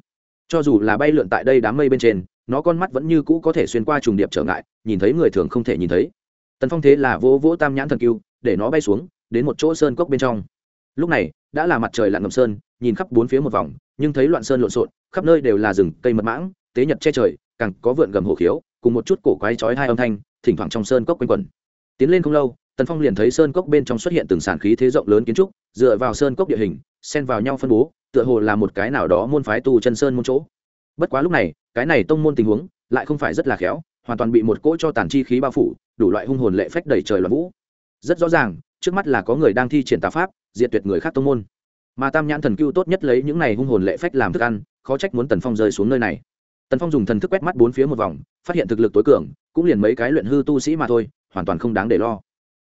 A: Cho dù là bay lượn tại đây đám mây bên trên, nó con mắt vẫn như cũ có thể xuyên qua trùng điệp trở ngại, nhìn thấy người thường không thể nhìn thấy tần phong thế là vỗ vỗ tam nhãn thần cưu để nó bay xuống, đến một chỗ sơn cốc bên trong. Lúc này, đã là mặt trời lặn ngầm sơn, nhìn khắp bốn phía một vòng, nhưng thấy loạn sơn lộn xộn, khắp nơi đều là rừng, cây mật mãng, tế nhật che trời, càng có vượn gầm hồ khiếu, cùng một chút cổ quái chói hai âm thanh, thỉnh thoảng trong sơn cốc quanh quẩn. Tiến lên không lâu, tần phong liền thấy sơn cốc bên trong xuất hiện từng sản khí thế rộng lớn kiến trúc, dựa vào sơn cốc địa hình, xen vào nhau phân bố, tựa hồ là một cái nào đó môn phái tu chân sơn môn chỗ. Bất quá lúc này, cái này tông môn tình huống, lại không phải rất là khéo, hoàn toàn bị một cỗ cho tàn chi khí bao phủ đủ loại hung hồn lệ phách đẩy trời loạn vũ. Rất rõ ràng, trước mắt là có người đang thi triển tà pháp, diệt tuyệt người khác tông môn. Mà tam nhãn thần cưu tốt nhất lấy những này hung hồn lệ phách làm thức ăn, khó trách muốn tần phong rơi xuống nơi này. Tần phong dùng thần thức quét mắt bốn phía một vòng, phát hiện thực lực tối cường, cũng liền mấy cái luyện hư tu sĩ mà thôi, hoàn toàn không đáng để lo.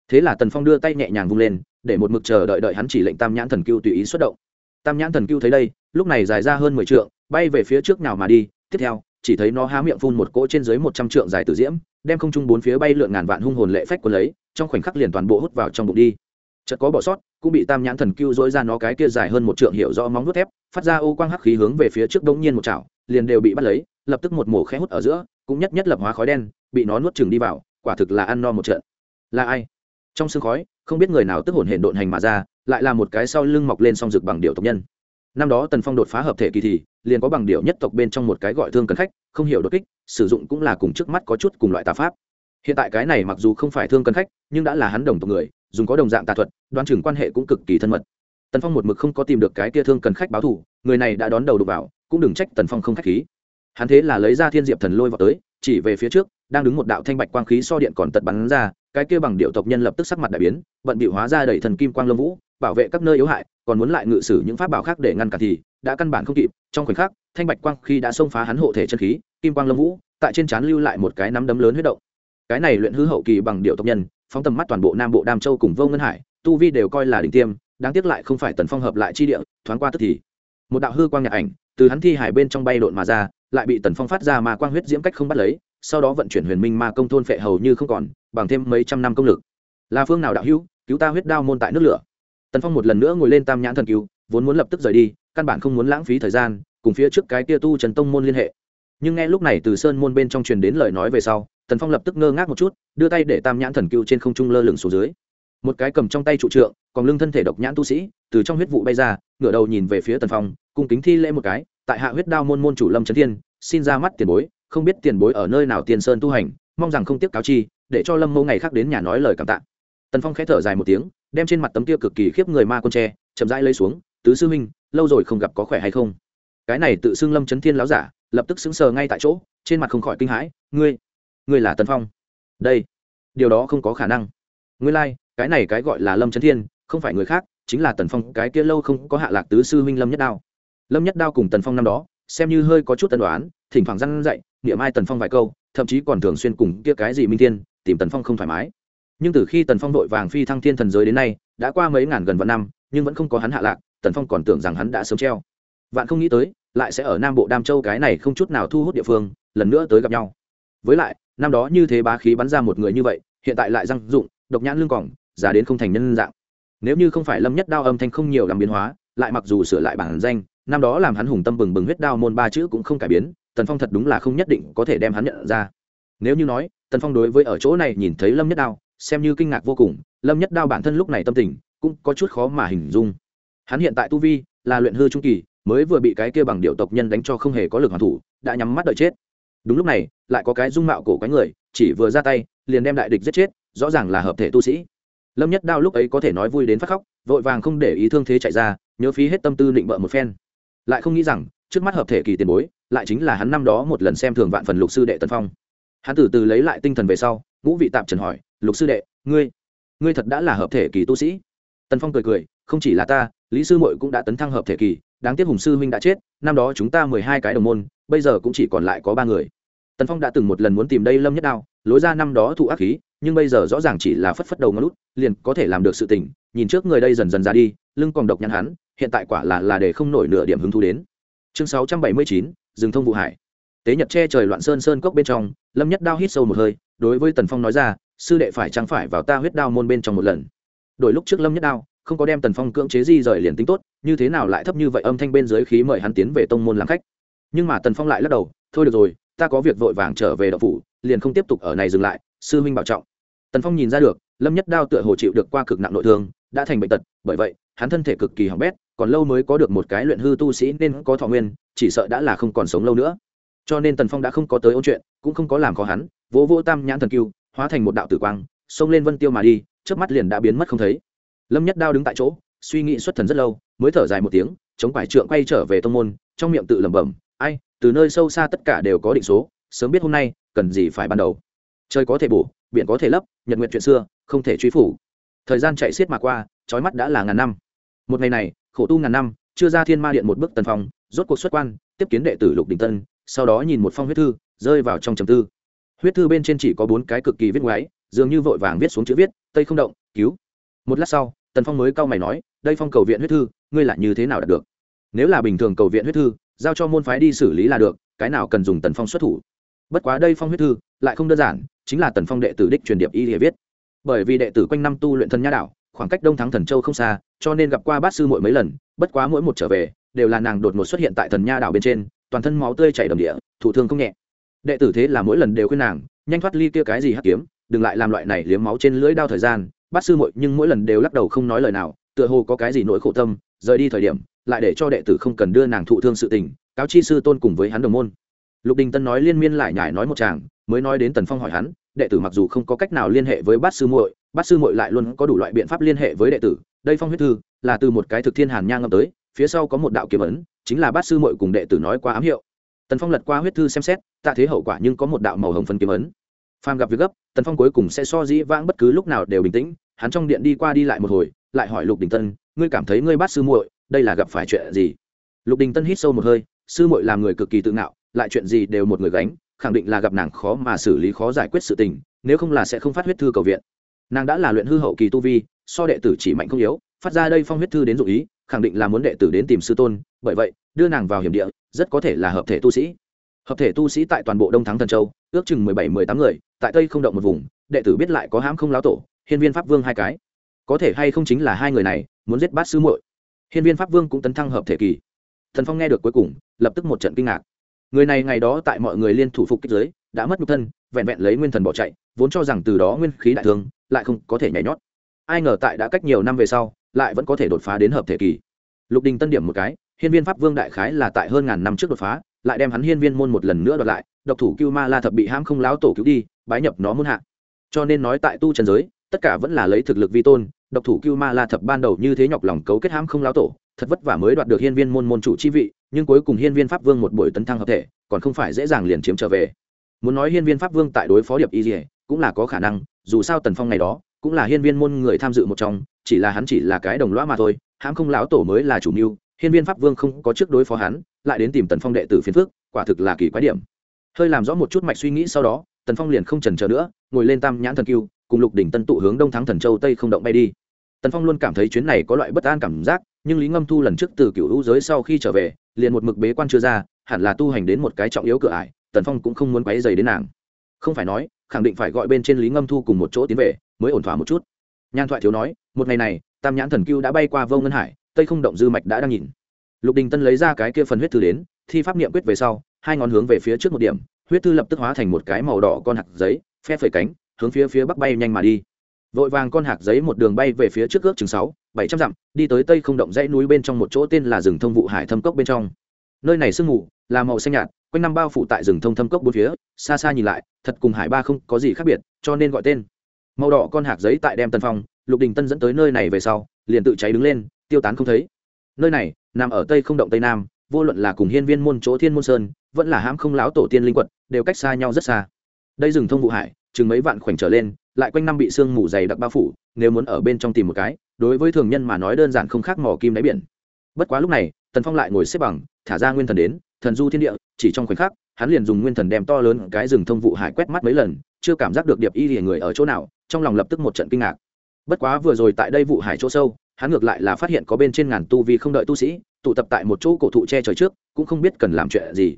A: Thế là tần phong đưa tay nhẹ nhàng vung lên, để một mực chờ đợi đợi hắn chỉ lệnh tam nhãn thần cưu tùy ý xuất động. Tam nhãn thần cưu thấy đây, lúc này dài ra hơn mười trượng, bay về phía trước nào mà đi, tiếp theo, chỉ thấy nó há miệng phun một cỗ trên dưới một trăm trượng dài tử diễm đem không trung bốn phía bay lượn ngàn vạn hung hồn lệ phách quân lấy, trong khoảnh khắc liền toàn bộ hút vào trong bụng đi. Chợt có bỏ sót, cũng bị tam nhãn thần cưu dỗi ra nó cái kia dài hơn một trượng hiểu rõ móng vuốt thép, phát ra ô quang hắc khí hướng về phía trước đống nhiên một chảo, liền đều bị bắt lấy, lập tức một mổ khẽ hút ở giữa, cũng nhất nhất lập hóa khói đen, bị nó nuốt chừng đi vào, quả thực là ăn no một trận. Là ai? Trong sương khói, không biết người nào tức hồn hển độn hành mà ra, lại là một cái sau lưng mọc lên song rực bằng điệu tộc nhân năm đó tần phong đột phá hợp thể kỳ thì, liền có bằng điệu nhất tộc bên trong một cái gọi thương cân khách, không hiểu đột kích, sử dụng cũng là cùng trước mắt có chút cùng loại tà pháp. Hiện tại cái này mặc dù không phải thương cân khách, nhưng đã là hắn đồng tộc người, dùng có đồng dạng tà thuật, đoán chừng quan hệ cũng cực kỳ thân mật. Tần phong một mực không có tìm được cái kia thương cần khách báo thủ người này đã đón đầu đục vào, cũng đừng trách tần phong không khách khí. Hắn thế là lấy ra thiên diệp thần lôi vào tới, chỉ về phía trước, đang đứng một đạo thanh bạch quang khí so điện còn tật bắn ra, cái kia bằng điệu tộc nhân lập tức sắc mặt đại biến, vận bị hóa ra đẩy thần kim quang lâm vũ bảo vệ các nơi yếu hại, còn muốn lại ngự sử những pháp bảo khác để ngăn cản thì đã căn bản không kịp. Trong khoảnh khắc, thanh bạch quang khi đã xông phá hắn hộ thể chân khí, kim quang lâm vũ, tại trên trán lưu lại một cái nắm đấm lớn huyết động. Cái này luyện hư hậu kỳ bằng điệu tộc nhân, phóng tầm mắt toàn bộ nam bộ đam châu cùng vô ngân hải, tu vi đều coi là đỉnh tiêm, đáng tiếc lại không phải tần phong hợp lại chi địa, thoáng qua tức thì. Một đạo hư quang nhạc ảnh từ hắn thi hải bên trong bay lộn mà ra, lại bị tần phong phát ra mà quang huyết diễm cách không bắt lấy, sau đó vận chuyển huyền minh ma công thôn phệ hầu như không còn, bằng thêm mấy trăm năm công lực. Là phương nào đạo hữu, cứu ta huyết đao môn tại nước lửa tần phong một lần nữa ngồi lên tam nhãn thần cứu vốn muốn lập tức rời đi, căn bản không muốn lãng phí thời gian, cùng phía trước cái tia tu trần tông môn liên hệ. Nhưng nghe lúc này từ sơn môn bên trong truyền đến lời nói về sau, tần phong lập tức ngơ ngác một chút, đưa tay để tam nhãn thần cứu trên không trung lơ lửng xuống dưới. Một cái cầm trong tay trụ trượng, còn lưng thân thể độc nhãn tu sĩ, từ trong huyết vụ bay ra, ngửa đầu nhìn về phía tần phong, cung kính thi lễ một cái, tại hạ huyết đao môn môn chủ lâm trấn thiên, xin ra mắt tiền bối, không biết tiền bối ở nơi nào tiền sơn tu hành, mong rằng không tiếp cáo chi, để cho lâm mô ngày khác đến nhà nói lời cảm tạ. Tần phong khẽ thở dài một tiếng đem trên mặt tấm kia cực kỳ khiếp người ma con tre chậm rãi lấy xuống tứ sư huynh lâu rồi không gặp có khỏe hay không? Cái này tự xưng lâm chấn thiên láo giả lập tức sững sờ ngay tại chỗ trên mặt không khỏi kinh hãi ngươi ngươi là tần phong? Đây điều đó không có khả năng. Ngươi lai、like, cái này cái gọi là lâm chấn thiên không phải người khác chính là tần phong cái kia lâu không có hạ lạc tứ sư huynh lâm nhất đao. Lâm nhất đao cùng tần phong năm đó xem như hơi có chút tân đoán thỉnh thoảng răn dậy niệm ai tần phong vài câu thậm chí còn thường xuyên cùng kia cái gì minh thiên tìm tần phong không thoải mái nhưng từ khi tần phong đội vàng phi thăng thiên thần giới đến nay, đã qua mấy ngàn gần vạn năm, nhưng vẫn không có hắn hạ lạc, tần phong còn tưởng rằng hắn đã sớm treo. Vạn không nghĩ tới, lại sẽ ở nam bộ đam châu cái này không chút nào thu hút địa phương, lần nữa tới gặp nhau. Với lại, năm đó như thế bá khí bắn ra một người như vậy, hiện tại lại răng dụng độc nhãn lương cỏng già đến không thành nhân dạng. Nếu như không phải lâm nhất đao âm thanh không nhiều làm biến hóa, lại mặc dù sửa lại bản danh, năm đó làm hắn hùng tâm bừng bừng huyết đao môn ba chữ cũng không cải biến, tần phong thật đúng là không nhất định có thể đem hắn nhận ra. Nếu như nói, tần phong đối với ở chỗ này nhìn thấy lâm nhất đao xem như kinh ngạc vô cùng, lâm nhất đao bản thân lúc này tâm tình cũng có chút khó mà hình dung. Hắn hiện tại tu vi là luyện hư trung kỳ, mới vừa bị cái kia bằng điệu tộc nhân đánh cho không hề có lực hoàn thủ, đã nhắm mắt đợi chết. Đúng lúc này, lại có cái dung mạo cổ quái người, chỉ vừa ra tay, liền đem đại địch giết chết, rõ ràng là hợp thể tu sĩ. Lâm nhất đao lúc ấy có thể nói vui đến phát khóc, vội vàng không để ý thương thế chạy ra, nhớ phí hết tâm tư định bợ một phen. Lại không nghĩ rằng, trước mắt hợp thể kỳ tiền bối, lại chính là hắn năm đó một lần xem thường vạn phần lục sư đệ tần phong. Hắn từ từ lấy lại tinh thần về sau, ngũ vị tạm trần hỏi lục sư đệ, ngươi ngươi thật đã là hợp thể kỳ tu sĩ. Tần phong cười cười, không chỉ là ta, lý sư mội cũng đã tấn thăng hợp thể kỳ, đáng tiếc hùng sư huynh đã chết, năm đó chúng ta mười hai cái đồng môn, bây giờ cũng chỉ còn lại có ba người. Tần phong đã từng một lần muốn tìm đây lâm nhất đao, lối ra năm đó thụ ác khí, nhưng bây giờ rõ ràng chỉ là phất phất đầu ngón lút liền có thể làm được sự tình, nhìn trước người đây dần dần ra đi, lưng còn độc nhăn hắn, hiện tại quả là là để không nổi nửa điểm hứng thú đến. Chương sáu trăm bảy mươi chín, rừng thông vụ hải. Tế nhật che trời loạn sơn sơn cốc bên trong, lâm nhất đao hít sâu một hơi, đối với tần phong nói ra sư đệ phải trang phải vào ta huyết đao môn bên trong một lần. Đổi lúc trước lâm nhất đao, không có đem tần phong cưỡng chế di rời liền tính tốt, như thế nào lại thấp như vậy âm thanh bên dưới khí mời hắn tiến về tông môn làm khách. Nhưng mà tần phong lại lắc đầu, thôi được rồi, ta có việc vội vàng trở về đậu phủ, liền không tiếp tục ở này dừng lại, sư huynh bảo trọng. Tần phong nhìn ra được, lâm nhất đao tựa hồ chịu được qua cực nặng nội thương, đã thành bệnh tật, bởi vậy, hắn thân thể cực kỳ hỏng bét, còn lâu mới có được một cái luyện hư tu sĩ nên có thọ nguyên, chỉ sợ đã là không còn sống lâu nữa. Cho nên tần phong đã không có tới ôn chuyện, cũng không có làm khó hắn, vỗ vỗ tam nhãn thần cưu hóa thành một đạo tử quang, xông lên vân tiêu mà đi trước mắt liền đã biến mất không thấy. Lâm nhất đao đứng tại chỗ, suy nghĩ xuất thần rất lâu, mới thở dài một tiếng, chống quải trượng quay trở về tông môn, trong miệng tự lẩm bẩm, ai, từ nơi sâu xa tất cả đều có định số, sớm biết hôm nay, cần gì phải ban đầu. Trời có thể bổ, biển có thể lấp, nhật nguyện chuyện xưa, không thể truy phủ. Thời gian chạy xiết mà qua, trói mắt đã là ngàn năm. Một ngày này, khổ tu ngàn năm, chưa ra thiên ma điện một bước tần phong, rốt cuộc xuất quan, tiếp kiến đệ tử lục đình tân, sau đó nhìn một phong huyết thư, rơi vào trong trầm tư huyết thư bên trên chỉ có bốn cái cực kỳ viết ngoáy, dường như vội vàng viết xuống chữ viết, tây không động, cứu. Một lát sau, tần phong mới cau mày nói, đây phong cầu viện huyết thư, ngươi lại như thế nào đạt được? Nếu là bình thường cầu viện huyết thư, giao cho môn phái đi xử lý là được, cái nào cần dùng tần phong xuất thủ? Bất quá đây phong huyết thư, lại không đơn giản, chính là tần phong đệ tử đích truyền điệp y địa viết. Bởi vì đệ tử quanh năm tu luyện thần nha đảo khoảng cách đông thắng thần châu không xa, cho nên gặp qua bát sư mỗi mấy lần, bất quá mỗi một trở về, đều là nàng đột ngột xuất hiện tại thần nha đảo bên trên, toàn thân máu tươi chảy đầm địa thủ thương không nhẹ đệ tử thế là mỗi lần đều khuyên nàng, nhanh thoát ly kia cái gì hắc kiếm, đừng lại làm loại này liếm máu trên lưỡi đao thời gian. Bát sư muội nhưng mỗi lần đều lắc đầu không nói lời nào, tựa hồ có cái gì nỗi khổ tâm, rời đi thời điểm, lại để cho đệ tử không cần đưa nàng thụ thương sự tình, cáo chi sư tôn cùng với hắn đồng môn. Lục đình tân nói liên miên lại nhải nói một chàng, mới nói đến tần phong hỏi hắn, đệ tử mặc dù không có cách nào liên hệ với bát sư muội, bát sư muội lại luôn có đủ loại biện pháp liên hệ với đệ tử. Đây phong huyết thư, là từ một cái thực thiên hàn nhang ngâm tới, phía sau có một đạo kiếm ấn, chính là bát sư muội cùng đệ tử nói qua ám hiệu tần phong lật qua huyết thư xem xét tạ thế hậu quả nhưng có một đạo màu hồng phân kiếm ấn phàm gặp việc gấp tần phong cuối cùng sẽ so dĩ vãng bất cứ lúc nào đều bình tĩnh hắn trong điện đi qua đi lại một hồi lại hỏi lục đình tân ngươi cảm thấy ngươi bắt sư muội đây là gặp phải chuyện gì lục đình tân hít sâu một hơi sư muội làm người cực kỳ tự ngạo lại chuyện gì đều một người gánh khẳng định là gặp nàng khó mà xử lý khó giải quyết sự tình nếu không là sẽ không phát huyết thư cầu viện nàng đã là luyện hư hậu kỳ tu vi so đệ tử chỉ mạnh không yếu phát ra đây phong huyết thư đến dụ ý khẳng định là muốn đệ tử đến tìm sư tôn, bởi vậy, đưa nàng vào hiểm địa, rất có thể là hợp thể tu sĩ. Hợp thể tu sĩ tại toàn bộ đông thắng thần châu, ước chừng mười bảy, mười tám người, tại tây không động một vùng, đệ tử biết lại có hãm không láo tổ, hiên viên pháp vương hai cái. Có thể hay không chính là hai người này, muốn giết bát sư muội. Hiên viên pháp vương cũng tấn thăng hợp thể kỳ. Thần phong nghe được cuối cùng, lập tức một trận kinh ngạc. Người này ngày đó tại mọi người liên thủ phục kích giới đã mất nhục thân, vẹn vẹn lấy nguyên thần bỏ chạy, vốn cho rằng từ đó nguyên khí đại thương, lại không có thể nhảy nhót ai ngờ tại đã cách nhiều năm về sau, lại vẫn có thể đột phá đến hợp thể kỳ. Lục đình tân điểm một cái, hiên viên pháp vương đại khái là tại hơn ngàn năm trước đột phá, lại đem hắn hiên viên môn một lần nữa đoạt lại, độc thủ cưu ma la thập bị hãm không láo tổ cứu đi, bái nhập nó muốn hạ. Cho nên nói tại tu trần giới, tất cả vẫn là lấy thực lực vi tôn, độc thủ cưu ma la thập ban đầu như thế nhọc lòng cấu kết hãm không láo tổ, thật vất vả mới đoạt được hiên viên môn môn chủ chi vị, nhưng cuối cùng hiên viên pháp vương một buổi tấn thăng hợp thể, còn không phải dễ dàng liền chiếm trở về. Muốn nói hiên viên pháp vương tại đối phó điệp y dỉa cũng là có khả năng, dù sao tần phong ngày đó cũng là hiên viên môn người tham dự một trong, chỉ là hắn chỉ là cái đồng lõa mà thôi, hãm không láo tổ mới là chủ mưu, hiên viên pháp vương không có trước đối phó hắn, lại đến tìm tần phong đệ tử phiến phước quả thực là kỳ quái điểm. Hơi làm rõ một chút mạch suy nghĩ sau đó, tần phong liền không trần chờ nữa, ngồi lên tam nhãn thần kiêu cùng lục đỉnh tân tụ hướng đông thắng thần châu tây không động bay đi. Tần phong luôn cảm thấy chuyến này có loại bất an cảm giác, nhưng lý ngâm thu lần trước từ cựu hữu giới sau khi trở về, liền một mực bế quan chưa ra, hẳn là tu hành đến một cái trọng yếu cửa ải, tần phong cũng không muốn quấy dày đến nàng. Không phải nói, khẳng định phải gọi bên trên lý ngâm thu cùng một chỗ tiến về mới ổn thỏa một chút. Nhan thoại thiếu nói, một ngày này, tam nhãn thần cưu đã bay qua vô ngân hải, tây không động dư mạch đã đang nhìn. Lục đình tân lấy ra cái kia phần huyết thư đến, thi pháp niệm quyết về sau, hai ngón hướng về phía trước một điểm, huyết thư lập tức hóa thành một cái màu đỏ con hạt giấy, phe phẩy cánh, hướng phía phía bắc bay nhanh mà đi. Vội vàng con hạt giấy một đường bay về phía trước ước chừng sáu, bảy trăm dặm, đi tới tây không động dãy núi bên trong một chỗ tên là rừng thông vụ hải thâm cốc bên trong. Nơi này sương mù, là màu xanh nhạt, quanh năm bao phủ tại rừng thông thâm cốc bốn phía, xa xa nhìn lại, thật cùng hải ba không có gì khác biệt, cho nên gọi tên màu đỏ con hạt giấy tại đem tân phong, lục đình tân dẫn tới nơi này về sau, liền tự cháy đứng lên, tiêu tán không thấy. Nơi này, nằm ở tây không động tây nam, vô luận là cùng hiên viên môn chỗ thiên môn sơn, vẫn là hãm không láo tổ tiên linh quật, đều cách xa nhau rất xa. Đây rừng thông vụ hải, chừng mấy vạn khoảnh trở lên, lại quanh năm bị sương mù dày đặc bao phủ, nếu muốn ở bên trong tìm một cái, đối với thường nhân mà nói đơn giản không khác mỏ kim đáy biển. Bất quá lúc này, tần phong lại ngồi xếp bằng, thả ra nguyên thần đến, thần du thiên địa, chỉ trong khoảnh khắc, hắn liền dùng nguyên thần đem to lớn cái rừng thông vụ hải quét mắt mấy lần, chưa cảm giác được điệp y thì người ở chỗ nào trong lòng lập tức một trận kinh ngạc. Bất quá vừa rồi tại đây vụ hải chỗ sâu, hắn ngược lại là phát hiện có bên trên ngàn tu vi không đợi tu sĩ, tụ tập tại một chỗ cổ thụ che trời trước, cũng không biết cần làm chuyện gì.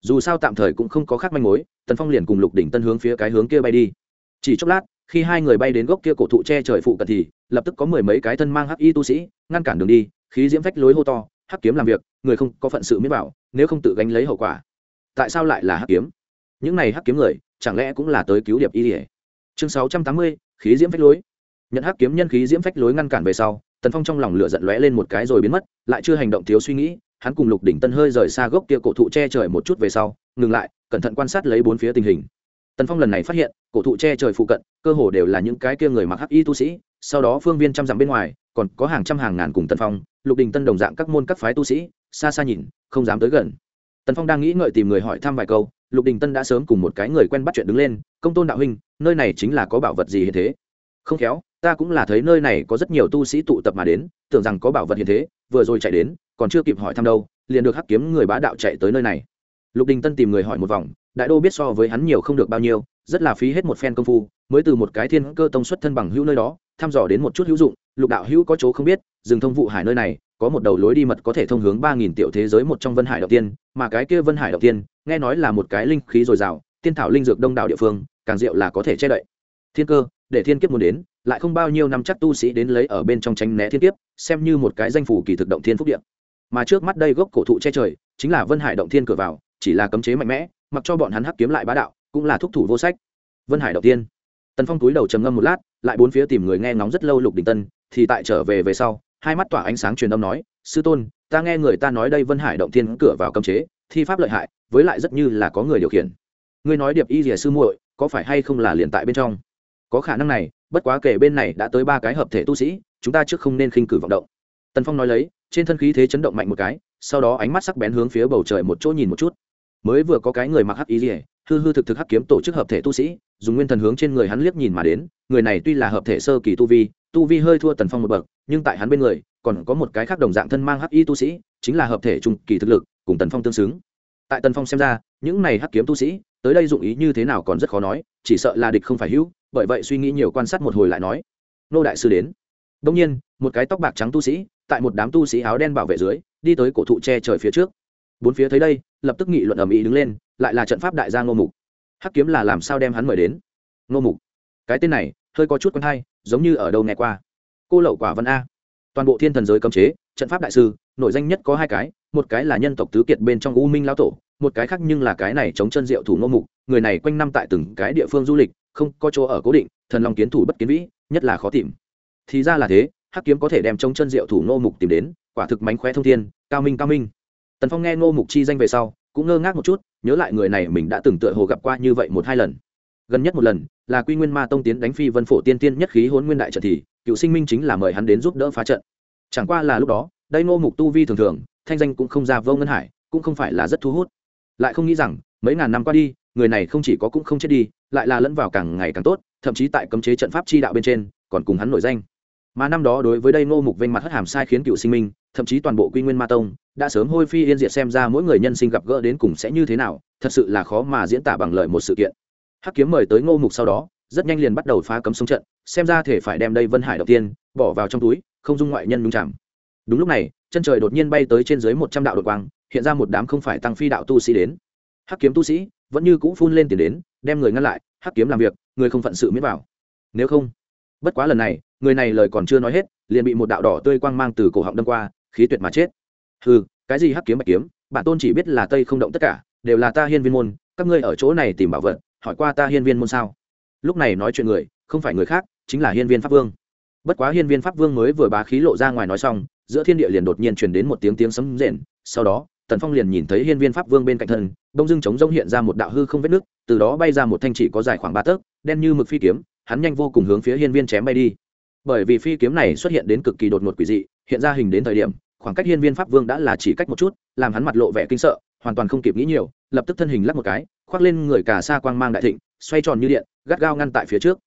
A: Dù sao tạm thời cũng không có khác manh mối, tần phong liền cùng lục đỉnh tân hướng phía cái hướng kia bay đi. Chỉ chốc lát, khi hai người bay đến gốc kia cổ thụ che trời phụ cận thì, lập tức có mười mấy cái thân mang hắc y tu sĩ, ngăn cản đường đi, khí diễm phách lối hô to, hắc kiếm làm việc, người không có phận sự miễn bảo, nếu không tự gánh lấy hậu quả. Tại sao lại là hắc kiếm? Những này hắc kiếm người, chẳng lẽ cũng là tới cứu điệp y ỉa chương sáu trăm tám mươi, khí diễm phách lối. Nhận hắc kiếm nhân khí diễm phách lối ngăn cản về sau, tần phong trong lòng lửa giận lóe lên một cái rồi biến mất, lại chưa hành động thiếu suy nghĩ, hắn cùng lục đỉnh tân hơi rời xa gốc kia cổ thụ che trời một chút về sau, ngừng lại, cẩn thận quan sát lấy bốn phía tình hình. Tần phong lần này phát hiện, cổ thụ che trời phụ cận, cơ hồ đều là những cái kia người mặc hắc y tu sĩ, sau đó phương viên trăm dặm bên ngoài, còn có hàng trăm hàng ngàn cùng tần phong, lục đình tân đồng dạng các môn các phái tu sĩ, xa xa nhìn, không dám tới gần. Tần phong đang nghĩ ngợi tìm người hỏi thăm vài câu lục đình tân đã sớm cùng một cái người quen bắt chuyện đứng lên, công tôn đạo huynh, nơi này chính là có bảo vật gì hiện thế? Không khéo, ta cũng là thấy nơi này có rất nhiều tu sĩ tụ tập mà đến, tưởng rằng có bảo vật hiện thế, vừa rồi chạy đến, còn chưa kịp hỏi thăm đâu, liền được hắc kiếm người bá đạo chạy tới nơi này. Lục đình tân tìm người hỏi một vòng, đại đô biết so với hắn nhiều không được bao nhiêu, rất là phí hết một phen công phu, mới từ một cái thiên cơ tông xuất thân bằng hữu nơi đó, thăm dò đến một chút hữu dụng lục đạo hữu có chỗ không biết, rừng thông vụ hải nơi này, có một đầu lối đi mật có thể thông hướng ba nghìn tiểu thế giới một trong vân hải đầu tiên, mà cái kia vân hải đầu tiên, nghe nói là một cái linh khí dồi dào, tiên thảo linh dược đông đảo địa phương, càng diệu là có thể che đậy. Thiên cơ, để thiên kiếp muốn đến, lại không bao nhiêu năm chắc tu sĩ đến lấy ở bên trong tránh né thiên kiếp, xem như một cái danh phủ kỳ thực động thiên phúc điện mà trước mắt đây gốc cổ thụ che trời, chính là vân hải động thiên cửa vào, chỉ là cấm chế mạnh mẽ, mặc cho bọn hắn hắc kiếm lại bá đạo, cũng là thúc thủ vô sách. Vân hải động tiên. Tần phong túi đầu trầm ngâm một lát, lại bốn phía tìm người nghe ngóng rất lâu lục đình tân thì tại trở về về sau, hai mắt tỏa ánh sáng truyền âm nói, sư tôn, ta nghe người ta nói đây vân hải động thiên cửa vào cấm chế, thi pháp lợi hại, với lại rất như là có người điều khiển. Ngươi nói điệp y rìa sư muội, có phải hay không là liền tại bên trong? Có khả năng này, bất quá kể bên này đã tới ba cái hợp thể tu sĩ, chúng ta trước không nên khinh cử vọng động. Tần phong nói lấy, trên thân khí thế chấn động mạnh một cái, sau đó ánh mắt sắc bén hướng phía bầu trời một chỗ nhìn một chút. Mới vừa có cái người mặc hắc y rìa hư hư thực thực hắc kiếm tổ chức hợp thể tu sĩ, dùng nguyên thần hướng trên người hắn liếc nhìn mà đến, người này tuy là hợp thể sơ kỳ tu vi tu vi hơi thua tần phong một bậc, nhưng tại hắn bên người, còn có một cái khác đồng dạng thân mang hắc y tu sĩ, chính là hợp thể trung kỳ thực lực, cùng tần phong tương xứng. Tại tần phong xem ra, những này hắc kiếm tu sĩ, tới đây dụng ý như thế nào còn rất khó nói, chỉ sợ là địch không phải hữu, bởi vậy suy nghĩ nhiều quan sát một hồi lại nói. Nô đại sư đến. Đông nhiên, một cái tóc bạc trắng tu sĩ, tại một đám tu sĩ áo đen bảo vệ dưới, đi tới cổ thụ che trời phía trước. Bốn phía thấy đây, lập tức nghị luận ầm ĩ đứng lên, lại là trận pháp đại gia ngô mục. Hắc kiếm là làm sao đem hắn mời đến? Ngô mục. Cái tên này, hơi có chút quen hay giống như ở đâu nghe qua. Cô lậu quả văn a. Toàn bộ thiên thần giới cấm chế, trận pháp đại sư, nổi danh nhất có hai cái, một cái là nhân tộc tứ kiệt bên trong u minh lão tổ, một cái khác nhưng là cái này chống chân diệu thủ ngô mục, người này quanh năm tại từng cái địa phương du lịch, không có chỗ ở cố định, thần long kiến thủ bất kiến vĩ, nhất là khó tìm. Thì ra là thế, hắc kiếm có thể đem chống chân diệu thủ ngô mục tìm đến, quả thực mánh khóe thông thiên, cao minh cao minh. Tần phong nghe ngô mục chi danh về sau, cũng ngơ ngác một chút, nhớ lại người này mình đã từng tựa hồ gặp qua như vậy một hai lần. Gần nhất một lần là quy nguyên ma tông tiến đánh phi vân phổ tiên tiên nhất khí hôn nguyên đại trận thì, cựu sinh minh chính là mời hắn đến giúp đỡ phá trận. Chẳng qua là lúc đó, đây ngô mục tu vi thường thường, thanh danh cũng không ra vô ngân hải, cũng không phải là rất thu hút. Lại không nghĩ rằng, mấy ngàn năm qua đi, người này không chỉ có cũng không chết đi, lại là lẫn vào càng ngày càng tốt, thậm chí tại cấm chế trận pháp chi đạo bên trên, còn cùng hắn nổi danh. Mà năm đó đối với đây ngô mục vênh mặt hất hàm sai khiến cựu sinh minh, thậm chí toàn bộ quy nguyên ma tông, đã sớm hôi phi yên diệt xem ra mỗi người nhân sinh gặp gỡ đến cùng sẽ như thế nào, thật sự là khó mà diễn tả bằng lời một sự kiện hắc kiếm mời tới ngô mục sau đó, rất nhanh liền bắt đầu phá cấm sông trận, xem ra thể phải đem đây vân hải đầu tiên, bỏ vào trong túi, không dung ngoại nhân nhung chạm đúng lúc này, chân trời đột nhiên bay tới trên dưới một trăm đạo đột quang, hiện ra một đám không phải tăng phi đạo tu sĩ đến. Hắc kiếm tu sĩ vẫn như cũ phun lên tiền đến, đem người ngăn lại, hắc kiếm làm việc, người không phận sự miết vào. Nếu không? Bất quá lần này, người này lời còn chưa nói hết, liền bị một đạo đỏ tươi quang mang từ cổ họng đâm qua, khí tuyệt mà chết. Ừ cái gì hắc kiếm bạch kiếm? Bản tôn chỉ biết là tây không động tất cả, đều là ta hiên viên môn, các ngươi ở chỗ này tìm bảo vật hỏi qua ta hiên viên môn sao? Lúc này nói chuyện người, không phải người khác, chính là hiên viên pháp vương. Bất quá hiên viên pháp vương mới vừa bá khí lộ ra ngoài nói xong, giữa thiên địa liền đột nhiên truyền đến một tiếng tiếng sấm rền. Sau đó, tần phong liền nhìn thấy hiên viên pháp vương bên cạnh thân đông dưng chống rông hiện ra một đạo hư không vết nước, từ đó bay ra một thanh chỉ có dài khoảng ba tấc, đen như mực phi kiếm, hắn nhanh vô cùng hướng phía hiên viên chém bay đi. Bởi vì phi kiếm này xuất hiện đến cực kỳ đột ngột quỷ dị, hiện ra hình đến thời điểm, khoảng cách hiên viên pháp vương đã là chỉ cách một chút, làm hắn mặt lộ vẻ kinh sợ, hoàn toàn không kịp nghĩ nhiều, lập tức thân hình lắc một cái khoác lên người cả sa quang mang đại thịnh, xoay tròn như điện, gắt gao ngăn tại phía trước.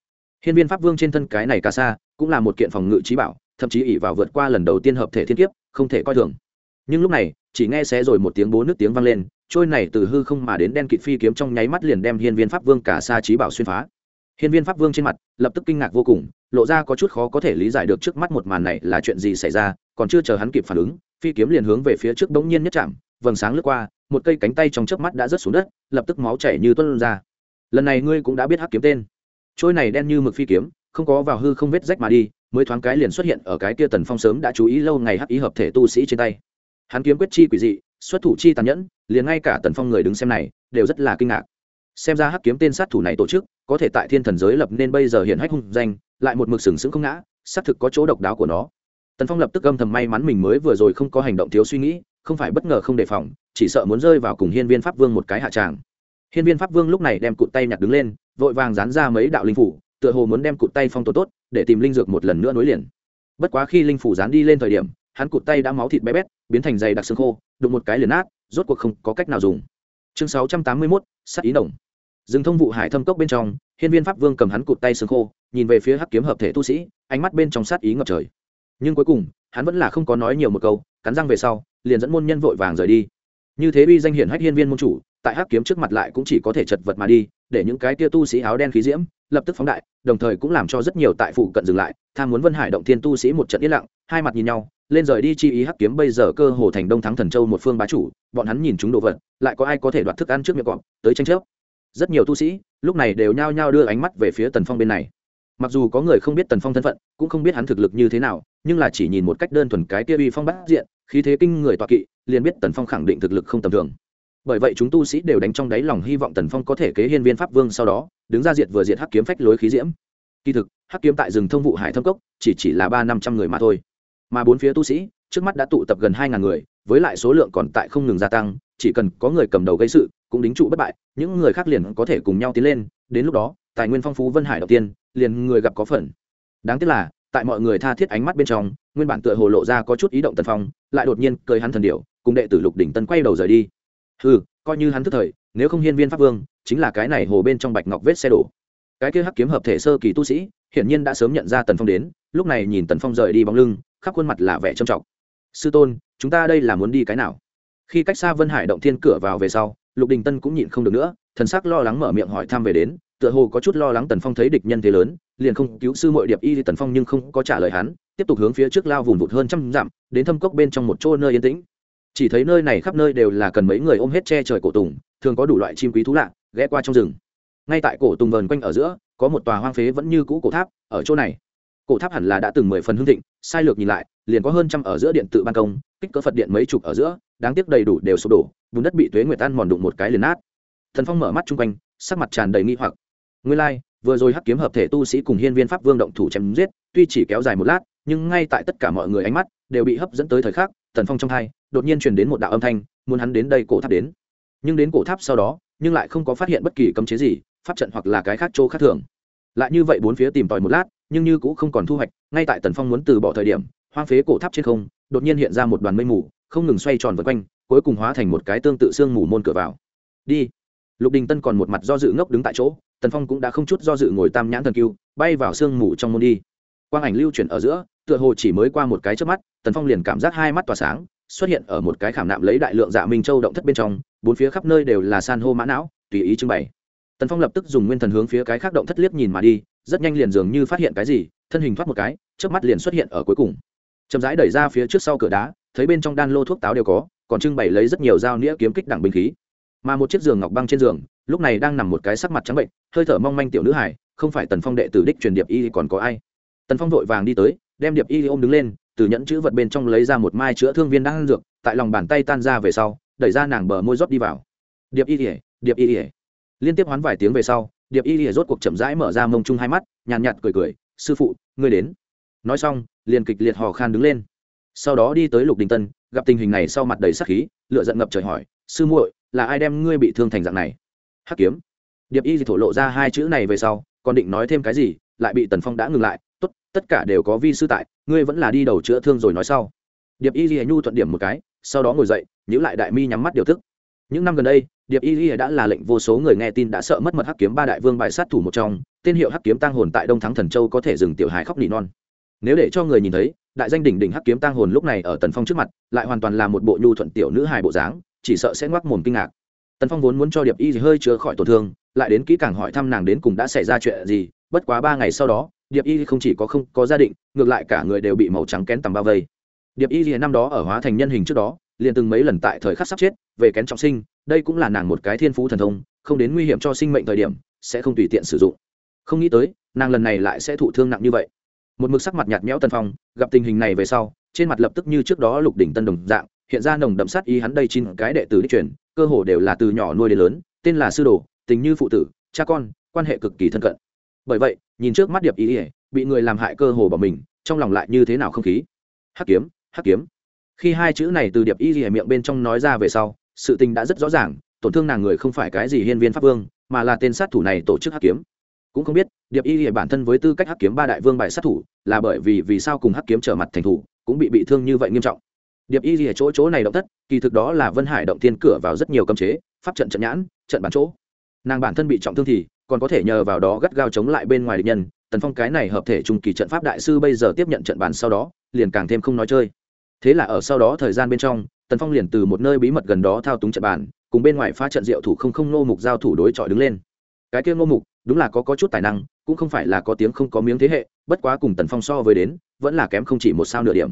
A: Hiên viên pháp vương trên thân cái này cả sa cũng là một kiện phòng ngự trí bảo, thậm chí ỉ vào vượt qua lần đầu tiên hợp thể thiên kiếp, không thể coi thường. Nhưng lúc này, chỉ nghe xé rồi một tiếng bố nước tiếng vang lên, trôi này từ hư không mà đến đen kịt phi kiếm trong nháy mắt liền đem hiên viên pháp vương cả sa trí bảo xuyên phá. Hiên viên pháp vương trên mặt lập tức kinh ngạc vô cùng, lộ ra có chút khó có thể lý giải được trước mắt một màn này là chuyện gì xảy ra, còn chưa chờ hắn kịp phản ứng, phi kiếm liền hướng về phía trước bỗng nhiên nhất chạm, vầng sáng lướt qua một cây cánh tay trong chớp mắt đã rớt xuống đất, lập tức máu chảy như tuân ra. Lần này ngươi cũng đã biết hắc kiếm tên. Trôi này đen như mực phi kiếm, không có vào hư không vết rách mà đi, mới thoáng cái liền xuất hiện ở cái kia tần phong sớm đã chú ý lâu ngày hắc ý hợp thể tu sĩ trên tay. Hắn kiếm quyết chi quỷ dị, xuất thủ chi tàn nhẫn, liền ngay cả tần phong người đứng xem này, đều rất là kinh ngạc. Xem ra hắc kiếm tên sát thủ này tổ chức, có thể tại thiên thần giới lập nên bây giờ hiện hách hung danh, lại một mực sừng sững không ngã, xác thực có chỗ độc đáo của nó. Tần phong lập tức âm thầm may mắn mình mới vừa rồi không có hành động thiếu suy nghĩ không phải bất ngờ không đề phòng, chỉ sợ muốn rơi vào cùng hiên viên pháp vương một cái hạ tràng. Hiên viên pháp vương lúc này đem cụt tay nhặt đứng lên, vội vàng dán ra mấy đạo linh phủ, tựa hồ muốn đem cụt tay phong tốt tốt, để tìm linh dược một lần nữa nối liền. Bất quá khi linh phủ dán đi lên thời điểm, hắn cụt tay đã máu thịt bé bét, biến thành dày đặc xương khô, đụng một cái liền nát, rốt cuộc không có cách nào dùng. Chương sáu trăm tám mươi mốt sắc ý đồng. Dừng thông vụ hải thâm cốc bên trong, hiên viên pháp vương cầm hắn cụt tay xương khô, nhìn về phía hắc kiếm hợp thể tu sĩ, ánh mắt bên trong sát ý ngập trời. Nhưng cuối cùng, hắn vẫn là không có nói nhiều một câu, cắn răng về sau liền dẫn môn nhân vội vàng rời đi. Như thế uy danh hiển hách hiên viên môn chủ, tại hắc kiếm trước mặt lại cũng chỉ có thể chật vật mà đi, để những cái tia tu sĩ áo đen khí diễm, lập tức phóng đại, đồng thời cũng làm cho rất nhiều tại phụ cận dừng lại, tham muốn vân hải động thiên tu sĩ một trận yên lặng, hai mặt nhìn nhau, lên rời đi chi ý hắc kiếm bây giờ cơ hồ thành đông thắng thần châu một phương bá chủ, bọn hắn nhìn chúng đồ vật, lại có ai có thể đoạt thức ăn trước miệng cọp, tới tranh chấp. Rất nhiều tu sĩ, lúc này đều nhao nhao đưa ánh mắt về phía tần phong bên này. Mặc dù có người không biết tần phong thân phận, cũng không biết hắn thực lực như thế nào nhưng là chỉ nhìn một cách đơn thuần cái kia uy phong bắt diện, khí thế kinh người tọa kỵ, liền biết tần phong khẳng định thực lực không tầm thường. Bởi vậy chúng tu sĩ đều đánh trong đáy lòng hy vọng tần phong có thể kế hiên viên pháp vương sau đó, đứng ra diệt vừa diệt hắc kiếm phách lối khí diễm. Kỳ thực, hắc kiếm tại rừng thông vụ hải thâm cốc, chỉ chỉ là ba năm trăm người mà thôi. Mà bốn phía tu sĩ, trước mắt đã tụ tập gần hai ngàn người, với lại số lượng còn tại không ngừng gia tăng, chỉ cần có người cầm đầu gây sự, cũng đính trụ bất bại, những người khác liền có thể cùng nhau tiến lên, đến lúc đó, tài nguyên phong phú vân hải đầu tiên, liền người gặp có phần. Đáng tiếc là tại mọi người tha thiết ánh mắt bên trong, nguyên bản tựa hồ lộ ra có chút ý động tần phong, lại đột nhiên cười hắn thần điệu cùng đệ tử lục đỉnh tân quay đầu rời đi. Ừ coi như hắn thức thời, nếu không hiên viên pháp vương, chính là cái này hồ bên trong bạch ngọc vết xe đổ. Cái kia hắc kiếm hợp thể sơ kỳ tu sĩ, hiển nhiên đã sớm nhận ra tần phong đến, lúc này nhìn tần phong rời đi bóng lưng, khắp khuôn mặt là vẻ trầm trọng. Sư tôn, chúng ta đây là muốn đi cái nào? Khi cách xa vân hải động thiên cửa vào về sau, lục đình tân cũng nhịn không được nữa, thần sắc lo lắng mở miệng hỏi thăm về đến, tựa hồ có chút lo lắng tần phong thấy địch nhân thế lớn liền không cứu sư mội điệp y thì tần phong nhưng không có trả lời hắn tiếp tục hướng phía trước lao vùng vụt hơn trăm dặm đến thâm cốc bên trong một chỗ nơi yên tĩnh. Chỉ thấy nơi này khắp nơi đều là cần mấy người ôm hết che trời cổ tùng thường có đủ loại chim quý thú lạ ghé qua trong rừng. Ngay tại cổ tùng vờn quanh ở giữa có một tòa hoang phế vẫn như cũ cổ tháp ở chỗ này. Cổ tháp hẳn là đã từng mười phần hương thịnh sai lược nhìn lại liền có hơn trăm ở giữa điện tự ban công kích cỡ phật điện mấy chục ở giữa đáng tiếc đầy đủ đều sụp đổ vùng đất bị tuế nguyệt tan mòn đụng một cái liền nát. Thần phong mở mắt chung quanh sắc mặt tràn đầy nghi hoặc. Nguyên lai、like, vừa rồi hắc kiếm hợp thể tu sĩ cùng hiên viên pháp vương động thủ chém giết, tuy chỉ kéo dài một lát, nhưng ngay tại tất cả mọi người ánh mắt đều bị hấp dẫn tới thời khắc tần phong trong hai, đột nhiên truyền đến một đạo âm thanh, muốn hắn đến đây cổ tháp đến. Nhưng đến cổ tháp sau đó, nhưng lại không có phát hiện bất kỳ cấm chế gì, pháp trận hoặc là cái khác chỗ khác thường. Lại như vậy bốn phía tìm tòi một lát, nhưng như cũng không còn thu hoạch, ngay tại tần phong muốn từ bỏ thời điểm, hoang phế cổ tháp trên không, đột nhiên hiện ra một đoàn mây mù, không ngừng xoay tròn vượt quanh, cuối cùng hóa thành một cái tương tự xương mù môn cửa vào. Đi. Lục đình tân còn một mặt do dự ngốc đứng tại chỗ tần phong cũng đã không chút do dự ngồi tam nhãn thần cưu bay vào sương mù trong môn đi. Quang ảnh lưu chuyển ở giữa, tựa hồ chỉ mới qua một cái trước mắt, tần phong liền cảm giác hai mắt tỏa sáng, xuất hiện ở một cái khảm nạm lấy đại lượng dạ minh châu động thất bên trong, bốn phía khắp nơi đều là san hô mã não, tùy ý trưng bày. Tần phong lập tức dùng nguyên thần hướng phía cái khác động thất liếc nhìn mà đi, rất nhanh liền dường như phát hiện cái gì, thân hình thoát một cái trước mắt liền xuất hiện ở cuối cùng. Chậm rãi đẩy ra phía trước sau cửa đá, thấy bên trong đan lô thuốc táo đều có, còn trưng bày lấy rất nhiều dao nĩa kiếm kích đẳng binh khí. Mà một chiếc giường ngọc băng trên giường lúc này đang nằm một cái sắc mặt trắng bệnh hơi thở mong manh tiểu nữ hải không phải tần phong đệ tử đích truyền điệp y còn có ai? Tần phong vội vàng đi tới đem điệp y ôm đứng lên từ nhẫn chữ vật bên trong lấy ra một mai chữa thương viên đang ăn dược tại lòng bàn tay tan ra về sau đẩy ra nàng bờ môi rót đi vào. Điệp y ỉa điệp y ỉa liên tiếp hoán vài tiếng về sau điệp y ỉa rốt cuộc chậm rãi mở ra mông chung hai mắt nhàn nhạt, nhạt cười cười sư phụ ngươi đến. Nói xong liền kịch liệt hò khan đứng lên. Sau đó đi tới lục đình tân gặp tình hình này sau mặt đầy sắc khí lựa giận ngập trời hỏi sư muội là ai đem ngươi bị thương thành dạng này? Hắc kiếm. Điệp y thì thổ lộ ra hai chữ này về sau, còn định nói thêm cái gì, lại bị tần phong đã ngừng lại. Tốt, tất cả đều có vi sư tại, ngươi vẫn là đi đầu chữa thương rồi nói sau. Điệp y thì nhu thuận điểm một cái, sau đó ngồi dậy nhữ lại đại mi nhắm mắt điều thức. Những năm gần đây, điệp y y đã là lệnh vô số người nghe tin đã sợ mất mật hắc kiếm ba đại vương bài sát thủ một trong, tên hiệu hắc kiếm tăng hồn tại đông thắng thần châu có thể dừng tiểu hài khóc nỉ non. Nếu để cho người nhìn thấy, đại danh đỉnh đỉnh hắc kiếm tăng hồn lúc này ở tần phong trước mặt, lại hoàn toàn là một bộ nhu thuận tiểu nữ hài bộ dáng, chỉ sợ sẽ ngoác mồm kinh ngạc tần phong vốn muốn cho điệp y hơi chữa khỏi tổn thương, lại đến kỹ càng hỏi thăm nàng đến cùng đã xảy ra chuyện gì, bất quá ba ngày sau đó, điệp y không chỉ có không có gia định, ngược lại cả người đều bị màu trắng kén tầm bao vây. Điệp y năm đó ở hóa thành nhân hình trước đó, liền từng mấy lần tại thời khắc sắp chết, về kén trọng sinh, đây cũng là nàng một cái thiên phú thần thông, không đến nguy hiểm cho sinh mệnh thời điểm, sẽ không tùy tiện sử dụng. Không nghĩ tới, nàng lần này lại sẽ thụ thương nặng như vậy. Một mực sắc mặt nhạt nhẽo Tần phong, gặp tình hình này về sau, trên mặt lập tức như trước đó lục đỉnh tân đồng dạng hiện ra nồng đậm sát ý hắn đây chín cái đệ tử đích truyền, cơ hồ đều là từ nhỏ nuôi đến lớn, tên là sư đồ, tình như phụ tử, cha con, quan hệ cực kỳ thân cận. Bởi vậy, nhìn trước mắt điệp ý ỉa bị người làm hại cơ hồ bỏ mình, trong lòng lại như thế nào không khí? Hắc kiếm hắc kiếm. Khi hai chữ này từ điệp y ỉa miệng bên trong nói ra về sau, sự tình đã rất rõ ràng, tổn thương nàng người không phải cái gì hiên viên pháp vương, mà là tên sát thủ này tổ chức hắc kiếm. Cũng không biết, điệp y ỉa bản thân với tư cách hắc kiếm ba đại vương bài sát thủ, là bởi vì vì sao cùng hắc kiếm trở mặt thành thủ, cũng bị bị thương như vậy nghiêm trọng điệp y ở chỗ chỗ này động tất kỳ thực đó là vân hải động tiên cửa vào rất nhiều cấm chế, pháp trận trận nhãn, trận bán chỗ. Nàng bản thân bị trọng thương thì, còn có thể nhờ vào đó gắt gao chống lại bên ngoài địch nhân. Tần phong cái này hợp thể trung kỳ trận pháp đại sư bây giờ tiếp nhận trận bàn sau đó, liền càng thêm không nói chơi. Thế là ở sau đó thời gian bên trong, tần phong liền từ một nơi bí mật gần đó thao túng trận bàn cùng bên ngoài phá trận diệu thủ không không nô mục giao thủ đối chọi đứng lên. Cái kia nô mục, đúng là có có chút tài năng, cũng không phải là có tiếng không có miếng thế hệ, bất quá cùng tần phong so với đến, vẫn là kém không chỉ một sao nửa điểm.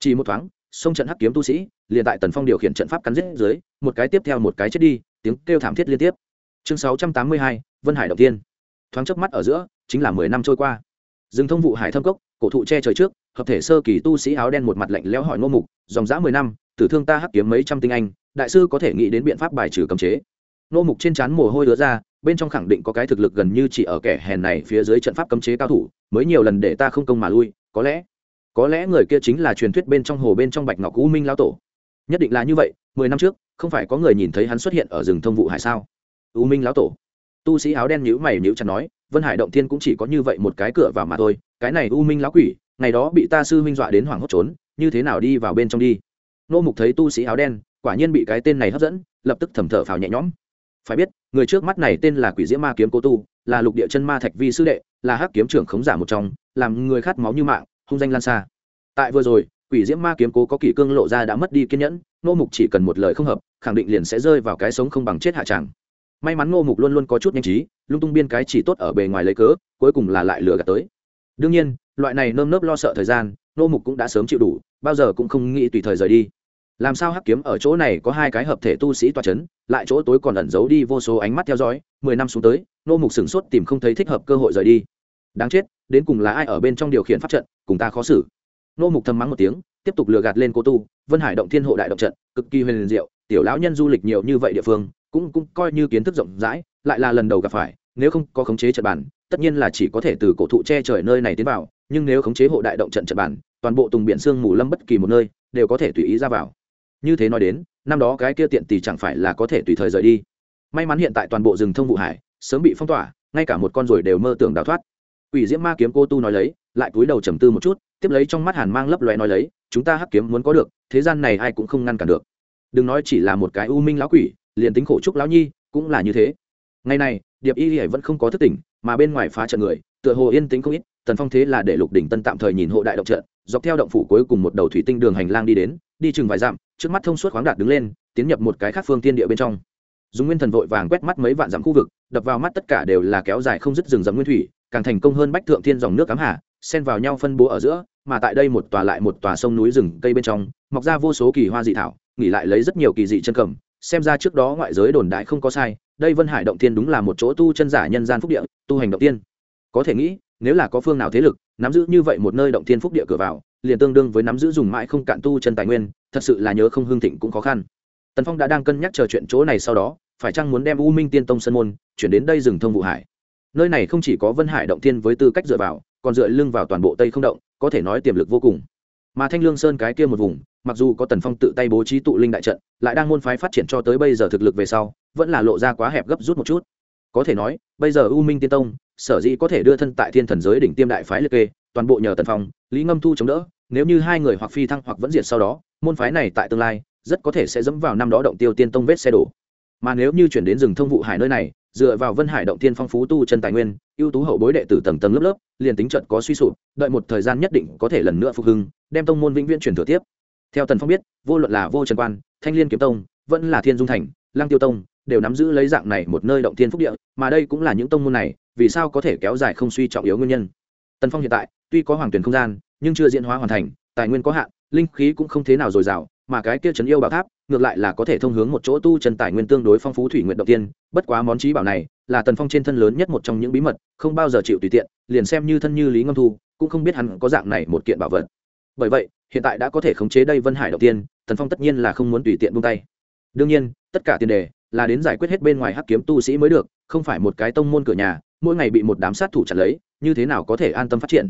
A: Chỉ một thoáng xông trận hắc kiếm tu sĩ, liền tại tần phong điều khiển trận pháp cắn giết dưới, một cái tiếp theo một cái chết đi, tiếng kêu thảm thiết liên tiếp. Chương sáu trăm tám mươi hai, vân hải động tiên. Thoáng chớp mắt ở giữa, chính là mười năm trôi qua. Rừng thông vụ hải thâm cốc, cổ thụ che trời trước, hợp thể sơ kỳ tu sĩ áo đen một mặt lạnh lẽo hỏi ngô mục, dòng dã mười năm, tử thương ta hắc kiếm mấy trăm tinh anh, đại sư có thể nghĩ đến biện pháp bài trừ cấm chế? Ngô mục trên trán mồ hôi đứa ra, bên trong khẳng định có cái thực lực gần như chỉ ở kẻ hèn này phía dưới trận pháp cấm chế cao thủ, mới nhiều lần để ta không công mà lui, có lẽ có lẽ người kia chính là truyền thuyết bên trong hồ bên trong bạch ngọc u minh lão tổ. Nhất định là như vậy, mười năm trước, không phải có người nhìn thấy hắn xuất hiện ở rừng thông vụ hải sao? U minh lão tổ. Tu sĩ áo đen nhữ mày nhữ chặt nói, vân hải động thiên cũng chỉ có như vậy một cái cửa vào mà thôi, cái này u minh lão quỷ, ngày đó bị ta sư minh dọa đến hoảng hốt trốn, như thế nào đi vào bên trong đi? Nô mục thấy tu sĩ áo đen, quả nhiên bị cái tên này hấp dẫn, lập tức thầm thở phào nhẹ nhõm. Phải biết, người trước mắt này tên là quỷ diễm ma kiếm cố tu, là lục địa chân ma thạch vi sư đệ, là hắc kiếm trưởng khống giả một trong, làm người khát máu như mạng hung danh lan xa. Tại vừa rồi, quỷ diễm ma kiếm cố có kỷ cương lộ ra đã mất đi kiên nhẫn nô mục chỉ cần một lời không hợp, khẳng định liền sẽ rơi vào cái sống không bằng chết hạ tràng. May mắn nô mục luôn luôn có chút nhanh trí, lung tung biên cái chỉ tốt ở bề ngoài lấy cớ, cuối cùng là lại lừa gạt tới. Đương nhiên, loại này nơm nớp lo sợ thời gian nô mục cũng đã sớm chịu đủ, bao giờ cũng không nghĩ tùy thời rời đi. Làm sao hắc kiếm ở chỗ này có hai cái hợp thể tu sĩ toa c h ấ n lại chỗ tối còn ẩn giấu đi vô số ánh mắt theo dõi, mười năm xuống tới nô mục sửng sốt tìm không thấy thích hợp cơ hội rời đi. Đáng chết đến cùng là ai ở bên trong điều khiển pháp trận, cùng ta khó xử. Nô mục thầm mắng một tiếng, tiếp tục lừa gạt lên cô tu, vân hải động thiên hộ đại động trận, cực kỳ huyền diệu, tiểu lão nhân du lịch nhiều như vậy địa phương, cũng cũng coi như kiến thức rộng rãi, lại là lần đầu gặp phải, nếu không có khống chế trận bản, tất nhiên là chỉ có thể từ cổ thụ che trời nơi này tiến vào, nhưng nếu khống chế hộ đại động trận trận bản, toàn bộ tùng biển sương mù lâm bất kỳ một nơi, đều có thể tùy ý ra vào. Như thế nói đến, năm đó cái kia tiện tỷ chẳng phải là có thể tùy thời rời đi. May mắn hiện tại toàn bộ rừng thông vụ hải, sớm bị phong tỏa, ngay cả một con ruồi đều mơ tưởng đào thoát. Quỷ Diễm Ma kiếm cô tu nói lấy, lại cúi đầu trầm tư một chút, tiếp lấy trong mắt Hàn Mang lấp lóe nói lấy, chúng ta hắc kiếm muốn có được, thế gian này ai cũng không ngăn cản được. Đừng nói chỉ là một cái u minh lão quỷ, liền tính khổ trúc lão nhi, cũng là như thế. Ngày này, Điệp Y Liễu vẫn không có thức tỉnh, mà bên ngoài phá trận người, tựa hồ yên tĩnh không ít, Tần Phong thế là để Lục Đỉnh Tân tạm thời nhìn hộ đại động trận, dọc theo động phủ cuối cùng một đầu thủy tinh đường hành lang đi đến, đi chừng vài dặm, trước mắt thông suốt khoáng đạt đứng lên, tiến nhập một cái khác phương tiên địa bên trong. Dùng Nguyên Thần vội vàng quét mắt mấy vạn dặm khu vực, đập vào mắt tất cả đều là kéo dài không dứt rừng rậm nguyên thủy, càng thành công hơn bách thượng thiên dòng nước cám hà, xen vào nhau phân bố ở giữa, mà tại đây một tòa lại một tòa sông núi rừng cây bên trong, mọc ra vô số kỳ hoa dị thảo, nghỉ lại lấy rất nhiều kỳ dị chân cầm. Xem ra trước đó ngoại giới đồn đại không có sai, đây vân hải động tiên đúng là một chỗ tu chân giả nhân gian phúc địa, tu hành động tiên. Có thể nghĩ, nếu là có phương nào thế lực, nắm giữ như vậy một nơi động tiên phúc địa cửa vào, liền tương đương với nắm giữ dùng mãi không cạn tu chân tài nguyên, thật sự là nhớ không hương thịnh cũng khó khăn. Tần phong đã đang cân nhắc chờ chuyện chỗ này sau đó, phải chăng muốn đem u minh tiên tông sân môn chuyển đến đây rừng thông vụ hải? Nơi này không chỉ có vân hải động thiên với tư cách dựa vào, còn dựa lưng vào toàn bộ tây không động, có thể nói tiềm lực vô cùng. Mà thanh lương sơn cái kia một vùng, mặc dù có tần phong tự tay bố trí tụ linh đại trận, lại đang môn phái phát triển cho tới bây giờ thực lực về sau, vẫn là lộ ra quá hẹp gấp rút một chút. Có thể nói, bây giờ u minh tiên tông, sở dĩ có thể đưa thân tại thiên thần giới đỉnh tiêm đại phái liệt kê, toàn bộ nhờ tần phong, lý ngâm thu chống đỡ, nếu như hai người hoặc phi thăng hoặc vẫn diệt sau đó, môn phái này tại tương lai rất có thể sẽ dẫm vào năm đó động tiêu tiên tông vết xe đổ. Mà nếu như chuyển đến rừng thông vụ hải nơi này dựa vào vân hải động thiên phong phú tu chân tài nguyên, ưu tú hậu bối đệ tử tầng tầng lớp lớp, liền tính trận có suy sụp, đợi một thời gian nhất định có thể lần nữa phục hưng, đem tông môn vĩnh viễn truyền thừa tiếp. Theo tần phong biết, vô luận là vô trần quan, thanh liên kiếm tông, vẫn là thiên dung thành, lăng tiêu tông, đều nắm giữ lấy dạng này một nơi động thiên phúc địa, mà đây cũng là những tông môn này, vì sao có thể kéo dài không suy trọng yếu nguyên nhân. Tần phong hiện tại, tuy có hoàng tuyển không gian, nhưng chưa diễn hóa hoàn thành, tài nguyên có hạn, linh khí cũng không thế nào dồi dào, mà cái kia trấn yêu bảo tháp ngược lại là có thể thông hướng một chỗ tu chân tài nguyên tương đối phong phú thủy nguyện động tiên, bất quá món trí bảo này là tần phong trên thân lớn nhất một trong những bí mật, không bao giờ chịu tùy tiện, liền xem như thân như lý ngâm thu, cũng không biết hắn có dạng này một kiện bảo vật. Bởi vậy, hiện tại đã có thể khống chế đây vân hải động tiên, tần phong tất nhiên là không muốn tùy tiện buông tay. Đương nhiên, tất cả tiền đề là đến giải quyết hết bên ngoài hắc kiếm tu sĩ mới được, không phải một cái tông môn cửa nhà, mỗi ngày bị một đám sát thủ chặt lấy, như thế nào có thể an tâm phát triển?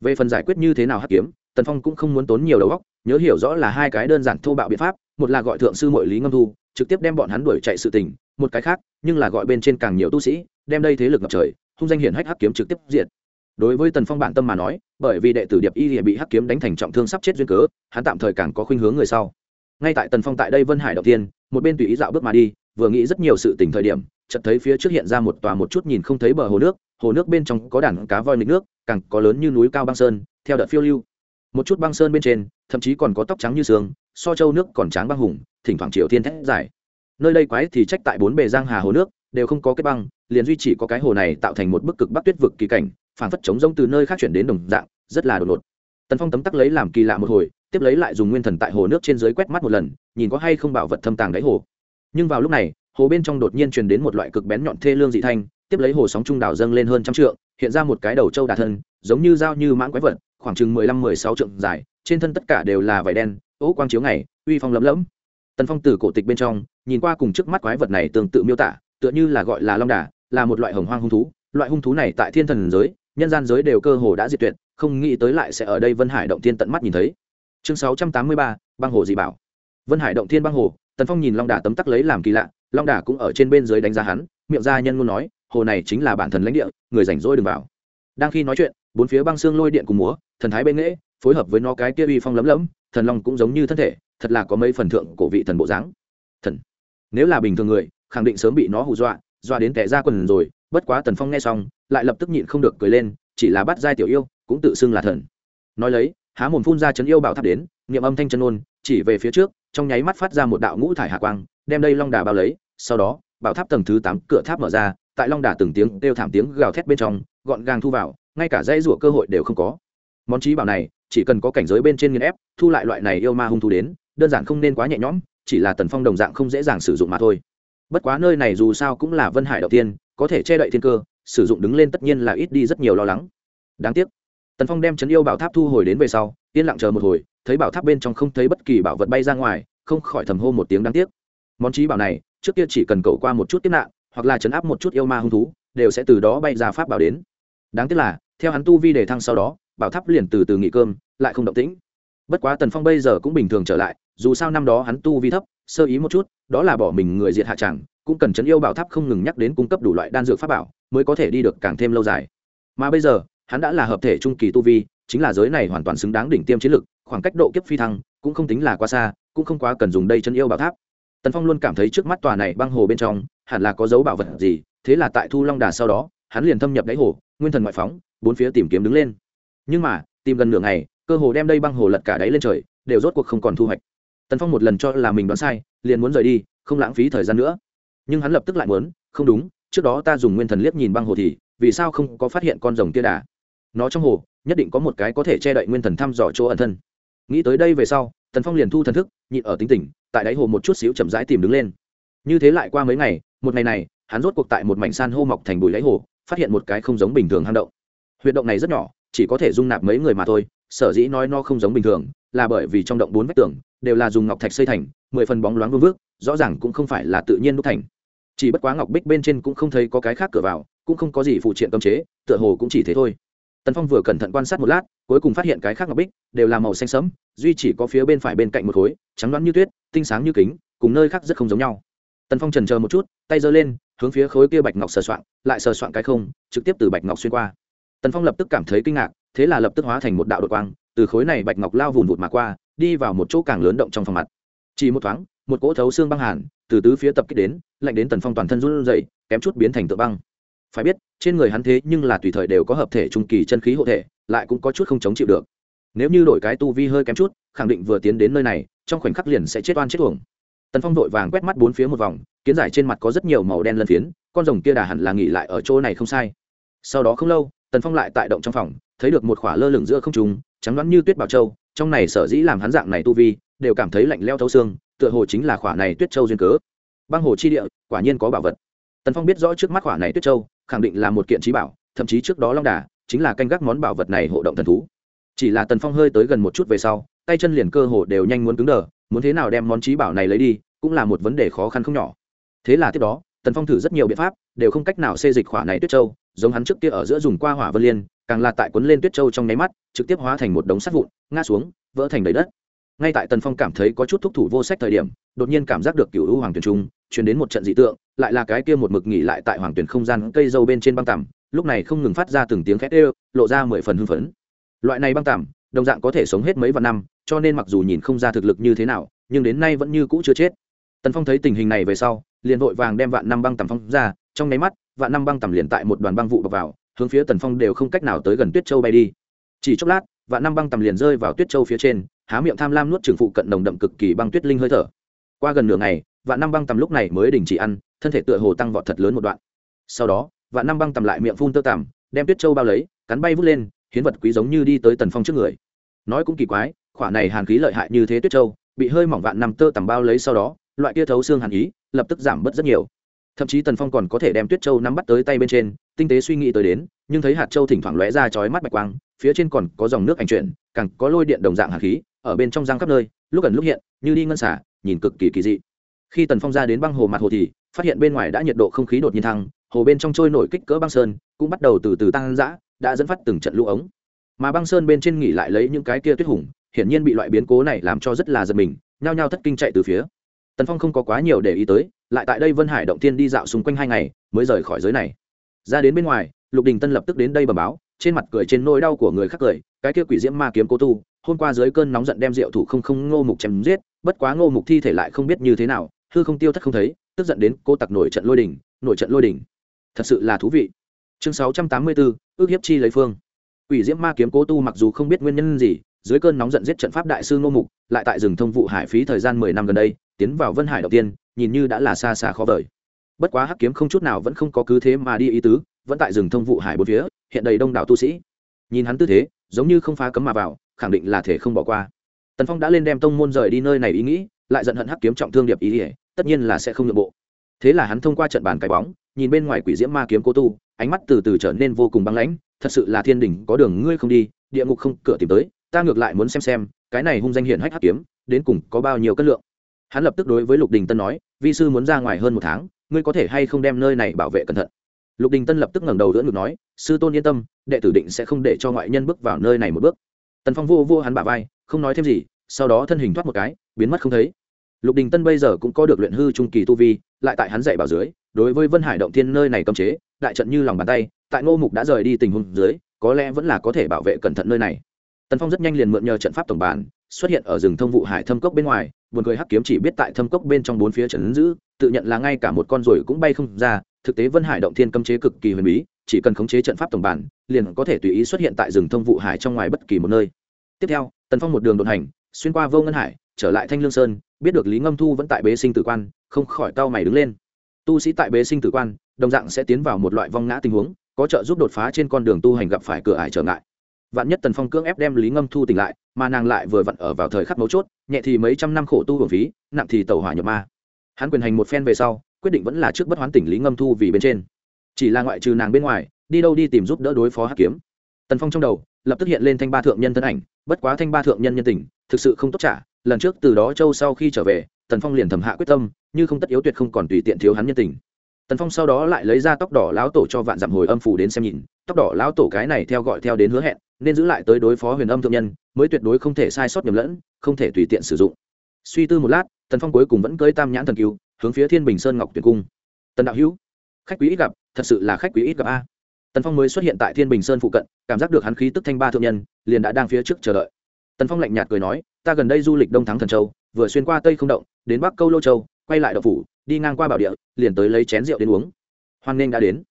A: Về phần giải quyết như thế nào hắc kiếm, tần phong cũng không muốn tốn nhiều đầu óc, nhớ hiểu rõ là hai cái đơn giản thô bạo biện pháp một là gọi thượng sư mội lý ngâm thu, trực tiếp đem bọn hắn đuổi chạy sự tình, một cái khác, nhưng là gọi bên trên càng nhiều tu sĩ, đem đây thế lực ngập trời, hung danh hiển hách hắc kiếm trực tiếp diện đối với tần phong bản tâm mà nói, bởi vì đệ tử điệp y bị hắc kiếm đánh thành trọng thương sắp chết duyên cớ, hắn tạm thời càng có khuynh hướng người sau. Ngay tại tần phong tại đây vân hải đầu tiên, một bên tùy ý dạo bước mà đi, vừa nghĩ rất nhiều sự tình thời điểm, chợt thấy phía trước hiện ra một tòa một chút nhìn không thấy bờ hồ nước hồ nước bên trong có đàn cá voi nghịch nước, càng có lớn như núi cao băng sơn, theo đợt phiêu lưu. Một chút băng sơn bên trên, thậm chí còn có tóc trắng như sương so châu nước còn tráng băng hùng, thỉnh thoảng triều thiên thét dài. Nơi đây quái thì trách tại bốn bề giang hà hồ nước, đều không có cái băng, liền duy chỉ có cái hồ này tạo thành một bức cực bắc tuyết vực kỳ cảnh phản phất chống rông từ nơi khác chuyển đến đồng dạng, rất là đột ngột. Tần phong tấm tắc lấy làm kỳ lạ một hồi, tiếp lấy lại dùng nguyên thần tại hồ nước trên dưới quét mắt một lần, nhìn có hay không bảo vật thâm tàng đáy hồ. Nhưng vào lúc này, hồ bên trong đột nhiên truyền đến một loại cực bén nhọn thê lương dị thanh, tiếp lấy hồ sóng trung đảo dâng lên hơn trăm trượng, hiện ra một cái đầu trâu đà thân, giống như dao như mãng quái vật khoảng chừng mười lăm, mười sáu trượng dài, trên thân tất cả đều là vải đen, ố quang chiếu ngày, uy phong lấm lẫm tần phong từ cổ tịch bên trong, nhìn qua cùng trước mắt quái vật này tương tự miêu tả, tựa như là gọi là long đà, là một loại hồng hoang hung thú. Loại hung thú này tại thiên thần giới, nhân gian giới đều cơ hồ đã diệt tuyệt, không nghĩ tới lại sẽ ở đây vân hải động thiên tận mắt nhìn thấy. Chương sáu trăm tám mươi ba, băng hồ dị bảo. Vân hải động thiên băng hồ, tần phong nhìn long đà tấm tắc lấy làm kỳ lạ, long đà cũng ở trên bên dưới đánh giá hắn, miệng ra nhân ngôn nói, hồ này chính là bản thần lãnh địa, người rảnh rỗi đừng vào. Đang khi nói chuyện, bốn phía băng xương lôi điện cùng múa thần thái bên nghễ phối hợp với nó cái kia uy phong lấm lấm, thần long cũng giống như thân thể, thật là có mấy phần thượng cổ vị thần bộ dáng. Thần. Nếu là bình thường người, khẳng định sớm bị nó hù dọa dọa đến tẻ ra quần rồi, bất quá tần phong nghe xong, lại lập tức nhịn không được cười lên, chỉ là bắt giai tiểu yêu, cũng tự xưng là thần. Nói lấy, há mồm phun ra chấn yêu bảo tháp đến, niệm âm thanh chân ôn, chỉ về phía trước, trong nháy mắt phát ra một đạo ngũ thải hạ quang, đem đây long đà bao lấy, sau đó, bảo tháp tầng thứ tám cửa tháp mở ra, tại long đà từng tiếng kêu thảm tiếng gào thét bên trong, gọn gàng thu vào, ngay cả dây rủa cơ hội đều không có món trí bảo này, chỉ cần có cảnh giới bên trên nghiên ép, thu lại loại này yêu ma hung thủ đến, đơn giản không nên quá nhẹ nhõm, chỉ là tần phong đồng dạng không dễ dàng sử dụng mà thôi. Bất quá nơi này dù sao cũng là vân hải đầu tiên, có thể che đậy thiên cơ, sử dụng đứng lên tất nhiên là ít đi rất nhiều lo lắng. Đáng tiếc, tần phong đem chấn yêu bảo tháp thu hồi đến về sau, yên lặng chờ một hồi, thấy bảo tháp bên trong không thấy bất kỳ bảo vật bay ra ngoài, không khỏi thầm hô một tiếng đáng tiếc. Món trí bảo này, trước kia chỉ cần cậu qua một chút tiếp nạn, hoặc là chấn áp một chút yêu ma hung thú, đều sẽ từ đó bay ra pháp bảo đến. Đáng tiếc là, theo hắn tu vi đề thăng sau đó bảo tháp liền từ từ nghỉ cơm, lại không động tĩnh. Bất quá tần phong bây giờ cũng bình thường trở lại, dù sao năm đó hắn tu vi thấp, sơ ý một chút, đó là bỏ mình người diệt hạ tràng cũng cần chấn yêu bảo tháp không ngừng nhắc đến cung cấp đủ loại đan dược pháp bảo, mới có thể đi được càng thêm lâu dài. Mà bây giờ, hắn đã là hợp thể trung kỳ tu vi, chính là giới này hoàn toàn xứng đáng đỉnh tiêm chiến lực, khoảng cách độ kiếp phi thăng, cũng không tính là quá xa, cũng không quá cần dùng đây chân yêu bảo tháp. Tần phong luôn cảm thấy trước mắt tòa này băng hồ bên trong, hẳn là có dấu bảo vật gì, thế là tại thu long đà sau đó, hắn liền thâm nhập đáy hồ, nguyên thần ngoại phóng, bốn phía tìm kiếm đứng lên nhưng mà, tìm gần nửa ngày, cơ hồ đem đây băng hồ lật cả đáy lên trời, đều rốt cuộc không còn thu hoạch. Tần phong một lần cho là mình đoán sai, liền muốn rời đi, không lãng phí thời gian nữa. Nhưng hắn lập tức lại muốn, không đúng, trước đó ta dùng nguyên thần liếc nhìn băng hồ thì, vì sao không có phát hiện con rồng kia đà? Nó trong hồ, nhất định có một cái có thể che đậy nguyên thần thăm dò chỗ ẩn thân. Nghĩ tới đây về sau, tần phong liền thu thần thức, nhịn ở tính tình, tại đáy hồ một chút xíu chậm rãi tìm đứng lên. Như thế lại qua mấy ngày, một ngày này, hắn rốt cuộc tại một mảnh san hô mọc thành bụi đáy hồ, phát hiện một cái không giống bình thường hang động. Huyệt động này rất nhỏ chỉ có thể dung nạp mấy người mà thôi, sở dĩ nói nó không giống bình thường, là bởi vì trong động bốn vách tường đều là dùng ngọc thạch xây thành, mười phần bóng loáng vương vước, rõ ràng cũng không phải là tự nhiên đúc thành. Chỉ bất quá ngọc bích bên trên cũng không thấy có cái khác cửa vào, cũng không có gì phụ triện cấm chế, tựa hồ cũng chỉ thế thôi. Tần phong vừa cẩn thận quan sát một lát, cuối cùng phát hiện cái khác ngọc bích đều là màu xanh sẫm, duy chỉ có phía bên phải bên cạnh một khối, trắng đoán như tuyết, tinh sáng như kính, cùng nơi khác rất không giống nhau. Tần phong trần chờ một chút, tay giơ lên, hướng phía khối kia bạch ngọc sờ soạn lại sờ soạn cái không, trực tiếp từ bạch ngọc xuyên qua tần phong lập tức cảm thấy kinh ngạc, thế là lập tức hóa thành một đạo đội quang, từ khối này bạch ngọc lao vùn vụt mà qua, đi vào một chỗ càng lớn động trong phòng mặt. Chỉ một thoáng, một cỗ thấu xương băng hàn, từ tứ phía tập kích đến, lạnh đến tần phong toàn thân run rẩy, kém chút biến thành tự băng. Phải biết, trên người hắn thế nhưng là tùy thời đều có hợp thể trung kỳ chân khí hộ thể, lại cũng có chút không chống chịu được. Nếu như đổi cái tu vi hơi kém chút, khẳng định vừa tiến đến nơi này, trong khoảnh khắc liền sẽ chết oan chết tuồng tần phong vội vàng quét mắt bốn phía một vòng, kiến giải trên mặt có rất nhiều màu đen lân phiến, con rồng kia đà hẳn là nghỉ lại ở chỗ này không sai. Sau đó không lâu tần phong lại tại động trong phòng, thấy được một khỏa lơ lửng giữa không trùng trắng đoán như tuyết bảo châu, trong này sở dĩ làm hắn dạng này tu vi, đều cảm thấy lạnh leo thấu xương, tựa hồ chính là khỏa này tuyết châu duyên cớ. Băng hồ chi địa, quả nhiên có bảo vật. Tần phong biết rõ trước mắt khỏa này tuyết châu, khẳng định là một kiện trí bảo, thậm chí trước đó long đà, chính là canh gác món bảo vật này hộ động thần thú. Chỉ là tần phong hơi tới gần một chút về sau, tay chân liền cơ hồ đều nhanh muốn cứng đờ, muốn thế nào đem món trí bảo này lấy đi, cũng là một vấn đề khó khăn không nhỏ. Thế là tiếp đó, tần phong thử rất nhiều biện pháp, đều không cách nào xê dịch khỏa này tuyết châu giống hắn trước kia ở giữa dùng qua hỏa vân liên, càng là tại quấn lên tuyết châu trong nháy mắt, trực tiếp hóa thành một đống sắt vụn, ngã xuống, vỡ thành đầy đất. Ngay tại tần phong cảm thấy có chút thúc thủ vô sách thời điểm, đột nhiên cảm giác được cựu hữu hoàng tuyển trung chuyển đến một trận dị tượng, lại là cái kia một mực nghỉ lại tại hoàng tuyển không gian cây dâu bên trên băng tằm, lúc này không ngừng phát ra từng tiếng khét ê lộ ra mười phần hưng phấn. Loại này băng tằm, đồng dạng có thể sống hết mấy vạn năm, cho nên mặc dù nhìn không ra thực lực như thế nào, nhưng đến nay vẫn như cũ chưa chết. Tần phong thấy tình hình này về sau, liền vội vàng đem vạn năm băng tằm phong ra, trong nháy mắt vạn năm băng tầm liền tại một đoàn băng vụ bọc vào, hướng phía tần phong đều không cách nào tới gần tuyết châu bay đi. Chỉ chốc lát, vạn năm băng tầm liền rơi vào tuyết châu phía trên, há miệng tham lam nuốt trường phụ cận nồng đậm cực kỳ băng tuyết linh hơi thở. Qua gần nửa ngày, vạn năm băng tầm lúc này mới đình chỉ ăn, thân thể tựa hồ tăng vọt thật lớn một đoạn. Sau đó, vạn năm băng tầm lại miệng phun tơ tằm, đem tuyết châu bao lấy, cắn bay vút lên, hiến vật quý giống như đi tới tần phong trước người. Nói cũng kỳ quái, khỏa này hàn khí lợi hại như thế tuyết châu, bị hơi mỏng vạn năm tơ tằm bao lấy sau đó, loại kia thấu xương hàn ý, lập tức giảm bớt rất nhiều thậm chí tần phong còn có thể đem tuyết châu nắm bắt tới tay bên trên, tinh tế suy nghĩ tới đến, nhưng thấy hạt châu thỉnh thoảng lóe ra chói mắt bạch quang, phía trên còn có dòng nước ảnh chuyển, càng có lôi điện đồng dạng hạt khí, ở bên trong giang khắp nơi, lúc ẩn lúc hiện, như đi ngân xả, nhìn cực kỳ kỳ dị. Khi tần phong ra đến băng hồ mặt hồ thì, phát hiện bên ngoài đã nhiệt độ không khí đột nhiên thăng, hồ bên trong trôi nổi kích cỡ băng sơn, cũng bắt đầu từ từ tăng dã, đã dẫn phát từng trận lũ ống. Mà băng sơn bên trên nghỉ lại lấy những cái kia tuyết hùng, hiển nhiên bị loại biến cố này làm cho rất là giật mình, nhao nhao thất kinh chạy từ phía. Tần phong không có quá nhiều để ý tới lại tại đây vân hải động tiên đi dạo xung quanh hai ngày, mới rời khỏi giới này. Ra đến bên ngoài, lục đình tân lập tức đến đây bờ báo, trên mặt cười trên nỗi đau của người khác cười, cái kia quỷ diễm ma kiếm cố tu, hôm qua dưới cơn nóng giận đem rượu thủ không không ngô mục chém giết, bất quá ngô mục thi thể lại không biết như thế nào, hư không tiêu thất không thấy, tức giận đến cô tặc nổi trận lôi đình, nổi trận lôi đình. Thật sự là thú vị. Chương sáu trăm tám mươi bốn ước hiếp chi lấy phương. Quỷ diễm ma kiếm cố tu mặc dù không biết nguyên nhân gì, dưới cơn nóng giận giết trận pháp đại sư ngô mục, lại tại rừng thông vụ hải phí thời gian mười năm gần đây, tiến vào vân hải đầu tiên nhìn như đã là xa xa khó vời. Bất quá hắc kiếm không chút nào vẫn không có cứ thế mà đi ý tứ, vẫn tại rừng thông vụ hải bốn phía, hiện đầy đông đảo tu sĩ. Nhìn hắn tư thế, giống như không phá cấm mà vào, khẳng định là thể không bỏ qua. Tần phong đã lên đem tông môn rời đi nơi này ý nghĩ, lại giận hận hắc kiếm trọng thương điệp ý ỉa tất nhiên là sẽ không nhượng bộ. Thế là hắn thông qua trận bàn cái bóng, nhìn bên ngoài quỷ diễm ma kiếm cô tu, ánh mắt từ từ trở nên vô cùng băng lãnh, thật sự là thiên đình có đường ngươi không đi, địa ngục không, cửa tìm tới, ta ngược lại muốn xem xem, cái này hung danh hiển hách hắc kiếm, đến cùng có bao nhiêu cân lượng hắn lập tức đối với lục đình tân nói, vi sư muốn ra ngoài hơn một tháng, ngươi có thể hay không đem nơi này bảo vệ cẩn thận? Lục đình tân lập tức ngẩng đầu đỡ ngực nói, sư tôn yên tâm, đệ tử định sẽ không để cho ngoại nhân bước vào nơi này một bước. Tần phong vô vô hắn bả vai, không nói thêm gì, sau đó thân hình thoát một cái, biến mất không thấy. Lục đình tân bây giờ cũng có được luyện hư trung kỳ tu vi, lại tại hắn dạy bảo dưới, đối với vân hải động thiên nơi này cấm chế, đại trận như lòng bàn tay, tại ngô mục đã rời đi tình huống dưới, có lẽ vẫn là có thể bảo vệ cẩn thận nơi này. Tần phong rất nhanh liền mượn nhờ trận pháp tổng bản, xuất hiện ở rừng thông vụ hải thâm cốc bên ngoài buồn cười hắc kiếm chỉ biết tại thâm cốc bên trong bốn phía trấn giữ, tự nhận là ngay cả một con rồi cũng bay không ra, thực tế vân hải động thiên cấm chế cực kỳ huyền bí, chỉ cần khống chế trận pháp tổng bản, liền có thể tùy ý xuất hiện tại rừng thông vụ hải trong ngoài bất kỳ một nơi. Tiếp theo, tần phong một đường đột hành, xuyên qua vô ngân hải, trở lại thanh lương sơn, biết được lý ngâm thu vẫn tại bế sinh tử quan, không khỏi cau mày đứng lên. Tu sĩ tại bế sinh tử quan, đồng dạng sẽ tiến vào một loại vong ngã tình huống, có trợ giúp đột phá trên con đường tu hành gặp phải cửa ải trở ngại. Vạn nhất tần phong cưỡng ép đem lý ngâm thu tỉnh lại mà nàng lại vừa vặn ở vào thời khắc mấu chốt, nhẹ thì mấy trăm năm khổ tu hưởng phí, nặng thì tàu hỏa nhập ma. Hắn quyền hành một phen về sau, quyết định vẫn là trước bất hoán tỉnh lý ngâm thu vì bên trên. Chỉ là ngoại trừ nàng bên ngoài, đi đâu đi tìm giúp đỡ đối phó hắc kiếm. Tần phong trong đầu, lập tức hiện lên thanh ba thượng nhân thân ảnh, bất quá thanh ba thượng nhân nhân tình, thực sự không tốt trả, lần trước từ đó châu sau khi trở về, tần phong liền thầm hạ quyết tâm, như không tất yếu tuyệt không còn tùy tiện thiếu hắn nhân tình tần phong sau đó lại lấy ra tóc đỏ lão tổ cho vạn dặm hồi âm phủ đến xem nhìn. Tóc đỏ lão tổ cái này theo gọi theo đến hứa hẹn, nên giữ lại tới đối phó huyền âm thượng nhân, mới tuyệt đối không thể sai sót nhầm lẫn, không thể tùy tiện sử dụng. Suy tư một lát, tần phong cuối cùng vẫn cưới tam nhãn thần cứu hướng phía thiên bình sơn ngọc tuyển cung. Tần đạo hữu, khách quý ít gặp, thật sự là khách quý ít gặp a. Tần phong mới xuất hiện tại thiên bình sơn phụ cận, cảm giác được hắn khí tức thanh ba thượng nhân, liền đã đang phía trước chờ đợi. Tần phong lạnh nhạt cười nói, ta gần đây du lịch đông thắng thần châu, vừa xuyên qua tây không động, đến bắc câu lô châu quay lại đậu phủ, đi ngang qua bảo địa, liền tới lấy chén rượu đến uống. Hoan nghênh đã đến.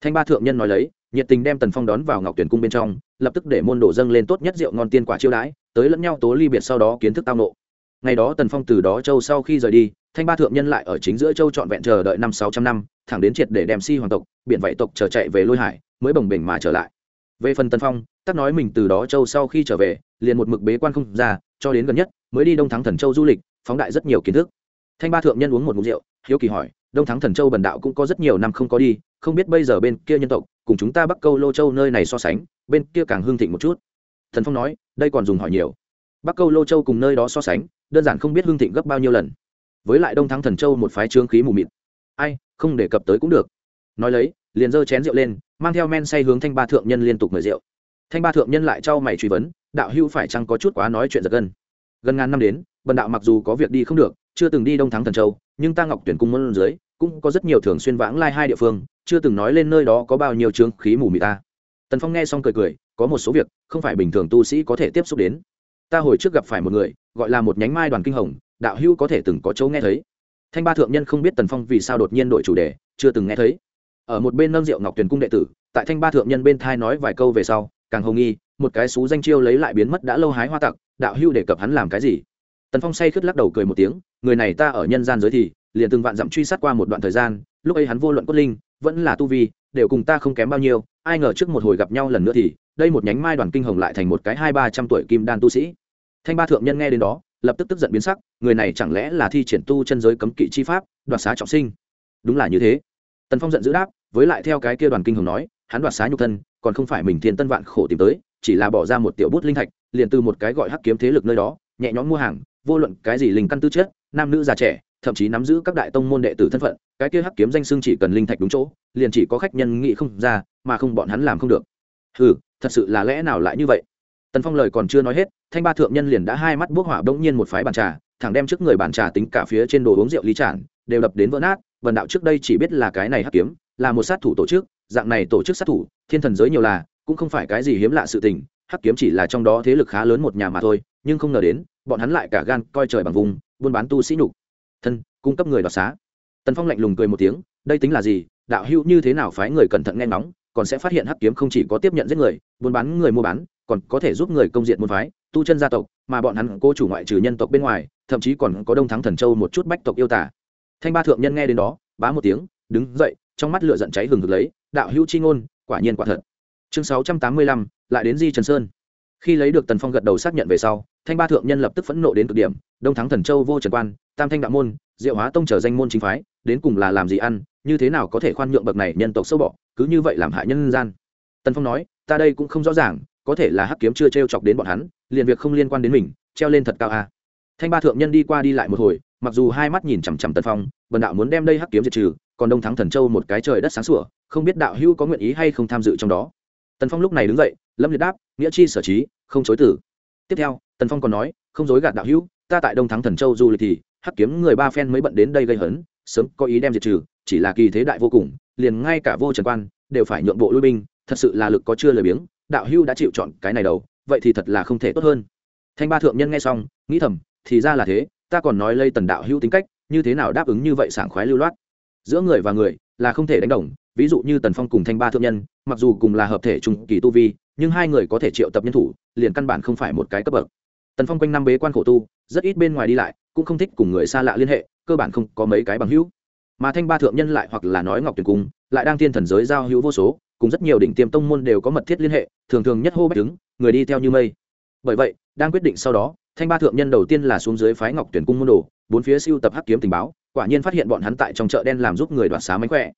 A: Thanh ba thượng nhân nói lấy, nhiệt tình đem tần phong đón vào ngọc tuyển cung bên trong, lập tức để môn đổ dâng lên tốt nhất rượu ngon tiên quả chiêu đãi, tới lẫn nhau tố ly biệt sau đó kiến thức tao nộ ngày đó tần phong từ đó châu sau khi rời đi, thanh ba thượng nhân lại ở chính giữa châu trọn vẹn chờ đợi năm sáu trăm năm, thẳng đến triệt để đem si hoàng tộc biện vậy tộc chờ chạy về lôi hải, mới bồng bềnh mà trở lại. Về phần tần phong, tắc nói mình từ đó châu sau khi trở về, liền một mực bế quan không ra, cho đến gần nhất, mới đi đông thắng thần châu du lịch, phóng đại rất nhiều kiến thức thanh ba thượng nhân uống một mục rượu, hiếu kỳ hỏi, đông thắng thần châu bần đạo cũng có rất nhiều năm không có đi, không biết bây giờ bên kia nhân tộc, cùng chúng ta bắc câu lô châu nơi này so sánh, bên kia càng hương thịnh một chút. Thần phong nói, đây còn dùng hỏi nhiều. Bắc câu lô châu cùng nơi đó so sánh, đơn giản không biết hương thịnh gấp bao nhiêu lần. Với lại đông thắng thần châu một phái trương khí mù mịt. Ai, không đề cập tới cũng được. Nói lấy, liền giơ chén rượu lên, mang theo men say hướng thanh ba thượng nhân liên tục mời rượu. Thanh ba thượng nhân lại trao mày truy vấn, đạo hưu phải chăng có chút quá nói chuyện giật gân? Gần ngàn năm đến, bần đạo mặc dù có việc đi không được chưa từng đi đông thắng thần châu, nhưng ta ngọc tuyển cung môn dưới cũng có rất nhiều thường xuyên vãng lai hai địa phương, chưa từng nói lên nơi đó có bao nhiêu trướng khí mù mị ta. Tần phong nghe xong cười cười, có một số việc không phải bình thường tu sĩ có thể tiếp xúc đến. Ta hồi trước gặp phải một người, gọi là một nhánh mai đoàn kinh hồng, đạo hữu có thể từng có chỗ nghe thấy. Thanh ba thượng nhân không biết tần phong vì sao đột nhiên đổi chủ đề, chưa từng nghe thấy. Ở một bên nâng rượu ngọc tuyền cung đệ tử, tại thanh ba thượng nhân bên thai nói vài câu về sau, càng hồng nghi, một cái xú danh chiêu lấy lại biến mất đã lâu hái hoa tặc, đạo hưu đề cập hắn làm cái gì? Tần phong say khướt lắc đầu cười một tiếng, người này ta ở nhân gian giới thì, liền từng vạn dặm truy sát qua một đoạn thời gian, lúc ấy hắn vô luận cốt linh, vẫn là tu vi, đều cùng ta không kém bao nhiêu, ai ngờ trước một hồi gặp nhau lần nữa thì, đây một nhánh mai đoàn kinh hồng lại thành một cái hai ba trăm tuổi kim đan tu sĩ. Thanh ba thượng nhân nghe đến đó, lập tức tức giận biến sắc, người này chẳng lẽ là thi triển tu chân giới cấm kỵ chi pháp, đoạt xá trọng sinh? Đúng là như thế. Tần phong giận dữ đáp, với lại theo cái kia đoàn kinh hồng nói, hắn đoạt xá nhục thân, còn không phải mình thiên tân vạn khổ tìm tới, chỉ là bỏ ra một tiểu bút linh thạch, liền từ một cái gọi hắc kiếm thế lực nơi đó, nhẹ nhõm mua hàng vô luận cái gì linh căn tư chất, nam nữ già trẻ, thậm chí nắm giữ các đại tông môn đệ tử thân phận, cái kia hắc kiếm danh xưng chỉ cần linh thạch đúng chỗ, liền chỉ có khách nhân nghĩ không ra, mà không bọn hắn làm không được. Ừ thật sự là lẽ nào lại như vậy? Tần phong lời còn chưa nói hết, thanh ba thượng nhân liền đã hai mắt bốc hỏa bỗng nhiên một phái bàn trà, thẳng đem trước người bàn trà tính cả phía trên đồ uống rượu ly tràn, đều đập đến vỡ nát, vần đạo trước đây chỉ biết là cái này hắc kiếm, là một sát thủ tổ chức, dạng này tổ chức sát thủ, thiên thần giới nhiều là, cũng không phải cái gì hiếm lạ sự tình, hắc kiếm chỉ là trong đó thế lực khá lớn một nhà mà thôi, nhưng không ngờ đến bọn hắn lại cả gan coi trời bằng vùng, buôn bán tu sĩ nhục. Thân, cung cấp người đoạt xá. Tần phong lạnh lùng cười một tiếng, đây tính là gì? Đạo hữu như thế nào phái người cẩn thận nghe ngóng, còn sẽ phát hiện hắc kiếm không chỉ có tiếp nhận giết người, buôn bán người mua bán, còn có thể giúp người công diện môn phái, tu chân gia tộc, mà bọn hắn cô chủ ngoại trừ nhân tộc bên ngoài, thậm chí còn có đông thắng thần châu một chút bách tộc yêu tả thanh ba thượng nhân nghe đến đó, bá một tiếng, đứng dậy, trong mắt lửa giận cháy hừng hực lấy, đạo hữu chi ngôn, quả nhiên quả thật. Chương sáu trăm tám mươi lăm, lại đến di trần sơn. Khi lấy được tần phong gật đầu xác nhận về sau thanh ba thượng nhân lập tức phẫn nộ đến cực điểm, đông thắng thần châu vô trần quan, tam thanh đạo môn, diệu hóa tông trở danh môn chính phái, đến cùng là làm gì ăn, như thế nào có thể khoan nhượng bậc này nhân tộc sâu bọ, cứ như vậy làm hại nhân gian. Tần phong nói, ta đây cũng không rõ ràng, có thể là hắc kiếm chưa t r e o chọc đến bọn hắn, liền việc không liên quan đến mình, treo lên thật cao a à. thanh ba thượng nhân đi qua đi lại một hồi, mặc dù hai mắt nhìn chằm chằm tần phong, bần đạo muốn đem đây hắc kiếm diệt trừ, còn đông thắng thần châu một cái trời đất sáng sủa, không biết đạo hữu có nguyện ý hay không tham dự trong đó. Tần phong lúc này đứng dậy, lâm liệt đáp, nghĩa chi sở trí, không chối tử tiếp theo tần phong còn nói, không dối gạt đạo hữu, ta tại đông thắng thần châu du lịch thì, hắc kiếm người ba phen mới bận đến đây gây hấn, sớm có ý đem diệt trừ, chỉ là kỳ thế đại vô cùng, liền ngay cả vô trần quan, đều phải nhượng bộ lui binh, thật sự là lực có chưa lời biếng, đạo hữu đã chịu chọn cái này đầu, vậy thì thật là không thể tốt hơn. Thanh ba thượng nhân nghe xong, nghĩ thầm, thì ra là thế, ta còn nói lây tần đạo hữu tính cách, như thế nào đáp ứng như vậy sảng khoái lưu loát. Giữa người và người là không thể đánh đồng, ví dụ như tần phong cùng thanh ba thượng nhân, mặc dù cùng là hợp thể trung kỳ tu vi, nhưng hai người có thể triệu tập nhân thủ, liền căn bản không phải một cái cấp bậc tần phong quanh năm bế quan khổ tu, rất ít bên ngoài đi lại, cũng không thích cùng người xa lạ liên hệ, cơ bản không có mấy cái bằng hữu. Mà thanh ba thượng nhân lại hoặc là nói ngọc Tuyền cung, lại đang thiên thần giới giao hữu vô số, cùng rất nhiều đỉnh tiêm tông môn đều có mật thiết liên hệ, thường thường nhất hô bách đứng, người đi theo như mây. Bởi vậy, đang quyết định sau đó, thanh ba thượng nhân đầu tiên là xuống dưới phái ngọc tuyển cung môn đồ, bốn phía siêu tập hắc kiếm tình báo, quả nhiên phát hiện bọn hắn tại trong chợ đen làm giúp người đoạt xá mánh khỏe.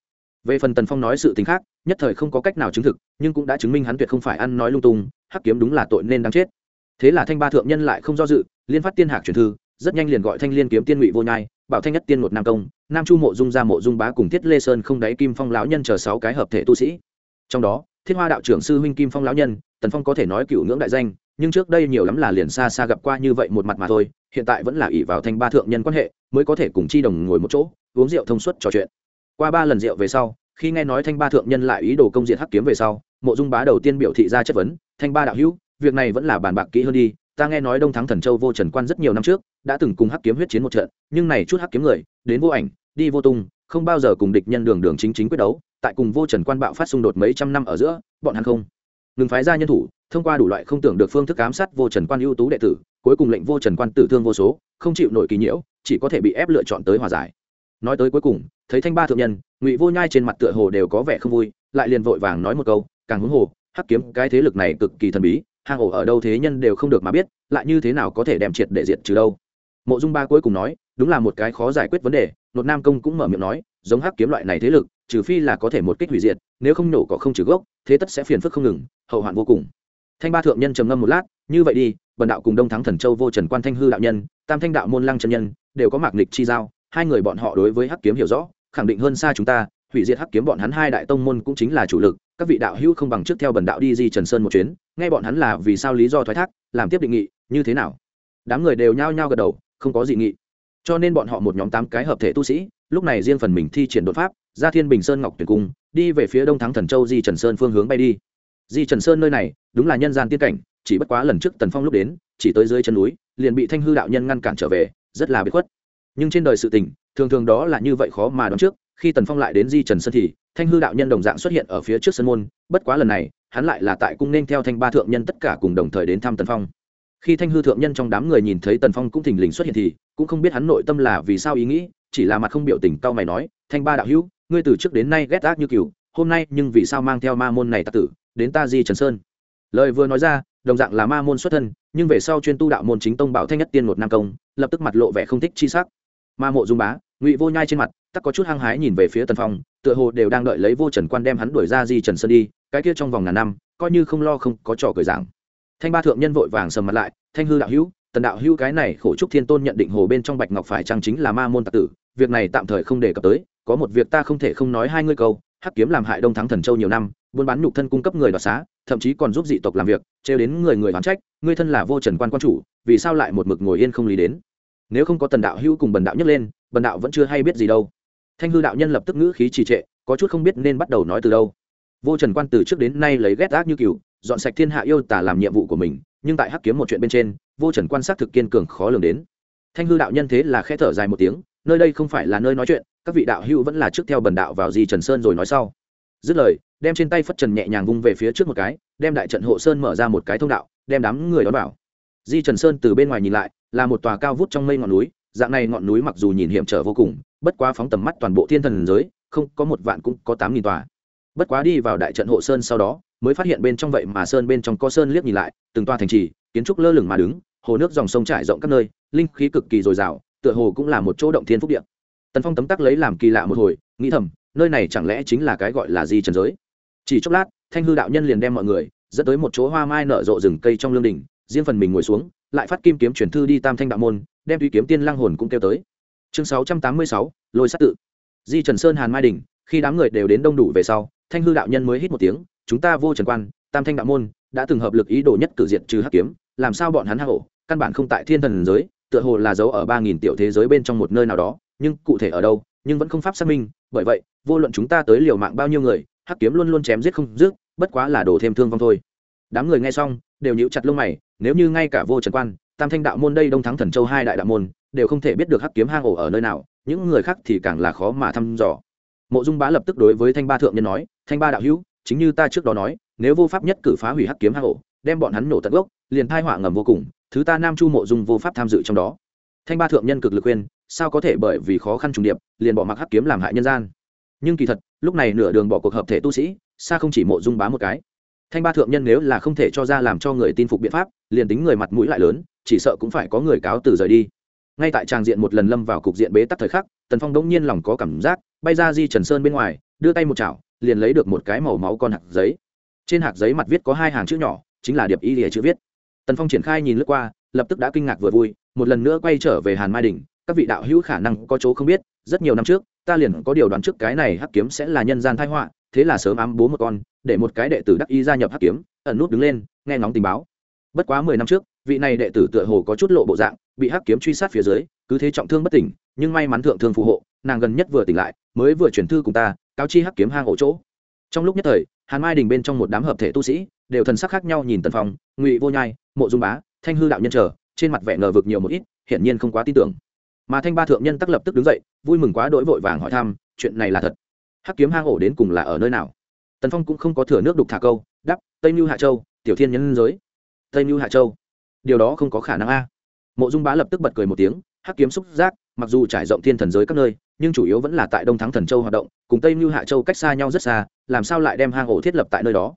A: Về phần tần phong nói sự t khác, nhất thời không có cách nào chứng thực, nhưng cũng đã chứng minh hắn tuyệt không phải ăn nói lung tung, hắc kiếm đúng là tội nên đáng chết thế là thanh ba thượng nhân lại không do dự, liên phát tiên hạc truyền thư, rất nhanh liền gọi thanh liên kiếm tiên ngụy vô nhai, bảo thanh nhất tiên một nam công, nam chu mộ dung ra mộ dung bá cùng thiết lê sơn không đáy kim phong lão nhân chờ sáu cái hợp thể tu sĩ. Trong đó, thiết hoa đạo trưởng sư huynh kim phong lão nhân, tần phong có thể nói cựu ngưỡng đại danh, nhưng trước đây nhiều lắm là liền xa xa gặp qua như vậy một mặt mà thôi, hiện tại vẫn là ỷ vào thanh ba thượng nhân quan hệ, mới có thể cùng chi đồng ngồi một chỗ, uống rượu thông suốt trò chuyện. Qua ba lần rượu về sau, khi nghe nói thanh ba thượng nhân lại ý đồ công diện hắc kiếm về sau, mộ dung bá đầu tiên biểu thị ra chất vấn, thanh ba đạo hữu việc này vẫn là bàn bạc kỹ hơn đi. Ta nghe nói đông thắng thần châu vô trần quan rất nhiều năm trước, đã từng cùng hắc kiếm huyết chiến một trận, nhưng này chút hắc kiếm người, đến vô ảnh, đi vô tung, không bao giờ cùng địch nhân đường đường chính chính quyết đấu. Tại cùng vô trần quan bạo phát xung đột mấy trăm năm ở giữa, bọn hắn không ngừng phái ra nhân thủ, thông qua đủ loại không tưởng được phương thức ám sát vô trần quan ưu tú đệ tử, cuối cùng lệnh vô trần quan tử thương vô số, không chịu nổi kỳ nhiễu, chỉ có thể bị ép lựa chọn tới hòa giải. Nói tới cuối cùng, thấy thanh ba thượng nhân, ngụy vô nhai trên mặt tựa hồ đều có vẻ không vui, lại liền vội vàng nói một câu, càng huống hồ, hắc kiếm, cái thế lực này cực kỳ thần bí hang ổ ở đâu thế nhân đều không được mà biết, lại như thế nào có thể đem triệt để diệt trừ đâu? Mộ dung ba cuối cùng nói, đúng là một cái khó giải quyết vấn đề, nột nam công cũng mở miệng nói, giống hắc kiếm loại này thế lực, trừ phi là có thể một kích hủy diệt, nếu không nổ có không trừ gốc, thế tất sẽ phiền phức không ngừng, hậu hoạn vô cùng. Thanh ba thượng nhân trầm ngâm một lát, như vậy đi, bần đạo cùng đông thắng thần châu vô trần quan thanh hư đạo nhân, tam thanh đạo môn lăng Trần nhân, đều có mạc nịch chi giao, hai người bọn họ đối với hắc kiếm hiểu rõ, khẳng định hơn xa chúng ta, hủy diệt hắc kiếm bọn hắn hai đại tông môn cũng chính là chủ lực, các vị đạo hữu không bằng trước theo bần đạo đi di trần sơn một chuyến nghe bọn hắn là vì sao lý do thoái thác, làm tiếp định nghị, như thế nào? Đám người đều nhao nhao gật đầu, không có dị nghị. Cho nên bọn họ một nhóm tám cái hợp thể tu sĩ, lúc này riêng phần mình thi triển đột pháp, ra thiên bình sơn ngọc tuyển cung, đi về phía đông thắng thần châu di trần sơn phương hướng bay đi. Di trần sơn nơi này, đúng là nhân gian tiên cảnh, chỉ bất quá lần trước tần phong lúc đến, chỉ tới dưới chân núi, liền bị thanh hư đạo nhân ngăn cản trở về, rất là bất khuất. Nhưng trên đời sự tình, thường thường đó là như vậy khó mà đoán trước, khi tần phong lại đến di trần sơn thì, thanh hư đạo nhân đồng dạng xuất hiện ở phía trước sân môn, bất quá lần này hắn lại là tại cung nên theo thanh ba thượng nhân tất cả cùng đồng thời đến thăm tần phong. Khi thanh hư thượng nhân trong đám người nhìn thấy tần phong cũng thình lình xuất hiện thì, cũng không biết hắn nội tâm là vì sao ý nghĩ, chỉ là mặt không biểu tình cao mày nói, thanh ba đạo hữu, ngươi từ trước đến nay ghét ác như cừu, hôm nay nhưng vì sao mang theo ma môn này tạc tử đến ta di trần sơn? Lời vừa nói ra, đồng dạng là ma môn xuất thân, nhưng về sau chuyên tu đạo môn chính tông bảo thanh nhất tiên một nam công, lập tức mặt lộ vẻ không thích chi sắc. Ma mộ dung bá, ngụy vô nhai trên mặt tắc có chút hăng hái nhìn về phía tần phong, tựa hồ đều đang đợi lấy vô trần quan đem hắn đuổi ra di trần sơn đi, cái kia trong vòng ngàn năm, coi như không lo không có trò cười giảng. Thanh ba thượng nhân vội vàng sầm mặt lại, thanh hư đạo hữu, tần đạo hữu cái này khổ trúc thiên tôn nhận định hồ bên trong bạch ngọc phải trang chính là ma môn tạc tử, việc này tạm thời không đề cập tới, có một việc ta không thể không nói hai ngươi câu, hắc kiếm làm hại đông thắng thần châu nhiều năm, buôn bán nhục thân cung cấp người đoạt xá, thậm chí còn giúp dị tộc làm việc, trêu đến người người đoán trách, ngươi thân là vô trần quan quan chủ, vì sao lại một mực ngồi yên không lý đến? Nếu không có tần đạo hữu cùng bần đạo nhấc lên, bần đạo vẫn chưa hay biết gì đâu thanh hư đạo nhân lập tức ngữ khí trì trệ, có chút không biết nên bắt đầu nói từ đâu. Vô trần quan từ trước đến nay lấy ghét ác như cựu dọn sạch thiên hạ yêu tả làm nhiệm vụ của mình, nhưng tại hắc kiếm một chuyện bên trên, vô trần quan sát thực kiên cường khó lường đến. Thanh hư đạo nhân thế là khẽ thở dài một tiếng, nơi đây không phải là nơi nói chuyện, các vị đạo hữu vẫn là trước theo bần đạo vào di trần sơn rồi nói sau. Dứt lời, đem trên tay phất trần nhẹ nhàng vung về phía trước một cái, đem đại trận hộ sơn mở ra một cái thông đạo, đem đám người đón vào. Di trần sơn từ bên ngoài nhìn lại, là một tòa cao vút trong mây ngọn núi, dạng này ngọn núi mặc dù nhìn hiểm trở vô cùng bất quá phóng tầm mắt toàn bộ thiên thần giới, không, có một vạn cũng có tám nghìn tòa. Bất quá đi vào đại trận hộ sơn sau đó, mới phát hiện bên trong vậy mà sơn bên trong có sơn liếc nhìn lại, từng toa thành trì, kiến trúc lơ lửng mà đứng, hồ nước dòng sông trải rộng các nơi, linh khí cực kỳ dồi dào, tựa hồ cũng là một chỗ động thiên phúc điện tần phong tấm tắc lấy làm kỳ lạ một hồi, nghĩ thầm, nơi này chẳng lẽ chính là cái gọi là di trần giới? Chỉ chốc lát, thanh hư đạo nhân liền đem mọi người dẫn tới một chỗ hoa mai nở rộ rừng cây trong lương đình riêng phần mình ngồi xuống, lại phát kim kiếm chuyển thư đi tam thanh đạo môn, đem tuy kiếm tiên lang hồn cũng kêu tới chương sáu trăm tám mươi sáu, lôi sát tự. Di trần sơn hàn mai đình, khi đám người đều đến đông đủ về sau, thanh hư đạo nhân mới hít một tiếng, chúng ta vô trần quan, tam thanh đạo môn, đã từng hợp lực ý đồ nhất cử diệt trừ hắc kiếm, làm sao bọn hắn hạ hổ? Căn bản không tại thiên thần giới, tựa hồ là giấu ở ba nghìn tiểu thế giới bên trong một nơi nào đó, nhưng cụ thể ở đâu, nhưng vẫn không pháp xác minh. Bởi vậy, vô luận chúng ta tới liều mạng bao nhiêu người, hắc kiếm luôn luôn chém giết không dứt, bất quá là đổ thêm thương vong thôi. Đám người nghe xong, đều nhíu chặt lông mày, nếu như ngay cả vô trần quan, tam thanh đạo môn đây đông thắng thần châu hai đại đạo môn đều không thể biết được hắc kiếm hang ổ ở nơi nào, những người khác thì càng là khó mà thăm dò. Mộ dung bá lập tức đối với thanh ba thượng nhân nói, thanh ba đạo hữu, chính như ta trước đó nói, nếu vô pháp nhất cử phá hủy hắc kiếm hang ổ, đem bọn hắn nổ tận gốc, liền thai họa ngầm vô cùng, thứ ta nam chu mộ dung vô pháp tham dự trong đó. Thanh ba thượng nhân cực lực khuyên, sao có thể bởi vì khó khăn trùng điệp, liền bỏ mặc hắc kiếm làm hại nhân gian? Nhưng kỳ thật, lúc này nửa đường bỏ cuộc hợp thể tu sĩ, xa không chỉ mộ dung bá một cái. Thanh ba thượng nhân nếu là không thể cho ra làm cho người tin phục biện pháp, liền tính người mặt mũi lại lớn, chỉ sợ cũng phải có người cáo từ rời đi ngay tại tràng diện một lần lâm vào cục diện bế tắc thời khắc, tần phong đống nhiên lòng có cảm giác, bay ra di trần sơn bên ngoài, đưa tay một chảo, liền lấy được một cái màu máu con hạt giấy. Trên hạt giấy mặt viết có hai hàng chữ nhỏ, chính là điệp y lìa chữ viết. Tần phong triển khai nhìn lướt qua, lập tức đã kinh ngạc vừa vui, một lần nữa quay trở về hàn mai đình, các vị đạo hữu khả năng có chỗ không biết, rất nhiều năm trước, ta liền có điều đoán trước cái này hắc kiếm sẽ là nhân gian thái họa, thế là sớm ám bố một con, để một cái đệ tử đắc y gia nhập hắc kiếm, ẩn nút đứng lên, nghe ngóng tình báo. Bất quá mười năm trước, vị này đệ tử tựa hồ có chút lộ bộ dạng bị hắc kiếm truy sát phía dưới, cứ thế trọng thương bất tỉnh, nhưng may mắn thượng thương phù hộ, nàng gần nhất vừa tỉnh lại, mới vừa chuyển thư cùng ta, cáo chi hắc kiếm hang ổ chỗ. Trong lúc nhất thời, hàn mai đình bên trong một đám hợp thể tu sĩ, đều thần sắc khác nhau nhìn tần phong, ngụy vô nhai, mộ dung bá, thanh hư đạo nhân trở trên mặt vẻ ngờ vực nhiều một ít, hiển nhiên không quá tin tưởng. Mà thanh ba thượng nhân tắc lập tức đứng dậy, vui mừng quá đỗi vội vàng hỏi thăm, chuyện này là thật? Hắc kiếm hang ổ đến cùng là ở nơi nào? Tần phong cũng không có thừa nước đục thả câu đắp tây mưu hạ châu, tiểu thiên nhân giới. Tây mưu hạ châu. Điều đó không có khả năng a mộ dung bá lập tức bật cười một tiếng, hắc kiếm xúc giác, mặc dù trải rộng thiên thần giới các nơi, nhưng chủ yếu vẫn là tại đông thắng thần châu hoạt động, cùng tây mưu hạ châu cách xa nhau rất xa, làm sao lại đem hang ổ thiết lập tại nơi đó?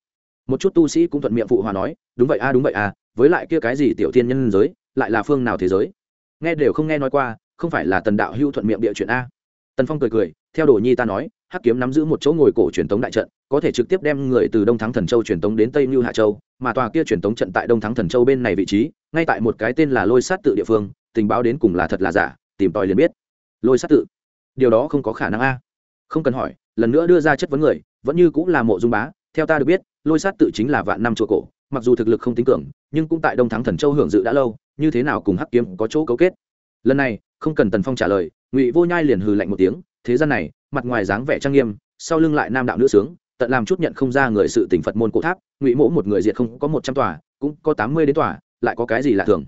A: Một chút tu sĩ cũng thuận miệng phụ hòa nói, đúng vậy a, đúng vậy a, với lại kia cái gì tiểu thiên nhân giới, lại là phương nào thế giới? Nghe đều không nghe nói qua, không phải là tần đạo hưu thuận miệng địa chuyện a. Tần phong cười cười theo đồ nhi ta nói, hắc kiếm nắm giữ một chỗ ngồi cổ truyền tống đại trận, có thể trực tiếp đem người từ đông thắng thần châu truyền tống đến tây như hạ châu, mà tòa kia truyền tống trận tại đông thắng thần châu bên này vị trí, ngay tại một cái tên là lôi sát tự địa phương, tình báo đến cùng là thật là giả, tìm tòi liền biết. Lôi sát tự? Điều đó không có khả năng a. Không cần hỏi, lần nữa đưa ra chất vấn người, vẫn như cũng là mộ dung bá, theo ta được biết, lôi sát tự chính là vạn năm chùa cổ, mặc dù thực lực không tính cường, nhưng cũng tại đông thắng thần châu hưởng dự đã lâu, như thế nào cùng hắc kiếm có chỗ cấu kết? Lần này, không cần tần phong trả lời, ngụy vô nhai liền hừ lạnh một tiếng thế gian này, mặt ngoài dáng vẻ trang nghiêm, sau lưng lại nam đạo nữ sướng, tận làm chút nhận không ra người sự tỉnh phật môn cổ tháp, ngụy mỗ một người diệt không có một trăm tòa, cũng có tám mươi đến tòa, lại có cái gì lạ thường?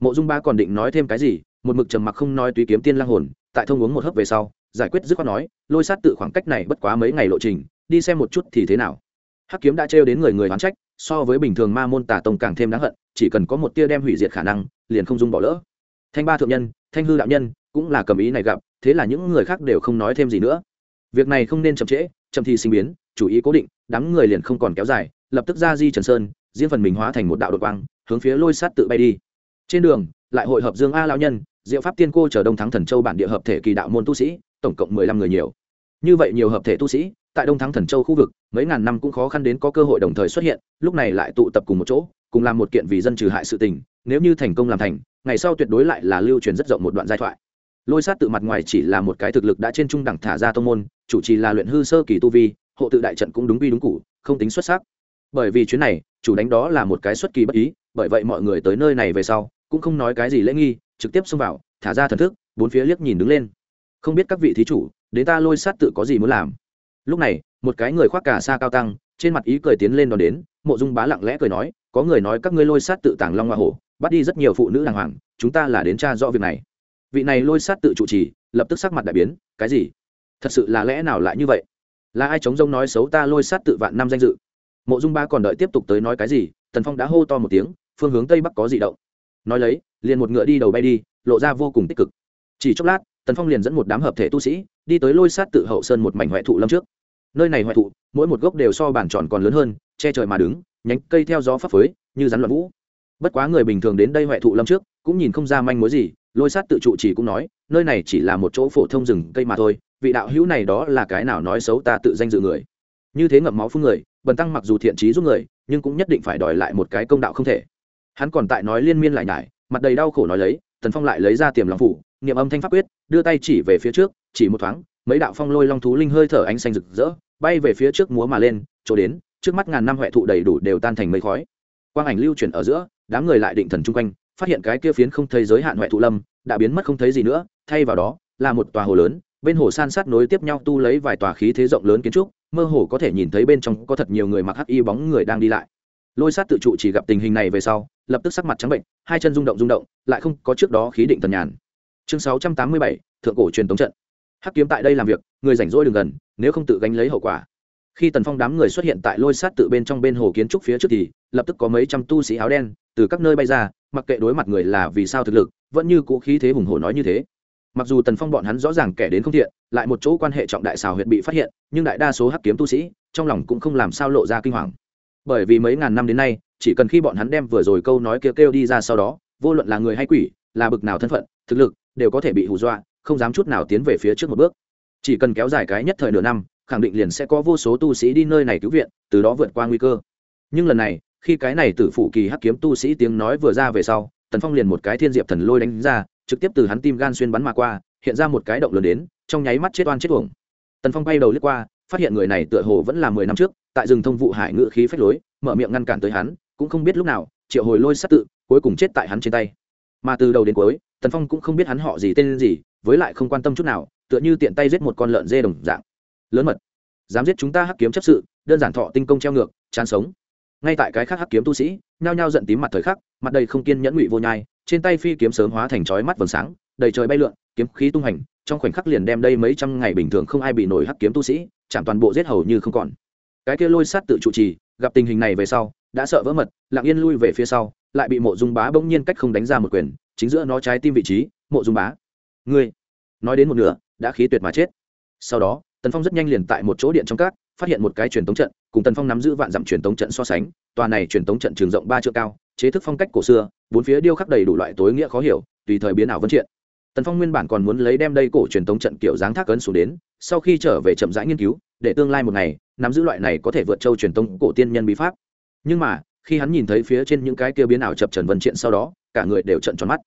A: Mộ dung ba còn định nói thêm cái gì, một mực trầm mặc không nói tùy kiếm tiên lang hồn, tại thông uống một hớp về sau, giải quyết dứt khoát nói, lôi sát tự khoảng cách này bất quá mấy ngày lộ trình, đi xem một chút thì thế nào. Hắc kiếm đã trêu đến người người hoán trách, so với bình thường ma môn tà tông càng thêm đáng hận, chỉ cần có một tia đem hủy diệt khả năng, liền không dung bỏ lỡ. Thanh ba thượng nhân, thanh hư đạo nhân, cũng là cầm ý này gặp thế là những người khác đều không nói thêm gì nữa. Việc này không nên chậm trễ, chậm thì sinh biến, chủ ý cố định, đám người liền không còn kéo dài, lập tức ra di trần sơn diễn phần mình hóa thành một đạo đột quang, hướng phía lôi sát tự bay đi. Trên đường, lại hội hợp dương a lão nhân, diệu pháp tiên cô chờ đông thắng thần châu bản địa hợp thể kỳ đạo môn tu sĩ, tổng cộng mười lăm người nhiều. Như vậy nhiều hợp thể tu sĩ, tại đông thắng thần châu khu vực, mấy ngàn năm cũng khó khăn đến có cơ hội đồng thời xuất hiện, lúc này lại tụ tập cùng một chỗ, cùng làm một kiện vì dân trừ hại sự tình, nếu như thành công làm thành, ngày sau tuyệt đối lại là lưu truyền rất rộng một đoạn giai thoại lôi sát tự mặt ngoài chỉ là một cái thực lực đã trên trung đẳng thả ra tông môn, chủ trì là luyện hư sơ kỳ tu vi, hộ tự đại trận cũng đúng quy đúng cụ không tính xuất sắc. Bởi vì chuyến này, chủ đánh đó là một cái xuất kỳ bất ý, bởi vậy mọi người tới nơi này về sau, cũng không nói cái gì lễ nghi, trực tiếp xông vào, thả ra thần thức, bốn phía liếc nhìn đứng lên. Không biết các vị thí chủ, đến ta lôi sát tự có gì muốn làm? Lúc này, một cái người khoác cả xa cao tăng, trên mặt ý cười tiến lên đón đến, mộ dung bá lặng lẽ cười nói, có người nói các ngươi lôi sát tự tàng long hoa hổ, bắt đi rất nhiều phụ nữ đàng hoàng, chúng ta là đến tra rõ việc này vị này lôi sát tự chủ trì, lập tức sắc mặt đại biến, cái gì? Thật sự là lẽ nào lại như vậy? Là ai chống rông nói xấu ta lôi sát tự vạn năm danh dự? Mộ dung ba còn đợi tiếp tục tới nói cái gì? Tần phong đã hô to một tiếng, phương hướng tây bắc có gì động. Nói lấy, liền một ngựa đi đầu bay đi, lộ ra vô cùng tích cực. Chỉ chốc lát, tần phong liền dẫn một đám hợp thể tu sĩ, đi tới lôi sát tự hậu sơn một mảnh huệ thụ lâm trước. Nơi này huệ thụ, mỗi một gốc đều so bản tròn còn lớn hơn, che trời mà đứng, nhánh cây theo gió phấp phới, như rắn loạn vũ. Bất quá người bình thường đến đây huệ thụ lâm trước, cũng nhìn không ra manh mối gì lôi sát tự trụ chỉ cũng nói, nơi này chỉ là một chỗ phổ thông rừng cây mà thôi, vị đạo hữu này đó là cái nào nói xấu ta tự danh dự người. Như thế ngậm máu phương người, bần tăng mặc dù thiện trí giúp người, nhưng cũng nhất định phải đòi lại một cái công đạo không thể. Hắn còn tại nói liên miên lại nhải, mặt đầy đau khổ nói lấy, tần phong lại lấy ra tiềm lòng phủ, niệm âm thanh pháp quyết, đưa tay chỉ về phía trước, chỉ một thoáng, mấy đạo phong lôi long thú linh hơi thở ánh xanh rực rỡ, bay về phía trước múa mà lên, chỗ đến, trước mắt ngàn năm huệ thụ đầy đủ đều tan thành mây khói. Quang ảnh lưu chuyển ở giữa, đám người lại định thần chung quanh phát hiện cái kia phiến không thấy giới hạn huệ thụ lâm, đã biến mất không thấy gì nữa, thay vào đó, là một tòa hồ lớn, bên hồ san sát nối tiếp nhau tu lấy vài tòa khí thế rộng lớn kiến trúc, mơ hồ có thể nhìn thấy bên trong có thật nhiều người mặc hắc y bóng người đang đi lại. Lôi sát tự trụ chỉ gặp tình hình này về sau, lập tức sắc mặt trắng bệnh, hai chân rung động rung động, lại không có trước đó khí định tần nhàn. Chương sáu trăm tám mươi bảy, thượng cổ truyền tống trận. Hắc kiếm tại đây làm việc, người rảnh rỗi đừng gần, nếu không tự gánh lấy hậu quả khi tần phong đám người xuất hiện tại lôi sát tự bên trong bên hồ kiến trúc phía trước thì, lập tức có mấy trăm tu sĩ áo đen từ các nơi bay ra, mặc kệ đối mặt người là vì sao thực lực, vẫn như cũ khí thế hùng hổ nói như thế. Mặc dù tần phong bọn hắn rõ ràng kẻ đến không thiện, lại một chỗ quan hệ trọng đại xào huyệt bị phát hiện, nhưng đại đa số hắc kiếm tu sĩ, trong lòng cũng không làm sao lộ ra kinh hoàng. Bởi vì mấy ngàn năm đến nay, chỉ cần khi bọn hắn đem vừa rồi câu nói kêu kêu đi ra sau đó, vô luận là người hay quỷ, là bực nào thân phận, thực lực, đều có thể bị hù dọa, không dám chút nào tiến về phía trước một bước. Chỉ cần kéo dài cái nhất thời nửa năm khẳng định liền sẽ có vô số tu sĩ đi nơi này cứu viện, từ đó vượt qua nguy cơ. Nhưng lần này, khi cái này tử phụ kỳ hắc kiếm tu sĩ tiếng nói vừa ra về sau, tần phong liền một cái thiên diệp thần lôi đánh ra, trực tiếp từ hắn tim gan xuyên bắn mà qua, hiện ra một cái động lớn đến, trong nháy mắt chết oan chết uổng. Tần phong bay đầu lướt qua, phát hiện người này tựa hồ vẫn là mười năm trước, tại rừng thông vụ hải ngự khí phách lối, mở miệng ngăn cản tới hắn, cũng không biết lúc nào, triệu hồi lôi sát tự, cuối cùng chết tại hắn trên tay. Mà từ đầu đến cuối, tần phong cũng không biết hắn họ gì tên gì, với lại không quan tâm chút nào, tựa như tiện tay giết một con lợn dê đồng dạng lớn mật. Dám giết chúng ta hắc kiếm chấp sự, đơn giản thọ tinh công treo ngược, chán sống. Ngay tại cái khác hắc kiếm tu sĩ, nhao nhao giận tím mặt thời khắc, mặt đầy không kiên nhẫn ngụy vô nhai, trên tay phi kiếm sớm hóa thành chói mắt vầng sáng, đầy trời bay lượn, kiếm khí tung hành, trong khoảnh khắc liền đem đây mấy trăm ngày bình thường không ai bị nổi hắc kiếm tu sĩ, chạm toàn bộ giết hầu như không còn. Cái kia lôi sát tự trụ trì, gặp tình hình này về sau, đã sợ vỡ mật, lặng yên lui về phía sau, lại bị mộ dung bá bỗng nhiên cách không đánh ra một quyền, chính giữa nó trái tim vị trí, mộ dung bá, ngươi, nói đến một nửa, đã khí tuyệt mà chết. Sau đó tần phong rất nhanh liền tại một chỗ điện trong các, phát hiện một cái truyền tống trận, cùng tần phong nắm giữ vạn dặm truyền tống trận so sánh, tòa này truyền tống trận trường rộng ba trượng cao, chế thức phong cách cổ xưa, bốn phía điêu khắc đầy đủ loại tối nghĩa khó hiểu, tùy thời biến ảo vân triện. Tần phong nguyên bản còn muốn lấy đem đây cổ truyền tống trận kiểu dáng thác ấn xuống đến, sau khi trở về chậm rãi nghiên cứu, để tương lai một ngày, nắm giữ loại này có thể vượt châu truyền tống cổ tiên nhân bí pháp. Nhưng mà, khi hắn nhìn thấy phía trên những cái kia biến ảo chập trần vân triện sau đó, cả người đều trận tròn mắt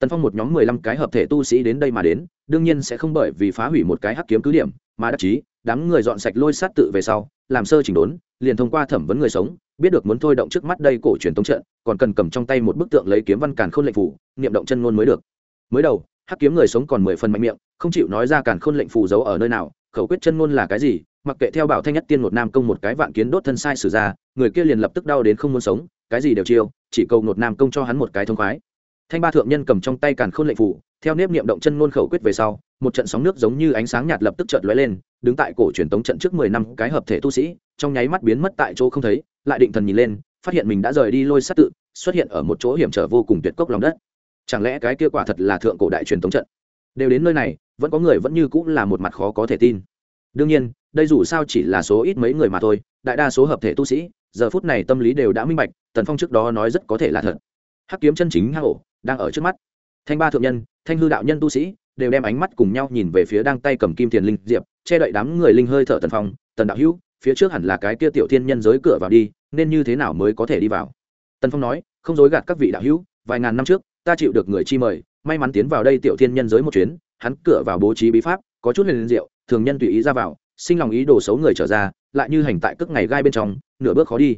A: tần phong một nhóm mười lăm cái hợp thể tu sĩ đến đây mà đến, đương nhiên sẽ không bởi vì phá hủy một cái hắc kiếm cứ điểm mà đắc chí, đám người dọn sạch lôi sát tự về sau, làm sơ chỉnh đốn, liền thông qua thẩm vấn người sống, biết được muốn thôi động trước mắt đây cổ truyền tống trận, còn cần cầm trong tay một bức tượng lấy kiếm văn càn khôn lệnh phủ, niệm động chân ngôn mới được. Mới đầu, hắc kiếm người sống còn mười phần mạnh miệng, không chịu nói ra càn khôn lệnh phủ giấu ở nơi nào, khẩu quyết chân ngôn là cái gì, mặc kệ theo bảo thanh nhất tiên một nam công một cái vạn kiến đốt thân sai sử ra, người kia liền lập tức đau đến không muốn sống, cái gì đều chiêu, chỉ cầu một nam công cho hắn một cái thông khoái thanh ba thượng nhân cầm trong tay càn khôn lệnh phủ, theo nếp niệm động chân ngôn khẩu quyết về sau, một trận sóng nước giống như ánh sáng nhạt lập tức chợt lóe lên, đứng tại cổ truyền tống trận trước mười năm cái hợp thể tu sĩ, trong nháy mắt biến mất tại chỗ không thấy, lại định thần nhìn lên, phát hiện mình đã rời đi lôi sát tự, xuất hiện ở một chỗ hiểm trở vô cùng tuyệt cốc lòng đất. Chẳng lẽ cái kia quả thật là thượng cổ đại truyền tống trận? Đều đến nơi này, vẫn có người vẫn như cũng là một mặt khó có thể tin. Đương nhiên, đây dù sao chỉ là số ít mấy người mà thôi, đại đa số hợp thể tu sĩ, giờ phút này tâm lý đều đã minh bạch, tần phong trước đó nói rất có thể là thật. Hắc kiếm chân chính hang ổ đang ở trước mắt. Thanh ba thượng nhân, thanh hư đạo nhân tu sĩ, đều đem ánh mắt cùng nhau nhìn về phía đang tay cầm kim tiền linh diệp, che đậy đám người linh hơi thở tần phong, tần đạo hữu, phía trước hẳn là cái kia tiểu thiên nhân giới cửa vào đi, nên như thế nào mới có thể đi vào? Tần phong nói, không dối gạt các vị đạo hữu, vài ngàn năm trước, ta chịu được người chi mời, may mắn tiến vào đây tiểu thiên nhân giới một chuyến, hắn cửa vào bố trí bí pháp, có chút huyền diệu, thường nhân tùy ý ra vào, sinh lòng ý đồ xấu người trở ra, lại như hành tại cước ngày gai bên trong, nửa bước khó đi.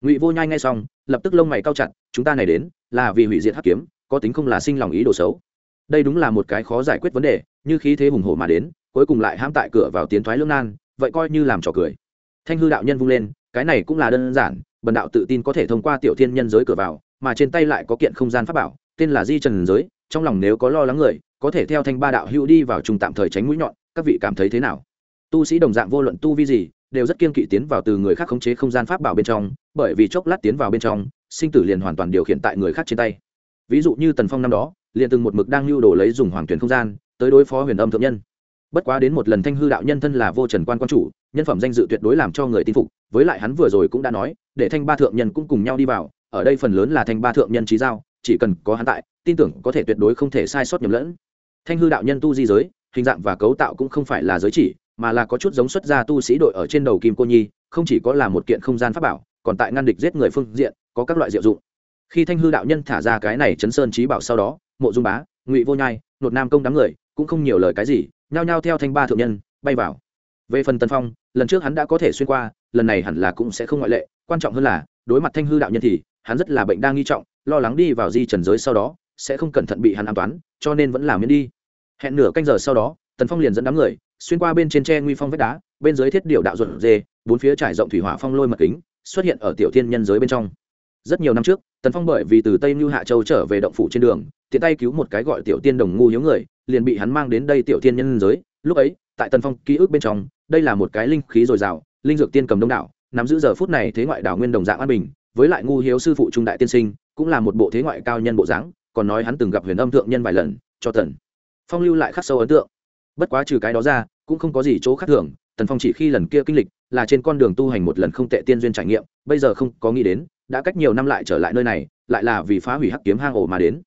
A: Ngụy vô nhai ngay xong, lập tức lông mày cao chặt, chúng ta này đến, là vì hủy diệt hắc kiếm có tính không là sinh lòng ý đồ xấu. Đây đúng là một cái khó giải quyết vấn đề, như khí thế hùng hổ mà đến, cuối cùng lại hãm tại cửa vào tiến thoái lưỡng nan, vậy coi như làm trò cười. Thanh hư đạo nhân vung lên, cái này cũng là đơn giản, bần đạo tự tin có thể thông qua tiểu thiên nhân giới cửa vào, mà trên tay lại có kiện không gian pháp bảo, tên là di trần giới, trong lòng nếu có lo lắng người, có thể theo thanh ba đạo hữu đi vào trung tạm thời tránh mũi nhọn, các vị cảm thấy thế nào? Tu sĩ đồng dạng vô luận tu vi gì, đều rất kiên kỵ tiến vào từ người khác khống chế không gian pháp bảo bên trong, bởi vì chốc lát tiến vào bên trong, sinh tử liền hoàn toàn điều khiển tại người khác trên tay ví dụ như tần phong năm đó, liền từng một mực đang lưu đồ lấy dùng hoàng tuyển không gian, tới đối phó huyền âm thượng nhân. Bất quá đến một lần thanh hư đạo nhân thân là vô trần quan quan chủ, nhân phẩm danh dự tuyệt đối làm cho người tin phục, với lại hắn vừa rồi cũng đã nói, để thanh ba thượng nhân cũng cùng nhau đi vào, ở đây phần lớn là thanh ba thượng nhân trí giao, chỉ cần có hắn tại, tin tưởng có thể tuyệt đối không thể sai sót nhầm lẫn. Thanh hư đạo nhân tu di giới, hình dạng và cấu tạo cũng không phải là giới chỉ, mà là có chút giống xuất gia tu sĩ đội ở trên đầu kim cô nhi, không chỉ có là một kiện không gian pháp bảo, còn tại ngăn địch giết người phương diện, có các loại diệu dụng khi thanh hư đạo nhân thả ra cái này chấn sơn trí bảo sau đó, mộ dung bá, ngụy vô nhai, nột nam công đám người cũng không nhiều lời cái gì, nhao nhao theo thanh ba thượng nhân bay vào. Về phần tân phong, lần trước hắn đã có thể xuyên qua, lần này hẳn là cũng sẽ không ngoại lệ, quan trọng hơn là, đối mặt thanh hư đạo nhân thì, hắn rất là bệnh đang nghi trọng, lo lắng đi vào di trần giới sau đó, sẽ không cẩn thận bị hắn an toán, cho nên vẫn làm miễn đi. Hẹn nửa canh giờ sau đó, tần phong liền dẫn đám người, xuyên qua bên trên tre nguy phong vách đá, bên dưới thiết điệu đạo ruột dê, bốn phía trải rộng thủy hỏa phong lôi mật kính, xuất hiện ở tiểu thiên nhân giới bên trong rất nhiều năm trước, tần phong bởi vì từ tây mưu hạ châu trở về động phủ trên đường, tiện tay cứu một cái gọi tiểu tiên đồng ngu hiếu người, liền bị hắn mang đến đây tiểu tiên nhân giới. Lúc ấy, tại tần phong ký ức bên trong, đây là một cái linh khí dồi dào, linh dược tiên cầm đông đảo, nắm giữ giờ phút này thế ngoại đảo nguyên đồng dạng an bình, với lại ngu hiếu sư phụ trung đại tiên sinh, cũng là một bộ thế ngoại cao nhân bộ dáng, còn nói hắn từng gặp huyền âm thượng nhân vài lần, cho tần phong lưu lại khắc sâu ấn tượng. Bất quá trừ cái đó ra, cũng không có gì chỗ khác thường, tần phong chỉ khi lần kia kinh lịch, là trên con đường tu hành một lần không tệ tiên duyên trải nghiệm, bây giờ không có nghĩ đến đã cách nhiều năm lại trở lại nơi này, lại là vì phá hủy hắc kiếm hang ổ mà đến.